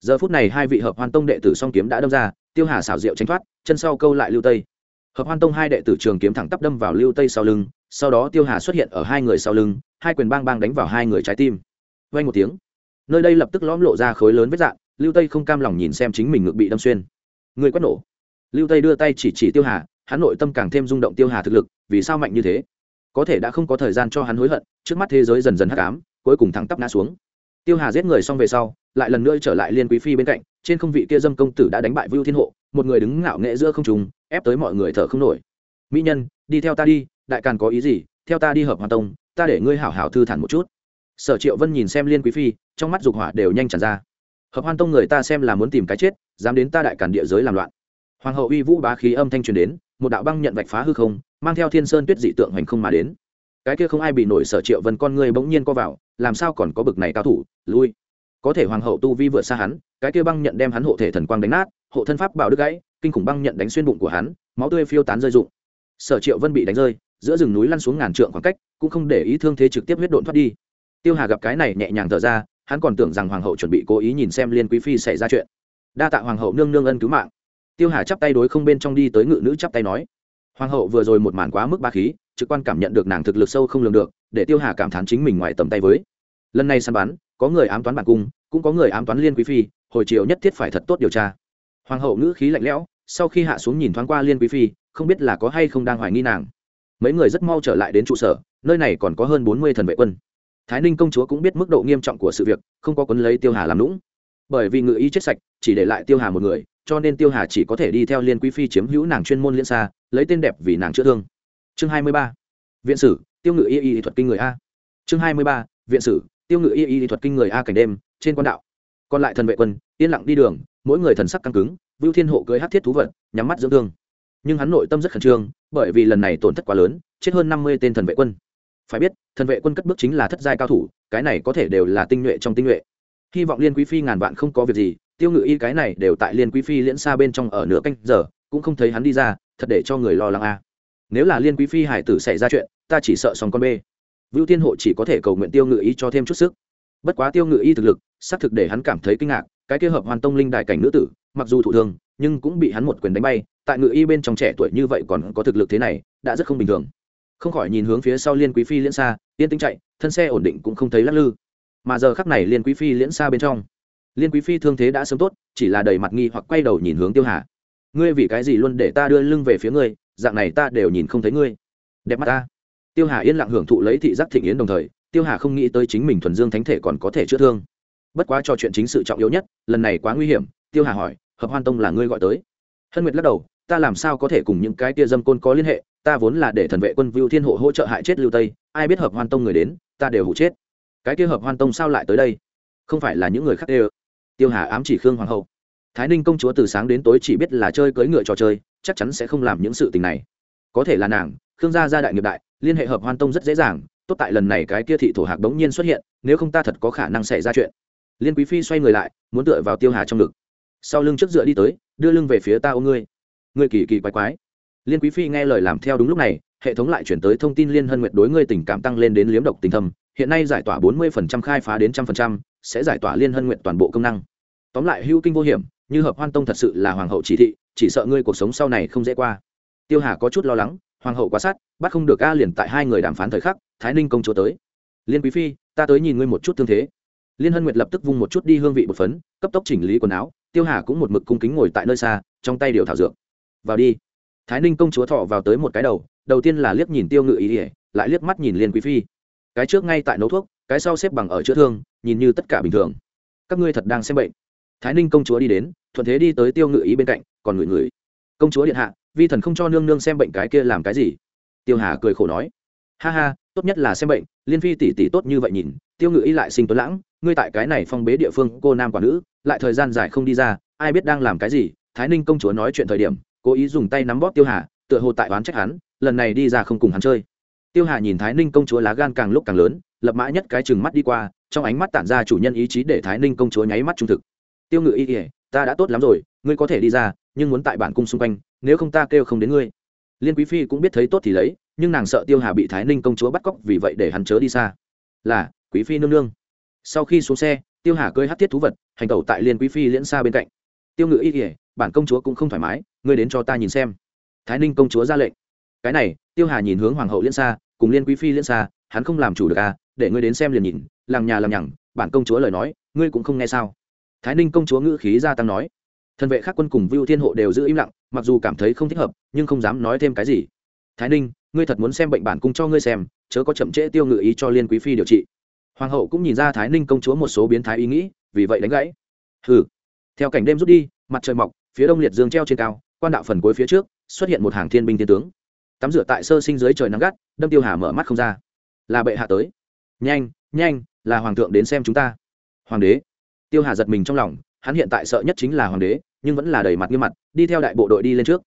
[SPEAKER 1] giờ phút này hai vị hợp hoan tông đệ tử song kiếm đã đâm ra, tiêu hà xảo diệu tránh thoát, chân sau câu lại lưu tây. Hợp hoan tông hai đệ tử trường kiếm thẳng tắp đâm vào lưu tây sau lưng, sau đó tiêu hà xuất hiện ở hai người sau lưng, hai quyền bang bang đánh vào hai người trái tim. Vay một tiếng, nơi đây lập tức lõm lộ ra khối lớn vết dạng, lưu tây không cam lòng nhìn xem chính mình ngực bị đâm xuyên. Người quét nổ. Lưu tây đưa tay chỉ chỉ tiêu hà, hắn nội tâm càng thêm rung động tiêu hà thực lực, vì sao mạnh như thế? Có thể đã không có thời gian cho hắn hối hận, trước mắt thế giới dần dần hắc ám, cuối cùng thẳng tắp ngã xuống tiêu hà giết người xong về sau, lại lần nữa trở lại liên quý phi bên cạnh, trên không vị kia dâm công tử đã đánh bại vưu thiên hộ, một người đứng ngạo nghệ giữa không trùng ép tới mọi người thở không nổi. Mỹ nhân, đi theo ta đi, đại càn có ý gì? Theo ta đi hợp hoàn tông, ta để ngươi hảo hảo thư thản một chút. Sở triệu vân nhìn xem liên quý phi, trong mắt dục hỏa đều nhanh tràn ra. Hợp hoan tông người ta xem là muốn tìm cái chết, dám đến ta đại càn địa giới làm loạn. Hoàng hậu uy vũ bá khí âm thanh truyền đến, một đạo băng nhận vạch phá hư không, mang theo thiên sơn tuyết dị tượng hành không mà đến. Cái kia không ai bị nổi sở triệu vân con ngươi bỗng nhiên co vào, làm sao còn có bực này cao thủ? Lui. Có thể hoàng hậu tu vi vượt xa hắn, cái kia băng nhận đem hắn hộ thể thần quang đánh nát, hộ thân pháp bảo đứt gãy, kinh khủng băng nhận đánh xuyên bụng của hắn, máu tươi phiêu tán rơi rụng. Sở triệu vân bị đánh rơi, giữa rừng núi lăn xuống ngàn trượng khoảng cách, cũng không để ý thương thế trực tiếp huyết độn thoát đi. Tiêu hà gặp cái này nhẹ nhàng thở ra, hắn còn tưởng rằng hoàng hậu chuẩn bị cố ý nhìn xem liên quý phi xảy ra chuyện. Đa tạ hoàng hậu nương nương ân cứu mạng. Tiêu hà chắp tay đối không bên trong đi tới ngự nữ chắp tay nói. Hoàng hậu vừa rồi một màn quá mức ba khí, trực quan cảm nhận được nàng thực lực sâu không lường được, để tiêu hà cảm thán chính mình ngoài tầm tay với. Lần này săn bắn có người ám toán bản cung, cũng có người ám toán liên quý phi, hồi chiều nhất thiết phải thật tốt điều tra. Hoàng hậu ngữ khí lạnh lẽo, sau khi hạ xuống nhìn thoáng qua liên quý phi, không biết là có hay không đang hoài nghi nàng. Mấy người rất mau trở lại đến trụ sở, nơi này còn có hơn bốn mươi thần vệ quân. Thái ninh công chúa cũng biết mức độ nghiêm trọng của sự việc, không có quấn lấy tiêu hà làm lũng bởi vì ngự y chết sạch, chỉ để lại tiêu hà một người, cho nên tiêu hà chỉ có thể đi theo liên quý phi chiếm hữu nàng chuyên môn liên xa, lấy tên đẹp vì nàng chữa thương. Chương hai mươi ba. Viện sử, tiêu ngự y y thuật kinh người a. Chương hai mươi ba. Viện sử tiêu ngự y y thuật kinh người a cảnh đêm, trên quan đạo. Còn lại thần vệ quân, yên lặng đi đường, mỗi người thần sắc căng cứng, vưu thiên hộ cưới hát thiết thú vật, nhắm mắt dưỡng thương. Nhưng hắn nội tâm rất khẩn trương, bởi vì lần này tổn thất quá lớn, chết hơn năm mươi tên thần vệ quân. Phải biết, thần vệ quân cất bước chính là thất giai cao thủ, cái này có thể đều là tinh nhuệ trong tinh nhuệ. Hy vọng liên quý phi ngàn vạn không có việc gì, tiêu ngự y cái này đều tại liên quý phi liễn xa bên trong ở nửa canh giờ, cũng không thấy hắn đi ra, thật để cho người lo lắng a. Nếu là liên quý phi hải tử xảy ra chuyện, ta chỉ sợ xong con bê vưu Thiên hộ chỉ có thể cầu nguyện tiêu ngự y cho thêm chút sức. Bất quá tiêu ngự y thực lực, xác thực để hắn cảm thấy kinh ngạc, cái kia hợp hoàn tông linh đại cảnh nữ tử, mặc dù thụ thương, nhưng cũng bị hắn một quyền đánh bay, tại ngự y bên trong trẻ tuổi như vậy còn có thực lực thế này, đã rất không bình thường. Không khỏi nhìn hướng phía sau liên quý phi liễn xa yên tĩnh chạy, thân xe ổn định cũng không thấy lắc lư. Mà giờ khắc này liên quý phi liễn xa bên trong, liên quý phi thương thế đã sớm tốt, chỉ là đầy mặt nghi hoặc quay đầu nhìn hướng tiêu hà. Ngươi vì cái gì luôn để ta đưa lưng về phía ngươi, dạng này ta đều nhìn không thấy ngươi. Đẹp mắt ta tiêu hà yên lặng hưởng thụ lấy thị giác thịnh yến đồng thời, tiêu hà không nghĩ tới chính mình thuần dương thánh thể còn có thể chữa thương. Bất quá cho chuyện chính sự trọng yếu nhất, lần này quá nguy hiểm, tiêu hà hỏi, hợp hoan tông là ngươi gọi tới? Hân nguyệt lắc đầu, ta làm sao có thể cùng những cái tia dâm côn có liên hệ, ta vốn là để thần vệ quân vưu thiên hộ hỗ trợ hại chết lưu tây, ai biết hợp hoan tông người đến, ta đều hụ chết. Cái kia hợp hoan tông sao lại tới đây? Không phải là những người khác đều. Tiêu hà ám chỉ khương hoàng hậu. Thái ninh công chúa từ sáng đến tối chỉ biết là chơi cưỡi ngựa trò chơi, chắc chắn sẽ không làm những sự tình này. Có thể là nàng, khương gia gia đại nghiệp đại liên hệ hợp hoan tông rất dễ dàng, tốt tại lần này cái kia thị thổ hạc đống nhiên xuất hiện, nếu không ta thật có khả năng xảy ra chuyện. Liên quý phi xoay người lại, muốn tựa vào tiêu hà trong ngực. Sau lưng trước dựa đi tới, đưa lưng về phía ta ô ngươi. Ngươi kỳ kỳ quái quái. Liên quý phi nghe lời làm theo đúng lúc này, hệ thống lại chuyển tới thông tin liên hân nguyệt đối ngươi tình cảm tăng lên đến liếm độc tình thầm hiện nay giải tỏa bốn mươi khai phá đến trăm phần trăm, sẽ giải tỏa liên hân nguyện toàn bộ công năng. Tóm lại hữu kinh vô hiểm, như hợp hoan tông thật sự là hoàng hậu chỉ thị, chỉ sợ ngươi cuộc sống sau này không dễ qua. Tiêu hà có chút lo lắng hoàng hậu quá sát, bắt không được ca liền tại hai người đàm phán thời khắc, thái ninh công chúa tới. Liên quý phi, ta tới nhìn ngươi một chút tương thế. Liên hân nguyệt lập tức vung một chút đi hương vị bột phấn, cấp tốc chỉnh lý quần áo, tiêu hà cũng một mực cung kính ngồi tại nơi xa, trong tay điều thảo dược. Vào đi. Thái ninh công chúa thọ vào tới một cái đầu đầu tiên là liếc nhìn tiêu ngự ý ỉa lại liếc mắt nhìn liên quý phi. Cái trước ngay tại nấu thuốc, cái sau xếp bằng ở chữa thương, nhìn như tất cả bình thường. Các ngươi thật đang xem bệnh. Thái ninh công chúa đi đến, thuận thế đi tới tiêu ngự ý bên cạnh, còn ngửi ngửi. Công chúa điện hạ vi thần không cho nương nương xem bệnh cái kia làm cái gì? Tiêu hà cười khổ nói, ha ha, tốt nhất là xem bệnh, liên phi tỷ tỷ tốt như vậy nhìn, tiêu ngự Y lại sinh tuấn lãng, ngươi tại cái này phong bế địa phương, cô nam quả nữ, lại thời gian dài không đi ra, ai biết đang làm cái gì? Thái ninh công chúa nói chuyện thời điểm, cố ý dùng tay nắm bóp tiêu hà, tựa hồ tại oán trách hắn, lần này đi ra không cùng hắn chơi. Tiêu hà nhìn thái ninh công chúa lá gan càng lúc càng lớn, lập mã nhất cái chừng mắt đi qua, trong ánh mắt tản ra chủ nhân ý chí để thái ninh công chúa nháy mắt trung thực. Tiêu ngự y ỉa ta đã tốt lắm rồi, ngươi có thể đi ra, nhưng muốn tại bản cung xung quanh nếu không ta kêu không đến ngươi. Liên quý phi cũng biết thấy tốt thì lấy, nhưng nàng sợ tiêu hà bị thái ninh công chúa bắt cóc, vì vậy để hắn chớ đi xa. Là, quý phi nương nương. Sau khi xuống xe, tiêu hà cơi hát thiết thú vật, hành tẩu tại liên quý phi liễn xa bên cạnh. Tiêu ngự y ỉa bản công chúa cũng không thoải mái, ngươi đến cho ta nhìn xem. Thái ninh công chúa ra lệnh. Cái này, tiêu hà nhìn hướng hoàng hậu liễn xa, cùng liên quý phi liễn xa, hắn không làm chủ được à để ngươi đến xem liền nhìn làng nhà làm nhằng, bản công chúa lời nói, ngươi cũng không nghe sao? Thái ninh công chúa ngữ khí gia tăng nói. Thân vệ khác quân cùng vưu thiên hộ đều giữ im lặng mặc dù cảm thấy không thích hợp, nhưng không dám nói thêm cái gì. Thái ninh, ngươi thật muốn xem bệnh bản cung cho ngươi xem, chớ có chậm trễ tiêu ngự ý cho liên quý phi điều trị. Hoàng hậu cũng nhìn ra thái ninh công chúa một số biến thái ý nghĩ, vì vậy đánh gãy. Hừ. Theo cảnh đêm rút đi, mặt trời mọc, phía đông liệt dương treo trên cao, quan đạo phần cuối phía trước, xuất hiện một hàng thiên binh thiên tướng. Tắm rửa tại sơ sinh dưới trời nắng gắt, đâm tiêu hà mở mắt không ra. Là bệ hạ tới. Nhanh nhanh, là hoàng thượng đến xem chúng ta. Hoàng đế. Tiêu hà giật mình trong lòng, hắn hiện tại sợ nhất chính là hoàng đế nhưng vẫn là đầy mặt nghiêm mặt, đi theo đại bộ đội đi lên trước.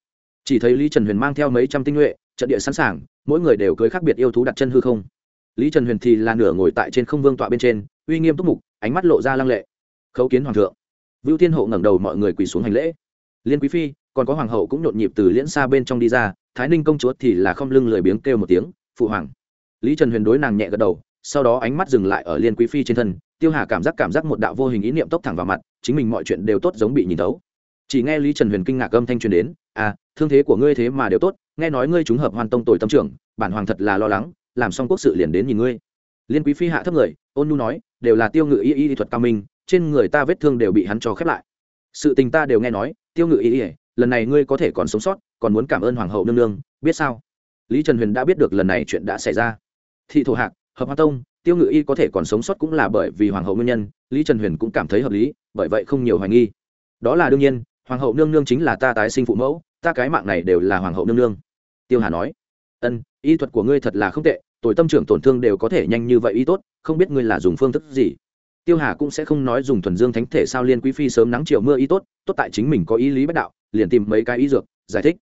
[SPEAKER 1] Chỉ thấy lý trần huyền mang theo mấy trăm tinh nhuệ, trận địa sẵn sàng, mỗi người đều cưới khác biệt yêu thú đặt chân hư không. Lý trần huyền thì là nửa ngồi tại trên không vương tọa bên trên, uy nghiêm túc mục, ánh mắt lộ ra lăng lệ. Khấu kiến hoàng thượng. Vưu tiên hộ ngẩng đầu mọi người quỳ xuống hành lễ. Liên quý phi, còn có hoàng hậu cũng nhộn nhịp từ liễn xa bên trong đi ra, thái ninh công chúa thì là không lưng lười biếng kêu một tiếng, phụ hoàng. Lý trần huyền đối nàng nhẹ gật đầu, sau đó ánh mắt dừng lại ở liên quý phi trên thân, tiêu hà cảm giác cảm giác một đạo vô hình ý niệm tốc thẳng vào mặt, chính mình mọi chuyện đều tốt giống bị nhìn tấu chỉ nghe lý trần huyền kinh ngạc âm thanh truyền đến à thương thế của ngươi thế mà đều tốt, nghe nói ngươi trúng hợp hoàn tông tội tâm trưởng, bản hoàng thật là lo lắng, làm xong quốc sự liền đến nhìn ngươi. Liên quý phi hạ thấp người ôn nhu nói, đều là tiêu ngự y y thuật cao minh, trên người ta vết thương đều bị hắn cho khép lại. Sự tình ta đều nghe nói, tiêu ngự y y, lần này ngươi có thể còn sống sót, còn muốn cảm ơn hoàng hậu nương nương, biết sao? Lý trần huyền đã biết được lần này chuyện đã xảy ra. Thị thổ hạc, hợp hoa tông, tiêu ngự y có thể còn sống sót cũng là bởi vì hoàng hậu nguyên nhân, lý trần huyền cũng cảm thấy hợp lý, bởi vậy không nhiều hoài nghi. Đó là đương nhiên hoàng hậu nương nương chính là ta tái sinh phụ mẫu, ta cái mạng này đều là hoàng hậu nương nương. Tiêu hà nói. Ân, y thuật của ngươi thật là không tệ tội tâm trưởng tổn thương đều có thể nhanh như vậy y tốt, không biết ngươi là dùng phương thức gì. Tiêu hà cũng sẽ không nói dùng thuần dương thánh thể sao liên quý phi sớm nắng chiều mưa y tốt tốt tại chính mình có ý lý bất đạo, liền tìm mấy cái y dược, giải thích.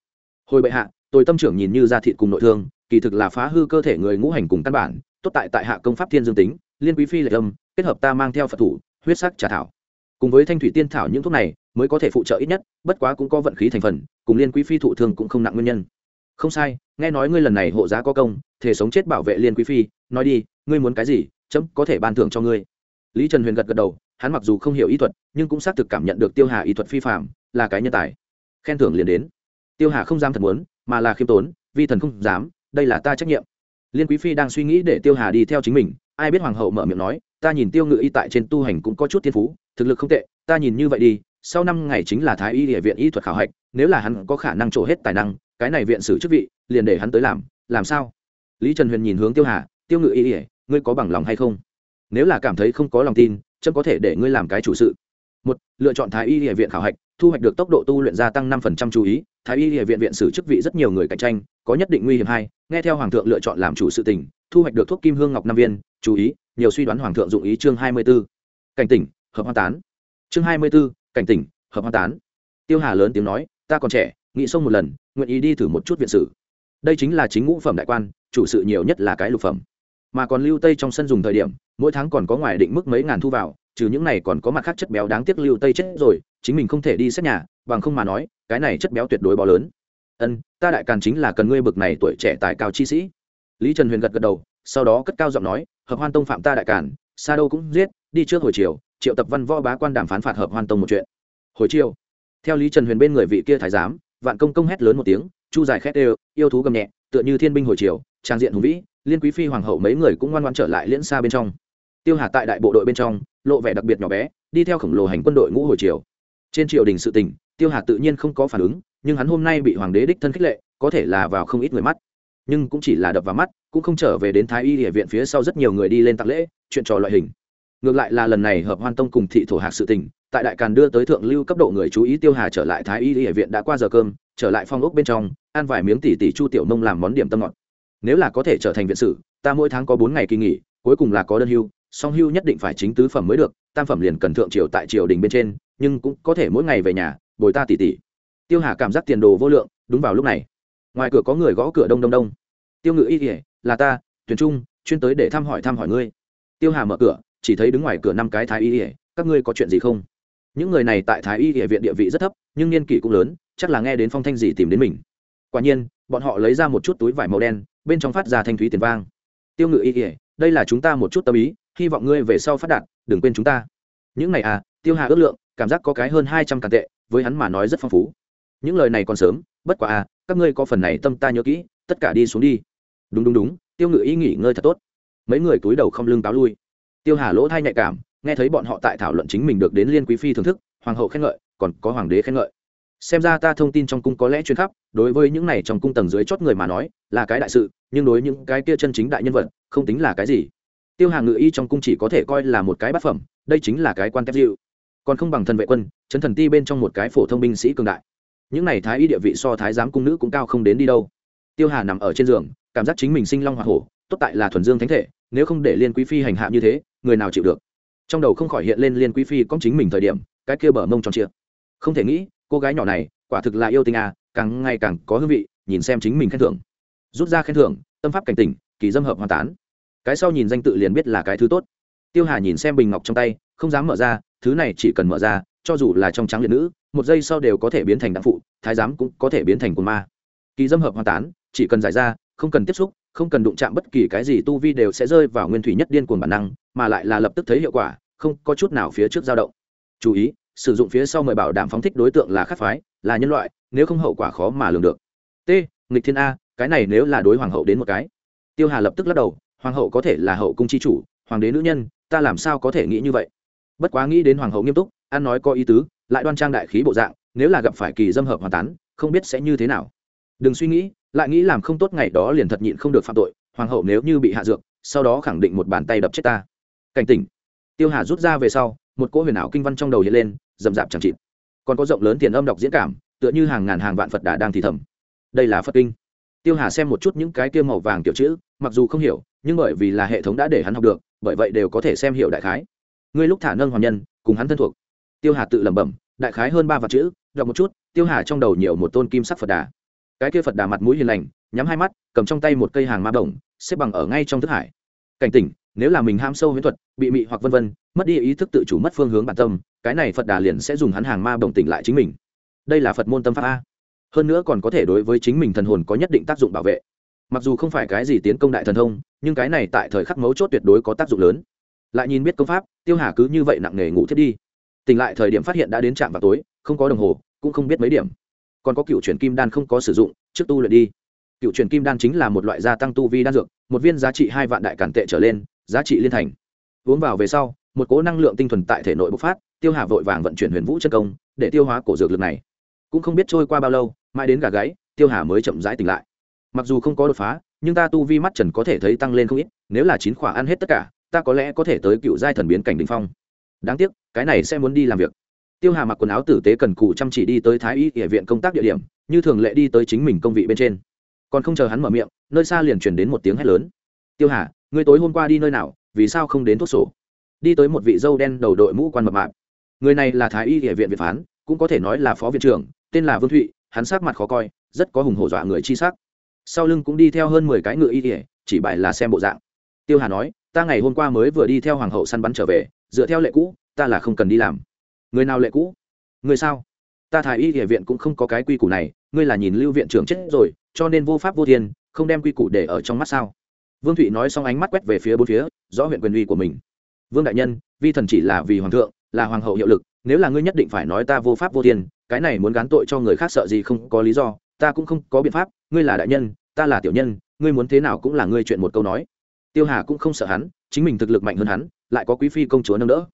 [SPEAKER 1] Hồi bệ hạ tôi tâm trưởng nhìn như da thịt cùng nội thương, kỳ thực là phá hư cơ thể người ngũ hành cùng căn bản, tốt tại tại hạ công pháp thiên dương tính, liên quý phi lệ âm, kết hợp ta mang theo phật thủ, huyết sắc trà thảo cùng với thanh thủy tiên thảo những thuốc này, mới có thể phụ trợ ít nhất, bất quá cũng có vận khí thành phần, cùng liên quý phi thụ thương cũng không nặng nguyên nhân. Không sai, nghe nói ngươi lần này hộ giá có công, thể sống chết bảo vệ liên quý phi, nói đi, ngươi muốn cái gì, chấm có thể ban thưởng cho ngươi. Lý trần huyền gật gật đầu, hắn mặc dù không hiểu y thuật, nhưng cũng xác thực cảm nhận được tiêu hà y thuật phi phạm là cái nhân tài. Khen thưởng liền đến. Tiêu hà không dám thật muốn, mà là khiêm tốn, vi thần không dám, đây là ta trách nhiệm liên quý phi đang suy nghĩ để tiêu hà đi theo chính mình, ai biết hoàng hậu mở miệng nói, ta nhìn tiêu ngự y tại trên tu hành cũng có chút thiên phú, thực lực không tệ, ta nhìn như vậy đi, sau năm ngày chính là thái y địa viện y thuật khảo hạch, nếu là hắn có khả năng trổ hết tài năng, cái này viện xử chức vị, liền để hắn tới làm làm sao? Lý trần huyền nhìn hướng tiêu hà, tiêu ngự y ỉa ngươi có bằng lòng hay không? Nếu là cảm thấy không có lòng tin trâm có thể để ngươi làm cái chủ sự. Một, lựa chọn thái y địa viện khảo hạch thu hoạch được tốc độ tu luyện gia tăng năm phần trăm chú ý, thái y địa viện viện sử chức vị rất nhiều người cạnh tranh, có nhất định nguy hiểm hai, nghe theo hoàng thượng lựa chọn làm chủ sự tình, thu hoạch được thuốc kim hương ngọc năm viên, chú ý, nhiều suy đoán hoàng thượng dụng ý chương hai mươi b ố cảnh tỉnh, hợp hoa tán. Chương hai mươi b ố cảnh tỉnh, hợp hoa tán. Tiêu hà lớn tiếng nói, ta còn trẻ, nghĩ sông một lần, nguyện ý đi thử một chút viện sử đây chính là chính ngũ phẩm đại quan, chủ sự nhiều nhất là cái lục phẩm. Mà còn lưu tây trong sân dùng thời điểm, mỗi tháng còn có ngoài định mức mấy ngàn thu vào, trừ những này còn có mặt khác chất béo đáng tiếc lưu tây chết rồi chính mình không thể đi xét nhà, bằng không mà nói, cái này chất béo tuyệt đối bó lớn. Ân, ta đại càn chính là cần ngươi bực này tuổi trẻ tài cao chi sĩ. Lý trần huyền gật gật đầu, sau đó cất cao giọng nói, hợp hoan tông phạm ta đại càn, xa đâu cũng giết, đi trước hồi chiều triệu tập văn võ bá quan đàm phán phạt hợp hoan tông một chuyện. Hồi chiều theo lý trần huyền bên người vị kia thái giám, vạn công công hét lớn một tiếng, chu dài khét đều, yêu thú gầm nhẹ, tựa như thiên binh hồi chiều trang diện hùng vĩ, liên quý phi hoàng hậu mấy người cũng ngoan ngoan trở lại liễn xa bên trong. Tiêu hà tại đại bộ đội bên trong, lộ vẻ đặc biệt nhỏ bé, đi theo khổng lồ hành quân đội ngũ hồi chiều trên triều đình sự tình, tiêu hà tự nhiên không có phản ứng, nhưng hắn hôm nay bị hoàng đế đích thân khích lệ, có thể là vào không ít người mắt. Nhưng cũng chỉ là đập vào mắt, cũng không trở về đến thái y địa viện phía sau rất nhiều người đi lên tạc lễ, chuyện trò loại hình. Ngược lại là lần này hợp hoan tông cùng thị thổ hạc sự tình, tại đại càn đưa tới thượng lưu cấp độ người chú ý tiêu hà trở lại thái y địa viện đã qua giờ cơm, trở lại phong ốc bên trong, ăn vài miếng tỉ tỉ chu tiểu nông làm món điểm tâm ngọt. Nếu là có thể trở thành viện sử, ta mỗi tháng có bốn ngày kỳ nghỉ, cuối cùng là có đơn hưu, song hưu nhất định phải chính tứ phẩm mới được, tam phẩm liền cần thượng triều tại triều đình bên trên nhưng cũng có thể mỗi ngày về nhà, bồi ta tỉ tỉ. Tiêu hà cảm giác tiền đồ vô lượng, đúng vào lúc này. Ngoài cửa có người gõ cửa đông đông đông. Tiêu ngự y kỉa là ta tuyển trung, chuyên tới để thăm hỏi thăm hỏi ngươi. Tiêu hà mở cửa, chỉ thấy đứng ngoài cửa năm cái thái y ỉa các ngươi có chuyện gì không? Những người này tại thái y ỉa viện địa vị rất thấp, nhưng niên kỷ cũng lớn, chắc là nghe đến phong thanh gì tìm đến mình. Quả nhiên, bọn họ lấy ra một chút túi vải màu đen, bên trong phát ra thanh thúy tiền vang. Tiêu ngự y ỉa đây là chúng ta một chút tâm ý, hy vọng ngươi về sau phát đạt, đừng quên chúng ta. Những này à tiêu hà ước lượng cảm giác có cái hơn hai trăm càn tệ, với hắn mà nói rất phong phú. Những lời này còn sớm, bất quá à các ngươi có phần này tâm ta nhớ kỹ, tất cả đi xuống đi. Đúng đúng đúng, tiêu ngự ý nghỉ ngơi thật tốt. Mấy người túi đầu không lưng cáo lui. Tiêu hà lỗ thai nhạy cảm, nghe thấy bọn họ tại thảo luận chính mình được đến liên quý phi thưởng thức, hoàng hậu khen ngợi, còn có hoàng đế khen ngợi. Xem ra ta thông tin trong cung có lẽ chuyên khắp, đối với những này trong cung tầng dưới chót người mà nói, là cái đại sự, nhưng đối những cái kia chân chính đại nhân vật, không tính là cái gì. Tiêu hà ngự y trong cung chỉ có thể coi là một cái bát phẩm, đây chính là cái quan kép dịu còn không bằng thần vệ quân, chấn thần ti bên trong một cái phổ thông binh sĩ cường đại. Những này thái y địa vị so thái giám cung nữ cũng cao không đến đi đâu. Tiêu hà nằm ở trên giường, cảm giác chính mình sinh long hoa hổ, tốt tại là thuần dương thánh thể, nếu không để liên quý phi hành hạ như thế, người nào chịu được? Trong đầu không khỏi hiện lên liên quý phi có chính mình thời điểm, cái kia bờ mông tròn trịa. không thể nghĩ, cô gái nhỏ này, quả thực là yêu tình à càng ngày càng có hương vị, nhìn xem chính mình khen thưởng. Rút ra khen thưởng, tâm pháp cảnh tỉnh, kỳ dâm hợp hoàn tán. Cái sau nhìn danh tự liền biết là cái thứ tốt tiêu hà nhìn xem bình ngọc trong tay, không dám mở ra, thứ này chỉ cần mở ra, cho dù là trong trắng liệt nữ, một giây sau đều có thể biến thành đặng phụ, thái giám cũng có thể biến thành cồn ma. Kỳ dâm hợp hoàn tán, chỉ cần giải ra, không cần tiếp xúc, không cần đụng chạm bất kỳ cái gì tu vi đều sẽ rơi vào nguyên thủy nhất điên cuồng bản năng, mà lại là lập tức thấy hiệu quả, không có chút nào phía trước dao động. Chú ý, sử dụng phía sau mời bảo đảm phóng thích đối tượng là khắc phái, là nhân loại, nếu không hậu quả khó mà lường được. T, nghịch thiên a, cái này nếu là đối hoàng hậu đến một cái. Tiêu hà lập tức lắc đầu, hoàng hậu có thể là hậu cung c h i chủ, hoàng đế nữ nhân ta làm sao có thể nghĩ như vậy? Bất quá nghĩ đến hoàng hậu nghiêm túc an nói có ý tứ, lại đoan trang đại khí bộ dạng, nếu là gặp phải kỳ dâm hợp hoàn tán, không biết sẽ như thế nào. Đừng suy nghĩ, lại nghĩ làm không tốt ngày đó liền thật nhịn không được phạm tội, hoàng hậu nếu như bị hạ dược, sau đó khẳng định một bàn tay đập chết ta. Cảnh tỉnh. Tiêu hà rút ra về sau, một cỗ huyền ảo kinh văn trong đầu hiện lên, rậm rạp chẳng chịt. Còn có rộng lớn tiền âm đọc diễn cảm, tựa như hàng ngàn hàng vạn phật đà đang thì thầm. Đây là phật kinh. Tiêu hà xem một chút những cái kia màu vàng kiểu chữ, mặc dù không hiểu nhưng bởi vì là hệ thống đã để hắn học được, bởi vậy đều có thể xem hiểu đại khái. Ngươi lúc thả nâng hoàn nhân, cùng hắn thân thuộc. Tiêu hà tự lẩm bẩm, đại khái hơn ba vật chữ, đọc một chút, tiêu hà trong đầu nhiều một tôn kim sắc phật đà. Cái kia phật đà mặt mũi hiền lành, nhắm hai mắt, cầm trong tay một cây hàng ma bổng, xếp bằng ở ngay trong thức hải. Cảnh tỉnh, nếu là mình ham sâu huyễn thuật, bị mị hoặc vân vân, mất đi ý thức tự chủ mất phương hướng bản tâm, cái này phật đà liền sẽ dùng hắn hàng ma bổng tỉnh lại chính mình. Đây là phật môn tâm pháp a. Hơn nữa còn có thể đối với chính mình thần hồn có nhất định tác dụng bảo vệ mặc dù không phải cái gì tiến công đại thần thông, nhưng cái này tại thời khắc mấu chốt tuyệt đối có tác dụng lớn. Lại nhìn biết công pháp, tiêu hà cứ như vậy nặng nề ngủ thiết đi. Tỉnh lại thời điểm phát hiện đã đến trạm vào tối, không có đồng hồ, cũng không biết mấy điểm. Còn có cựu truyền kim đan không có sử dụng, trước tu luyện đi. Cựu truyền kim đan chính là một loại gia tăng tu vi đan dược, một viên giá trị hai vạn đại cản tệ trở lên, giá trị liên thành. Uống vào về sau, một cố năng lượng tinh thuần tại thể nội bộc phát, tiêu hà vội vàng vận chuyển huyền vũ chân công, để tiêu hóa cổ dược lực này. Cũng không biết trôi qua bao lâu, mãi đến gà gáy, tiêu hà mới chậm rãi tỉnh lại mặc dù không có đột phá, nhưng ta tu vi mắt trần có thể thấy tăng lên không ít, nếu là chín khỏa ăn hết tất cả, ta có lẽ có thể tới cựu giai thần biến cảnh đ ỉ n h phong. Đáng tiếc, cái này sẽ muốn đi làm việc. Tiêu hà mặc quần áo tử tế cần cù chăm chỉ đi tới thái y địa viện công tác địa điểm, như thường lệ đi tới chính mình công vị bên trên. Còn không chờ hắn mở miệng, nơi xa liền chuyển đến một tiếng hét lớn. Tiêu hà người tối hôm qua đi nơi nào, vì sao không đến thuốc sổ? Đi tới một vị dâu đen đầu đội mũ quan mập mạp. Người này là thái y địa viện việt phán, cũng có thể nói là phó viện trưởng, tên là vương thụy, hắn sắc mặt khó coi, rất có hùng hổ dọa người chi sắc sau lưng cũng đi theo hơn mười cái ngựa y ỉa chỉ bại là xem bộ dạng. Tiêu hà nói, ta ngày hôm qua mới vừa đi theo hoàng hậu săn bắn trở về, dựa theo lệ cũ, ta là không cần đi làm. Người nào lệ cũ? Người sao? Ta thái y địa viện cũng không có cái quy củ này, ngươi là nhìn lưu viện trưởng chết rồi, cho nên vô pháp vô thiên, không đem quy củ để ở trong mắt sao? Vương thụy nói xong ánh mắt quét về phía bốn phía, rõ huyện quyền uy của mình. Vương đại nhân, vi thần chỉ là vì hoàng thượng, là hoàng hậu hiệu lực, nếu là ngươi nhất định phải nói ta vô pháp vô thiên, cái này muốn gán tội cho người khác sợ gì không có lý do ta cũng không có biện pháp, ngươi là đại nhân, ta là tiểu nhân, ngươi muốn thế nào cũng là ngươi chuyện một câu nói. Tiêu hà cũng không sợ hắn, chính mình thực lực mạnh hơn hắn, lại có quý phi công chúa nâng đỡ.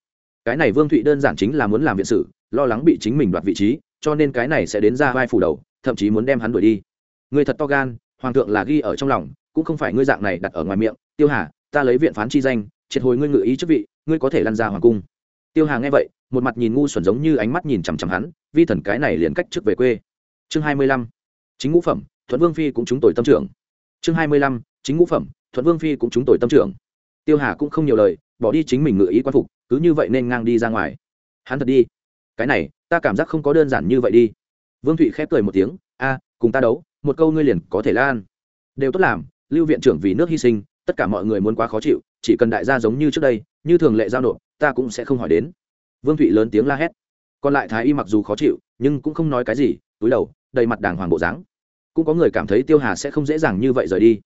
[SPEAKER 1] Cái này vương thụy đơn giản chính là muốn làm viện sử lo lắng bị chính mình đoạt vị trí, cho nên cái này sẽ đến ra vai phủ đầu, thậm chí muốn đem hắn đuổi đi. Ngươi thật to gan, hoàng thượng là ghi ở trong lòng, cũng không phải ngươi dạng này đặt ở ngoài miệng. Tiêu hà, ta lấy viện phán chi danh, triệt hồi ngươi ngự ý chức vị, ngươi có thể lăn ra hoàng cung. Tiêu hà nghe vậy, một mặt nhìn ngu xuẩn giống như ánh mắt nhìn chằm chằm hắn, vi thần cái này liền cách trước về quê. Chương hai mươi lăm chính ngũ phẩm, thuận vương phi cũng chúng tội tâm trưởng. Chương hai mươi lăm, chính ngũ phẩm, thuận vương phi cũng chúng tội tâm trưởng. Tiêu hà cũng không nhiều lời, bỏ đi chính mình ngự ý quan phục, cứ như vậy nên ngang đi ra ngoài. Hắn thật đi. Cái này, ta cảm giác không có đơn giản như vậy đi. Vương thụy khép cười một tiếng, a, cùng ta đấu, một câu ngươi liền có thể lan. Đều tốt làm, lưu viện trưởng vì nước hy sinh, tất cả mọi người muốn quá khó chịu, chỉ cần đại gia giống như trước đây, như thường lệ giao nộp, ta cũng sẽ không hỏi đến. Vương thụy lớn tiếng la hét. Còn lại thái y mặc dù khó chịu, nhưng cũng không nói cái gì, túi đầu đầy mặt đàng hoàng bộ dáng. Cũng có người cảm thấy tiêu hà sẽ không dễ dàng như vậy rời đi.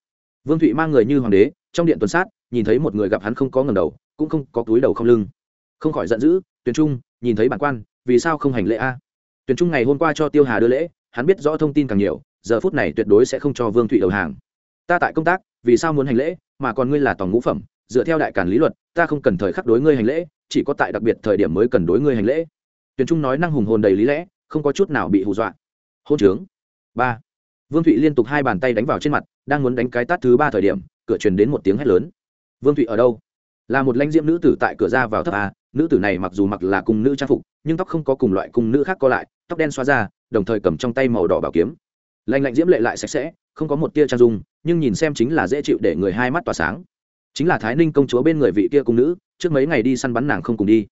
[SPEAKER 1] Vương thụy mang người như hoàng đế, trong điện tuần sát, nhìn thấy một người gặp hắn không có ngầm đầu, cũng không có túi đầu không lưng. Không khỏi giận dữ, tuyền trung, nhìn thấy bản quan, vì sao không hành lễ a? Tuyền trung ngày hôm qua cho tiêu hà đưa lễ, hắn biết rõ thông tin càng nhiều, giờ phút này tuyệt đối sẽ không cho vương thụy đầu hàng. Ta tại công tác, vì sao muốn hành lễ, mà còn ngươi là toàn ngũ phẩm, dựa theo đại cản lý luật, ta không cần thời khắc đối ngươi hành lễ, chỉ có tại đặc biệt thời điểm mới cần đối ngươi hành lễ. Tuyền trung nói năng hùng hồn đầy lý lẽ, không có chút nào bị hù dọa hôn trướng. Ba. Vương thụy liên tục hai bàn tay đánh vào trên mặt, đang muốn đánh cái tát thứ ba thời điểm, cửa truyền đến một tiếng hét lớn. Vương thụy ở đâu? Là một lãnh diễm nữ tử tại cửa ra vào thấp a nữ tử này mặc dù mặc là cùng nữ trang phục, nhưng tóc không có cùng loại cùng nữ khác co lại, tóc đen xóa ra, đồng thời cầm trong tay màu đỏ bảo kiếm. Lạnh lạnh diễm lệ lại sạch sẽ, không có một tia trang dung, nhưng nhìn xem chính là dễ chịu để người hai mắt tỏa sáng. Chính là thái ninh công chúa bên người vị kia cung nữ, trước mấy ngày đi săn bắn nàng không cùng đi.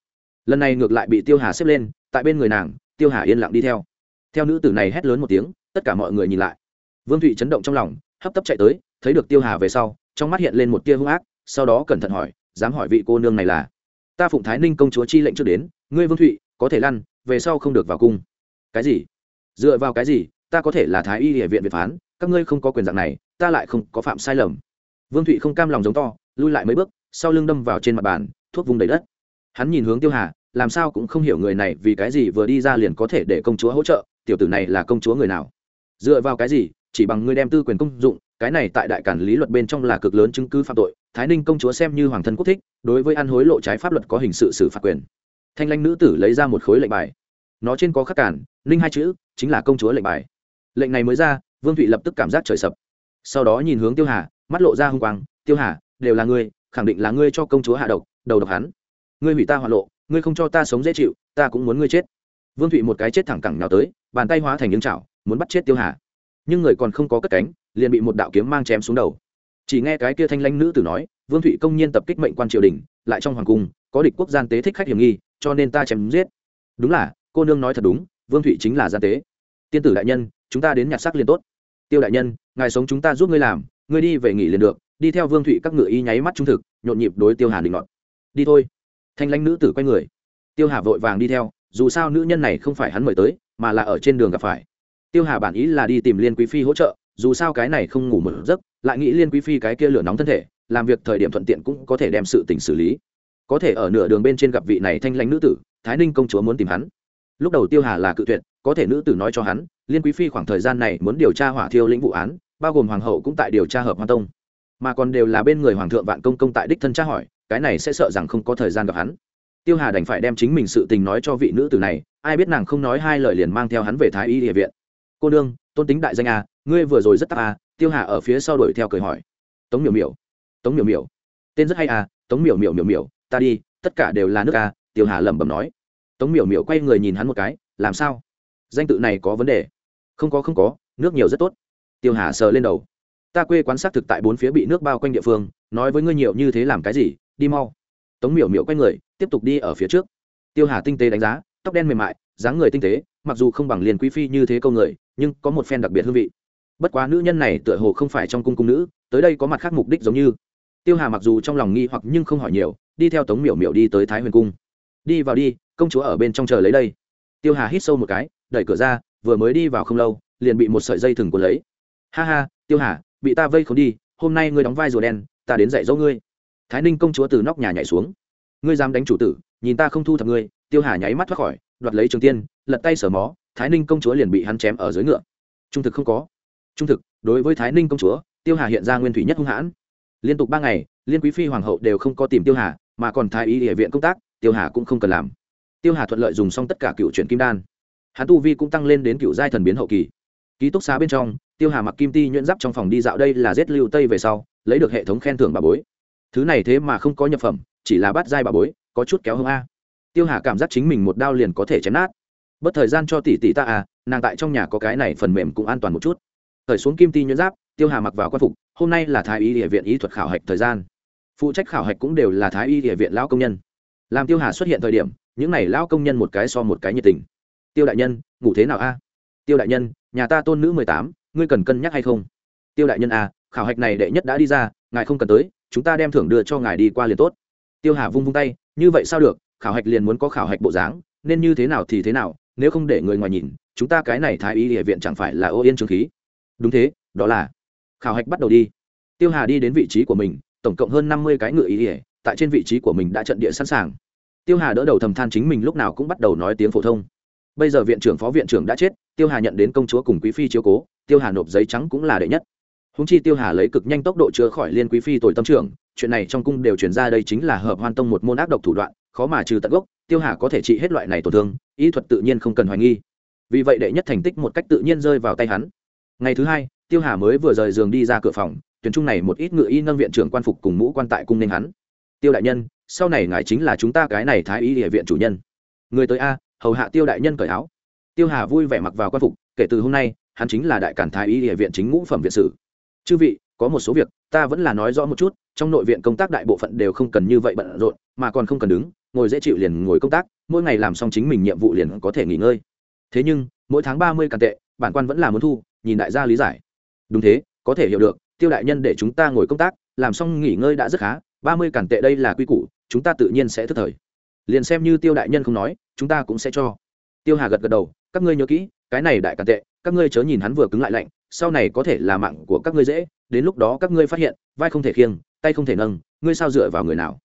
[SPEAKER 1] Lần này ngược lại bị tiêu hà xếp lên, tại bên người nàng, tiêu hà yên lặng đi theo theo nữ tử này hét lớn một tiếng, tất cả mọi người nhìn lại. Vương thụy chấn động trong lòng, hấp tấp chạy tới, thấy được tiêu hà về sau, trong mắt hiện lên một tia hung ác, sau đó cẩn thận hỏi, dám hỏi vị cô nương này là? Ta phụng thái ninh công chúa chi lệnh trước đến, ngươi vương thụy, có thể lăn, về sau không được vào cung. Cái gì? Dựa vào cái gì? Ta có thể là thái y địa viện việt phán, các ngươi không có quyền dạng này, ta lại không có phạm sai lầm. Vương thụy không cam lòng giống to, lui lại mấy bước, sau lưng đâm vào trên mặt bàn, thuốc vùng đầy đất. Hắn nhìn hướng tiêu hà, làm sao cũng không hiểu người này vì cái gì vừa đi ra liền có thể để công chúa hỗ trợ tiểu tử này là công chúa người nào? Dựa vào cái gì? Chỉ bằng ngươi đem tư quyền công dụng, cái này tại đại cản lý luật bên trong là cực lớn chứng cứ phạm tội, thái ninh công chúa xem như hoàng thân quốc thích, đối với ăn hối lộ trái pháp luật có hình sự xử phạt quyền. Thanh lanh nữ tử lấy ra một khối lệnh bài. Nó trên có khắc cản linh hai chữ, chính là công chúa lệnh bài. Lệnh này mới ra, vương thụy lập tức cảm giác trời sập. Sau đó nhìn hướng tiêu hà, mắt lộ ra h u n g quang, tiêu hà, đều là ngươi, khẳng định là ngươi cho công chúa hạ độc, đầu độc hắn. Ngươi hủy ta hoạn lộ, ngươi không cho ta sống dễ chịu, ta cũng muốn ngươi chết. Vương thụy một cái chết thẳng cẳng nào tới bàn tay hóa thành những chảo, muốn bắt chết tiêu hà. Nhưng người còn không có cất cánh, liền bị một đạo kiếm mang chém xuống đầu. Chỉ nghe cái kia thanh lãnh nữ tử nói, vương thụy công nhiên tập kích mệnh quan triều đình, lại trong hoàng cung, có địch quốc gian tế thích khách hiểm nghi, cho nên ta chém giết. Đúng là, cô nương nói thật đúng, vương thụy chính là gian tế. Tiên tử đại nhân, chúng ta đến nhặt xác liền tốt. Tiêu đại nhân, ngài sống chúng ta giúp ngươi làm, ngươi đi về nghỉ liền được, đi theo vương thụy các ngựa y nháy mắt trung thực, nhộn nhịp đối tiêu hà định ngọt đi thôi. Thanh lãnh nữ tử quay người. Tiêu hà vội vàng đi theo, dù sao nữ nhân này không phải hắn mời tới mà là ở trên đường gặp phải. Tiêu hà bản ý là đi tìm liên quý phi hỗ trợ, dù sao cái này không ngủ một giấc, lại nghĩ liên quý phi cái kia lửa nóng thân thể, làm việc thời điểm thuận tiện cũng có thể đem sự tình xử lý. Có thể ở nửa đường bên trên gặp vị này thanh lãnh nữ tử, thái ninh công chúa muốn tìm hắn. Lúc đầu tiêu hà là cự tuyệt, có thể nữ tử nói cho hắn, liên quý phi khoảng thời gian này muốn điều tra hỏa thiêu lĩnh vụ án, bao gồm hoàng hậu cũng tại điều tra hợp hoa tông. Mà còn đều là bên người hoàng thượng vạn công công tại đích thân tra hỏi, cái này sẽ sợ rằng không có thời gian gặp hắn tiêu hà đành phải đem chính mình sự tình nói cho vị nữ tử này, ai biết nàng không nói hai lời liền mang theo hắn về thái y địa viện. Cô nương, tôn tính đại danh a ngươi vừa rồi rất tắc a tiêu hà ở phía sau đuổi theo cười hỏi. Tống miểu miểu, tống miểu miểu, tên rất hay à tống miểu miểu miểu miểu, ta đi, tất cả đều là nước a tiêu hà lẩm bẩm nói. Tống miểu miểu quay người nhìn hắn một cái, làm sao? Danh tự này có vấn đề. Không có không có, nước nhiều rất tốt. Tiêu hà sờ lên đầu. Ta quê quán xác thực tại bốn phía bị nước bao quanh địa phương, nói với ngươi nhiều như thế làm cái gì, đi mau tống miểu miểu quay người, tiếp tục đi ở phía trước. Tiêu hà tinh tế đánh giá, tóc đen mềm mại, dáng người tinh tế, mặc dù không bằng liền quý phi như thế câu người, nhưng có một phen đặc biệt hương vị. Bất quá nữ nhân này tựa hồ không phải trong cung cung nữ, tới đây có mặt khác mục đích giống như. Tiêu hà mặc dù trong lòng nghi hoặc nhưng không hỏi nhiều, đi theo tống miểu miểu đi tới thái huyền cung. Đi vào đi, công chúa ở bên trong chờ lấy đây. Tiêu hà hít sâu một cái, đẩy cửa ra, vừa mới đi vào không lâu, liền bị một sợi dây thừng cuốn lấy. Ha ha, tiêu hà, bị ta vây không đi, hôm nay ngươi đóng vai rùa đen, ta đến dạy dỗ ngươi thái ninh công chúa từ nóc nhà nhảy xuống. Ngươi dám đánh chủ tử, nhìn ta không thu thập ngươi, tiêu hà nháy mắt thoát khỏi, đoạt lấy trường tiên, lật tay sở mó, thái ninh công chúa liền bị hắn chém ở dưới ngựa. Trung thực không có. Trung thực, đối với thái ninh công chúa, tiêu hà hiện ra nguyên thủy nhất hung hãn. Liên tục ba ngày, liên quý phi hoàng hậu đều không có tìm tiêu hà, mà còn thái y địa viện công tác, tiêu hà cũng không cần làm. Tiêu hà thuận lợi dùng xong tất cả cựu truyện kim đan. Hắn tu vi cũng tăng lên đến cựu giai thần biến hậu kỳ. Ký túc xá bên trong, tiêu hà mặc kim ti nhuyễn giáp trong phòng đi dạo đây là giết lưu tây về sau, lấy được hệ thống khen thưởng bà bối thứ này thế mà không có nhập phẩm, chỉ là bát giai bà bối, có chút kéo hơn a. Tiêu hà cảm giác chính mình một đao liền có thể chém nát. Bất thời gian cho tỷ tỷ ta à nàng tại trong nhà có cái này phần mềm cũng an toàn một chút. Thời xuống kim ti nhuyễn giáp, tiêu hà mặc vào quan phục, hôm nay là thái y địa viện y thuật khảo hạch thời gian. Phụ trách khảo hạch cũng đều là thái y địa viện lão công nhân. Làm tiêu hà xuất hiện thời điểm, những n à y lão công nhân một cái so một cái nhiệt tình. Tiêu đại nhân, ngủ thế nào a? Tiêu đại nhân, nhà ta tôn nữ mười tám, ngươi cần cân nhắc hay không? Tiêu đại nhân a khảo hạch này đệ nhất đã đi ra, ngài không cần tới chúng ta đem thưởng đưa cho ngài đi qua liền tốt. Tiêu hà vung vung tay, như vậy sao được? Khảo hạch liền muốn có khảo hạch bộ dáng, nên như thế nào thì thế nào, nếu không để người ngoài nhìn, chúng ta cái này thái y địa viện chẳng phải là ô yên trường khí. Đúng thế, đó là. Khảo hạch bắt đầu đi. Tiêu hà đi đến vị trí của mình, tổng cộng hơn năm mươi cái ngựa ý ỉa, tại trên vị trí của mình đã trận địa sẵn sàng. Tiêu hà đỡ đầu thầm than chính mình lúc nào cũng bắt đầu nói tiếng phổ thông. Bây giờ viện trưởng phó viện trưởng đã chết, tiêu hà nhận đến công chúa cùng quý phi chiếu cố, tiêu hà nộp giấy trắng cũng là đệ nhất húng chi tiêu hà lấy cực nhanh tốc độ chữa khỏi liên quý phi tội tâm trưởng, chuyện này trong cung đều chuyển ra đây chính là hợp hoan tông một môn ác độc thủ đoạn, khó mà trừ tận gốc, tiêu hà có thể trị hết loại này tổn thương ý thuật tự nhiên không cần hoài nghi. Vì vậy đệ nhất thành tích một cách tự nhiên rơi vào tay hắn. Ngày thứ hai, tiêu hà mới vừa rời giường đi ra cửa phòng, tuyển trung này một ít ngựa y nâng viện trưởng quan phục cùng mũ quan tại cung nên hắn. Tiêu đại nhân, sau này ngài chính là chúng ta cái này thái y địa viện chủ nhân. Người tới a, hầu hạ tiêu đại nhân cởi áo. Tiêu hà vui vẻ mặc vào quan phục, kể từ hôm nay, hắn chính là đại cản thái y địa viện chính ngũ phẩm viện sử chư vị, có một số việc, ta vẫn là nói rõ một chút, trong nội viện công tác đại bộ phận đều không cần như vậy bận rộn, mà còn không cần đứng, ngồi dễ chịu liền ngồi công tác, mỗi ngày làm xong chính mình nhiệm vụ liền có thể nghỉ ngơi. Thế nhưng, mỗi tháng ba mươi càn tệ, bản quan vẫn là muốn thu, nhìn đại gia lý giải. Đúng thế, có thể hiểu được, tiêu đại nhân để chúng ta ngồi công tác, làm xong nghỉ ngơi đã rất khá, ba mươi càn tệ đây là quy củ, chúng ta tự nhiên sẽ thức thời. Liền xem như tiêu đại nhân không nói, chúng ta cũng sẽ cho. Tiêu hà gật gật đầu, các ngươi nhớ kỹ, cái này đại càn tệ, các ngươi chớ nhìn hắn vừa cứng lại lạnh sau này có thể là mạng của các ngươi dễ, đến lúc đó các ngươi phát hiện, vai không thể khiêng, tay không thể nâng, ngươi sao dựa vào người nào?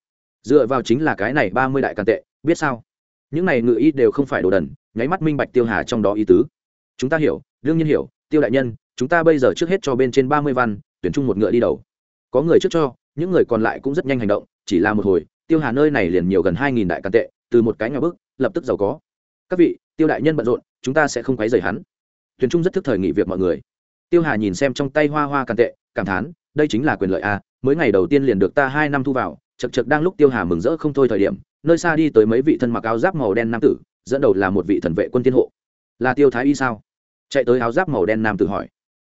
[SPEAKER 1] Dựa vào chính là cái này ba mươi đại càn tệ, biết sao? Những này ngự y đều không phải đồ đần, nháy mắt minh bạch tiêu hà trong đó ý tứ. Chúng ta hiểu, đương nhiên hiểu, tiêu đại nhân, chúng ta bây giờ trước hết cho bên trên ba mươi văn, tuyển chung một ngựa đi đầu. Có người trước cho, những người còn lại cũng rất nhanh hành động, chỉ là một hồi, tiêu hà nơi này liền nhiều gần hai nghìn đại càn tệ, từ một cái nhà bức lập tức giàu có. Các vị, tiêu đại nhân bận rộn, chúng ta sẽ không quấy rầy hắn. Tuyển trung rất thức thời nghỉ việc mọi người tiêu hà nhìn xem trong tay hoa hoa càn tệ, cảm thán, đây chính là quyền lợi a mới ngày đầu tiên liền được ta hai năm thu vào chật chật đang lúc tiêu hà mừng rỡ không thôi thời điểm, nơi xa đi tới mấy vị thân mặc áo giáp màu đen nam tử, dẫn đầu là một vị thần vệ quân tiên hộ. Là tiêu thái y sao? Chạy tới áo giáp màu đen nam tử hỏi.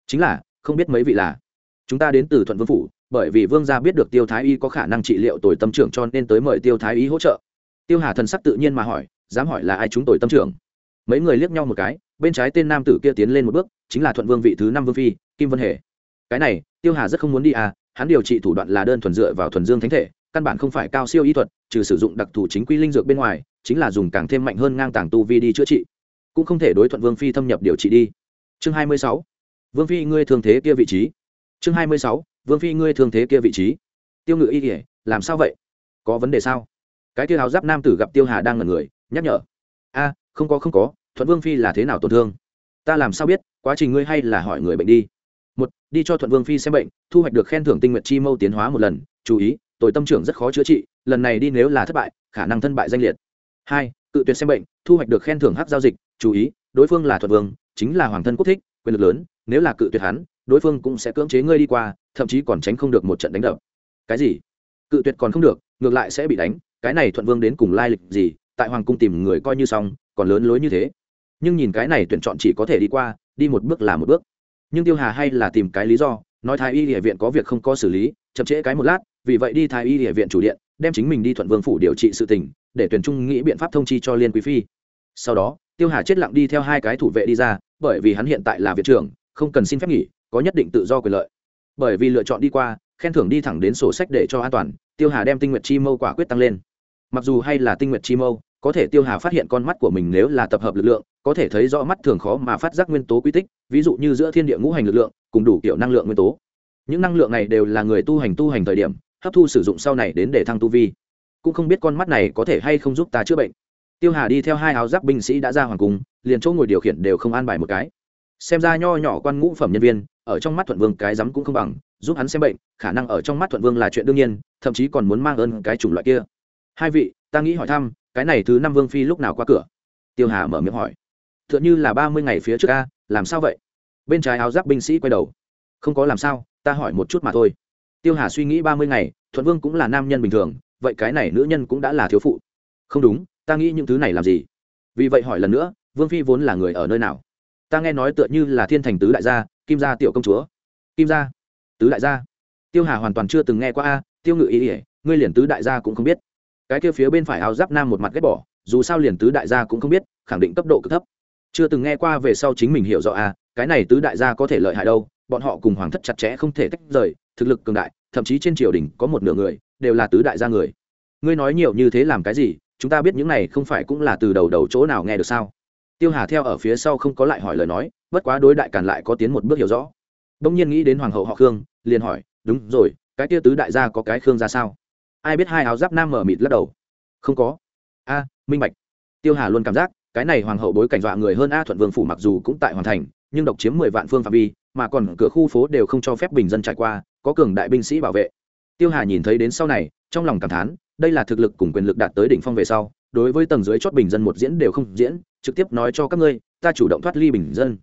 [SPEAKER 1] Chính là, không biết mấy vị là. Chúng ta đến từ thuận vương phủ, bởi vì vương gia biết được tiêu thái y có khả năng trị liệu tồi tâm trưởng cho nên tới mời tiêu thái y hỗ trợ. Tiêu hà thần sắc tự nhiên mà hỏi, dám hỏi là ai chúng tồi tâm trưởng? Mấy người liếc nhau một cái, bên trái tên nam tử kia tiến lên một bước chính là thuận vương vị thứ năm vương phi, kim vân hề. Cái này, tiêu hà rất không muốn đi à hắn điều trị thủ đoạn là đơn thuần dựa vào thuần dương thánh thể, căn bản không phải cao siêu y thuật, trừ sử dụng đặc thù chính quy linh dược bên ngoài, chính là dùng càng thêm mạnh hơn ngang tàng tu vi đi chữa trị. Cũng không thể đối thuận vương phi thâm nhập điều trị đi. Chương hai mươi sáu. Vương phi ngươi thường thế kia vị trí. Chương hai mươi sáu. Vương phi ngươi thường thế kia vị trí. Tiêu ngự y kỉa làm sao vậy? Có vấn đề sao? Cái tiêu Hào giáp nam tử gặp tiêu hà đang ngẩn người, nhắc nhở. A, không có không có, thuận vương phi là thế nào tổn thương? Ta làm sao biết? Quá trình ngươi hay là hỏi người bệnh đi. Một, đi cho thuận vương phi xem bệnh, thu hoạch được khen thưởng tinh nguyện chi mâu tiến hóa một lần, chú ý tội tâm trưởng rất khó chữa trị, lần này đi nếu là thất bại, khả năng thân bại danh liệt. Hai, cự tuyệt xem bệnh, thu hoạch được khen thưởng hắc giao dịch, chú ý, đối phương là Thuận vương, chính là hoàng thân quốc thích, quyền lực lớn, nếu là cự tuyệt hắn, đối phương cũng sẽ cưỡng chế ngươi đi qua, thậm chí còn tránh không được một trận đánh đập. Cái gì? Cự tuyệt còn không được, ngược lại sẽ bị đánh, cái này thuận vương đến cùng lai lịch gì, tại hoàng cung tìm người coi như xong, còn lớn lối như thế. Nhưng nhìn cái này tuyển chọn chỉ có thể đi qua đi một bước là một bước. Nhưng tiêu hà hay là tìm cái lý do, nói thái y địa viện có việc không có xử lý, chậm trễ cái một lát, vì vậy đi thái y địa viện chủ điện, đem chính mình đi thuận vương phủ điều trị sự tình, để tuyển trung nghĩ biện pháp thông chi cho liên quý phi. Sau đó, tiêu hà chết lặng đi theo hai cái thủ vệ đi ra, bởi vì hắn hiện tại là viện trưởng, không cần xin phép nghỉ, có nhất định tự do quyền lợi. Bởi vì lựa chọn đi qua, khen thưởng đi thẳng đến sổ sách để cho an toàn, tiêu hà đem tinh nguyệt chi mâu quả quyết tăng lên. Mặc dù hay là tinh nguyệt chi mâu, có thể tiêu hà phát hiện con mắt của mình nếu là tập hợp lực lượng có thể thấy rõ mắt thường khó mà phát giác nguyên tố quy tích, ví dụ như giữa thiên địa ngũ hành lực lượng, cùng đủ kiểu năng lượng nguyên tố. Những năng lượng này đều là người tu hành tu hành thời điểm, hấp thu sử dụng sau này đến để thăng tu vi. Cũng không biết con mắt này có thể hay không giúp ta chữa bệnh. Tiêu hà đi theo hai áo giáp binh sĩ đã ra hoàng cung, liền chỗ ngồi điều khiển đều không an bài một cái. Xem ra nho nhỏ quan ngũ phẩm nhân viên, ở trong mắt thuận vương cái rắm cũng không bằng, giúp hắn xem bệnh, khả năng ở trong mắt thuận vương là chuyện đương nhiên, thậm chí còn muốn mang ơn cái chủng loại kia. Hai vị, ta nghĩ hỏi thăm, cái này thứ năm vương phi lúc nào qua cửa? Tiêu hà mở miệng hỏi tựa như là ba mươi ngày phía trước a, làm sao vậy? Bên trái áo giáp binh sĩ quay đầu. Không có làm sao, ta hỏi một chút mà thôi. Tiêu hà suy nghĩ ba mươi ngày, thuận vương cũng là nam nhân bình thường, vậy cái này nữ nhân cũng đã là thiếu phụ. Không đúng, ta nghĩ những thứ này làm gì? Vì vậy hỏi lần nữa, vương phi vốn là người ở nơi nào? Ta nghe nói tựa như là thiên thành tứ đại gia, kim gia tiểu công chúa. Kim gia? Tứ đại gia? Tiêu hà hoàn toàn chưa từng nghe qua a, tiêu ngự ý ỉa ngươi liền tứ đại gia cũng không biết. Cái kia phía bên phải áo giáp nam một mặt ghét bỏ, dù sao liền tứ đại gia cũng không biết, khẳng định cấp độ cực thấp chưa từng nghe qua về sau chính mình hiểu rõ à cái này tứ đại gia có thể lợi hại đâu, bọn họ cùng hoàng thất chặt chẽ không thể tách rời, thực lực cường đại, thậm chí trên triều đình có một nửa người, đều là tứ đại gia người. Ngươi nói nhiều như thế làm cái gì, chúng ta biết những này không phải cũng là từ đầu đầu chỗ nào nghe được sao? Tiêu hà theo ở phía sau không có lại hỏi lời nói, bất quá đối đại càn lại có tiến một bước hiểu rõ. Bỗng nhiên nghĩ đến hoàng hậu họ khương, liền hỏi, đúng rồi, cái kia tứ đại gia có cái khương ra sao? Ai biết hai áo giáp nam mở mịt lắc đầu. Không có. A, minh bạch. Tiêu hà luôn cảm giác cái này hoàng hậu bối cảnh dọa người hơn a thuận vương phủ mặc dù cũng tại hoàn thành, nhưng độc chiếm mười vạn phương phạm vi, mà còn cửa khu phố đều không cho phép bình dân trải qua, có cường đại binh sĩ bảo vệ. Tiêu hà nhìn thấy đến sau này, trong lòng cảm thán, đây là thực lực cùng quyền lực đạt tới đỉnh phong về sau, đối với tầng dưới chót bình dân một diễn đều không diễn, trực tiếp nói cho các ngươi, ta chủ động thoát ly bình dân.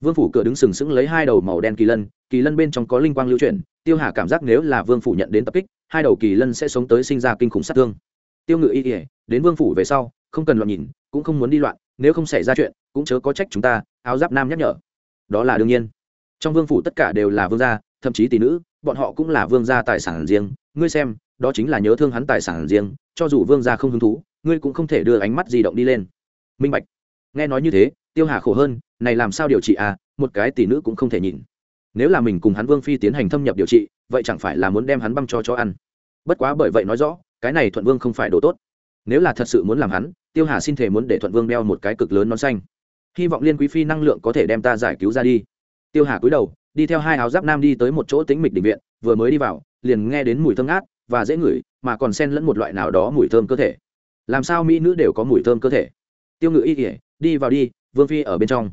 [SPEAKER 1] Vương phủ cửa đứng sừng sững lấy hai đầu màu đen kỳ lân kỳ lân bên trong có linh quang lưu chuyển, tiêu hà cảm giác nếu là vương phủ nhận đến tập kích, hai đầu kỳ lân sẽ sống tới sinh ra kinh khủng sát thương. Tiêu ngự y ỉa đến vương phủ về sau, không cần loạn nhìn cũng không muốn đi loạn, nếu không xảy ra chuyện, cũng chớ có trách chúng ta, áo giáp nam nhắc nhở. Đó là đương nhiên. Trong vương phủ tất cả đều là vương gia, thậm chí tỷ nữ, bọn họ cũng là vương gia tài sản riêng. Ngươi xem, đó chính là nhớ thương hắn tài sản riêng, cho dù vương gia không hứng thú, ngươi cũng không thể đưa ánh mắt di động đi lên. Minh bạch. Nghe nói như thế, tiêu hà khổ hơn, này làm sao điều trị à một cái tỷ nữ cũng không thể nhìn nếu là mình cùng hắn vương phi tiến hành thâm nhập điều trị, vậy chẳng phải là muốn đem hắn băm cho cho ăn. Bất quá bởi vậy nói rõ, cái này thuận vương không phải đồ tốt. Nếu là thật sự muốn làm hắn tiêu hà xin thể muốn để thuận vương đeo một cái cực lớn nón xanh. Hy vọng liên quý phi năng lượng có thể đem ta giải cứu ra đi. Tiêu hà cúi đầu, đi theo hai áo giáp nam đi tới một chỗ tĩnh mịch định viện, vừa mới đi vào, liền nghe đến mùi thơm ngát và dễ ngửi, mà còn xen lẫn một loại nào đó mùi thơm cơ thể. Làm sao mỹ nữ đều có mùi thơm cơ thể? Tiêu ngự y kỉa đi vào đi, vương phi ở bên trong.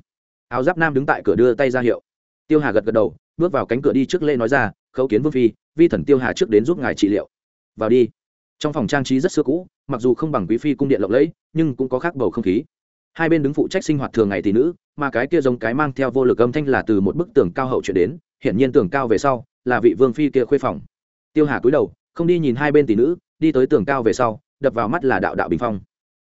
[SPEAKER 1] Áo giáp nam đứng tại cửa đưa tay ra hiệu. Tiêu hà gật gật đầu, bước vào cánh cửa đi trước lê nói ra, khấu kiến vương phi, vi thần tiêu hà trước đến giúp ngài trị liệu. Vào đi trong phòng trang trí rất xưa cũ, mặc dù không bằng quý phi cung điện lộng lẫy, nhưng cũng có khác bầu không khí. Hai bên đứng phụ trách sinh hoạt thường ngày tỷ nữ, mà cái kia giống cái mang theo vô lực âm thanh là từ một bức tường cao hậu chuyển đến, hiển nhiên tường cao về sau là vị vương phi kia khuê phòng. Tiêu hà cúi đầu, không đi nhìn hai bên tỷ nữ, đi tới tường cao về sau, đập vào mắt là đạo đạo bình phong.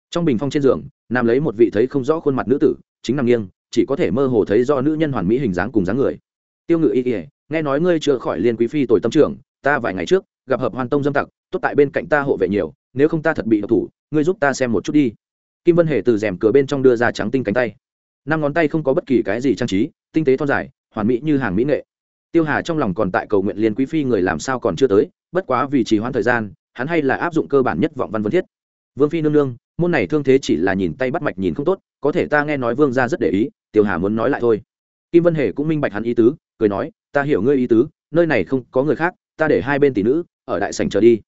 [SPEAKER 1] Trong bình phong trên giường, nằm lấy một vị thấy không rõ khuôn mặt nữ tử, chính nằm nghiêng, chỉ có thể mơ hồ thấy do nữ nhân hoàn mỹ hình dáng cùng dáng người. Tiêu ngự y ỉa nghe nói ngươi chưa khỏi liên quý phi tồi tâm trưởng, ta vài ngày trước gặp hợp hoàn tông dâm tặc, tốt tại bên cạnh ta hộ vệ nhiều, nếu không ta thật bị độc thủ, ngươi giúp ta xem một chút đi. Kim vân hề từ rèm cửa bên trong đưa ra trắng tinh cánh tay. Năm ngón tay không có bất kỳ cái gì trang trí, tinh tế thon dài, hoàn mỹ như hàng mỹ nghệ. Tiêu hà trong lòng còn tại cầu nguyện liên quý phi người làm sao còn chưa tới, bất quá vì trì hoãn thời gian, hắn hay là áp dụng cơ bản nhất vọng văn vân thiết. Vương phi nương nương, môn này thương thế chỉ là nhìn tay bắt mạch nhìn không tốt, có thể ta nghe nói vương gia rất để ý, tiêu hà muốn nói lại thôi. Kim vân hề cũng minh bạch hắn ý tứ, cười nói, ta hiểu ngươi ý tứ, nơi này không có người khác, ta để hai bên tỷ nữ ở đại sảnh chờ đi.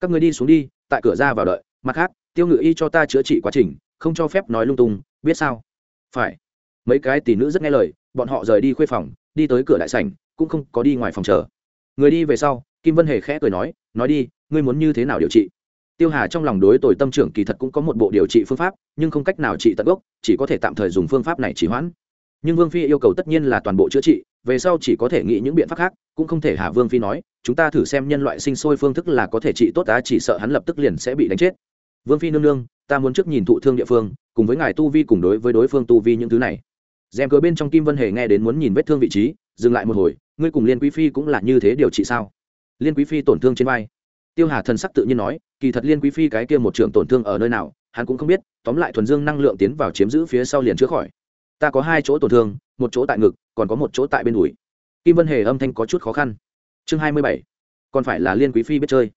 [SPEAKER 1] Các người đi xuống đi, tại cửa ra vào đợi. Mặt khác, tiêu ngự y cho ta chữa trị quá trình, không cho phép nói lung tung, biết sao? Phải. Mấy cái tỷ nữ rất nghe lời, bọn họ rời đi khuê phòng, đi tới cửa đại sảnh, cũng không có đi ngoài phòng chờ. Người đi về sau, kim vân hề khẽ cười nói nói đi, ngươi muốn như thế nào điều trị? Tiêu hà trong lòng đối tội tâm trưởng kỳ thật cũng có một bộ điều trị phương pháp, nhưng không cách nào trị tận gốc, chỉ có thể tạm thời dùng phương pháp này chỉ hoãn. Nhưng vương phi yêu cầu tất nhiên là toàn bộ chữa trị về sau chỉ có thể nghĩ những biện pháp khác, cũng không thể hà vương phi nói, chúng ta thử xem nhân loại sinh sôi phương thức là có thể trị tốt ta chỉ sợ hắn lập tức liền sẽ bị đánh chết. Vương phi nương nương, ta muốn trước nhìn thụ thương địa phương, cùng với ngài tu vi cùng đối với đối phương tu vi những thứ này. Rèm cửa bên trong kim vân hề nghe đến muốn nhìn vết thương vị trí, dừng lại một hồi, ngươi cùng liên quý phi cũng là như thế điều trị sao? Liên quý phi tổn thương trên vai. Tiêu hà thần sắc tự nhiên nói, kỳ thật liên quý phi cái kia một trường tổn thương ở nơi nào, hắn cũng không biết, tóm lại thuần dương năng lượng tiến vào chiếm giữ phía sau liền chữa khỏi ta có hai chỗ tổn thương, một chỗ tại ngực, còn có một chỗ tại bên đùi. Kim vân hề âm thanh có chút khó khăn. Chương hai mươi bảy, còn phải là liên quý phi biết chơi.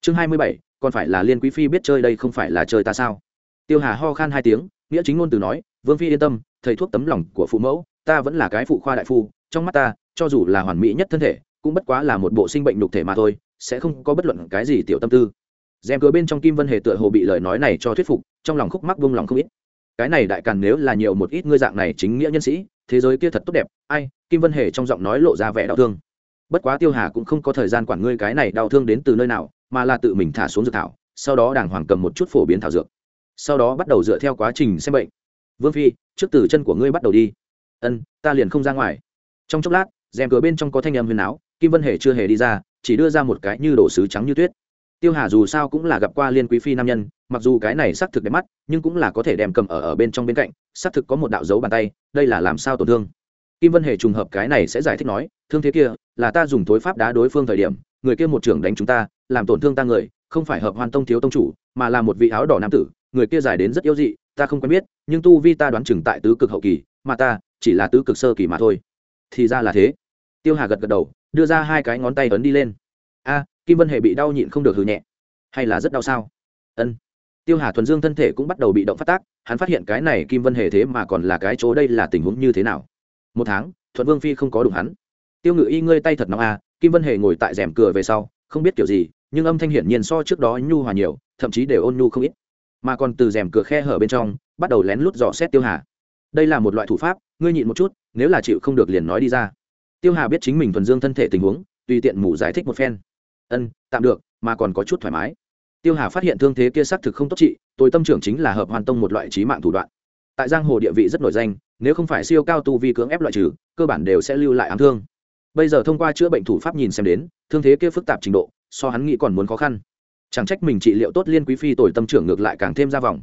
[SPEAKER 1] Chương hai mươi bảy, còn phải là liên quý phi biết chơi đây không phải là chơi ta sao? Tiêu hà ho khan hai tiếng, nghĩa chính ngôn từ nói, vương phi yên tâm, thầy thuốc tấm lòng của phụ mẫu, ta vẫn là cái phụ khoa đại phu, trong mắt ta, cho dù là hoàn mỹ nhất thân thể, cũng bất quá là một bộ sinh bệnh nhục thể mà thôi, sẽ không có bất luận cái gì tiểu tâm tư. Rèm cửa bên trong kim vân hề tựa hồ bị lời nói này cho thuyết phục, trong lòng khúc mắc vung lòng không ít cái này đại càn nếu là nhiều một ít ngươi dạng này chính nghĩa nhân sĩ, thế giới kia thật tốt đẹp, ai, kim vân hề trong giọng nói lộ ra vẻ đau thương. Bất quá tiêu hà cũng không có thời gian quản ngươi cái này đau thương đến từ nơi nào, mà là tự mình thả xuống dược thảo, sau đó đàng hoàng cầm một chút phổ biến thảo dược. Sau đó bắt đầu dựa theo quá trình xem bệnh. Vương phi, trước từ chân của ngươi bắt đầu đi. Ân, ta liền không ra ngoài. Trong chốc lát, rèm cửa bên trong có thanh âm huyền áo, kim vân hề chưa hề đi ra, chỉ đưa ra một cái như đổ sứ trắng như tuyết tiêu hà dù sao cũng là gặp qua liên quý phi nam nhân, mặc dù cái này xác thực đẹp mắt, nhưng cũng là có thể đem cầm ở ở bên trong bên cạnh, xác thực có một đạo dấu bàn tay, đây là làm sao tổn thương. Kim vân hề trùng hợp cái này sẽ giải thích nói, thương thế kia, là ta dùng thối pháp đá đối phương thời điểm, người kia một trưởng đánh chúng ta, làm tổn thương ta người, không phải hợp hoàn tông thiếu tông chủ, mà là một vị áo đỏ nam tử, người kia dài đến rất yếu dị, ta không quen biết, nhưng tu vi ta đoán chừng tại tứ cực hậu kỳ, mà ta chỉ là tứ cực sơ kỳ mà thôi. Thì ra là thế. Tiêu hà gật gật đầu, đưa ra hai cái ngón tay ấn đi lên. A kim vân hệ bị đau nhịn không được hừ nhẹ. Hay là rất đau sao? Ân. Tiêu hà thuần dương thân thể cũng bắt đầu bị động phát tác, hắn phát hiện cái này kim vân hệ thế mà còn là cái chỗ đây là tình huống như thế nào? Một tháng, thuận vương phi không có đụng hắn. Tiêu ngự y, ngươi tay thật nóng a kim vân hệ ngồi tại rèm cửa về sau, không biết kiểu gì, nhưng âm thanh hiển nhiên so trước đó nhu hòa nhiều, thậm chí đều ôn nhu không ít. Mà còn từ rèm cửa khe hở bên trong, bắt đầu lén lút dò xét tiêu hà. Đây là một loại thủ pháp, ngươi nhịn một chút, nếu là chịu không được liền nói đi ra. Tiêu hà biết chính mình thuần dương thân thể tình huống, tùy tiện mù giải thích một phen ân, tạm được, mà còn có chút thoải mái. Tiêu hà phát hiện thương thế kia xác thực không tốt trị, tôi tâm trưởng chính là hợp hoàn tông một loại trí mạng thủ đoạn. Tại giang hồ địa vị rất nổi danh, nếu không phải siêu cao tu vi cưỡng ép loại trừ, cơ bản đều sẽ lưu lại ám thương. Bây giờ thông qua chữa bệnh thủ pháp nhìn xem đến, thương thế kia phức tạp trình độ, so hắn nghĩ còn muốn khó khăn. Chẳng trách mình trị liệu tốt liên quý phi tồi tâm trưởng ngược lại càng thêm ra vòng.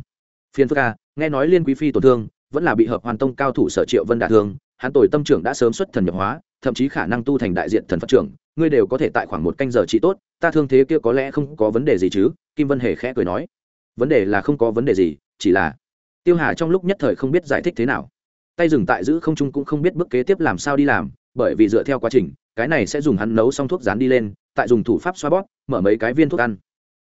[SPEAKER 1] Phiên phức a nghe nói liên quý phi tổn thương, vẫn là bị hợp hoàn tông cao thủ sở triệu vân đả thương, hắn tồi tâm trưởng đã sớm xuất thần nhập hóa, thậm chí khả năng tu thành đại diện thần phật trưởng ngươi đều có thể tại khoảng một canh giờ trị tốt, ta thương thế kia có lẽ không có vấn đề gì chứ? Kim vân hề khẽ cười nói. Vấn đề là không có vấn đề gì, chỉ là tiêu hà trong lúc nhất thời không biết giải thích thế nào. Tay dừng tại giữ không trung cũng không biết bước kế tiếp làm sao đi làm, bởi vì dựa theo quá trình, cái này sẽ dùng hắn nấu xong thuốc dán đi lên, tại dùng thủ pháp xoa bóp, mở mấy cái viên thuốc ăn.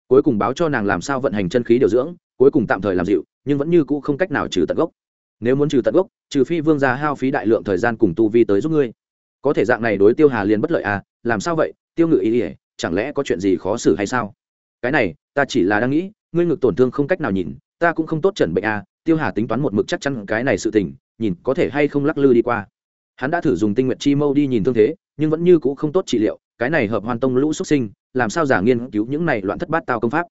[SPEAKER 1] Cuối cùng báo cho nàng làm sao vận hành chân khí điều dưỡng, cuối cùng tạm thời làm dịu, nhưng vẫn như cũ không cách nào trừ tận gốc. Nếu muốn trừ tận gốc, trừ phi vương gia hao phí đại lượng thời gian cùng tu vi tới giúp ngươi. Có thể dạng này đối tiêu hà liền bất lợi à làm sao vậy, tiêu ngự ý ỉa chẳng lẽ có chuyện gì khó xử hay sao? Cái này, ta chỉ là đang nghĩ, ngươi ngực tổn thương không cách nào nhìn, ta cũng không tốt chẩn bệnh à tiêu hà tính toán một mực chắc chắn cái này sự tình, nhìn có thể hay không lắc lư đi qua. Hắn đã thử dùng tinh nguyện chi mâu đi nhìn thương thế, nhưng vẫn như c ũ không tốt trị liệu, cái này hợp hoàn tông lũ xuất sinh, làm sao giả nghiên cứu những này loạn thất bát tao công pháp?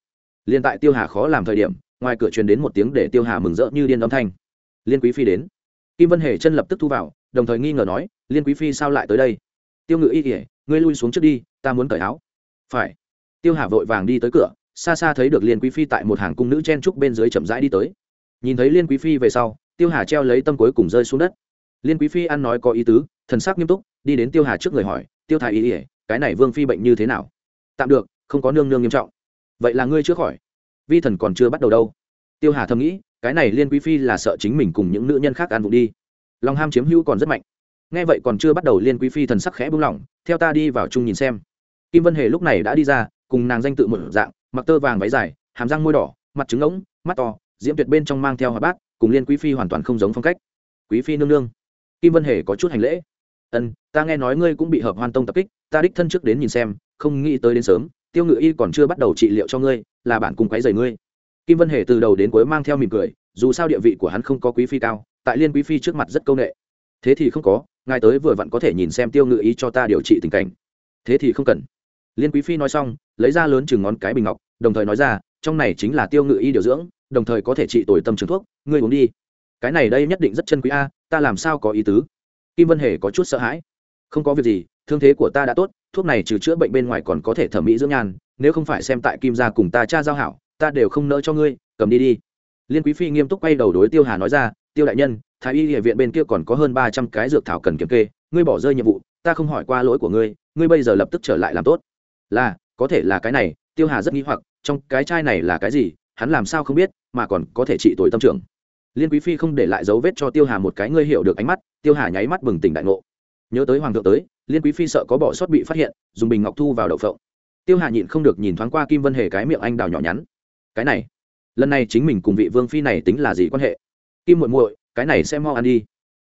[SPEAKER 1] Liên tại tiêu hà khó làm thời điểm, ngoài cửa truyền đến một tiếng để tiêu hà mừng rỡ như điên âm thanh. Liên quý phi đến. Kim vân hề chân lập tức thu vào, đồng thời nghi ngờ nói, liên quý phi sao lại tới đây? Tiêu ngự y kỉa ngươi lui xuống trước đi, ta muốn cởi áo. Phải. Tiêu hà vội vàng đi tới cửa, xa xa thấy được liên quý phi tại một hàng cung nữ chen trúc bên dưới chậm rãi đi tới. Nhìn thấy liên quý phi về sau, tiêu hà treo lấy tâm cuối cùng rơi xuống đất. Liên quý phi ăn nói có ý tứ, thần sắc nghiêm túc, đi đến tiêu hà trước người hỏi, tiêu thái ý ỉa cái này vương phi bệnh như thế nào? Tạm được, không có nương nương nghiêm trọng. Vậy là ngươi chưa khỏi. Vi thần còn chưa bắt đầu đâu. Tiêu hà thầm nghĩ, cái này liên quý phi là sợ chính mình cùng những nữ nhân khác ăn vụ đi. Lòng ham chiếm hữu còn rất mạnh nghe vậy còn chưa bắt đầu liên quý phi thần sắc khẽ buông lỏng, theo ta đi vào chung nhìn xem. Kim vân hề lúc này đã đi ra, cùng nàng danh tự một dạng, mặc tơ vàng váy dài, hàm răng môi đỏ, mặt trứng ngỗng, mắt to, diễm tuyệt bên trong mang theo hoạt bát, cùng liên quý phi hoàn toàn không giống phong cách. Quý phi nương nương. Kim vân hề có chút hành lễ. Ân, ta nghe nói ngươi cũng bị hợp hoan tông tập kích, ta đích thân trước đến nhìn xem, không nghĩ tới đến sớm, tiêu ngự y còn chưa bắt đầu trị liệu cho ngươi, là bản cùng quấy rầy ngươi. Kim vân hề từ đầu đến cuối mang theo mỉm cười, dù sao địa vị của hắn không có quý phi cao, tại liên quý phi trước mặt rất câu nệ. Thế thì không có ngài tới vừa vặn có thể nhìn xem tiêu ngự ý cho ta điều trị tình cảnh. Thế thì không cần. Liên quý phi nói xong, lấy ra lớn chừng ngón cái bình ngọc, đồng thời nói ra, trong này chính là tiêu ngự y điều dưỡng, đồng thời có thể trị tồi tâm trường thuốc, ngươi uống đi. Cái này đây nhất định rất chân quý a, ta làm sao có ý tứ? Kim vân hề có chút sợ hãi. Không có việc gì, thương thế của ta đã tốt, thuốc này trừ chữa bệnh bên ngoài còn có thể thẩm mỹ dưỡng nhan, nếu không phải xem tại kim gia cùng ta cha giao hảo, ta đều không nỡ cho ngươi, cầm đi đi. Liên quý phi nghiêm túc quay đầu đối tiêu hà nói ra, tiêu đại nhân thái y địa viện bên kia còn có hơn ba trăm cái dược thảo cần kiểm kê, ngươi bỏ rơi nhiệm vụ, ta không hỏi qua lỗi của ngươi ngươi bây giờ lập tức trở lại làm tốt. Là, có thể là cái này, tiêu hà rất nghĩ hoặc, trong cái chai này là cái gì, hắn làm sao không biết, mà còn có thể trị tội tâm trưởng. Liên quý phi không để lại dấu vết cho tiêu hà một cái ngươi hiểu được ánh mắt, tiêu hà nháy mắt bừng tỉnh đại ngộ. Nhớ tới hoàng thượng tới, liên quý phi sợ có bỏ sót bị phát hiện, dùng bình ngọc thu vào đậu phộng. Tiêu hà nhịn không được nhìn thoáng qua kim vân hề cái miệng anh đào nhỏ nhắn. Cái này, lần này chính mình cùng vị vương phi này tính là gì quan hệ? Kim muội muội cái này sẽ mau ăn đi.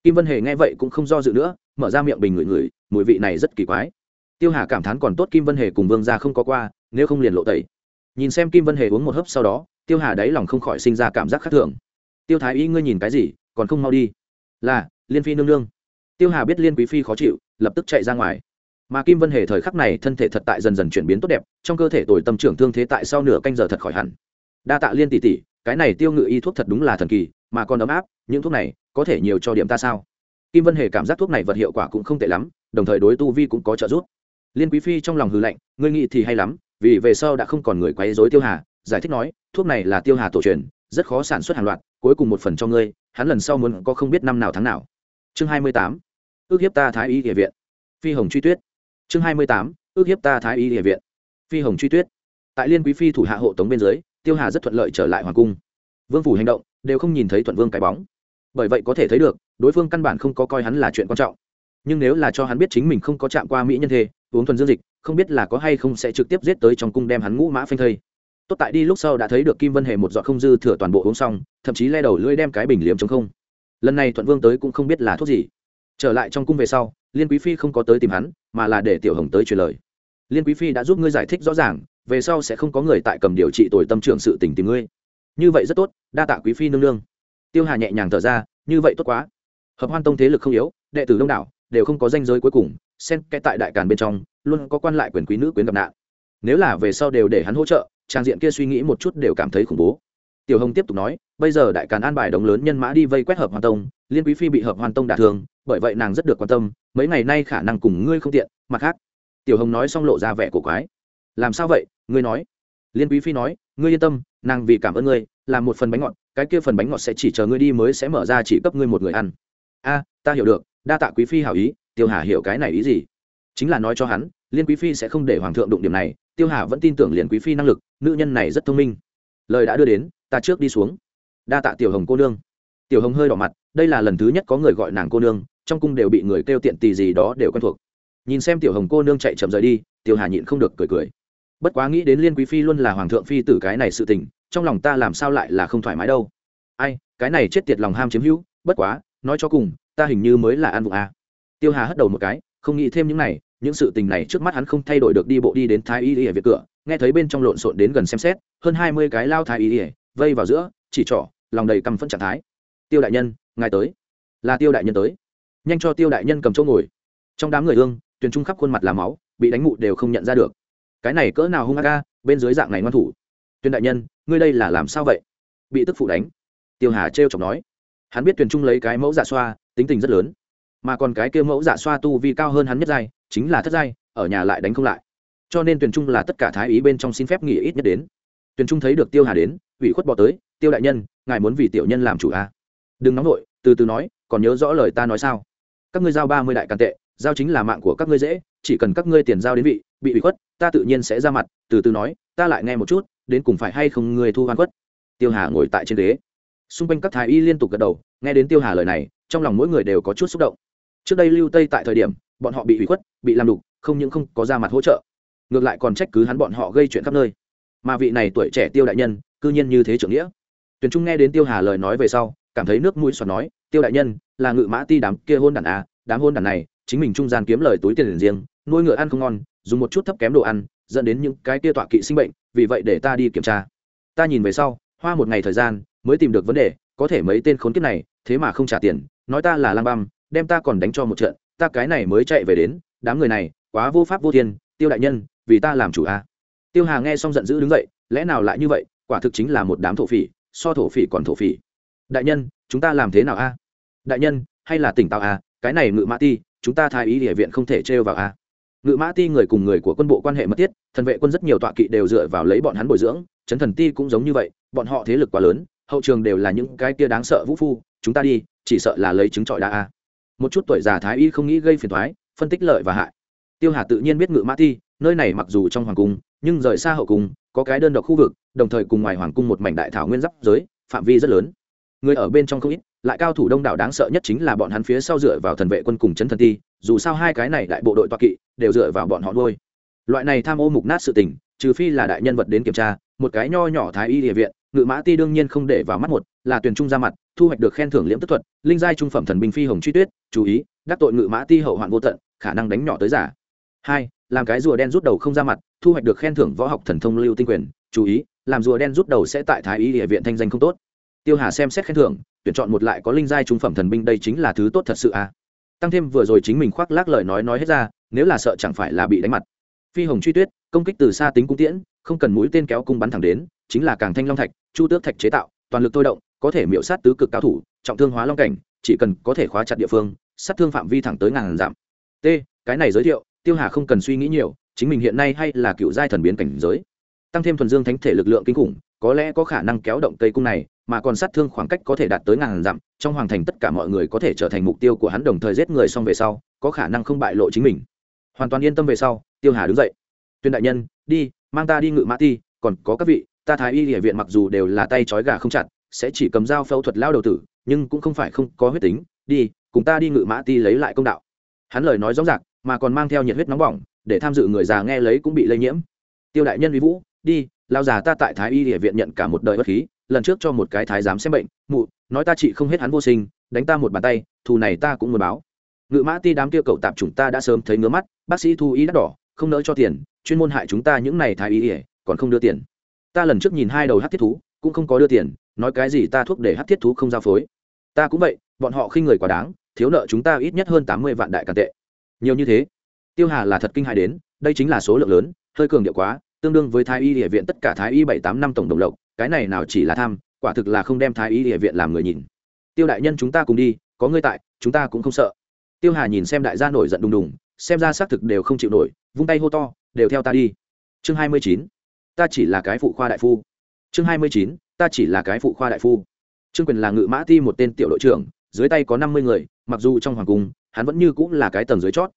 [SPEAKER 1] Kim vân hề nghe vậy cũng không do dự nữa, mở ra miệng bình ngửi ngửi, mùi vị này rất kỳ quái. Tiêu hà cảm thán còn tốt kim vân hề cùng vương ra không có qua, nếu không liền lộ tẩy. Nhìn xem kim vân hề uống một hớp sau đó, tiêu hà đáy lòng không khỏi sinh ra cảm giác khác thường. Tiêu thái y, ngươi nhìn cái gì, còn không mau đi? Là, liên phi nương nương. Tiêu hà biết liên quý phi khó chịu, lập tức chạy ra ngoài. Mà kim vân hề thời khắc này thân thể thật tại dần dần chuyển biến tốt đẹp, trong cơ thể tồi tâm trưởng thương thế tại sau nửa canh giờ thật khỏi hẳn. Đa tạ liên tỷ tỷ, cái này tiêu ngự y thuốc thật đúng là thần kỳ mà còn ấm áp, những thuốc này có thể nhiều cho điểm ta sao? Kim vân hề cảm giác thuốc này vật hiệu quả cũng không tệ lắm, đồng thời đối tu vi cũng có trợ giúp. Liên quý phi trong lòng hư lạnh, ngươi nghĩ thì hay lắm, vì về sau đã không còn người quấy dối tiêu hà, giải thích nói, thuốc này là tiêu hà tổ truyền, rất khó sản xuất hàng loạt, cuối cùng một phần cho ngươi, hắn lần sau muốn có không biết năm nào tháng nào. Chương hai mươi tám, ước hiếp ta thái y địa viện. Phi hồng truy tuyết. Chương hai mươi tám, ước hiếp ta thái y địa viện. Phi hồng truy tuyết. Tại liên quý phi thủ hạ hộ tống bên dưới, tiêu hà rất thuận lợi trở lại hoàng cung vương phủ hành động đều không nhìn thấy thuận vương cái bóng. Bởi vậy có thể thấy được, đối phương căn bản không có coi hắn là chuyện quan trọng. Nhưng nếu là cho hắn biết chính mình không có chạm qua mỹ nhân thê, uống thuần dương dịch, không biết là có hay không sẽ trực tiếp giết tới trong cung đem hắn ngũ mã phanh thây. Tốt tại đi lúc sau đã thấy được kim vân hề một giọt không dư thừa toàn bộ uống xong, thậm chí le đầu lưỡi đem cái bình liếm chống không. Lần này thuận vương tới cũng không biết là thuốc gì. Trở lại trong cung về sau, liên quý phi không có tới tìm hắn, mà là để tiểu hồng tới truyền lời. Liên quý phi đã giúp ngươi giải thích rõ ràng, về sau sẽ không có người tại cầm điều trị tội tâm trưởng sự tình tìm ngươi như vậy rất tốt, đa tạ quý phi nương nương. Tiêu hà nhẹ nhàng thở ra, như vậy tốt quá. Hợp hoan tông thế lực không yếu, đệ tử đông đảo, đều không có danh giới cuối cùng, xen kẽ tại đại càn bên trong, luôn có quan lại quyền quý nữ quyến gặp nạn. Nếu là về sau đều để hắn hỗ trợ, trang diện kia suy nghĩ một chút đều cảm thấy khủng bố. Tiểu hồng tiếp tục nói, bây giờ đại càn an bài đống lớn nhân mã đi vây quét hợp hoàn tông, liên quý phi bị hợp hoàn tông đả thương, bởi vậy nàng rất được quan tâm, mấy ngày nay khả năng cùng ngươi không tiện, mặt khác. Tiểu hồng nói xong lộ ra vẻ của quái. Làm sao vậy? Ngươi nói. Liên quý phi nói ngươi yên tâm, nàng vì cảm ơn ngươi làm một phần bánh ngọt, cái kia phần bánh ngọt sẽ chỉ chờ ngươi đi mới sẽ mở ra chỉ cấp ngươi một người ăn. A, ta hiểu được, đa tạ quý phi hảo ý, tiêu hà hiểu cái này ý gì? Chính là nói cho hắn, liên quý phi sẽ không để hoàng thượng đụng điểm này, tiêu hà vẫn tin tưởng liền quý phi năng lực, nữ nhân này rất thông minh. Lời đã đưa đến, ta trước đi xuống. Đa tạ tiểu hồng cô nương. Tiểu hồng hơi đỏ mặt, đây là lần thứ nhất có người gọi nàng cô nương, trong cung đều bị người kêu tiện tì gì đó đều quen thuộc. Nhìn xem tiểu hồng cô nương chạy chậm rời đi, tiêu hà nhịn không được cười cười bất quá nghĩ đến liên quý phi luôn là hoàng thượng phi tử cái này sự tình, trong lòng ta làm sao lại là không thoải mái đâu. Ai, cái này chết tiệt lòng ham chiếm hữu, bất quá, nói cho cùng, ta hình như mới là an vụ a à. tiêu hà hất đầu một cái, không nghĩ thêm những này, những sự tình này trước mắt hắn không thay đổi được đi bộ đi đến thái y y ở cửa, nghe thấy bên trong lộn xộn đến gần xem xét, hơn hai mươi cái lao thái y y vây vào giữa, chỉ trỏ, lòng đầy căm phẫn trạng thái. Tiêu đại nhân, ngài tới. Là tiêu đại nhân tới. Nhanh cho tiêu đại nhân cầm chỗ ngồi. Trong đám người hương, tuyền trung khắp khuôn mặt là máu, bị đánh mụ đều không nhận ra được cái này cỡ nào hung ác ca, bên dưới dạng này ngoan thủ. Tuyên đại nhân, ngươi đây là làm sao vậy? Bị tức phụ đánh. Tiêu hà trêu chọc nói. Hắn biết tuyền trung lấy cái mẫu dạ xoa, tính tình rất lớn. Mà còn cái kia mẫu dạ xoa tu vi cao hơn hắn nhất giai, chính là thất giai, ở nhà lại đánh không lại. Cho nên tuyền trung là tất cả thái ý bên trong xin phép nghỉ ít nhất đến. Tuyền trung thấy được tiêu hà đến, ủy khuất bỏ tới, tiêu đại nhân, ngài muốn vì tiểu nhân làm chủ à? đừng nóng nổi từ từ nói, còn nhớ rõ lời ta nói sao? Các ngươi giao ba mươi đại càn tệ, giao chính là mạng của các ngươi dễ, chỉ cần các ngươi tiền giao đến vị, bị ủy khuất ta tự nhiên sẽ ra mặt, từ từ nói, ta lại nghe một chút, đến cùng phải hay không người thu hoan quất. tiêu hà ngồi tại trên ghế. Xung quanh các thái y liên tục gật đầu, nghe đến tiêu hà lời này, trong lòng mỗi người đều có chút xúc động. Trước đây lưu tây tại thời điểm, bọn họ bị ủy khuất, bị làm đục, không những không có ra mặt hỗ trợ, ngược lại còn trách cứ hắn bọn họ gây chuyện khắp nơi. Mà vị này tuổi trẻ tiêu đại nhân, cư nhiên như thế trưởng nghĩa. Tuyền trung nghe đến tiêu hà lời nói về sau, cảm thấy nước mũi xoắn nói, tiêu đại nhân, là ngự mã ti đám kia hôn đàn à đám hôn đàn này, chính mình trung gian kiếm lời túi tiền riêng, nuôi ngựa ăn không ngon dùng một chút thấp kém đồ ăn, dẫn đến những cái kia tọa kỵ sinh bệnh, vì vậy để ta đi kiểm tra. Ta nhìn về sau, hoa một ngày thời gian, mới tìm được vấn đề, có thể mấy tên khốn kiếp này, thế mà không trả tiền, nói ta là lang băm, đem ta còn đánh cho một trận, ta cái này mới chạy về đến, đám người này, quá vô pháp vô thiên, tiêu đại nhân, vì ta làm chủ a à. tiêu hà nghe xong giận dữ đứng dậy, lẽ nào lại như vậy, quả thực chính là một đám thổ phỉ, so thổ phỉ còn thổ phỉ. Đại nhân, chúng ta làm thế nào a đại nhân, hay là tỉnh táo a cái này ngự mã ti, chúng ta thái ý địa viện không thể trêu vào a ngự mã ti người cùng người của quân bộ quan hệ mật thiết, thần vệ quân rất nhiều tọa kỵ đều dựa vào lấy bọn hắn bồi dưỡng, chấn thần ti cũng giống như vậy, bọn họ thế lực quá lớn, hậu trường đều là những cái kia đáng sợ vũ phu, chúng ta đi, chỉ sợ là lấy chứng trọi đa a. Một chút tuổi già thái y không nghĩ gây phiền thoái phân tích lợi và hại. Tiêu hà tự nhiên biết ngự mã ti, nơi này mặc dù trong hoàng cung, nhưng rời xa hậu cung, có cái đơn độc khu vực, đồng thời cùng ngoài hoàng cung một mảnh đại thảo nguyên giáp giới, phạm vi rất lớn. Người ở bên trong không ít lại cao thủ đông đảo đáng sợ nhất chính là bọn hắn phía sau dựa vào thần vệ quân cùng chân thần ti, dù sao hai cái này đại bộ đội toa kỵ đều dựa vào bọn họ nuôi. Loại này tham ô mục nát sự tình, trừ phi là đại nhân vật đến kiểm tra, một cái nho nhỏ thái y địa viện, ngự mã ti đương nhiên không để vào mắt một, là tuyển trung ra mặt, thu hoạch được khen thưởng liễm tức thuật, linh giai trung phẩm thần binh phi hồng truy tuyết, chú ý, đắc tội ngự mã ti hậu hoạn vô tận, khả năng đánh nhỏ tới giả. Hai, làm cái rùa đen rút đầu không ra mặt, thu hoạch được khen thưởng võ học thần thông lưu tinh quyền, chú ý, làm rùa đen rút đầu sẽ tại thái y địa viện thanh danh không tốt tiêu hà xem xét khen thưởng, tuyển chọn một lại có linh giai trung phẩm thần binh đây chính là thứ tốt thật sự à. Tăng thêm vừa rồi chính mình khoác lác lời nói nói hết ra, nếu là sợ chẳng phải là bị đánh mặt. Phi hồng truy tuyết, công kích từ xa tính cung tiễn, không cần mũi tên kéo cung bắn thẳng đến, chính là càng thanh long thạch, chu tước thạch chế tạo, toàn lực thôi động, có thể miễu sát tứ cực cao thủ, trọng thương hóa long cảnh, chỉ cần có thể khóa chặt địa phương, sát thương phạm vi thẳng tới ngàn giảm t, cái này giới thiệu, tiêu hà không cần suy nghĩ nhiều, chính mình hiện nay hay là cựu giai thần biến cảnh giới tăng thêm thuần dương thánh thể lực lượng kinh khủng, có lẽ có khả năng kéo động cây cung này, mà còn sát thương khoảng cách có thể đạt tới ngàn dặm, trong hoàng thành tất cả mọi người có thể trở thành mục tiêu của hắn đồng thời giết người xong về sau, có khả năng không bại lộ chính mình. Hoàn toàn yên tâm về sau, tiêu hà đứng dậy. Tuyên đại nhân, đi, mang ta đi ngự mã ti, còn có các vị, ta thái y địa viện mặc dù đều là tay trói gà không chặt, sẽ chỉ cầm dao phẫu thuật lao đầu tử, nhưng cũng không phải không có huyết tính, đi, cùng ta đi ngự mã ti lấy lại công đạo. Hắn lời nói rõ rạc mà còn mang theo nhiệt huyết nóng bỏng, để tham dự người già nghe lấy cũng bị lây nhiễm. Tiêu đại nhân vi vũ đi lao già ta tại thái y địa viện nhận cả một đời bất khí, lần trước cho một cái thái giám xem bệnh, mụ, nói ta chị không hết hắn vô sinh, đánh ta một bàn tay, thù này ta cũng muốn báo. Ngự mã ti đám kia cậu tạp chúng ta đã sớm thấy ngứa mắt, bác sĩ thu ý đắt đỏ, không nỡ cho tiền, chuyên môn hại chúng ta những này thái y ỉa còn không đưa tiền. Ta lần trước nhìn hai đầu hát thiết thú, cũng không có đưa tiền, nói cái gì ta thuốc để hát thiết thú không giao phối. Ta cũng vậy, bọn họ khi người quá đáng, thiếu nợ chúng ta ít nhất hơn tám mươi vạn đại càn tệ. Nhiều như thế. Tiêu hà là thật kinh hại đến, đây chính là số lượng lớn, hơi cường điệu quá tương đương với thái y địa viện tất cả thái y bảy tám năm tổng đồng lộc, cái này nào chỉ là tham, quả thực là không đem thái y địa viện làm người nhìn. Tiêu đại nhân chúng ta cùng đi, có ngươi tại, chúng ta cũng không sợ. Tiêu hà nhìn xem đại gia nổi giận đùng đùng, xem ra xác thực đều không chịu nổi, vung tay hô to, đều theo ta đi. Chương hai mươi chín, ta chỉ là cái phụ khoa đại phu. Chương hai mươi chín, ta chỉ là cái phụ khoa đại phu. Trương quyền là ngự mã ti một tên tiểu đội trưởng, dưới tay có năm mươi người, mặc dù trong hoàng cung, hắn vẫn như cũng là cái tầng dưới chót.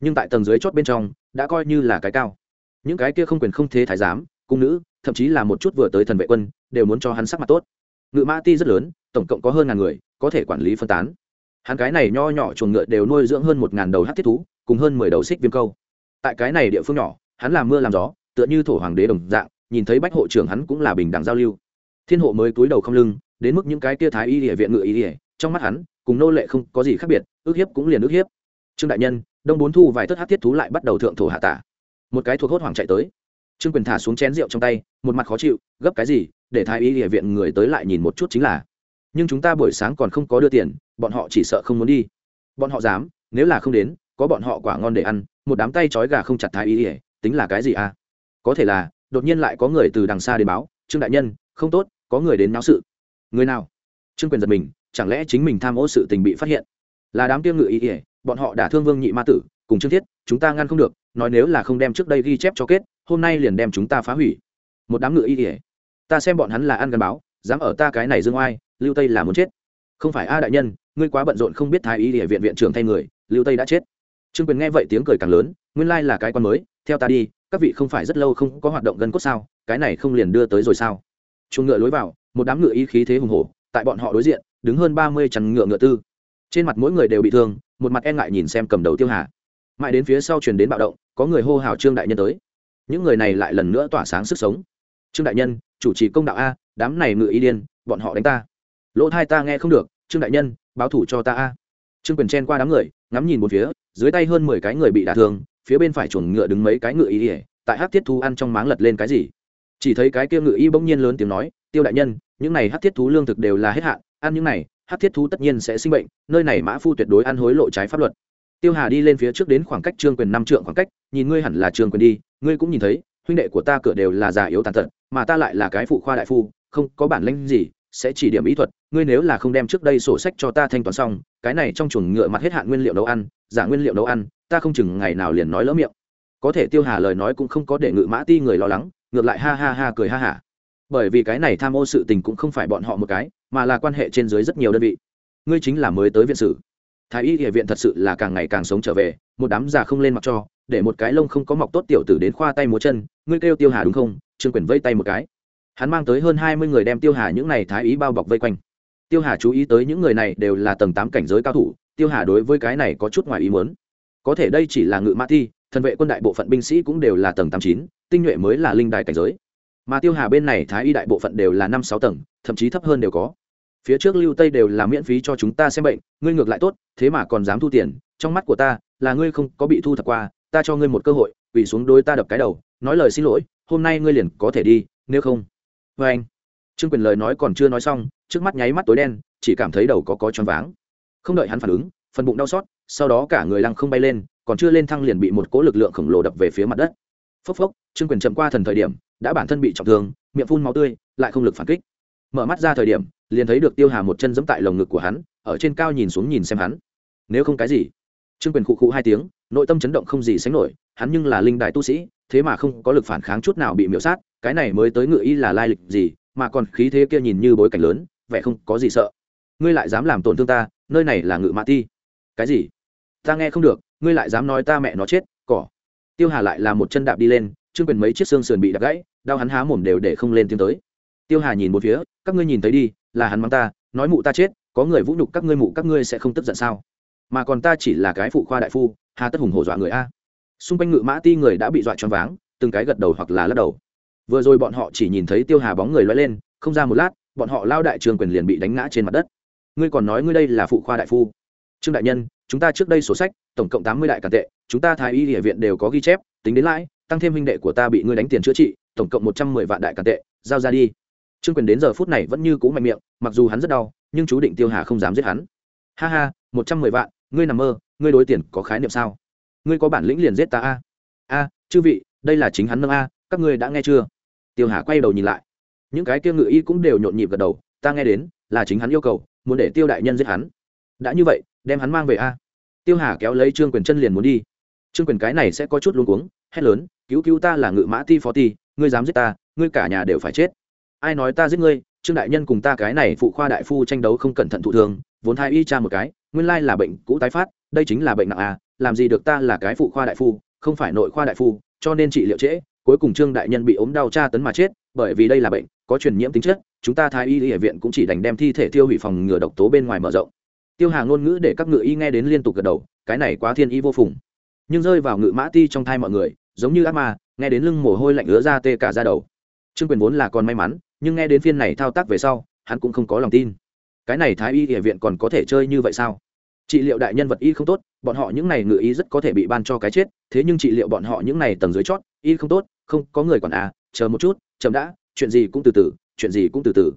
[SPEAKER 1] Nhưng tại tầng dưới chót bên trong, đã coi như là cái cao những cái kia không quyền không thế thái giám, cung nữ, thậm chí là một chút vừa tới thần vệ quân, đều muốn cho hắn sắc mặt tốt. Ngự mã ti rất lớn, tổng cộng có hơn ngàn người, có thể quản lý phân tán. Hắn cái này nho nhỏ chuồng ngựa đều nuôi dưỡng hơn một ngàn đầu hát thiết thú, cùng hơn mười đầu xích viêm câu. Tại cái này địa phương nhỏ, hắn làm mưa làm gió, tựa như thổ hoàng đế đồng dạng, nhìn thấy bách hộ trưởng hắn cũng là bình đẳng giao lưu. Thiên hộ mới túi đầu không lưng, đến mức những cái kia thái y địa viện ngựa y địa trong mắt hắn, cùng nô lệ không có gì khác biệt, ước hiếp cũng liền ước hiếp. Trương đại nhân, đông bốn thu vài thất hát thiết thú lại bắt đầu thượng thổ hạ tả một cái thuộc hốt hoảng chạy tới. Trương quyền thả xuống chén rượu trong tay, một mặt khó chịu, gấp cái gì, để thái y địa viện người tới lại nhìn một chút chính là. Nhưng chúng ta buổi sáng còn không có đưa tiền, bọn họ chỉ sợ không muốn đi. Bọn họ dám, nếu là không đến, có bọn họ quả ngon để ăn, một đám tay trói gà không chặt thái y ỉa tính là cái gì à? Có thể là, đột nhiên lại có người từ đằng xa đến báo, trương đại nhân, không tốt, có người đến náo sự. Người nào? Trương quyền giật mình, chẳng lẽ chính mình tham ô sự tình bị phát hiện? Là đám tiêm ngự ý ỉa bọn họ đã thương vương nhị ma tử cùng trương thiết, chúng ta ngăn không được, nói nếu là không đem trước đây ghi chép cho kết, hôm nay liền đem chúng ta phá hủy. Một đám ngựa y ỉa ta xem bọn hắn là ăn gắn báo, dám ở ta cái này dương oai, lưu tây là muốn chết. Không phải a đại nhân, ngươi quá bận rộn không biết thái y ỉa viện viện trưởng thay người, lưu tây đã chết. Trương quyền nghe vậy tiếng cười càng lớn, nguyên lai là cái con mới, theo ta đi, các vị không phải rất lâu không có hoạt động gần cốt sao, cái này không liền đưa tới rồi sao? Chuồng ngựa lối vào, một đám ngựa y khí thế hùng hổ, tại bọn họ đối diện, đứng hơn ba mươi chằn ngựa ngựa tư. Trên mặt mỗi người đều bị thương, một mặt e ngại nhìn xem cầm đầu tiêu hà mãi đến phía sau truyền đến bạo động, có người hô hào trương đại nhân tới. Những người này lại lần nữa tỏa sáng sức sống. Trương đại nhân, chủ trì công đạo a, đám này ngựa y điên, bọn họ đánh ta. Lỗ thai ta nghe không được, trương đại nhân, báo thủ cho ta a. Trương quyền chen qua đám người, ngắm nhìn một phía, dưới tay hơn mười cái người bị đả thương, phía bên phải chuồng ngựa đứng mấy cái ngựa y ỉa tại hát thiết thú ăn trong máng lật lên cái gì? Chỉ thấy cái kia ngựa y bỗng nhiên lớn tiếng nói, tiêu đại nhân, những này hát thiết thú lương thực đều là hết hạn, ăn những này, hát thiết thú tất nhiên sẽ sinh bệnh, nơi này mã phu tuyệt đối ăn hối lộ trái pháp luật tiêu hà đi lên phía trước đến khoảng cách trương quyền năm trượng khoảng cách, nhìn ngươi hẳn là trương quyền đi, ngươi cũng nhìn thấy, huynh đệ của ta cửa đều là già yếu tàn tật, mà ta lại là cái phụ khoa đại phu, không có bản lĩnh gì, sẽ chỉ điểm ý thuật, ngươi nếu là không đem trước đây sổ sách cho ta thanh toán xong, cái này trong chuồng ngựa mặt hết hạn nguyên liệu nấu ăn, giả nguyên liệu nấu ăn, ta không chừng ngày nào liền nói lỡ miệng. Có thể tiêu hà lời nói cũng không có để ngự mã ti người lo lắng, ngược lại ha ha ha cười ha hả bởi vì cái này tham ô sự tình cũng không phải bọn họ một cái, mà là quan hệ trên dưới rất nhiều đơn vị. Ngươi chính là mới tới viện sử thái y địa viện thật sự là càng ngày càng sống trở về, một đám già không lên mặc cho, để một cái lông không có mọc tốt tiểu tử đến khoa tay múa chân, ngươi kêu tiêu hà đúng không? Trương quyền vây tay một cái. Hắn mang tới hơn hai mươi người đem tiêu hà những này thái ý bao bọc vây quanh. Tiêu hà chú ý tới những người này đều là tầng tám cảnh giới cao thủ, tiêu hà đối với cái này có chút ngoài ý muốn. Có thể đây chỉ là ngự mã thi, thần vệ quân đại bộ phận binh sĩ cũng đều là tầng tám chín, tinh nhuệ mới là linh đại cảnh giới. Mà tiêu hà bên này thái y đại bộ phận đều là năm sáu tầng, thậm chí thấp hơn đều có phía trước lưu tây đều là miễn phí cho chúng ta xem bệnh, ngươi ngược lại tốt, thế mà còn dám thu tiền, trong mắt của ta là ngươi không có bị thu thập qua, ta cho ngươi một cơ hội vì xuống đôi ta đập cái đầu, nói lời xin lỗi, hôm nay ngươi liền có thể đi, nếu không. Vê anh, trương quyền lời nói còn chưa nói xong, trước mắt nháy mắt tối đen, chỉ cảm thấy đầu có có choáng váng. Không đợi hắn phản ứng, phần bụng đau xót, sau đó cả người lăng không bay lên, còn chưa lên thăng liền bị một cỗ lực lượng khổng lồ đập về phía mặt đất. Phốc phốc, trương quyền chậm qua thần thời điểm, đã bản thân bị trọng thương, miệng phun máu tươi, lại không lực phản kích. Mở mắt ra thời điểm liền thấy được tiêu hà một chân giẫm tại lồng ngực của hắn, ở trên cao nhìn xuống nhìn xem hắn. Nếu không cái gì? Trương quyền khụ khụ hai tiếng, nội tâm chấn động không gì sánh nổi, hắn nhưng là linh đại tu sĩ, thế mà không có lực phản kháng chút nào bị miễu sát, cái này mới tới ngự y là lai lịch gì, mà còn khí thế kia nhìn như bối cảnh lớn, vẻ không có gì sợ. Ngươi lại dám làm tổn thương ta, nơi này là ngự mã ti. Cái gì? Ta nghe không được, ngươi lại dám nói ta mẹ nó chết, cỏ. Tiêu hà lại là một chân đạp đi lên, trương quyền mấy chiếc xương sườn bị đập gãy, đau hắn há mồm đều để không lên tiếng tới tiêu hà nhìn một phía, các ngươi nhìn thấy đi, là hắn mắng ta, nói mụ ta chết, có người vũ nhục các ngươi mụ các ngươi sẽ không tức giận sao? Mà còn ta chỉ là cái phụ khoa đại phu, hà tất hùng hổ dọa người a. Xung quanh ngự mã ti người đã bị dọa choáng váng, từng cái gật đầu hoặc là lắc đầu. Vừa rồi bọn họ chỉ nhìn thấy tiêu hà bóng người loay lên, không ra một lát, bọn họ lao đại trường quyền liền bị đánh ngã trên mặt đất. Ngươi còn nói ngươi đây là phụ khoa đại phu. Trương đại nhân, chúng ta trước đây sổ sách, tổng cộng tám mươi đại cản tệ, chúng ta thái y địa viện đều có ghi chép, tính đến lãi, tăng thêm huynh đệ của ta bị ngươi đánh tiền chữa trị, tổng cộng một trăm mười vạn đại cản tệ, giao ra đi trương quyền đến giờ phút này vẫn như cũ mạnh miệng, mặc dù hắn rất đau, nhưng chú định tiêu hà không dám giết hắn. Ha ha, một trăm mười vạn, ngươi nằm mơ, ngươi đối tiền có khái niệm sao? Ngươi có bản lĩnh liền giết ta a. A, chư vị, đây là chính hắn nâng a, các ngươi đã nghe chưa? Tiêu hà quay đầu nhìn lại. Những cái kia ngự y cũng đều nhộn nhịp gật đầu, ta nghe đến, là chính hắn yêu cầu, muốn để tiêu đại nhân giết hắn. Đã như vậy, đem hắn mang về a. Tiêu hà kéo lấy trương quyền chân liền muốn đi. Trương quyền cái này sẽ có chút luống cuống, hét lớn, cứu cứu ta là ngự mã ti phó ti, ngươi dám giết ta, ngươi cả nhà đều phải chết ai nói ta giết ngươi, trương đại nhân cùng ta cái này phụ khoa đại phu tranh đấu không cẩn thận thụ thường vốn thai y cha một cái, nguyên lai là bệnh cũ tái phát, đây chính là bệnh nặng à làm gì được ta là cái phụ khoa đại phu, không phải nội khoa đại phu, cho nên trị liệu trễ, cuối cùng trương đại nhân bị ốm đau tra tấn mà chết, bởi vì đây là bệnh, có truyền nhiễm tính chất, chúng ta thái y y viện cũng chỉ đành đem thi thể tiêu hủy phòng ngừa độc tố bên ngoài mở rộng. Tiêu hàng ngôn ngữ để các ngự y nghe đến liên tục gật đầu, cái này quá thiên y vô phùng. Nhưng rơi vào ngự mã ti trong thai mọi người, giống như ác ma, nghe đến lưng mồ hôi lạnh ứa ra tê cả ra đầu. Trương quyền vốn là còn may mắn nhưng nghe đến phiên này thao tác về sau, hắn cũng không có lòng tin. Cái này thái y địa viện còn có thể chơi như vậy sao? Trị liệu đại nhân vật y không tốt, bọn họ những này ngự y rất có thể bị ban cho cái chết, thế nhưng trị liệu bọn họ những này tầng dưới chót, y không tốt, không, có người quản à chờ một chút, chậm đã, chuyện gì cũng từ từ, chuyện gì cũng từ từ.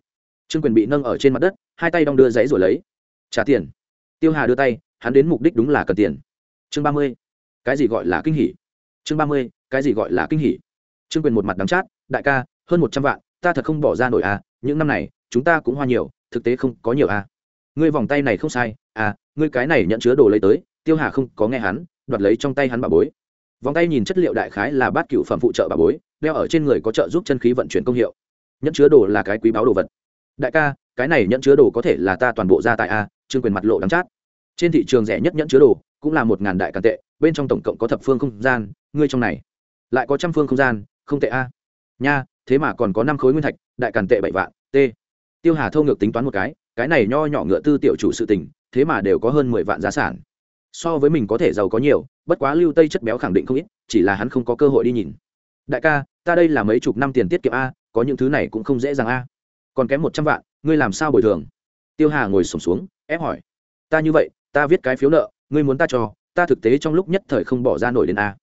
[SPEAKER 1] Trương quyền bị nâng ở trên mặt đất, hai tay đong đưa giấy rồi lấy. Trả tiền. Tiêu hà đưa tay, hắn đến mục đích đúng là cần tiền. Chương ba mươi. Cái gì gọi là kinh hỉ? Chương ba mươi, cái gì gọi là kinh hỉ? Trương quyền một mặt đắng chát, đại ca, hơn một trăm vạn ta thật không bỏ ra nổi à những năm này, chúng ta cũng hoa nhiều, thực tế không có nhiều à. Ngươi vòng tay này không sai à ngươi cái này nhận chứa đồ lấy tới, tiêu hà không có nghe hắn, đoạt lấy trong tay hắn bà bối. Vòng tay nhìn chất liệu đại khái là bát cựu phẩm phụ trợ bà bối, đeo ở trên người có trợ giúp chân khí vận chuyển công hiệu. Nhẫn chứa đồ là cái quý báu đồ vật. Đại ca, cái này nhẫn chứa đồ có thể là ta toàn bộ gia tại a, trương quyền mặt lộ đắm chát. Trên thị trường rẻ nhất nhẫn chứa đồ cũng là một ngàn đại càn tệ, bên trong tổng cộng có thập phương không gian, ngươi trong này lại có trăm phương không gian, không tệ a. Nha thế mà còn có năm khối nguyên thạch, đại càn tệ bảy vạn, t. Tiêu hà thâu ngược tính toán một cái cái này nho nhỏ ngựa tư tiểu chủ sự tình, thế mà đều có hơn mười vạn giá sản. So với mình có thể giàu có nhiều, bất quá lưu tây chất béo khẳng định không ít, chỉ là hắn không có cơ hội đi nhìn. Đại ca, ta đây là mấy chục năm tiền tiết kiệm a, có những thứ này cũng không dễ dàng a. Còn kém một trăm vạn, ngươi làm sao bồi thường? Tiêu hà ngồi sổm xuống, ép hỏi. Ta như vậy, ta viết cái phiếu nợ, ngươi muốn ta cho, ta thực tế trong lúc nhất thời không bỏ ra nổi đến a.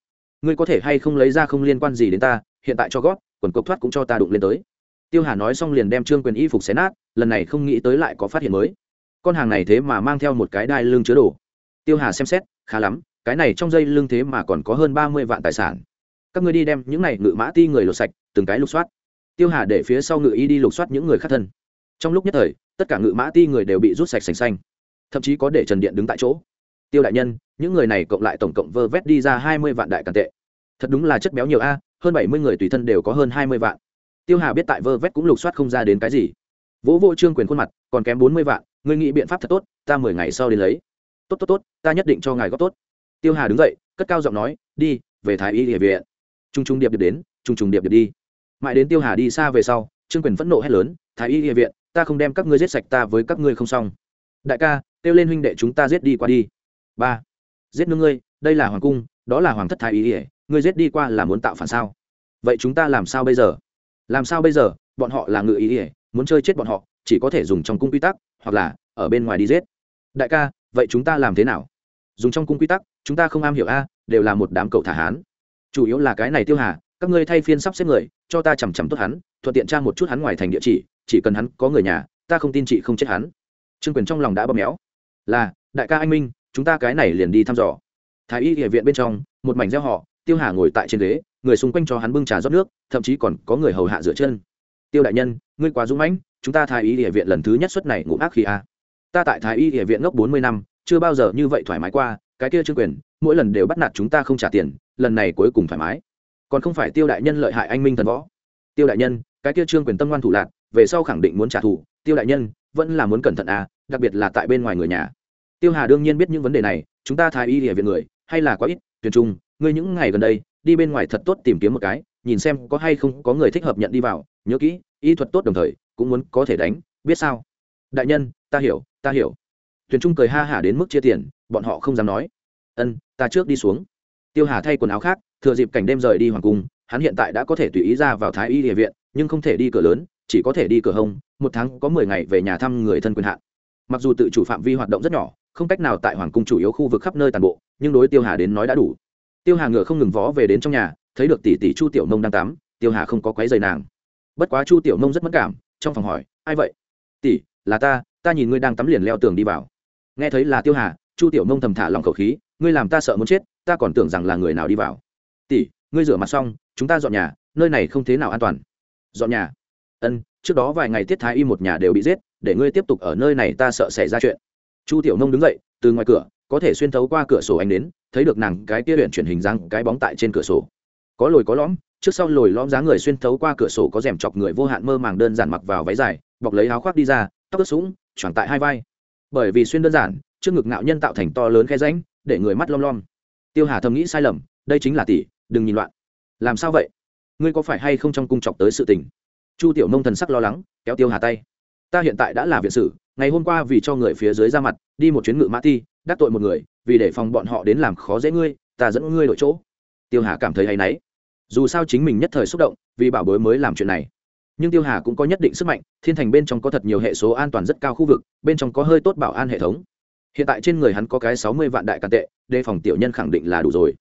[SPEAKER 1] Ngươi có thể hay không lấy ra không liên quan gì đến ta, hiện tại cho gót quần cộc thoát cũng cho ta đụng lên tới. Tiêu hà nói xong liền đem trương quyền y phục xé nát, lần này không nghĩ tới lại có phát hiện mới. Con hàng này thế mà mang theo một cái đai lưng chứa đồ. Tiêu hà xem xét, khá lắm, cái này trong dây lưng thế mà còn có hơn ba mươi vạn tài sản. Các ngươi đi đem những này ngự mã ti người lột sạch, từng cái lục soát. Tiêu hà để phía sau ngự y đi lục soát những người khác thân. Trong lúc nhất thời, tất cả ngự mã ti người đều bị rút sạch sành xanh. Thậm chí có để trần điện đứng tại chỗ. Tiêu đại nhân, những người này cộng lại tổng cộng vơ vét đi ra hai mươi vạn đại càn tệ. Thật đúng là chất béo nhiều a hơn bảy mươi người tùy thân đều có hơn hai mươi vạn. Tiêu hà biết tại vơ vét cũng lục soát không ra đến cái gì. Vỗ vô trương quyền khuôn mặt, còn kém bốn mươi vạn, ngươi nghĩ biện pháp thật tốt, ta mười ngày sau đến lấy. Tốt tốt tốt, ta nhất định cho ngài góp tốt. Tiêu hà đứng dậy, cất cao giọng nói, đi, về thái y địa viện. Trung trung điệp điệp đến, trung trung điệp điệp đi. Mãi đến tiêu hà đi xa về sau, trương quyền phẫn nộ hét lớn, thái y địa viện, ta không đem các ngươi giết sạch ta với các ngươi không xong. Đại ca, kêu lên huynh đệ chúng ta giết đi qua đi. Ba, giết nương ngươi, đây là hoàng cung, đó là hoàng thất thái y ỉa ngươi giết đi qua là muốn tạo phản sao? Vậy chúng ta làm sao bây giờ? Làm sao bây giờ? Bọn họ là ngự ý ỉa, muốn chơi chết bọn họ, chỉ có thể dùng trong cung quy tắc, hoặc là ở bên ngoài đi giết. Đại ca, vậy chúng ta làm thế nào? Dùng trong cung quy tắc, chúng ta không am hiểu a, đều là một đám cậu thả hán. Chủ yếu là cái này tiêu hà, các ngươi thay phiên sắp xếp người, cho ta chằm chằm tốt hắn, thuận tiện tra một chút hắn ngoài thành địa chỉ chỉ cần hắn có người nhà, ta không tin chị không chết hắn. Trương quyền trong lòng đã bóp méo. Là, đại ca anh minh, chúng ta cái này liền đi thăm dò. Thái y địa viện bên trong, một mảnh gieo họ tiêu hà ngồi tại trên ghế, người xung quanh cho hắn bưng trà rót nước, thậm chí còn có người hầu hạ rửa chân. Tiêu đại nhân, ngươi quá dũng mãnh, chúng ta thái y địa viện lần thứ nhất suất này ngủ ác khi a. Ta tại thái y địa viện ngốc bốn mươi năm, chưa bao giờ như vậy thoải mái qua, cái kia trương quyền, mỗi lần đều bắt nạt chúng ta không trả tiền, lần này cuối cùng thoải mái. Còn không phải tiêu đại nhân lợi hại anh minh thần võ. Tiêu đại nhân, cái kia trương quyền tâm ngoan thủ lạc, về sau khẳng định muốn trả thù. Tiêu đại nhân, vẫn là muốn cẩn thận à đặc biệt là tại bên ngoài người nhà. Tiêu hà đương nhiên biết những vấn đề này, chúng ta thái y địa viện người, hay là quá ít, tuyển trung ngươi những ngày gần đây, đi bên ngoài thật tốt tìm kiếm một cái, nhìn xem có hay không có người thích hợp nhận đi vào, nhớ kỹ, y thuật tốt đồng thời, cũng muốn có thể đánh, biết sao? Đại nhân, ta hiểu ta hiểu. Tuyển trung cười ha hả đến mức chia tiền, bọn họ không dám nói. Ân, ta trước đi xuống. Tiêu hà thay quần áo khác, thừa dịp cảnh đêm rời đi hoàng cung, hắn hiện tại đã có thể tùy ý ra vào thái y địa viện, nhưng không thể đi cửa lớn, chỉ có thể đi cửa hông, một tháng có mười ngày về nhà thăm người thân quyền hạn. Mặc dù tự chủ phạm vi hoạt động rất nhỏ, không cách nào tại hoàng cung chủ yếu khu vực khắp nơi toàn bộ, nhưng đối tiêu hà đến nói đã đủ tiêu hà ngựa không ngừng vó về đến trong nhà, thấy được tỷ tỷ chu tiểu nông đang tắm, tiêu hà không có quấy giày nàng. Bất quá chu tiểu nông rất mất cảm, trong phòng hỏi, ai vậy? Tỷ, là ta ta nhìn ngươi đang tắm liền leo tường đi vào. Nghe thấy là tiêu hà, chu tiểu nông thầm thả lòng khẩu khí, ngươi làm ta sợ muốn chết, ta còn tưởng rằng là người nào đi vào. Tỷ, ngươi rửa mặt xong, chúng ta dọn nhà, nơi này không thế nào an toàn. Dọn nhà? Ân, trước đó vài ngày tiết thái y một nhà đều bị giết, để ngươi tiếp tục ở nơi này ta sợ xảy ra chuyện. Chu tiểu nông đứng dậy, từ ngoài cửa, có thể xuyên thấu qua cửa sổ anh đến thấy được nàng cái kia huyện chuyển hình dáng, cái bóng tại trên cửa sổ. Có lồi có lõm, trước sau lồi lõm dáng người xuyên thấu qua cửa sổ có rèm chọc người vô hạn mơ màng đơn giản mặc vào váy dài, bọc lấy áo khoác đi ra, tóc ướt sũng, choàng tại hai vai. Bởi vì xuyên đơn giản, trước ngực ngạo nhân tạo thành to lớn khe ránh để người mắt lom lom. Tiêu hà thầm nghĩ sai lầm, đây chính là tỷ, đừng nhìn loạn. Làm sao vậy? Ngươi có phải hay không trong cung chọc tới sự tình? Chu tiểu nông thần sắc lo lắng, kéo tiêu hà tay. Ta hiện tại đã là viện sử, ngày hôm qua vì cho người phía dưới ra mặt đi một chuyến ngự mã ti đắc tội một người, vì để phòng bọn họ đến làm khó dễ ngươi, ta dẫn ngươi đổi chỗ. Tiêu hà cảm thấy hay náy. Dù sao chính mình nhất thời xúc động, vì bảo bối mới làm chuyện này. Nhưng tiêu hà cũng có nhất định sức mạnh, thiên thành bên trong có thật nhiều hệ số an toàn rất cao khu vực, bên trong có hơi tốt bảo an hệ thống. Hiện tại trên người hắn có cái sáu mươi vạn đại càn tệ, đề phòng tiểu nhân khẳng định là đủ rồi.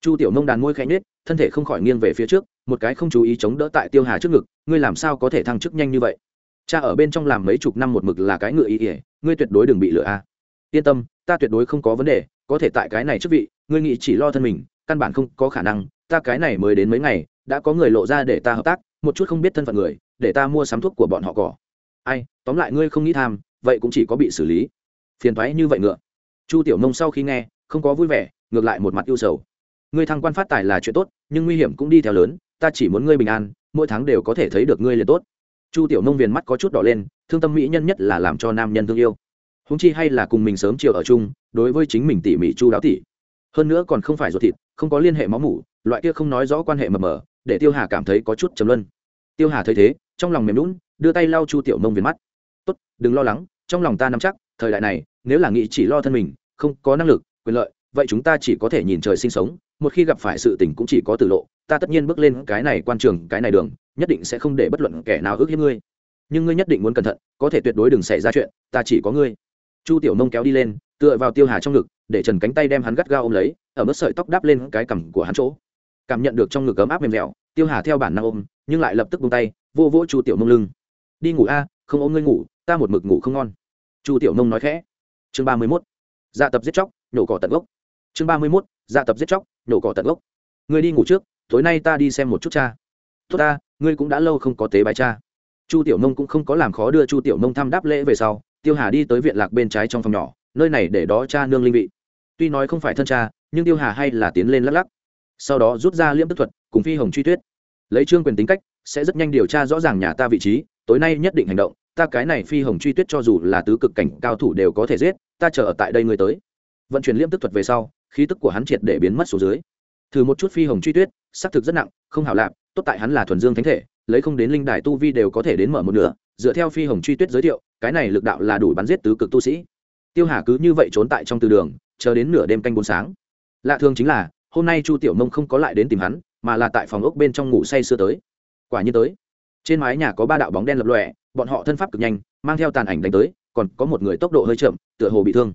[SPEAKER 1] Chu tiểu nông đàn môi khẽ nhết thân thể không khỏi nghiêng về phía trước, một cái không chú ý chống đỡ tại tiêu hà trước ngực, ngươi làm sao có thể thăng chức nhanh như vậy? Cha ở bên trong làm mấy chục năm một mực là cái ngựa ý ỉa ngươi tuyệt đối đừng bị lừa a yên tâm, ta tuyệt đối không có vấn đề, có thể tại cái này chức vị, ngươi nghĩ chỉ lo thân mình, căn bản không có khả năng, ta cái này mới đến mấy ngày, đã có người lộ ra để ta hợp tác, một chút không biết thân phận người, để ta mua sắm thuốc của bọn họ cỏ. Ai, tóm lại ngươi không nghĩ tham, vậy cũng chỉ có bị xử lý. Phiền thoái như vậy ngựa. Chu tiểu nông sau khi nghe, không có vui vẻ, ngược lại một mặt yêu sầu. Ngươi thăng quan phát tài là chuyện tốt, nhưng nguy hiểm cũng đi theo lớn, ta chỉ muốn ngươi bình an, mỗi tháng đều có thể thấy được ngươi liền tốt. Chu tiểu nông viền mắt có chút đỏ lên, thương tâm mỹ nhân nhất là làm cho nam nhân thương yêu húng chi hay là cùng mình sớm chiều ở chung, đối với chính mình tỉ mỉ chu đáo tỉ. Hơn nữa còn không phải ruột thịt, không có liên hệ máu mủ, loại kia không nói rõ quan hệ mờ mờ, để tiêu hà cảm thấy có chút chấm luân. Tiêu hà thấy thế, trong lòng mềm lún đưa tay lau chu tiểu mông viền mắt. Tốt, đừng lo lắng, trong lòng ta nắm chắc, thời đại này, nếu là nghĩ chỉ lo thân mình, không có năng lực, quyền lợi, vậy chúng ta chỉ có thể nhìn trời sinh sống, một khi gặp phải sự tình cũng chỉ có tử lộ, ta tất nhiên bước lên cái này quan trường, cái này đường, nhất định sẽ không để bất luận kẻ nào ước hiếp ngươi. Nhưng ngươi nhất định muốn cẩn thận, có thể tuyệt đối đừng xảy ra chuyện, ta chỉ có ngươi chu tiểu nông kéo đi lên, tựa vào tiêu hà trong ngực, để trần cánh tay đem hắn gắt gao ôm lấy, ở mức sợi tóc đắp lên cái cằm của hắn chỗ. Cảm nhận được trong ngực ấm áp mềm dẻo, tiêu hà theo bản năng ôm, nhưng lại lập tức buông tay, vô vỗ chu tiểu nông lưng. Đi ngủ a, không ôm ngươi ngủ, ta một mực ngủ không ngon. Chu tiểu nông nói khẽ. Chương ba mươi mốt. Dạ tập giết chóc, nhổ cỏ tận gốc. Chương ba mươi mốt. Dạ tập giết chóc, nhổ cỏ tận gốc. Ngươi đi ngủ trước, tối nay ta đi xem một chút cha. Tốt ta, ngươi cũng đã lâu không có tế bài cha. Chu tiểu nông cũng không có làm khó đưa chu tiểu nông thăm đáp lễ về sau tiêu hà đi tới viện lạc bên trái trong phòng nhỏ, nơi này để đó cha nương linh vị. Tuy nói không phải thân cha, nhưng tiêu hà hay là tiến lên lắc lắc. Sau đó rút ra liêm tức thuật, cùng phi hồng truy tuyết. Lấy trương quyền tính cách, sẽ rất nhanh điều tra rõ ràng nhà ta vị trí, tối nay nhất định hành động, ta cái này phi hồng truy tuyết cho dù là tứ cực cảnh cao thủ đều có thể giết, ta chờ ở tại đây người tới. Vận chuyển liêm tức thuật về sau, khí tức của hắn triệt để biến mất xuống dưới. Thử một chút phi hồng truy tuyết xác thực rất nặng, không hảo lạc, tốt tại hắn là thuần dương thánh thể lấy không đến linh đài tu vi đều có thể đến mở một nửa, dựa theo phi hồng truy tuyết giới thiệu, cái này lực đạo là đủ bắn giết tứ cực tu sĩ. Tiêu hà cứ như vậy trốn tại trong từ đường, chờ đến nửa đêm canh bốn sáng. Lạ thường chính là, hôm nay chu tiểu mông không có lại đến tìm hắn, mà là tại phòng ốc bên trong ngủ say sưa tới. Quả nhiên tới. Trên mái nhà có ba đạo bóng đen lập lòe, bọn họ thân pháp cực nhanh, mang theo tàn ảnh đánh tới, còn có một người tốc độ hơi chậm, tựa hồ bị thương.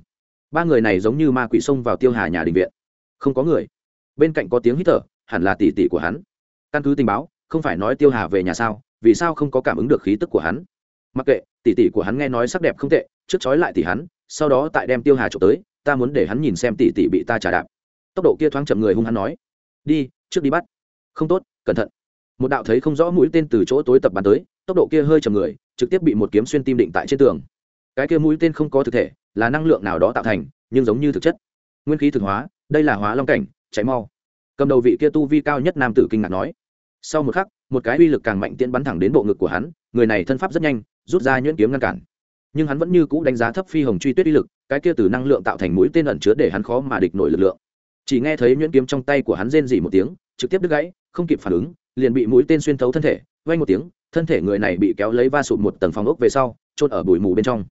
[SPEAKER 1] Ba người này giống như ma quỷ xông vào tiêu hà nhà đình viện. Không có người. Bên cạnh có tiếng hít thở, hẳn là tỷ tỷ của hắn. Căn cứ tình báo không phải nói tiêu hà về nhà sao, vì sao không có cảm ứng được khí tức của hắn? Mặc kệ, tỷ tỷ của hắn nghe nói sắc đẹp không tệ, trước trói lại tỷ hắn, sau đó tại đem tiêu hà trộm tới, ta muốn để hắn nhìn xem tỷ tỷ bị ta trả đạp. Tốc độ kia thoáng chậm người hung hắn nói. Đi, trước đi bắt. Không tốt, cẩn thận. Một đạo thấy không rõ mũi tên từ chỗ tối tập bắn tới, tốc độ kia hơi chậm người, trực tiếp bị một kiếm xuyên tim định tại trên tường. Cái kia mũi tên không có thực thể, là năng lượng nào đó tạo thành, nhưng giống như thực chất. Nguyên khí thực hóa, đây là hóa long cảnh cháy mau. Cầm đầu vị kia tu vi cao nhất nam tử kinh ngạc nói sau một khắc, một cái uy lực càng mạnh tiễn bắn thẳng đến bộ ngực của hắn, người này thân pháp rất nhanh, rút ra nhuyễn kiếm ngăn cản. Nhưng hắn vẫn như cũ đánh giá thấp phi hồng truy tuyết uy lực, cái kia từ năng lượng tạo thành mũi tên ẩn chứa để hắn khó mà địch nổi lực lượng. Chỉ nghe thấy nhuyễn kiếm trong tay của hắn rên dỉ một tiếng, trực tiếp đứt gãy, không kịp phản ứng, liền bị mũi tên xuyên thấu thân thể vay một tiếng, thân thể người này bị kéo lấy va sụt một tầng phòng ốc về sau trôn ở bụi mù bên trong.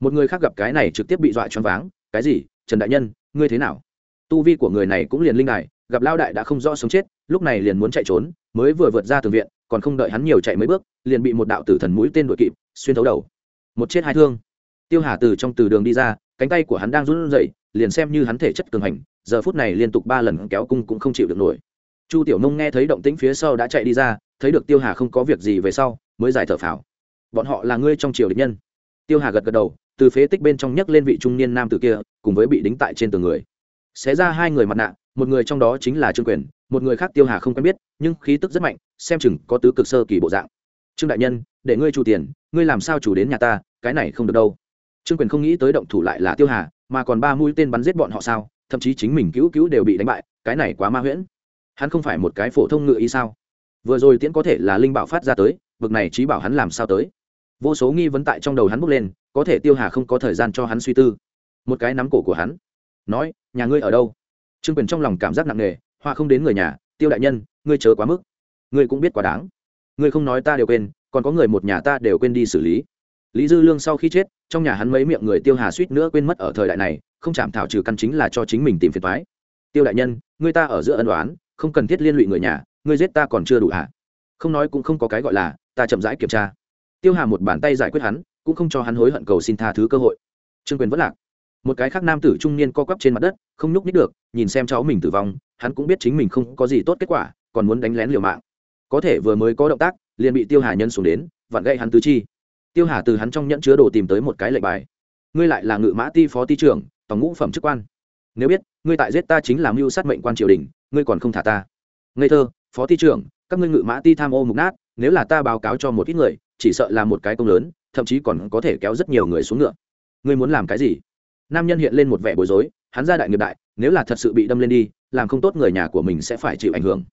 [SPEAKER 1] Một người khác gặp cái này trực tiếp bị dọa choáng váng, cái gì? Trần đại nhân, ngươi thế nào? Tu vi của người này cũng liền linh đài gặp lao đại đã không rõ sống chết, lúc này liền muốn chạy trốn, mới vừa vượt ra từ viện, còn không đợi hắn nhiều chạy mấy bước, liền bị một đạo tử thần mũi tên đuổi kịp, xuyên thấu đầu. Một chết hai thương. Tiêu hà từ trong từ đường đi ra, cánh tay của hắn đang run rẩy, liền xem như hắn thể chất cường hành, giờ phút này liên tục ba lần kéo cung cũng không chịu được nổi. Chu tiểu nông nghe thấy động tĩnh phía sau đã chạy đi ra, thấy được tiêu hà không có việc gì về sau, mới giải thở phào. Bọn họ là ngươi trong triều địch nhân. Tiêu hà gật gật đầu, từ phế tích bên trong nhấc lên vị trung niên nam tử kia, cùng với bị đính tại trên tường người. Xé ra hai người mặt nạ một người trong đó chính là trương quyền, một người khác tiêu hà không quen biết, nhưng khí tức rất mạnh, xem chừng có tứ cực sơ kỳ bộ dạng. Trương đại nhân, để ngươi chủ tiền, ngươi làm sao chủ đến nhà ta, cái này không được đâu. Trương quyền không nghĩ tới động thủ lại là tiêu hà, mà còn ba mũi tên bắn giết bọn họ sao, thậm chí chính mình cứu cứu đều bị đánh bại, cái này quá ma huyễn. Hắn không phải một cái phổ thông ngự ý sao? Vừa rồi tiễn có thể là linh bảo phát ra tới vực này trí bảo hắn làm sao tới? Vô số nghi vấn tại trong đầu hắn bốc lên, có thể tiêu hà không có thời gian cho hắn suy tư. Một cái nắm cổ của hắn, nói, nhà ngươi ở đâu? Trương quyền trong lòng cảm giác nặng nề hoa không đến người nhà, tiêu đại nhân, ngươi chớ quá mức. Ngươi cũng biết quá đáng. Ngươi không nói ta đều quên, còn có người một nhà ta đều quên đi xử lý. Lý dư lương sau khi chết, trong nhà hắn mấy miệng người tiêu hà suýt nữa quên mất ở thời đại này, không chạm thảo trừ căn chính là cho chính mình tìm phiền thoái tiêu đại nhân, ngươi ta ở giữa ân đoán không cần thiết liên lụy người nhà, ngươi giết ta còn chưa đủ hả? Không nói cũng không có cái gọi là, ta chậm rãi kiểm tra. Tiêu hà một bàn tay giải quyết hắn, cũng không cho hắn hối hận cầu xin tha thứ cơ hội. Trương quyền vất lạc một cái khác nam tử trung niên co quắp trên mặt đất, không nhúc nhích được, nhìn xem cháu mình tử vong, hắn cũng biết chính mình không có gì tốt kết quả, còn muốn đánh lén liều mạng. Có thể vừa mới có động tác, liền bị tiêu hà nhân xuống đến, vặn gậy hắn tứ chi. Tiêu hà từ hắn trong nhẫn chứa đồ tìm tới một cái lệnh bài. Ngươi lại là ngự mã ti phó ti trưởng, tổng ngũ phẩm chức quan. Nếu biết, ngươi tại giết ta chính là mưu sát mệnh quan triều đình, ngươi còn không thả ta. Ngây thơ, phó ti trưởng, các ngươi ngự mã ti tham ô mục nát, nếu là ta báo cáo cho một ít người, chỉ sợ là một cái công lớn, thậm chí còn có thể kéo rất nhiều người xuống ngựa. Ngươi muốn làm cái gì? Nam nhân hiện lên một vẻ bối rối, hắn ra đại nghiệp đại, nếu là thật sự bị đâm lên đi, làm không tốt người nhà của mình sẽ phải chịu ảnh hưởng.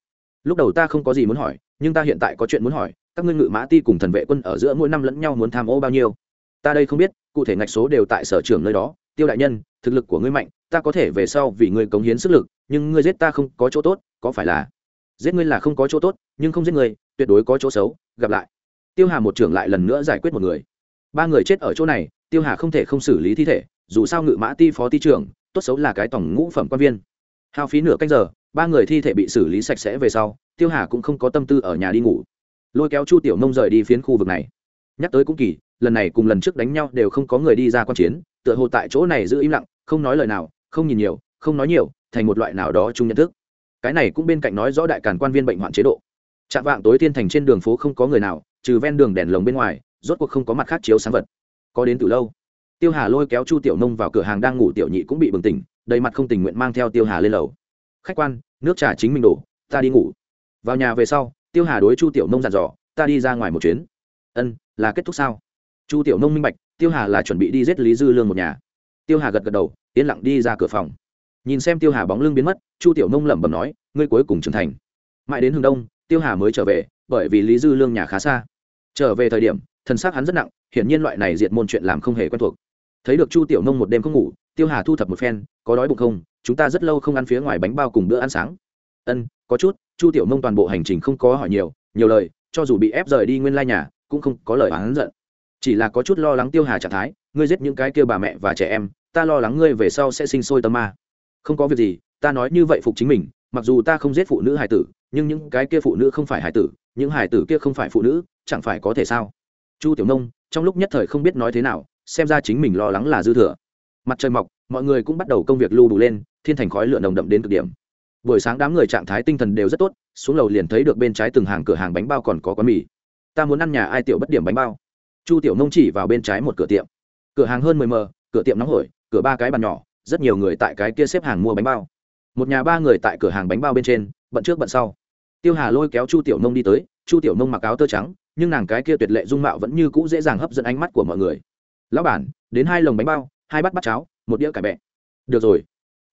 [SPEAKER 1] Lúc đầu ta không có gì muốn hỏi, nhưng ta hiện tại có chuyện muốn hỏi, các ngươi ngự mã ti cùng thần vệ quân ở giữa mỗi năm lẫn nhau muốn tham ô bao nhiêu? Ta đây không biết, cụ thể ngạch số đều tại sở trường nơi đó, tiêu đại nhân, thực lực của ngươi mạnh, ta có thể về sau vì ngươi cống hiến sức lực, nhưng ngươi giết ta không có chỗ tốt, có phải là giết ngươi là không có chỗ tốt, nhưng không giết ngươi, tuyệt đối có chỗ xấu, gặp lại. Tiêu hà một trưởng lại lần nữa giải quyết một người. Ba người chết ở chỗ này tiêu hà không thể không xử lý thi thể, dù sao ngự mã ti phó ti trưởng, tốt xấu là cái tổng ngũ phẩm quan viên. Hao phí nửa canh giờ, ba người thi thể bị xử lý sạch sẽ về sau, tiêu hà cũng không có tâm tư ở nhà đi ngủ. Lôi kéo chu tiểu nông rời đi phiến khu vực này. Nhắc tới cũng kỳ, lần này cùng lần trước đánh nhau đều không có người đi ra q u a n chiến, tựa hồ tại chỗ này giữ im lặng, không nói lời nào, không nhìn nhiều, không nói nhiều, thành một loại nào đó chung nhận thức. Cái này cũng bên cạnh nói rõ đại càn quan viên bệnh hoạn chế độ. Chạm vạng tối tiên thành trên đường phố không có người nào, trừ ven đường đèn lồng bên ngoài, rốt cuộc không có mặt khác chiếu sáng vật có đến từ lâu. Tiêu hà lôi kéo chu tiểu nông vào cửa hàng đang ngủ, tiểu nhị cũng bị bừng tỉnh, đầy mặt không tình nguyện mang theo tiêu hà lên lầu. Khách quan, nước trà chính mình đổ, ta đi ngủ. Vào nhà về sau, tiêu hà đối chu tiểu nông dặn dò, ta đi ra ngoài một chuyến. Ân, là kết thúc sao? Chu tiểu nông minh bạch, tiêu hà là chuẩn bị đi giết lý dư lương một nhà. Tiêu hà gật gật đầu, yên lặng đi ra cửa phòng. Nhìn xem tiêu hà bóng lưng biến mất, chu tiểu nông lẩm bẩm nói, ngươi cuối cùng trưởng thành. Mãi đến hướng đông, tiêu hà mới trở về, bởi vì lý dư lương nhà khá xa. Trở về thời điểm thần xác hắn rất nặng, hiển nhiên loại này diệt môn chuyện làm không hề quen thuộc. Thấy được chu tiểu nông một đêm không ngủ, tiêu hà thu thập một phen, có đói bụng không? Chúng ta rất lâu không ăn phía ngoài bánh bao cùng bữa ăn sáng. Ân, có chút, chu tiểu mông toàn bộ hành trình không có hỏi nhiều nhiều lời, cho dù bị ép rời đi nguyên lai nhà, cũng không có lời oán giận. Chỉ là có chút lo lắng tiêu hà trạng thái, ngươi giết những cái kia bà mẹ và trẻ em, ta lo lắng ngươi về sau sẽ sinh sôi tâm ma. Không có việc gì, ta nói như vậy phục chính mình, mặc dù ta không giết phụ nữ hải tử, nhưng những cái kia phụ nữ không phải hải tử, những hải tử kia không phải phụ nữ, chẳng phải có thể sao? Chu tiểu nông, trong lúc nhất thời không biết nói thế nào, xem ra chính mình lo lắng là dư thừa. Mặt trời mọc, mọi người cũng bắt đầu công việc lưu đủ lên, thiên thành khói lửa nồng đậm đến cực điểm. Buổi sáng đám người trạng thái tinh thần đều rất tốt, xuống lầu liền thấy được bên trái từng hàng cửa hàng bánh bao còn có quán mì. Ta muốn ăn nhà ai tiểu bất điểm bánh bao? Chu tiểu nông chỉ vào bên trái một cửa tiệm. Cửa hàng hơn mười mờ cửa tiệm nóng hổi, cửa ba cái bàn nhỏ, rất nhiều người tại cái kia xếp hàng mua bánh bao. Một nhà ba người tại cửa hàng bánh bao bên trên, bận trước bận sau. Tiêu hà lôi kéo chu tiểu nông đi tới, chu tiểu nông mặc áo tơ trắng nhưng nàng cái kia tuyệt lệ dung mạo vẫn như cũ dễ dàng hấp dẫn ánh mắt của mọi người. Lão bản, đến hai lồng bánh bao, hai bát bát cháo, một đĩa cải bẹ. Được rồi.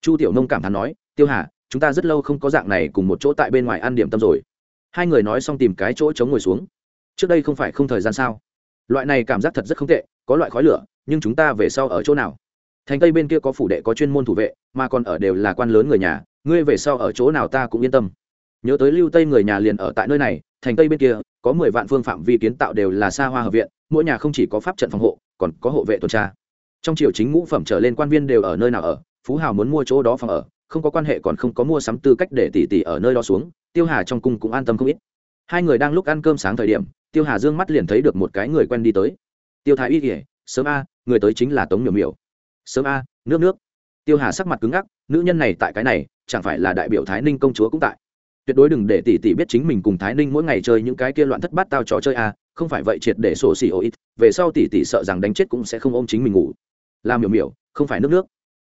[SPEAKER 1] Chu tiểu nông cảm thán nói, tiêu hà, chúng ta rất lâu không có dạng này cùng một chỗ tại bên ngoài ăn điểm tâm rồi. Hai người nói xong tìm cái chỗ chống ngồi xuống. Trước đây không phải không thời gian sao? Loại này cảm giác thật rất không tệ, có loại khói lửa, nhưng chúng ta về sau ở chỗ nào? Thành tây bên kia có phủ đệ có chuyên môn thủ vệ, mà còn ở đều là quan lớn người nhà, ngươi về sau ở chỗ nào ta cũng yên tâm. Nhớ tới lưu tây người nhà liền ở tại nơi này thành tây bên kia, có mười vạn phương phạm vi kiến tạo đều là xa hoa hợp viện, mỗi nhà không chỉ có pháp trận phòng hộ, còn có hộ vệ tuần tra. Trong triều chính ngũ phẩm trở lên quan viên đều ở nơi nào ở, phú hào muốn mua chỗ đó phòng ở, không có quan hệ còn không có mua sắm tư cách để tỷ tỷ ở nơi đó xuống, tiêu hà trong cung cũng an tâm không ít. Hai người đang lúc ăn cơm sáng thời điểm, tiêu hà dương mắt liền thấy được một cái người quen đi tới. Tiêu thái y kỉa sớm a, người tới chính là tống miểu miểu. Sớm a, nước nước. Tiêu hà sắc mặt cứng ngắc, nữ nhân này tại cái này, chẳng phải là đại biểu thái ninh công chúa cũng tại tuyệt đối đừng để tỷ tỷ biết chính mình cùng thái ninh mỗi ngày chơi những cái kia loạn thất bát tao trò chơi à không phải vậy triệt để sổ xì ô ít, về sau tỷ tỷ sợ rằng đánh chết cũng sẽ không ôm chính mình ngủ. Là miểu miểu, không phải nước nước.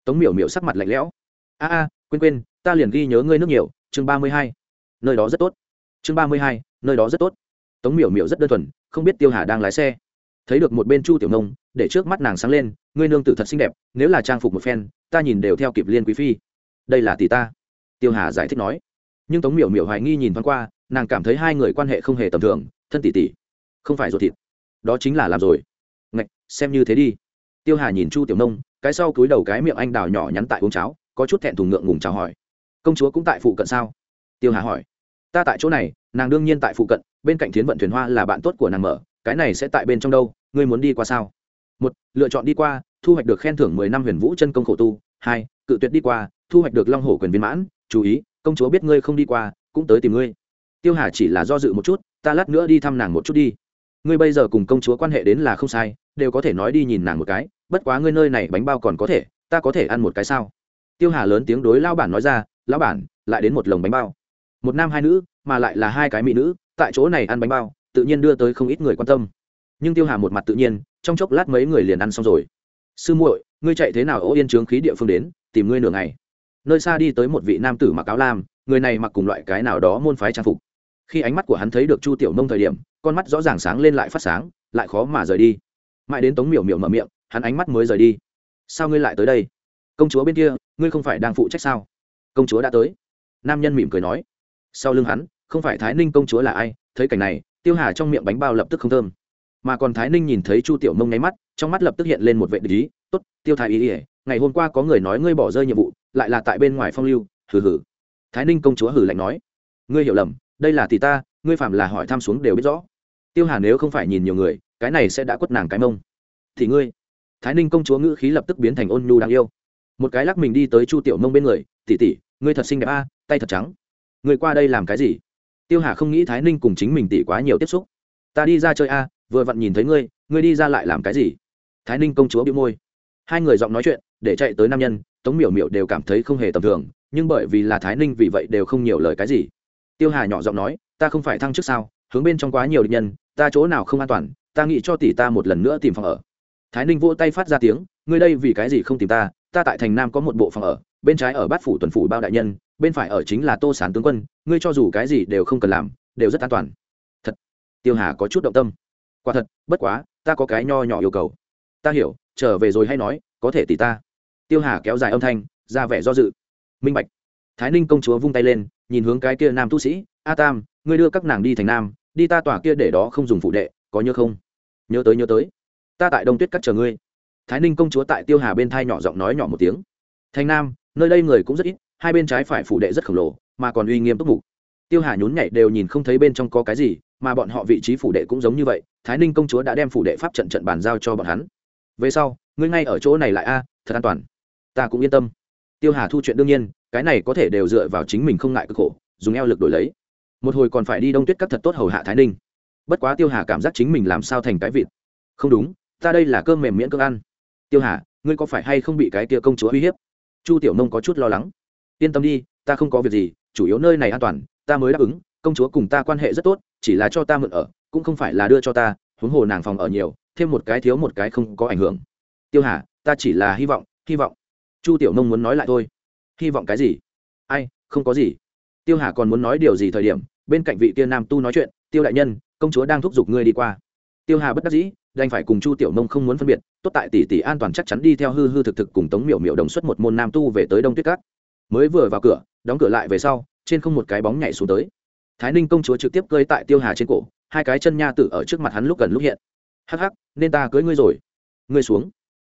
[SPEAKER 1] Tống miểu miểu sắc mặt lạnh lẽo. A a, quên quên, ta liền ghi nhớ ngươi nước nhiều chương ba mươi hai. Nơi đó rất tốt. Chương ba mươi hai, nơi đó rất tốt. Tống miểu miểu rất đơn thuần, không biết tiêu hà đang lái xe. Thấy được một bên chu tiểu nông, để trước mắt nàng sáng lên, ngươi nương tử thật xinh đẹp, nếu là trang phục một phen, ta nhìn đều theo kịp liên quý phi. Đây là tỷ ta. Tiêu hà giải thích nói nhưng tống miểu miểu hoài nghi nhìn thoáng qua, nàng cảm thấy hai người quan hệ không hề tầm thường, thân tỷ tỷ, không phải ruột thịt. Đó chính là làm rồi. Ngạch, xem như thế đi. Tiêu hà nhìn chu tiểu nông, cái sau cúi đầu cái miệng anh đào nhỏ nhắn tại uống cháo, có chút thẹn thùng ngượng ngùng chào hỏi. Công chúa cũng tại phụ cận sao? Tiêu hà hỏi. Ta tại chỗ này, nàng đương nhiên tại phụ cận, bên cạnh thiến vận thuyền hoa là bạn tốt của nàng mở, cái này sẽ tại bên trong đâu, ngươi muốn đi qua sao? Một, lựa chọn đi qua, thu hoạch được khen thưởng mười năm huyền vũ chân công khổ tu. Hai, cự tuyệt đi qua, thu hoạch được long hổ quyền viên mãn, chú ý công chúa biết ngươi không đi qua, cũng tới tìm ngươi. Tiêu hà chỉ là do dự một chút, ta lát nữa đi thăm nàng một chút đi. Ngươi bây giờ cùng công chúa quan hệ đến là không sai, đều có thể nói đi nhìn nàng một cái, bất quá ngươi nơi này bánh bao còn có thể, ta có thể ăn một cái sao? Tiêu hà lớn tiếng đối lao bản nói ra lao bản, lại đến một lồng bánh bao. Một nam hai nữ, mà lại là hai cái mỹ nữ, tại chỗ này ăn bánh bao, tự nhiên đưa tới không ít người quan tâm. Nhưng tiêu hà một mặt tự nhiên, trong chốc lát mấy người liền ăn xong rồi. Sư muội, ngươi chạy thế nào ô yên trướng khí địa phương đến, tìm ngươi nửa ngày? Nơi xa đi tới một vị nam tử mặc áo lam, người này mặc cùng loại cái nào đó môn phái trang phục. Khi ánh mắt của hắn thấy được chu tiểu nông thời điểm, con mắt rõ ràng sáng lên lại phát sáng, lại khó mà rời đi. Mãi đến tống miểu miểu mở miệng, hắn ánh mắt mới rời đi. Sao ngươi lại tới đây? Công chúa bên kia, ngươi không phải đang phụ trách sao? Công chúa đã tới. Nam nhân mỉm cười nói. Sau lưng hắn, không phải thái ninh công chúa là ai, thấy cảnh này, tiêu hà trong miệng bánh bao lập tức không thơm. Mà còn thái ninh nhìn thấy chu tiểu mông nháy mắt, trong mắt lập tức hiện lên một vệ lý tốt, tiêu thái ý ỉa ngày hôm qua có người nói ngươi bỏ rơi nhiệm vụ, lại là tại bên ngoài phong lưu, hừ hừ. Thái ninh công chúa hừ lạnh nói, ngươi hiểu lầm, đây là tỷ ta, ngươi phạm là hỏi tham xuống đều biết rõ. Tiêu hà nếu không phải nhìn nhiều người, cái này sẽ đã quất nàng cái mông. Thì ngươi, thái ninh công chúa ngữ khí lập tức biến thành ôn nhu đáng yêu. Một cái lắc mình đi tới chu tiểu mông bên người tỉ tỉ ngươi thật xinh đẹp a, tay thật trắng. Ngươi qua đây làm cái gì? Tiêu hà không nghĩ thái ninh cùng chính mình tỉ quá nhiều tiếp xúc. Ta đi ra chơi a, vừa vặn nhìn thấy ngươi ngươi đi ra lại làm cái gì? Thái ninh công chúa bị môi. Hai người giọng nói chuyện để chạy tới nam nhân, tống miểu miểu đều cảm thấy không hề tầm thường, nhưng bởi vì là thái ninh vì vậy đều không nhiều lời cái gì. Tiêu hà nhỏ giọng nói, ta không phải thăng trước sao? Hướng bên trong quá nhiều địch nhân, ta chỗ nào không an toàn, ta nghĩ cho tỷ ta một lần nữa tìm phòng ở. Thái ninh vỗ tay phát ra tiếng, ngươi đây vì cái gì không tìm ta? Ta tại thành nam có một bộ phòng ở, bên trái ở bát phủ tuần phủ bao đại nhân, bên phải ở chính là tô sán tướng quân, ngươi cho dù cái gì đều không cần làm, đều rất an toàn. Thật. Tiêu hà có chút động tâm. Quả thật, bất quá, ta có cái nho nhỏ yêu cầu. Ta hiểu, trở về rồi hay nói, có thể tỷ ta tiêu hà kéo dài âm thanh, ra vẻ do dự. Minh bạch. Thái ninh công chúa vung tay lên, nhìn hướng cái kia nam tu sĩ. A tam, ngươi đưa các nàng đi thành nam, đi ta tỏa kia để đó không dùng phụ đệ, có nhớ không? Nhớ tới nhớ tới. Ta tại đông tuyết cắt chờ ngươi. Thái ninh công chúa tại tiêu hà bên thai nhỏ giọng nói nhỏ một tiếng. Thành nam, nơi đây người cũng rất ít, hai bên trái phải phụ đệ rất khổng lồ, mà còn uy nghiêm túc mục. Tiêu hà nhún nhảy đều nhìn không thấy bên trong có cái gì, mà bọn họ vị trí phủ đệ cũng giống như vậy, thái ninh công chúa đã đem phủ đệ pháp trận trận bàn giao cho bọn hắn. Về sau, ngươi ngay ở chỗ này lại a, thật an toàn ta cũng yên tâm. Tiêu hà thu chuyện đương nhiên, cái này có thể đều dựa vào chính mình không ngại cực khổ, dùng eo lực đổi lấy. Một hồi còn phải đi đông tuyết cắt thật tốt hầu hạ thái ninh. Bất quá tiêu hà cảm giác chính mình làm sao thành cái vịt. Không đúng, ta đây là cơm mềm miễn cơm ăn. Tiêu hà, ngươi có phải hay không bị cái kia công chúa uy hiếp? Chu tiểu nông có chút lo lắng. Yên tâm đi, ta không có việc gì, chủ yếu nơi này an toàn, ta mới đáp ứng, công chúa cùng ta quan hệ rất tốt, chỉ là cho ta mượn ở, cũng không phải là đưa cho ta, huống hồ nàng phòng ở nhiều, thêm một cái thiếu một cái không có ảnh hưởng. Tiêu hà, ta chỉ là hy vọng hy vọng chu tiểu nông muốn nói lại thôi. Hy vọng cái gì? Ai, không có gì. Tiêu hà còn muốn nói điều gì thời điểm, bên cạnh vị Tiên nam tu nói chuyện, tiêu đại nhân, công chúa đang thúc giục ngươi đi qua. Tiêu hà bất đắc dĩ, đành phải cùng chu tiểu nông không muốn phân biệt, tốt tại tỷ tỷ an toàn chắc chắn đi theo hư hư thực thực cùng tống miểu miểu đồng xuất một môn nam tu về tới đông tuyết cát mới vừa vào cửa, đóng cửa lại về sau, trên không một cái bóng nhảy xuống tới. Thái ninh công chúa trực tiếp cơi tại tiêu hà trên cổ, hai cái chân nha tử ở trước mặt hắn lúc gần lúc hiện. Hắc hắc, nên ta cưới ngươi rồi. Ngươi xuống.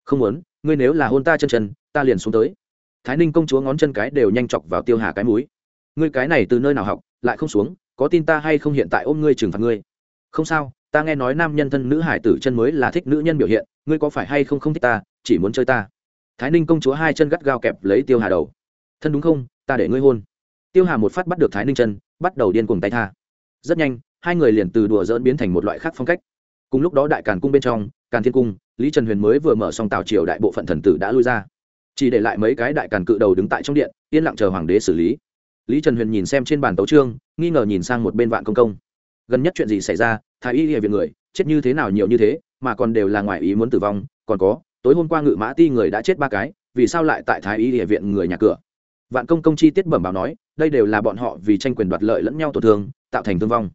[SPEAKER 1] Không muốn, ngươi nếu là hôn ta chân chân ta liền xuống tới. Thái ninh công chúa ngón chân cái đều nhanh chọc vào tiêu hà cái múi ngươi cái này từ nơi nào học, lại không xuống, có tin ta hay không hiện tại ôm ngươi trừng phạt ngươi? Không sao, ta nghe nói nam nhân thân nữ hải tử chân mới là thích nữ nhân biểu hiện, ngươi có phải hay không không thích ta, chỉ muốn chơi ta? Thái ninh công chúa hai chân gắt gao kẹp lấy tiêu hà đầu. Thân đúng không, ta để ngươi hôn. Tiêu hà một phát bắt được thái ninh chân, bắt đầu điên cuồng tay tha. Rất nhanh, hai người liền từ đùa dỡn biến thành một loại khác phong cách. Cùng lúc đó đại càn cung bên trong, càn thiên cung, lý trần huyền mới vừa mở xong tào triều đại bộ phận thần tử đã lui ra chỉ để lại mấy cái đại càn cự đầu đứng tại trong điện, yên lặng chờ hoàng đế xử lý. Lý trần huyền nhìn xem trên bàn tấu trương nghi ngờ nhìn sang một bên vạn công công. Gần nhất chuyện gì xảy ra, thái y địa viện người, chết như thế nào nhiều như thế, mà còn đều là ngoài ý muốn tử vong, còn có, tối hôm qua ngự mã ti người đã chết ba cái, vì sao lại tại thái y địa viện người nhà cửa? Vạn công công chi tiết bẩm báo nói, đây đều là bọn họ vì tranh quyền đoạt lợi lẫn nhau tổn thương, tạo thành thương vong.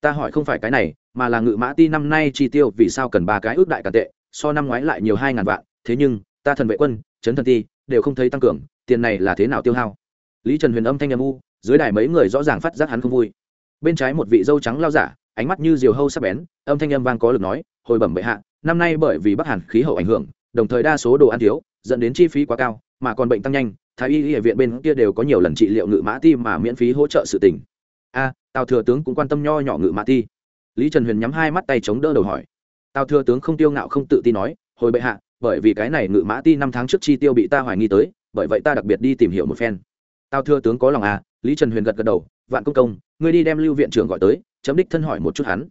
[SPEAKER 1] Ta hỏi không phải cái này, mà là ngự mã ti năm nay chi tiêu vì sao cần ba cái ước đại cả tệ, so năm ngoái lại nhiều hai ngàn vạn, thế nhưng ta thần vệ quân trấn thần ti, đều không thấy tăng cường, tiền này là thế nào tiêu hao? Lý trần huyền âm thanh âm u, dưới đài mấy người rõ ràng phát giác hắn không vui. Bên trái một vị dâu trắng lao giả, ánh mắt như diều hâu sắp bén, âm thanh âm vang có lực nói, hồi bẩm bệ hạ, năm nay bởi vì bắc hàn khí hậu ảnh hưởng, đồng thời đa số đồ ăn thiếu, dẫn đến chi phí quá cao, mà còn bệnh tăng nhanh, thái y y viện bên kia đều có nhiều lần trị liệu ngự mã ti mà miễn phí hỗ trợ sự tỉnh a, tào thừa tướng cũng quan tâm nho nhỏ ngự mã ti. Lý trần huyền nhắm hai mắt tay chống đỡ đầu hỏi. Tào thừa tướng không tiêu ngạo không tự tin nói, hồi bệ hạ bởi vì cái này ngự mã ti năm tháng trước chi tiêu bị ta hoài nghi tới, bởi vậy ta đặc biệt đi tìm hiểu một phen. Tao thừa tướng có lòng à lý trần huyền gật gật đầu, vạn công công, ngươi đi đem lưu viện trưởng gọi tới, chấm đích thân hỏi một chút hắn.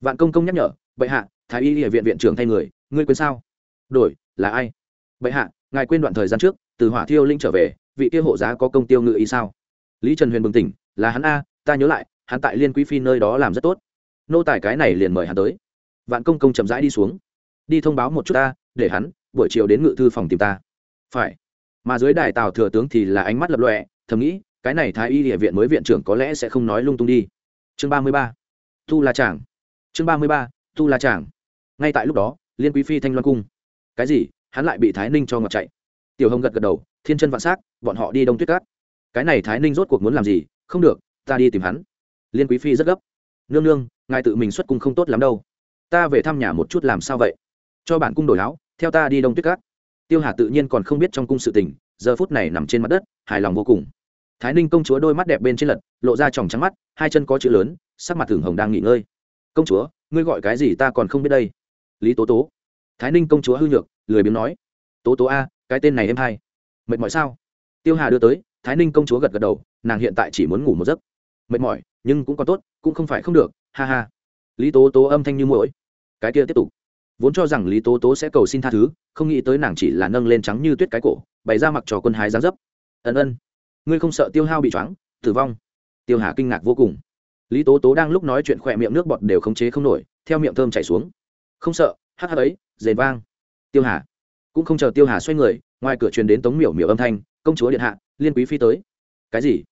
[SPEAKER 1] Vạn công công nhắc nhở, bệ hạ, thái y địa viện viện trưởng thay người, ngươi quên sao? Đổi, là ai? Bệ hạ, ngài quên đoạn thời gian trước, từ hỏa thiêu linh trở về, vị kia hộ giá có công tiêu ngự ý sao? Lý trần huyền bừng tỉnh, là hắn a, ta nhớ lại, hắn tại liên quý phi nơi đó làm rất tốt. Nô tài cái này liền mời hắn tới. Vạn công công chậm rãi đi xuống. Đi thông báo một chút ta để hắn, buổi chiều đến ngự thư phòng tìm ta. Phải. Mà dưới đài tào thừa tướng thì là ánh mắt lập lọe thầm nghĩ, cái này thái y địa viện mới viện trưởng có lẽ sẽ không nói lung tung đi. Chương ba mươi ba. Tu la chàng chương ba mươi ba, tu la chàng ngay tại lúc đó, liên quý phi thanh loan cung. Cái gì? Hắn lại bị thái ninh cho ngọt chạy. Tiểu hồng gật gật đầu, thiên chân vạn s á c bọn họ đi đông tuyết cát. Cái này thái ninh rốt cuộc muốn làm gì? Không được, ta đi tìm hắn. Liên quý phi rất gấp. Nương nương, ngài tự mình xuất cung không tốt lắm đâu. Ta về thăm nhà một chút làm sao vậy? Cho bản cung đổi áo theo ta đi đông tuyết cát. Tiêu hà tự nhiên còn không biết trong cung sự tình, giờ phút này nằm trên mặt đất, hài lòng vô cùng. Thái ninh công chúa đôi mắt đẹp bên trên lật, lộ ra tròng trắng mắt, hai chân có chữ lớn, sắc mặt thường hồng đang nghỉ ngơi. Công chúa, ngươi gọi cái gì ta còn không biết đây? Lý tố tố. Thái ninh công chúa hư nhược, lười biếng nói. Tố tố a, cái tên này em hay. Mệt mỏi sao? Tiêu hà đưa tới, thái ninh công chúa gật gật đầu, nàng hiện tại chỉ muốn ngủ một giấc. Mệt mỏi, nhưng cũng còn tốt, cũng không phải không được, ha ha. Lý tố tố âm thanh như mũi cái kia tiếp tục vốn cho rằng lý tố tố sẽ cầu xin tha thứ, không nghĩ tới nàng chỉ là nâng lên trắng như tuyết cái cổ, bày ra mặc trò quân hái gián dấp. Ân ân, ngươi không sợ tiêu hao bị choáng, tử vong. Tiêu hà kinh ngạc vô cùng. Lý tố tố đang lúc nói chuyện khỏe miệng nước bọt đều khống chế không nổi, theo miệng thơm chảy xuống. Không sợ hắc hắc ấy dền vang. Tiêu hà, cũng không chờ tiêu hà xoay người, ngoài cửa truyền đến tống miểu miểu âm thanh, công chúa điện hạ, liên quý phi tới. Cái gì?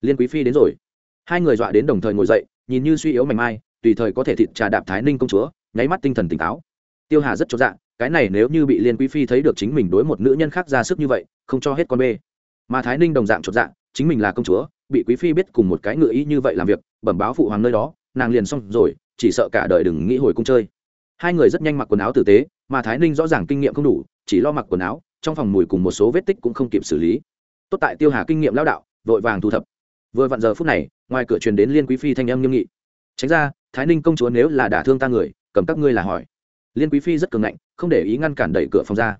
[SPEAKER 1] Liên quý phi đến rồi. Hai người dọa đến đồng thời ngồi dậy, nhìn như suy yếu mảnh mai, tùy thời có thể thịt trà đạp thái ninh công chúa, nháy mắt tinh thần tỉnh táo tiêu hà rất cho dạ cái này nếu như bị liên quý phi thấy được chính mình đối một nữ nhân khác ra sức như vậy, không cho hết con bê. Mà thái ninh đồng dạng chột dạ chính mình là công chúa, bị quý phi biết cùng một cái ngựa ý như vậy làm việc, bẩm báo phụ hoàng nơi đó, nàng liền xong rồi, chỉ sợ cả đời đừng nghĩ hồi cung chơi. Hai người rất nhanh mặc quần áo tử tế, mà thái ninh rõ ràng kinh nghiệm không đủ, chỉ lo mặc quần áo, trong phòng mùi cùng một số vết tích cũng không kịp xử lý. Tốt tại tiêu hà kinh nghiệm lao đạo, vội vàng thu thập. Vừa vặn giờ phút này, ngoài cửa truyền đến liên quý phi thanh âm nghiêm nghị. Tránh ra, thái ninh công chúa nếu là đả thương ta người, cầm các ngươi là hỏi liên quý phi rất cường ngạnh, không để ý ngăn cản đẩy cửa phòng ra.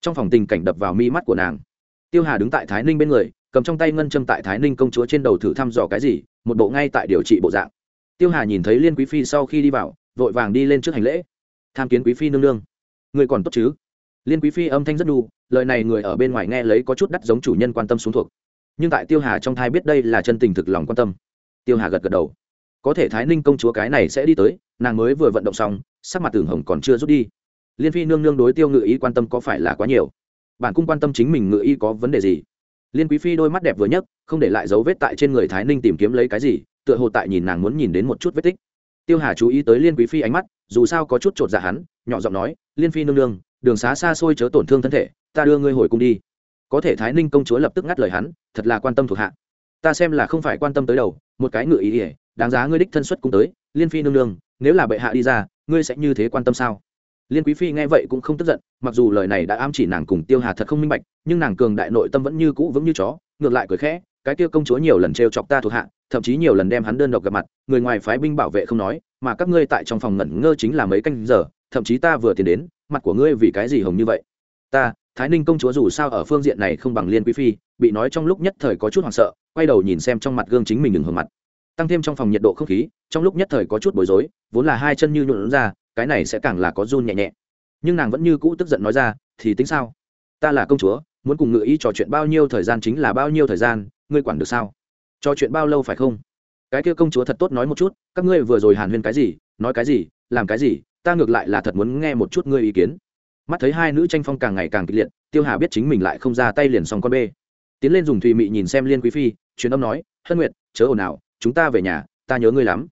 [SPEAKER 1] Trong phòng tình cảnh đập vào mi mắt của nàng. Tiêu hà đứng tại thái ninh bên người, cầm trong tay ngân châm tại thái ninh công chúa trên đầu thử thăm dò cái gì, một bộ ngay tại điều trị bộ dạng. Tiêu hà nhìn thấy liên quý phi sau khi đi vào, vội vàng đi lên trước hành lễ. Tham kiến quý phi nương nương. Người còn tốt chứ? Liên quý phi âm thanh rất đu lời này người ở bên ngoài nghe lấy có chút đắt giống chủ nhân quan tâm xuống thuộc. Nhưng tại tiêu hà trong thai biết đây là chân tình thực lòng quan tâm. Tiêu hà gật gật đầu. Có thể thái ninh công chúa cái này sẽ đi tới, nàng mới vừa vận động xong sắc mặt tường hồng còn chưa rút đi. Liên phi nương nương đối tiêu ngự ý quan tâm có phải là quá nhiều? Bản cung quan tâm chính mình ngự ý có vấn đề gì? Liên quý phi đôi mắt đẹp vừa nhấc, không để lại dấu vết tại trên người thái ninh tìm kiếm lấy cái gì, tựa hồ tại nhìn nàng muốn nhìn đến một chút vết tích. Tiêu hà chú ý tới liên quý phi ánh mắt, dù sao có chút chột dạ hắn, nhỏ giọng nói, liên phi nương nương, đường xá xa xôi chớ tổn thương thân thể, ta đưa ngươi hồi cung đi. Có thể thái ninh công chúa lập tức ngắt lời hắn, thật là quan tâm thuộc hạ. Ta xem là không phải quan tâm tới đầu, một cái ngự ý ỉa đáng giá ngươi đích thân xuất cung tới, liên phi nương nương, nếu là bệ hạ đi ra ngươi sẽ như thế quan tâm sao? Liên quý phi nghe vậy cũng không tức giận, mặc dù lời này đã ám chỉ nàng cùng tiêu hà thật không minh bạch, nhưng nàng cường đại nội tâm vẫn như cũ vững như chó, ngược lại cười khẽ, cái kia công chúa nhiều lần trêu chọc ta thuộc hạ, thậm chí nhiều lần đem hắn đơn độc gặp mặt, người ngoài phái binh bảo vệ không nói, mà các ngươi tại trong phòng ngẩn ngơ chính là mấy canh giờ, thậm chí ta vừa tiến đến, mặt của ngươi vì cái gì hồng như vậy? Ta, thái ninh công chúa dù sao ở phương diện này không bằng liên quý phi, bị nói trong lúc nhất thời có chút hoảng sợ, quay đầu nhìn xem trong mặt gương chính mình đừng hưởng mặt tăng thêm trong phòng nhiệt độ không khí, trong lúc nhất thời có chút bối rối, vốn là hai chân như nhuộn ra, cái này sẽ càng là có run nhẹ nhẹ. Nhưng nàng vẫn như cũ tức giận nói ra, thì tính sao? Ta là công chúa, muốn cùng ngự ý trò chuyện bao nhiêu thời gian chính là bao nhiêu thời gian, ngươi quản được sao? Trò chuyện bao lâu phải không? Cái kia công chúa thật tốt nói một chút, các ngươi vừa rồi hàn huyên cái gì, nói cái gì, làm cái gì, ta ngược lại là thật muốn nghe một chút ngươi ý kiến. Mắt thấy hai nữ tranh phong càng ngày càng kịch liệt, tiêu hà biết chính mình lại không ra tay liền xong con bê. Tiến lên dùng thùy mị nhìn xem liên quý phi, truyền âm nói, hân nguyệt, chớ ồn ào chúng ta về nhà, ta nhớ ngươi lắm.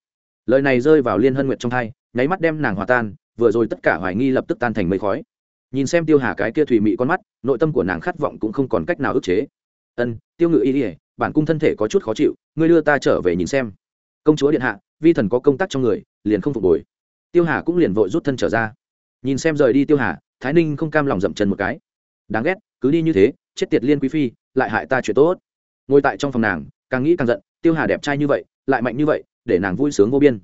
[SPEAKER 1] Lời này rơi vào liên hân nguyệt trong thai, nháy mắt đem nàng hòa tan, vừa rồi tất cả hoài nghi lập tức tan thành mây khói. Nhìn xem tiêu hà cái kia thùy mị con mắt, nội tâm của nàng khát vọng cũng không còn cách nào ức chế. Ân, tiêu ngự y ỉa bản cung thân thể có chút khó chịu, ngươi đưa ta trở về nhìn xem. Công chúa điện hạ, vi thần có công tác trong người, liền không phục hồi. Tiêu hà cũng liền vội rút thân trở ra. Nhìn xem rời đi tiêu hà, thái ninh không cam lòng dậm chân một cái. Đáng ghét, cứ đi như thế, chết tiệt liên quý phi, lại hại ta chuyện tốt. Ngồi tại trong phòng nàng, càng nghĩ càng giận tiêu hà đẹp trai như vậy, lại mạnh như vậy, để nàng vui sướng vô biên.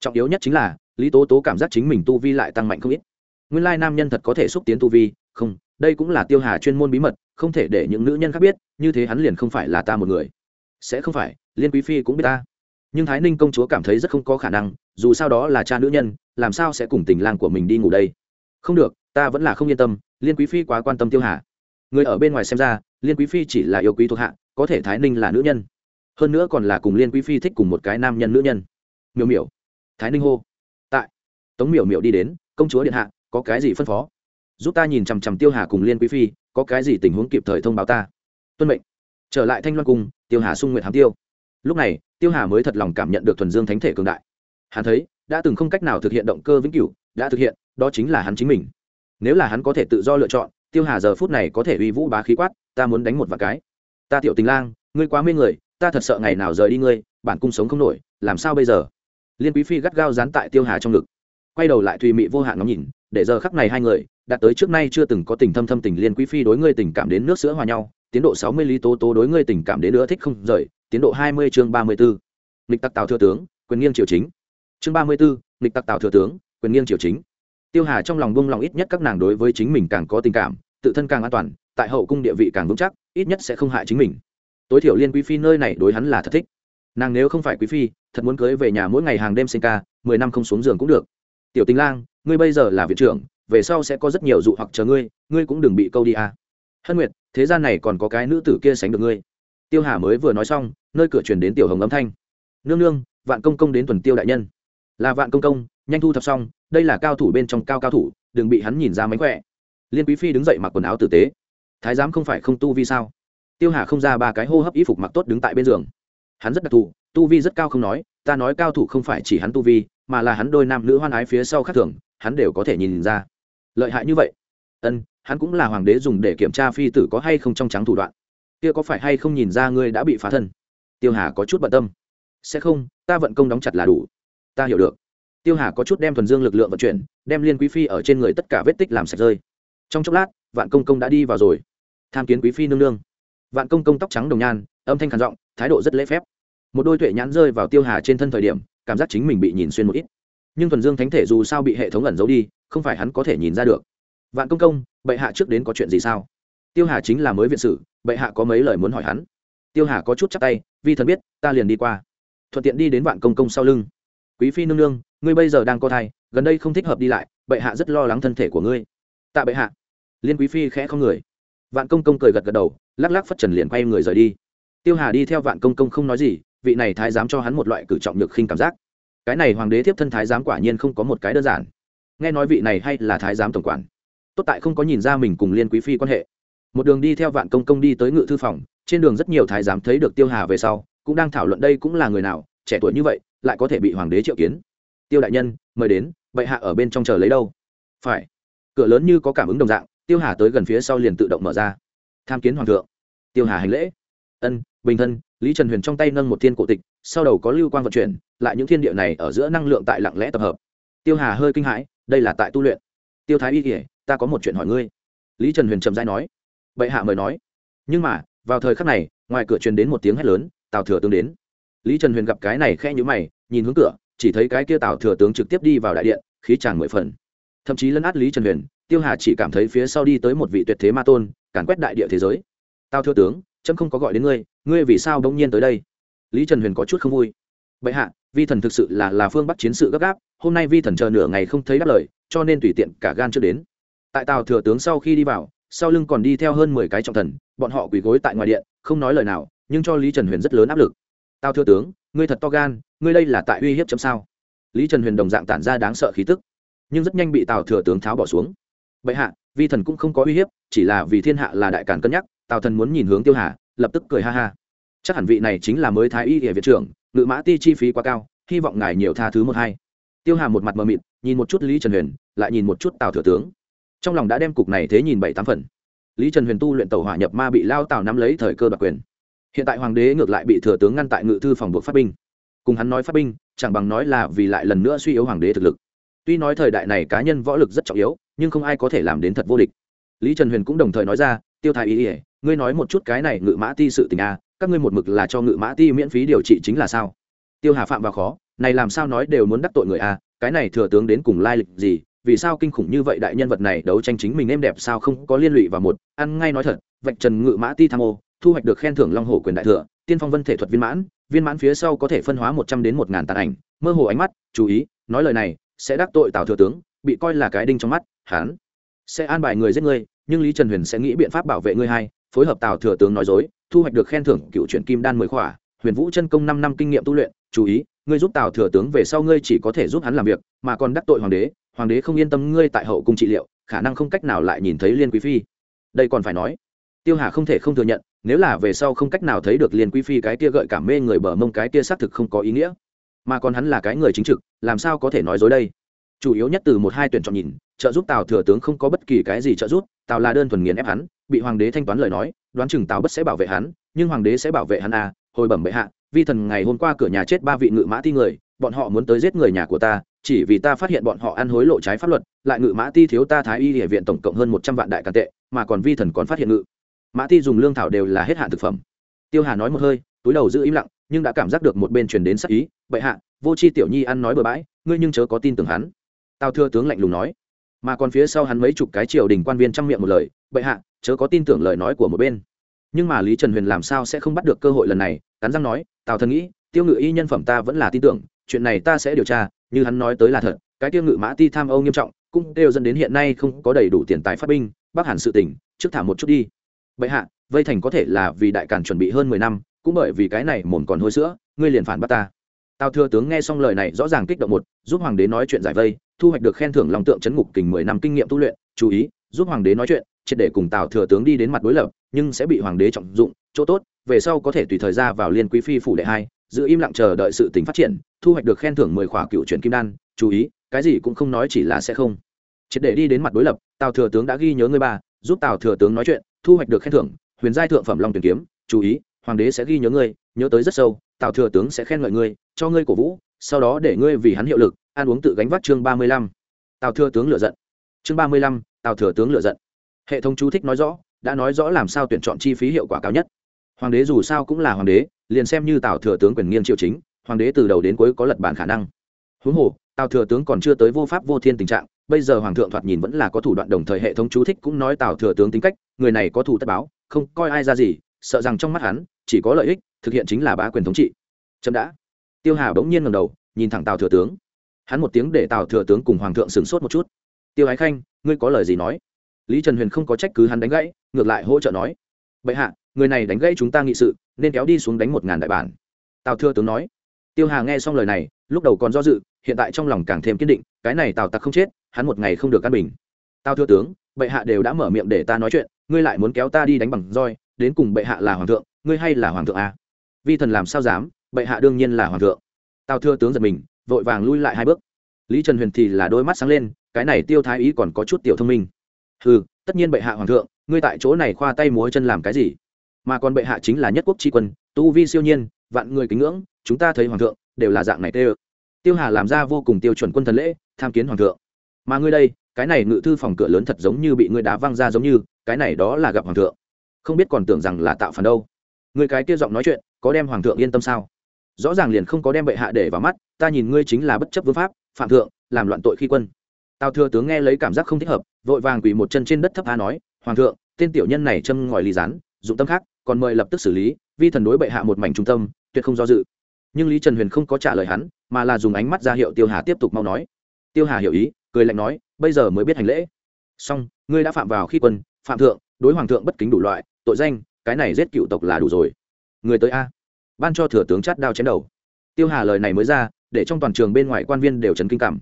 [SPEAKER 1] Trọng yếu nhất chính là, lý tố tố cảm giác chính mình tu vi lại tăng mạnh không ít. Nguyên lai nam nhân thật có thể xúc tiến tu vi, không, đây cũng là tiêu hà chuyên môn bí mật, không thể để những nữ nhân khác biết, như thế hắn liền không phải là ta một người. Sẽ không phải, liên quý phi cũng biết ta. Nhưng thái ninh công chúa cảm thấy rất không có khả năng, dù sao đó là cha nữ nhân, làm sao sẽ cùng tình lang của mình đi ngủ đây? Không được, ta vẫn là không yên tâm, liên quý phi quá quan tâm tiêu hà. Người ở bên ngoài xem ra, liên quý phi chỉ là yêu quý thuộc hạ, có thể thái ninh là nữ nhân hơn nữa còn là cùng liên quý phi thích cùng một cái nam nhân nữ nhân. Miểu miểu. Thái ninh hô. Tại. Tống miểu miểu đi đến, công chúa điện hạ, có cái gì phân phó? Giúp ta nhìn chằm chằm tiêu hà cùng liên quý phi, có cái gì tình huống kịp thời thông báo ta? Tuân mệnh. Trở lại thanh loan cung, tiêu hà sung nguyện hám tiêu. Lúc này, tiêu hà mới thật lòng cảm nhận được thuần dương thánh thể cường đại. Hắn thấy, đã từng không cách nào thực hiện động cơ vĩnh cửu, đã thực hiện, đó chính là hắn chính mình. Nếu là hắn có thể tự do lựa chọn, tiêu hà giờ phút này có thể uy vũ bá khí quát, ta muốn đánh một vài cái. Ta tiểu tình lang, ngươi quá mê người ta thật sợ ngày nào rời đi ngươi bản cung sống không nổi làm sao bây giờ? Liên quý phi gắt gao dán tại tiêu hà trong ngực. Quay đầu lại thùy mị vô hạn ngắm nhìn để giờ khắc này hai người đạt tới trước nay chưa từng có tình thâm thâm tình liên quý phi đối ngươi tình cảm đến nước sữa hòa nhau tiến độ sáu mươi lý tố tố đối ngươi tình cảm đến nữa thích không rời tiến độ hai mươi chương ba mươi 34. nghịch tặc tào thừa tướng quyền nghiêng triều chính. Chương ba mươi 34, nghịch tặc tào thừa tướng quyền nghiêng triều chính. Tiêu hà trong lòng buông lòng ít nhất các nàng đối với chính mình càng có tình cảm tự thân càng an toàn tại hậu cung địa vị càng vững chắc ít nhất sẽ không hại chính mình tối thiểu liên quý phi nơi này đối hắn là thật thích. Nàng nếu không phải quý phi, thật muốn cưới về nhà mỗi ngày hàng đêm sinh ca, mười năm không xuống giường cũng được. Tiểu tình lang, ngươi bây giờ là viện trưởng, về sau sẽ có rất nhiều dụ hoặc chờ ngươi ngươi cũng đừng bị câu đi à. hân nguyệt, thế gian này còn có cái nữ tử kia sánh được ngươi. Tiêu hà mới vừa nói xong, nơi cửa truyền đến tiểu hồng âm thanh. Nương nương, vạn công công đến tuần tiêu đại nhân. Là vạn công công, nhanh thu thập xong, đây là cao thủ bên trong cao cao thủ, đừng bị hắn nhìn ra mánh khỏe. Liên quý phi đứng dậy mặc quần áo tử tế. Thái giám không phải không tu vi sao? Tiêu hà không ra ba cái hô hấp y phục mặc tốt đứng tại bên giường. Hắn rất đặc thù, tu vi rất cao không nói, ta nói cao thủ không phải chỉ hắn tu vi, mà là hắn đôi nam nữ hoan ái phía sau khác thường, hắn đều có thể nhìn ra. Lợi hại như vậy? Ân, hắn cũng là hoàng đế dùng để kiểm tra phi tử có hay không trong trắng thủ đoạn. Kia có phải hay không nhìn ra ngươi đã bị phá thân? Tiêu hà có chút bận tâm. Sẽ không, ta vận công đóng chặt là đủ. Ta hiểu được. Tiêu hà có chút đem thuần dương lực lượng vận chuyển, đem liên quý phi ở trên người tất cả vết tích làm sạch rơi. Trong chốc lát, vạn công công đã đi vào rồi. Tham kiến quý phi nương nương vạn công công tóc trắng đồng nhan, âm thanh khản giọng, thái độ rất lễ phép. Một đôi tuệ nhãn rơi vào tiêu hà trên thân thời điểm, cảm giác chính mình bị nhìn xuyên một ít. Nhưng thuần dương thánh thể dù sao bị hệ thống ẩn giấu đi, không phải hắn có thể nhìn ra được. Vạn công công, bệ hạ trước đến có chuyện gì sao? Tiêu hà chính là mới viện sử, bệ hạ có mấy lời muốn hỏi hắn. Tiêu hà có chút chắc tay, vi thần biết, ta liền đi qua. Thuận tiện đi đến vạn công công sau lưng. Quý phi nương nương, ngươi bây giờ đang có thai, gần đây không thích hợp đi lại, bệ hạ rất lo lắng thân thể của ngươi. Tạ bệ hạ. Liên quý phi khẽ không người. Vạn công công cười gật gật đầu lắc lắc phất trần liền quay người rời đi. Tiêu hà đi theo vạn công công không nói gì, vị này thái giám cho hắn một loại cử trọng nhược khinh cảm giác. Cái này hoàng đế tiếp thân thái giám quả nhiên không có một cái đơn giản. Nghe nói vị này hay là thái giám tổng quản. Tốt tại không có nhìn ra mình cùng liên quý phi quan hệ. Một đường đi theo vạn công công đi tới ngự thư phòng, trên đường rất nhiều thái giám thấy được tiêu hà về sau, cũng đang thảo luận đây cũng là người nào, trẻ tuổi như vậy, lại có thể bị hoàng đế triệu kiến. Tiêu đại nhân, mời đến, bệ hạ ở bên trong chờ lấy đâu? Phải. Cửa lớn như có cảm ứng đồng dạng, tiêu hà tới gần phía sau liền tự động mở ra tham kiến hoàng thượng. Tiêu hà hành lễ. Ân, bình thân, lý trần huyền trong tay nâng một thiên cổ tịch, sau đầu có lưu quan vận chuyển, lại những thiên địa này ở giữa năng lượng tại lặng lẽ tập hợp. Tiêu hà hơi kinh hãi, đây là tại tu luyện. Tiêu thái y kể ta có một chuyện hỏi ngươi. Lý trần huyền trầm dai nói. Bệ hạ mời nói. Nhưng mà, vào thời khắc này, ngoài cửa truyền đến một tiếng hét lớn, tào thừa tướng đến. Lý trần huyền gặp cái này khe nhữ mày, nhìn hướng cửa, chỉ thấy cái kia tào thừa tướng trực tiếp đi vào đại điện, khí tràn mười phần. Thậm chí lấn át lý trần huyền tiêu hà chỉ cảm thấy phía sau đi tới một vị tuyệt thế ma tôn, càn quét đại địa thế giới. Tào thừa tướng trâm không có gọi đến ngươi ngươi vì sao đông nhiên tới đây? Lý trần huyền có chút không vui. Bệ hạ, vi thần thực sự là là phương bắc chiến sự gấp gáp, hôm nay vi thần chờ nửa ngày không thấy đáp lời, cho nên tùy tiện cả gan chưa đến. Tại tào thừa tướng sau khi đi vào, sau lưng còn đi theo hơn mười cái trọng thần, bọn họ quỳ gối tại ngoài điện, không nói lời nào, nhưng cho lý trần huyền rất lớn áp lực. Tào thừa tướng, ngươi thật to gan, ngươi đây là tại uy hiếp chấm sao? Lý trần huyền đồng dạng tản ra đáng sợ khí tức, nhưng rất nhanh bị tào thừa tướng tháo bỏ xuống bệ hạ, vi thần cũng không có uy hiếp, chỉ là vì thiên hạ là đại càn cân nhắc, tào thần muốn nhìn hướng tiêu hà, lập tức cười ha ha. Chắc hẳn vị này chính là mới thái y địa viện trưởng, ngự mã ti chi phí quá cao, hy vọng ngài nhiều tha thứ một hai. Tiêu hà một mặt mờ mịt, nhìn một chút lý trần huyền, lại nhìn một chút tào thừa tướng. Trong lòng đã đem cục này thế nhìn bảy tám phần. Lý trần huyền tu luyện tàu hỏa nhập ma bị lao tào nắm lấy thời cơ đặc quyền. Hiện tại hoàng đế ngược lại bị thừa tướng ngăn tại ngự thư phòng buộc phát binh. Cùng hắn nói phát binh, chẳng bằng nói là vì lại lần nữa suy yếu hoàng đế thực lực. Tuy nói thời đại này cá nhân võ lực rất trọng yếu nhưng không ai có thể làm đến thật vô địch. Lý trần huyền cũng đồng thời nói ra, tiêu thái ý ỉa ngươi nói một chút cái này ngự mã ti sự tình a các ngươi một mực là cho ngự mã ti miễn phí điều trị chính là sao? Tiêu hà phạm vào khó, này làm sao nói đều muốn đắc tội người a cái này thừa tướng đến cùng lai lịch gì, vì sao kinh khủng như vậy đại nhân vật này đấu tranh chính mình êm đẹp sao không có liên lụy vào một, ăn ngay nói thật, vạch trần ngự mã ti tham ô, thu hoạch được khen thưởng long hổ quyền đại thừa, tiên phong vân thể thuật viên mãn viên mãn phía sau có thể phân hóa một trăm đến một ngàn tàn ảnh. Mơ hồ ánh mắt, chú ý, nói lời này, sẽ đắc tội tào thừa tướng, bị coi là cái đinh trong mắt hắn sẽ an bài người giết ngươi, nhưng lý trần huyền sẽ nghĩ biện pháp bảo vệ ngươi hai, phối hợp tào thừa tướng nói dối, thu hoạch được khen thưởng cựu truyện kim đan mười khỏa, huyền vũ chân công năm năm kinh nghiệm tu luyện, chú ý, ngươi giúp tào thừa tướng về sau ngươi chỉ có thể giúp hắn làm việc, mà còn đắc tội hoàng đế hoàng đế không yên tâm ngươi tại hậu cung trị liệu, khả năng không cách nào lại nhìn thấy liên quý phi. Đây còn phải nói, tiêu hà không thể không thừa nhận, nếu là về sau không cách nào thấy được liên quý phi cái kia gợi cảm mê người bờ mông cái kia xác thực không có ý nghĩa, mà còn hắn là cái người chính trực, làm sao có thể nói dối đây? Chủ yếu nhất từ một hai tuyển chọn nhìn, trợ giúp tào thừa tướng không có bất kỳ cái gì trợ giúp, tào là đơn thuần nghiền ép hắn, bị hoàng đế thanh toán lời nói, đoán chừng tào bất sẽ bảo vệ hắn, nhưng hoàng đế sẽ bảo vệ hắn à hồi bẩm bệ hạ, vi thần ngày hôm qua cửa nhà chết ba vị ngự mã ti người, bọn họ muốn tới giết người nhà của ta, chỉ vì ta phát hiện bọn họ ăn hối lộ trái pháp luật, lại ngự mã ti thiếu ta thái y địa viện tổng cộng hơn một trăm vạn đại càn tệ, mà còn vi thần còn phát hiện ngự. Mã ti dùng lương thảo đều là hết hạn thực phẩm. Tiêu hà nói một hơi, túi đầu giữ im lặng, nhưng đã cảm giác được một bên truyền đến sắc ý, bệ hạ, vô c h i tiểu nhi ăn nói bừa bãi, ngươi nhưng chớ có tin tưởng hắn tào thưa tướng lạnh lùng nói. Mà còn phía sau hắn mấy chục cái triều đình quan viên trong miệng một lời, bệ hạ, chớ có tin tưởng lời nói của một bên. Nhưng mà lý trần huyền làm sao sẽ không bắt được cơ hội lần này? Cắn răng nói, tào thần nghĩ, tiêu ngự y nhân phẩm ta vẫn là tin tưởng, chuyện này ta sẽ điều tra, như hắn nói tới là thật, cái tiêu ngự mã ti tham âu nghiêm trọng, cũng đều dẫn đến hiện nay không có đầy đủ tiền tài phát binh, bác hẳn sự tỉnh trước thả một chút đi. Bệ hạ, vây thành có thể là vì đại càn chuẩn bị hơn mười năm, cũng bởi vì cái này mồn còn hôi sữa, ngươi liền phản bắt ta tào thừa tướng nghe xong lời này rõ ràng kích động một, giúp hoàng đế nói chuyện giải vây, thu hoạch được khen thưởng lòng tượng chấn ngục kình mười năm kinh nghiệm tu luyện, chú ý, giúp hoàng đế nói chuyện, triệt để cùng tào thừa tướng đi đến mặt đối lập, nhưng sẽ bị hoàng đế trọng dụng, chỗ tốt, về sau có thể tùy thời ra vào liên quý phi phủ đệ hai, giữ im lặng chờ đợi sự tình phát triển, thu hoạch được khen thưởng mười khỏa cựu chuyển kim đan, chú ý, cái gì cũng không nói chỉ là sẽ không. Triệt để đi đến mặt đối lập, tào thừa tướng đã ghi nhớ người ba, giúp tào thừa tướng nói chuyện, thu hoạch được khen thưởng, huyền giai thượng phẩm long tuyển kiếm, chú ý, hoàng đế sẽ ghi nhớ ngươi, nhớ tới rất sâu tào thừa tướng sẽ khen ngợi ngươi, cho ngươi cổ vũ, sau đó để ngươi vì hắn hiệu lực, ăn uống tự gánh vác chương ba mươi lăm. Tào thừa tướng lựa giận. Chương ba mươi lăm, tào thừa tướng lựa giận. Hệ thống chú thích nói rõ, đã nói rõ làm sao tuyển chọn chi phí hiệu quả cao nhất. Hoàng đế dù sao cũng là hoàng đế, liền xem như tào thừa tướng quyền nghiêng triệu chính, hoàng đế từ đầu đến cuối có lật bản khả năng. Huống hồ, tào thừa tướng còn chưa tới vô pháp vô thiên tình trạng, bây giờ hoàng thượng thoạt nhìn vẫn là có thủ đoạn đồng thời hệ thống chú thích cũng nói tào thừa tướng tính cách, người này có thủ tất báo, không coi ai ra gì, sợ rằng trong mắt hắn, chỉ có lợi ích thực hiện chính là bá quyền thống trị. Chậm đã. Tiêu hà bỗng nhiên ngầm đầu, nhìn thẳng tào thừa tướng. Hắn một tiếng để tào thừa tướng cùng hoàng thượng sửng sốt một chút. Tiêu ái khanh, ngươi có lời gì nói? Lý trần huyền không có trách cứ hắn đánh gãy, ngược lại hỗ trợ nói, bệ hạ, người này đánh gãy chúng ta nghị sự, nên kéo đi xuống đánh một ngàn đại bản. Tào thừa tướng nói. Tiêu hà nghe xong lời này, lúc đầu còn do dự, hiện tại trong lòng càng thêm kiên định, cái này tào tặc không chết, hắn một ngày không được căn bình. Tào thừa tướng, bệ hạ đều đã mở miệng để ta nói chuyện, ngươi lại muốn kéo ta đi đánh bằng roi, đến cùng bệ hạ là hoàng thượng, ngươi hay là hoàng thượng à? Vi thần làm sao dám, bệ hạ đương nhiên là hoàng thượng. Tào thừa tướng giật mình, vội vàng lui lại hai bước. Lý trần huyền thì là đôi mắt sáng lên, cái này tiêu thái ý còn có chút tiểu thông minh. Ừ tất nhiên bệ hạ hoàng thượng, ngươi tại chỗ này khoa tay múa chân làm cái gì? Mà còn bệ hạ chính là nhất quốc tri quân, tu vi siêu nhiên, vạn người kính ngưỡng, chúng ta thấy hoàng thượng, đều là dạng này tê ơ. Tiêu hà làm ra vô cùng tiêu chuẩn quân thần lễ, tham kiến hoàng thượng. Mà ngươi đây, cái này ngự thư phòng cửa lớn thật giống như bị ngươi đá văng ra giống như, cái này đó là gặp hoàng thượng. Không biết còn tưởng rằng là tạo phản đâu. Người cái kia giọng nói chuyện có đem hoàng thượng yên tâm sao? Rõ ràng liền không có đem bệ hạ để vào mắt, ta nhìn ngươi chính là bất chấp vương pháp, phạm thượng, làm loạn tội khi quân. Tào thừa tướng nghe lấy cảm giác không thích hợp, vội vàng quỳ một chân trên đất thấp a nói, hoàng thượng, tên tiểu nhân này châm ngòi lý rán, dụng tâm khác, còn mời lập tức xử lý, vi thần đối bệ hạ một mảnh trung tâm, tuyệt không do dự. Nhưng lý trần huyền không có trả lời hắn, mà là dùng ánh mắt ra hiệu tiêu hà tiếp tục mau nói. Tiêu hà hiểu ý, cười lạnh nói, bây giờ mới biết hành lễ. Song ngươi đã phạm vào khi quân, phạm thượng, đối hoàng thượng bất kính đủ loại, tội danh, cái này giết cựu tộc là đủ rồi người tới a. Ban cho thừa tướng chát đao chém đầu. Tiêu hà lời này mới ra, để trong toàn trường bên ngoài quan viên đều trấn kinh cảm.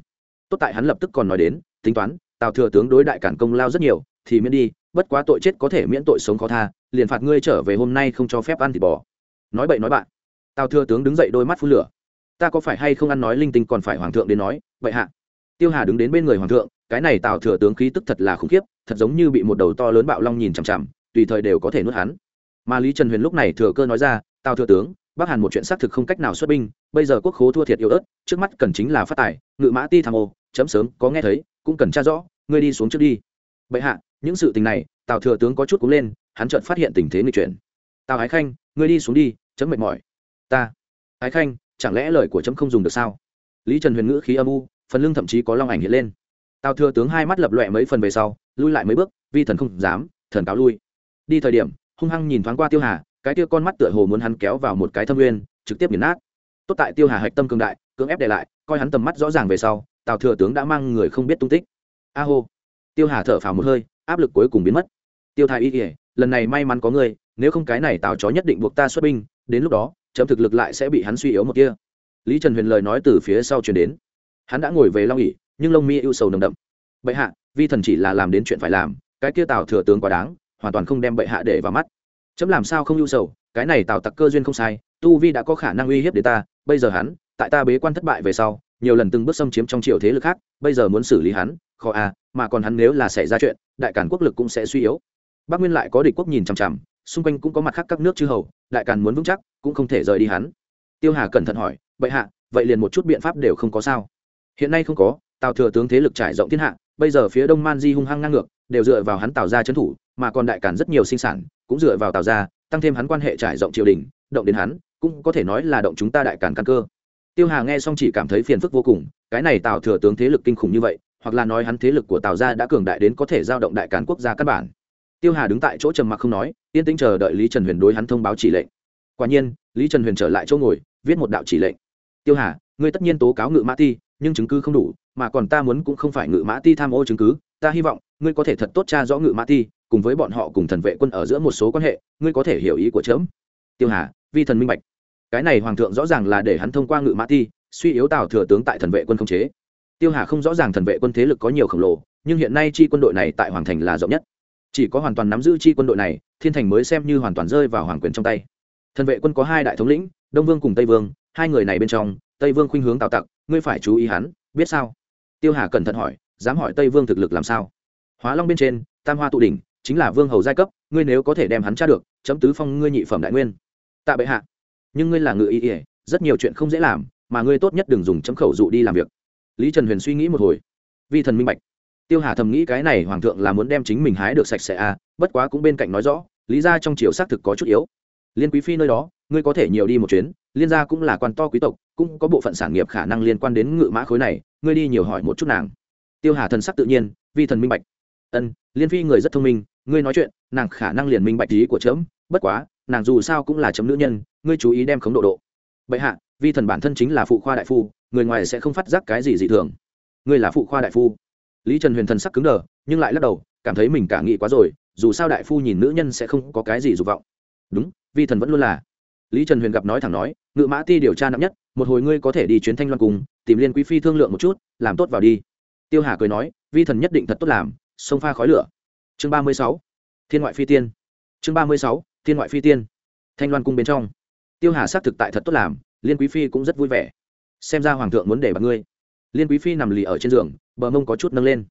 [SPEAKER 1] Tốt tại hắn lập tức còn nói đến, tính toán, tào thừa tướng đối đại cản công lao rất nhiều, thì miễn đi, bất quá tội chết có thể miễn tội sống khó tha, liền phạt ngươi trở về hôm nay không cho phép ăn thịt bò. Nói bậy nói bạn. Tào thừa tướng đứng dậy đôi mắt phun lửa. Ta có phải hay không ăn nói linh tinh còn phải hoàng thượng đến nói, vậy hạ. Tiêu hà đứng đến bên người hoàng thượng, cái này tào thừa tướng khí tức thật là khủng khiếp, thật giống như bị một đầu to lớn bạo long nhìn chằm chằm, tùy thời đều có thể nuốt hắn mà lý trần huyền lúc này thừa cơ nói ra, tào thừa tướng, bắc hàn một chuyện xác thực không cách nào xuất binh, bây giờ quốc khố thua thiệt yếu ớt, trước mắt cần chính là phát tài, ngự mã ti tham ô, chấm sớm, có nghe thấy, cũng cần tra rõ, ngươi đi xuống trước đi. Bệ hạ, những sự tình này, tào thừa tướng có chút cúng lên, hắn chợt phát hiện tình thế người chuyển. Tào ái khanh, ngươi đi xuống đi, chấm mệt mỏi. Ta, ái khanh, chẳng lẽ lời của chấm không dùng được sao? Lý trần huyền ngữ khí âm u, phần lưng thậm chí có long ảnh hiện lên. Tào thừa tướng hai mắt lập lọe mấy phần về sau, lui lại mấy bước, vi thần không dám, thần cáo lui. Đi thời điểm hung hăng nhìn thoáng qua tiêu hà, cái tia con mắt tựa hồ muốn hắn kéo vào một cái thâm nguyên, trực tiếp nghiền nát. Tốt tại tiêu hà hạch tâm cường đại, cưỡng ép để lại, coi hắn tầm mắt rõ ràng về sau, tào thừa tướng đã mang người không biết tung tích. A hô. Tiêu hà thở phào một hơi, áp lực cuối cùng biến mất. Tiêu thái y kỉa lần này may mắn có người nếu không cái này tào chó nhất định buộc ta xuất binh, đến lúc đó, chấm thực lực lại sẽ bị hắn suy yếu một kia. Lý trần huyền lời nói từ phía sau chuyển đến. Hắn đã ngồi về long ỉ nhưng lông mi ưu sầu nồng đậm. Bệ hạ, vi thần chỉ là làm đến chuyện phải làm, cái kia tào thừa tướng quá đáng hoàn toàn không đem bệ hạ để vào mắt. Chấm làm sao không ưu sầu, cái này tào tặc cơ duyên không sai, tu vi đã có khả năng uy hiếp đến ta, bây giờ hắn, tại ta bế quan thất bại về sau, nhiều lần từng bước xâm chiếm trong triệu thế lực khác, bây giờ muốn xử lý hắn, khó à mà còn hắn nếu là xảy ra chuyện, đại cản quốc lực cũng sẽ suy yếu. Bắc nguyên lại có địch quốc nhìn chằm chằm, xung quanh cũng có mặt khác các nước chư hầu, đại càn muốn vững chắc, cũng không thể rời đi hắn. Tiêu hà cẩn thận hỏi vậy hạ, vậy liền một chút biện pháp đều không có sao? Hiện nay không có, tào thừa tướng thế lực trải rộng thiên hạ, bây giờ phía đông man di hung hăng ngang ngược đều dựa vào hắn tạo ra trấn thủ, mà còn đại càn rất nhiều sinh sản, cũng dựa vào tạo ra, tăng thêm hắn quan hệ trải rộng triều đình, động đến hắn, cũng có thể nói là động chúng ta đại càn căn cơ. Tiêu hà nghe xong chỉ cảm thấy phiền phức vô cùng, cái này tào thừa tướng thế lực kinh khủng như vậy, hoặc là nói hắn thế lực của tào gia đã cường đại đến có thể giao động đại càn quốc gia căn bản. Tiêu hà đứng tại chỗ trầm mặc không nói, yên tĩnh chờ đợi lý trần huyền đối hắn thông báo chỉ lệnh. Quả nhiên, lý trần huyền trở lại chỗ ngồi, viết một đạo chỉ lệnh. Tiêu hà, ngươi tất nhiên tố cáo ngự mã ti, nhưng chứng cứ không đủ, mà còn ta muốn cũng không phải ngự mã ti tham ô chứng cứ ta hy vọng ngươi có thể thật tốt cha rõ ngự mã ti, cùng với bọn họ cùng thần vệ quân ở giữa một số quan hệ, ngươi có thể hiểu ý của trẫm tiêu hà, vi thần minh bạch. Cái này hoàng thượng rõ ràng là để hắn thông qua ngự mã ti, suy yếu tào thừa tướng tại thần vệ quân không chế. Tiêu hà không rõ ràng thần vệ quân thế lực có nhiều khổng lồ, nhưng hiện nay chi quân đội này tại hoàng thành là rộng nhất. Chỉ có hoàn toàn nắm giữ chi quân đội này, thiên thành mới xem như hoàn toàn rơi vào hoàng quyền trong tay. Thần vệ quân có hai đại thống lĩnh, đông vương cùng tây vương, hai người này bên trong, tây vương khuynh hướng tào tặc, ngươi phải chú ý hắn, biết sao? Tiêu hà cẩn thận hỏi dám hỏi tây vương thực lực làm sao? Hóa long bên trên, tam hoa tụ đỉnh, chính là vương hầu giai cấp, ngươi nếu có thể đem hắn tra được, chấm tứ phong ngươi nhị phẩm đại nguyên. Tạ bệ hạ, nhưng ngươi là ngự y ỉa rất nhiều chuyện không dễ làm, mà ngươi tốt nhất đừng dùng chấm khẩu dụ đi làm việc. Lý trần huyền suy nghĩ một hồi. Vi thần minh bạch. Tiêu hà thầm nghĩ cái này hoàng thượng là muốn đem chính mình hái được sạch sẽ à bất quá cũng bên cạnh nói rõ, lý ra trong chiều xác thực có chút yếu. Liên quý phi nơi đó, ngươi có thể nhiều đi một chuyến, liên gia cũng là quan to quý tộc, cũng có bộ phận sản nghiệp khả năng liên quan đến ngự mã khối này, ngươi đi nhiều hỏi một chút nàng tiêu hà thần sắc tự nhiên, vi thần minh bạch. Ân, liên phi người rất thông minh, ngươi nói chuyện, nàng khả năng liền minh bạch ý của trẫm. bất quá, nàng dù sao cũng là chấm nữ nhân, ngươi chú ý đem khống độ độ. Bệ hạ, vi thần bản thân chính là phụ khoa đại phu, người ngoài sẽ không phát giác cái gì dị thường. Ngươi là phụ khoa đại phu. Lý trần huyền thần sắc cứng đờ, nhưng lại lắc đầu, cảm thấy mình cả nghĩ quá rồi, dù sao đại phu nhìn nữ nhân sẽ không có cái gì dục vọng. Đúng, vi thần vẫn luôn là. Lý trần huyền gặp nói thẳng nói, ngự mã ti điều tra nặng nhất, một hồi ngươi có thể đi chuyến thanh loan cùng, tìm liên quý phi thương lượng một chút, làm tốt vào đi tiêu hà cười nói, vi thần nhất định thật tốt làm, sông pha khói lửa. Chương ba mươi sáu, thiên ngoại phi tiên. Chương ba mươi sáu, thiên ngoại phi tiên. Thanh loan cung bên trong. Tiêu hà xác thực tại thật tốt làm, liên quý phi cũng rất vui vẻ. Xem ra hoàng thượng muốn để bạc ngươi. Liên quý phi nằm lì ở trên giường, bờ mông có chút nâng lên.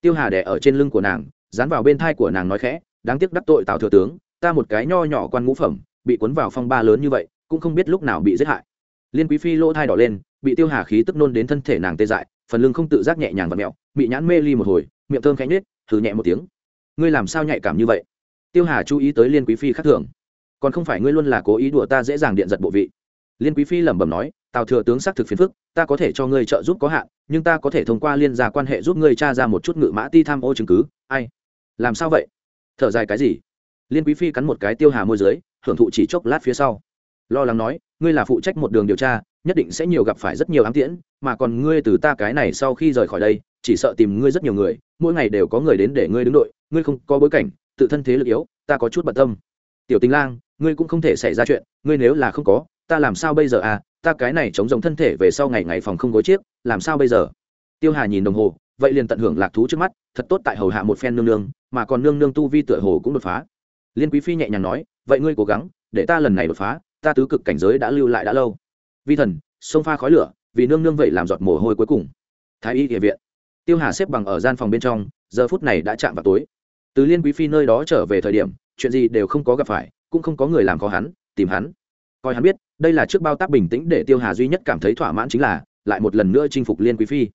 [SPEAKER 1] Tiêu hà đẻ ở trên lưng của nàng, dán vào bên thai của nàng nói khẽ, đáng tiếc đắc tội tào thừa tướng, ta một cái nho nhỏ quan ngũ phẩm, bị cuốn vào phong ba lớn như vậy, cũng không biết lúc nào bị giết hại. Liên quý phi lỗ thai đỏ lên, bị tiêu hà khí tức nôn đến thân thể nàng tê dại phần lưng không tự giác nhẹ nhàng và mẹo bị nhãn mê ly một hồi, miệng thơm khánh nết thử nhẹ một tiếng. Ngươi làm sao nhạy cảm như vậy? Tiêu hà chú ý tới liên quý phi khác thường. Còn không phải ngươi luôn là cố ý đùa ta dễ dàng điện giật bộ vị. Liên quý phi lẩm bẩm nói, tào thừa tướng xác thực phiền phức, ta có thể cho ngươi trợ giúp có hạn, nhưng ta có thể thông qua liên gia quan hệ giúp ngươi tra ra một chút ngự mã ti tham ô chứng cứ. Ai? Làm sao vậy? Thở dài cái gì? Liên quý phi cắn một cái tiêu hà môi dưới, hưởng thụ chỉ chốc lát phía sau. Lo lắng nói, ngươi là phụ trách một đường điều tra nhất định sẽ nhiều gặp phải rất nhiều ám tiễn, mà còn ngươi từ ta cái này sau khi rời khỏi đây, chỉ sợ tìm ngươi rất nhiều người, mỗi ngày đều có người đến để ngươi đứng đội, ngươi không có bối cảnh, tự thân thế lực yếu, ta có chút bận tâm. Tiểu tình lang, ngươi cũng không thể xảy ra chuyện, ngươi nếu là không có, ta làm sao bây giờ à? Ta cái này chống giống thân thể về sau ngày ngày phòng không gối chiếc, làm sao bây giờ? Tiêu hà nhìn đồng hồ, vậy liền tận hưởng lạc thú trước mắt, thật tốt tại hầu hạ một phen nương nương, mà còn nương nương tu vi tựa hồ cũng đột phá. Liên quý phi nhẹ nhàng nói, vậy ngươi cố gắng, để ta lần này đột phá, ta tứ cực cảnh giới đã lưu lại đã lâu vi thần, sông pha khói lửa, vì nương nương vậy làm giọt mồ hôi cuối cùng. Thái y địa viện. Tiêu hà xếp bằng ở gian phòng bên trong, giờ phút này đã chạm vào tối. Từ liên quý phi nơi đó trở về thời điểm, chuyện gì đều không có gặp phải, cũng không có người làm khó hắn, tìm hắn. Coi hắn biết, đây là trước bao tác bình tĩnh để tiêu hà duy nhất cảm thấy thỏa mãn chính là, lại một lần nữa chinh phục liên quý phi.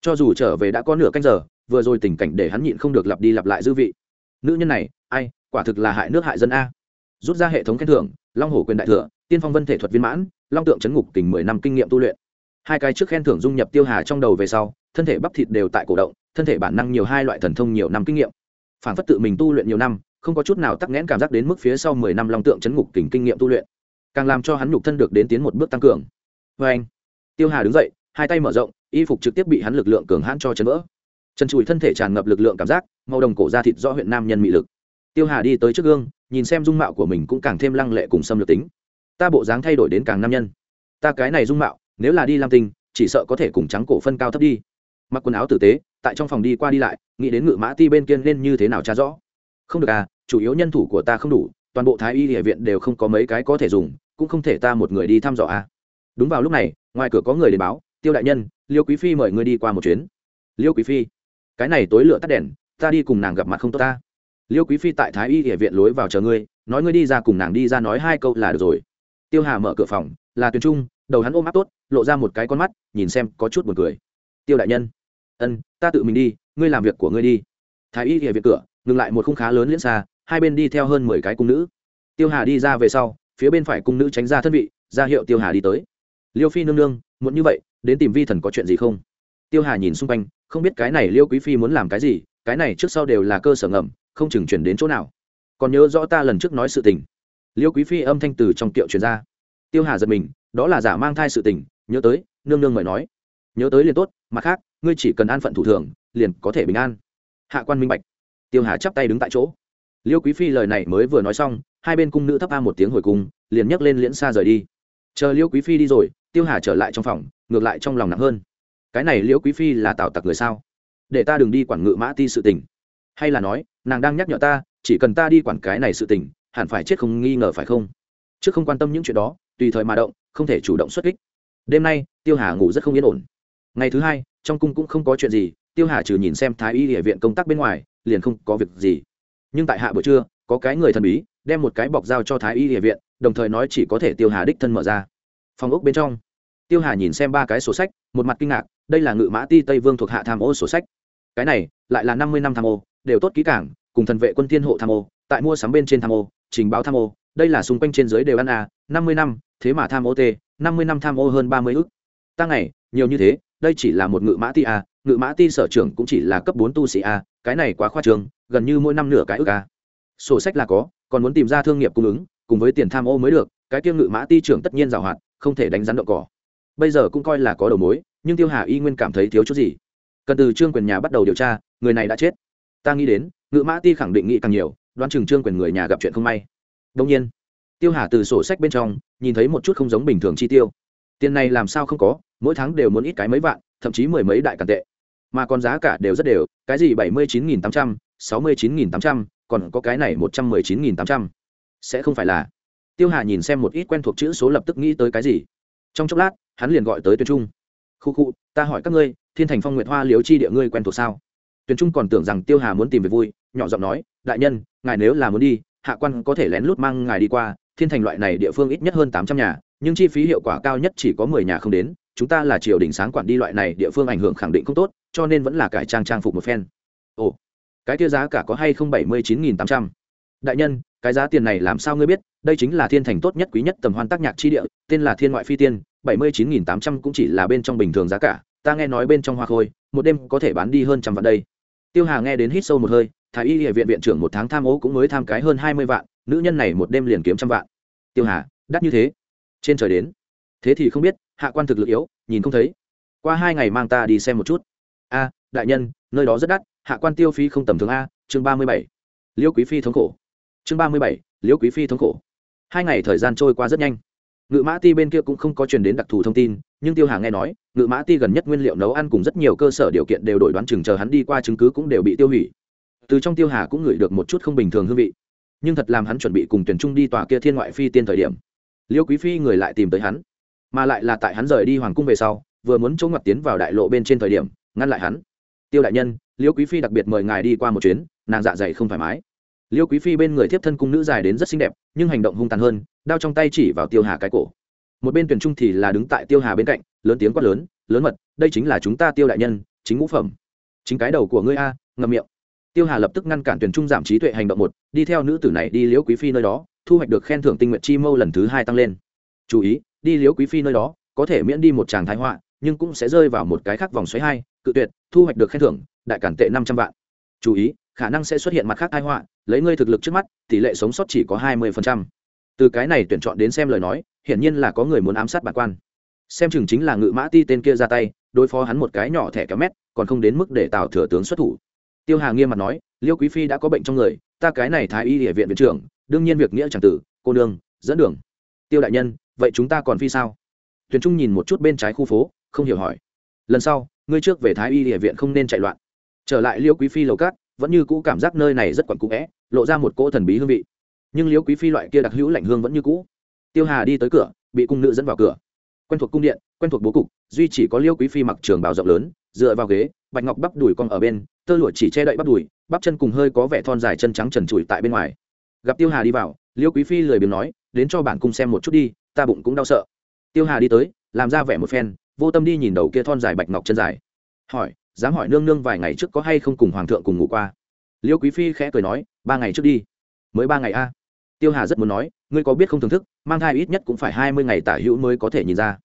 [SPEAKER 1] Cho dù trở về đã có nửa canh giờ, vừa rồi tình cảnh để hắn nhịn không được lặp đi lặp lại dư vị. Nữ nhân này, ai, quả thực là hại nước hại dân a. Rút ra hệ thống khen thưởng, long hổ quyền đại thừa, tiên phong vân thể thuật viên mãn long tượng chấn ngục tỉnh mười năm kinh nghiệm tu luyện. Hai cái trước khen thưởng dung nhập tiêu hà trong đầu về sau, thân thể bắp thịt đều tại cổ động, thân thể bản năng nhiều hai loại thần thông nhiều năm kinh nghiệm. Phản phất tự mình tu luyện nhiều năm, không có chút nào tắc nghẽn cảm giác đến mức phía sau mười năm long tượng chấn ngục tỉnh kinh nghiệm tu luyện. Càng làm cho hắn nhục thân được đến tiến một bước tăng cường. Vê anh, tiêu hà đứng dậy, hai tay mở rộng, y phục trực tiếp bị hắn lực lượng cường hãn cho chấn vỡ. Chân chùi thân thể tràn ngập lực lượng cảm giác, màu đồng cổ da thịt do huyện nam nhân mị lực. Tiêu hà đi tới trước gương, nhìn xem dung mạo của mình cũng càng thêm lăng lệ cùng xâm lược tính ta bộ dáng thay đổi đến càng nam nhân. Ta cái này dung mạo, nếu là đi lam tinh, chỉ sợ có thể cùng trắng cổ phân cao thấp đi. Mặc quần áo tử tế, tại trong phòng đi qua đi lại, nghĩ đến ngự mã ti bên kia nên như thế nào tra rõ. Không được à chủ yếu nhân thủ của ta không đủ, toàn bộ thái y địa viện đều không có mấy cái có thể dùng, cũng không thể ta một người đi thăm dò à. Đúng vào lúc này, ngoài cửa có người đến báo, tiêu đại nhân, liêu quý phi mời ngươi đi qua một chuyến. Liêu quý phi, cái này tối lửa tắt đèn, ta đi cùng nàng gặp mặt không tốt ta. Liêu quý phi tại thái y địa viện lối vào chờ ngươi, nói ngươi đi ra cùng nàng đi ra nói hai câu là được rồi tiêu hà mở cửa phòng, là tuyền trung, đầu hắn ôm áp tốt, lộ ra một cái con mắt, nhìn xem có chút buồn cười. Tiêu đại nhân. Ân, ta tự mình đi, ngươi làm việc của ngươi đi. Thái y địa viện cửa, ngừng lại một khung khá lớn liễn xa, hai bên đi theo hơn mười cái cung nữ. Tiêu hà đi ra về sau, phía bên phải cung nữ tránh ra thân vị, ra hiệu tiêu hà đi tới. Liêu phi nương nương muốn như vậy, đến tìm vi thần có chuyện gì không? Tiêu hà nhìn xung quanh, không biết cái này liêu quý phi muốn làm cái gì, cái này trước sau đều là cơ sở ngầm, không chừng chuyển đến chỗ nào. Còn nhớ rõ ta lần trước nói sự tình liêu quý phi âm thanh từ trong tiệu truyền ra. Tiêu hà giật mình, đó là giả mang thai sự tình, nhớ tới, nương nương mời nói. Nhớ tới liền tốt, mặt khác, ngươi chỉ cần an phận thủ thường, liền có thể bình an. Hạ quan minh bạch. Tiêu hà chắp tay đứng tại chỗ. Liêu quý phi lời này mới vừa nói xong, hai bên cung nữ thấp a một tiếng hồi cung, liền nhấc lên liễn xa rời đi. Chờ liêu quý phi đi rồi, tiêu hà trở lại trong phòng, ngược lại trong lòng nặng hơn. Cái này liêu quý phi là tạo tặc người sao? Để ta đừng đi quản ngự mã ti sự tình. Hay là nói, nàng đang nhắc nhở ta, chỉ cần ta đi quản cái này sự tình hẳn phải chết không nghi ngờ phải không? Chứ không quan tâm những chuyện đó, tùy thời mà động, không thể chủ động xuất kích. Đêm nay, tiêu hà ngủ rất không yên ổn. Ngày thứ hai, trong cung cũng không có chuyện gì, tiêu hà trừ nhìn xem thái y địa viện công tác bên ngoài, liền không có việc gì. Nhưng tại hạ buổi trưa, có cái người thần bí, đem một cái bọc dao cho thái y địa viện, đồng thời nói chỉ có thể tiêu hà đích thân mở ra. Phòng ốc bên trong, tiêu hà nhìn xem ba cái sổ sách, một mặt kinh ngạc, đây là ngự mã ti tây vương thuộc hạ tham ô sổ sách. Cái này, lại là năm mươi năm tham ô, đều tốt kỹ cảng cùng thần vệ quân thiên hộ tham ô, tại mua sắm bên trên tham ô trình báo tham ô đây là xung quanh trên dưới đều ăn à năm mươi năm thế mà tham ô t, năm mươi năm tham ô hơn ba mươi ức. Ta ngày nhiều như thế đây chỉ là một ngự mã ti à, ngự mã ti sở trưởng cũng chỉ là cấp bốn tu sĩ à, cái này quá khoa trương gần như mỗi năm nửa cái ức à. sổ sách là có còn muốn tìm ra thương nghiệp cung ứng cùng với tiền tham ô mới được cái kia ngự mã ti trưởng tất nhiên giàu hạn không thể đánh rắn đậu cỏ. Bây giờ cũng coi là có đầu mối nhưng tiêu hà y nguyên cảm thấy thiếu chút gì. Cần từ trương quyền nhà bắt đầu điều tra người này đã chết. Ta nghĩ đến ngự mã ti khẳng định nghĩ càng nhiều đoán chừng trương quyền người nhà gặp chuyện không may. Đông nhiên, tiêu hà từ sổ sách bên trong nhìn thấy một chút không giống bình thường chi tiêu. Tiền này làm sao không có, mỗi tháng đều muốn ít cái mấy vạn, thậm chí mười mấy đại càn tệ. Mà còn giá cả đều rất đều, cái gì bảy mươi chín nghìn tám trăm, sáu mươi chín nghìn tám trăm, còn có cái này một trăm mười chín nghìn tám trăm. Sẽ không phải là. Tiêu hà nhìn xem một ít quen thuộc chữ số lập tức nghĩ tới cái gì. Trong chốc lát, hắn liền gọi tới tuyên trung. Khu khu, ta hỏi các ngươi, thiên thành phong nguyệt hoa liếu chi địa ngươi quen thuộc sao? Tuyên trung còn tưởng rằng tiêu hà muốn tìm về vui, nhỏ giọng nói đại nhân, ngài nếu là muốn đi, hạ quan có thể lén lút mang ngài đi qua, thiên thành loại này địa phương ít nhất hơn tám trăm nhà, nhưng chi phí hiệu quả cao nhất chỉ có mười nhà không đến, chúng ta là triều đình sáng quản đi loại này địa phương ảnh hưởng khẳng định không tốt, cho nên vẫn là cải trang trang phục một phen. Ồ, cái kia giá cả có hay không bảy mươi chín nghìn tám trăm? Đại nhân, cái giá tiền này làm sao ngươi biết, đây chính là thiên thành tốt nhất quý nhất tầm hoan tác nhạc chi địa, tên là thiên ngoại phi tiên, bảy mươi chín nghìn tám trăm cũng chỉ là bên trong bình thường giá cả, ta nghe nói bên trong hoa khôi, một đêm có thể bán đi hơn trăm vạn đây. Tiêu hà nghe đến hít sâu một hơi thái y địa viện viện trưởng một tháng tham ô cũng mới tham cái hơn hai mươi vạn, nữ nhân này một đêm liền kiếm trăm vạn. Tiêu hà, đắt như thế? Trên trời đến. Thế thì không biết, hạ quan thực lực yếu, nhìn không thấy. Qua hai ngày mang ta đi xem một chút. A, đại nhân, nơi đó rất đắt, hạ quan tiêu phí không tầm thường a, chương ba mươi bảy. Liêu quý phi thống khổ. Chương ba mươi bảy, liêu quý phi thống khổ. Hai ngày thời gian trôi qua rất nhanh. Ngự mã ti bên kia cũng không có truyền đến đặc thù thông tin, nhưng tiêu hà nghe nói, ngự mã ti gần nhất nguyên liệu nấu ăn cùng rất nhiều cơ sở điều kiện đều đổi đoán chừng chờ hắn đi qua chứng cứ cũng đều bị tiêu hủy từ trong tiêu hà cũng ngửi được một chút không bình thường hương vị. Nhưng thật làm hắn chuẩn bị cùng tuyển trung đi tòa kia thiên ngoại phi tiên thời điểm, liêu quý phi người lại tìm tới hắn, mà lại là tại hắn rời đi hoàng cung về sau, vừa muốn chỗ ngặt tiến vào đại lộ bên trên thời điểm, ngăn lại hắn. Tiêu đại nhân, liêu quý phi đặc biệt mời ngài đi qua một chuyến, nàng dạ dày không thoải mái. Liêu quý phi bên người thiếp thân cung nữ dài đến rất xinh đẹp, nhưng hành động hung tàn hơn, đao trong tay chỉ vào tiêu hà cái cổ. Một bên tuyển trung thì là đứng tại tiêu hà bên cạnh, lớn tiếng quát lớn lớn mật, đây chính là chúng ta tiêu đại nhân, chính ngũ phẩm. Chính cái đầu của ngươi a, ngậm miệng tiêu hà lập tức ngăn cản tuyển trung giảm trí tuệ hành động một, đi theo nữ tử này đi liễu quý phi nơi đó, thu hoạch được khen thưởng tinh nguyện chi mâu lần thứ hai tăng lên. Chú ý, đi liễu quý phi nơi đó, có thể miễn đi một tràng thái họa, nhưng cũng sẽ rơi vào một cái khác vòng xoáy hai, cự tuyệt, thu hoạch được khen thưởng, đại cản tệ năm trăm vạn. Chú ý, khả năng sẽ xuất hiện mặt khác thái họa, lấy ngươi thực lực trước mắt, tỷ lệ sống sót chỉ có hai mươi từ cái này tuyển chọn đến xem lời nói, hiển nhiên là có người muốn ám sát bản quan. Xem chừng chính là ngự mã ti tên kia ra tay, đối phó hắn một cái nhỏ thẻ kéo mét, còn không đến mức để tào thừa tướng xuất thủ tiêu hà nghiêm mặt nói, liêu quý phi đã có bệnh trong người, ta cái này thái y địa viện viện trưởng, đương nhiên việc nghĩa c tử, cô nương, dẫn đường. Tiêu đại nhân, vậy chúng ta còn phi sao? Tuyền trung nhìn một chút bên trái khu phố, không hiểu hỏi. Lần sau, ngươi trước về thái y địa viện không nên chạy loạn. Trở lại liêu quý phi lầu cát, vẫn như cũ cảm giác nơi này rất quặn cũ vẽ lộ ra một cỗ thần bí hương vị. Nhưng liêu quý phi loại kia đặc hữu lạnh hương vẫn như cũ. Tiêu hà đi tới cửa, bị cung nữ dẫn vào cửa. Quen thuộc cung điện, quen thuộc bố cục, duy chỉ có liêu quý phi mặc trường bào rộng lớn dựa vào ghế, bạch ngọc bắp đùi con ở bên, tơ lụa chỉ che đậy bắp đùi, bắp chân cùng hơi có vẻ thon dài chân trắng trần trụi tại bên ngoài. Gặp tiêu hà đi vào, liêu quý phi lười biếng nói, đến cho bản cung xem một chút đi, ta bụng cũng đau sợ. Tiêu hà đi tới, làm ra vẻ một phen, vô tâm đi nhìn đầu kia thon dài bạch ngọc chân dài. Hỏi, dám hỏi nương nương vài ngày trước có hay không cùng hoàng thượng cùng ngủ qua? Liêu quý phi khẽ cười nói, ba ngày trước đi. Mới ba ngày a? Tiêu hà rất muốn nói, ngươi có biết không thưởng thức, mang thai ít nhất cũng phải hai mươi ngày tả hữu mới có thể nhìn ra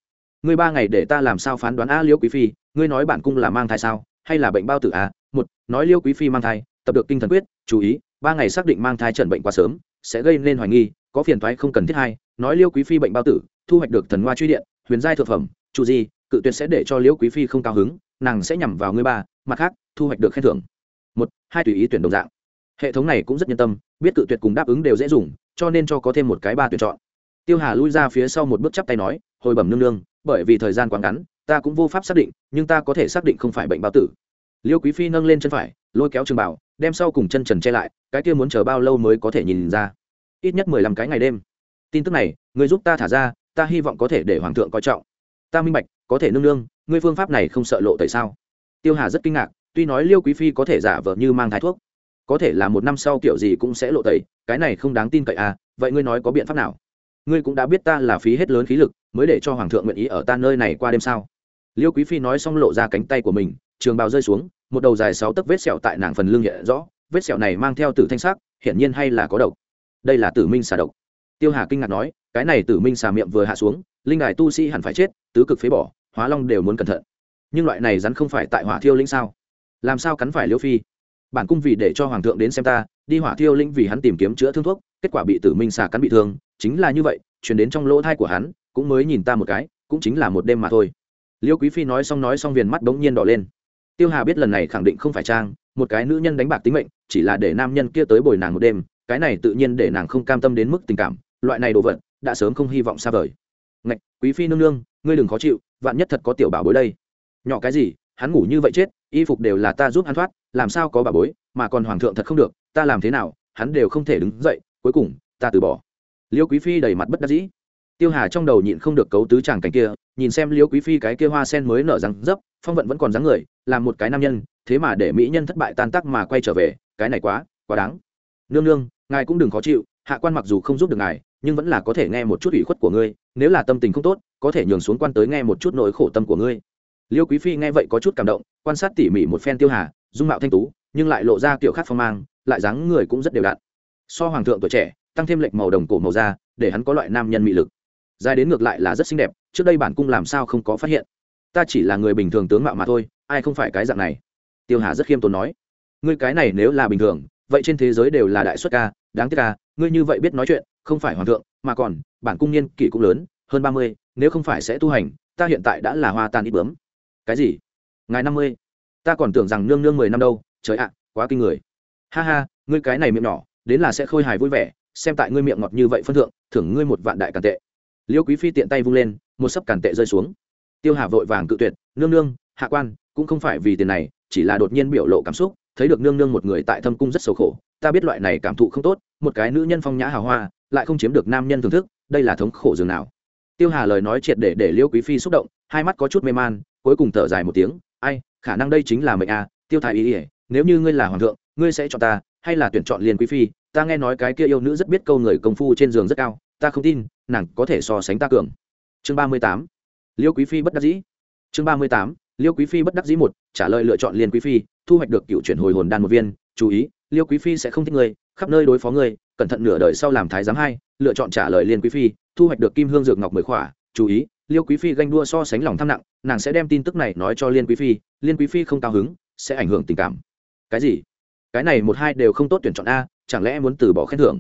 [SPEAKER 1] ngươi ba ngày để ta làm sao phán đoán a, liêu quý phi, ngươi nói bản cung là mang thai sao? Hay là bệnh bao tử a? Một, nói liêu quý phi mang thai, tập được kinh thần quyết, chú ý, ba ngày xác định mang thai trần bệnh quá sớm, sẽ gây nên hoài nghi, có phiền thoái không cần thiết hay nói liêu quý phi bệnh bao tử, thu hoạch được thần hoa truy điện, huyền giai thực phẩm, chủ gì, cự tuyệt sẽ để cho liêu quý phi không cao hứng, nàng sẽ nhằm vào ngươi ba, mặt khác, thu hoạch được khen thưởng. Một, hai tùy ý tuyển đồng dạng. Hệ thống này cũng rất nhân tâm, biết cự tuyệt cùng đáp ứng đều dễ dùng, cho nên cho có thêm một cái ba tuyển chọn. Tiêu hà lui ra phía sau một bước chắp tay nói hồi bẩm nương nương, bởi vì thời gian quá ngắn, ta cũng vô pháp xác định, nhưng ta có thể xác định không phải bệnh bao tử. Liêu quý phi nâng lên chân phải, lôi kéo trường bảo, đem sau cùng chân trần che lại, cái kia muốn chờ bao lâu mới có thể nhìn ra? Ít nhất mười lăm cái ngày đêm. Tin tức này, người giúp ta thả ra, ta hy vọng có thể để hoàng thượng coi trọng. Ta minh bạch, có thể nương nương, ngươi phương pháp này không sợ lộ tại sao? Tiêu hà rất kinh ngạc, tuy nói liêu quý phi có thể giả vờ như mang thái thuốc, có thể là một năm sau kiểu gì cũng sẽ lộ tẩy, cái này không đáng tin cậy à vậy ngươi nói có biện pháp nào? Ngươi cũng đã biết ta là phí hết lớn khí lực, mới để cho hoàng thượng nguyện ý ở ta nơi này qua đêm sao? Liêu quý phi nói xong lộ ra cánh tay của mình, trường bào rơi xuống, một đầu dài sáu tấc vết sẹo tại nàng phần lưng hiện rõ, vết sẹo này mang theo tử thanh sắc, hiển nhiên hay là có độc. Đây là tử minh xà độc. Tiêu hà kinh ngạc nói, cái này tử minh xà miệng vừa hạ xuống, linh đài tu sĩ hẳn phải chết, tứ cực phế bỏ, hóa long đều muốn cẩn thận. Nhưng loại này rắn không phải tại hỏa thiêu linh sao? Làm sao cắn phải liêu phi? Bản cung vì để cho hoàng thượng đến xem ta, đi hỏa thiêu linh vì hắn tìm kiếm chữa thương thuốc, kết quả bị tử minh xà cắn bị thương, chính là như vậy chuyển đến trong lỗ thai của hắn, cũng mới nhìn ta một cái, cũng chính là một đêm mà thôi. Liêu quý phi nói xong nói xong viền mắt bỗng nhiên đỏ lên. Tiêu hà biết lần này khẳng định không phải trang, một cái nữ nhân đánh bạc tính mệnh, chỉ là để nam nhân kia tới bồi nàng một đêm, cái này tự nhiên để nàng không cam tâm đến mức tình cảm, loại này đồ vật, đã sớm không hy vọng xa vời. Ngạch, quý phi nương nương, ngươi đừng khó chịu, vạn nhất thật có tiểu bảo bối đây. Nhỏ cái gì hắn ngủ như vậy chết, y phục đều là ta giúp hắn thoát, làm sao có bà bối, mà còn hoàng thượng thật không được, ta làm thế nào, hắn đều không thể đứng dậy, cuối cùng, ta từ bỏ. Liêu quý phi đầy mặt bất đắc dĩ. Tiêu hà trong đầu nhịn không được cấu tứ chàng cảnh kia, nhìn xem liêu quý phi cái kia hoa sen mới nở răng dấp, phong vận vẫn còn dáng người làm một cái nam nhân, thế mà để mỹ nhân thất bại tan tác mà quay trở về, cái này quá quá đáng. Nương nương, ngài cũng đừng khó chịu, hạ quan mặc dù không giúp được ngài, nhưng vẫn là có thể nghe một chút ủy khuất của ngươi, nếu là tâm tình không tốt, có thể nhường xuống quan tới nghe một chút nỗi khổ tâm của ngươi liêu quý phi nghe vậy có chút cảm động, quan sát tỉ mỉ một phen tiêu hà, dung mạo thanh tú, nhưng lại lộ ra kiểu khác phong mang, lại dáng người cũng rất đều đặn. So hoàng thượng tuổi trẻ, tăng thêm lệch màu đồng cổ màu da, để hắn có loại nam nhân mị lực. Dài đến ngược lại là rất xinh đẹp, trước đây bản cung làm sao không có phát hiện. Ta chỉ là người bình thường tướng mạo mà thôi, ai không phải cái dạng này? Tiêu hà rất khiêm tốn nói. Ngươi cái này nếu là bình thường, vậy trên thế giới đều là đại xuất ca, đáng tiếc ca, ngươi như vậy biết nói chuyện, không phải hoàng thượng, mà còn, bản cung niên kỷ cũng lớn, hơn ba mươi, nếu không phải sẽ tu hành, ta hiện tại đã là hoa tan ít bướm cái gì? Ngài năm mươi? Ta còn tưởng rằng nương nương mười năm đâu. Trời ạ, quá kinh người. Ha ha, ngươi cái này miệng nhỏ, đến là sẽ khôi hài vui vẻ. Xem tại ngươi miệng ngọt như vậy phân thượng, thưởng ngươi một vạn đại càn tệ. Liêu quý phi tiện tay vung lên, một sấp càn tệ rơi xuống. Tiêu hà vội vàng cự tuyệt, nương nương, hạ quan, cũng không phải vì tiền này, chỉ là đột nhiên biểu lộ cảm xúc, thấy được nương nương một người tại thâm cung rất xấu khổ, ta biết loại này cảm thụ không tốt, một cái nữ nhân phong nhã hào hoa, lại không chiếm được nam nhân thưởng thức, đây là thống khổ dường nào. Tiêu hà lời nói triệt để để liêu quý phi xúc động, hai mắt có chút mê man cuối cùng thở dài một tiếng, ai, khả năng đây chính là mệnh a tiêu thái ý ỉa nếu như ngươi là hoàng thượng, ngươi sẽ chọn ta, hay là tuyển chọn liền quý phi? Ta nghe nói cái kia yêu nữ rất biết câu người công phu trên giường rất cao, ta không tin, nàng có thể so sánh ta cường. Chương ba mươi tám. Liêu quý phi bất đắc dĩ. Chương ba mươi tám. Liêu quý phi bất đắc dĩ một, trả lời lựa chọn liền quý phi, thu hoạch được cựu chuyển hồi hồn đan một viên, chú ý, liêu quý phi sẽ không thích ngươi, khắp nơi đối phó ngươi, cẩn thận nửa đời sau làm thái giám hai, lựa chọn trả lời liên quý phi, thu hoạch được kim hương dược ngọc mười khỏa, chú ý liêu quý phi ganh đua so sánh lòng tham nặng, nàng sẽ đem tin tức này nói cho liên quý phi, liên quý phi không cao hứng, sẽ ảnh hưởng tình cảm. Cái gì? Cái này một hai đều không tốt tuyển chọn a, chẳng lẽ muốn từ bỏ khen thưởng?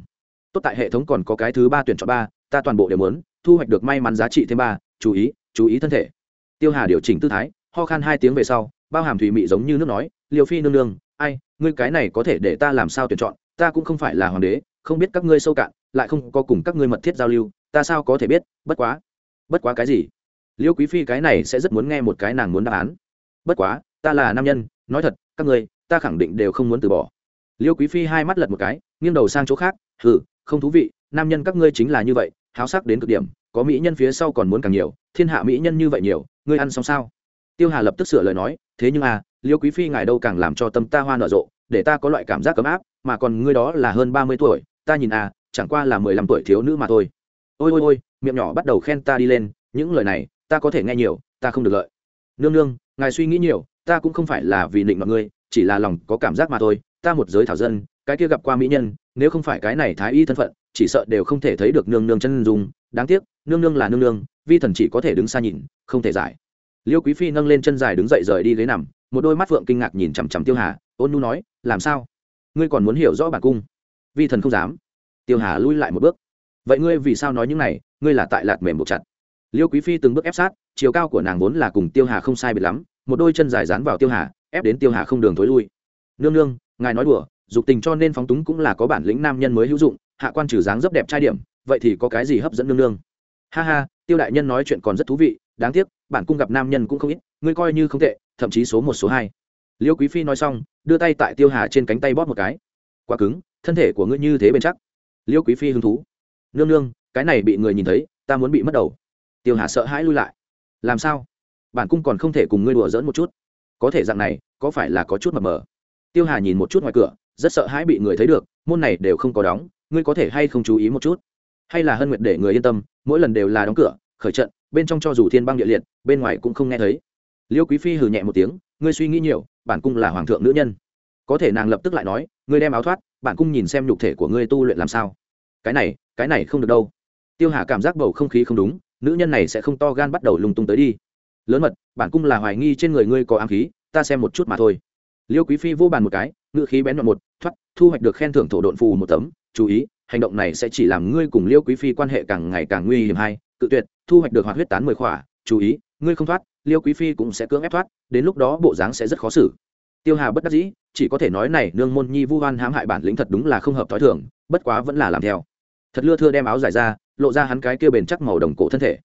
[SPEAKER 1] Tốt tại hệ thống còn có cái thứ ba tuyển chọn ba, ta toàn bộ đều muốn, thu hoạch được may mắn giá trị thêm ba, chú ý chú ý thân thể. Tiêu hà điều chỉnh tư thái, ho khan hai tiếng về sau, bao hàm thủy mị giống như nước nói liều phi nương nương, ai, ngươi cái này có thể để ta làm sao tuyển chọn? Ta cũng không phải là hoàng đế, không biết các ngươi sâu cạn, lại không có cùng các ngươi mật thiết giao lưu, ta sao có thể biết? Bất quá bất quá cái gì? Liêu quý phi cái này sẽ rất muốn nghe một cái nàng muốn đáp án. Bất quá, ta là nam nhân, nói thật, các ngươi, ta khẳng định đều không muốn từ bỏ. Liêu quý phi hai mắt lật một cái, nghiêng đầu sang chỗ khác, hừ, không thú vị, nam nhân các ngươi chính là như vậy, háo sắc đến cực điểm, có mỹ nhân phía sau còn muốn càng nhiều, thiên hạ mỹ nhân như vậy nhiều, ngươi ăn xong sao? Tiêu hà lập tức sửa lời nói, thế nhưng à liêu quý phi ngài đâu càng làm cho tâm ta hoa nở rộ, để ta có loại cảm giác ấm áp, mà còn ngươi đó là hơn ba mươi tuổi, ta nhìn à chẳng qua là mười lăm tuổi thiếu nữ mà thôi ôi ôi ôi, miệng nhỏ bắt đầu khen ta đi lên, những lời này, ta có thể nghe nhiều, ta không được lợi. Nương nương, ngài suy nghĩ nhiều, ta cũng không phải là vì định mọi ngươi chỉ là lòng có cảm giác mà thôi, ta một giới thảo dân, cái kia gặp qua mỹ nhân, nếu không phải cái này thái y thân phận, chỉ sợ đều không thể thấy được nương nương chân dung. Đáng tiếc, nương nương là nương nương, vi thần chỉ có thể đứng xa nhìn, không thể giải. Liêu quý phi nâng lên chân dài đứng dậy rời đi ghế nằm, một đôi mắt phượng kinh ngạc nhìn chằm chằm tiêu hà, ôn nu nói, làm sao? Ngươi còn muốn hiểu rõ bản cung? Vi thần không dám. Tiêu hà lui lại một bước vậy ngươi vì sao nói những này? Ngươi là tại lạt mềm buộc chặt. Liêu quý phi từng bước ép sát, chiều cao của nàng vốn là cùng tiêu hà không sai biệt lắm, một đôi chân dài dán vào tiêu hà, ép đến tiêu hà không đường thối lui. Nương nương, ngài nói đùa, dục tình cho nên phóng túng cũng là có bản lĩnh nam nhân mới hữu dụng, hạ quan trừ dáng rất đẹp trai điểm, vậy thì có cái gì hấp dẫn nương nương? Ha ha, tiêu đại nhân nói chuyện còn rất thú vị, đáng tiếc, bản cung gặp nam nhân cũng không ít, ngươi coi như không tệ, thậm chí số một, số hai. Liêu quý phi nói xong, đưa tay tại tiêu hà trên cánh tay bóp một cái. Quá cứng, thân thể của ngươi như thế bền chắc. Liêu quý phi hứng thú nương nương, cái này bị người nhìn thấy, ta muốn bị mất đầu. Tiêu hà sợ hãi lui lại. Làm sao? Bản cung còn không thể cùng ngươi đùa dỡn một chút. Có thể dạng này, có phải là có chút mập mờ? Tiêu hà nhìn một chút ngoài cửa, rất sợ hãi bị người thấy được, môn này đều không có đóng, ngươi có thể hay không chú ý một chút? Hay là hân nguyệt để người yên tâm, mỗi lần đều là đóng cửa, khởi trận, bên trong cho dù thiên băng địa liệt, bên ngoài cũng không nghe thấy. Liêu quý phi hừ nhẹ một tiếng, ngươi suy nghĩ nhiều, bản cung là hoàng thượng nữ nhân. Có thể nàng lập tức lại nói, ngươi đem áo thoát, bản cung nhìn xem nhục thể của ngươi tu luyện làm sao. Cái này cái này không được đâu. Tiêu hà cảm giác bầu không khí không đúng, nữ nhân này sẽ không to gan bắt đầu lung tung tới đi. Lớn mật, bản cung là hoài nghi trên người ngươi có ám khí, ta xem một chút mà thôi. Liêu quý phi vô bàn một cái ngự khí bén đoạn một, thoát, thu hoạch được khen thưởng thổ độn phù một tấm, chú ý, hành động này sẽ chỉ làm ngươi cùng liêu quý phi quan hệ càng ngày càng nguy hiểm hai cự tuyệt, thu hoạch được hoạt huyết tán mười khỏa, chú ý, ngươi không thoát, liêu quý phi cũng sẽ cưỡng ép thoát, đến lúc đó bộ dáng sẽ rất khó xử. Tiêu hà bất đắc dĩ, chỉ có thể nói này, nương môn nhi vu hoan hãm hại bản lĩnh thật đúng là không hợp thói thường, bất quá vẫn là làm theo thật lưa thưa đem áo dài ra, lộ ra hắn cái kia bền chắc màu đồng cổ thân thể.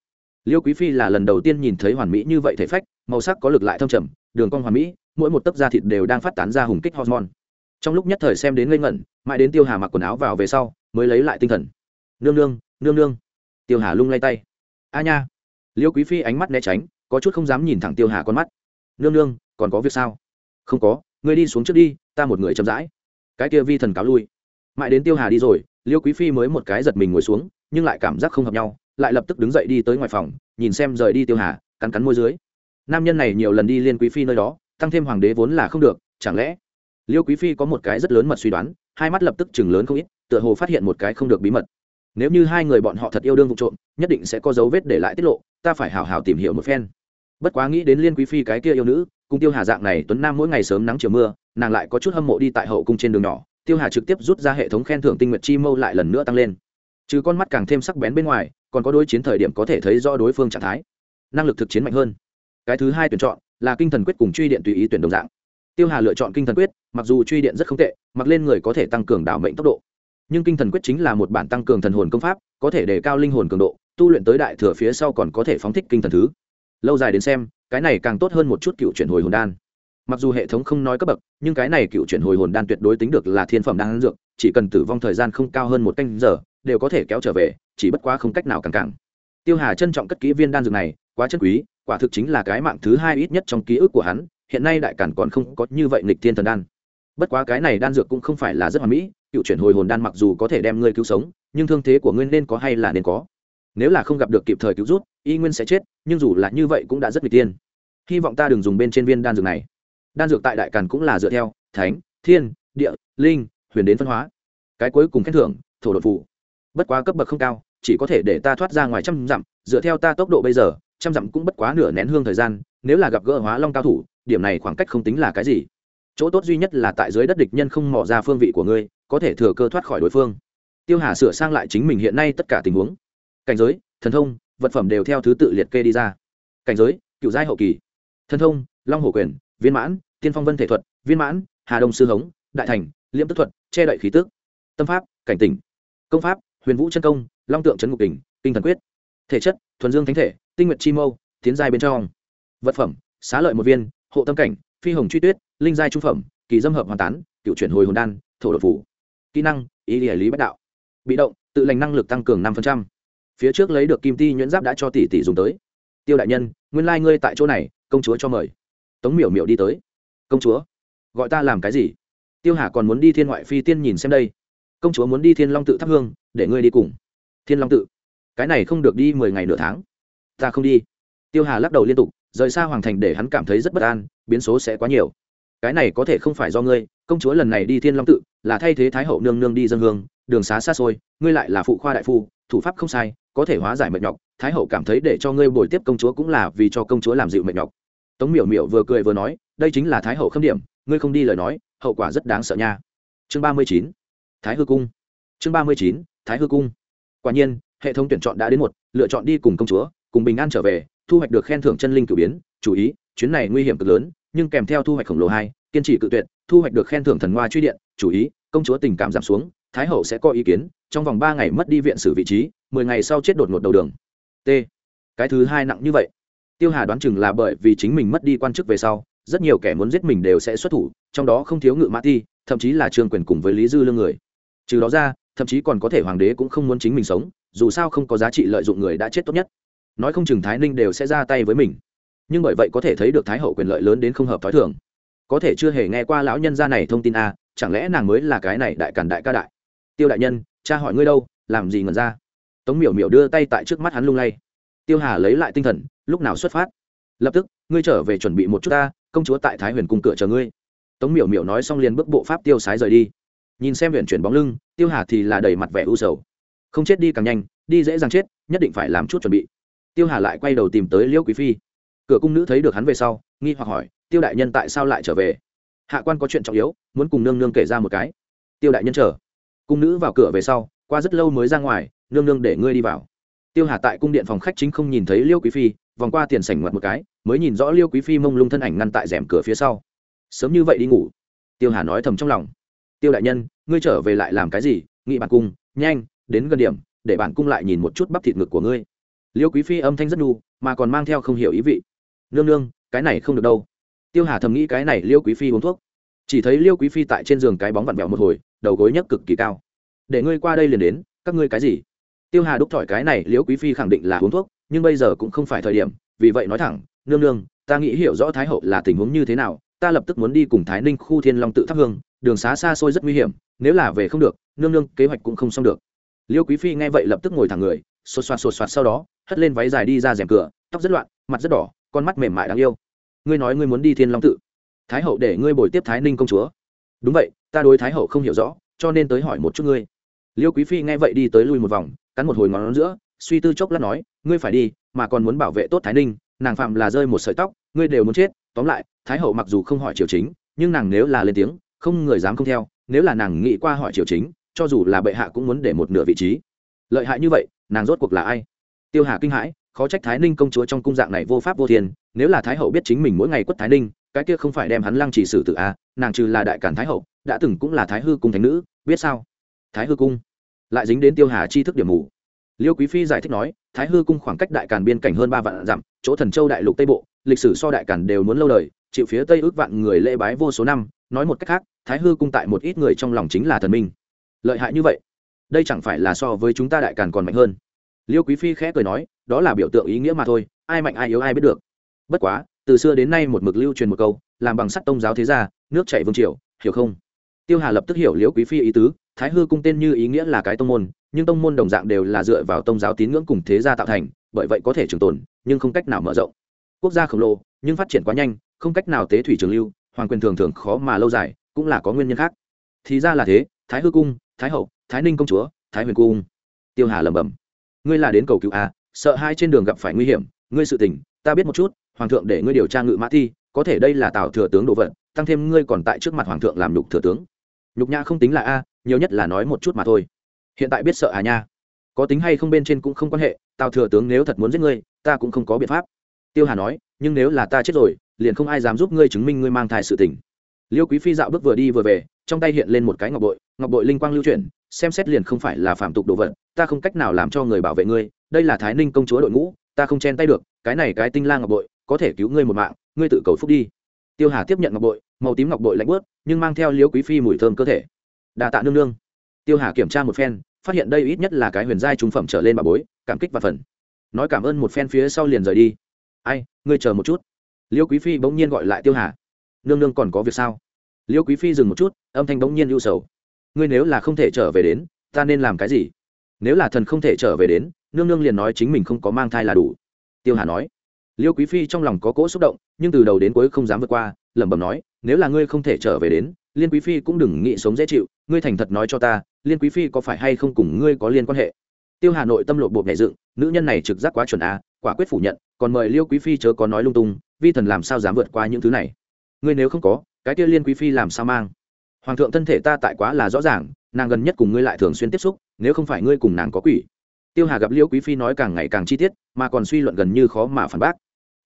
[SPEAKER 1] Liêu quý phi là lần đầu tiên nhìn thấy hoàn mỹ như vậy thể phách, màu sắc có lực lại thâm trầm, đường cong hoàn mỹ, mỗi một tấc da thịt đều đang phát tán ra hùng kích hormone. Trong lúc nhất thời xem đến ngây ngẩn, mãi đến tiêu hà mặc quần áo vào về sau, mới lấy lại tinh thần. Nương nương nương nương. Tiêu hà lung lay tay. A nha. Liêu quý phi ánh mắt né tránh, có chút không dám nhìn thẳng tiêu hà con mắt. Nương nương, còn có việc sao? Không có, ngươi đi xuống trước đi, ta một người chậm rãi. Cái kia vi thần cáo lui. Mãi đến tiêu hà đi rồi liêu quý phi mới một cái giật mình ngồi xuống, nhưng lại cảm giác không hợp nhau, lại lập tức đứng dậy đi tới ngoài phòng, nhìn xem rời đi tiêu hà, cắn cắn môi dưới. Nam nhân này nhiều lần đi liên quý phi nơi đó, tăng thêm hoàng đế vốn là không được, chẳng lẽ? Liêu quý phi có một cái rất lớn mật suy đoán, hai mắt lập tức chừng lớn không ít, tựa hồ phát hiện một cái không được bí mật. Nếu như hai người bọn họ thật yêu đương vụ trộm, nhất định sẽ có dấu vết để lại tiết lộ, ta phải hào hào tìm hiểu một phen. Bất quá nghĩ đến liên quý phi cái kia yêu nữ cung tiêu hà dạng này, tuấn nam mỗi ngày sớm nắng chiều mưa, nàng lại có chút hâm mộ đi tại hậu cung trên đường nhỏ tiêu hà trực tiếp rút ra hệ thống khen thưởng tinh nguyệt chi mâu lại lần nữa tăng lên. Trừ con mắt càng thêm sắc bén bên ngoài, còn có đối chiến thời điểm có thể thấy rõ đối phương trạng thái. Năng lực thực chiến mạnh hơn. Cái thứ hai tuyển chọn là kinh thần quyết cùng truy điện tùy ý tuyển đồng dạng. Tiêu hà lựa chọn kinh thần quyết, mặc dù truy điện rất không tệ, mặc lên người có thể tăng cường đảo mệnh tốc độ. Nhưng kinh thần quyết chính là một bản tăng cường thần hồn công pháp, có thể đề cao linh hồn cường độ, tu luyện tới đại thừa phía sau còn có thể phóng thích kinh thần thứ. Lâu dài đến xem, cái này càng tốt hơn một chút cựu chuyển hồi hồn đan mặc dù hệ thống không nói cấp bậc, nhưng cái này cựu chuyển hồi hồn đan tuyệt đối tính được là thiên phẩm đan dược, chỉ cần tử vong thời gian không cao hơn một canh giờ, đều có thể kéo trở về, chỉ bất quá không cách nào càng càng tiêu hà trân trọng cất kỹ viên đan dược này, quá chân quý, quả thực chính là cái mạng thứ hai ít nhất trong ký ức của hắn, hiện nay đại cản còn không có như vậy nghịch thiên thần đan. Bất quá cái này đan dược cũng không phải là rất hoàn mỹ, cựu chuyển hồi hồn đan mặc dù có thể đem ngươi cứu sống, nhưng thương thế của ngươi nên có hay là nên có. Nếu là không gặp được kịp thời cứu rút y nguyên sẽ chết, nhưng dù là như vậy cũng đã rất nghịch tiên hy vọng ta đừng dùng bên trên viên đan dược này đan dược tại đại càn cũng là dựa theo, thánh, thiên, địa, linh, huyền đến phân hóa. Cái cuối cùng khen thưởng, thổ đột phụ bất quá cấp bậc không cao, chỉ có thể để ta thoát ra ngoài trăm dặm, dựa theo ta tốc độ bây giờ, trăm dặm cũng bất quá nửa nén hương thời gian, nếu là gặp gỡ hóa long cao thủ, điểm này khoảng cách không tính là cái gì. Chỗ tốt duy nhất là tại dưới đất địch nhân không mò ra phương vị của ngươi, có thể thừa cơ thoát khỏi đối phương. Tiêu hà sửa sang lại chính mình hiện nay tất cả tình huống. Cảnh giới, thần thông, vật phẩm đều theo thứ tự liệt kê đi ra. Cảnh giới, cựu giai hậu kỳ. Thần thông, long hổ quyền viên mãn, tiên phong vân thể thuật, viên mãn, hà đông sư hống, đại thành, liễm tức thuật, che đậy khí tức, tâm pháp, cảnh tỉnh, công pháp, huyền vũ chân công, long tượng trấn ngục đỉnh kinh thần quyết, thể chất, thuần dương thánh thể, tinh nguyện chi mâu, tiến giai bên trong, vật phẩm, xá lợi một viên, hộ tâm cảnh, phi hồng truy tuyết, linh giai trung phẩm, kỳ dâm hợp hoàn tán, cựu chuyển hồi hồn đan, thổ đột phủ, kỹ năng, ý địa lý bách đạo, bị động, tự lành năng lực tăng cường năm phía trước lấy được kim ti nhuyễn giáp đã cho tỷ tỷ dùng tới, tiêu đại nhân, nguyên lai、like、ngươi tại chỗ này, công chúa cho mời tống miểu miểu đi tới. Công chúa, gọi ta làm cái gì? Tiêu hà còn muốn đi thiên ngoại phi tiên nhìn xem đây. Công chúa muốn đi thiên long tự thắp hương, để ngươi đi cùng. Thiên long tự? Cái này không được đi mười ngày nửa tháng. Ta không đi. Tiêu hà lắc đầu liên tục, rời xa hoàng thành để hắn cảm thấy rất bất an, biến số sẽ quá nhiều. Cái này có thể không phải do ngươi, công chúa lần này đi thiên long tự, là thay thế thái hậu nương nương đi dân hương, đường xá xa xôi, ngươi lại là phụ khoa đại phu, thủ pháp không sai, có thể hóa giải mệt nhọc, thái hậu cảm thấy để cho ngươi bồi tiếp công chúa cũng là vì cho công chúa làm dịu mệt nhọc tống miểu miểu vừa cười vừa nói, đây chính là thái hậu khâm điểm, ngươi không đi lời nói, hậu quả rất đáng sợ nha. Chương ba mươi chín, thái hư cung. Chương ba mươi chín, thái hư cung. Quả nhiên, hệ thống tuyển chọn đã đến một, lựa chọn đi cùng công chúa, cùng bình an trở về, thu hoạch được khen thưởng chân linh cử biến, chú ý, chuyến này nguy hiểm cực lớn, nhưng kèm theo thu hoạch khổng lồ hai, kiên trì cự tuyệt, thu hoạch được khen thưởng thần hoa truy điện, chú ý, công chúa tình cảm giảm xuống, thái hậu sẽ có ý kiến, trong vòng ba ngày mất đi viện sử vị trí, mười ngày sau chết đột ngột đầu đường. T. Cái thứ hai nặng như vậy tiêu hà đoán chừng là bởi vì chính mình mất đi quan chức về sau rất nhiều kẻ muốn giết mình đều sẽ xuất thủ trong đó không thiếu ngự mã ti thậm chí là trương quyền cùng với lý dư lương người. Trừ đó ra thậm chí còn có thể hoàng đế cũng không muốn chính mình sống dù sao không có giá trị lợi dụng người đã chết tốt nhất. Nói không chừng thái ninh đều sẽ ra tay với mình. Nhưng bởi vậy có thể thấy được thái hậu quyền lợi lớn đến không hợp t h ó i thường. Có thể chưa hề nghe qua lão nhân gia này thông tin a à, chẳng lẽ nàng mới là cái này đại cản đại ca đại? Tiêu đại nhân cha hỏi ngươi đâu làm gì ngẩn ra? Tống miểu miểu đưa tay tại trước mắt hắn lung lay tiêu hà lấy lại tinh thần, lúc nào xuất phát? Lập tức, ngươi trở về chuẩn bị một chút ta, công chúa tại thái huyền cung cửa chờ ngươi. Tống miểu miểu nói xong liền bước bộ pháp tiêu sái rời đi. Nhìn xem huyện chuyển bóng lưng, tiêu hà thì là đầy mặt vẻ u sầu. Không chết đi càng nhanh, đi dễ dàng chết, nhất định phải làm chút chuẩn bị. Tiêu hà lại quay đầu tìm tới Liễu quý phi. Cửa cung nữ thấy được hắn về sau, nghi hoặc hỏi, tiêu đại nhân tại sao lại trở về? Hạ quan có chuyện trọng yếu, muốn cùng nương nương kể ra một cái. Tiêu đại nhân chờ. Cung nữ vào cửa về sau, qua rất lâu mới ra ngoài, nương nương để ngươi đi vào tiêu hà tại cung điện phòng khách chính không nhìn thấy liêu quý phi, vòng qua tiền sảnh ngoặt một cái, mới nhìn rõ liêu quý phi mông lung thân ảnh ngăn tại rèm cửa phía sau. Sớm như vậy đi ngủ. Tiêu hà nói thầm trong lòng. Tiêu đại nhân, ngươi trở về lại làm cái gì? Nghị bản cung, nhanh, đến gần điểm, để bản cung lại nhìn một chút bắp thịt ngực của ngươi. Liêu quý phi âm thanh rất nhu, mà còn mang theo không hiểu ý vị. Nương nương, cái này không được đâu. Tiêu hà thầm nghĩ cái này liêu quý phi uống thuốc. Chỉ thấy liêu quý phi tại trên giường cái bóng vặn vẹo một hồi, đầu gối nhấc cực kỳ cao. Để ngươi qua đây liền đến, các ngươi cái gì? Tiêu hà đúc thỏi cái này liêu quý phi khẳng định là uống thuốc, nhưng bây giờ cũng không phải thời điểm, vì vậy nói thẳng, nương nương, ta nghĩ hiểu rõ thái hậu là tình huống như thế nào, ta lập tức muốn đi cùng thái ninh khu thiên long tự thắp hương, đường xá xa xôi rất nguy hiểm, nếu là về không được, nương nương, kế hoạch cũng không xong được. Liêu quý phi nghe vậy lập tức ngồi thẳng người xột xoạt xột xoạt sau đó, hất lên váy dài đi ra rèm cửa, tóc rất loạn, mặt rất đỏ, con mắt mềm mại đáng yêu. Ngươi nói ngươi muốn đi thiên long tự, thái hậu để ngươi bồi tiếp thái ninh công chúa. Đúng vậy, ta đối thái hậu không hiểu rõ, cho nên tới hỏi một chút ngươi. Liêu quý phi nghe vậy đi tới lui một vòng cắn một hồi ngón giữa, suy tư chốc lát nói, ngươi phải đi, mà còn muốn bảo vệ tốt thái ninh, nàng phạm là rơi một sợi tóc, ngươi đều muốn chết. Tóm lại, thái hậu mặc dù không hỏi triều chính, nhưng nàng nếu là lên tiếng, không người dám không theo, nếu là nàng nghĩ qua hỏi triều chính, cho dù là bệ hạ cũng muốn để một nửa vị trí. Lợi hại như vậy, nàng rốt cuộc là ai? Tiêu hà kinh hãi, khó trách thái ninh công chúa trong cung dạng này vô pháp vô thiên, nếu là thái hậu biết chính mình mỗi ngày quất thái ninh, cái kia không phải đem hắn lăng chỉ xử tự a à? nàng trừ là đại cản thái hậu, đã từng cũng là thái hư cung thánh nữ, biết sao? Thái hư cung? Lại dính đến tiêu hà chi thức điểm mù. Liêu quý phi giải thích nói, thái hư cung khoảng cách đại càn biên cảnh hơn ba vạn dặm, chỗ thần châu đại lục tây bộ, lịch sử so đại càn đều muốn lâu đời, chịu phía tây ước vạn người lễ bái vô số năm, nói một cách khác, thái hư cung tại một ít người trong lòng chính là thần minh. Lợi hại như vậy, đây chẳng phải là so với chúng ta đại càn còn mạnh hơn. Liêu quý phi khẽ cười nói, đó là biểu tượng ý nghĩa mà thôi, ai mạnh ai yếu ai biết được. Bất quá, từ xưa đến nay một mực lưu truyền một câu, làm bằng sắt tông giáo thế gia, nước chảy vương triều, hiểu không? Tiêu hà lập tức hiểu liễu quý phi ý tứ thái hư cung tên như ý nghĩa là cái tông môn, nhưng tông môn đồng dạng đều là dựa vào tông giáo tín ngưỡng cùng thế gia tạo thành, bởi vậy có thể trường tồn, nhưng không cách nào mở rộng. Quốc gia khổng lồ, nhưng phát triển quá nhanh, không cách nào tế thủy trường lưu, hoàng quyền thường thường khó mà lâu dài, cũng là có nguyên nhân khác. Thì ra là thế, thái hư cung, thái hậu, thái ninh công chúa, thái huyền cung. Tiêu hà lẩm bẩm, ngươi là đến cầu cứu à sợ hai trên đường gặp phải nguy hiểm, ngươi sự tình, ta biết một chút, hoàng thượng để ngươi điều tra ngự mã thi, có thể đây là tào thừa tướng đồ vật, tăng thêm ngươi còn tại trước mặt hoàng thượng làm nhục thừa tướng. Nhục nhã không tính là a nhiều nhất là nói một chút mà thôi. Hiện tại biết sợ à nha. Có tính hay không bên trên cũng không quan hệ tào thừa tướng nếu thật muốn giết ngươi, ta cũng không có biện pháp. Tiêu hà nói, nhưng nếu là ta chết rồi, liền không ai dám giúp ngươi chứng minh ngươi mang thai sự tình. Liêu quý phi dạo bước vừa đi vừa về, trong tay hiện lên một cái ngọc bội ngọc bội linh quang lưu chuyển, xem xét liền không phải là phạm tục đồ vật, ta không cách nào làm cho người bảo vệ ngươi, đây là thái ninh công chúa đội ngũ, ta không chen tay được, cái này cái tinh la ngọc bội, có thể cứu ngươi một mạng, ngươi tự cầu phúc đi. Tiêu hà tiếp nhận ngọc bội, màu tím ngọc bội lạnh bớt nhưng mang theo liễu quý phi mùi thơm cơ thể đà tạ nương nương. Tiêu hà kiểm tra một phen, phát hiện đây ít nhất là cái huyền giai trung phẩm trở lên bà bối, cảm kích và phần. Nói cảm ơn một phen phía sau liền rời đi. Ai, ngươi chờ một chút. Liễu quý phi bỗng nhiên gọi lại tiêu hà. Nương nương còn có việc sao? Liễu quý phi dừng một chút, âm thanh bỗng nhiên ưu sầu. Ngươi nếu là không thể trở về đến, ta nên làm cái gì? Nếu là thần không thể trở về đến, nương nương liền nói chính mình không có mang thai là đủ. Tiêu hà nói. Liêu quý phi trong lòng có cỗ xúc động, nhưng từ đầu đến cuối không dám vượt qua, lẩm bẩm nói, nếu là ngươi không thể trở về đến, liên quý phi cũng đừng nghĩ sống dễ chịu ngươi thành thật nói cho ta liên quý phi có phải hay không cùng ngươi có liên quan hệ? Tiêu hà nội tâm lộ bột nhảy dựng nữ nhân này trực giác quá chuẩn á, quả quyết phủ nhận còn mời liêu quý phi chớ có nói lung tung vi thần làm sao dám vượt qua những thứ này? Ngươi nếu không có cái kia liên quý phi làm sao mang? Hoàng thượng thân thể ta tại quá là rõ ràng nàng gần nhất cùng ngươi lại thường xuyên tiếp xúc nếu không phải ngươi cùng nàng có quỷ. Tiêu hà gặp Liêu quý phi nói càng ngày càng chi tiết mà còn suy luận gần như khó mà phản bác.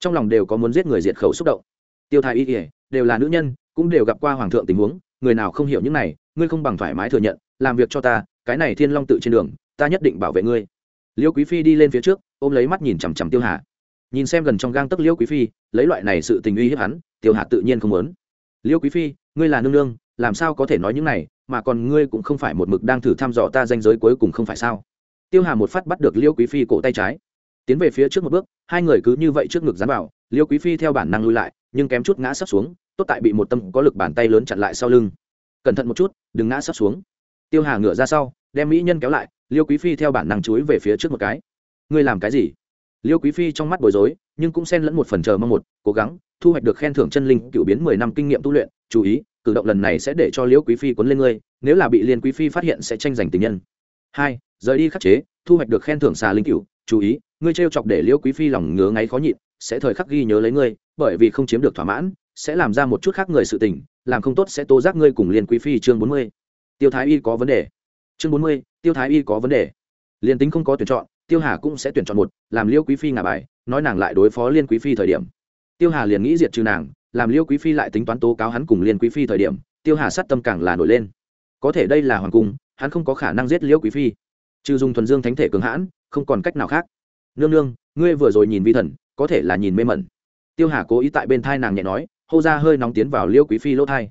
[SPEAKER 1] Trong lòng đều có muốn giết người diệt khẩu xúc động. Tiêu thái y kể đều là nữ nhân cũng đều gặp qua hoàng thượng tình huống người nào không hiểu những này ngươi không bằng thoải mái thừa nhận, làm việc cho ta, cái này thiên long tự trên đường, ta nhất định bảo vệ ngươi. Liễu quý phi đi lên phía trước, ôm lấy mắt nhìn chằm chằm tiêu hà. Nhìn xem gần trong gang tấc liễu quý phi, lấy loại này sự tình uy hiếp hắn, tiêu hà tự nhiên không muốn. Liễu quý phi, ngươi là nương nương, làm sao có thể nói những này, mà còn ngươi cũng không phải một mực đang thử thăm dò ta danh giới cuối cùng không phải sao? Tiêu hà một phát bắt được liêu quý phi cổ tay trái. Tiến về phía trước một bước, hai người cứ như vậy trước ngực dán vào, liêu quý phi theo bản năng lui lại, nhưng kém chút ngã sắp xuống, tốt tại bị một tâm có lực bàn tay lớn chặn lại sau lưng cẩn thận một chút, đừng ngã sắp xuống. Tiêu hà ngửa ra sau, đem mỹ nhân kéo lại, liêu quý phi theo bản năng chuối về phía trước một cái. Ngươi làm cái gì? Liêu quý phi trong mắt bối rối, nhưng cũng xen lẫn một phần chờ mong một, cố gắng, thu hoạch được khen thưởng chân linh cựu biến mười năm kinh nghiệm tu luyện, chú ý, cử động lần này sẽ để cho liêu quý phi cuốn lên ngươi, nếu là bị liên quý phi phát hiện sẽ tranh giành tình nhân. Hai, rời đi khắc chế, thu hoạch được khen thưởng xà linh cựu, chú ý, ngươi t chọc để liêu quý phi lòng ngứa ngáy khó nhịn, sẽ thời khắc ghi nhớ lấy ngươi, bởi vì không chiếm được thỏa mãn, sẽ làm ra một chút khác người sự tình làm không tốt sẽ tố giác ngươi cùng liên quý phi chương bốn mươi. Tiêu thái y có vấn đề. Chương bốn mươi, tiêu thái y có vấn đề. Liên tính không có tuyển chọn, tiêu hà cũng sẽ tuyển chọn một, làm liêu quý phi ngả bài, nói nàng lại đối phó liên quý phi thời điểm. Tiêu hà liền nghĩ diệt trừ nàng, làm liêu quý phi lại tính toán tố cáo hắn cùng liên quý phi thời điểm, tiêu hà sát tâm càng là nổi lên. Có thể đây là hoàng cung, hắn không có khả năng giết liêu quý phi. Trừ dùng thuần dương thánh thể cường hãn, không còn cách nào khác. Nương nương, ngươi vừa rồi nhìn vi thần, có thể là nhìn mê mẩn. Tiêu hà cố ý tại bên thai nàng nhẹ nói hô ra hơi nóng tiến vào liêu quý phi lỗ thai.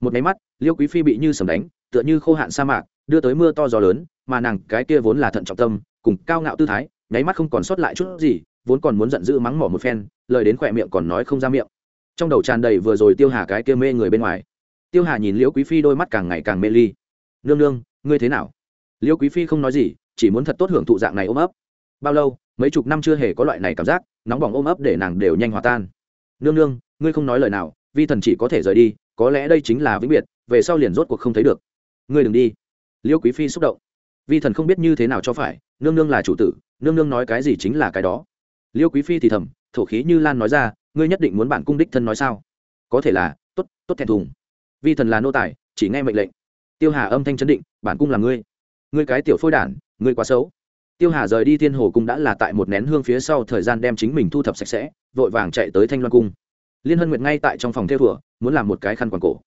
[SPEAKER 1] Một máy mắt, liêu quý phi bị như sầm đánh, tựa như khô hạn sa mạc, đưa tới mưa to gió lớn, mà nàng cái kia vốn là thận trọng tâm, cùng cao ngạo tư thái, nháy mắt không còn sót lại chút gì, vốn còn muốn giận dữ mắng mỏ một phen, lời đến khỏe miệng còn nói không ra miệng. Trong đầu tràn đầy vừa rồi tiêu hà cái kia mê người bên ngoài. Tiêu hà nhìn liễu quý phi đôi mắt càng ngày càng mê ly. Nương nương, ngươi thế nào? Liễu quý phi không nói gì, chỉ muốn thật tốt hưởng thụ dạng này ôm ấp. Bao lâu, mấy chục năm chưa hề có loại này cảm giác, nóng bỏng ôm ấp để nàng đều nhanh hòa tan. Nương nương ngươi không nói lời nào, vi thần chỉ có thể rời đi, có lẽ đây chính là vĩnh biệt, về sau liền rốt cuộc không thấy được. Ngươi đừng đi. Liêu quý phi xúc động. Vi thần không biết như thế nào cho phải, nương nương là chủ tử, nương nương nói cái gì chính là cái đó. Liêu quý phi thì thầm, thổ khí như lan nói ra, ngươi nhất định muốn bản cung đích thân nói sao? Có thể là t ố t t ố t thẹn thùng. Vi thần là nô tài, chỉ nghe mệnh lệnh. Tiêu hà âm thanh chấn định, bản cung là ngươi. Ngươi cái tiểu phôi đản, ngươi quá xấu. Tiêu hà rời đi thiên hồ cung đã là tại một nén hương phía sau thời gian đem chính mình thu thập sạch sẽ, vội vàng chạy tới thanh loan cung liên hân nguyệt ngay tại trong phòng theo thùa, muốn làm một cái khăn quàng cổ.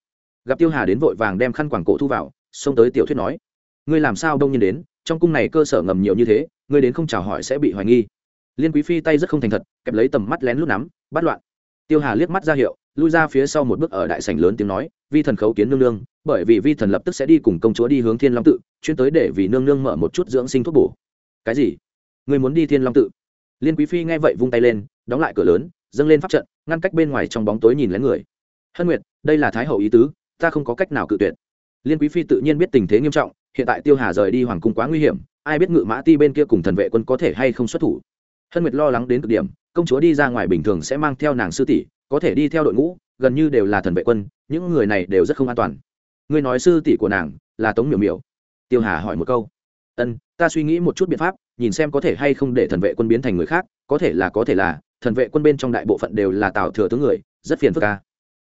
[SPEAKER 1] Gặp tiêu hà đến vội vàng đem khăn quàng cổ thu vào, xông tới tiểu thuyết nói, ngươi làm sao đông nhiên đến? Trong cung này cơ sở ngầm nhiều như thế, ngươi đến không chào hỏi sẽ bị hoài nghi. Liên quý phi tay rất không thành thật, kẹp lấy tầm mắt lén lút nắm, bắt loạn. Tiêu hà liếc mắt ra hiệu, lui ra phía sau một bước ở đại sảnh lớn tiếng nói, vi thần khấu kiến nương nương, bởi vì vi thần lập tức sẽ đi cùng công chúa đi hướng thiên long tự, chuyên tới để vì nương nương mở một chút dưỡng sinh thuốc bổ. Cái gì? Người muốn đi thiên long tự? Liên quý phi nghe vậy vung tay lên, đóng lại cửa lớn dâng lên pháp trận, ngăn cách bên ngoài trong bóng tối nhìn lén người. Hân nguyệt, đây là thái hậu ý tứ, ta không có cách nào cự tuyệt. Liên quý phi tự nhiên biết tình thế nghiêm trọng, hiện tại tiêu hà rời đi hoàng cung quá nguy hiểm, ai biết ngự mã ti bên kia cùng thần vệ quân có thể hay không xuất thủ. Hân nguyệt lo lắng đến cực điểm, công chúa đi ra ngoài bình thường sẽ mang theo nàng sư tỷ, có thể đi theo đội ngũ, gần như đều là thần vệ quân, những người này đều rất không an toàn. Ngươi nói sư tỷ của nàng là tống miểu miểu. Tiêu hà hỏi một câu. Ân, ta suy nghĩ một chút biện pháp, nhìn xem có thể hay không để thần vệ quân biến thành người khác, có thể là, có thể là thần vệ quân bên trong đại bộ phận đều là tào thừa tướng người, rất phiền phức ca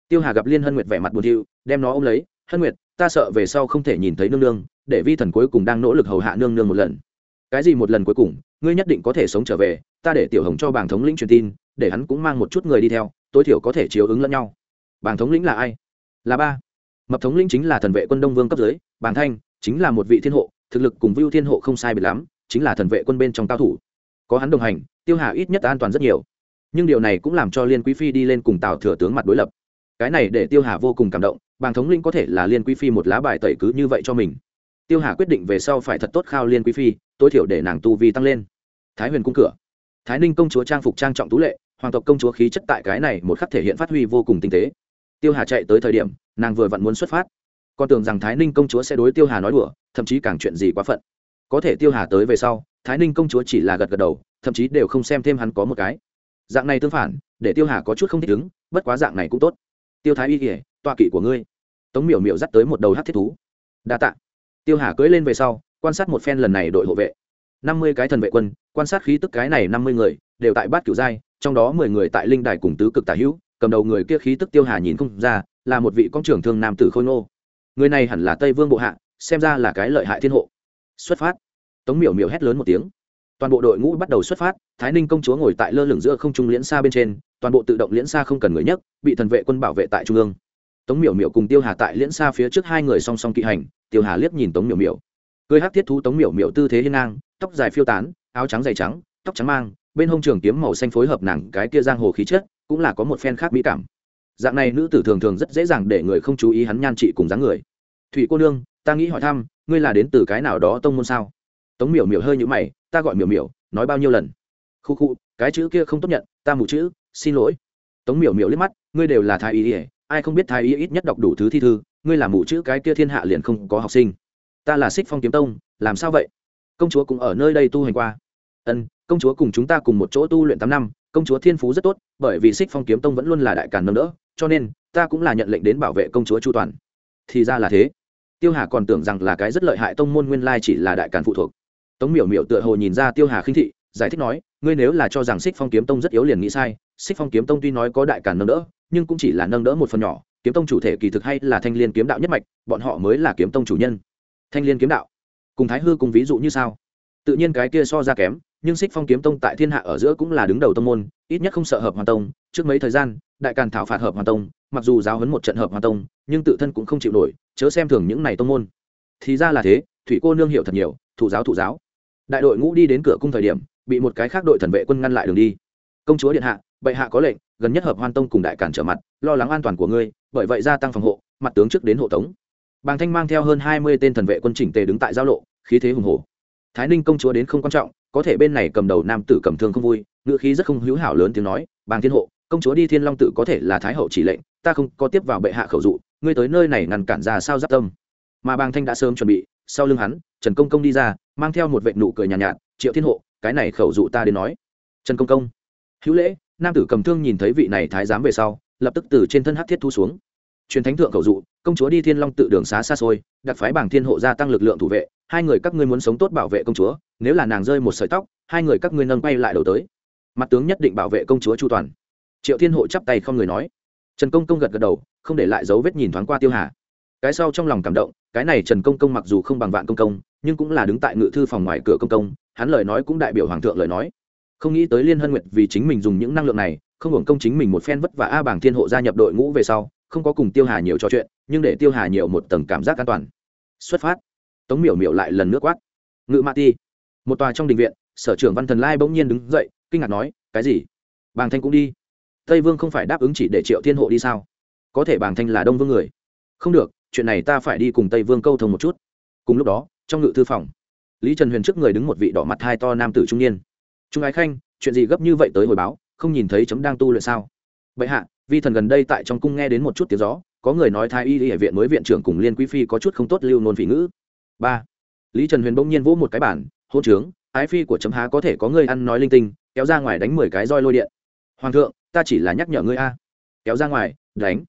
[SPEAKER 1] tiêu hà gặp liên hân nguyệt vẻ mặt buồn thiu đem nó ôm lấy, hân nguyệt, ta sợ về sau không thể nhìn thấy nương nương, để vi thần cuối cùng đang nỗ lực hầu hạ nương nương một lần. Cái gì một lần cuối cùng? Ngươi nhất định có thể sống trở về, ta để tiểu hồng cho bàng thống lĩnh truyền tin, để hắn cũng mang một chút người đi theo, tối thiểu có thể chiếu ứng lẫn nhau. Bàng thống lĩnh là ai? Là ba. Mập thống lĩnh chính là thần vệ quân đông vương cấp dưới, bàng thanh, chính là một vị thiên hộ, thực lực cùng vưu thiên hộ không sai biệt lắm, chính là thần vệ quân bên trong cao thủ. Có hắn đồng hành, tiêu hà ít nhất an toàn rất nhiều nhưng điều này cũng làm cho liên quý phi đi lên cùng tào thừa tướng mặt đối lập. Cái này để tiêu hà vô cùng cảm động, bàng thống linh có thể là liên quý phi một lá bài tẩy cứ như vậy cho mình. Tiêu hà quyết định về sau phải thật tốt khao liên quý phi, tối thiểu để nàng tu vi tăng lên. Thái huyền cung cửa. Thái ninh công chúa trang phục trang trọng tú lệ, hoàng tộc công chúa khí chất tại cái này một khắc thể hiện phát huy vô cùng tinh tế. Tiêu hà chạy tới thời điểm, nàng vừa vặn muốn xuất phát. Con tưởng rằng thái ninh công chúa sẽ đối tiêu hà nói đùa, thậm chí càng chuyện gì quá phận. Có thể tiêu hà tới về sau, thái ninh công chúa chỉ là gật gật đầu, thậm chí đều không xem thêm hắn có một cái dạng này tương phản, để tiêu hà có chút không thích ứng, bất quá dạng này cũng tốt. Tiêu thái y kỉa toa kỵ của ngươi. Tống miểu miểu dắt tới một đầu hát thiết thú. Đa t ạ tiêu hà cưỡi lên về sau, quan sát một phen lần này đội hộ vệ. Năm mươi cái thần vệ quân, quan sát khí tức cái này năm mươi người, đều tại bát cửu giai, trong đó mười người tại linh đài cùng tứ cực tả hữu, cầm đầu người kia khí tức tiêu hà nhìn không ra, là một vị công trưởng thương nam tử khôi ngô. Người này hẳn là tây vương bộ hạ, xem ra là cái lợi hại thiên hộ. Xuất phát. Tống miểu miểu hét lớn một tiếng toàn bộ đội ngũ bắt đầu xuất phát, thái ninh công chúa ngồi tại lơ lửng giữa không trung liễn xa bên trên, toàn bộ tự động liễn xa không cần người nhất bị thần vệ quân bảo vệ tại trung ương. Tống miểu miểu cùng tiêu hà tại liễn xa phía trước hai người song song kỵ hành, tiêu hà liếc nhìn tống miểu miểu. Cười hát thiết thú tống miểu miểu tư thế hiên ngang, tóc dài phiêu tán, áo trắng dày trắng, tóc trắng mang, bên hông trường kiếm màu xanh phối hợp nàng cái kia giang hồ khí chất, cũng là có một phen khác mỹ cảm. Dạng này nữ tử thường thường rất dễ dàng để người không chú ý hắn nhan trị cùng dáng người. Thủy cô nương, ta nghĩ hỏi thăm, ngươi là đến từ cái nào đó tông môn sao? Tống miểu miểu hơi nhũ mày, ta gọi miểu miểu, nói bao nhiêu lần? Khu khu, cái chữ kia không tốt nhận, ta mù chữ, xin lỗi. Tống miểu miểu liếc mắt, ngươi đều là thái y ỉa ai không biết thái y ít nhất đọc đủ thứ thi thư, ngươi là mù chữ cái kia thiên hạ liền không có học sinh. Ta là xích phong kiếm tông, làm sao vậy? Công chúa cũng ở nơi đây tu hành qua. Ân, công chúa cùng chúng ta cùng một chỗ tu luyện tám năm, công chúa thiên phú rất tốt, bởi vì xích phong kiếm tông vẫn luôn là đại càn nâng đỡ, cho nên ta cũng là nhận lệnh đến bảo vệ công chúa chu toàn. Thì ra là thế. Tiêu hà còn tưởng rằng là cái rất lợi hại tông môn nguyên lai chỉ là đại càn phụ thuộc tống miểu miểu tựa hồ nhìn ra tiêu hà khinh thị, giải thích nói, ngươi nếu là cho rằng xích phong kiếm tông rất yếu liền nghĩ sai, xích phong kiếm tông tuy nói có đại cản nâng đỡ, nhưng cũng chỉ là nâng đỡ một phần nhỏ, kiếm tông chủ thể kỳ thực hay là thanh liên kiếm đạo nhất mạch, bọn họ mới là kiếm tông chủ nhân. Thanh liên kiếm đạo. Cùng thái hư cùng ví dụ như sao? Tự nhiên cái kia so ra kém, nhưng xích phong kiếm tông tại thiên hạ ở giữa cũng là đứng đầu tông môn, ít nhất không sợ hợp hoàn tông, trước mấy thời gian, đại càn thảo phạt hợp hoàn tông, mặc dù giáo huấn một trận hợp hoàn tông, nhưng tự thân cũng không chịu nổi, chớ xem thường những này tông môn. Thì ra là thế, thủy cô nương hiểu thật nhiều, thụ giáo thụ giáo đại đội ngũ đi đến cửa cung thời điểm, bị một cái khác đội thần vệ quân ngăn lại đường đi. Công chúa điện hạ, bệ hạ có lệnh, gần nhất hợp hoan tông cùng đại cản trở mặt, lo lắng an toàn của ngươi, bởi vậy gia tăng phòng hộ, mặt tướng trước đến hộ tống. Bàng thanh mang theo hơn hai mươi tên thần vệ quân chỉnh tề đứng tại giao lộ, khí thế hùng hổ. Thái ninh công chúa đến không quan trọng, có thể bên này cầm đầu nam tử cầm thương không vui, ngữ khí rất không hữu hảo lớn tiếng nói, bàng thiên hộ, công chúa đi thiên long tự có thể là thái hậu chỉ lệnh, ta không có tiếp vào bệ hạ khẩu dụ, ngươi tới nơi này ngăn cản ra sao giáp tâm. Mà bàng thanh đã sớm chuẩn bị sau lưng hắn trần công công đi ra mang theo một vệ nụ cười nhàn nhạt, nhạt triệu thiên hộ cái này khẩu dụ ta đến nói. Trần công công. Hữu lễ. Nam tử cầm thương nhìn thấy vị này thái giám về sau lập tức từ trên thân hát thiết thu xuống. Truyền thánh thượng khẩu dụ công chúa đi thiên long tự đường xá xa xôi đặt phái bảng thiên hộ gia tăng lực lượng thủ vệ hai người các ngươi muốn sống tốt bảo vệ công chúa nếu là nàng rơi một sợi tóc hai người các ngươi nâng bay lại đầu tới. Mặt tướng nhất định bảo vệ công chúa chu toàn. Triệu thiên hộ chắp tay không người nói. Trần công công gật gật đầu không để lại dấu vết nhìn thoáng qua tiêu hà cái sau trong lòng cảm động, cái này trần công công mặc dù không bằng vạn công công, nhưng cũng là đứng tại ngự thư phòng ngoài cửa công công, hắn lời nói cũng đại biểu hoàng thượng lời nói. Không nghĩ tới liên hân nguyệt vì chính mình dùng những năng lượng này, không hưởng công chính mình một phen vất vả a bảng thiên hộ gia nhập đội ngũ về sau, không có cùng tiêu hà nhiều trò chuyện, nhưng để tiêu hà nhiều một tầng cảm giác an toàn. Xuất phát. Tống miểu miểu lại lần nước quát. Ngự ma ti. Một tòa trong đình viện, sở trưởng văn thần lai bỗng nhiên đứng dậy, kinh ngạc nói, cái gì? Bàng thanh cũng đi? Tây vương không phải đáp ứng chỉ để triệu thiên hộ đi sao? Có thể bàng thanh là đông vương người. Không được chuyện này ta phải đi cùng tây vương câu thông một chút. Cùng lúc đó, trong ngự thư phòng, lý trần huyền trước người đứng một vị đỏ mặt hai to nam tử trung niên. Trung ái khanh, chuyện gì gấp như vậy tới hồi báo, không nhìn thấy chấm đang tu luyện sao? Bệ hạ, vi thần gần đây tại trong cung nghe đến một chút tiếng gió, có người nói thái y hệ viện mới viện trưởng cùng liên quý phi có chút không tốt lưu nôn phỉ ngữ. Ba, lý trần huyền bỗng nhiên vỗ một cái bản hôn trướng, ái phi của chấm há có thể có người ăn nói linh tinh, kéo ra ngoài đánh mười cái roi lôi điện. Hoàng thượng, ta chỉ là nhắc nhở ngươi a. Kéo ra ngoài, đánh.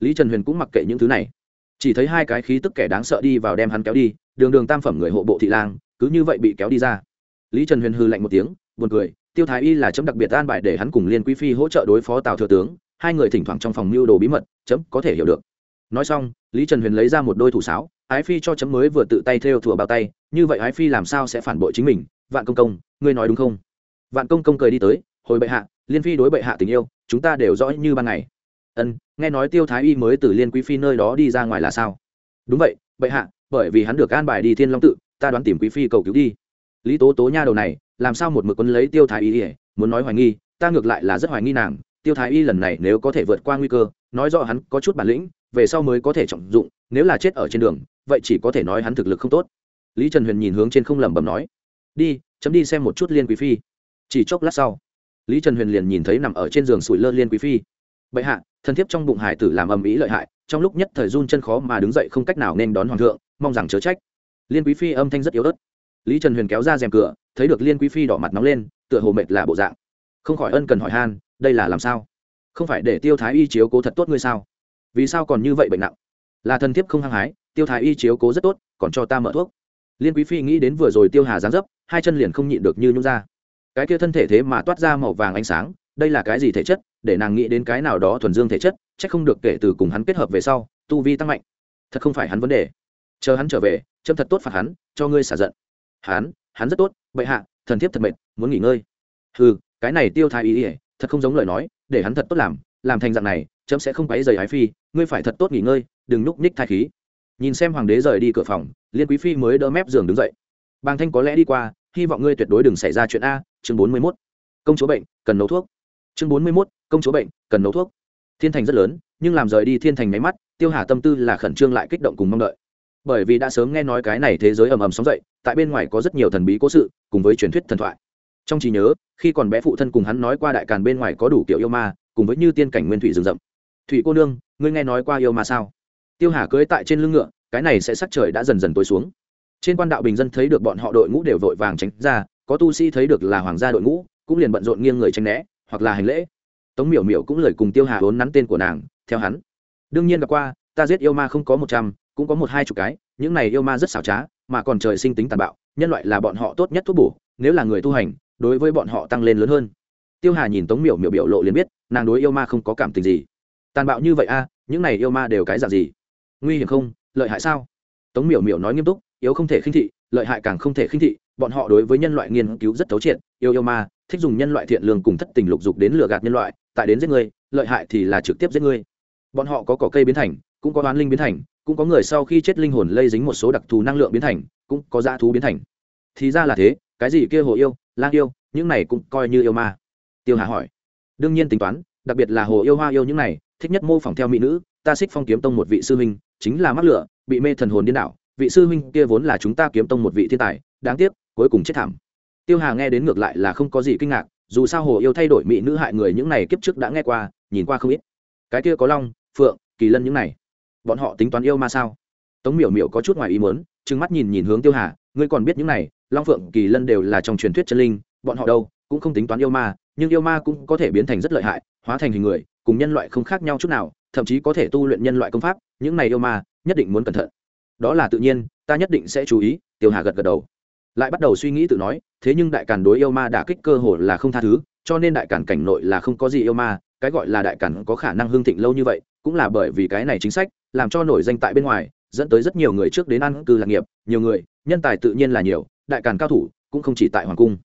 [SPEAKER 1] Lý trần huyền cũng mặc kệ những thứ này chỉ thấy hai cái khí tức kẻ đáng sợ đi vào đem hắn kéo đi, đường đường tam phẩm người hộ bộ thị lang, cứ như vậy bị kéo đi ra. Lý trần huyền hư lạnh một tiếng, buồn cười, tiêu thái y là chấm đặc biệt an bài để hắn cùng liên quý phi hỗ trợ đối phó tào thừa tướng, hai người thỉnh thoảng trong phòng mưu đồ bí mật, chấm có thể hiểu được. Nói xong, lý trần huyền lấy ra một đôi thủ sáo, ái phi cho chấm mới vừa tự tay theo thùa bao tay, như vậy ái phi làm sao sẽ phản bội chính mình? Vạn công công, ngươi nói đúng không? Vạn công công cười đi tới, hồi bệ hạ, liên phi đối bệ hạ tình yêu, chúng ta đều rõ như ban ngày ân, nghe nói tiêu thái y mới từ liên quý phi nơi đó đi ra ngoài là sao? Đúng vậy, bệ hạ, bởi vì hắn được an bài đi thiên long tự, ta đoán tìm quý phi cầu cứu đi. Lý tố tố nha đầu này, làm sao một mực quân lấy tiêu thái y ỉa muốn nói hoài nghi, ta ngược lại là rất hoài nghi nàng. Tiêu thái y lần này nếu có thể vượt qua nguy cơ, nói rõ hắn có chút bản lĩnh, về sau mới có thể trọng dụng, nếu là chết ở trên đường, vậy chỉ có thể nói hắn thực lực không tốt. Lý trần huyền nhìn hướng trên không lẩm bẩm nói, đi, chấm đi xem một chút liên quý phi. Chỉ chốc lát sau, lý trần huyền liền nhìn thấy nằm ở trên giường sủi lơ liên quý phi. Bệ hạ thân thiếp trong bụng hải tử làm ầm ĩ lợi hại, trong lúc nhất thời run chân khó mà đứng dậy không cách nào nên đón hoàng thượng, mong rằng chớ trách. Liên quý phi âm thanh rất yếu ớt. Lý trần huyền kéo ra rèm cửa, thấy được liên quý phi đỏ mặt nóng lên, tựa hồ mệt là bộ dạng. Không khỏi ân cần hỏi han, đây là làm sao? Không phải để tiêu thái y chiếu cố thật tốt ngươi sao? Vì sao còn như vậy bệnh nặng? Là thần thiếp không hăng hái, tiêu thái y chiếu cố rất tốt, còn cho ta mở thuốc. Liên quý phi nghĩ đến vừa rồi tiêu hà giáng dấp, hai chân liền không nhịn được như nhung ra. Cái kia thân thể thế mà toát ra màu vàng ánh sáng, đây là cái gì thể chất? Để nàng nghĩ đến cái nào đó thuần dương thể chất, chắc không được kể từ cùng hắn kết hợp về sau, tu vi tăng mạnh. Thật không phải hắn vấn đề. Chờ hắn trở về, châm thật tốt phạt hắn, cho ngươi xả giận. Hắn hắn rất tốt, bệ hạ, thần thiếp thật mệt, muốn nghỉ ngơi. Ừ cái này tiêu thái ý ỉa thật không giống lời nói, để hắn thật tốt làm làm thành dạng này, chấm sẽ không quấy rầy ái phi, ngươi phải thật tốt nghỉ ngơi, đừng núp ních thai khí. Nhìn xem hoàng đế rời đi cửa phòng, liên quý phi mới đỡ mép giường đứng dậy. Bàng thanh có lẽ đi qua, hy vọng ngươi tuyệt đối đừng xảy ra chuyện a, chương bốn mươi mốt. Công chúa bệnh, cần nấu thuốc. Chương bốn mươi mốt công chúa bệnh, cần nấu thuốc. Thiên thành rất lớn, nhưng làm rời đi thiên thành máy mắt, tiêu hà tâm tư là khẩn trương lại kích động cùng mong đợi. Bởi vì đã sớm nghe nói cái này thế giới ầm ầm sóng dậy, tại bên ngoài có rất nhiều thần bí cố sự, cùng với truyền thuyết thần thoại. Trong trí nhớ, khi còn bé phụ thân cùng hắn nói qua đại càn bên ngoài có đủ kiểu yêu ma, cùng với như tiên cảnh nguyên thủy rừng rậm. Thủy cô nương, ngươi nghe nói qua yêu ma sao? Tiêu hà cưới tại trên lưng ngựa, cái này sẽ sắc trời đã dần dần tối xuống. Trên quan đạo bình dân thấy được bọn họ đội ngũ đều vội vàng tránh ra, có tu sĩ thấy được là hoàng gia đội ngũ, cũng liền bận rộn nghiêng người tranh né, hoặc là hành lễ tống miểu miểu cũng lời cùng tiêu hà vốn nắn tên của nàng, theo hắn. Đương nhiên gặp qua, ta giết yêu ma không có một trăm, cũng có một hai chục cái, những này yêu ma rất xảo trá, mà còn trời sinh tính tàn bạo, nhân loại là bọn họ tốt nhất thuốc bổ, nếu là người tu hành, đối với bọn họ tăng lên lớn hơn. Tiêu hà nhìn tống miểu miểu biểu lộ liền biết, nàng đối yêu ma không có cảm tình gì. Tàn bạo như vậy a, những này yêu ma đều cái dạng gì? Nguy hiểm không? Lợi hại sao? Tống miểu miểu nói nghiêm túc yếu không thể khinh thị, lợi hại càng không thể khinh thị, bọn họ đối với nhân loại nghiên cứu rất thấu triệt, yêu yêu ma, thích dùng nhân loại thiện lương cùng thất tình lục dục đến lừa gạt nhân loại tại đến giết người lợi hại thì là trực tiếp giết người bọn họ có cỏ cây biến thành, cũng có đoán linh biến thành, cũng có người sau khi chết linh hồn lây dính một số đặc thù năng lượng biến thành, cũng có dã thú biến thành. Thì ra là thế, cái gì kia hồ yêu, lang yêu, những này cũng coi như yêu ma. Tiêu hà hỏi. Đương nhiên tính toán, đặc biệt là hồ yêu hoa yêu những này, thích nhất mô phỏng theo mỹ nữ, ta xích phong kiếm tông một vị sư huynh, chính là mắc lửa, bị mê thần hồn điên đảo, vị sư huynh kia vốn là chúng ta kiếm tông một vị thiên tài, đáng tiếc, cuối cùng chết thảm. Tiêu hà nghe đến ngược lại là không có gì kinh ngạc dù sao hồ yêu thay đổi mỹ nữ hại người những này kiếp trước đã nghe qua, nhìn qua không ít. Cái kia có long, phượng, kỳ lân những này, bọn họ tính toán yêu ma sao? Tống miểu miểu có chút ngoài ý mớn trừng mắt nhìn nhìn hướng tiêu hà, ngươi còn biết những này, long, phượng, kỳ lân đều là trong truyền thuyết chân linh, bọn họ đâu, cũng không tính toán yêu ma, nhưng yêu ma cũng có thể biến thành rất lợi hại, hóa thành hình người, cùng nhân loại không khác nhau chút nào, thậm chí có thể tu luyện nhân loại công pháp, những này yêu ma nhất định muốn cẩn thận. Đó là tự nhiên, ta nhất định sẽ chú ý, tiêu hà gật gật đầu lại bắt đầu suy nghĩ tự nói, thế nhưng đại càn đối yêu ma đả kích cơ hồ là không tha thứ, cho nên đại càn cảnh nội là không có gì yêu ma, cái gọi là đại càn có khả năng hương thịnh lâu như vậy, cũng là bởi vì cái này chính sách, làm cho nổi danh tại bên ngoài, dẫn tới rất nhiều người trước đến ăn cư lạc nghiệp, nhiều người, nhân tài tự nhiên là nhiều, đại càn cao thủ cũng không chỉ tại hoàng cung.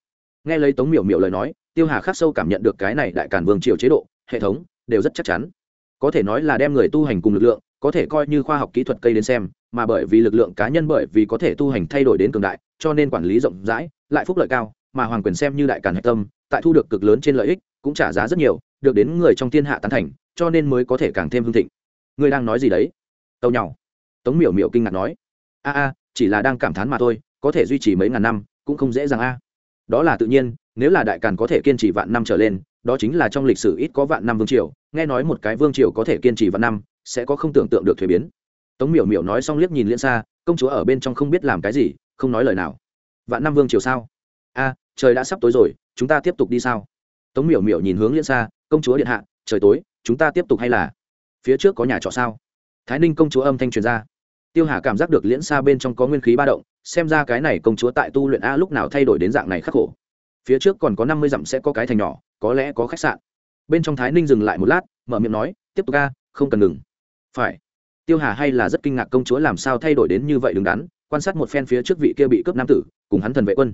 [SPEAKER 1] Nghe lấy tống miểu miểu lời nói, tiêu hà khắc sâu cảm nhận được cái này đại càn vương triều chế độ, hệ thống đều rất chắc chắn. Có thể nói là đem người tu hành cùng lực lượng, có thể coi như khoa học kỹ thuật cây đến xem mà bởi vì lực lượng cá nhân bởi vì có thể tu hành thay đổi đến cường đại, cho nên quản lý rộng rãi, lại phúc lợi cao, mà hoàng quyền xem như đại càn hạch tâm, tại thu được cực lớn trên lợi ích, cũng trả giá rất nhiều, được đến người trong thiên hạ tán thành, cho nên mới có thể càng thêm hưng thịnh. Ngươi đang nói gì đấy? Tâu nhau tống miểu miểu kinh ngạc nói. A a, chỉ là đang cảm thán mà thôi, có thể duy trì mấy ngàn năm, cũng không dễ dàng a. Đó là tự nhiên, nếu là đại càn có thể kiên trì vạn năm trở lên, đó chính là trong lịch sử ít có vạn năm vương triều, nghe nói một cái vương triều có thể kiên trì vạn năm, sẽ có không tưởng tượng được thuế biến tống miểu miểu nói xong liếc nhìn liên xa công chúa ở bên trong không biết làm cái gì, không nói lời nào. Vạn năm vương triều sao? A, trời đã sắp tối rồi, chúng ta tiếp tục đi sao? Tống miểu miểu nhìn hướng liên xa công chúa điện hạ, trời tối, chúng ta tiếp tục hay là? Phía trước có nhà trọ sao? Thái ninh công chúa âm thanh truyền ra. Tiêu hà cảm giác được liễn xa bên trong có nguyên khí ba động, xem ra cái này công chúa tại tu luyện a lúc nào thay đổi đến dạng này khắc khổ. Phía trước còn có năm mươi dặm sẽ có cái thành nhỏ, có lẽ có khách sạn. Bên trong thái ninh dừng lại một lát, mở miệng nói, tiếp tục a, không cần ngừng. Phải tiêu hà hay là rất kinh ngạc công chúa làm sao thay đổi đến như vậy đứng đắn, quan sát một phen phía trước vị kia bị cướp nam tử, cùng hắn thần vệ quân.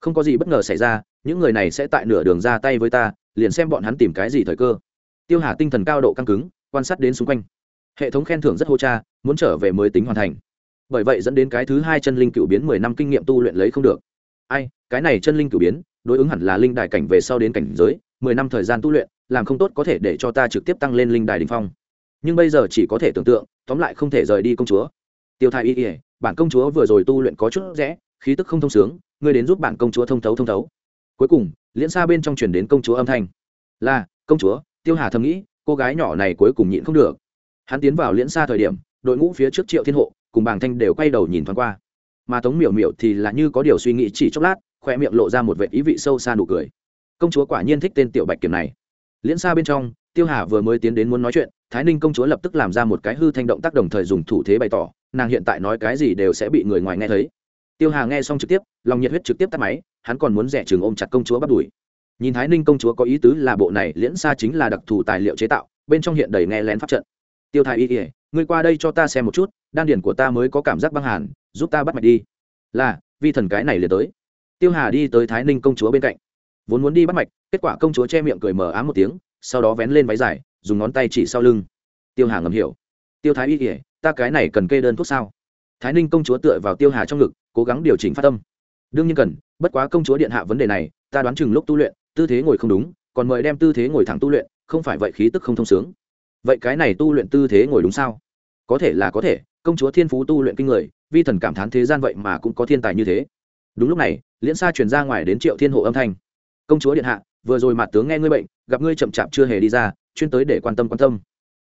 [SPEAKER 1] Không có gì bất ngờ xảy ra, những người này sẽ tại nửa đường ra tay với ta, liền xem bọn hắn tìm cái gì thời cơ. Tiêu hà tinh thần cao độ căng cứng, quan sát đến xung quanh. Hệ thống khen thưởng rất hô cha, muốn trở về mới tính hoàn thành. Bởi vậy dẫn đến cái thứ hai chân linh cựu biến mười năm kinh nghiệm tu luyện lấy không được. Ai, cái này chân linh cựu biến, đối ứng hẳn là linh đài cảnh về sau đến cảnh giới, mười năm thời gian tu luyện, làm không tốt có thể để cho ta trực tiếp tăng lên linh đài đình phong nhưng bây giờ chỉ có thể tưởng tượng, tóm lại không thể rời đi công chúa. Tiêu thai y ỉa bản công chúa vừa rồi tu luyện có chút rẽ, khí tức không thông sướng, ngươi đến giúp bản công chúa thông thấu thông thấu. Cuối cùng, liễn xa bên trong chuyển đến công chúa âm thanh. Là, công chúa, tiêu hà thầm nghĩ, cô gái nhỏ này cuối cùng nhịn không được. Hắn tiến vào liễn xa thời điểm, đội ngũ phía trước triệu thiên hộ cùng bàng thanh đều quay đầu nhìn thoáng qua. Mà tống miểu miểu thì là như có điều suy nghĩ chỉ chốc lát khoe miệng lộ ra một vệ ý vị sâu xa nụ cười. Công chúa quả nhiên thích tên tiểu bạch kiểm này. Liễn xa bên trong tiêu hà vừa mới tiến đến muốn nói chuyện, thái ninh công chúa lập tức làm ra một cái hư thanh động tác đồng thời dùng thủ thế bày tỏ, nàng hiện tại nói cái gì đều sẽ bị người ngoài nghe thấy. Tiêu hà nghe xong trực tiếp, lòng nhiệt huyết trực tiếp tắt máy, hắn còn muốn rẻ chừng ôm chặt công chúa bắt đuổi nhìn thái ninh công chúa có ý tứ là bộ này liễn xa chính là đặc thù tài liệu chế tạo, bên trong hiện đầy nghe lén pháp trận. Tiêu thái y ỉa ngươi qua đây cho ta xem một chút, đan điển của ta mới có cảm giác băng hàn, giúp ta bắt mạch đi. Là, vi thần cái này liền tới. Tiêu hà đi tới thái ninh công chúa bên cạnh. Vốn muốn đi bắt mạch, kết quả công chúa che miệng cười mờ ám một tiếng sau đó vén lên váy dài, dùng ngón tay chỉ sau lưng. Tiêu hà ngầm hiểu. Tiêu thái y kể ta cái này cần kê đơn thuốc sao? Thái ninh công chúa tựa vào tiêu hà trong ngực, cố gắng điều chỉnh phát tâm đương nhiên cần, bất quá công chúa điện hạ vấn đề này, ta đoán chừng lúc tu luyện, tư thế ngồi không đúng, còn mời đem tư thế ngồi thẳng tu luyện, không phải vậy khí tức không thông sướng. Vậy cái này tu luyện tư thế ngồi đúng sao? Có thể là có thể, công chúa thiên phú tu luyện kinh người, vi thần cảm thán thế gian vậy mà cũng có thiên tài như thế. Đúng lúc này, liễn sa truyền ra ngoài đến triệu thiên hộ âm thanh. Công chúa điện hạ, vừa rồi mặt tướng nghe ngươi bệnh gặp ngươi chậm chạp chưa hề đi ra, chuyên tới để quan tâm quan tâm.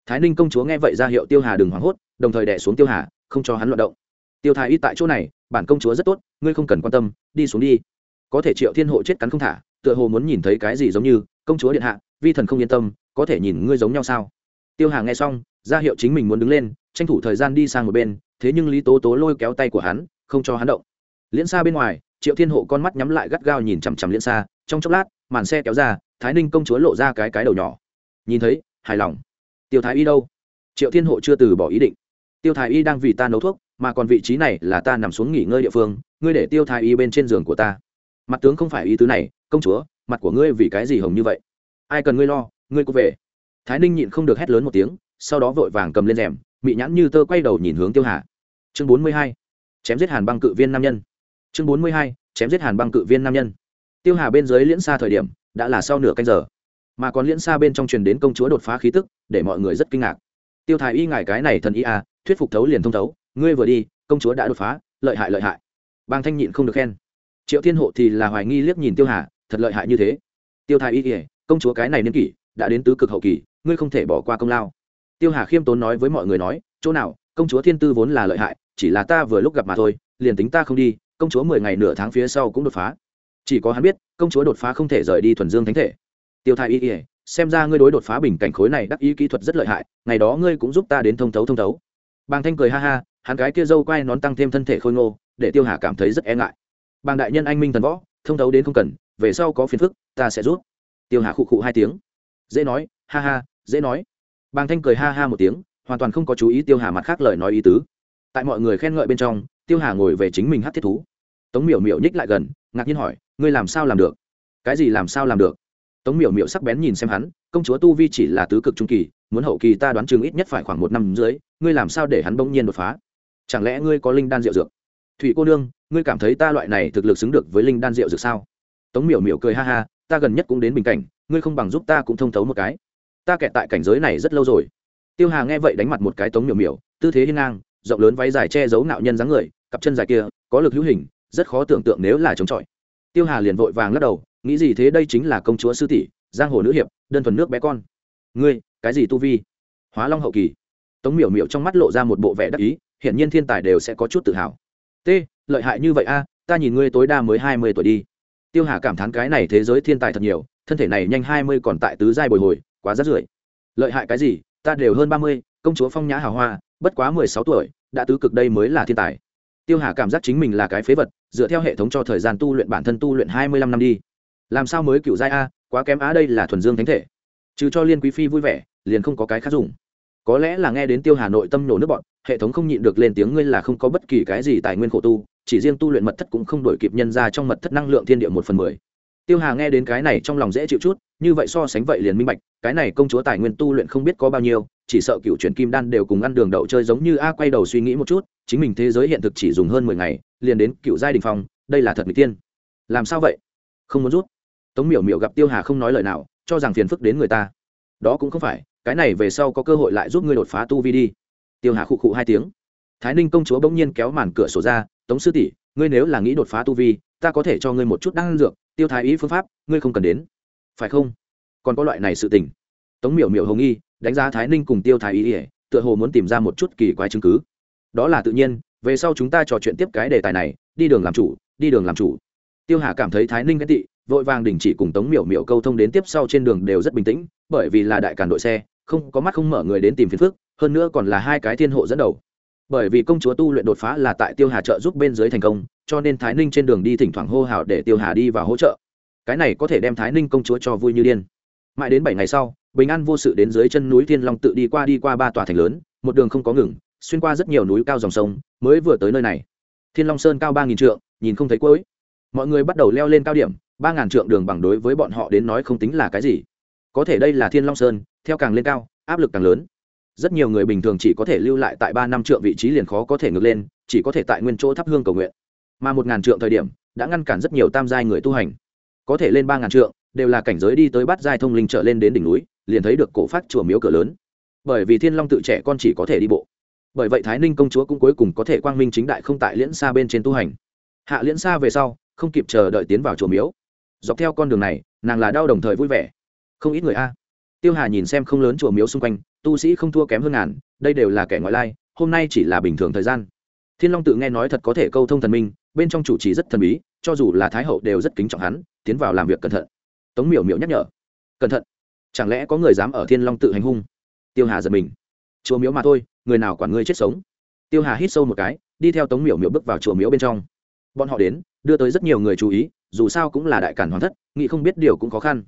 [SPEAKER 1] Thái ninh công chúa nghe vậy ra hiệu tiêu hà đừng hoảng hốt, đồng thời đẻ xuống tiêu hà, không cho hắn loạt động. Tiêu thái y tại chỗ này, bản công chúa rất tốt, ngươi không cần quan tâm, đi xuống đi. Có thể triệu thiên hộ chết cắn không thả, tựa hồ muốn nhìn thấy cái gì giống như, công chúa điện hạ, vi thần không yên tâm, có thể nhìn ngươi giống nhau sao? Tiêu hà nghe xong, ra hiệu chính mình muốn đứng lên, tranh thủ thời gian đi sang một bên, thế nhưng lý tố tố lôi kéo tay của hắn, không cho hắn động. Liễn xa bên ngoài, triệu thiên hộ con mắt nhắm lại gắt gao nhìn chằm chằm liễn xa trong chốc lát, màn xe kéo ra thái ninh công chúa lộ ra cái cái đầu nhỏ. Nhìn thấy, hài lòng. Tiêu thái y đâu? Triệu thiên hộ chưa từ bỏ ý định. Tiêu thái y đang vì ta nấu thuốc, mà còn vị trí này là ta nằm xuống nghỉ ngơi địa phương, ngươi để tiêu thái y bên trên giường của ta. Mặt tướng không phải ý tứ này, công chúa, mặt của ngươi vì cái gì hồng như vậy? Ai cần ngươi lo, ngươi cũng về. Thái ninh nhịn không được hét lớn một tiếng, sau đó vội vàng cầm lên rèm, mị nhãn như tơ quay đầu nhìn hướng tiêu hà. Chương bốn mươi hai. Chém giết hàn băng cự viên nam nhân. Chương bốn mươi hai. Chém giết hàn băng cự viên nam nhân. Tiêu hà bên dưới liễn xa thời điểm đã là sau nửa canh giờ. Mà còn liễn xa bên trong truyền đến công chúa đột phá khí tức, để mọi người rất kinh ngạc. Tiêu thái y ngài cái này thần y à thuyết phục thấu liền thông thấu, ngươi vừa đi, công chúa đã đột phá, lợi hại lợi hại. Bang thanh nhịn không được khen. Triệu thiên hộ thì là hoài nghi liếc nhìn tiêu hà, thật lợi hại như thế. Tiêu thái y kể công chúa cái này niên kỷ, đã đến tứ cực hậu kỳ, ngươi không thể bỏ qua công lao. Tiêu hà khiêm tốn nói với mọi người nói, chỗ nào, công chúa thiên tư vốn là lợi hại, chỉ là ta vừa lúc gặp mà thôi, liền tính ta không đi, công chúa mười ngày nửa tháng phía sau cũng đột phá. Chỉ có hắn biết công chúa đột phá không thể rời đi thuần dương thánh thể. Tiêu thái y ỉa xem ra ngươi đối đột phá bình cảnh khối này đắc ý kỹ thuật rất lợi hại, ngày đó ngươi cũng giúp ta đến thông thấu thông thấu. Bàng thanh cười ha ha, hắn gái kia dâu quay nón tăng thêm thân thể khôi ngô, để tiêu hà cảm thấy rất e ngại. Bàng đại nhân anh minh thần võ, thông thấu đến không cần, về sau có phiền phức, ta sẽ rút tiêu hà khụ khụ hai tiếng. Dễ nói, ha ha, dễ nói. Bàng thanh cười ha ha một tiếng, hoàn toàn không có chú ý tiêu hà mặt khác lời nói ý tứ. Tại mọi người khen ngợi bên trong, tiêu hà ngồi về chính mình hát thiết thú. Tống miểu miểu nhích lại gần ngạc nhiên hỏi, ngươi làm sao làm được? Cái gì làm sao làm được? Tống miểu miểu sắc bén nhìn xem hắn, công chúa tu vi chỉ là tứ cực trung kỳ, muốn hậu kỳ ta đoán chừng ít nhất phải khoảng một năm dưới, ngươi làm sao để hắn bỗng nhiên đột phá? Chẳng lẽ ngươi có linh đan rượu dược? Thủy cô nương, ngươi cảm thấy ta loại này thực lực xứng được với linh đan rượu dược sao? Tống miểu miểu cười ha ha, ta gần nhất cũng đến bình cảnh, ngươi không bằng giúp ta cũng thông thấu một cái. Ta kẹt tại cảnh giới này rất lâu rồi. Tiêu hà nghe vậy đánh mặt một cái tống miểu miểu, tư thế hiên ngang, rộng lớn váy dài che giấu nạo nhân dáng người, cặp chân dài kia, có lực hữu hình rất khó tưởng tượng nếu là chống chọi. Tiêu hà liền vội vàng lắc đầu, nghĩ gì thế đây chính là công chúa sư tỷ, giang hồ nữ hiệp, đơn thuần nước bé con. Ngươi, cái gì tu vi? Hóa long hậu kỳ. Tống miểu miểu trong mắt lộ ra một bộ vẻ đắc ý, hiển nhiên thiên tài đều sẽ có chút tự hào. T, lợi hại như vậy a, ta nhìn ngươi tối đa mới hai mươi tuổi đi. Tiêu hà cảm thán cái này thế giới thiên tài thật nhiều, thân thể này nhanh hai mươi còn tại tứ giai bồi hồi, quá rát rưởi. Lợi hại cái gì? Ta đều hơn ba mươi, công chúa phong nhã hào hoa, bất quá mười sáu tuổi, đã tứ cực đây mới là thiên tài tiêu hà cảm giác chính mình là cái phế vật, dựa theo hệ thống cho thời gian tu luyện bản thân tu luyện hai mươi lăm năm đi. Làm sao mới cựu giai a, quá kém á đây là thuần dương thánh thể. Trừ cho liên quý phi vui vẻ, liền không có cái khác dùng. Có lẽ là nghe đến tiêu hà nội tâm nổ nước bọn hệ thống không nhịn được lên tiếng ngươi là không có bất kỳ cái gì tài nguyên khổ tu, chỉ riêng tu luyện mật thất cũng không đổi kịp nhân ra trong mật thất năng lượng thiên địa một phần mười tiêu hà nghe đến cái này trong lòng dễ chịu chút, như vậy so sánh vậy liền minh bạch, cái này công chúa tài nguyên tu luyện không biết có bao nhiêu, chỉ sợ cựu truyền kim đan đều cùng ăn đường đậu chơi giống như a quay đầu suy nghĩ một chút, chính mình thế giới hiện thực chỉ dùng hơn mười ngày, liền đến cựu giai đình phong, đây là thật mỹ tiên. Làm sao vậy? Không muốn rút. Tống miểu miểu gặp tiêu hà không nói lời nào, cho rằng phiền phức đến người ta. Đó cũng không phải, cái này về sau có cơ hội lại giúp ngươi đột phá tu vi đi. Tiêu hà khụ khụ hai tiếng. Thái ninh công chúa bỗng nhiên kéo màn cửa sổ ra, tống sư tỷ, ngươi nếu là nghĩ đột phá tu vi ta có thể cho ngươi một chút đan dược, tiêu thái ý phương pháp, ngươi không cần đến. Phải không? Còn có loại này sự tình? Tống miểu miểu hồng nghi, đánh giá thái ninh cùng tiêu thái ý ỉa tựa hồ muốn tìm ra một chút kỳ quái chứng cứ. Đó là tự nhiên, về sau chúng ta trò chuyện tiếp cái đề tài này, đi đường làm chủ, đi đường làm chủ. Tiêu hà cảm thấy thái ninh ghét tị, vội vàng đình chỉ cùng tống miểu miểu câu thông đến tiếp sau trên đường đều rất bình tĩnh, bởi vì là đại càn đội xe, không có mắt không mở người đến tìm phiền phức, hơn nữa còn là hai cái thiên hộ dẫn đầu. Bởi vì công chúa tu luyện đột phá là tại tiêu hà trợ giúp bên dưới thành công cho nên thái ninh trên đường đi thỉnh thoảng hô hào để tiêu hà đi vào hỗ trợ. Cái này có thể đem thái ninh công chúa cho vui như điên. Mãi đến bảy ngày sau, bình an vô sự đến dưới chân núi thiên long tự đi qua đi qua ba tòa thành lớn, một đường không có ngừng, xuyên qua rất nhiều núi cao dòng sông, mới vừa tới nơi này. Thiên long sơn cao ba nghìn trượng, nhìn không thấy cuối. Mọi người bắt đầu leo lên cao điểm, ba ngàn trượng đường bằng đối với bọn họ đến nói không tính là cái gì. Có thể đây là thiên long sơn, theo càng lên cao, áp lực càng lớn. Rất nhiều người bình thường chỉ có thể lưu lại tại ba năm trượng vị trí liền khó có thể ngược lên, chỉ có thể tại nguyên chỗ thắp hương cầu nguyện mà một ngàn trượng thời điểm, đã ngăn cản rất nhiều tam giai người tu hành. Có thể lên ba ngàn trượng, đều là cảnh giới đi tới bát giai thông linh trở lên đến đỉnh núi, liền thấy được cổ phát chùa miếu cửa lớn. Bởi vì thiên long tự trẻ con chỉ có thể đi bộ. Bởi vậy thái ninh công chúa cũng cuối cùng có thể quang minh chính đại không tại liễn xa bên trên tu hành. Hạ liễn xa về sau, không kịp chờ đợi tiến vào chùa miếu. Dọc theo con đường này, nàng là đau đồng thời vui vẻ. Không ít người a. Tiêu hà nhìn xem không lớn chùa miếu xung quanh, tu sĩ không thua kém hơn ngàn, đây đều là kẻ ngoại lai, hôm nay chỉ là bình thường thời gian. Thiên long tự nghe nói thật có thể câu thông thần minh bên trong chủ trì rất thần bí, cho dù là thái hậu đều rất kính trọng hắn, tiến vào làm việc cẩn thận. Tống miểu miểu nhắc nhở. Cẩn thận. Chẳng lẽ có người dám ở thiên long tự hành hung? Tiêu hà giật mình. Chùa miếu mà thôi, người nào quản ngươi chết sống? Tiêu hà hít sâu một cái, đi theo tống miểu miểu bước vào chùa miếu bên trong. Bọn họ đến, đưa tới rất nhiều người chú ý, dù sao cũng là đại cản hoàng thất, nghĩ không biết điều cũng khó khăn.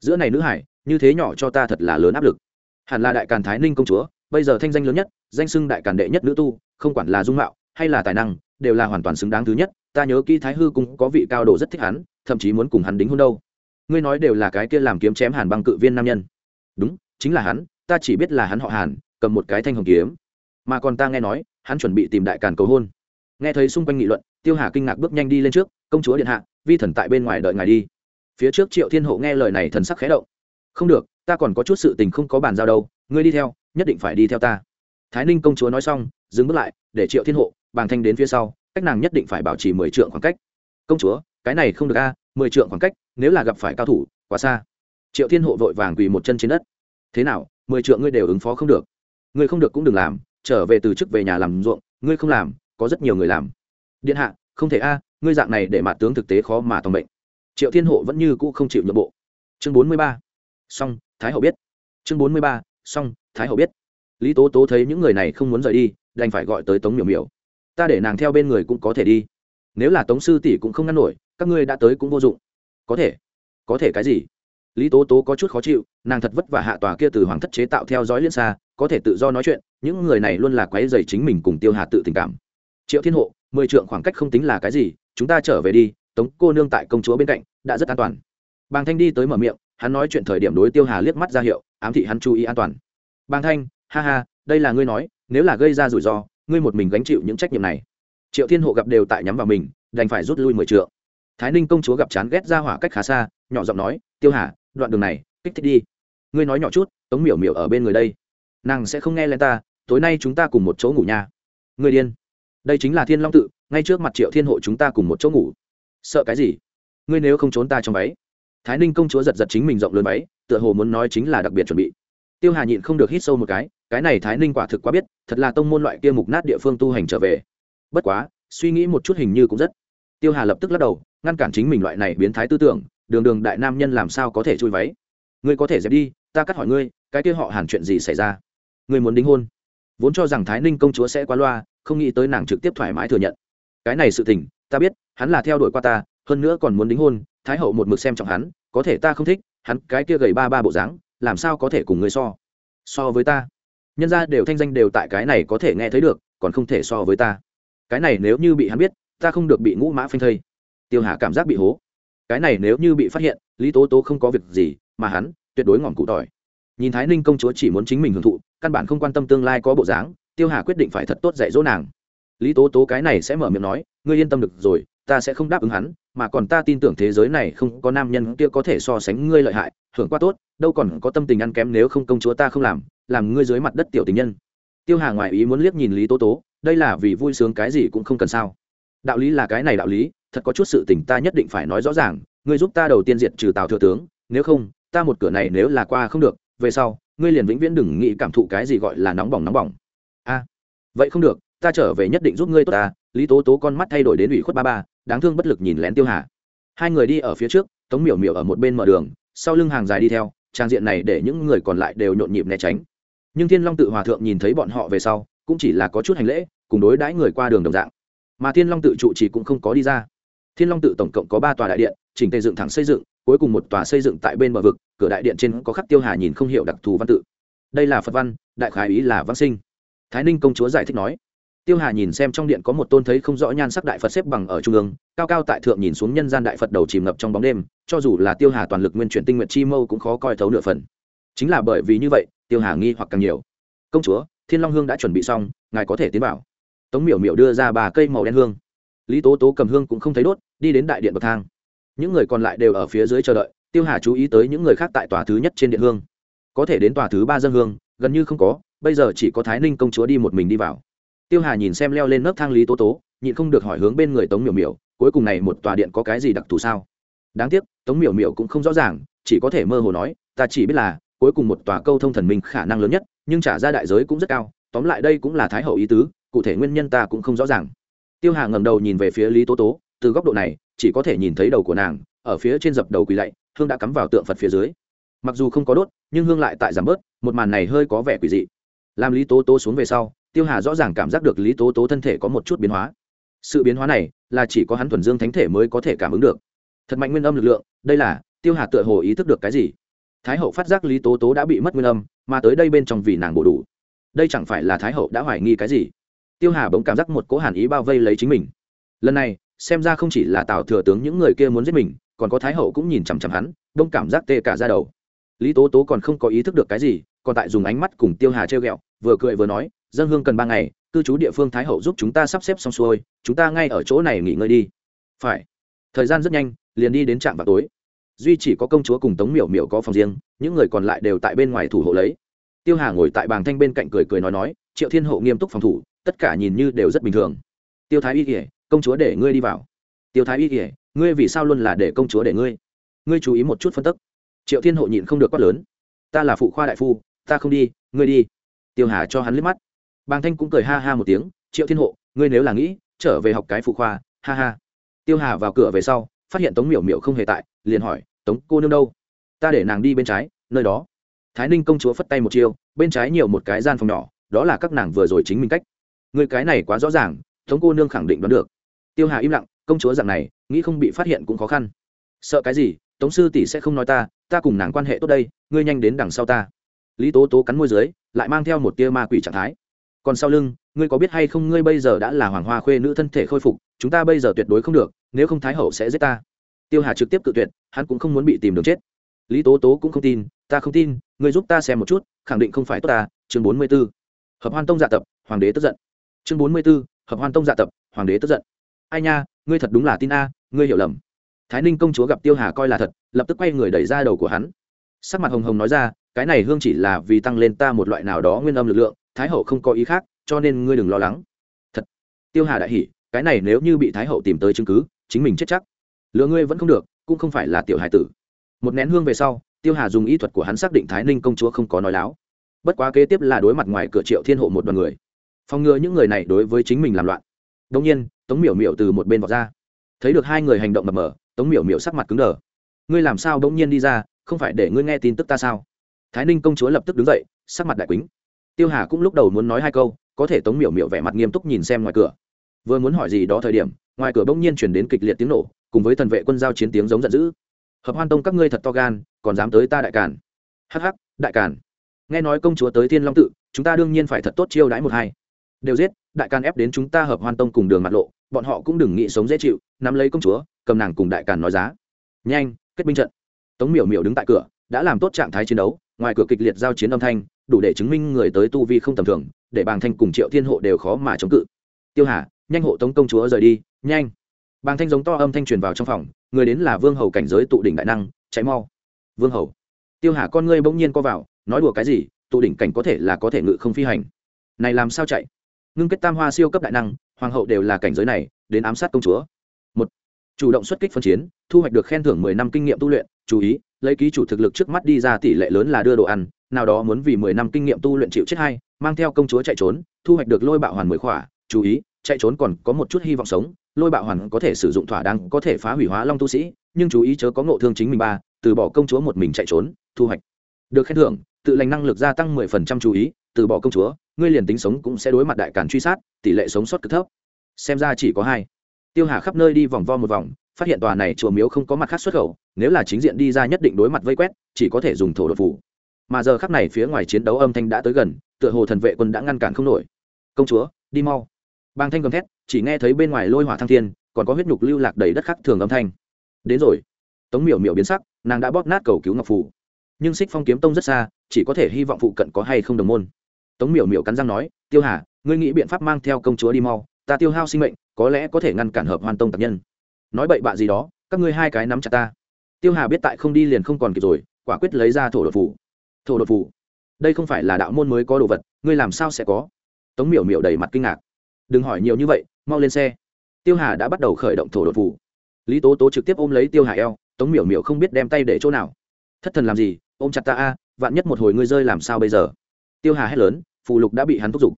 [SPEAKER 1] Giữa này nữ hải, như thế nhỏ cho ta thật là lớn áp lực. Hẳn là đại càn thái ninh công chúa, bây giờ thanh danh lớn nhất, danh xưng đại càn đệ nhất nữ tu, không quản là dung mạo, hay là tài năng đều là hoàn toàn xứng đáng thứ nhất, ta nhớ kỹ thái hư cũng có vị cao độ rất thích hắn, thậm chí muốn cùng hắn đính hôn đâu. Ngươi nói đều là cái kia làm kiếm chém hàn băng cự viên nam nhân. Đúng, chính là hắn, ta chỉ biết là hắn họ hàn, cầm một cái thanh hồng kiếm. Mà còn ta nghe nói, hắn chuẩn bị tìm đại càn cầu hôn. Nghe thấy xung quanh nghị luận, tiêu hà kinh ngạc bước nhanh đi lên trước, công chúa điện hạ, vi thần tại bên ngoài đợi ngài đi. Phía trước triệu thiên hộ nghe lời này thần sắc khẽ động. Không được, ta còn có chút sự tình không có bàn giao đâu, ngươi đi theo, nhất định phải đi theo ta. Thái ninh công chúa nói xong, dừng bước lại, để triệu thiên hộ bàng thanh đến phía sau, cách nàng nhất định phải bảo trì mười trượng khoảng cách. Công chúa, cái này không được a, mười trượng khoảng cách, nếu là gặp phải cao thủ, quá xa. Triệu thiên hộ vội vàng quỳ một chân trên đất. Thế nào, mười trượng ngươi đều ứng phó không được. Ngươi không được cũng đừng làm, trở về từ chức về nhà làm ruộng, ngươi không làm, có rất nhiều người làm. Điện hạ, không thể a, ngươi dạng này để mặt tướng thực tế khó mà tòng bệnh. triệu thiên hộ vẫn như cũ không chịu nhượng bộ. Chương bốn mươi ba. Song thái hậu biết. Chương bốn mươi ba. Song thái hậu biết. Lý tố tố thấy những người này không muốn rời đi, đành phải gọi tới tống miểu miểu ta để nàng theo bên người cũng có thể đi. Nếu là tống sư tỷ cũng không ngăn nổi, các ngươi đã tới cũng vô dụng. Có thể. Có thể cái gì? Lý tố tố có chút khó chịu, nàng thật vất vả hạ tòa kia từ hoàng thất chế tạo theo dõi liên xa, có thể tự do nói chuyện, những người này luôn là quái dày chính mình cùng tiêu hà tự tình cảm. Triệu thiên hộ, mười trượng khoảng cách không tính là cái gì, chúng ta trở về đi, tống cô nương tại công chúa bên cạnh, đã rất an toàn. Bàng thanh đi tới mở miệng, hắn nói chuyện thời điểm đối tiêu hà liếc mắt ra hiệu, ám thị hắn chú ý an toàn. Bàng thanh, ha ha, đây là ngươi nói, nếu là gây ra rủi ro ngươi một mình gánh chịu những trách nhiệm này. Triệu thiên hộ gặp đều tại nhắm vào mình, đành phải rút lui mười trượng. Thái ninh công chúa gặp chán ghét ra hỏa cách khá xa, nhỏ giọng nói, tiêu hà, đoạn đường này, kích thích đi. Ngươi nói nhỏ chút, tống miểu miểu ở bên người đây. Nàng sẽ không nghe lên ta, tối nay chúng ta cùng một chỗ ngủ nha. Ngươi điên. Đây chính là thiên long tự, ngay trước mặt triệu thiên hộ chúng ta cùng một chỗ ngủ. Sợ cái gì? Ngươi nếu không trốn ta trong váy. Thái ninh công chúa giật giật chính mình rộng lớn váy, tựa hồ muốn nói chính là đặc biệt chuẩn bị tiêu hà nhịn không được hít sâu một cái cái này thái ninh quả thực quá biết, thật là tông môn loại kia mục nát địa phương tu hành trở về. Bất quá, suy nghĩ một chút hình như cũng rất. Tiêu hà lập tức lắc đầu, ngăn cản chính mình loại này biến thái tư tưởng, đường đường đại nam nhân làm sao có thể chui váy? Ngươi có thể dẹp đi, ta cắt hỏi ngươi, cái kia họ hàn chuyện gì xảy ra? Ngươi muốn đính hôn? Vốn cho rằng thái ninh công chúa sẽ quá loa, không nghĩ tới nàng trực tiếp thoải mái thừa nhận. Cái này sự tình, ta biết, hắn là theo đuổi qua ta, hơn nữa còn muốn đính hôn, thái hậu một mực xem trọng hắn, có thể ta không thích hắn cái kia gầy ba ba bộ dáng, làm sao có thể cùng ngươi so? So với ta. Nhân ra đều thanh danh đều tại cái này có thể nghe thấy được, còn không thể so với ta. Cái này nếu như bị hắn biết, ta không được bị ngũ mã phanh thây. Tiêu hà cảm giác bị hố. Cái này nếu như bị phát hiện, lý tố tố không có việc gì, mà hắn, tuyệt đối ngỏm cụ tỏi. Nhìn thái ninh công chúa chỉ muốn chính mình hưởng thụ, căn bản không quan tâm tương lai có bộ dáng, tiêu hà quyết định phải thật tốt dạy dỗ nàng. Lý tố tố cái này sẽ mở miệng nói, ngươi yên tâm được rồi ta sẽ không đáp ứng hắn, mà còn ta tin tưởng thế giới này không có nam nhân kia có thể so sánh ngươi lợi hại, hưởng qua tốt, đâu còn có tâm tình ăn kém nếu không công chúa ta không làm làm ngươi dưới mặt đất tiểu tình nhân. Tiêu hà ngoại ý muốn liếc nhìn lý tố tố, đây là vì vui sướng cái gì cũng không cần sao. Đạo lý là cái này đạo lý, thật có chút sự tình ta nhất định phải nói rõ ràng, ngươi giúp ta đầu tiên diệt trừ tào thừa tướng, nếu không, ta một cửa này nếu là qua không được, về sau, ngươi liền vĩnh viễn đừng nghĩ cảm thụ cái gì gọi là nóng bỏng nóng bỏng. A, vậy không được, ta trở về nhất định giúp ngươi tốt ta. Lý tố tố con mắt thay đổi đến ủy khuất ba ba đáng thương bất lực nhìn lén tiêu hà. Hai người đi ở phía trước, tống miểu miểu ở một bên mở đường, sau lưng hàng dài đi theo, trang diện này để những người còn lại đều nhộn nhịp né tránh. Nhưng thiên long tự hòa thượng nhìn thấy bọn họ về sau, cũng chỉ là có chút hành lễ, cùng đối đãi người qua đường đồng dạng. Mà thiên long tự trụ chỉ cũng không có đi ra. Thiên long tự tổng cộng có ba tòa đại điện, chỉnh tề dựng thẳng xây dựng, cuối cùng một tòa xây dựng tại bên bờ vực, cửa đại điện trên có khắc tiêu hà nhìn không hiểu đặc thù văn tự. Đây là phật văn, đại khái ý là văn sinh. Thái ninh công chúa giải thích nói tiêu hà nhìn xem trong điện có một tôn thấy không rõ nhan sắc đại phật xếp bằng ở trung ương, cao cao tại thượng nhìn xuống nhân gian đại phật đầu chìm ngập trong bóng đêm, cho dù là tiêu hà toàn lực nguyên chuyển tinh nguyện chi mâu cũng khó coi thấu nửa phần. Chính là bởi vì như vậy, tiêu hà nghi hoặc càng nhiều. Công chúa, thiên long hương đã chuẩn bị xong, ngài có thể tiến vào. Tống miểu miểu đưa ra bà cây màu đen hương. Lý tố tố cầm hương cũng không thấy đốt, đi đến đại điện bậc thang. Những người còn lại đều ở phía dưới chờ đợi, tiêu hà chú ý tới những người khác tại tòa thứ nhất trên điện hương. Có thể đến tòa thứ ba dân hương, gần như không có, bây giờ chỉ có thái ninh công chúa đi một mình đi vào tiêu hà nhìn xem leo lên nấc thang lý tố tố, nhịn không được hỏi hướng bên người tống miểu miểu, cuối cùng này một tòa điện có cái gì đặc thù sao? Đáng tiếc, tống miểu miểu cũng không rõ ràng, chỉ có thể mơ hồ nói, ta chỉ biết là, cuối cùng một tòa câu thông thần minh khả năng lớn nhất, nhưng trả ra đại giới cũng rất cao, tóm lại đây cũng là thái hậu ý tứ, cụ thể nguyên nhân ta cũng không rõ ràng. Tiêu hà ngầm đầu nhìn về phía lý tố tố, từ góc độ này, chỉ có thể nhìn thấy đầu của nàng, ở phía trên dập đầu quỳ lạy, hương đã cắm vào tượng phật phía dưới. Mặc dù không có đốt, nhưng hương lại tại giảm bớt, một màn này hơi có vẻ quỷ dị. Làm lý tố tố xuống về sau tiêu hà rõ ràng cảm giác được lý tố tố thân thể có một chút biến hóa. Sự biến hóa này là chỉ có hắn thuần dương thánh thể mới có thể cảm ứng được. Thật mạnh nguyên âm lực lượng, đây là, tiêu hà tựa hồ ý thức được cái gì? Thái hậu phát giác lý tố tố đã bị mất nguyên âm, mà tới đây bên trong vì nàng bổ đủ. Đây chẳng phải là thái hậu đã hoài nghi cái gì? Tiêu hà bỗng cảm giác một cỗ hàn ý bao vây lấy chính mình. Lần này, xem ra không chỉ là tào thừa tướng những người kia muốn giết mình, còn có thái hậu cũng nhìn chằm chằm hắn, đông cảm giác tê cả ra đầu. Lý tố tố còn không có ý thức được cái gì, còn tại dùng ánh mắt cùng tiêu hà treo g ẹ o vừa cười vừa nói dân hương cần ba ngày, cư trú địa phương thái hậu giúp chúng ta sắp xếp xong xuôi, chúng ta ngay ở chỗ này nghỉ ngơi đi. Phải. Thời gian rất nhanh, liền đi đến trạm vào tối. Duy chỉ có công chúa cùng tống miểu miểu có phòng riêng, những người còn lại đều tại bên ngoài thủ hộ lấy. Tiêu hà ngồi tại bàng thanh bên cạnh cười cười nói nói, triệu thiên hộ nghiêm túc phòng thủ, tất cả nhìn như đều rất bình thường. Tiêu thái y kỉa công chúa để ngươi đi vào. Tiêu thái y kỉa ngươi vì sao luôn là để công chúa để ngươi? Ngươi chú ý một chút phân tức. Triệu thiên hộ nhịn không được quát lớn. Ta là phụ khoa đại phu, ta không đi, ngươi đi. Tiêu hà cho hắn liếc mắt bàng thanh cũng cười ha ha một tiếng, triệu thiên hộ, ngươi nếu là nghĩ trở về học cái phụ khoa, ha ha. Tiêu hà vào cửa về sau, phát hiện tống miểu miểu không hề tại, liền hỏi, tống cô nương đâu? Ta để nàng đi bên trái, nơi đó. Thái ninh công chúa phất tay một chiêu, bên trái nhiều một cái gian phòng nhỏ, đó là các nàng vừa rồi chính mình cách. Người cái này quá rõ ràng, tống cô nương khẳng định đoán được. Tiêu hà im lặng, công chúa dạng này, nghĩ không bị phát hiện cũng khó khăn. Sợ cái gì? Tống sư tỷ sẽ không nói ta ta cùng nàng quan hệ tốt đây, ngươi nhanh đến đằng sau ta. Lý tố tố cắn môi dưới, lại mang theo một tia ma quỷ trạng thái còn sau lưng, ngươi có biết hay không ngươi bây giờ đã là hoàng hoa khuê nữ thân thể khôi phục, chúng ta bây giờ tuyệt đối không được, nếu không thái hậu sẽ giết ta. Tiêu hà trực tiếp cự tuyệt, hắn cũng không muốn bị tìm đường chết. Lý tố tố cũng không tin, ta không tin, ngươi giúp ta xem một chút, khẳng định không phải tốt ta. Chương bốn mươi b ố hợp hoan tông dạ tập, hoàng đế tức giận. Chương bốn mươi b ố hợp hoan tông dạ tập, hoàng đế tức giận. Ai nha, ngươi thật đúng là tin a, ngươi hiểu lầm. Thái ninh công chúa gặp tiêu hà coi là thật, lập tức quay người đẩy ra đầu của hắn. Sắc mặt hồng hồng nói ra, cái này hương chỉ là vì tăng lên ta một loại nào đó nguyên âm lực lượng thái hậu không có ý khác, cho nên ngươi đừng lo lắng. Thật. Tiêu hà đại hỉ, cái này nếu như bị thái hậu tìm tới chứng cứ, chính mình chết chắc. Lừa ngươi vẫn không được, cũng không phải là tiểu hải tử. Một nén hương về sau, tiêu hà dùng ý thuật của hắn xác định thái ninh công chúa không có nói láo. Bất quá kế tiếp là đối mặt ngoài cửa triệu thiên hộ một đoàn người. Phòng ngừa những người này đối với chính mình làm loạn. Đông nhiên, tống miểu miểu từ một bên vọt ra. Thấy được hai người hành động mập mờ, tống miểu miểu sắc mặt cứng đờ. Ngươi làm sao đông nhiên đi ra, không phải để ngươi nghe tin tức ta sao? Thái ninh công chúa lập tức đứng dậy, sắc mặt đại quýnh tiêu hà cũng lúc đầu muốn nói hai câu, có thể tống miểu miểu vẻ mặt nghiêm túc nhìn xem ngoài cửa. Vừa muốn hỏi gì đó thời điểm, ngoài cửa bỗng nhiên chuyển đến kịch liệt tiếng nổ, cùng với thần vệ quân giao chiến tiếng giống giận dữ. Hợp hoan tông các ngươi thật to gan, còn dám tới ta đại càn? Hh đại càn. Nghe nói công chúa tới thiên long tự, chúng ta đương nhiên phải thật tốt chiêu đãi một hai. Đều giết, đại càn ép đến chúng ta hợp hoan tông cùng đường mặt lộ, bọn họ cũng đừng nghĩ sống dễ chịu, nắm lấy công chúa, cầm nàng cùng đại càn nói giá. Nhanh, kết binh trận. Tống miểu miểu đứng tại cửa, đã làm tốt trạng thái chiến đấu, ngoài cửa kịch liệt giao chiến âm thanh đủ để chứng minh người tới tu vi không tầm thường, để bàng thanh cùng triệu thiên hộ đều khó mà chống cự. Tiêu hà, nhanh hộ tống công chúa rời đi, nhanh. Bàng thanh giống to âm thanh truyền vào trong phòng, người đến là vương hầu cảnh giới tụ đỉnh đại năng, chạy mau. Vương hầu. Tiêu hà con ngươi bỗng nhiên co vào, nói đùa cái gì, tụ đỉnh cảnh có thể là có thể ngự không phi hành. Này làm sao chạy? Ngưng kết tam hoa siêu cấp đại năng, hoàng hậu đều là cảnh giới này, đến ám sát công chúa. Một, chủ động xuất kích phân chiến, thu hoạch được khen thưởng mười năm kinh nghiệm tu luyện, chú ý, lấy ký chủ thực lực trước mắt đi ra tỷ lệ lớn là đưa đồ ăn nào đó muốn vì mười năm kinh nghiệm tu luyện chịu chết hay, mang theo công chúa chạy trốn, thu hoạch được lôi bạo hoàn mười khỏa, chú ý, chạy trốn còn có một chút hy vọng sống, lôi bạo hoàn có thể sử dụng thỏa đáng, có thể phá hủy hóa long tu sĩ, nhưng chú ý chớ có ngộ thương chính mình ba, từ bỏ công chúa một mình chạy trốn, thu hoạch được khen thưởng, tự lành năng lực gia tăng mười phần trăm chú ý, từ bỏ công chúa, ngươi liền tính sống cũng sẽ đối mặt đại cản truy sát, tỷ lệ sống sót cực thấp. Xem ra chỉ có hai. Tiêu hà khắp nơi đi vòng vo một vòng, phát hiện tòa này chùa miếu không có mặt khác xuất khẩu, nếu là chính diện đi ra nhất định đối mặt vây quét, chỉ có thể dùng thổ đột phủ mà giờ khắc này phía ngoài chiến đấu âm thanh đã tới gần, tựa hồ thần vệ quân đã ngăn cản không nổi. Công chúa, đi mau. Bang thanh gầm thét, chỉ nghe thấy bên ngoài lôi hỏa thăng thiên, còn có huyết nhục lưu lạc đầy đất khắc thường âm thanh. Đến rồi. Tống miểu miểu biến sắc, nàng đã bóp nát cầu cứu ngọc phủ nhưng xích phong kiếm tông rất xa, chỉ có thể hy vọng phụ cận có hay không đồng môn. Tống miểu miểu cắn răng nói, tiêu hà, ngươi nghĩ biện pháp mang theo công chúa đi mau, ta tiêu hao sinh mệnh, có lẽ có thể ngăn cản hợp hoàn tông tập nhân. Nói bậy bạ gì đó, các ngươi hai cái nắm chặt ta. Tiêu hà biết tại không đi liền không còn kịp rồi, quả quyết lấy ra thổ đột phủ thổ đột phủ. Đây không phải là đạo môn mới có đồ vật, ngươi làm sao sẽ có? Tống miểu miểu đầy mặt kinh ngạc. Đừng hỏi nhiều như vậy, mau lên xe. Tiêu hà đã bắt đầu khởi động thổ đột phủ. Lý tố tố trực tiếp ôm lấy tiêu hà eo, tống miểu miểu không biết đem tay để chỗ nào. Thất thần làm gì, ôm chặt ta a, vạn nhất một hồi ngươi rơi làm sao bây giờ? Tiêu hà hét lớn, phù lục đã bị hắn thúc giục.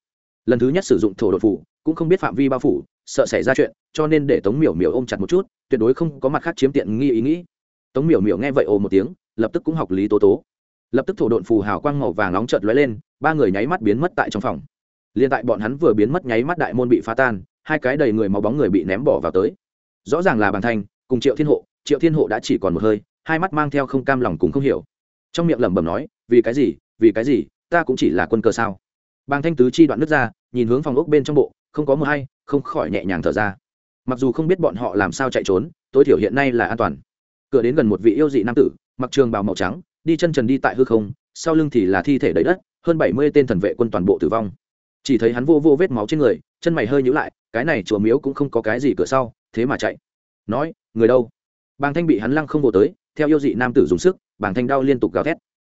[SPEAKER 1] Lần thứ nhất sử dụng thổ đột phủ, cũng không biết phạm vi bao phủ, sợ xảy ra chuyện, cho nên để tống miểu miểu ôm chặt một chút, tuyệt đối không có mặt khác chiếm tiện nghi ý nghĩ. Tống miểu miểu nghe vậy ồ một tiếng, lập tức cũng học lý tố tố lập tức thổ độn phù hào quang màu vàng nóng chợt lóe lên, ba người nháy mắt biến mất tại trong phòng. Liên tại bọn hắn vừa biến mất nháy mắt đại môn bị phá tan, hai cái đầy người máu bóng người bị ném bỏ vào tới. Rõ ràng là bàn thanh, cùng triệu thiên hộ, triệu thiên hộ đã chỉ còn một hơi, hai mắt mang theo không cam lòng cùng không hiểu. Trong miệng lẩm bẩm nói, vì cái gì, vì cái gì, ta cũng chỉ là quân cơ sao? Bàng thanh tứ chi đoạn nước ra, nhìn hướng phòng ốc bên trong bộ, không có mưa hay, không khỏi nhẹ nhàng thở ra. Mặc dù không biết bọn họ làm sao chạy trốn, tối thiểu hiện nay là an toàn. Cửa đến gần một vị yêu dị nam tử, mặc trường bào màu trắng đi chân trần đi tại hư không, sau lưng thì là thi thể đầy đất, hơn bảy mươi tên thần vệ quân toàn bộ tử vong. Chỉ thấy hắn vô vô vết máu trên người, chân mày hơi nhữ lại, cái này chùa miếu cũng không có cái gì cửa sau, thế mà chạy. Nói, người đâu? Bàng thanh bị hắn lăng không vô tới, theo yêu dị nam tử dùng sức, bàng thanh đau liên tục gào thét.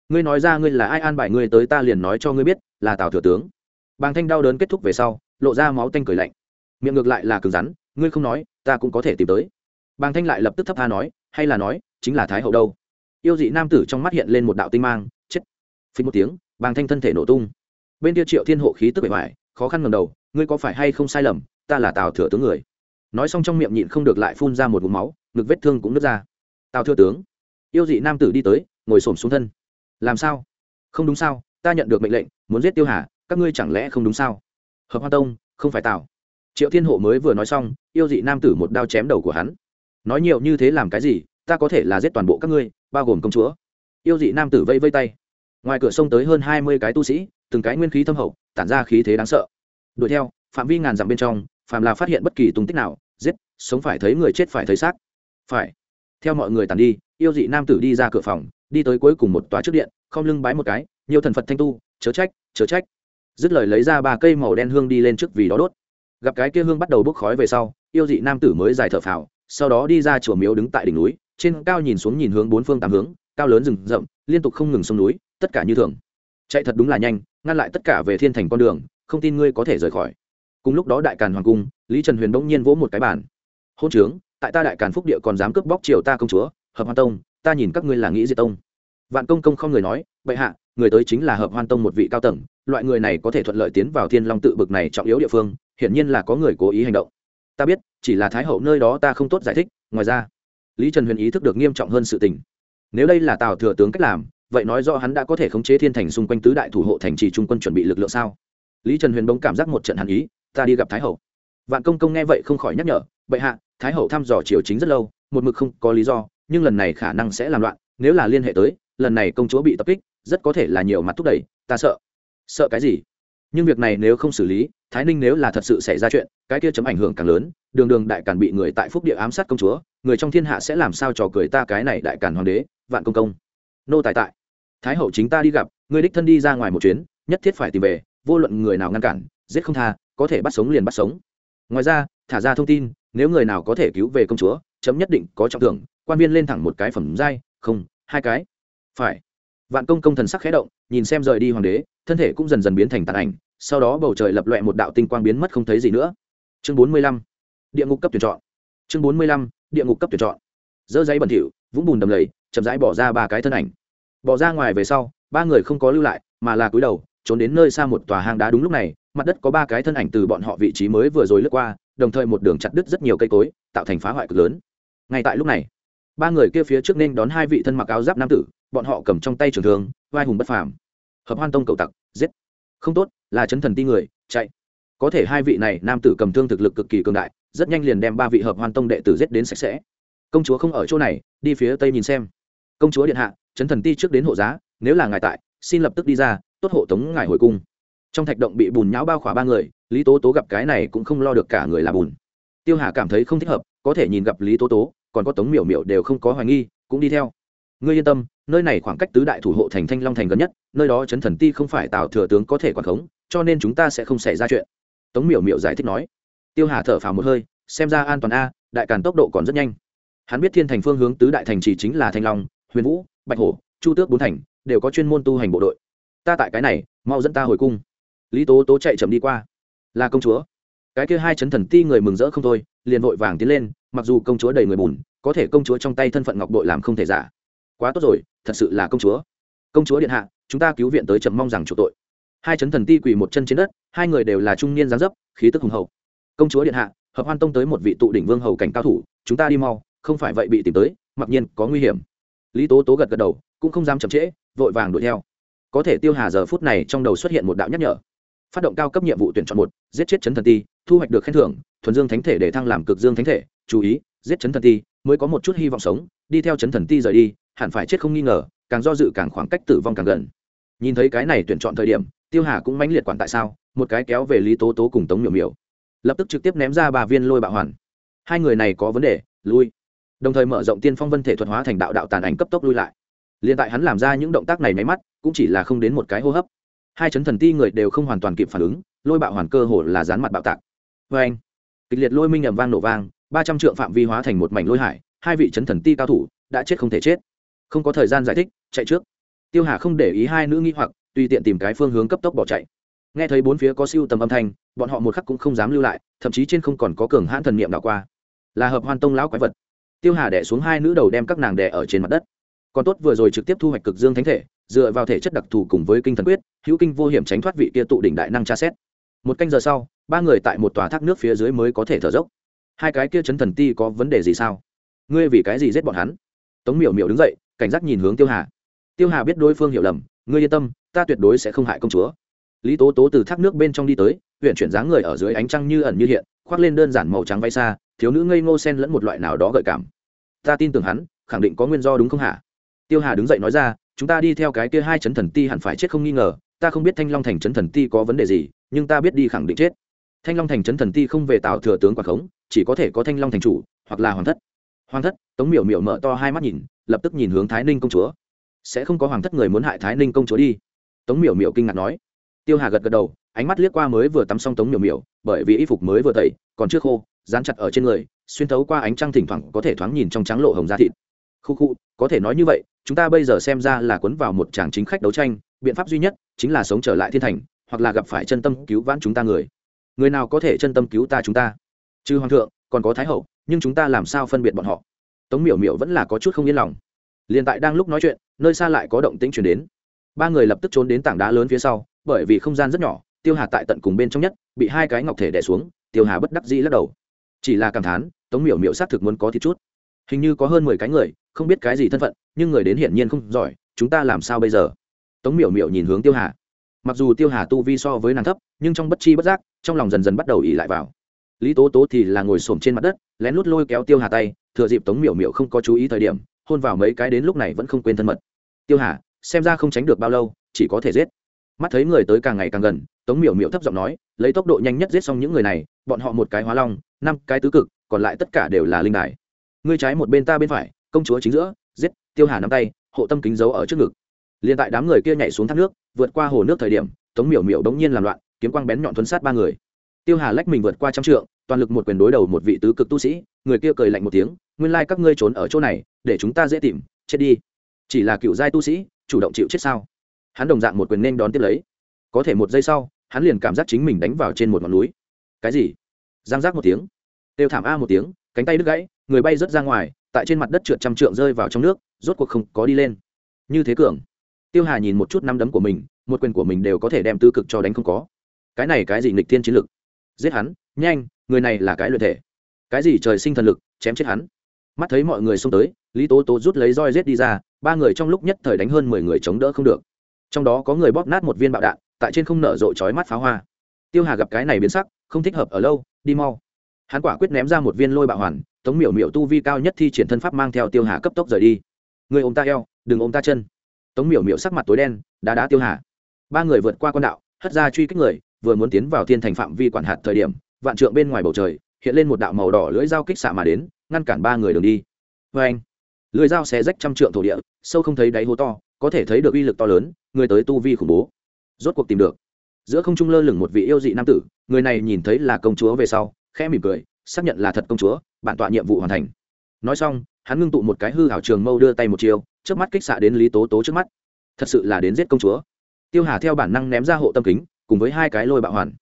[SPEAKER 1] Ngươi nói ra ngươi là ai an bài ngươi tới ta liền nói cho ngươi biết, là tào thừa tướng. Bàng thanh đau đớn kết thúc về sau, lộ ra máu tanh cười lạnh. Miệng ngược lại là cứng rắn, ngươi không nói, ta cũng có thể tìm tới. Bàng thanh lại lập tức thấp tha nói, hay là nói, chính là thái hậu đâu? Yêu dị nam tử trong mắt hiện lên một đạo tinh mang, chết. Phí một tiếng, bàng thanh thân thể nổ tung. Bên kia triệu thiên hộ khí tức bề ngoài khó khăn ngầm đầu, ngươi có phải hay không sai lầm, ta là tào thừa tướng người. Nói xong trong miệng nhịn không được lại phun ra một vùng máu, ngực vết thương cũng nứt ra. Tào thừa tướng. Yêu dị nam tử đi tới, ngồi xổm xuống thân. Làm sao? Không đúng sao, ta nhận được mệnh lệnh, muốn giết tiêu hà, các ngươi chẳng lẽ không đúng sao? Hợp hoa tông, không phải tào. Triệu thiên hộ mới vừa nói xong, yêu dị nam tử một đao chém đầu của hắn. Nói nhiều như thế làm cái gì, ta có thể là giết toàn bộ các ngươi bao gồm công chúa. Yêu dị nam tử vây vây tay. Ngoài cửa sông tới hơn hai mươi cái tu sĩ, từng cái nguyên khí thâm hậu, tản ra khí thế đáng sợ. Đuổi theo, phạm vi ngàn dặm bên trong phạm là phát hiện bất kỳ tung tích nào, giết, sống phải thấy người chết phải thấy xác. Phải. Theo mọi người tàn đi, yêu dị nam tử đi ra cửa phòng, đi tới cuối cùng một tòa trước điện không lưng bái một cái, nhiều thần phật thanh tu, chớ trách chớ trách. Dứt lời lấy ra ba cây màu đen hương đi lên trước vì đó đốt. Gặp cái kia hương bắt đầu bốc khói về sau, yêu dị nam tử mới dài thở phào, sau đó đi ra chùa miếu đứng tại đỉnh núi trên cao nhìn xuống nhìn hướng bốn phương tám hướng, cao lớn rừng rậm, liên tục không ngừng sông núi, tất cả như thường. Chạy thật đúng là nhanh, ngăn lại tất cả về thiên thành con đường, không tin ngươi có thể rời khỏi. Cùng lúc đó đại càn hoàng cung, lý trần huyền bỗng nhiên vỗ một cái bàn. Hôn trướng, tại ta đại càn phúc địa còn dám cướp bóc triều ta công chúa, hợp hoan tông, ta nhìn các ngươi là nghĩ diệt tông? Vạn công công không người nói, bệ hạ, người tới chính là hợp hoan tông một vị cao tầng, loại người này có thể thuận lợi tiến vào thiên long tự bực này trọng yếu địa phương, hiển nhiên là có người cố ý hành động. Ta biết, chỉ là thái hậu nơi đó ta không tốt giải thích, ngoài ra lý trần huyền ý thức được nghiêm trọng hơn sự tình. Nếu đây là tào thừa tướng cách làm, vậy nói rõ hắn đã có thể khống chế thiên thành xung quanh tứ đại thủ hộ thành trì trung quân chuẩn bị lực lượng sao? Lý trần huyền bỗng cảm giác một trận hàn ý, ta đi gặp thái hậu. Vạn công công nghe vậy không khỏi nhắc nhở, bệ hạ, thái hậu thăm dò triều chính rất lâu, một mực không có lý do, nhưng lần này khả năng sẽ làm loạn, nếu là liên hệ tới, lần này công chúa bị tập kích, rất có thể là nhiều mặt thúc đẩy, ta sợ. Sợ cái gì? Nhưng việc này nếu không xử lý, thái ninh nếu là thật sự xảy ra chuyện, cái kia chấm ảnh hưởng càng lớn, đường đường đại càn bị người tại phúc địa ám sát công chúa, người trong thiên hạ sẽ làm sao trò cười ta cái này đại càn hoàng đế, vạn công công. Nô tài tại. Thái hậu chính ta đi gặp, người đích thân đi ra ngoài một chuyến, nhất thiết phải tìm về, vô luận người nào ngăn cản, giết không tha, có thể bắt sống liền bắt sống. Ngoài ra, thả ra thông tin, nếu người nào có thể cứu về công chúa, chấm nhất định có trọng thưởng, quan viên lên thẳng một cái phẩm giai, không, hai cái. Phải vạn công công thần sắc khẽ động, nhìn xem rời đi hoàng đế, thân thể cũng dần dần biến thành tàn ảnh, sau đó bầu trời lập loẹ một đạo tinh quang biến mất không thấy gì nữa. Chương bốn mươi lăm, địa ngục cấp tuyển chọn. Chương bốn mươi lăm, địa ngục cấp tuyển chọn. Dơ giấy bẩn thỉu, vũng bùn đầm lầy, chậm rãi bỏ ra ba cái thân ảnh. Bỏ ra ngoài về sau, ba người không có lưu lại, mà là cúi đầu, trốn đến nơi xa một tòa hang đá đúng lúc này, mặt đất có ba cái thân ảnh từ bọn họ vị trí mới vừa rồi lướt qua, đồng thời một đường chặt đứt rất nhiều cây cối, tạo thành phá hoại cực lớn. Ngay tại lúc này, ba người kia phía trước nên đón hai vị thân mặc áo giáp nam tử bọn họ cầm trong tay trường thương, vai hùng bất phàm. Hợp hoan tông cầu tặc, giết. Không tốt, là chấn thần ti người, chạy. Có thể hai vị này nam tử cầm thương thực lực cực kỳ cường đại, rất nhanh liền đem ba vị hợp hoan tông đệ tử giết đến sạch sẽ. Công chúa không ở chỗ này, đi phía tây nhìn xem. Công chúa điện hạ, chấn thần ti trước đến hộ giá, nếu là ngài tại, xin lập tức đi ra, tốt hộ tống ngài hồi cung. Trong thạch động bị bùn nhão bao khỏa ba người, lý tố tố gặp cái này cũng không lo được cả người là bùn. Tiêu hà cảm thấy không thích hợp, có thể nhìn gặp lý tố tố, còn có tống miểu miểu đều không có hoài nghi, cũng đi theo. Ngươi yên tâm nơi này khoảng cách tứ đại thủ hộ thành thanh long thành gần nhất, nơi đó chấn thần ti không phải tào thừa tướng có thể quản khống, cho nên chúng ta sẽ không xảy ra chuyện. Tống miểu miểu giải thích nói. Tiêu hà thở phào một hơi, xem ra an toàn a, đại càn tốc độ còn rất nhanh. Hắn biết thiên thành phương hướng tứ đại thành chỉ chính là thanh long, huyền vũ, bạch hổ, chu tước bốn thành, đều có chuyên môn tu hành bộ đội. Ta tại cái này, mau dẫn ta hồi cung. Lý tố tố chạy chậm đi qua. Là công chúa. Cái kia hai chấn thần ti người mừng rỡ không thôi, liền vội vàng tiến lên, mặc dù công chúa đầy người bùn, có thể công chúa trong tay thân phận ngọc đội làm không thể giả quá tốt rồi, thật sự là công chúa. Công chúa điện hạ, chúng ta cứu viện tới chậm mong rằng chủ tội. Hai chấn thần ti quỳ một chân trên đất, hai người đều là trung niên gián dấp, khí tức hùng hậu. Công chúa điện hạ, hợp hoan tông tới một vị tụ đỉnh vương hầu cảnh cao thủ, chúng ta đi mau, không phải vậy bị tìm tới, mặc nhiên có nguy hiểm. Lý tố tố gật gật đầu, cũng không dám chậm trễ, vội vàng đuổi theo. Có thể tiêu hà giờ phút này trong đầu xuất hiện một đạo nhắc nhở. Phát động cao cấp nhiệm vụ tuyển chọn một, giết chết chấn thần ti, thu hoạch được khen thưởng, thuần dương thánh thể để thăng làm cực dương thánh thể, chú ý, giết chấn thần ti, mới có một chút hy vọng sống, đi theo chấn thần ti rời đi hẳn phải chết không nghi ngờ, càng do dự càng khoảng cách tử vong càng gần. Nhìn thấy cái này tuyển chọn thời điểm, tiêu hà cũng mãnh liệt quản tại sao, một cái kéo về lý tố tố cùng tống miểu miểu. Lập tức trực tiếp ném ra ba viên lôi bạo hoàn. Hai người này có vấn đề, lui. Đồng thời mở rộng tiên phong vân thể thuật hóa thành đạo đạo tàn ảnh cấp tốc lui lại. Liền tại hắn làm ra những động tác này máy mắt, cũng chỉ là không đến một cái hô hấp. Hai chấn thần ti người đều không hoàn toàn kịp phản ứng, lôi bạo hoàn cơ hồ là dán mặt bạo tạc. Vê anh, kịch liệt lôi minh ầm vang nổ vang, ba trăm trượng phạm vi hóa thành một mảnh lôi hải, hai vị chấn thần ti cao thủ đã chết không thể chết không có thời gian giải thích, chạy trước. Tiêu hà không để ý hai nữ nghi hoặc, tùy tiện tìm cái phương hướng cấp tốc bỏ chạy. Nghe thấy bốn phía có siêu tầm âm thanh, bọn họ một khắc cũng không dám lưu lại, thậm chí trên không còn có cường hãn thần niệm nào qua. Là hợp hoan tông lão quái vật. Tiêu hà đẻ xuống hai nữ đầu đem các nàng đẻ ở trên mặt đất. Còn tốt vừa rồi trực tiếp thu hoạch cực dương thánh thể, dựa vào thể chất đặc thù cùng với kinh thần quyết, hữu kinh vô hiểm tránh thoát vị kia tụ đỉnh đại năng tra xét. Một canh giờ sau, ba người tại một tòa thác nước phía dưới mới có thể thở dốc. Hai cái kia chấn thần ti có vấn đề gì sao? Ngươi vì cái gì giết bọn hắn? Tống miểu miểu đứng dậy cảnh giác nhìn hướng tiêu hà. Tiêu hà biết đối phương hiểu lầm, ngươi yên tâm, ta tuyệt đối sẽ không hại công chúa. Lý tố tố từ thác nước bên trong đi tới, huyện chuyển dáng người ở dưới ánh trăng như ẩn như hiện, khoác lên đơn giản màu trắng vay xa, thiếu nữ ngây ngô sen lẫn một loại nào đó gợi cảm. Ta tin tưởng hắn, khẳng định có nguyên do đúng không hả? Tiêu hà đứng dậy nói ra, chúng ta đi theo cái kia hai chấn thần ti hẳn phải chết không nghi ngờ, ta không biết thanh long thành chấn thần ti có vấn đề gì, nhưng ta biết đi khẳng định chết. Thanh long thành chấn thần ti không về tạo thừa tướng quả khống, chỉ có thể có thanh long thành chủ, hoặc là hoàng thất. Hoàng thất, tống miểu miểu mở to hai mắt nhìn lập tức nhìn hướng thái ninh công chúa. Sẽ không có hoàng thất người muốn hại thái ninh công chúa đi. Tống miểu miểu kinh ngạc nói. Tiêu hà gật gật đầu, ánh mắt liếc qua mới vừa tắm xong tống miểu miểu, bởi vì y phục mới vừa tẩy, còn chưa khô, dán chặt ở trên người, xuyên thấu qua ánh trăng thỉnh thoảng có thể thoáng nhìn trong trắng lộ hồng da thịt. Khu khu, có thể nói như vậy, chúng ta bây giờ xem ra là cuốn vào một tràng chính khách đấu tranh, biện pháp duy nhất chính là sống trở lại thiên thành, hoặc là gặp phải chân tâm cứu vãn chúng ta người. Người nào có thể chân tâm cứu ta chúng ta? Trừ hoàng thượng, còn có thái hậu, nhưng chúng ta làm sao phân biệt bọn họ? Tống miểu miểu vẫn là có chút không yên lòng. Liền tại đang lúc nói chuyện, nơi xa lại có động tĩnh chuyển đến. Ba người lập tức trốn đến tảng đá lớn phía sau, bởi vì không gian rất nhỏ, tiêu hà tại tận cùng bên trong nhất, bị hai cái ngọc thể đẻ xuống, tiêu hà bất đắc dĩ lắc đầu. Chỉ là cảm thán, tống miểu miểu xác thực muốn có thì chút. Hình như có hơn mười cái người, không biết cái gì thân phận, nhưng người đến hiển nhiên không giỏi, chúng ta làm sao bây giờ? Tống miểu miểu nhìn hướng tiêu hà. Mặc dù tiêu hà tu vi so với nàng thấp, nhưng trong bất chi bất giác, trong lòng dần dần bắt đầu ỉ lại vào. Lý tố tố thì là ngồi xổm trên mặt đất, lén lút lôi kéo tiêu hà tay thừa dịp tống miểu miểu không có chú ý thời điểm, hôn vào mấy cái đến lúc này vẫn không quên thân mật. Tiêu hà, xem ra không tránh được bao lâu, chỉ có thể giết. Mắt thấy người tới càng ngày càng gần, tống miểu miểu thấp giọng nói, lấy tốc độ nhanh nhất giết xong những người này, bọn họ một cái hóa long, năm cái tứ cực, còn lại tất cả đều là linh đài. Ngươi trái một bên ta bên phải, công chúa chính giữa, giết. Tiêu hà nắm tay, hộ tâm kính giấu ở trước ngực. Liền tại đám người kia nhảy xuống thác nước, vượt qua hồ nước thời điểm, tống miểu miểu đống nhiên làm loạn, kiếm quang bén nhọn thuấn sát ba người. Tiêu hà lách mình vượt qua trăm trượng, toàn lực một quyền đối đầu một vị tứ cực tu sĩ người kia cười lạnh một tiếng, nguyên lai các ngươi trốn ở chỗ này, để chúng ta dễ tìm, chết đi. Chỉ là cựu giai tu sĩ, chủ động chịu chết sao? Hắn đồng dạng một quyền nên đón tiếp lấy. Có thể một giây sau, hắn liền cảm giác chính mình đánh vào trên một ngọn núi. Cái gì? Giang giác một tiếng. Đều thảm a một tiếng, cánh tay đứt gãy, người bay rớt ra ngoài, tại trên mặt đất trượt trăm trượng rơi vào trong nước, rốt cuộc không có đi lên. Như thế cường. Tiêu hà nhìn một chút năm đấm của mình, một quyền của mình đều có thể đem tư cực cho đánh không có. Cái này cái gì nghịch thiên chiến lực? Giết hắn, nhanh, người này là cái luyện thể cái gì trời sinh thần lực, chém chết hắn. Mắt thấy mọi người xông tới, lý tố tố rút lấy roi rết đi ra, ba người trong lúc nhất thời đánh hơn mười người chống đỡ không được. Trong đó có người bóp nát một viên bạo đạn, tại trên không nở rộ chói mắt pháo hoa. Tiêu hà gặp cái này biến sắc, không thích hợp ở lâu, đi mau. Hắn quả quyết ném ra một viên lôi bạo hoàn, tống miểu miểu tu vi cao nhất thi triển thân pháp mang theo tiêu hà cấp tốc rời đi. Người ôm ta eo, đừng ôm ta chân. Tống miểu miểu sắc mặt tối đen, đá đá tiêu hà. Ba người vượt qua con đạo, hất ra truy kích người, vừa muốn tiến vào thiên thành phạm vi quản hạt thời điểm, vạn trượng bên ngoài bầu trời hiện lên một đạo màu đỏ lưỡi dao kích xạ mà đến, ngăn cản ba người đường đi. Vê anh, lưỡi dao xé rách trăm trượng thổ địa, sâu không thấy đáy hố to, có thể thấy được uy lực to lớn, người tới tu vi khủng bố. Rốt cuộc tìm được. Giữa không trung lơ lửng một vị yêu dị nam tử, người này nhìn thấy là công chúa về sau, khẽ mỉm cười, xác nhận là thật công chúa, bản tọa nhiệm vụ hoàn thành. Nói xong, hắn ngưng tụ một cái hư hảo trường mâu đưa tay một chiều trước mắt kích xạ đến lý tố tố trước mắt. Thật sự là đến giết công chúa. Tiêu hà theo bản năng ném ra hộ tâm kính, cùng với hai cái lôi bạo hoàn.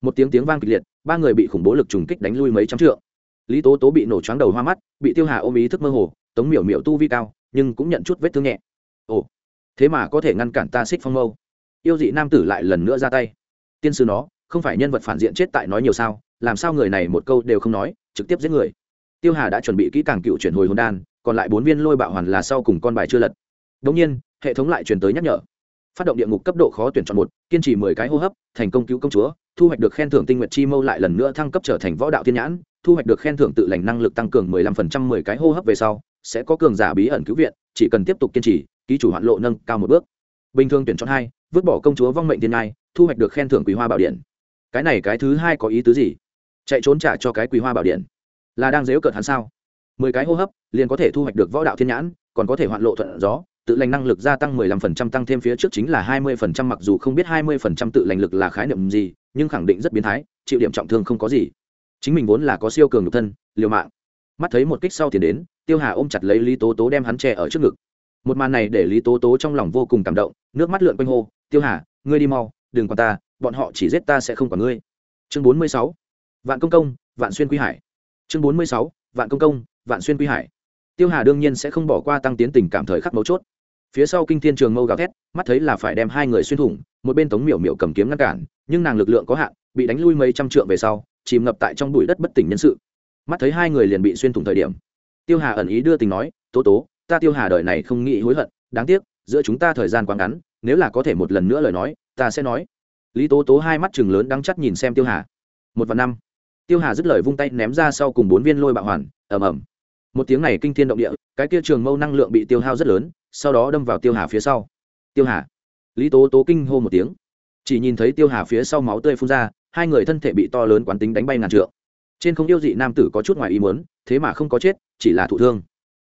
[SPEAKER 1] Một tiếng tiếng vang kịch liệt ba người bị khủng bố lực trùng kích đánh lui mấy trăm trượng. Lý tố tố bị nổ choáng đầu hoa mắt, bị tiêu hà ôm ý thức mơ hồ, tống miểu miểu tu vi cao, nhưng cũng nhận chút vết thương nhẹ. Ồ, thế mà có thể ngăn cản ta xích phong mâu. Yêu dị nam tử lại lần nữa ra tay. Tiên sư nó, không phải nhân vật phản diện chết tại nói nhiều sao, làm sao người này một câu đều không nói, trực tiếp giết người. Tiêu hà đã chuẩn bị kỹ càng cựu chuyển hồi hồn đan, còn lại bốn viên lôi bạo hoàn là sau cùng con bài chưa lật. Đống nhiên, hệ thống lại truyền tới nhắc nhở phát động địa ngục cấp độ khó tuyển chọn một, kiên trì mười cái hô hấp, thành công cứu công chúa, thu hoạch được khen thưởng tinh nguyện chi mâu lại lần nữa thăng cấp trở thành võ đạo thiên nhãn, thu hoạch được khen thưởng tự lành năng lực tăng cường mười lăm phần trăm mười cái hô hấp về sau, sẽ có cường giả bí ẩn cứu viện, chỉ cần tiếp tục kiên trì, ký chủ hoạn lộ nâng cao một bước. Bình thường tuyển chọn hai, vứt bỏ công chúa vong mệnh thiên ngai, thu hoạch được khen thưởng quý hoa bảo điện. Cái này cái thứ hai có ý tứ gì? Chạy trốn trả cho cái quý hoa bảo điện. Là đang dếu cợt hắn sao? Mười cái hô hấp, liền có thể thu hoạch được võ đạo thiên nhãn, còn có thể hoạn lộ thuận gió tự lành năng lực gia tăng 15% tăng thêm phía trước chính là 20% mặc dù không biết 20% tự lành lực là khái niệm gì, nhưng khẳng định rất biến thái, chịu điểm trọng thương không có gì. Chính mình vốn là có siêu cường nhục thân, liều mạng. Mắt thấy một kích sau tiền đến, Tiêu Hà ôm chặt lấy Lý Tố Tố đem hắn che ở trước ngực. Một màn này để Lý Tố Tố trong lòng vô cùng cảm động, nước mắt lượn quanh hô, "Tiêu Hà, ngươi đi mau, đừng quản ta, bọn họ chỉ giết ta sẽ không quản ngươi." Chương 46. Vạn công công, Vạn xuyên quy hải. Chương 46. Vạn công công, Vạn xuyên quy hải. Tiêu Hà đương nhiên sẽ không bỏ qua tăng tiến tình cảm thời khắc mấu chốt phía sau kinh thiên trường mâu gào thét, mắt thấy là phải đem hai người xuyên thủng, một bên tống miểu miểu cầm kiếm ngăn cản, nhưng nàng lực lượng có hạn, bị đánh lui mấy trăm trượng về sau, chìm ngập tại trong bụi đất bất tỉnh nhân sự. Mắt thấy hai người liền bị xuyên thủng thời điểm, tiêu hà ẩn ý đưa tình nói, tố tố, ta tiêu hà đời này không nghĩ hối hận, đáng tiếc, giữa chúng ta thời gian quá ngắn, nếu là có thể một lần nữa lời nói, ta sẽ nói. Lý tố tố hai mắt chừng lớn đắng chắc nhìn xem tiêu hà. Một và năm. Tiêu hà dứt lời vung tay ném ra sau cùng bốn viên lôi bạo hoàn, ầm ầm một tiếng này kinh thiên động địa, cái kia trường mâu năng lượng bị tiêu hao rất lớn, sau đó đâm vào tiêu hà phía sau. Tiêu hà. Lý tố tố kinh hô một tiếng. Chỉ nhìn thấy tiêu hà phía sau máu tươi phun ra, hai người thân thể bị to lớn quán tính đánh bay ngàn trượng. Trên không yêu dị nam tử có chút ngoài ý muốn, thế mà không có chết, chỉ là thụ thương.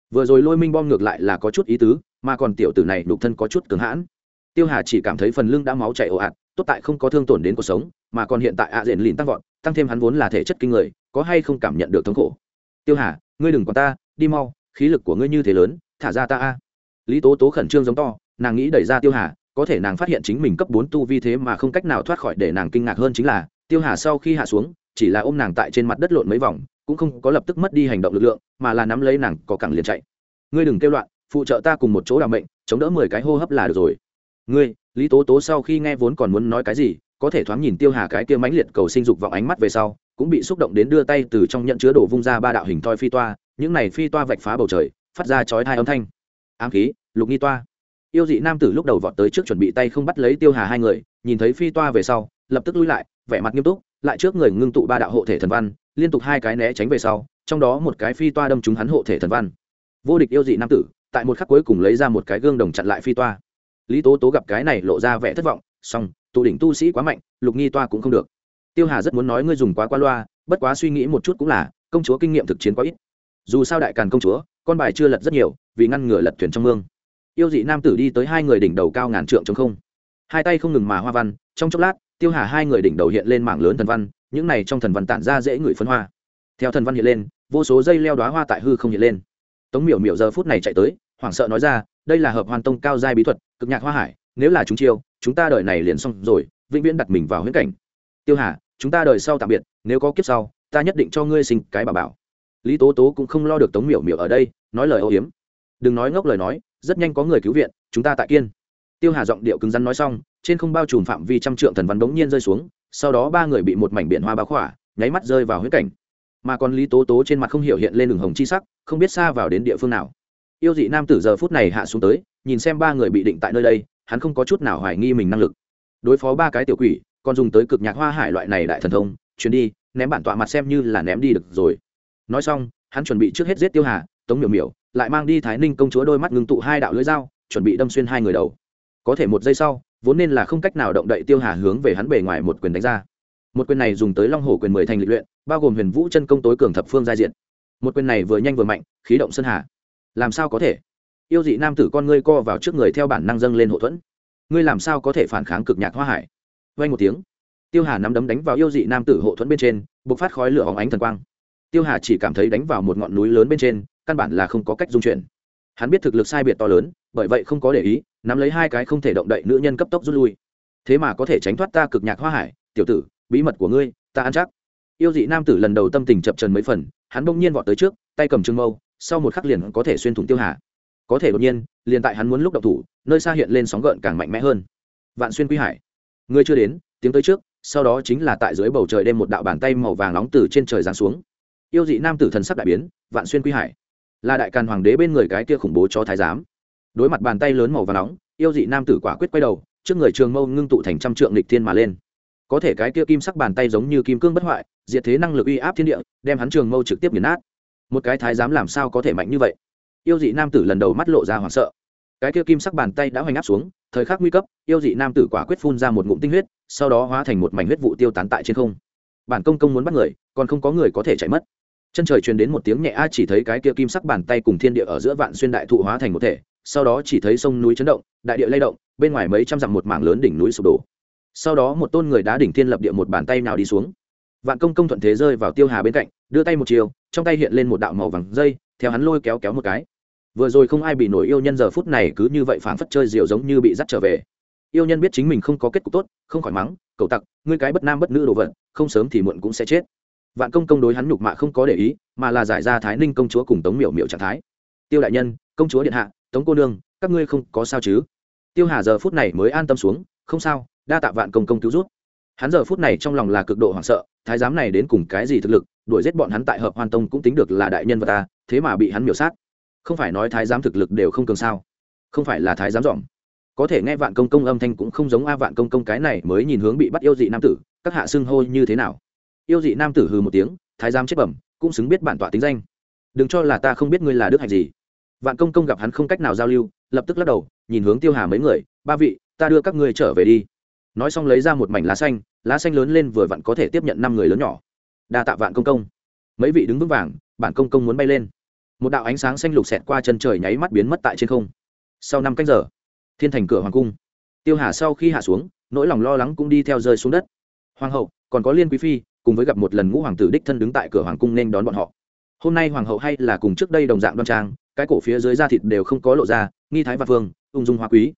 [SPEAKER 1] Vừa rồi lôi minh bom ngược lại là có chút ý tứ, mà còn tiểu tử này đục thân có chút cứng hãn. Tiêu hà chỉ cảm thấy phần lưng đã máu chảy ồ ạt, tốt tại không có thương tổn đến cuộc sống, mà còn hiện tại ạ à diện lìn tăng vọt, tăng thêm hắn vốn là thể chất kinh người, có hay không cảm nhận được thống khổ tiêu hà, ngươi đừng còn ta, đi mau, khí lực của ngươi như thế lớn, thả ra ta a. Lý tố tố khẩn trương giống to, nàng nghĩ đẩy ra tiêu hà, có thể nàng phát hiện chính mình cấp bốn tu vi thế mà không cách nào thoát khỏi để nàng kinh ngạc hơn chính là, tiêu hà sau khi hạ xuống, chỉ là ôm nàng tại trên mặt đất lộn mấy vòng, cũng không có lập tức mất đi hành động lực lượng, mà là nắm lấy nàng, có cẳng liền chạy. Ngươi đừng kêu loạn, phụ trợ ta cùng một chỗ đ mệnh, chống đỡ mười cái hô hấp là được rồi. Ngươi, lý tố tố sau khi nghe vốn còn muốn nói cái gì có thể thoáng nhìn tiêu hà cái kia mãnh liệt cầu sinh dục vọng ánh mắt về sau, cũng bị xúc động đến đưa tay từ trong nhận chứa đổ vung ra ba đạo hình thoi phi toa, những này phi toa vạch phá bầu trời, phát ra chói hai âm thanh. Ám khí, lục nghi toa. Yêu dị nam tử lúc đầu vọt tới trước chuẩn bị tay không bắt lấy tiêu hà hai người, nhìn thấy phi toa về sau, lập tức lui lại, vẻ mặt nghiêm túc, lại trước người ngưng tụ ba đạo hộ thể thần văn, liên tục hai cái né tránh về sau, trong đó một cái phi toa đâm trúng hắn hộ thể thần văn. Vô địch yêu dị nam tử, tại một khắc cuối cùng lấy ra một cái gương đồng chặn lại phi toa. Lý tố tố gặp cái này lộ ra vẻ thất vọng song tụ đỉnh tu sĩ quá mạnh, lục nghi toa cũng không được. Tiêu hà rất muốn nói ngươi dùng quá qua loa, bất quá suy nghĩ một chút cũng là, công chúa kinh nghiệm thực chiến quá ít. Dù sao đại càn công chúa, con bài chưa lật rất nhiều, vì ngăn ngừa lật thuyền trong mương. Yêu dị nam tử đi tới hai người đỉnh đầu cao ngàn trượng trong không. Hai tay không ngừng mà hoa văn, trong chốc lát, tiêu hà hai người đỉnh đầu hiện lên mảng lớn thần văn, những này trong thần văn tản ra dễ ngửi phân hoa. Theo thần văn hiện lên, vô số dây leo đoá hoa tại hư không hiện lên. Tống miểu miểu giờ phút này chạy tới, hoảng sợ nói ra, đây là hợp hoàn tông cao giai bí thuật, cực nhạc hoa hải nếu là chúng chiêu, chúng ta đợi này liền xong rồi, vĩnh viễn đặt mình vào huyễn cảnh. Tiêu hà, chúng ta đợi sau tạm biệt, nếu có kiếp sau, ta nhất định cho ngươi sinh cái bà bảo. Lý tố tố cũng không lo được tống miểu miểu ở đây, nói lời ô hiếm. Đừng nói ngốc lời nói, rất nhanh có người cứu viện, chúng ta tại kiên. Tiêu hà giọng điệu cứng rắn nói xong, trên không bao trùm phạm vi trăm trượng thần văn đống nhiên rơi xuống, sau đó ba người bị một mảnh biển hoa bao khỏa, nháy mắt rơi vào huyễn cảnh. Mà còn lý tố tố trên mặt không hiểu hiện lên đường hồng chi sắc, không biết xa vào đến địa phương nào. Yêu dị nam tử giờ phút này hạ xuống tới, nhìn xem ba người bị định tại nơi đây hắn không có chút nào hoài nghi mình năng lực. Đối phó ba cái tiểu quỷ, còn dùng tới cực nhạc hoa hải loại này đại thần thông, chuyến đi, ném bản tọa mặt xem như là ném đi được rồi. Nói xong, hắn chuẩn bị trước hết giết tiêu hà, tống miểu miểu, lại mang đi thái ninh công chúa đôi mắt ngưng tụ hai đạo lưỡi dao, chuẩn bị đâm xuyên hai người đầu. Có thể một giây sau, vốn nên là không cách nào động đậy tiêu hà hướng về hắn bề ngoài một quyền đánh ra. Một quyền này dùng tới long hồ quyền mười thành lịch luyện, bao gồm huyền vũ chân công tối cường thập phương giai diện. Một quyền này vừa nhanh vừa mạnh, khí động sơn hà. Làm sao có thể? Yêu dị nam tử con ngươi co vào trước người theo bản năng dâng lên hậu thuẫn. Ngươi làm sao có thể phản kháng cực nhạc hoa hải? Vay một tiếng, tiêu hà nắm đấm đánh vào yêu dị nam tử hộ thuẫn bên trên b ộ c phát khói lửa hóng ánh thần quang. Tiêu hà chỉ cảm thấy đánh vào một ngọn núi lớn bên trên, căn bản là không có cách dung chuyển. Hắn biết thực lực sai biệt to lớn, bởi vậy không có để ý, nắm lấy hai cái không thể động đậy nữ nhân cấp tốc rút lui. Thế mà có thể tránh thoát ta cực nhạc hoa hải, tiểu tử, bí mật của ngươi, ta ăn chắc. Yêu dị nam tử lần đầu tâm tình chập trần mấy phần, hắn bỗng nhiên vọt tới trước, tay cầm trưng mâu, sau một khắc liền có thể xuyên thủng tiêu hà có thể đột nhiên, liền tại hắn muốn lúc đậu thủ, nơi xa hiện lên sóng gợn càng mạnh mẽ hơn. Vạn xuyên quy hải. Ngươi chưa đến, tiếng tới trước, sau đó chính là tại dưới bầu trời đêm một đạo bàn tay màu vàng nóng từ trên trời giáng xuống. Yêu dị nam tử thần sắc đại biến, vạn xuyên quy hải. Là đại càn hoàng đế bên người cái kia khủng bố cho thái giám. Đối mặt bàn tay lớn màu và nóng, yêu dị nam tử quả quyết quay đầu, trước người trường mâu ngưng tụ thành trăm trượng lịch thiên mà lên. Có thể cái kia kim sắc bàn tay giống như kim cương bất hoại, diệt thế năng lực uy áp thiên địa, đem hắn trường mâu trực tiếp nghiền nát. Một cái thái giám làm sao có thể mạnh như vậy? Yêu dị nam tử lần đầu mắt lộ ra hoảng sợ. Cái kia kim sắc bàn tay đã hoành áp xuống, thời khắc nguy cấp, yêu dị nam tử quả quyết phun ra một ngụm tinh huyết, sau đó hóa thành một mảnh huyết vụ tiêu tán tại trên không. Bản công công muốn bắt người, còn không có người có thể chạy mất. Chân trời truyền đến một tiếng nhẹ, a, chỉ thấy cái kia kim sắc bàn tay cùng thiên địa ở giữa vạn xuyên đại thụ hóa thành một thể, sau đó chỉ thấy sông núi chấn động, đại địa lay động, bên ngoài mấy trăm dặm một mảng lớn đỉnh núi sụp đổ. Sau đó một tôn người đá đỉnh thiên lập địa một bàn tay nào đi xuống. Vạn công công thuận thế rơi vào tiêu hà bên cạnh, đưa tay một chiều, trong tay hiện lên một đạo màu vàng dây, theo hắn lôi kéo kéo một cái vừa rồi không ai bị nổi yêu nhân giờ phút này cứ như vậy phảng phất chơi diều giống như bị dắt trở về. Yêu nhân biết chính mình không có kết cục tốt, không khỏi mắng cậu tặc, ngươi cái bất nam bất nữ đồ vật, không sớm thì muộn cũng sẽ chết. Vạn công công đối hắn nhục mạ không có để ý, mà là giải ra thái ninh công chúa cùng tống miểu miểu trạng thái. Tiêu đại nhân, công chúa điện hạ, tống cô nương, các ngươi không có sao chứ? Tiêu hà giờ phút này mới an tâm xuống, không sao, đa tạ vạn công công cứu rút hắn giờ phút này trong lòng là cực độ hoảng sợ, thái giám này đến cùng cái gì thực lực, đuổi giết bọn hắn tại hợp hoan tông cũng tính được là đại nhân vật ta, thế mà bị hắn miểu sát không phải nói thái giám thực lực đều không cường sao? Không phải là thái giám dòm có thể nghe vạn công công âm thanh cũng không giống a vạn công công cái này mới nhìn hướng bị bắt yêu dị nam tử, các hạ xưng hô như thế nào? Yêu dị nam tử hừ một tiếng, thái giám chết bẩm, cũng xứng biết bản tọa tính danh. Đừng cho là ta không biết ngươi là đức hạnh gì. Vạn công công gặp hắn không cách nào giao lưu, lập tức lắc đầu, nhìn hướng tiêu hà mấy người, ba vị, ta đưa các ngươi trở về đi. Nói xong lấy ra một mảnh lá xanh lá xanh lớn lên vừa vặn có thể tiếp nhận năm người lớn nhỏ. Đa tạ vạn công công. Mấy vị đứng vững vàng, bản công công muốn bay lên một đạo ánh sáng xanh lục xẹt qua chân trời nháy mắt biến mất tại trên không. Sau năm cách giờ, thiên thành cửa hoàng cung. Tiêu hà sau khi hạ xuống, nỗi lòng lo lắng cũng đi theo rơi xuống đất. Hoàng hậu, còn có liên quý phi, cùng với gặp một lần ngũ hoàng tử đích thân đứng tại cửa hoàng cung nên đón bọn họ. Hôm nay hoàng hậu hay là cùng trước đây đồng dạng đoan trang, cái cổ phía dưới da thịt đều không có lộ ra, nghi thái và phương ung dung hoa quý.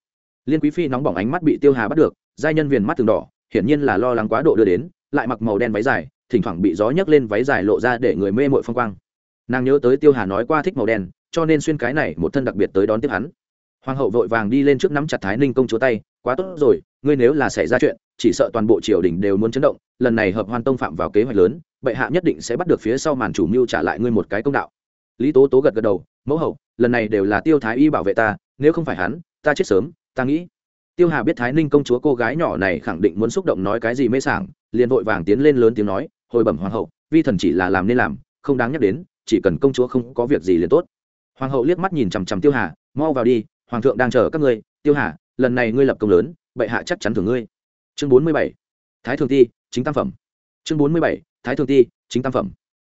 [SPEAKER 1] Liên quý phi nóng bỏng ánh mắt bị tiêu hà bắt được, giai nhân viền mắt từng đỏ, hiển nhiên là lo lắng quá độ đưa đến, lại mặc màu đen váy dài, thỉnh thoảng bị gió nhấc lên váy dài lộ ra để người mê mội phong quang nàng nhớ tới tiêu hà nói qua thích màu đen, cho nên xuyên cái này một thân đặc biệt tới đón tiếp hắn. Hoàng hậu vội vàng đi lên trước nắm chặt thái ninh công chúa tay, quá tốt rồi, ngươi nếu là xảy ra chuyện, chỉ sợ toàn bộ triều đình đều muốn chấn động, lần này hợp hoan tông phạm vào kế hoạch lớn, bệ hạ nhất định sẽ bắt được phía sau màn chủ mưu trả lại ngươi một cái công đạo. Lý tố tố gật gật đầu, mẫu hậu, lần này đều là tiêu thái y bảo vệ ta, nếu không phải hắn, ta chết sớm, ta nghĩ. Tiêu hà biết thái ninh công chúa cô gái nhỏ này khẳng định muốn xúc động nói cái gì mê sảng, liền vội vàng tiến lên lớn tiếng nói, hồi bẩm hoàng hậu, vi thần chỉ là làm nên làm, không đáng nhắc đến chỉ cần công chúa không có việc gì liền tốt. Hoàng hậu liếc mắt nhìn chằm chằm tiêu hà, mau vào đi, hoàng thượng đang chờ các ngươi. Tiêu hà, lần này ngươi lập công lớn, bệ hạ chắc chắn thưởng ngươi. Chương bốn mươi bảy, thái thường ti, chính tam phẩm. Chương bốn mươi bảy, thái thường ti, chính tam phẩm.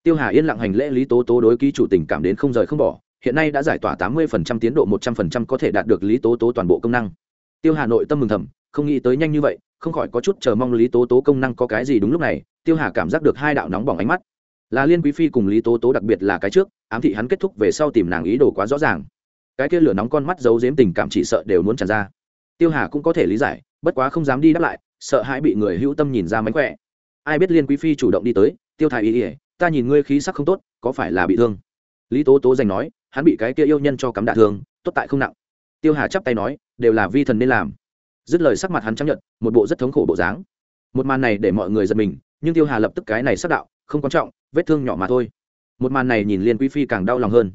[SPEAKER 1] Tiêu hà yên lặng hành lễ lý tố tố đối ký chủ tình cảm đến không rời không bỏ, hiện nay đã giải tỏa tám mươi tiến độ, một trăm linh có thể đạt được lý tố tố toàn bộ công năng. Tiêu hà nội tâm mừng thầm, không nghĩ tới nhanh như vậy, không khỏi có chút chờ mong lý tố tố công năng có cái gì đúng lúc này. Tiêu hà cảm giác được hai đạo nóng bỏng ánh mắt là liên quý phi cùng lý tố tố đặc biệt là cái trước, ám thị hắn kết thúc về sau tìm nàng ý đồ quá rõ ràng. Cái kia lửa nóng con mắt giấu giếm tình cảm chỉ sợ đều muốn tràn ra. Tiêu hà cũng có thể lý giải, bất quá không dám đi đáp lại, sợ hãi bị người hữu tâm nhìn ra mánh khỏe. Ai biết liên quý phi chủ động đi tới, tiêu thái ý ỉa ta nhìn ngươi khí sắc không tốt, có phải là bị thương? Lý tố tố giành nói, hắn bị cái kia yêu nhân cho cắm đạ thương, tốt tại không nặng. Tiêu hà chắp tay nói, đều là vi thần nên làm. Dứt lời sắc mặt hắn chấp nhận một bộ rất thống khổ bộ dáng. Một màn này để mọi người giật mình, nhưng tiêu hà lập tức cái này sắc đạo không quan trọng, vết thương nhỏ mà thôi. Một màn này nhìn liên quý phi càng đau lòng hơn.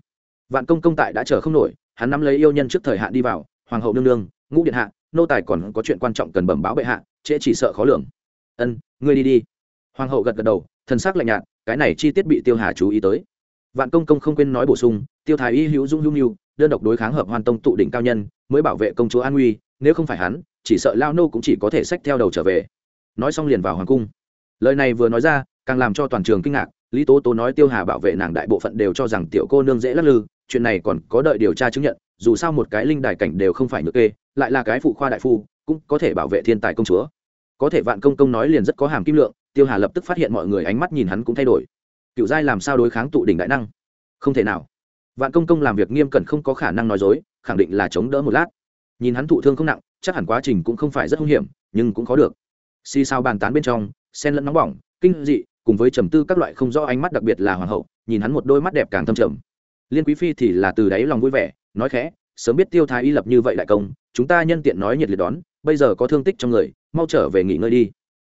[SPEAKER 1] Vạn công công tại đã chờ không nổi, hắn nắm lấy yêu nhân trước thời hạn đi vào, hoàng hậu nương nương, ngũ điện hạ, nô tài còn có chuyện quan trọng cần bẩm báo bệ hạ, trễ chỉ sợ khó lường. Ân, ngươi đi đi. Hoàng hậu gật gật đầu, thần sắc lạnh nhạt, cái này chi tiết bị tiêu hà chú ý tới. Vạn công công không quên nói bổ sung, tiêu thái y hữu dung hữu nhu, đơn độc đối kháng hợp hoàn tông tụ đỉnh cao nhân, mới bảo vệ công chúa an nguy, nếu không phải hắn, chỉ sợ lao nô cũng chỉ có thể xách theo đầu trở về. Nói xong liền vào hoàng cung. Lời này vừa nói ra càng làm cho toàn trường kinh ngạc, lý tố tố nói tiêu hà bảo vệ nàng đại bộ phận đều cho rằng tiểu cô nương dễ lắc lư, chuyện này còn có đợi điều tra chứng nhận, dù sao một cái linh đài cảnh đều không phải nhược kê, lại là cái phụ khoa đại phu, cũng có thể bảo vệ thiên tài công chúa. Có thể vạn công công nói liền rất có hàm kim lượng, tiêu hà lập tức phát hiện mọi người ánh mắt nhìn hắn cũng thay đổi. Cựu giai làm sao đối kháng tụ đỉnh đại năng? Không thể nào. Vạn công công làm việc nghiêm cẩn không có khả năng nói dối, khẳng định là chống đỡ một lát. Nhìn hắn thụ thương không nặng, chắc hẳn quá trình cũng không phải rất hung hiểm, nhưng cũng có được. Xì sao bàn tán bên trong sen lẫn nóng bỏng, kinh dị cùng với trầm tư các loại không rõ ánh mắt đặc biệt là hoàng hậu, nhìn hắn một đôi mắt đẹp càng thâm trầm. Liên quý phi thì là từ đáy lòng vui vẻ, nói khẽ, sớm biết tiêu thái y lập như vậy đại công, chúng ta nhân tiện nói nhiệt liệt đón, bây giờ có thương tích trong người, mau trở về nghỉ ngơi đi.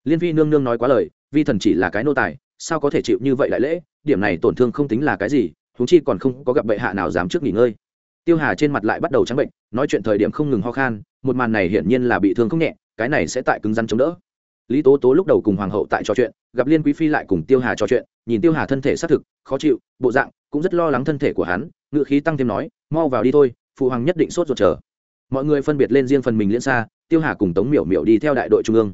[SPEAKER 1] Liên phi nương nương nói quá lời, vi thần chỉ là cái nô tài, sao có thể chịu như vậy đại lễ, điểm này tổn thương không tính là cái gì, huống chi còn không có gặp bệ hạ nào dám trước nghỉ ngơi. Tiêu hà trên mặt lại bắt đầu trắng bệnh, nói chuyện thời điểm không ngừng ho khan, một màn này hiển nhiên là bị thương không nhẹ, cái này sẽ tại cứng rắn chống đỡ lý tố tố lúc đầu cùng hoàng hậu tại trò chuyện, gặp liên quý phi lại cùng tiêu hà trò chuyện, nhìn tiêu hà thân thể xác thực, khó chịu, bộ dạng cũng rất lo lắng thân thể của hắn ngự khí tăng thêm nói, mau vào đi thôi, phụ hoàng nhất định sốt ruột chờ. Mọi người phân biệt lên riêng phần mình liên xa, tiêu hà cùng tống miểu miểu đi theo đại đội trung ương.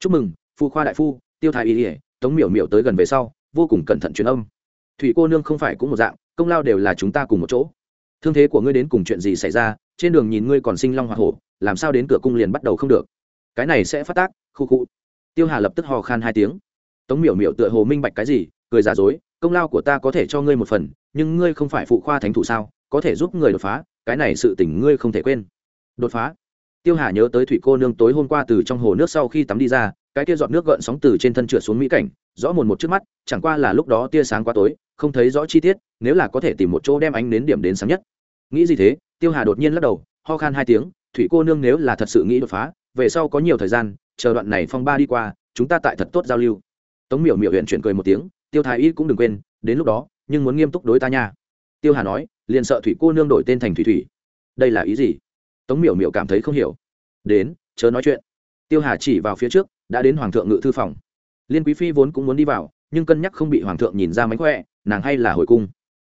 [SPEAKER 1] Chúc mừng phụ khoa đại phu, tiêu thái y ỉa tống miểu miểu tới gần về sau, vô cùng cẩn thận truyền âm. Thủy cô nương không phải cũng một dạng, công lao đều là chúng ta cùng một chỗ. Thương thế của ngươi đến cùng chuyện gì xảy ra, trên đường nhìn ngươi còn sinh long hoa hổ, làm sao đến cửa cung liền bắt đầu không được? Cái này sẽ phát tác, khu khu tiêu hà lập tức hò khan hai tiếng. Tống miểu miểu tựa hồ minh bạch cái gì, cười giả dối, công lao của ta có thể cho ngươi một phần, nhưng ngươi không phải phụ khoa thánh thủ sao? Có thể giúp người đột phá, cái này sự tỉnh ngươi không thể quên. Đột phá? Tiêu hà nhớ tới thủy cô nương tối hôm qua từ trong hồ nước sau khi tắm đi ra, cái kia giọt nước gợn sóng từ trên thân trượt xuống mỹ cảnh, rõ mồn một trước mắt, chẳng qua là lúc đó tia sáng quá tối, không thấy rõ chi tiết, nếu là có thể tìm một chỗ đem ánh đến điểm đến sáng nhất. Nghĩ gì thế? Tiêu hà đột nhiên lắc đầu, ho khan hai tiếng, thủy cô nương nếu là thật sự nghĩ đột phá, về sau có nhiều thời gian chờ đoạn này phong ba đi qua, chúng ta tại thật tốt giao lưu. Tống miểu miểu huyện chuyển cười một tiếng, tiêu thái y cũng đừng quên, đến lúc đó, nhưng muốn nghiêm túc đối ta nha. Tiêu hà nói, liền sợ thủy cô nương đổi tên thành thủy thủy. Đây là ý gì? Tống miểu miểu cảm thấy không hiểu. Đến, chớ nói chuyện. Tiêu hà chỉ vào phía trước, đã đến hoàng thượng ngự thư phòng. Liên quý phi vốn cũng muốn đi vào, nhưng cân nhắc không bị hoàng thượng nhìn ra mánh khỏe, nàng hay là hồi cung.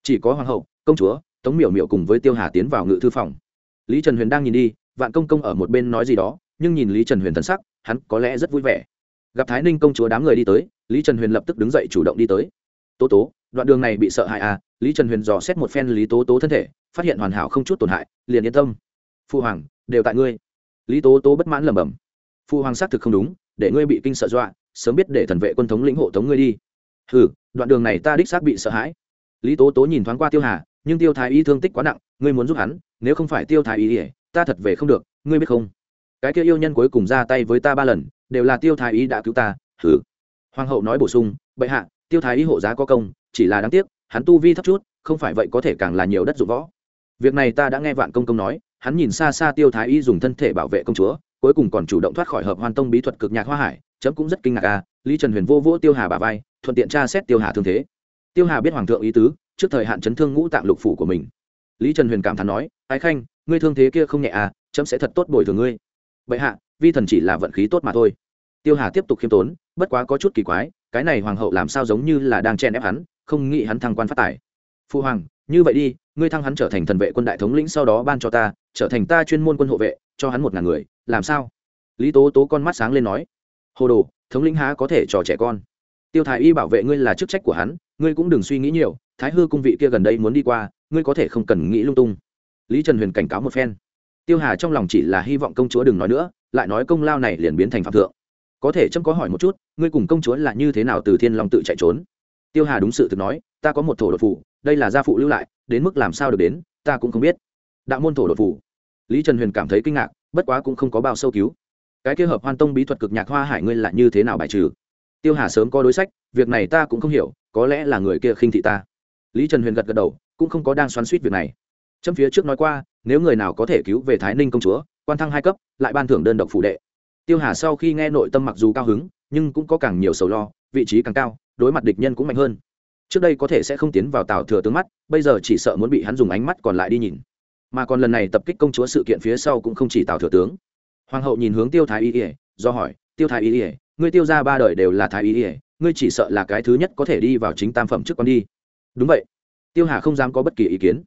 [SPEAKER 1] Chỉ có hoàng hậu, công chúa, tống miểu miểu cùng với tiêu hà tiến vào ngự thư phòng. Lý trần huyền đang nhìn đi, vạn công công ở một bên nói gì đó, nhưng nhìn lý trần huyền thân sắc hắn có lẽ rất vui vẻ. Gặp thái ninh công chúa đám người đi tới, lý trần huyền lập tức đứng dậy chủ động đi tới. Tố tố, đoạn đường này bị sợ hãi à? Lý trần huyền dò xét một phen lý tố tố thân thể, phát hiện hoàn hảo không chút tổn hại, liền yên tâm. Phu hoàng, đều tại ngươi. Lý tố tố bất mãn lẩm bẩm. Phu hoàng xác thực không đúng, để ngươi bị kinh sợ dọa, sớm biết để thần vệ quân thống lĩnh hộ tống ngươi đi. Hừ, đoạn đường này ta đích xác bị sợ hãi. Lý tố tố nhìn thoáng qua tiêu hà, nhưng tiêu thái y thương tích quá nặng, ngươi muốn giúp hắn, nếu không phải tiêu thái y ỉa ta thật về không được, ngươi biết không? Cái kia yêu nhân cuối cùng ra tay với ta ba lần, đều là tiêu thái y đã cứu ta hử hoàng hậu nói bổ sung, bệ hạ, tiêu thái y hộ giá có công, chỉ là đáng tiếc, hắn tu vi thấp chút, không phải vậy có thể càng là nhiều đất dụng võ. Việc này ta đã nghe vạn công công nói, hắn nhìn xa xa tiêu thái y dùng thân thể bảo vệ công chúa, cuối cùng còn chủ động thoát khỏi hợp hoàn tông bí thuật cực nhạc hoa hải, chấm cũng rất kinh ngạc à lý trần huyền vô vỗ tiêu hà bà vai, thuận tiện tra xét tiêu hà thương thế. Tiêu hà biết hoàng thượng ý tứ, trước thời hạn chấn thương ngũ tạng lục phủ của mình. Lý trần huyền cảm thán nói, ái khanh, ngươi thương thế kia không nhẹ à chấm sẽ thật tốt bồi thường ngươi bệ hạ, vi thần chỉ là vận khí tốt mà thôi. Tiêu hà tiếp tục khiêm tốn, bất quá có chút kỳ quái, cái này hoàng hậu làm sao giống như là đang chen ép hắn, không nghĩ hắn thăng quan phát tài. Phu hoàng, như vậy đi, ngươi thăng hắn trở thành thần vệ quân đại thống lĩnh sau đó ban cho ta, trở thành ta chuyên môn quân hộ vệ, cho hắn một ngàn người, làm sao? Lý tố tố con mắt sáng lên nói. Hồ đồ, thống lĩnh há có thể trò trẻ con? Tiêu thái y bảo vệ ngươi là chức trách của hắn, ngươi cũng đừng suy nghĩ nhiều, thái hư cung vị kia gần đây muốn đi qua, ngươi có thể không cần nghĩ lung tung. Lý trần huyền cảnh cáo một phen tiêu hà trong lòng chỉ là hy vọng công chúa đừng nói nữa, lại nói công lao này liền biến thành phạm thượng. Có thể trâm có hỏi một chút, ngươi cùng công chúa là như thế nào từ thiên long tự chạy trốn? Tiêu hà đúng sự thực nói, ta có một thổ đột phủ, đây là gia phụ lưu lại, đến mức làm sao được đến, ta cũng không biết. Đạo môn thổ đột phủ. Lý trần huyền cảm thấy kinh ngạc, bất quá cũng không có bao sâu cứu. Cái kia hợp hoan tông bí thuật cực nhạc hoa hải ngươi là như thế nào bài trừ? Tiêu hà sớm có đối sách, việc này ta cũng không hiểu, có lẽ là người kia khinh thị ta. Lý trần huyền gật gật đầu, cũng không có đang xoắn suýt việc này chấm phía trước nói qua, nếu người nào có thể cứu về thái ninh công chúa, quan thăng hai cấp, lại ban thưởng đơn độc phủ đệ. Tiêu hà sau khi nghe nội tâm mặc dù cao hứng, nhưng cũng có càng nhiều sầu lo, vị trí càng cao, đối mặt địch nhân cũng mạnh hơn. Trước đây có thể sẽ không tiến vào tào thừa tướng mắt, bây giờ chỉ sợ muốn bị hắn dùng ánh mắt còn lại đi nhìn. Mà còn lần này tập kích công chúa sự kiện phía sau cũng không chỉ tào thừa tướng. Hoàng hậu nhìn hướng tiêu thái y ỉa do hỏi, tiêu thái y ỉa ngươi tiêu ra ba đời đều là thái y ỉa ngươi chỉ sợ là cái thứ nhất có thể đi vào chính tam phẩm trước con đi. Đúng vậy. Tiêu hà không dám có bất kỳ ý kiến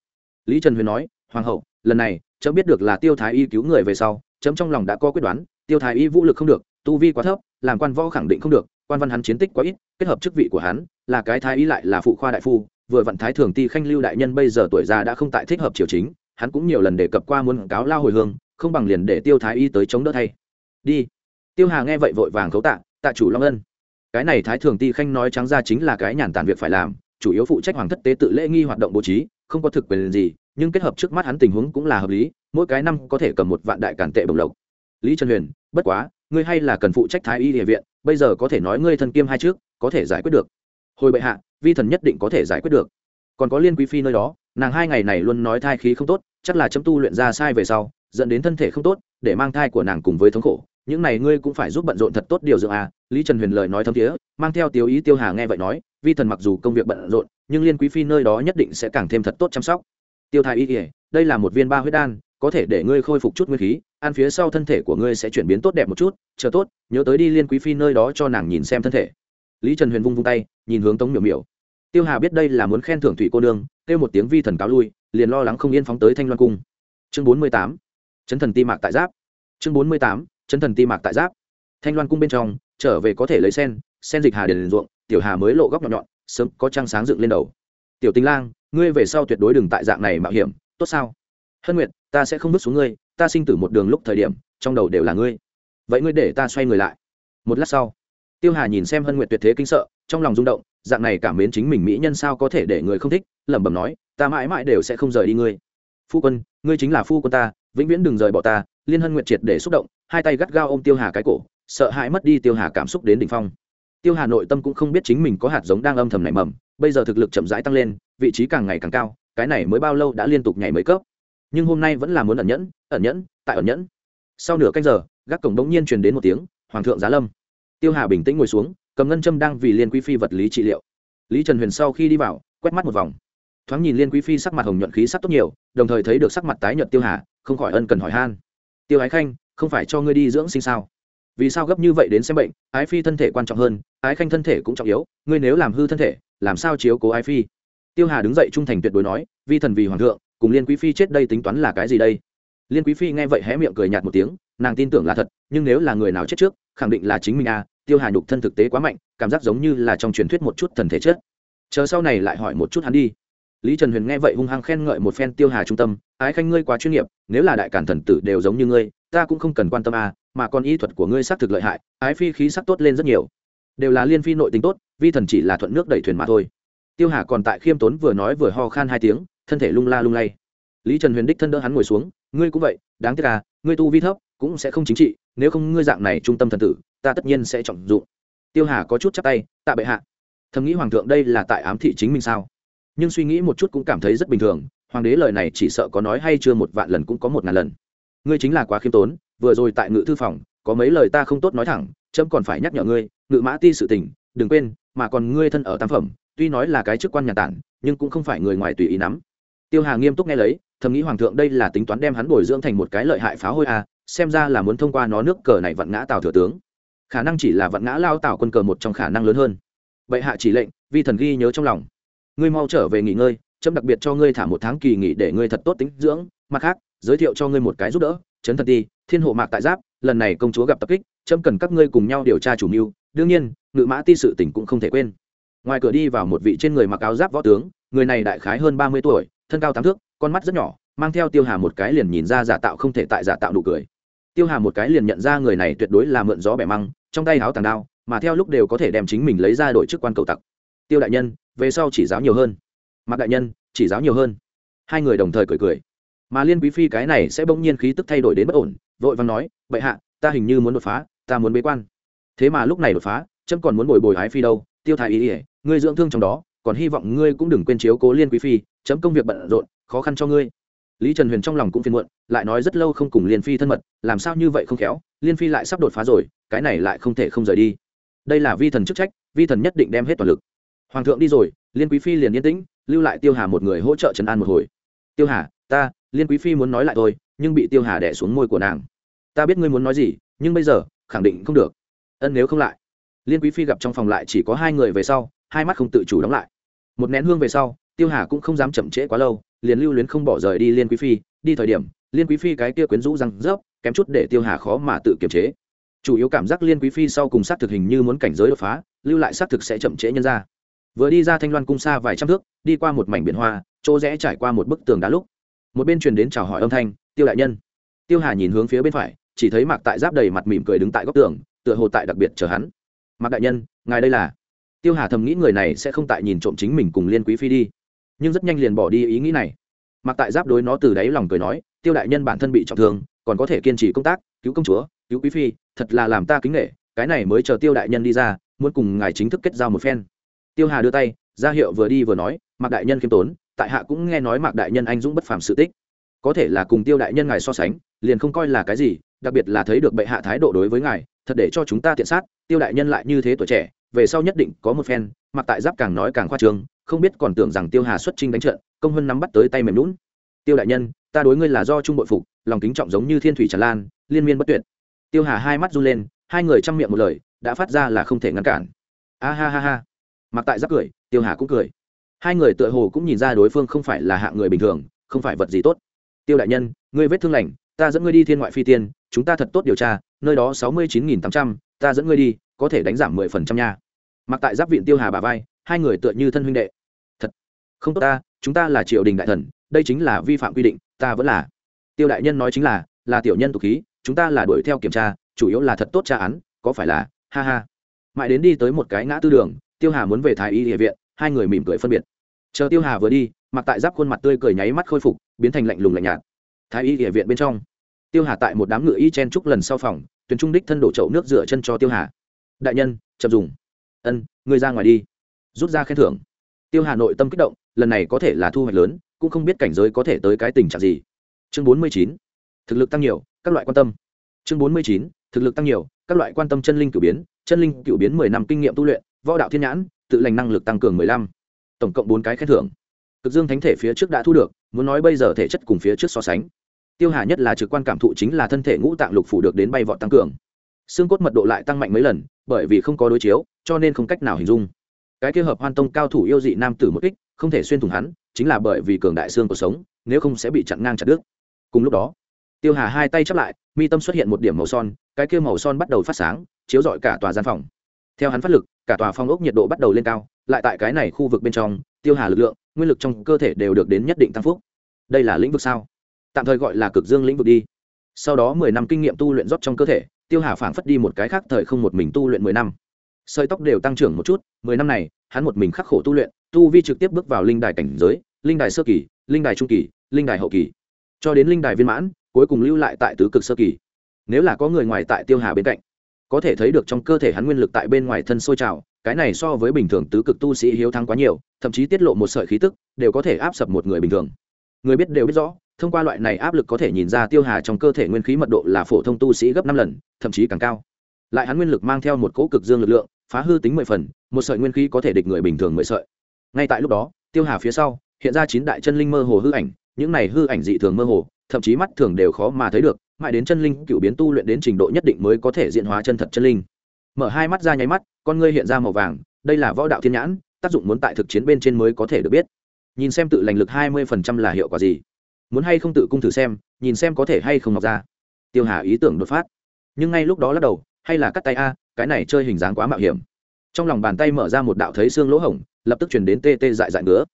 [SPEAKER 1] lý trần huyền nói, hoàng hậu, lần này, chấm biết được là tiêu thái y cứu người về sau, chấm trong lòng đã có quyết đoán, tiêu thái y vũ lực không được, tu vi quá thấp, làm quan võ khẳng định không được, quan văn hắn chiến tích quá ít, kết hợp chức vị của hắn, là cái thái y lại là phụ khoa đại phu, vừa vận thái thường ti khanh lưu đại nhân bây giờ tuổi già đã không tại thích hợp triều chính, hắn cũng nhiều lần đề cập qua muốn cáo lao hồi hương, không bằng liền để tiêu thái y tới chống đỡ thay. Đi. Tiêu hà nghe vậy vội vàng khấu tạ tạ chủ long ân. Cái này thái thường ti khanh nói trắng ra chính là cái nhàn tản việc phải làm, chủ yếu phụ trách hoàng thất tế tự lễ nghi hoạt động bố trí, không có thực quyền gì nhưng kết hợp trước mắt hắn tình huống cũng là hợp lý, mỗi cái năm có thể cầm một vạn đại cản tệ bồng lộc. Lý trần huyền, bất quá, ngươi hay là cần phụ trách thái y địa viện, bây giờ có thể nói ngươi thân kiêm hai trước, có thể giải quyết được. Hồi bệ hạ, vi thần nhất định có thể giải quyết được. Còn có liên quý phi nơi đó, nàng hai ngày này luôn nói thai khí không tốt, chắc là chấm tu luyện ra sai về sau, dẫn đến thân thể không tốt, để mang thai của nàng cùng với thống khổ. Những này ngươi cũng phải giúp bận rộn thật tốt điều dưỡng à lý trần huyền lời nói thấm thiế, mang theo tiêu ý tiêu hà nghe vậy nói, vi thần mặc dù công việc bận rộn, nhưng liên quý phi nơi đó nhất định sẽ càng thêm thật tốt chăm sóc tiêu thái y ỉa đây là một viên ba huyết đan, có thể để ngươi khôi phục chút nguyên khí, ăn phía sau thân thể của ngươi sẽ chuyển biến tốt đẹp một chút, chờ tốt, nhớ tới đi liên quý phi nơi đó cho nàng nhìn xem thân thể. Lý trần huyền vung vung tay, nhìn hướng tống miểu miểu. Tiêu hà biết đây là muốn khen thưởng thủy cô nương, kêu một tiếng vi thần cáo lui, liền lo lắng không yên phóng tới thanh loan cung. Chương bốn mươi tám, chấn thần ti mạc tại giáp. Chương bốn mươi tám, chấn thần ti mạc tại giáp. Thanh loan cung bên trong, trở về có thể lấy sen sen dịch hà đền ruộng, tiểu hà mới lộ góc nhọn nhọn, sớm có trăng sáng dựng lên đầu. Tiểu tinh lang ngươi về sau tuyệt đối đừng tại dạng này mạo hiểm, tốt sao? Hân nguyệt, ta sẽ không bước xuống ngươi, ta sinh tử một đường lúc thời điểm, trong đầu đều là ngươi. Vậy ngươi để ta xoay người lại. Một lát sau, tiêu hà nhìn xem hân nguyệt tuyệt thế kinh sợ, trong lòng rung động, dạng này cảm mến chính mình mỹ nhân sao có thể để người không thích, lẩm bẩm nói, ta mãi mãi đều sẽ không rời đi ngươi. Phu quân, ngươi chính là phu quân ta, vĩnh viễn đừng rời bỏ ta, liên hân nguyệt triệt để xúc động, hai tay gắt gao ôm tiêu hà cái cổ, sợ hãi mất đi tiêu hà cảm xúc đến đỉnh phong. Tiêu hà nội tâm cũng không biết chính mình có hạt giống đang âm thầm nảy mầm bây giờ thực lực chậm rãi tăng lên, vị trí càng ngày càng cao, cái này mới bao lâu đã liên tục nhảy mấy cấp. Nhưng hôm nay vẫn là muốn ẩn nhẫn ẩn nhẫn, tại ẩn nhẫn. Sau nửa canh giờ, gác cổng đống nhiên truyền đến một tiếng, hoàng thượng giá lâm. Tiêu hà bình tĩnh ngồi xuống, cầm ngân châm đang vì liên quý phi vật lý trị liệu. Lý trần huyền sau khi đi vào, quét mắt một vòng. Thoáng nhìn liên quý phi sắc mặt hồng nhuận khí sắc tốt nhiều, đồng thời thấy được sắc mặt tái nhợt tiêu hà, không khỏi ân cần hỏi han. Tiêu ái khanh, không phải cho ngươi đi dưỡng sinh sao? Vì sao gấp như vậy đến xem bệnh, ái phi thân thể quan trọng hơn, ái khanh thân thể cũng trọng yếu, ngươi nếu làm hư thân thể làm sao chiếu cố ái phi? Tiêu hà đứng dậy trung thành tuyệt đối nói, vi thần vì hoàng thượng, cùng liên quý phi chết đây tính toán là cái gì đây? Liên quý phi nghe vậy hé miệng cười nhạt một tiếng, nàng tin tưởng là thật, nhưng nếu là người nào chết trước, khẳng định là chính mình à tiêu hà nhục thân thực tế quá mạnh, cảm giác giống như là trong truyền thuyết một chút thần thể chết. Chờ sau này lại hỏi một chút hắn đi. Lý trần huyền nghe vậy hung hăng khen ngợi một phen tiêu hà trung tâm, ái khanh ngươi quá chuyên nghiệp, nếu là đại cản thần tử đều giống như ngươi, ta cũng không cần quan tâm à mà còn y thuật của ngươi xác thực lợi hại, ái phi khí sắc tốt lên rất nhiều. Đều là liên phi nội tính tốt vi thần chỉ là thuận nước đẩy thuyền mà thôi. Tiêu hà còn tại khiêm tốn vừa nói vừa ho khan hai tiếng, thân thể lung la lung lay. Lý trần huyền đích thân đỡ hắn ngồi xuống, ngươi cũng vậy, đáng tiếc à ngươi tu vi thấp, cũng sẽ không chính trị, nếu không ngươi dạng này trung tâm thần tử, ta tất nhiên sẽ trọng dụng. Tiêu hà có chút chắc tay, tạ bệ hạ. Thầm nghĩ hoàng thượng đây là tại ám thị chính mình sao? Nhưng suy nghĩ một chút cũng cảm thấy rất bình thường, hoàng đế lời này chỉ sợ có nói hay chưa một vạn lần cũng có một ngàn lần. Ngươi chính là quá khiêm tốn, vừa rồi tại ngự thư phòng, có mấy lời ta không tốt nói thẳng trẫm còn phải nhắc nhở ngươi, ngự mã ti sự tình, đừng quên mà còn ngươi thân ở tam phẩm, tuy nói là cái chức quan nhà tản, nhưng cũng không phải người ngoài tùy ý nắm. Tiêu hà nghiêm túc nghe lấy, thầm nghĩ hoàng thượng đây là tính toán đem hắn bồi dưỡng thành một cái lợi hại phá hôi à xem ra là muốn thông qua nó nước cờ này vặn ngã tào thừa tướng. Khả năng chỉ là vặn ngã lao tào quân cờ một trong khả năng lớn hơn. Bệ hạ chỉ lệnh, vi thần ghi nhớ trong lòng. Ngươi mau trở về nghỉ ngơi trâm đặc biệt cho ngươi thả một tháng kỳ nghỉ để ngươi thật tốt tính dưỡng. Mặt khác, giới thiệu cho ngươi một cái giúp đỡ. Chấn thật đi, thiên hộ mạc tại giáp, lần này công chúa gặp tập kích trâm cần các ngươi cùng nhau điều tra chủ mưu đương nhiên, ngự mã ti sự tỉnh cũng không thể quên. Ngoài cửa đi vào một vị trên người mặc áo giáp võ tướng, người này đại khái hơn ba mươi tuổi, thân cao tám thước, con mắt rất nhỏ, mang theo tiêu hà một cái liền nhìn ra giả tạo không thể tại giả tạo nụ cười. Tiêu hà một cái liền nhận ra người này tuyệt đối là mượn gió bẻ măng, trong tay áo tàng đao, mà theo lúc đều có thể đem chính mình lấy ra đội chức quan cầu tặc. Tiêu đại nhân, về sau chỉ giáo nhiều hơn. Mặc đại nhân, chỉ giáo nhiều hơn. Hai người đồng thời cười cười. Mà liên quý phi cái này sẽ bỗng nhiên khí tức thay đổi đến bất ổn, vội vàng nói, bệ hạ, ta hình như muốn đột phá, ta muốn bế quan thế mà lúc này đột phá trâm còn muốn bồi bồi ái phi đâu, tiêu thái ý ỉa ngươi dưỡng thương trong đó, còn hy vọng ngươi cũng đừng quên chiếu cố liên quý phi, chấm công việc bận rộn, khó khăn cho ngươi. Lý trần huyền trong lòng cũng phiền muộn, lại nói rất lâu không cùng liên phi thân mật, làm sao như vậy không khéo, liên phi lại sắp đột phá rồi, cái này lại không thể không rời đi. Đây là vi thần chức trách, vi thần nhất định đem hết toàn lực. Hoàng thượng đi rồi, liên quý phi liền yên tĩnh, lưu lại tiêu hà một người hỗ trợ trấn an một hồi. Tiêu hà, ta, liên quý phi muốn nói lại tôi nhưng bị tiêu hà đẻ xuống môi của nàng. Ta biết ngươi muốn nói gì, nhưng bây giờ, khẳng định không được ân nếu không lại. Liên quý phi gặp trong phòng lại chỉ có hai người về sau, hai mắt không tự chủ đóng lại. Một nén hương về sau, tiêu hà cũng không dám chậm trễ quá lâu, liền lưu luyến không bỏ rời đi liên quý phi. Đi thời điểm, liên quý phi cái kia quyến rũ răng rớp, kém chút để tiêu hà khó mà tự kiềm chế. Chủ yếu cảm giác liên quý phi sau cùng s á t thực hình như muốn cảnh giới đột phá, lưu lại s á t thực sẽ chậm trễ nhân ra. Vừa đi ra thanh loan cung xa vài trăm thước, đi qua một mảnh biển hoa, chỗ rẽ trải qua một bức tường đá lúc, một bên truyền đến chào hỏi âm thanh, tiêu đại nhân. Tiêu hà nhìn hướng phía bên phải, chỉ thấy mạc tại giáp đầy mặt mỉm cười đứng tại góc tường tựa hồ tại đặc biệt chờ hắn. Mạc đại nhân, ngài đây là? Tiêu hà thầm nghĩ người này sẽ không tại nhìn trộm chính mình cùng liên quý phi đi, nhưng rất nhanh liền bỏ đi ý nghĩ này. Mạc tại giáp đối nó từ đáy lòng cười nói, tiêu đại nhân bản thân bị trọng thương, còn có thể kiên trì công tác, cứu công chúa, cứu quý phi, thật là làm ta kính nghệ cái này mới chờ tiêu đại nhân đi ra, muốn cùng ngài chính thức kết giao một phen. Tiêu hà đưa tay, ra hiệu vừa đi vừa nói, mạc đại nhân khiêm tốn, tại hạ cũng nghe nói mạc đại nhân anh dũng bất phàm sự tích. Có thể là cùng tiêu đại nhân ngài so sánh, liền không coi là cái gì, đặc biệt là thấy được bệ hạ thái độ đối với ngài thật để cho chúng ta tiện sát, tiêu đại nhân lại như thế tuổi trẻ, về sau nhất định có một phen, mặc tại giáp càng nói càng khoa trương, không biết còn tưởng rằng tiêu hà xuất trinh đánh trận, công hơn nắm bắt tới tay mềm lún tiêu đại nhân, ta đối ngươi là do trung bội phục, lòng kính trọng giống như thiên thủy tràn lan, liên miên bất tuyệt. Tiêu hà hai mắt run lên, hai người chăm miệng một lời, đã phát ra là không thể ngăn cản. A ha ha ha. Mặc tại giáp cười, tiêu hà cũng cười. Hai người tựa hồ cũng nhìn ra đối phương không phải là hạng người bình thường, không phải vật gì tốt. Tiêu đại nhân, ngươi vết thương lành, ta dẫn ngươi đi thiên ngoại phi tiên, chúng ta thật tốt điều tra nơi đó sáu mươi chín nghìn tám trăm, ta dẫn ngươi đi, có thể đánh giảm mười phần trăm nha. Mặc tại giáp viện tiêu hà bà vai, hai người tựa như thân huynh đệ. Thật, không tốt ta, chúng ta là triều đình đại thần, đây chính là vi phạm quy định, ta vẫn là. Tiêu đại nhân nói chính là là tiểu nhân tục khí, chúng ta là đuổi theo kiểm tra, chủ yếu là thật tốt tra án, có phải là, ha ha. Mãi đến đi tới một cái ngã tư đường, tiêu hà muốn về thái y địa viện, hai người mỉm cười phân biệt. Chờ tiêu hà vừa đi, mặc tại giáp khuôn mặt tươi cười nháy mắt khôi phục, biến thành lạnh lùng lạnh nhạt. Thái y địa viện bên trong tiêu hà tại một đám ngựa y chen trúc lần sau phòng, tuyển trung đích thân đổ chậu nước rửa chân cho tiêu hà. Đại nhân, chậm dùng. Ân, ngươi ra ngoài đi. Rút ra khen thưởng. Tiêu hà nội tâm kích động, lần này có thể là thu hoạch lớn, cũng không biết cảnh giới có thể tới cái tình trạng gì. Chương bốn mươi chín, thực lực tăng nhiều, các loại quan tâm. Chương bốn mươi chín, thực lực tăng nhiều, các loại quan tâm chân linh cửu biến, chân linh cửu biến mười năm kinh nghiệm tu luyện, võ đạo thiên nhãn, tự lành năng lực tăng cường mười lăm. Tổng cộng bốn cái khen thưởng. Cực dương thánh thể phía trước đã thu được, muốn nói bây giờ thể chất cùng phía trước so sánh tiêu hà nhất là trực quan cảm thụ chính là thân thể ngũ tạng lục phủ được đến bay vọt tăng cường. Xương cốt mật độ lại tăng mạnh mấy lần, bởi vì không có đối chiếu, cho nên không cách nào hình dung. Cái kia hợp hoan tông cao thủ yêu dị nam tử một kích, không thể xuyên thủng hắn, chính là bởi vì cường đại xương của sống, nếu không sẽ bị chặn ngang chặt đứt. Cùng lúc đó, tiêu hà hai tay chắp lại, mi tâm xuất hiện một điểm màu son, cái kia màu son bắt đầu phát sáng, chiếu rọi cả tòa gian phòng. Theo hắn phát lực, cả tòa phong ốc nhiệt độ bắt đầu lên cao, lại tại cái này khu vực bên trong, tiêu hà lực lượng, nguyên lực trong cơ thể đều được đến nhất định tăng phúc. Đây là lĩnh vực sao? Tạm thời gọi là cực dương lĩnh vực đi. Sau đó mười năm kinh nghiệm tu luyện rót trong cơ thể, tiêu hà phảng phất đi một cái khác thời không một mình tu luyện mười năm. Sợi tóc đều tăng trưởng một chút, mười năm này, hắn một mình khắc khổ tu luyện, tu vi trực tiếp bước vào linh đài cảnh giới, linh đài sơ kỳ, linh đài trung kỳ, linh đài hậu kỳ. Cho đến linh đài viên mãn, cuối cùng lưu lại tại tứ cực sơ kỳ. Nếu là có người ngoài tại tiêu hà bên cạnh, có thể thấy được trong cơ thể hắn nguyên lực tại bên ngoài thân sôi trào, cái này so với bình thường tứ cực tu sĩ hiếu thắng quá nhiều, thậm chí tiết lộ một sợi khí tức, đều có thể áp sập một người bình thường người biết đều biết rõ, thông qua loại này áp lực có thể nhìn ra tiêu hà trong cơ thể nguyên khí mật độ là phổ thông tu sĩ gấp năm lần, thậm chí càng cao. Lại hắn nguyên lực mang theo một cỗ cực dương lực lượng, phá hư tính mười phần, một sợi nguyên khí có thể địch người bình thường mười sợi. Ngay tại lúc đó, tiêu hà phía sau, hiện ra chín đại chân linh mơ hồ hư ảnh, những này hư ảnh dị thường mơ hồ, thậm chí mắt thường đều khó mà thấy được, mãi đến chân linh cựu biến tu luyện đến trình độ nhất định mới có thể diện hóa chân thật chân linh. Mở hai mắt ra nháy mắt, con ngươi hiện ra màu vàng, đây là võ đạo thiên nhãn, tác dụng muốn tại thực chiến bên trên mới có thể được biết nhìn xem tự lành lực hai mươi phần trăm là hiệu quả gì. Muốn hay không tự cung thử xem, nhìn xem có thể hay không học ra. Tiêu hà ý tưởng đột phát. Nhưng ngay lúc đó lắc đầu, hay là cắt tay a, cái này chơi hình dáng quá mạo hiểm. Trong lòng bàn tay mở ra một đạo thấy xương lỗ hổng, lập tức chuyển đến tê tê dại dại ngứa.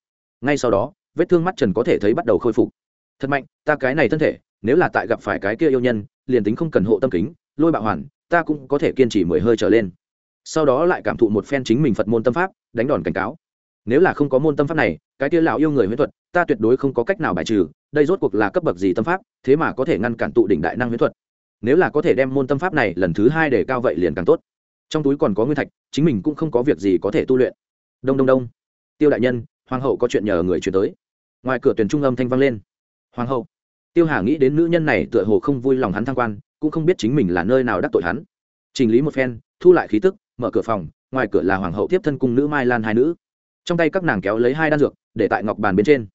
[SPEAKER 1] Ngay sau đó, vết thương mắt trần có thể thấy bắt đầu khôi phục. Thật mạnh, ta cái này thân thể, nếu là tại gặp phải cái kia yêu nhân, liền tính không cần hộ tâm kính, lôi bạo hoàn, ta cũng có thể kiên trì mười hơi trở lên. Sau đó lại cảm thụ một phen chính mình phật môn tâm pháp, đánh đòn cảnh cáo. Nếu là không có môn tâm pháp này cái kia lão yêu người huyễn thuật, ta tuyệt đối không có cách nào bài trừ, đây rốt cuộc là cấp bậc gì tâm pháp, thế mà có thể ngăn cản tụ đỉnh đại năng huyễn thuật. Nếu là có thể đem môn tâm pháp này lần thứ hai để cao vậy liền càng tốt. Trong túi còn có nguyên thạch, chính mình cũng không có việc gì có thể tu luyện. Đông đông đông. Tiêu đại nhân, hoàng hậu có chuyện nhờ người chuyển tới. Ngoài cửa tuyển trung âm thanh vang lên. Hoàng hậu. Tiêu hà nghĩ đến nữ nhân này tựa hồ không vui lòng hắn thăng quan, cũng không biết chính mình là nơi nào đắc tội hắn. Chỉnh lý một phen, thu lại khí tức, mở cửa phòng, ngoài cửa là hoàng hậu tiếp thân cung nữ mai lan hai nữ. Trong tay các nàng kéo lấy hai đan dược để tại ngọc bàn bên trên.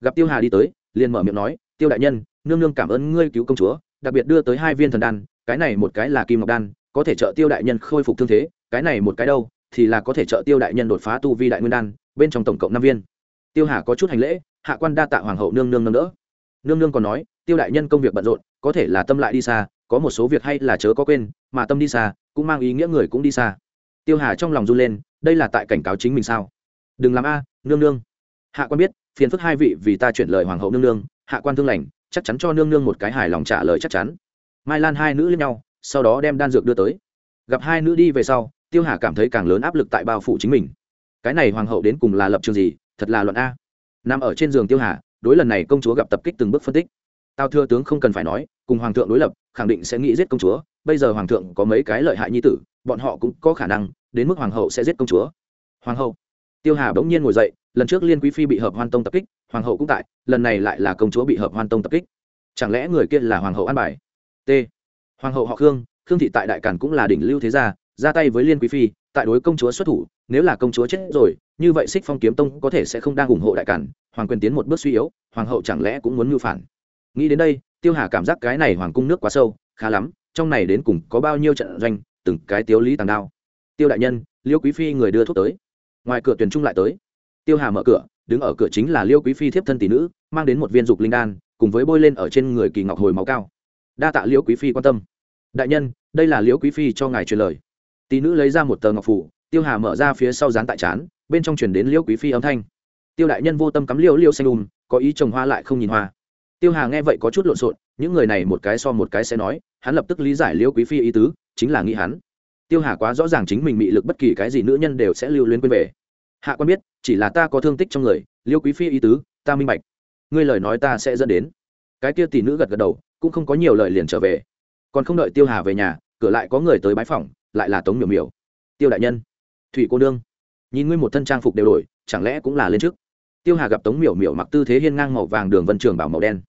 [SPEAKER 1] Gặp tiêu hà đi tới, liền mở miệng nói, tiêu đại nhân, nương nương cảm ơn ngươi cứu công chúa, đặc biệt đưa tới hai viên thần đan, cái này một cái là kim ngọc đan, có thể trợ tiêu đại nhân khôi phục thương thế, cái này một cái đâu, thì là có thể trợ tiêu đại nhân đột phá tu vi đại nguyên đan, bên trong tổng cộng năm viên. Tiêu hà có chút hành lễ, hạ quan đa tạ hoàng hậu nương nương nâng đỡ. Nương nương còn nói, tiêu đại nhân công việc bận rộn, có thể là tâm lại đi xa, có một số việc hay là chớ có quên, mà tâm đi xa, cũng mang ý nghĩa người cũng đi xa. Tiêu hà trong lòng run lên, đây là tại cảnh cáo chính mình sao? Đừng làm a, nương nương hạ quan biết, phiền phức hai vị vì ta chuyển lời hoàng hậu nương nương, hạ quan thương lành, chắc chắn cho nương nương một cái hài lòng trả lời chắc chắn. Mai lan hai nữ lên nhau, sau đó đem đan dược đưa tới. Gặp hai nữ đi về sau, tiêu hà cảm thấy càng lớn áp lực tại bao phủ chính mình. Cái này hoàng hậu đến cùng là lập trường gì, thật là luận a. Nằm ở trên giường tiêu hà, đối lần này công chúa gặp tập kích từng bước phân tích. Tao thưa tướng không cần phải nói, cùng hoàng thượng đối lập, khẳng định sẽ nghĩ giết công chúa, bây giờ hoàng thượng có mấy cái lợi hại nhi tử, bọn họ cũng có khả năng, đến mức hoàng hậu sẽ giết công chúa. Hoàng hậu tiêu hà bỗng nhiên ngồi dậy, lần trước liên quý phi bị hợp hoan tông tập kích, hoàng hậu cũng tại, lần này lại là công chúa bị hợp hoan tông tập kích. Chẳng lẽ người kia là hoàng hậu an bài? T. Hoàng hậu họ khương khương thị tại đại cản cũng là đỉnh lưu thế gia, ra tay với liên quý phi, tại đối công chúa xuất thủ, nếu là công chúa chết rồi, như vậy xích phong kiếm tông có thể sẽ không đang ủng hộ đại cản, hoàng quyền tiến một bước suy yếu, hoàng hậu chẳng lẽ cũng muốn mưu phản? Nghĩ đến đây, tiêu hà cảm giác cái này hoàng cung nước quá sâu, khá lắm, trong này đến cùng có bao nhiêu trận doanh, từng cái tiếu lý tàng đao. Tiêu đại nhân, liêu quý phi người đưa thuốc tới ngoài cửa tuyển trung lại tới. Tiêu hà mở cửa, đứng ở cửa chính là liêu quý phi thiếp thân tỷ nữ, mang đến một viên dục linh đan, cùng với bôi lên ở trên người kỳ ngọc hồi máu cao. Đa tạ liêu quý phi quan tâm. Đại nhân, đây là liêu quý phi cho ngài truyền lời. Tỷ nữ lấy ra một tờ ngọc phủ, tiêu hà mở ra phía sau dán tại trán bên trong chuyển đến liêu quý phi âm thanh. Tiêu đại nhân vô tâm cắm liêu liêu xanh đùm có ý trồng hoa lại không nhìn hoa. Tiêu hà nghe vậy có chút lộn xộn, những người này một cái so một cái sẽ nói, hắn lập tức lý giải liêu quý phi ý tứ, chính là nghĩ hắn. Tiêu hà quá rõ ràng chính mình bị lực bất kỳ cái gì nữ nhân đều sẽ lưu luyến quên về hạ quan biết, chỉ là ta có thương tích trong người, liêu quý phi ý tứ, ta minh bạch. Ngươi lời nói ta sẽ dẫn đến. Cái kia tỷ nữ gật gật đầu, cũng không có nhiều lời liền trở về. Còn không đợi tiêu hà về nhà, cửa lại có người tới bái phòng lại là tống miểu miểu. Tiêu đại nhân, thủy cô nương, nhìn ngươi một thân trang phục đều đổi, chẳng lẽ cũng là lên trước? Tiêu hà gặp tống miểu miểu mặc tư thế hiên ngang màu vàng đường vân trường bảo màu đen.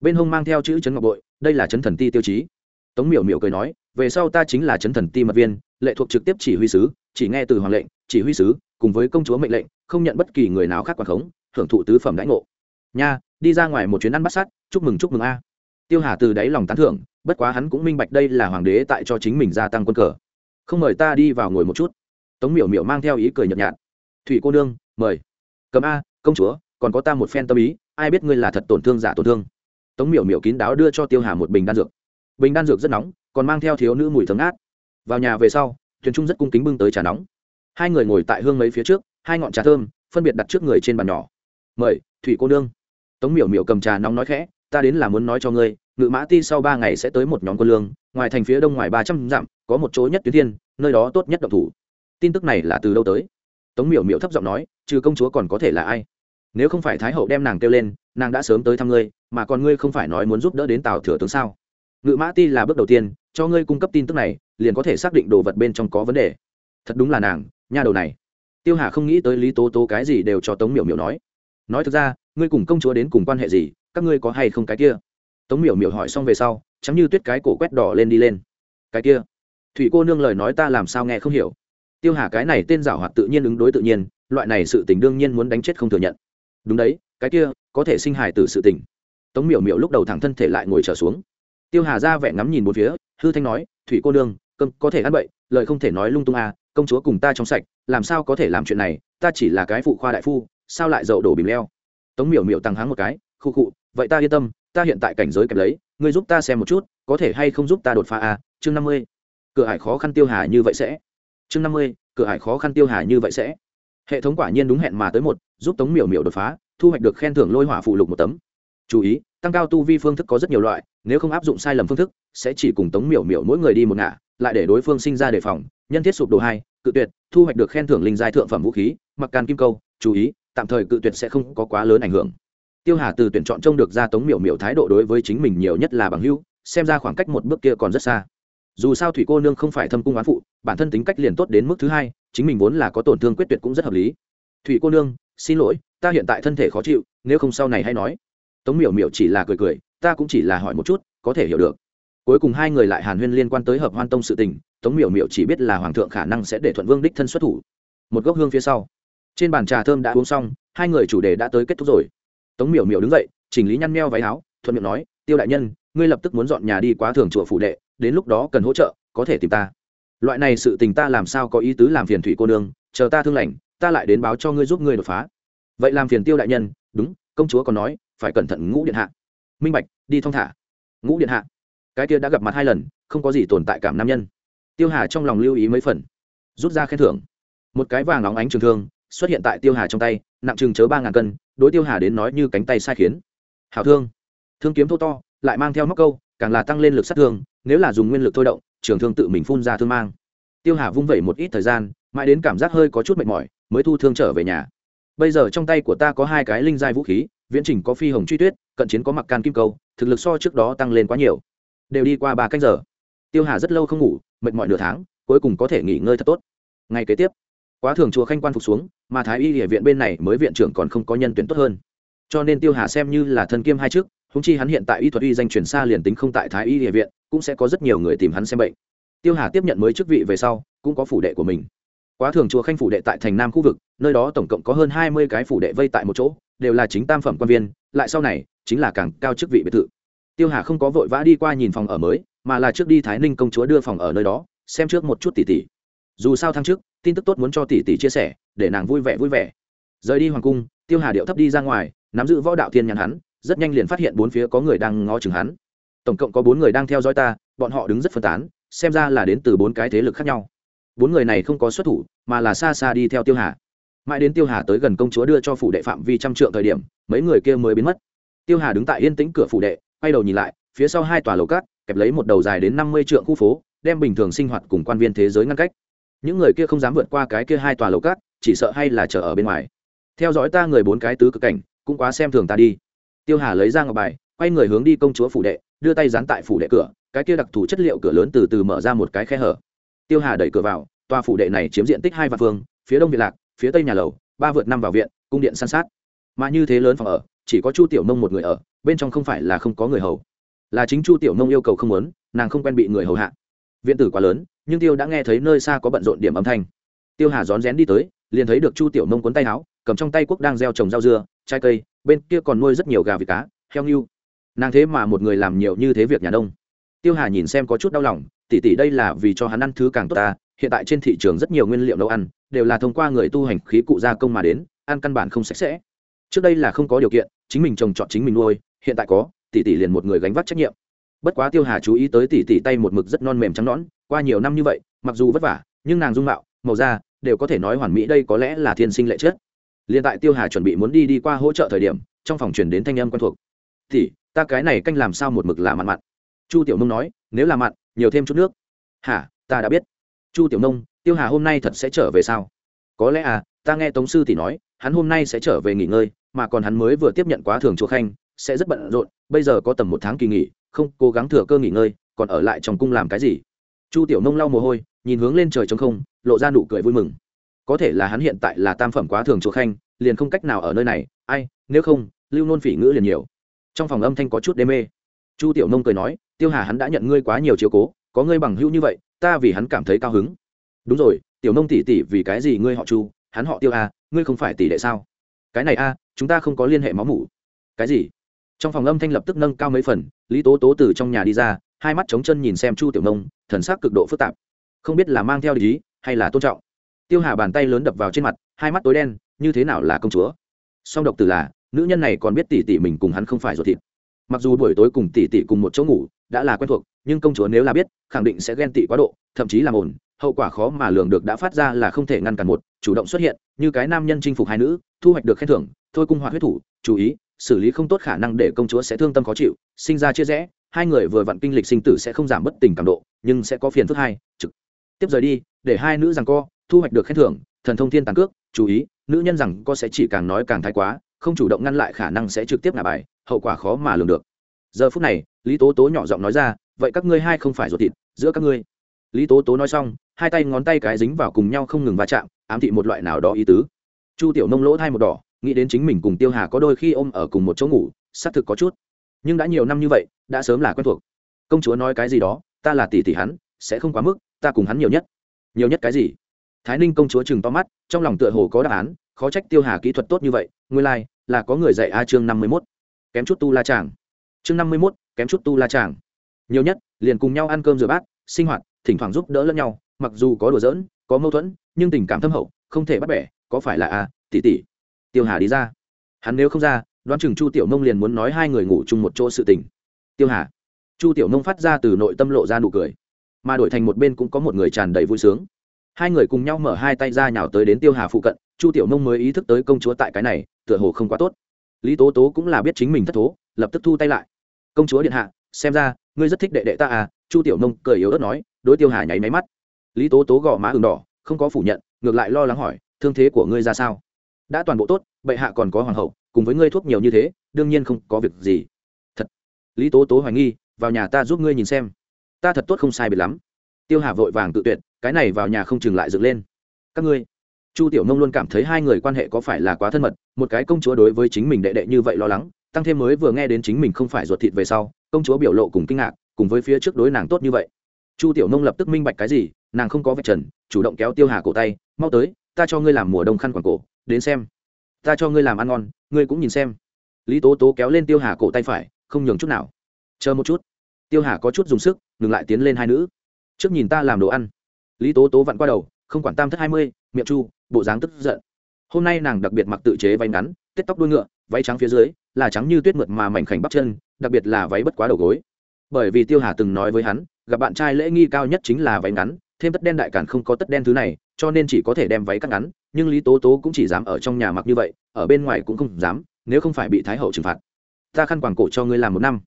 [SPEAKER 1] Bên hông mang theo chữ trấn ngọc bội, đây là trấn thần ti tiêu chí. Tống miểu miểu cười nói, về sau ta chính là trấn thần ti mật viên, lệ thuộc trực tiếp chỉ huy sứ, chỉ nghe từ hoàng lệnh, chỉ huy sứ cùng với công chúa mệnh lệnh, không nhận bất kỳ người nào khác quản khống, hưởng thụ tứ phẩm đãi ngộ. Nha, đi ra ngoài một chuyến ăn bắt sát, chúc mừng chúc mừng a. Tiêu hà từ đáy lòng tán thưởng, bất quá hắn cũng minh bạch đây là hoàng đế tại cho chính mình gia tăng quân cờ. Không mời ta đi vào ngồi một chút. Tống miểu miểu mang theo ý cười nhợt nhạt. Thủy cô nương, mời. Cầm a, công chúa, còn có ta một phen tâm ý, ai biết ngươi là thật tổn thương giả tổn thương. Tống miểu miểu kín đáo đưa cho tiêu hà một bình đan dược. Bình đan dược rất nóng, còn mang theo thiếu nữ mùi thấm át vào nhà về sau, thuyền trung rất cung kính bưng tới trà nóng hai người ngồi tại hương mấy phía trước, hai ngọn trà thơm, phân biệt đặt trước người trên bàn nhỏ. Mời, thủy cô nương. Tống miểu miểu cầm trà nóng nói khẽ, ta đến là muốn nói cho ngươi, ngự mã ti sau ba ngày sẽ tới một nhóm quân lương, ngoài thành phía đông ngoài ba trăm dặm, có một chỗ nhất tuyến thiên, nơi đó tốt nhất độc thủ. Tin tức này là từ đâu tới? Tống miểu miểu thấp giọng nói, trừ công chúa còn có thể là ai? Nếu không phải thái hậu đem nàng kêu lên, nàng đã sớm tới thăm ngươi, mà còn ngươi không phải nói muốn giúp đỡ đến tào thừa tướng sao? Ngự mã ti là bước đầu tiên, cho ngươi cung cấp tin tức này, liền có thể xác định đồ vật bên trong có vấn đề. Thật đúng là nàng nha đầu này. Tiêu hà không nghĩ tới lý tố tố cái gì đều cho tống miểu miểu nói. Nói thực ra, ngươi cùng công chúa đến cùng quan hệ gì, các ngươi có hay không cái kia? Tống miểu miểu hỏi xong về sau chắm như tuyết cái cổ quét đỏ lên đi lên. Cái kia? Thủy cô nương lời nói ta làm sao nghe không hiểu. Tiêu hà cái này tên giảo hoạt tự nhiên ứng đối tự nhiên, loại này sự tình đương nhiên muốn đánh chết không thừa nhận. Đúng đấy, cái kia, có thể sinh hài từ sự tình. Tống miểu miểu lúc đầu thẳng thân thể lại ngồi trở xuống. Tiêu hà ra vẻ ngắm nhìn một phía, hư thanh nói, thủy cô nương, cơm có thể ăn bậy, lời không thể nói lung tung à công chúa cùng ta trong sạch, làm sao có thể làm chuyện này, ta chỉ là cái phụ khoa đại phu, sao lại dậu đổ bìm leo? Tống miểu miểu tăng háng một cái, khu khụ vậy ta yên tâm, ta hiện tại cảnh giới kẹp lấy, ngươi giúp ta xem một chút, có thể hay không giúp ta đột phá à? Chương năm mươi, cửa hải khó khăn tiêu hà như vậy sẽ. Chương năm mươi, cửa hải khó khăn tiêu hà như vậy sẽ. Hệ thống quả nhiên đúng hẹn mà tới một, giúp tống miểu miểu đột phá, thu hoạch được khen thưởng lôi hỏa phụ lục một tấm chú ý, tăng cao tu vi phương thức có rất nhiều loại, nếu không áp dụng sai lầm phương thức, sẽ chỉ cùng tống miểu miểu mỗi người đi một ngả, lại để đối phương sinh ra đề phòng. Nhân thiết sụp đổ hai, cự tuyệt, thu hoạch được khen thưởng linh giai thượng phẩm vũ khí, mặc càn kim câu, chú ý, tạm thời cự tuyệt sẽ không có quá lớn ảnh hưởng. Tiêu hà từ tuyển chọn trông được ra tống miểu miểu thái độ đối với chính mình nhiều nhất là bằng hữu, xem ra khoảng cách một bước kia còn rất xa. Dù sao thủy cô nương không phải thâm cung oán phụ, bản thân tính cách liền tốt đến mức thứ hai, chính mình vốn là có tổn thương quyết tuyệt cũng rất hợp lý. Thủy cô nương, xin lỗi, ta hiện tại thân thể khó chịu, nếu không sau này hay nói tống miểu miểu chỉ là cười cười, ta cũng chỉ là hỏi một chút, có thể hiểu được. Cuối cùng hai người lại hàn huyên liên quan tới hợp hoan tông sự tình, tống miểu miểu chỉ biết là hoàng thượng khả năng sẽ để thuận vương đích thân xuất thủ. Một gốc hương phía sau. Trên bàn trà thơm đã uống xong, hai người chủ đề đã tới kết thúc rồi. Tống miểu miểu đứng dậy, chỉnh lý nhăn meo váy áo, thuận miệng nói, tiêu đại nhân, ngươi lập tức muốn dọn nhà đi quá thường chùa phủ đệ, đến lúc đó cần hỗ trợ, có thể tìm ta. Loại này sự tình ta làm sao có ý tứ làm phiền thủy cô nương, chờ ta thương lành, ta lại đến báo cho ngươi giúp ngươi đột phá. Vậy làm phiền tiêu đại nhân, đúng, công chúa còn nói phải cẩn thận ngũ điện hạ. Minh bạch, đi thong thả. Ngũ điện hạ. Cái kia đã gặp mặt hai lần, không có gì tồn tại cảm nam nhân. Tiêu hà trong lòng lưu ý mấy phần. Rút ra khen thưởng. Một cái vàng óng ánh trường thương xuất hiện tại tiêu hà trong tay, nặng chừng chớ ba ngàn cân, đối tiêu hà đến nói như cánh tay sai khiến. Hảo thương. Thương kiếm thô to, lại mang theo móc câu, càng là tăng lên lực sát thương, nếu là dùng nguyên lực thôi động, trường thương tự mình phun ra thương mang. Tiêu hà vung vẩy một ít thời gian, mãi đến cảm giác hơi có chút mệt mỏi, mới thu thương trở về nhà. Bây giờ trong tay của ta có hai cái linh giai vũ khí viễn trình có phi hồng truy tuyết, cận chiến có mặc can kim câu, thực lực so trước đó tăng lên quá nhiều. Đều đi qua ba canh giờ. Tiêu hà rất lâu không ngủ, mệt mỏi nửa tháng, cuối cùng có thể nghỉ ngơi thật tốt. Ngày kế tiếp, quá thường chùa khanh quan phục xuống, mà thái y địa viện bên này mới viện trưởng còn không có nhân tuyển tốt hơn. Cho nên tiêu hà xem như là thân kiêm hai chức húng chi hắn hiện tại y thuật y danh truyền xa liền tính không tại thái y địa viện, cũng sẽ có rất nhiều người tìm hắn xem bệnh. Tiêu hà tiếp nhận mới chức vị về sau, cũng có phủ đệ của mình. Quá thường chùa khanh phủ đệ tại thành nam khu vực, nơi đó tổng cộng có hơn hai mươi cái phủ đệ vây tại một chỗ đều là chính tam phẩm quan viên, lại sau này, chính là càng cao chức vị biệt thự. Tiêu hà không có vội vã đi qua nhìn phòng ở mới, mà là trước đi thái ninh công chúa đưa phòng ở nơi đó, xem trước một chút tỷ tỷ. Dù sao tháng trước, tin tức tốt muốn cho tỷ tỷ chia sẻ, để nàng vui vẻ vui vẻ. Rời đi hoàng cung, tiêu hà điệu thấp đi ra ngoài, nắm giữ võ đạo thiên nhãn hắn, rất nhanh liền phát hiện bốn phía có người đang ngó chừng hắn. Tổng cộng có bốn người đang theo dõi ta, bọn họ đứng rất phân tán, xem ra là đến từ bốn cái thế lực khác nhau. Bốn người này không có xuất thủ, mà là xa xa đi theo tiêu hà mãi đến tiêu hà tới gần công chúa đưa cho phủ đệ phạm vi trăm trượng thời điểm, mấy người kia mới biến mất. Tiêu hà đứng tại yên tĩnh cửa phủ đệ, quay đầu nhìn lại, phía sau hai tòa lầu cát, kẹp lấy một đầu dài đến năm mươi trượng khu phố, đem bình thường sinh hoạt cùng quan viên thế giới ngăn cách. Những người kia không dám vượt qua cái kia hai tòa lầu cát, chỉ sợ hay là chờ ở bên ngoài. Theo dõi ta người bốn cái tứ cực cảnh, cũng quá xem thường ta đi. Tiêu hà lấy ra ngọc bài, quay người hướng đi công chúa phủ đệ, đưa tay dán tại phủ đệ cửa, cái kia đặc thù chất liệu cửa lớn từ từ mở ra một cái khe hở. Tiêu hà đẩy cửa vào, tòa phủ đệ này chiếm diện tích hai vạn phương, phía đông việt lạc phía tây nhà lầu, ba vượt năm vào viện, cung điện san sát. Mà như thế lớn phòng ở, chỉ có chu tiểu nông một người ở, bên trong không phải là không có người hầu. Là chính chu tiểu nông yêu cầu không muốn, nàng không quen bị người hầu hạ. Viện tử quá lớn, nhưng tiêu đã nghe thấy nơi xa có bận rộn điểm âm thanh. Tiêu hà rón rén đi tới, liền thấy được chu tiểu nông cuốn tay áo, cầm trong tay quốc đang gieo trồng rau dưa, trái cây, bên kia còn nuôi rất nhiều gà vịt cá, heo nghiêu nàng thế mà một người làm nhiều như thế việc nhà nông. Tiêu hà nhìn xem có chút đau lòng tỉ tỉ đây là vì cho hắn ăn thứ càng tốt ta, hiện tại trên thị trường rất nhiều nguyên liệu nấu ăn đều là thông qua người tu hành khí cụ gia công mà đến, ăn căn bản không sạch sẽ. Trước đây là không có điều kiện, chính mình trồng trọt chính mình nuôi, hiện tại có, tỷ tỷ liền một người gánh vác trách nhiệm. Bất quá tiêu hà chú ý tới tỷ tỷ tay một mực rất non mềm trắng nõn, qua nhiều năm như vậy, mặc dù vất vả, nhưng nàng dung mạo, màu da đều có thể nói hoàn mỹ, đây có lẽ là thiên sinh lệ chết liền tại tiêu hà chuẩn bị muốn đi đi qua hỗ trợ thời điểm, trong phòng truyền đến thanh âm quen thuộc. Thì ta cái này canh làm sao một mực là mặn mặn? Chu tiểu nông nói, nếu là mặn, nhiều thêm chút nước. Hả, ta đã biết. Chu tiểu nông tiêu hà hôm nay thật sẽ trở về sao? Có lẽ à ta nghe tống sư tỷ nói, hắn hôm nay sẽ trở về nghỉ ngơi, mà còn hắn mới vừa tiếp nhận quá thường chúa khanh, sẽ rất bận rộn, bây giờ có tầm một tháng kỳ nghỉ, không, cố gắng thừa cơ nghỉ ngơi, còn ở lại trong cung làm cái gì? Chu tiểu nông lau mồ hôi, nhìn hướng lên trời trong không, lộ ra nụ cười vui mừng. Có thể là hắn hiện tại là tam phẩm quá thường chúa khanh, liền không cách nào ở nơi này, ai, nếu không, lưu nôn phỉ ngữ liền nhiều. Trong phòng âm thanh có chút đê mê. Chu tiểu nông cười nói, tiêu hà hắn đã nhận ngươi quá nhiều chiếu cố, có ngươi bằng hữu như vậy, ta vì hắn cảm thấy cao hứng đúng rồi, tiểu nông tỷ tỷ vì cái gì ngươi họ chu, hắn họ tiêu a, ngươi không phải tỷ đệ sao? Cái này a, chúng ta không có liên hệ máu mủ. Cái gì? Trong phòng âm thanh lập tức nâng cao mấy phần, lý tố tố từ trong nhà đi ra, hai mắt trống chân nhìn xem chu tiểu nông, thần sắc cực độ phức tạp. Không biết là mang theo lý hay là tôn trọng. Tiêu hà bàn tay lớn đập vào trên mặt, hai mắt tối đen, như thế nào là công chúa? Song độc từ là, nữ nhân này còn biết tỷ tỷ mình cùng hắn không phải ruột thịt. Mặc dù buổi tối cùng tỷ tỷ cùng một chỗ ngủ, đã là quen thuộc, nhưng công chúa nếu là biết, khẳng định sẽ ghen tị quá độ, thậm chí làm ổn hậu quả khó mà lường được đã phát ra là không thể ngăn cản một, chủ động xuất hiện, như cái nam nhân chinh phục hai nữ, thu hoạch được khen thưởng, thôi cung hoạt huyết thủ, chú ý, xử lý không tốt khả năng để công chúa sẽ thương tâm khó chịu, sinh ra chia rẽ, hai người vừa vặn kinh lịch sinh tử sẽ không giảm bất tình cảm độ, nhưng sẽ có phiền phức hai, trực. Tiếp rời đi, để hai nữ rằng co, thu hoạch được khen thưởng, thần thông thiên tàn cước, chú ý, nữ nhân rằng co sẽ chỉ càng nói càng thái quá, không chủ động ngăn lại khả năng sẽ trực tiếp ngả bài, hậu quả khó mà lường được. Giờ phút này, lý tố tố nhỏ giọng nói ra, vậy các ngươi hai không phải ruột thịt, giữa các ngươi. Lý tố tố nói xong hai tay ngón tay cái dính vào cùng nhau không ngừng va chạm ám thị một loại nào đó ý tứ. Chu tiểu nông lỗ thai một đỏ nghĩ đến chính mình cùng tiêu hà có đôi khi ôm ở cùng một chỗ ngủ xác thực có chút. Nhưng đã nhiều năm như vậy đã sớm là quen thuộc. Công chúa nói cái gì đó ta là tỷ tỷ hắn sẽ không quá mức ta cùng hắn nhiều nhất. Nhiều nhất cái gì? Thái ninh công chúa chừng to mắt trong lòng tựa hồ có đáp án khó trách tiêu hà kỹ thuật tốt như vậy nguyên lai、like, là có người dạy a chương năm mươi mốt. Kém chút tu la chàng. Chương năm mươi mốt kém chút tu la chàng. Nhiều nhất liền cùng nhau ăn cơm rửa bát sinh hoạt thỉnh thoảng giúp đỡ lẫn nhau mặc dù có đùa giỡn, có mâu thuẫn, nhưng tình cảm thâm hậu, không thể bắt bẻ, có phải là à, a tỷ tỷ tiêu hà đi ra. Hắn nếu không ra, đoán chừng chu tiểu nông liền muốn nói hai người ngủ chung một chỗ sự tình. Tiêu hà. Chu tiểu nông phát ra từ nội tâm lộ ra nụ cười. Mà đổi thành một bên cũng có một người tràn đầy vui sướng. Hai người cùng nhau mở hai tay ra nhào tới đến tiêu hà phụ cận, chu tiểu nông mới ý thức tới công chúa tại cái này, tựa hồ không quá tốt. Lý tố tố cũng là biết chính mình thất thố, lập tức thu tay lại. Công chúa điện hạ, xem ra, ngươi rất thích đệ đệ ta à? Chu tiểu nông cười yếu ớt nói, đối tiêu hà nháy máy mắt lý tố tố gõ má ừng đỏ, không có phủ nhận, ngược lại lo lắng hỏi, thương thế của ngươi ra sao? Đã toàn bộ tốt, bệ hạ còn có hoàng hậu, cùng với ngươi thuốc nhiều như thế, đương nhiên không có việc gì. Thật. Lý tố tố hoài nghi, vào nhà ta giúp ngươi nhìn xem. Ta thật tốt không sai biệt lắm. Tiêu hà vội vàng tự tuyệt, cái này vào nhà không chừng lại dựng lên. Các ngươi. Chu tiểu nông luôn cảm thấy hai người quan hệ có phải là quá thân mật, một cái công chúa đối với chính mình đệ đệ như vậy lo lắng, tăng thêm mới vừa nghe đến chính mình không phải ruột thịt về sau, công chúa biểu lộ cùng kinh ngạc, cùng với phía trước đối nàng tốt như vậy chu tiểu nông lập tức minh bạch cái gì, nàng không có vạch trần, chủ động kéo tiêu hà cổ tay, mau tới, ta cho ngươi làm mùa đông khăn quàng cổ, đến xem. Ta cho ngươi làm ăn ngon, ngươi cũng nhìn xem. Lý tố tố kéo lên tiêu hà cổ tay phải, không nhường chút nào. Chờ một chút. Tiêu hà có chút dùng sức, ngừng lại tiến lên hai nữ. Trước nhìn ta làm đồ ăn. Lý tố tố vặn qua đầu, không quản tam thất hai mươi, miệng chu, bộ dáng tức giận. Hôm nay nàng đặc biệt mặc tự chế váy ngắn, tết tóc đuôi ngựa, váy trắng phía dưới, là trắng như tuyết mượt mà mảnh khảnh bắp chân, đặc biệt là váy bất quá đầu gối bởi vì tiêu hà từng nói với hắn, gặp bạn trai lễ nghi cao nhất chính là váy ngắn, thêm tất đen đại cản không có tất đen thứ này, cho nên chỉ có thể đem váy cắt ngắn, nhưng lý tố tố cũng chỉ dám ở trong nhà mặc như vậy, ở bên ngoài cũng không dám, nếu không phải bị thái hậu trừng phạt. Ta khăn quàng cổ cho ngươi làm một năm.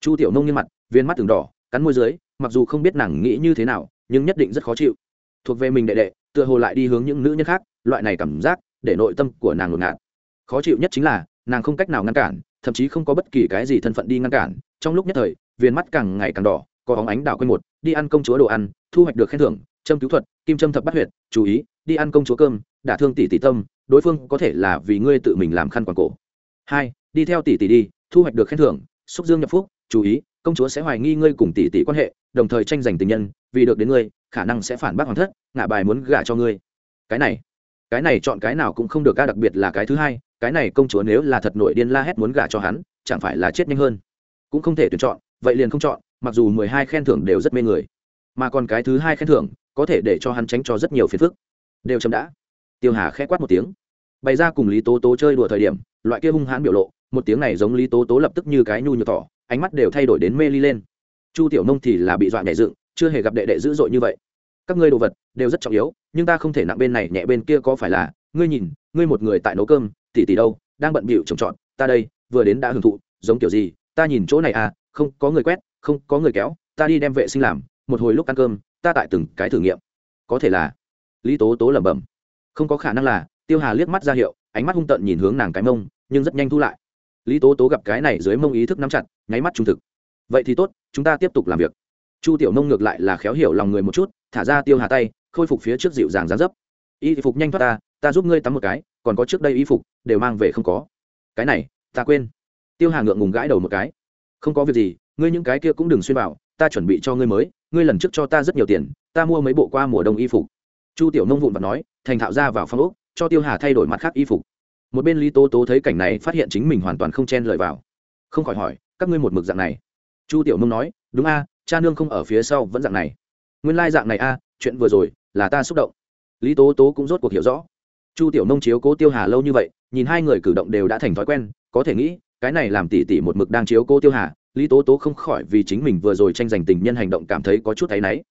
[SPEAKER 1] Chu tiểu nông như mặt, viên mắt từng đỏ, cắn môi dưới, mặc dù không biết nàng nghĩ như thế nào, nhưng nhất định rất khó chịu. Thuộc về mình đệ đệ, tựa hồ lại đi hướng những nữ nhân khác, loại này cảm giác, để nội tâm của nàng ngột ngạt. Khó chịu nhất chính là, nàng không cách nào ngăn cản, thậm chí không có bất kỳ cái gì thân phận đi ngăn cản, trong lúc nhất thời viên mắt càng ngày càng đỏ, có óng ánh đảo quanh một, đi ăn công chúa đồ ăn, thu hoạch được khen thưởng, châm cứu thuật, kim châm thập bắt huyệt, chú ý, đi ăn công chúa cơm, đả thương tỷ tỷ tâm, đối phương có thể là vì ngươi tự mình làm khăn quàng cổ. Hai, đi theo tỷ tỷ đi, thu hoạch được khen thưởng, xúc dương nhập phúc, chú ý, công chúa sẽ hoài nghi ngươi cùng tỷ tỷ quan hệ, đồng thời tranh giành tình nhân, vì được đến ngươi, khả năng sẽ phản bác hoàng thất, ngả bài muốn gả cho ngươi. Cái này cái này chọn cái nào cũng không được ca đặc biệt là cái thứ hai, cái này công chúa nếu là thật nội điên la hét muốn gả cho hắn, chẳng phải là chết nhanh hơn. Cũng không thể tuyển chọn vậy liền không chọn, mặc dù mười hai khen thưởng đều rất mê người, mà còn cái thứ hai khen thưởng có thể để cho hắn tránh cho rất nhiều phiền phức. Đều chấm đã. Tiêu hà khẽ quát một tiếng. Bày ra cùng lý tố tố chơi đùa thời điểm, loại kia hung hãn biểu lộ, một tiếng này giống lý tố tố lập tức như cái nhu nhược tỏ ánh mắt đều thay đổi đến mê ly lên. Chu tiểu nông thì là bị dọa nhảy dựng, chưa hề gặp đệ đệ dữ dội như vậy. Các ngươi đồ vật đều rất trọng yếu, nhưng ta không thể nặng bên này nhẹ bên kia có phải là, ngươi nhìn, ngươi một người tại nấu cơm tỉ tỉ đâu, đang bận bịu trồng trọt, ta đây, vừa đến đã hưởng thụ, giống kiểu gì ta nhìn chỗ này à không, có người quét, không, có người kéo, ta đi đem vệ sinh làm, một hồi lúc ăn cơm, ta tại từng cái thử nghiệm. Có thể là, lý tố tố lẩm bẩm. Không có khả năng là, tiêu hà liếc mắt ra hiệu, ánh mắt hung tợn nhìn hướng nàng cái mông, nhưng rất nhanh thu lại. Lý tố tố gặp cái này dưới mông ý thức nắm chặt, nháy mắt trung thực. Vậy thì tốt, chúng ta tiếp tục làm việc. Chu tiểu nông ngược lại là khéo hiểu lòng người một chút, thả ra tiêu hà tay, khôi phục phía trước dịu dàng dán dấp. Y phục nhanh thoát ta ta giúp ngươi tắm một cái, còn có trước đây y phục, đều mang về không có. Cái này, ta quên tiêu hà ngượng ngùng gãi đầu một cái. Không có việc gì, ngươi những cái kia cũng đừng xuyên vào, ta chuẩn bị cho ngươi mới, ngươi lần trước cho ta rất nhiều tiền, ta mua mấy bộ qua mùa đông y phục. Chu tiểu nông vụn và nói, thành thạo ra vào phòng úc cho tiêu hà thay đổi mặt khác y phục. Một bên lý tố tố thấy cảnh này phát hiện chính mình hoàn toàn không chen lời vào. Không khỏi hỏi, các ngươi một mực dạng này? Chu tiểu nông nói, đúng a, cha nương không ở phía sau vẫn dạng này. Nguyên lai dạng này a, chuyện vừa rồi là ta xúc động. Lý tố tố cũng rốt cuộc hiểu rõ. Chu tiểu nông chiếu cố tiêu hà lâu như vậy, nhìn hai người cử động đều đã thành thói quen, có thể nghĩ cái này làm tỷ tỷ một mực đang chiếu cô tiêu hà, lý tố tố không khỏi vì chính mình vừa rồi tranh giành tình nhân hành động cảm thấy có chút thấy náy.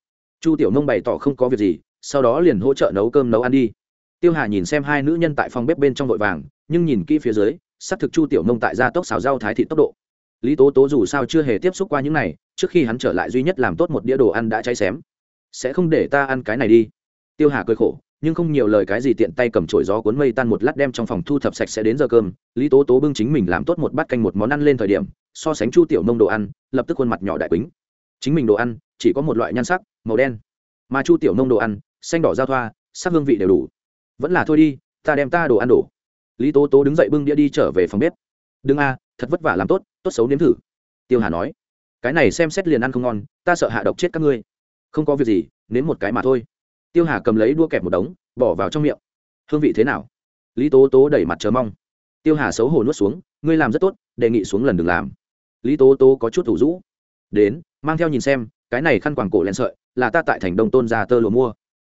[SPEAKER 1] Chu tiểu nông bày tỏ không có việc gì, sau đó liền hỗ trợ nấu cơm nấu ăn đi. Tiêu hà nhìn xem hai nữ nhân tại phòng bếp bên trong vội vàng, nhưng nhìn kỹ phía dưới s ắ c thực chu tiểu nông tại gia tốc xào rau thái thị tốc độ. Lý tố tố dù sao chưa hề tiếp xúc qua những này, trước khi hắn trở lại duy nhất làm tốt một đĩa đồ ăn đã cháy xém. Sẽ không để ta ăn cái này đi. Tiêu hà cười khổ nhưng không nhiều lời cái gì tiện tay cầm chổi gió cuốn mây tan một lát đem trong phòng thu thập sạch sẽ đến giờ cơm, lý tố tố bưng chính mình làm tốt một bát canh một món ăn lên thời điểm, so sánh chu tiểu nông đồ ăn, lập tức khuôn mặt nhỏ đại quýnh chính mình đồ ăn, chỉ có một loại nhan sắc, màu đen. Mà chu tiểu nông đồ ăn, xanh đỏ giao thoa, sắc hương vị đều đủ. Vẫn là thôi đi, ta đem ta đồ ăn đổ. Lý tố tố đứng dậy bưng đĩa đi trở về phòng bếp. Đừng a, thật vất vả làm tốt tốt xấu nếm thử. Tiêu hà nói, cái này xem xét liền ăn không ngon, ta sợ hạ độc chết các ngươi. Không có việc gì, nếm một cái mà thôi tiêu hà cầm lấy đua kẹp một đống, bỏ vào trong miệng. Hương vị thế nào? Lý tố tố đẩy mặt chờ mong. Tiêu hà xấu hổ nuốt xuống, ngươi làm rất tốt, đề nghị xuống lần đừng làm. Lý tố tố có chút thủ rũ. Đến, mang theo nhìn xem, cái này khăn quàng cổ len sợi, là ta tại thành đông tôn già tơ lùa mua.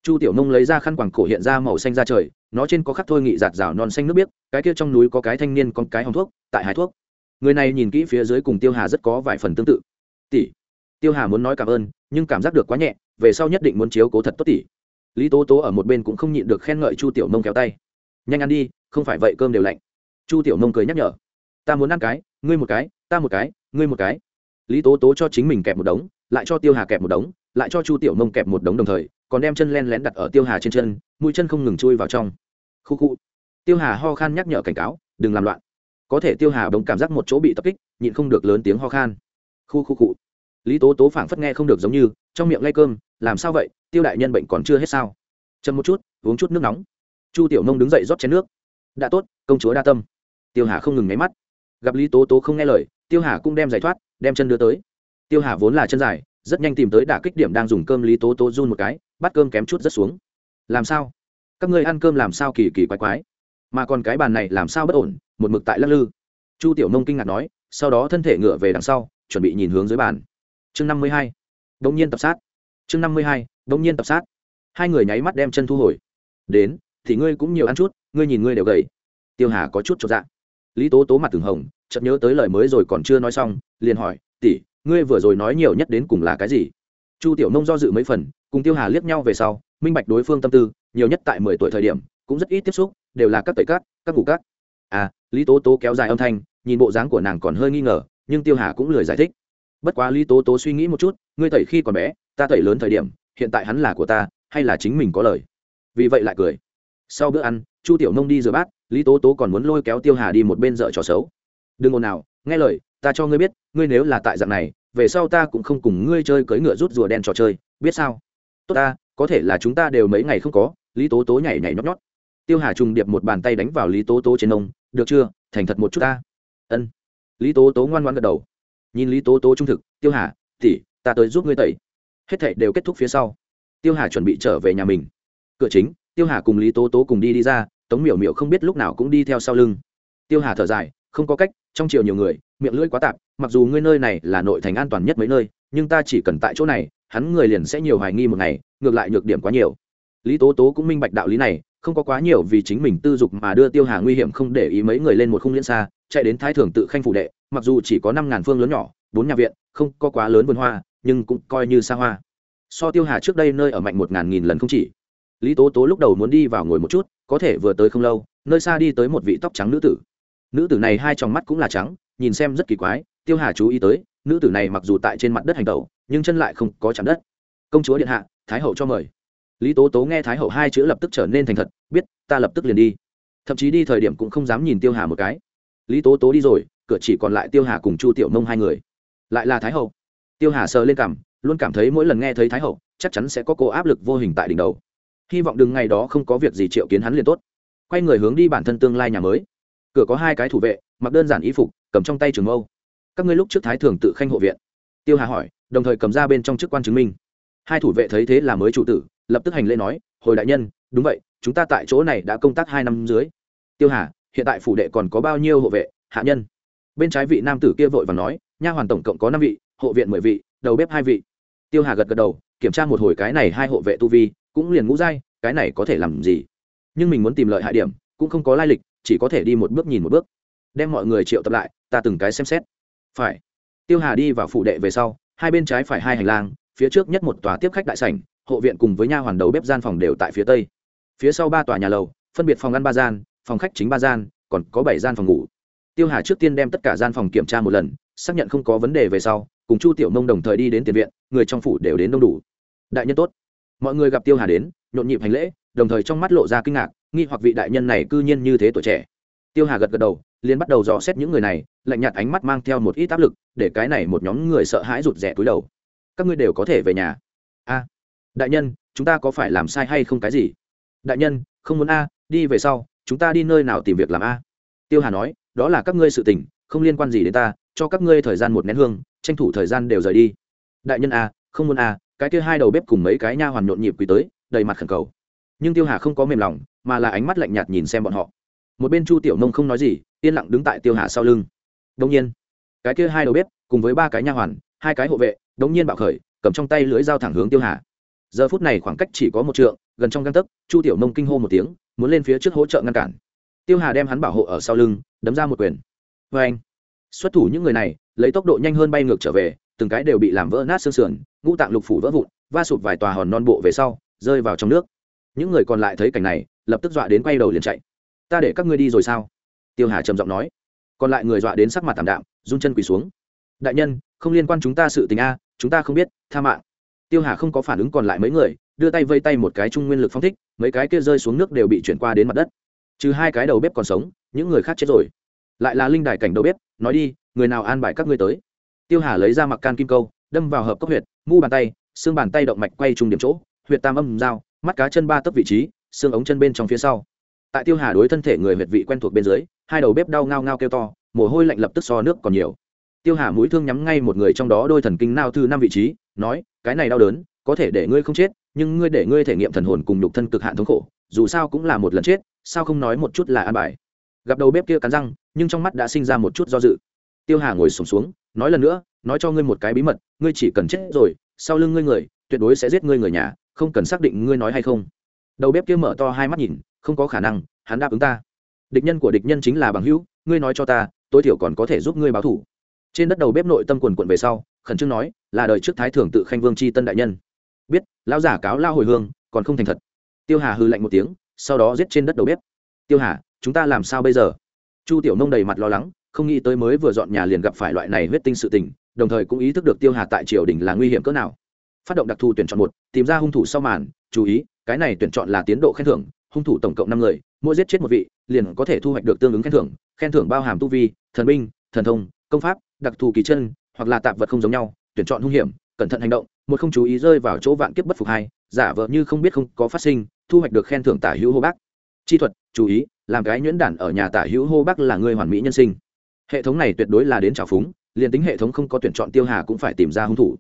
[SPEAKER 1] Chu tiểu nông lấy ra khăn quàng cổ hiện ra màu xanh ra trời, nó trên có khắc thôi nghị giạt rào non xanh nước biếc, cái kia trong núi có cái thanh niên con cái hòng thuốc, tại hái thuốc. Người này nhìn kỹ phía dưới cùng tiêu hà rất có vài phần tương tự. Tỷ. Tiêu hà muốn nói cảm ơn, nhưng cảm giác được quá nhẹ, về sau nhất định muốn chiếu cố thật tốt tỷ lý tố tố ở một bên cũng không nhịn được khen ngợi chu tiểu nông kéo tay. Nhanh ăn đi, không phải vậy cơm đều lạnh. Chu tiểu nông cười nhắc nhở. Ta muốn ăn cái, ngươi một cái, ta một cái, ngươi một cái. Lý tố tố cho chính mình kẹp một đống, lại cho tiêu hà kẹp một đống, lại cho chu tiểu nông kẹp một đống đồng thời, còn đem chân len lén đặt ở tiêu hà trên chân, mũi chân không ngừng chui vào trong. Khu khu. Tiêu hà ho khan nhắc nhở cảnh cáo, đừng làm loạn. Có thể tiêu hà bỗng cảm giác một chỗ bị tập kích, nhịn không được lớn tiếng ho khan. Khu khu cụ lý tố tố phảng phất nghe không được giống như, trong miệng lay cơm làm sao vậy? Tiêu đại nhân bệnh còn chưa hết sao? Chậm một chút, uống chút nước nóng. Chu tiểu nông đứng dậy rót chén nước. Đã tốt, công chúa đa tâm. Tiêu hà không ngừng nháy mắt. Gặp lý tố tố không nghe lời, tiêu hà cũng đem giải thoát, đem chân đưa tới. Tiêu hà vốn là chân dài, rất nhanh tìm tới đả kích điểm đang dùng cơm lý tố tố run một cái, bắt cơm kém chút rất xuống. Làm sao? Các ngươi ăn cơm làm sao kỳ kỳ quái quái? Mà còn cái bàn này làm sao bất ổn, một mực tại lắc lư. Chu tiểu nông kinh ngạc nói, sau đó thân thể ngựa về đằng sau, chuẩn bị nhìn hướng dưới bàn. Chương năm mươi hai. Đông nhiên tập sát chương năm mươi hai đông nhiên tập sát. Hai người nháy mắt đem chân thu hồi. Đến, thì ngươi cũng nhiều ăn chút, ngươi nhìn ngươi đều gầy. Tiêu hà có chút cho dạ. Lý tố tố mặt từng hồng, chợt nhớ tới lời mới rồi còn chưa nói xong, liền hỏi, tỷ, ngươi vừa rồi nói nhiều nhất đến cùng là cái gì? Chu tiểu nông do dự mấy phần, cùng tiêu hà liếc nhau về sau, minh bạch đối phương tâm tư, nhiều nhất tại mười tuổi thời điểm, cũng rất ít tiếp xúc, đều là các tẩy cát, các ngủ cát. À lý tố tố kéo dài âm thanh, nhìn bộ dáng của nàng còn hơi nghi ngờ, nhưng tiêu hà cũng lười giải thích. Bất quá lý tố tố suy nghĩ một chút, ngươi tẩy khi còn bé ta tẩy lớn thời điểm, hiện tại hắn là của ta, hay là chính mình có lời? Vì vậy lại cười. Sau bữa ăn, chu tiểu nông đi rửa bát, lý tố tố còn muốn lôi kéo tiêu hà đi một bên dợ trò xấu. Đừng ồn nào nghe lời, ta cho ngươi biết, ngươi nếu là tại dạng này, về sau ta cũng không cùng ngươi chơi cưỡi ngựa rút rùa đen trò chơi, biết sao? Tốt ta, có thể là chúng ta đều mấy ngày không có, lý tố tố nhảy nhảy nhót nhót. Tiêu hà trùng điệp một bàn tay đánh vào lý tố tố trên nông, được chưa, thành thật một chút ta. Ân. Lý tố tố ngoan ngoan gật đầu. Nhìn lý tố tố trung thực, tiêu hà tỉ ta tới giúp ngươi tẩy hết thảy đều kết thúc phía sau. Tiêu hà chuẩn bị trở về nhà mình. Cửa chính, tiêu hà cùng lý tố tố cùng đi đi ra, tống miểu miểu không biết lúc nào cũng đi theo sau lưng. Tiêu hà thở dài, không có cách, trong chiều nhiều người, miệng lưỡi quá tạp, mặc dù ngươi nơi này là nội thành an toàn nhất mấy nơi, nhưng ta chỉ cần tại chỗ này, hắn người liền sẽ nhiều hoài nghi một ngày, ngược lại nhược điểm quá nhiều. Lý tố tố cũng minh bạch đạo lý này, không có quá nhiều vì chính mình tư dục mà đưa tiêu hà nguy hiểm không để ý mấy người lên một khung liên xa, chạy đến thái thường tự khanh phủ đệ, mặc dù chỉ có năm ngàn phương lớn nhỏ, bốn nhà viện, không có quá lớn vườn hoa nhưng cũng coi như xa hoa. So tiêu hà trước đây nơi ở mạnh một ngàn nghìn lần không chỉ. Lý tố tố lúc đầu muốn đi vào ngồi một chút, có thể vừa tới không lâu, nơi xa đi tới một vị tóc trắng nữ tử. Nữ tử này hai tròng mắt cũng là trắng, nhìn xem rất kỳ quái, tiêu hà chú ý tới, nữ tử này mặc dù tại trên mặt đất hành tẩu, nhưng chân lại không có chạm đất. Công chúa điện hạ, thái hậu cho mời. Lý tố tố nghe thái hậu hai chữ lập tức trở nên thành thật, biết, ta lập tức liền đi. Thậm chí đi thời điểm cũng không dám nhìn tiêu hà một cái. Lý tố tố đi rồi, cửa chỉ còn lại tiêu hà cùng chu tiểu nông hai người. Lại là thái hậu tiêu hà sờ lên cảm, luôn cảm thấy mỗi lần nghe thấy thái hậu, chắc chắn sẽ có cô áp lực vô hình tại đỉnh đầu. Hy vọng đừng ngày đó không có việc gì triệu kiến hắn liền tốt. Quay người hướng đi bản thân tương lai nhà mới. Cửa có hai cái thủ vệ, mặc đơn giản y phục, cầm trong tay trường mâu. Các ngươi lúc trước thái thường tự khanh hộ viện. Tiêu hà hỏi, đồng thời cầm ra bên trong chức quan chứng minh. Hai thủ vệ thấy thế là mới chủ tử, lập tức hành lễ nói, hồi đại nhân, đúng vậy, chúng ta tại chỗ này đã công tác hai năm dưới. Tiêu hà, hiện tại phủ đệ còn có bao nhiêu hộ vệ, hạ nhân? Bên trái vị nam tử kia vội và nói, nha hoàn tổng cộng có năm vị hộ viện mười vị, đầu bếp hai vị. Tiêu hà gật gật đầu, kiểm tra một hồi cái này hai hộ vệ tu vi, cũng liền ngũ dai cái này có thể làm gì? Nhưng mình muốn tìm lợi hại điểm, cũng không có lai lịch, chỉ có thể đi một bước nhìn một bước. Đem mọi người triệu tập lại, ta từng cái xem xét. Phải. Tiêu hà đi vào phủ đệ về sau, hai bên trái phải hai hành lang, phía trước nhất một tòa tiếp khách đại sảnh, hộ viện cùng với nha hoàn đầu bếp gian phòng đều tại phía tây. Phía sau ba tòa nhà lầu, phân biệt phòng ăn ba gian, phòng khách chính ba gian, còn có bảy gian phòng ngủ. Tiêu hà trước tiên đem tất cả gian phòng kiểm tra một lần, xác nhận không có vấn đề về sau cùng chu tiểu mông đồng thời đi đến tiền viện, người trong phủ đều đến đông đủ. Đại nhân tốt. Mọi người gặp tiêu hà đến, nhộn nhịp hành lễ, đồng thời trong mắt lộ ra kinh ngạc, nghi hoặc vị đại nhân này cư nhiên như thế tuổi trẻ. Tiêu hà gật gật đầu, liền bắt đầu dò xét những người này, lạnh nhạt ánh mắt mang theo một ít áp lực, để cái này một nhóm người sợ hãi rụt rè túi đầu. Các ngươi đều có thể về nhà. A. Đại nhân, chúng ta có phải làm sai hay không cái gì? Đại nhân, không muốn a, đi về sau, chúng ta đi nơi nào tìm việc làm a? Tiêu hà nói, đó là các ngươi sự tình, không liên quan gì đến ta cho các ngươi thời gian một nén hương, tranh thủ thời gian đều rời đi. Đại nhân a không muốn a cái kia hai đầu bếp cùng mấy cái nha hoàn nhộn nhịp quỳ tới, đầy mặt khẩn cầu. Nhưng tiêu hà không có mềm lòng, mà là ánh mắt lạnh nhạt nhìn xem bọn họ. Một bên chu tiểu nông không nói gì, yên lặng đứng tại tiêu hà sau lưng. Đông nhiên, cái kia hai đầu bếp cùng với ba cái nha hoàn, hai cái hộ vệ, đống nhiên bạo khởi, cầm trong tay lưỡi dao thẳng hướng tiêu hà. Giờ phút này khoảng cách chỉ có một trượng, gần trong găng tấc, chu tiểu nông kinh hô một tiếng, muốn lên phía trước hỗ trợ ngăn cản. Tiêu hà đem hắn bảo hộ ở sau lưng, đấm ra một quyền. Vê anh xuất thủ những người này, lấy tốc độ nhanh hơn bay ngược trở về, từng cái đều bị làm vỡ nát xương sườn, ngũ tạng lục phủ vỡ vụn, va sụt vài tòa hòn non bộ về sau, rơi vào trong nước. Những người còn lại thấy cảnh này, lập tức dọa đến quay đầu liền chạy. Ta để các ngươi đi rồi sao? Tiêu hà trầm giọng nói. Còn lại người dọa đến sắc mặt tảm đạm, run chân quỳ xuống. Đại nhân, không liên quan chúng ta sự tình a, chúng ta không biết, tha mạng. Tiêu hà không có phản ứng còn lại mấy người, đưa tay vây tay một cái trung nguyên lực phong thích, mấy cái kia rơi xuống nước đều bị chuyển qua đến mặt đất. Trừ hai cái đầu bếp còn sống, những người khác chết rồi. Lại là linh đài cảnh đầu bếp nói đi, người nào an bài các ngươi tới? Tiêu hà lấy ra mặc can kim câu, đâm vào hợp cốc huyệt, mu bàn tay, xương bàn tay động mạch quay trùng điểm chỗ, huyệt tam âm dao mắt cá chân ba tấc vị trí, xương ống chân bên trong phía sau. Tại tiêu hà đối thân thể người huyệt vị quen thuộc bên dưới, hai đầu bếp đau ngao ngao kêu to, mồ hôi lạnh lập tức so nước còn nhiều. Tiêu hà mũi thương nhắm ngay một người trong đó đôi thần kinh nao thư năm vị trí, nói, cái này đau đớn, có thể để ngươi không chết, nhưng ngươi để ngươi thể nghiệm thần hồn cùng nhục thân cực hạn thống khổ, dù sao cũng là một lần chết, sao không nói một chút là an bài? Gặp đầu bếp kia cắn răng nhưng trong mắt đã sinh ra một chút do dự. Tiêu hà ngồi sùng xuống, xuống nói lần nữa nói cho ngươi một cái bí mật ngươi chỉ cần chết rồi sau lưng ngươi người tuyệt đối sẽ giết ngươi người nhà không cần xác định ngươi nói hay không. Đầu bếp kia mở to hai mắt nhìn không có khả năng hắn đáp ứng ta. Địch nhân của địch nhân chính là bằng hữu ngươi nói cho ta tối thiểu còn có thể giúp ngươi báo thủ. Trên đất đầu bếp nội tâm quần quận về sau khẩn trương nói là đời trước thái thưởng tự khanh vương c h i tân đại nhân. Biết lão giả cáo lao hồi hương còn không thành thật. Tiêu hà hư lạnh một tiếng sau đó giết trên đất đầu bếp. Tiêu hà chúng ta làm sao bây giờ? Chu tiểu nông đầy mặt lo lắng, không nghĩ tới mới vừa dọn nhà liền gặp phải loại này huyết tinh sự tình, đồng thời cũng ý thức được tiêu hà tại triều đình là nguy hiểm cỡ nào. Phát động đặc thù tuyển chọn một, tìm ra hung thủ sau màn, chú ý, cái này tuyển chọn là tiến độ khen thưởng, hung thủ tổng cộng năm người, mỗi giết chết một vị, liền có thể thu hoạch được tương ứng khen thưởng khen thưởng bao hàm tu vi, thần binh, thần thông, công pháp, đặc thù kỳ chân, hoặc là tạp vật không giống nhau, tuyển chọn hung hiểm, cẩn thận hành động, một không chú ý rơi vào chỗ vạn kiếp bất phục hai, giả vờ như không biết không có phát sinh, thu hoạch được khen thưởng tả hữu hô bác. Chi thuật chú ý, làm cái nhuyễn đản ở nhà tả hữu hô bác là người hoàn mỹ nhân sinh. Hệ thống này tuyệt đối là đến trào phúng, liền tính hệ thống không có tuyển chọn tiêu hà cũng phải tìm ra hung thủ.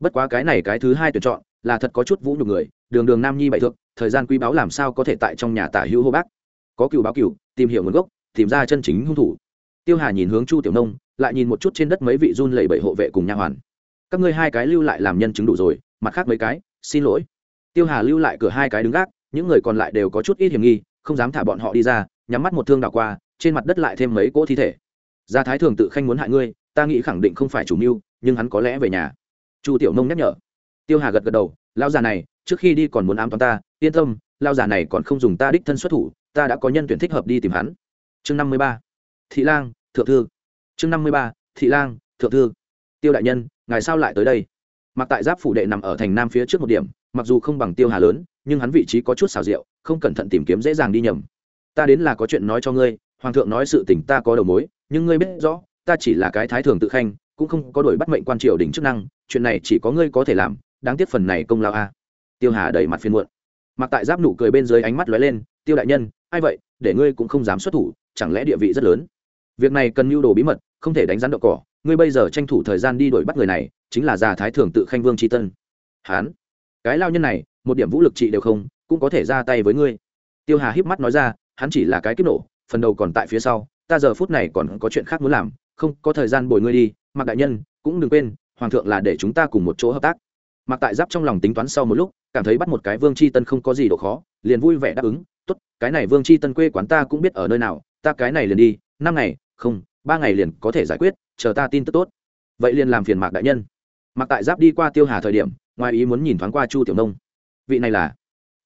[SPEAKER 1] Bất quá cái này cái thứ hai tuyển chọn là thật có chút vũ nhục người, đường đường nam nhi bại thượng thời gian quý báo làm sao có thể tại trong nhà tả hữu hô bác? Có cựu báo cựu, tìm hiểu nguồn gốc, tìm ra chân chính hung thủ. Tiêu hà nhìn hướng chu tiểu nông, lại nhìn một chút trên đất mấy vị run lẩy bẩy hộ vệ cùng nha hoàn. Các ngươi hai cái lưu lại làm nhân chứng đủ rồi, mặt khác mấy cái, xin lỗi. Tiêu hà lưu lại cửa hai cái đứng gác, những người còn lại đều có chút ít hiểm nghi không dám thả bọn họ đi ra, nhắm mắt một thương đảo qua, trên mặt đất lại thêm mấy cỗ thi thể. Gia thái thường tự khanh muốn hại ngươi, ta nghĩ khẳng định không phải chủ mưu, nhưng hắn có lẽ về nhà. Chu tiểu nông nhắc nhở. Tiêu hà gật gật đầu lao già này, trước khi đi còn muốn ám toán ta, yên tâm lao già này còn không dùng ta đích thân xuất thủ, ta đã có nhân tuyển thích hợp đi tìm hắn. Chương năm mươi ba. Thị lang, thượng thư. Chương năm mươi ba. Thị lang, thượng thư. Tiêu đại nhân, ngài sao lại tới đây? Mặc tại giáp phủ đệ nằm ở thành nam phía trước một điểm, mặc dù không bằng tiêu hà lớn nhưng hắn vị trí có chút xào rượu không cẩn thận tìm kiếm dễ dàng đi nhầm. Ta đến là có chuyện nói cho ngươi, hoàng thượng nói sự tình ta có đầu mối, nhưng ngươi biết rõ, ta chỉ là cái thái thường tự khanh, cũng không có đổi bắt mệnh quan triều đình chức năng, chuyện này chỉ có ngươi có thể làm, đáng tiếc phần này công lao a. Tiêu hà đẩy mặt phiên muộn. Mặc tại giáp nụ cười bên dưới ánh mắt lóe lên, tiêu đại nhân, ai vậy? Để ngươi cũng không dám xuất thủ, chẳng lẽ địa vị rất lớn? Việc này cần mưu đồ bí mật, không thể đánh rắn đậu cỏ, ngươi bây giờ tranh thủ thời gian đi đuổi bắt người này, chính là già thái thường tự khanh vương tri tân. Hán cái lao nhân này, một điểm vũ lực trị đều không, cũng có thể ra tay với ngươi. Tiêu hà híp mắt nói ra, hắn chỉ là cái kiếp nổ, phần đầu còn tại phía sau, ta giờ phút này còn có chuyện khác muốn làm, không có thời gian bồi ngươi đi mặc đại nhân, cũng đừng quên, hoàng thượng là để chúng ta cùng một chỗ hợp tác. Mặc tại giáp trong lòng tính toán sau một lúc, cảm thấy bắt một cái vương c h i tân không có gì độ khó, liền vui vẻ đáp ứng t ố t cái này vương c h i tân quê quán ta cũng biết ở nơi nào, ta cái này liền đi, năm ngày, không, ba ngày liền có thể giải quyết, chờ ta tin tức tốt. Vậy liền làm phiền mạc đại nhân. Mặc tại giáp đi qua tiêu hà thời điểm ngoài ý muốn nhìn thoáng qua chu tiểu nông. Vị này là?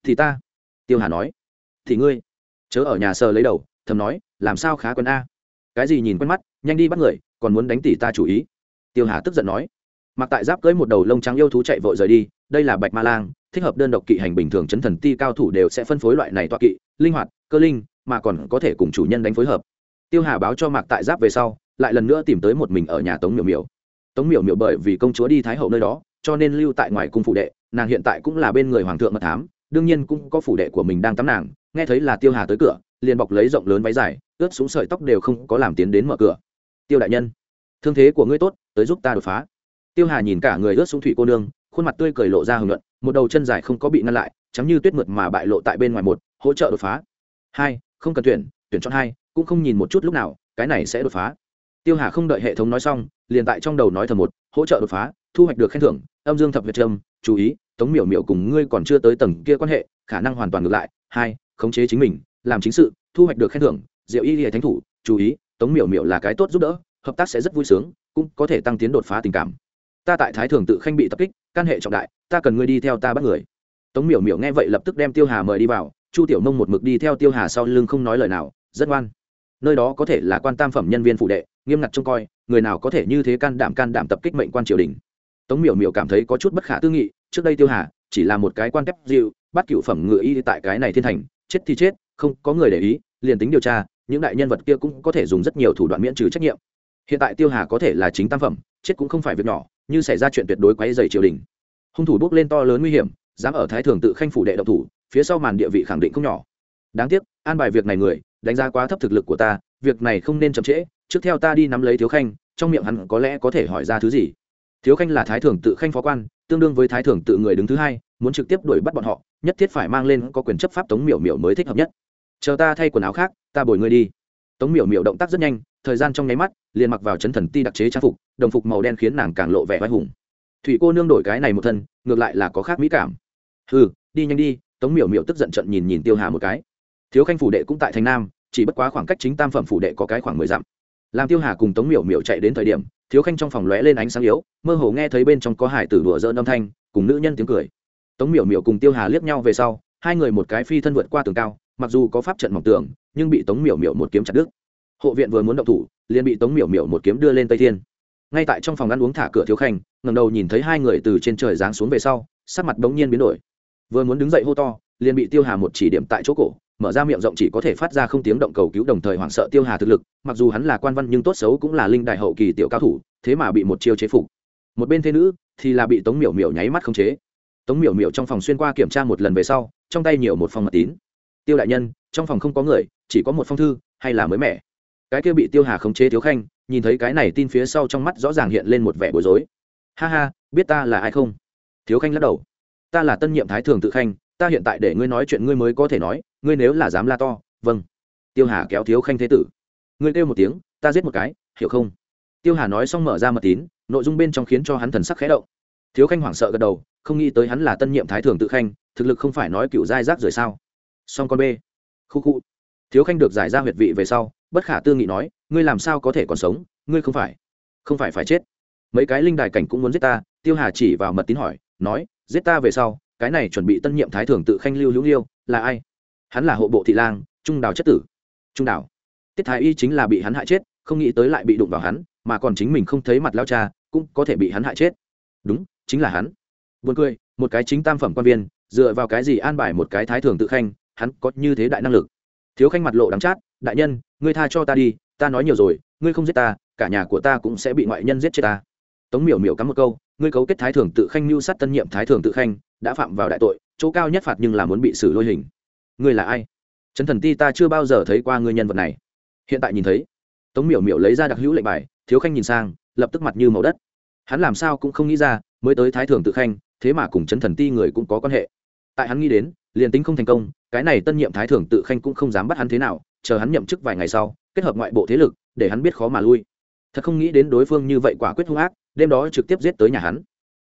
[SPEAKER 1] Thì ta. Tiêu hà nói. Thì ngươi. Chớ ở nhà sờ lấy đầu, thầm nói, làm sao khá quân a? Cái gì nhìn quen mắt, nhanh đi bắt người, còn muốn đánh tỷ ta chủ ý. Tiêu hà tức giận nói. Mặc tại giáp cưới một đầu lông trắng yêu thú chạy vội rời đi, đây là bạch ma lang, thích hợp đơn độc kỵ hành bình thường chấn thần ti cao thủ đều sẽ phân phối loại này toa kỵ, linh hoạt, cơ linh, mà còn có thể cùng chủ nhân đánh phối hợp. Tiêu hà báo cho mạc tại giáp về sau, lại lần nữa tìm tới một mình ở nhà tống miểu miểu. Tống miểu miểu bởi vì công chúa đi thái hậu nơi đó cho nên lưu tại ngoài cung phủ đệ, nàng hiện tại cũng là bên người hoàng thượng mật thám, đương nhiên cũng có phủ đệ của mình đang tắm nàng, nghe thấy là tiêu hà tới cửa, liền bọc lấy rộng lớn váy dài, ướt xuống sợi tóc đều không có làm tiến đến mở cửa. Tiêu đại nhân, thương thế của ngươi tốt, tới giúp ta đột phá. Tiêu hà nhìn cả người ướt xuống thủy cô nương, khuôn mặt tươi cười lộ ra hưởng luận một đầu chân dài không có bị ngăn lại chắm như tuyết mượt mà bại lộ tại bên ngoài một, hỗ trợ đột phá. Hai, không cần tuyển tuyển chọn hai, cũng không nhìn một chút lúc nào, cái này sẽ đột phá. Tiêu hà không đợi hệ thống nói xong, liền tại trong đầu nói thầm một, hỗ trợ đột phá, thu hoạch được khen thưởng âm dương thập việt trâm, chú ý, tống miểu miểu cùng ngươi còn chưa tới tầng kia quan hệ, khả năng hoàn toàn ngược lại. Hai, khống chế chính mình, làm chính sự, thu hoạch được khen thưởng, diệu y hệ thánh thủ, chú ý, tống miểu miểu là cái tốt giúp đỡ, hợp tác sẽ rất vui sướng, cũng có thể tăng tiến đột phá tình cảm. Ta tại thái thường tự khanh bị tập kích căn hệ trọng đại, ta cần ngươi đi theo ta bắt người. Tống miểu miểu nghe vậy lập tức đem tiêu hà mời đi vào, chu tiểu nông một mực đi theo tiêu hà sau lưng không nói lời nào, rất ngoan. Nơi đó có thể là quan tam phẩm nhân viên phụ đệ, nghiêm ngặt trông coi, người nào có thể như thế can đảm can đảm tập kích mệnh quan triều đình tống miểu miểu cảm thấy có chút bất khả tư nghị, trước đây tiêu hà chỉ là một cái quan kép dịu, bắt cựu phẩm ngựa y tại cái này thiên thành, chết thì chết, không có người để ý, liền tính điều tra, những đại nhân vật kia cũng có thể dùng rất nhiều thủ đoạn miễn trừ trách nhiệm. Hiện tại tiêu hà có thể là chính tam phẩm, chết cũng không phải việc nhỏ, như xảy ra chuyện tuyệt đối quấy dày triều đình. Hung thủ bước lên to lớn nguy hiểm, dám ở thái thường tự khanh phủ đệ độc thủ, phía sau màn địa vị khẳng định không nhỏ. Đáng tiếc, an bài việc này người, đánh giá quá thấp thực lực của ta, việc này không nên chậm trễ, trước theo ta đi nắm lấy thiếu khanh, trong miệng hắn có lẽ có thể hỏi ra thứ gì thiếu khanh là thái thường tự khanh phó quan, tương đương với thái thường tự người đứng thứ hai, muốn trực tiếp đuổi bắt bọn họ, nhất thiết phải mang lên có quyền chấp pháp tống miểu miểu mới thích hợp nhất. Chờ ta thay quần áo khác, ta bồi ngươi đi. Tống miểu miểu động tác rất nhanh, thời gian trong nháy mắt, liền mặc vào chấn thần ti đặc chế trang phục, đồng phục màu đen khiến nàng càng lộ vẻ vai hùng. Thủy cô nương đổi cái này một thân, ngược lại là có khác mỹ cảm. Ừ đi nhanh đi, tống miểu miểu tức giận trận nhìn nhìn tiêu hà một cái. Thiếu khanh phủ đệ cũng tại thành nam, chỉ bất quá khoảng cách chính tam phẩm phủ đệ có cái khoảng mười dặm. Làm tiêu hà cùng tống miểu miểu chạy đến thời điểm thiếu khanh trong phòng lóe lên ánh sáng yếu, mơ hồ nghe thấy bên trong có hải tử đùa dỡn âm thanh, cùng nữ nhân tiếng cười. Tống miểu miểu cùng tiêu hà liếc nhau về sau, hai người một cái phi thân vượt qua tường cao, mặc dù có pháp trận mỏng tường, nhưng bị tống miểu miểu một kiếm chặt đứt. Hộ viện vừa muốn động thủ, liền bị tống miểu miểu một kiếm đưa lên tây thiên. Ngay tại trong phòng ăn uống thả cửa thiếu khanh ngầm đầu nhìn thấy hai người từ trên trời giáng xuống về sau, sắc mặt bỗng nhiên biến đổi. Vừa muốn đứng dậy hô to, liền bị tiêu hà một chỉ điểm tại chỗ cổ mở ra miệng rộng chỉ có thể phát ra không tiếng động cầu cứu đồng thời hoảng sợ tiêu hà thực lực, mặc dù hắn là quan văn nhưng tốt xấu cũng là linh đại hậu kỳ tiểu cao thủ, thế mà bị một chiêu chế phục. Một bên thế nữ thì là bị tống miểu miểu nháy mắt không chế. Tống miểu miểu trong phòng xuyên qua kiểm tra một lần về sau, trong tay nhiều một phòng mật tín. Tiêu đại nhân, trong phòng không có người, chỉ có một phong thư, hay là mới mẻ? Cái kia bị tiêu hà khống chế thiếu khanh, nhìn thấy cái này tin phía sau trong mắt rõ ràng hiện lên một vẻ bối rối. Ha ha, biết ta là ai không? Thiếu khanh lắc đầu. Ta là tân nhiệm thái thường tự khanh ta hiện tại để ngươi nói chuyện ngươi mới có thể nói, ngươi nếu là dám la to vâng. Tiêu hà kéo thiếu khanh thế tử. Ngươi kêu một tiếng, ta giết một cái, hiểu không? Tiêu hà nói xong mở ra mật tín, nội dung bên trong khiến cho hắn thần sắc khẽ động. Thiếu khanh hoảng sợ gật đầu, không nghĩ tới hắn là tân nhiệm thái thường tự khanh, thực lực không phải nói cựu giai rác rời sao. Song con b khu khu. Thiếu khanh được giải ra huyệt vị về sau, bất khả tư nghị nói, ngươi làm sao có thể còn sống, ngươi không phải. Không phải phải chết. Mấy cái linh đài cảnh cũng muốn giết ta, tiêu hà chỉ vào mật tín hỏi, nói, giết ta về sau cái này chuẩn bị tân nhiệm thái thường tự khanh lưu hữu liêu là ai? Hắn là hộ bộ thị lang, trung đào chất tử. Trung đào tiết thái y chính là bị hắn hại chết, không nghĩ tới lại bị đụng vào hắn, mà còn chính mình không thấy mặt lao cha, cũng có thể bị hắn hại chết. Đúng, chính là hắn. Buồn cười, một cái chính tam phẩm quan viên, dựa vào cái gì an bài một cái thái thường tự khanh, hắn có như thế đại năng lực? Thiếu khanh mặt lộ đắng chát, đại nhân, ngươi tha cho ta đi, ta nói nhiều rồi, ngươi không giết ta, cả nhà của ta cũng sẽ bị ngoại nhân giết chết ta tống miểu miểu cắm một câu, ngươi cấu kết thái thường tự khanh mưu sát tân nhiệm thái thường tự khanh, đã phạm vào đại tội, chỗ cao nhất phạt nhưng là muốn bị xử lôi hình. Ngươi là ai? Trấn thần ti ta chưa bao giờ thấy qua ngươi nhân vật này. Hiện tại nhìn thấy, tống miểu miểu lấy ra đặc hữu lệnh bài, thiếu khanh nhìn sang, lập tức mặt như màu đất. Hắn làm sao cũng không nghĩ ra, mới tới thái thường tự khanh, thế mà cùng trấn thần ti người cũng có quan hệ. Tại hắn nghĩ đến, liền tính không thành công, cái này tân nhiệm thái thường tự khanh cũng không dám bắt hắn thế nào, chờ hắn nhậm chức vài ngày sau, kết hợp ngoại bộ thế lực, để hắn biết khó mà lui thật không nghĩ đến đối phương như vậy quả quyết hung ác, đêm đó trực tiếp giết tới nhà hắn.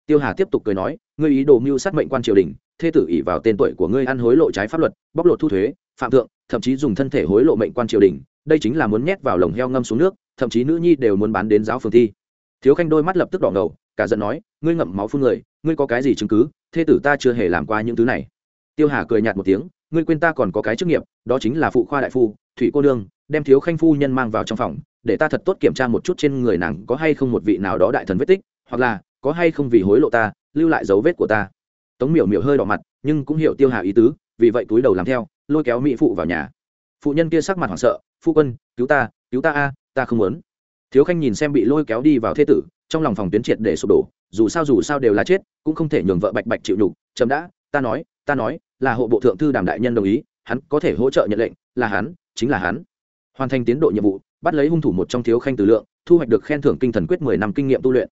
[SPEAKER 1] Tiêu hà tiếp tục cười nói, ngươi ý đồ mưu sát mệnh quan triều đình, thê tử ỷ vào tên tuổi của ngươi ăn hối lộ trái pháp luật, bóc lột thu thuế, phạm thượng, thậm chí dùng thân thể hối lộ mệnh quan triều đình, đây chính là muốn nhét vào lồng heo ngâm xuống nước, thậm chí nữ nhi đều muốn bán đến giáo phường thi. Thiếu khanh đôi mắt lập tức đỏ ngầu, cả giận nói, ngươi ngậm máu phun người, ngươi có cái gì chứng cứ, thê tử ta chưa hề làm qua những thứ này. Tiêu hà cười nhạt một tiếng, ngươi quên ta còn có cái chức nghiệp, đó chính là phụ khoa đại phu, thủy cô đương đem thiếu khanh phu nhân mang vào trong phòng để ta thật tốt kiểm tra một chút trên người nàng có hay không một vị nào đó đại thần vết tích, hoặc là, có hay không vì hối lộ ta, lưu lại dấu vết của ta. Tống miểu miểu hơi đỏ mặt, nhưng cũng hiểu tiêu hà ý tứ, vì vậy túi đầu làm theo, lôi kéo mỹ phụ vào nhà. Phụ nhân kia sắc mặt hoảng sợ, phu quân, cứu ta cứu ta a, ta không muốn. Thiếu khanh nhìn xem bị lôi kéo đi vào thế tử, trong lòng phòng tuyến triệt để sụp đổ, dù sao dù sao đều là chết, cũng không thể nhường vợ bạch bạch chịu nhục, chấm đã, ta nói ta nói, là hộ bộ thượng thư đàm đại nhân đồng ý, hắn có thể hỗ trợ nhận lệnh, là hắn, chính là hắn. Hoàn thành tiến độ nhiệm vụ bắt lấy hung thủ một trong thiếu khanh từ lượng, thu hoạch được khen thưởng kinh thần quyết mười năm kinh nghiệm tu luyện.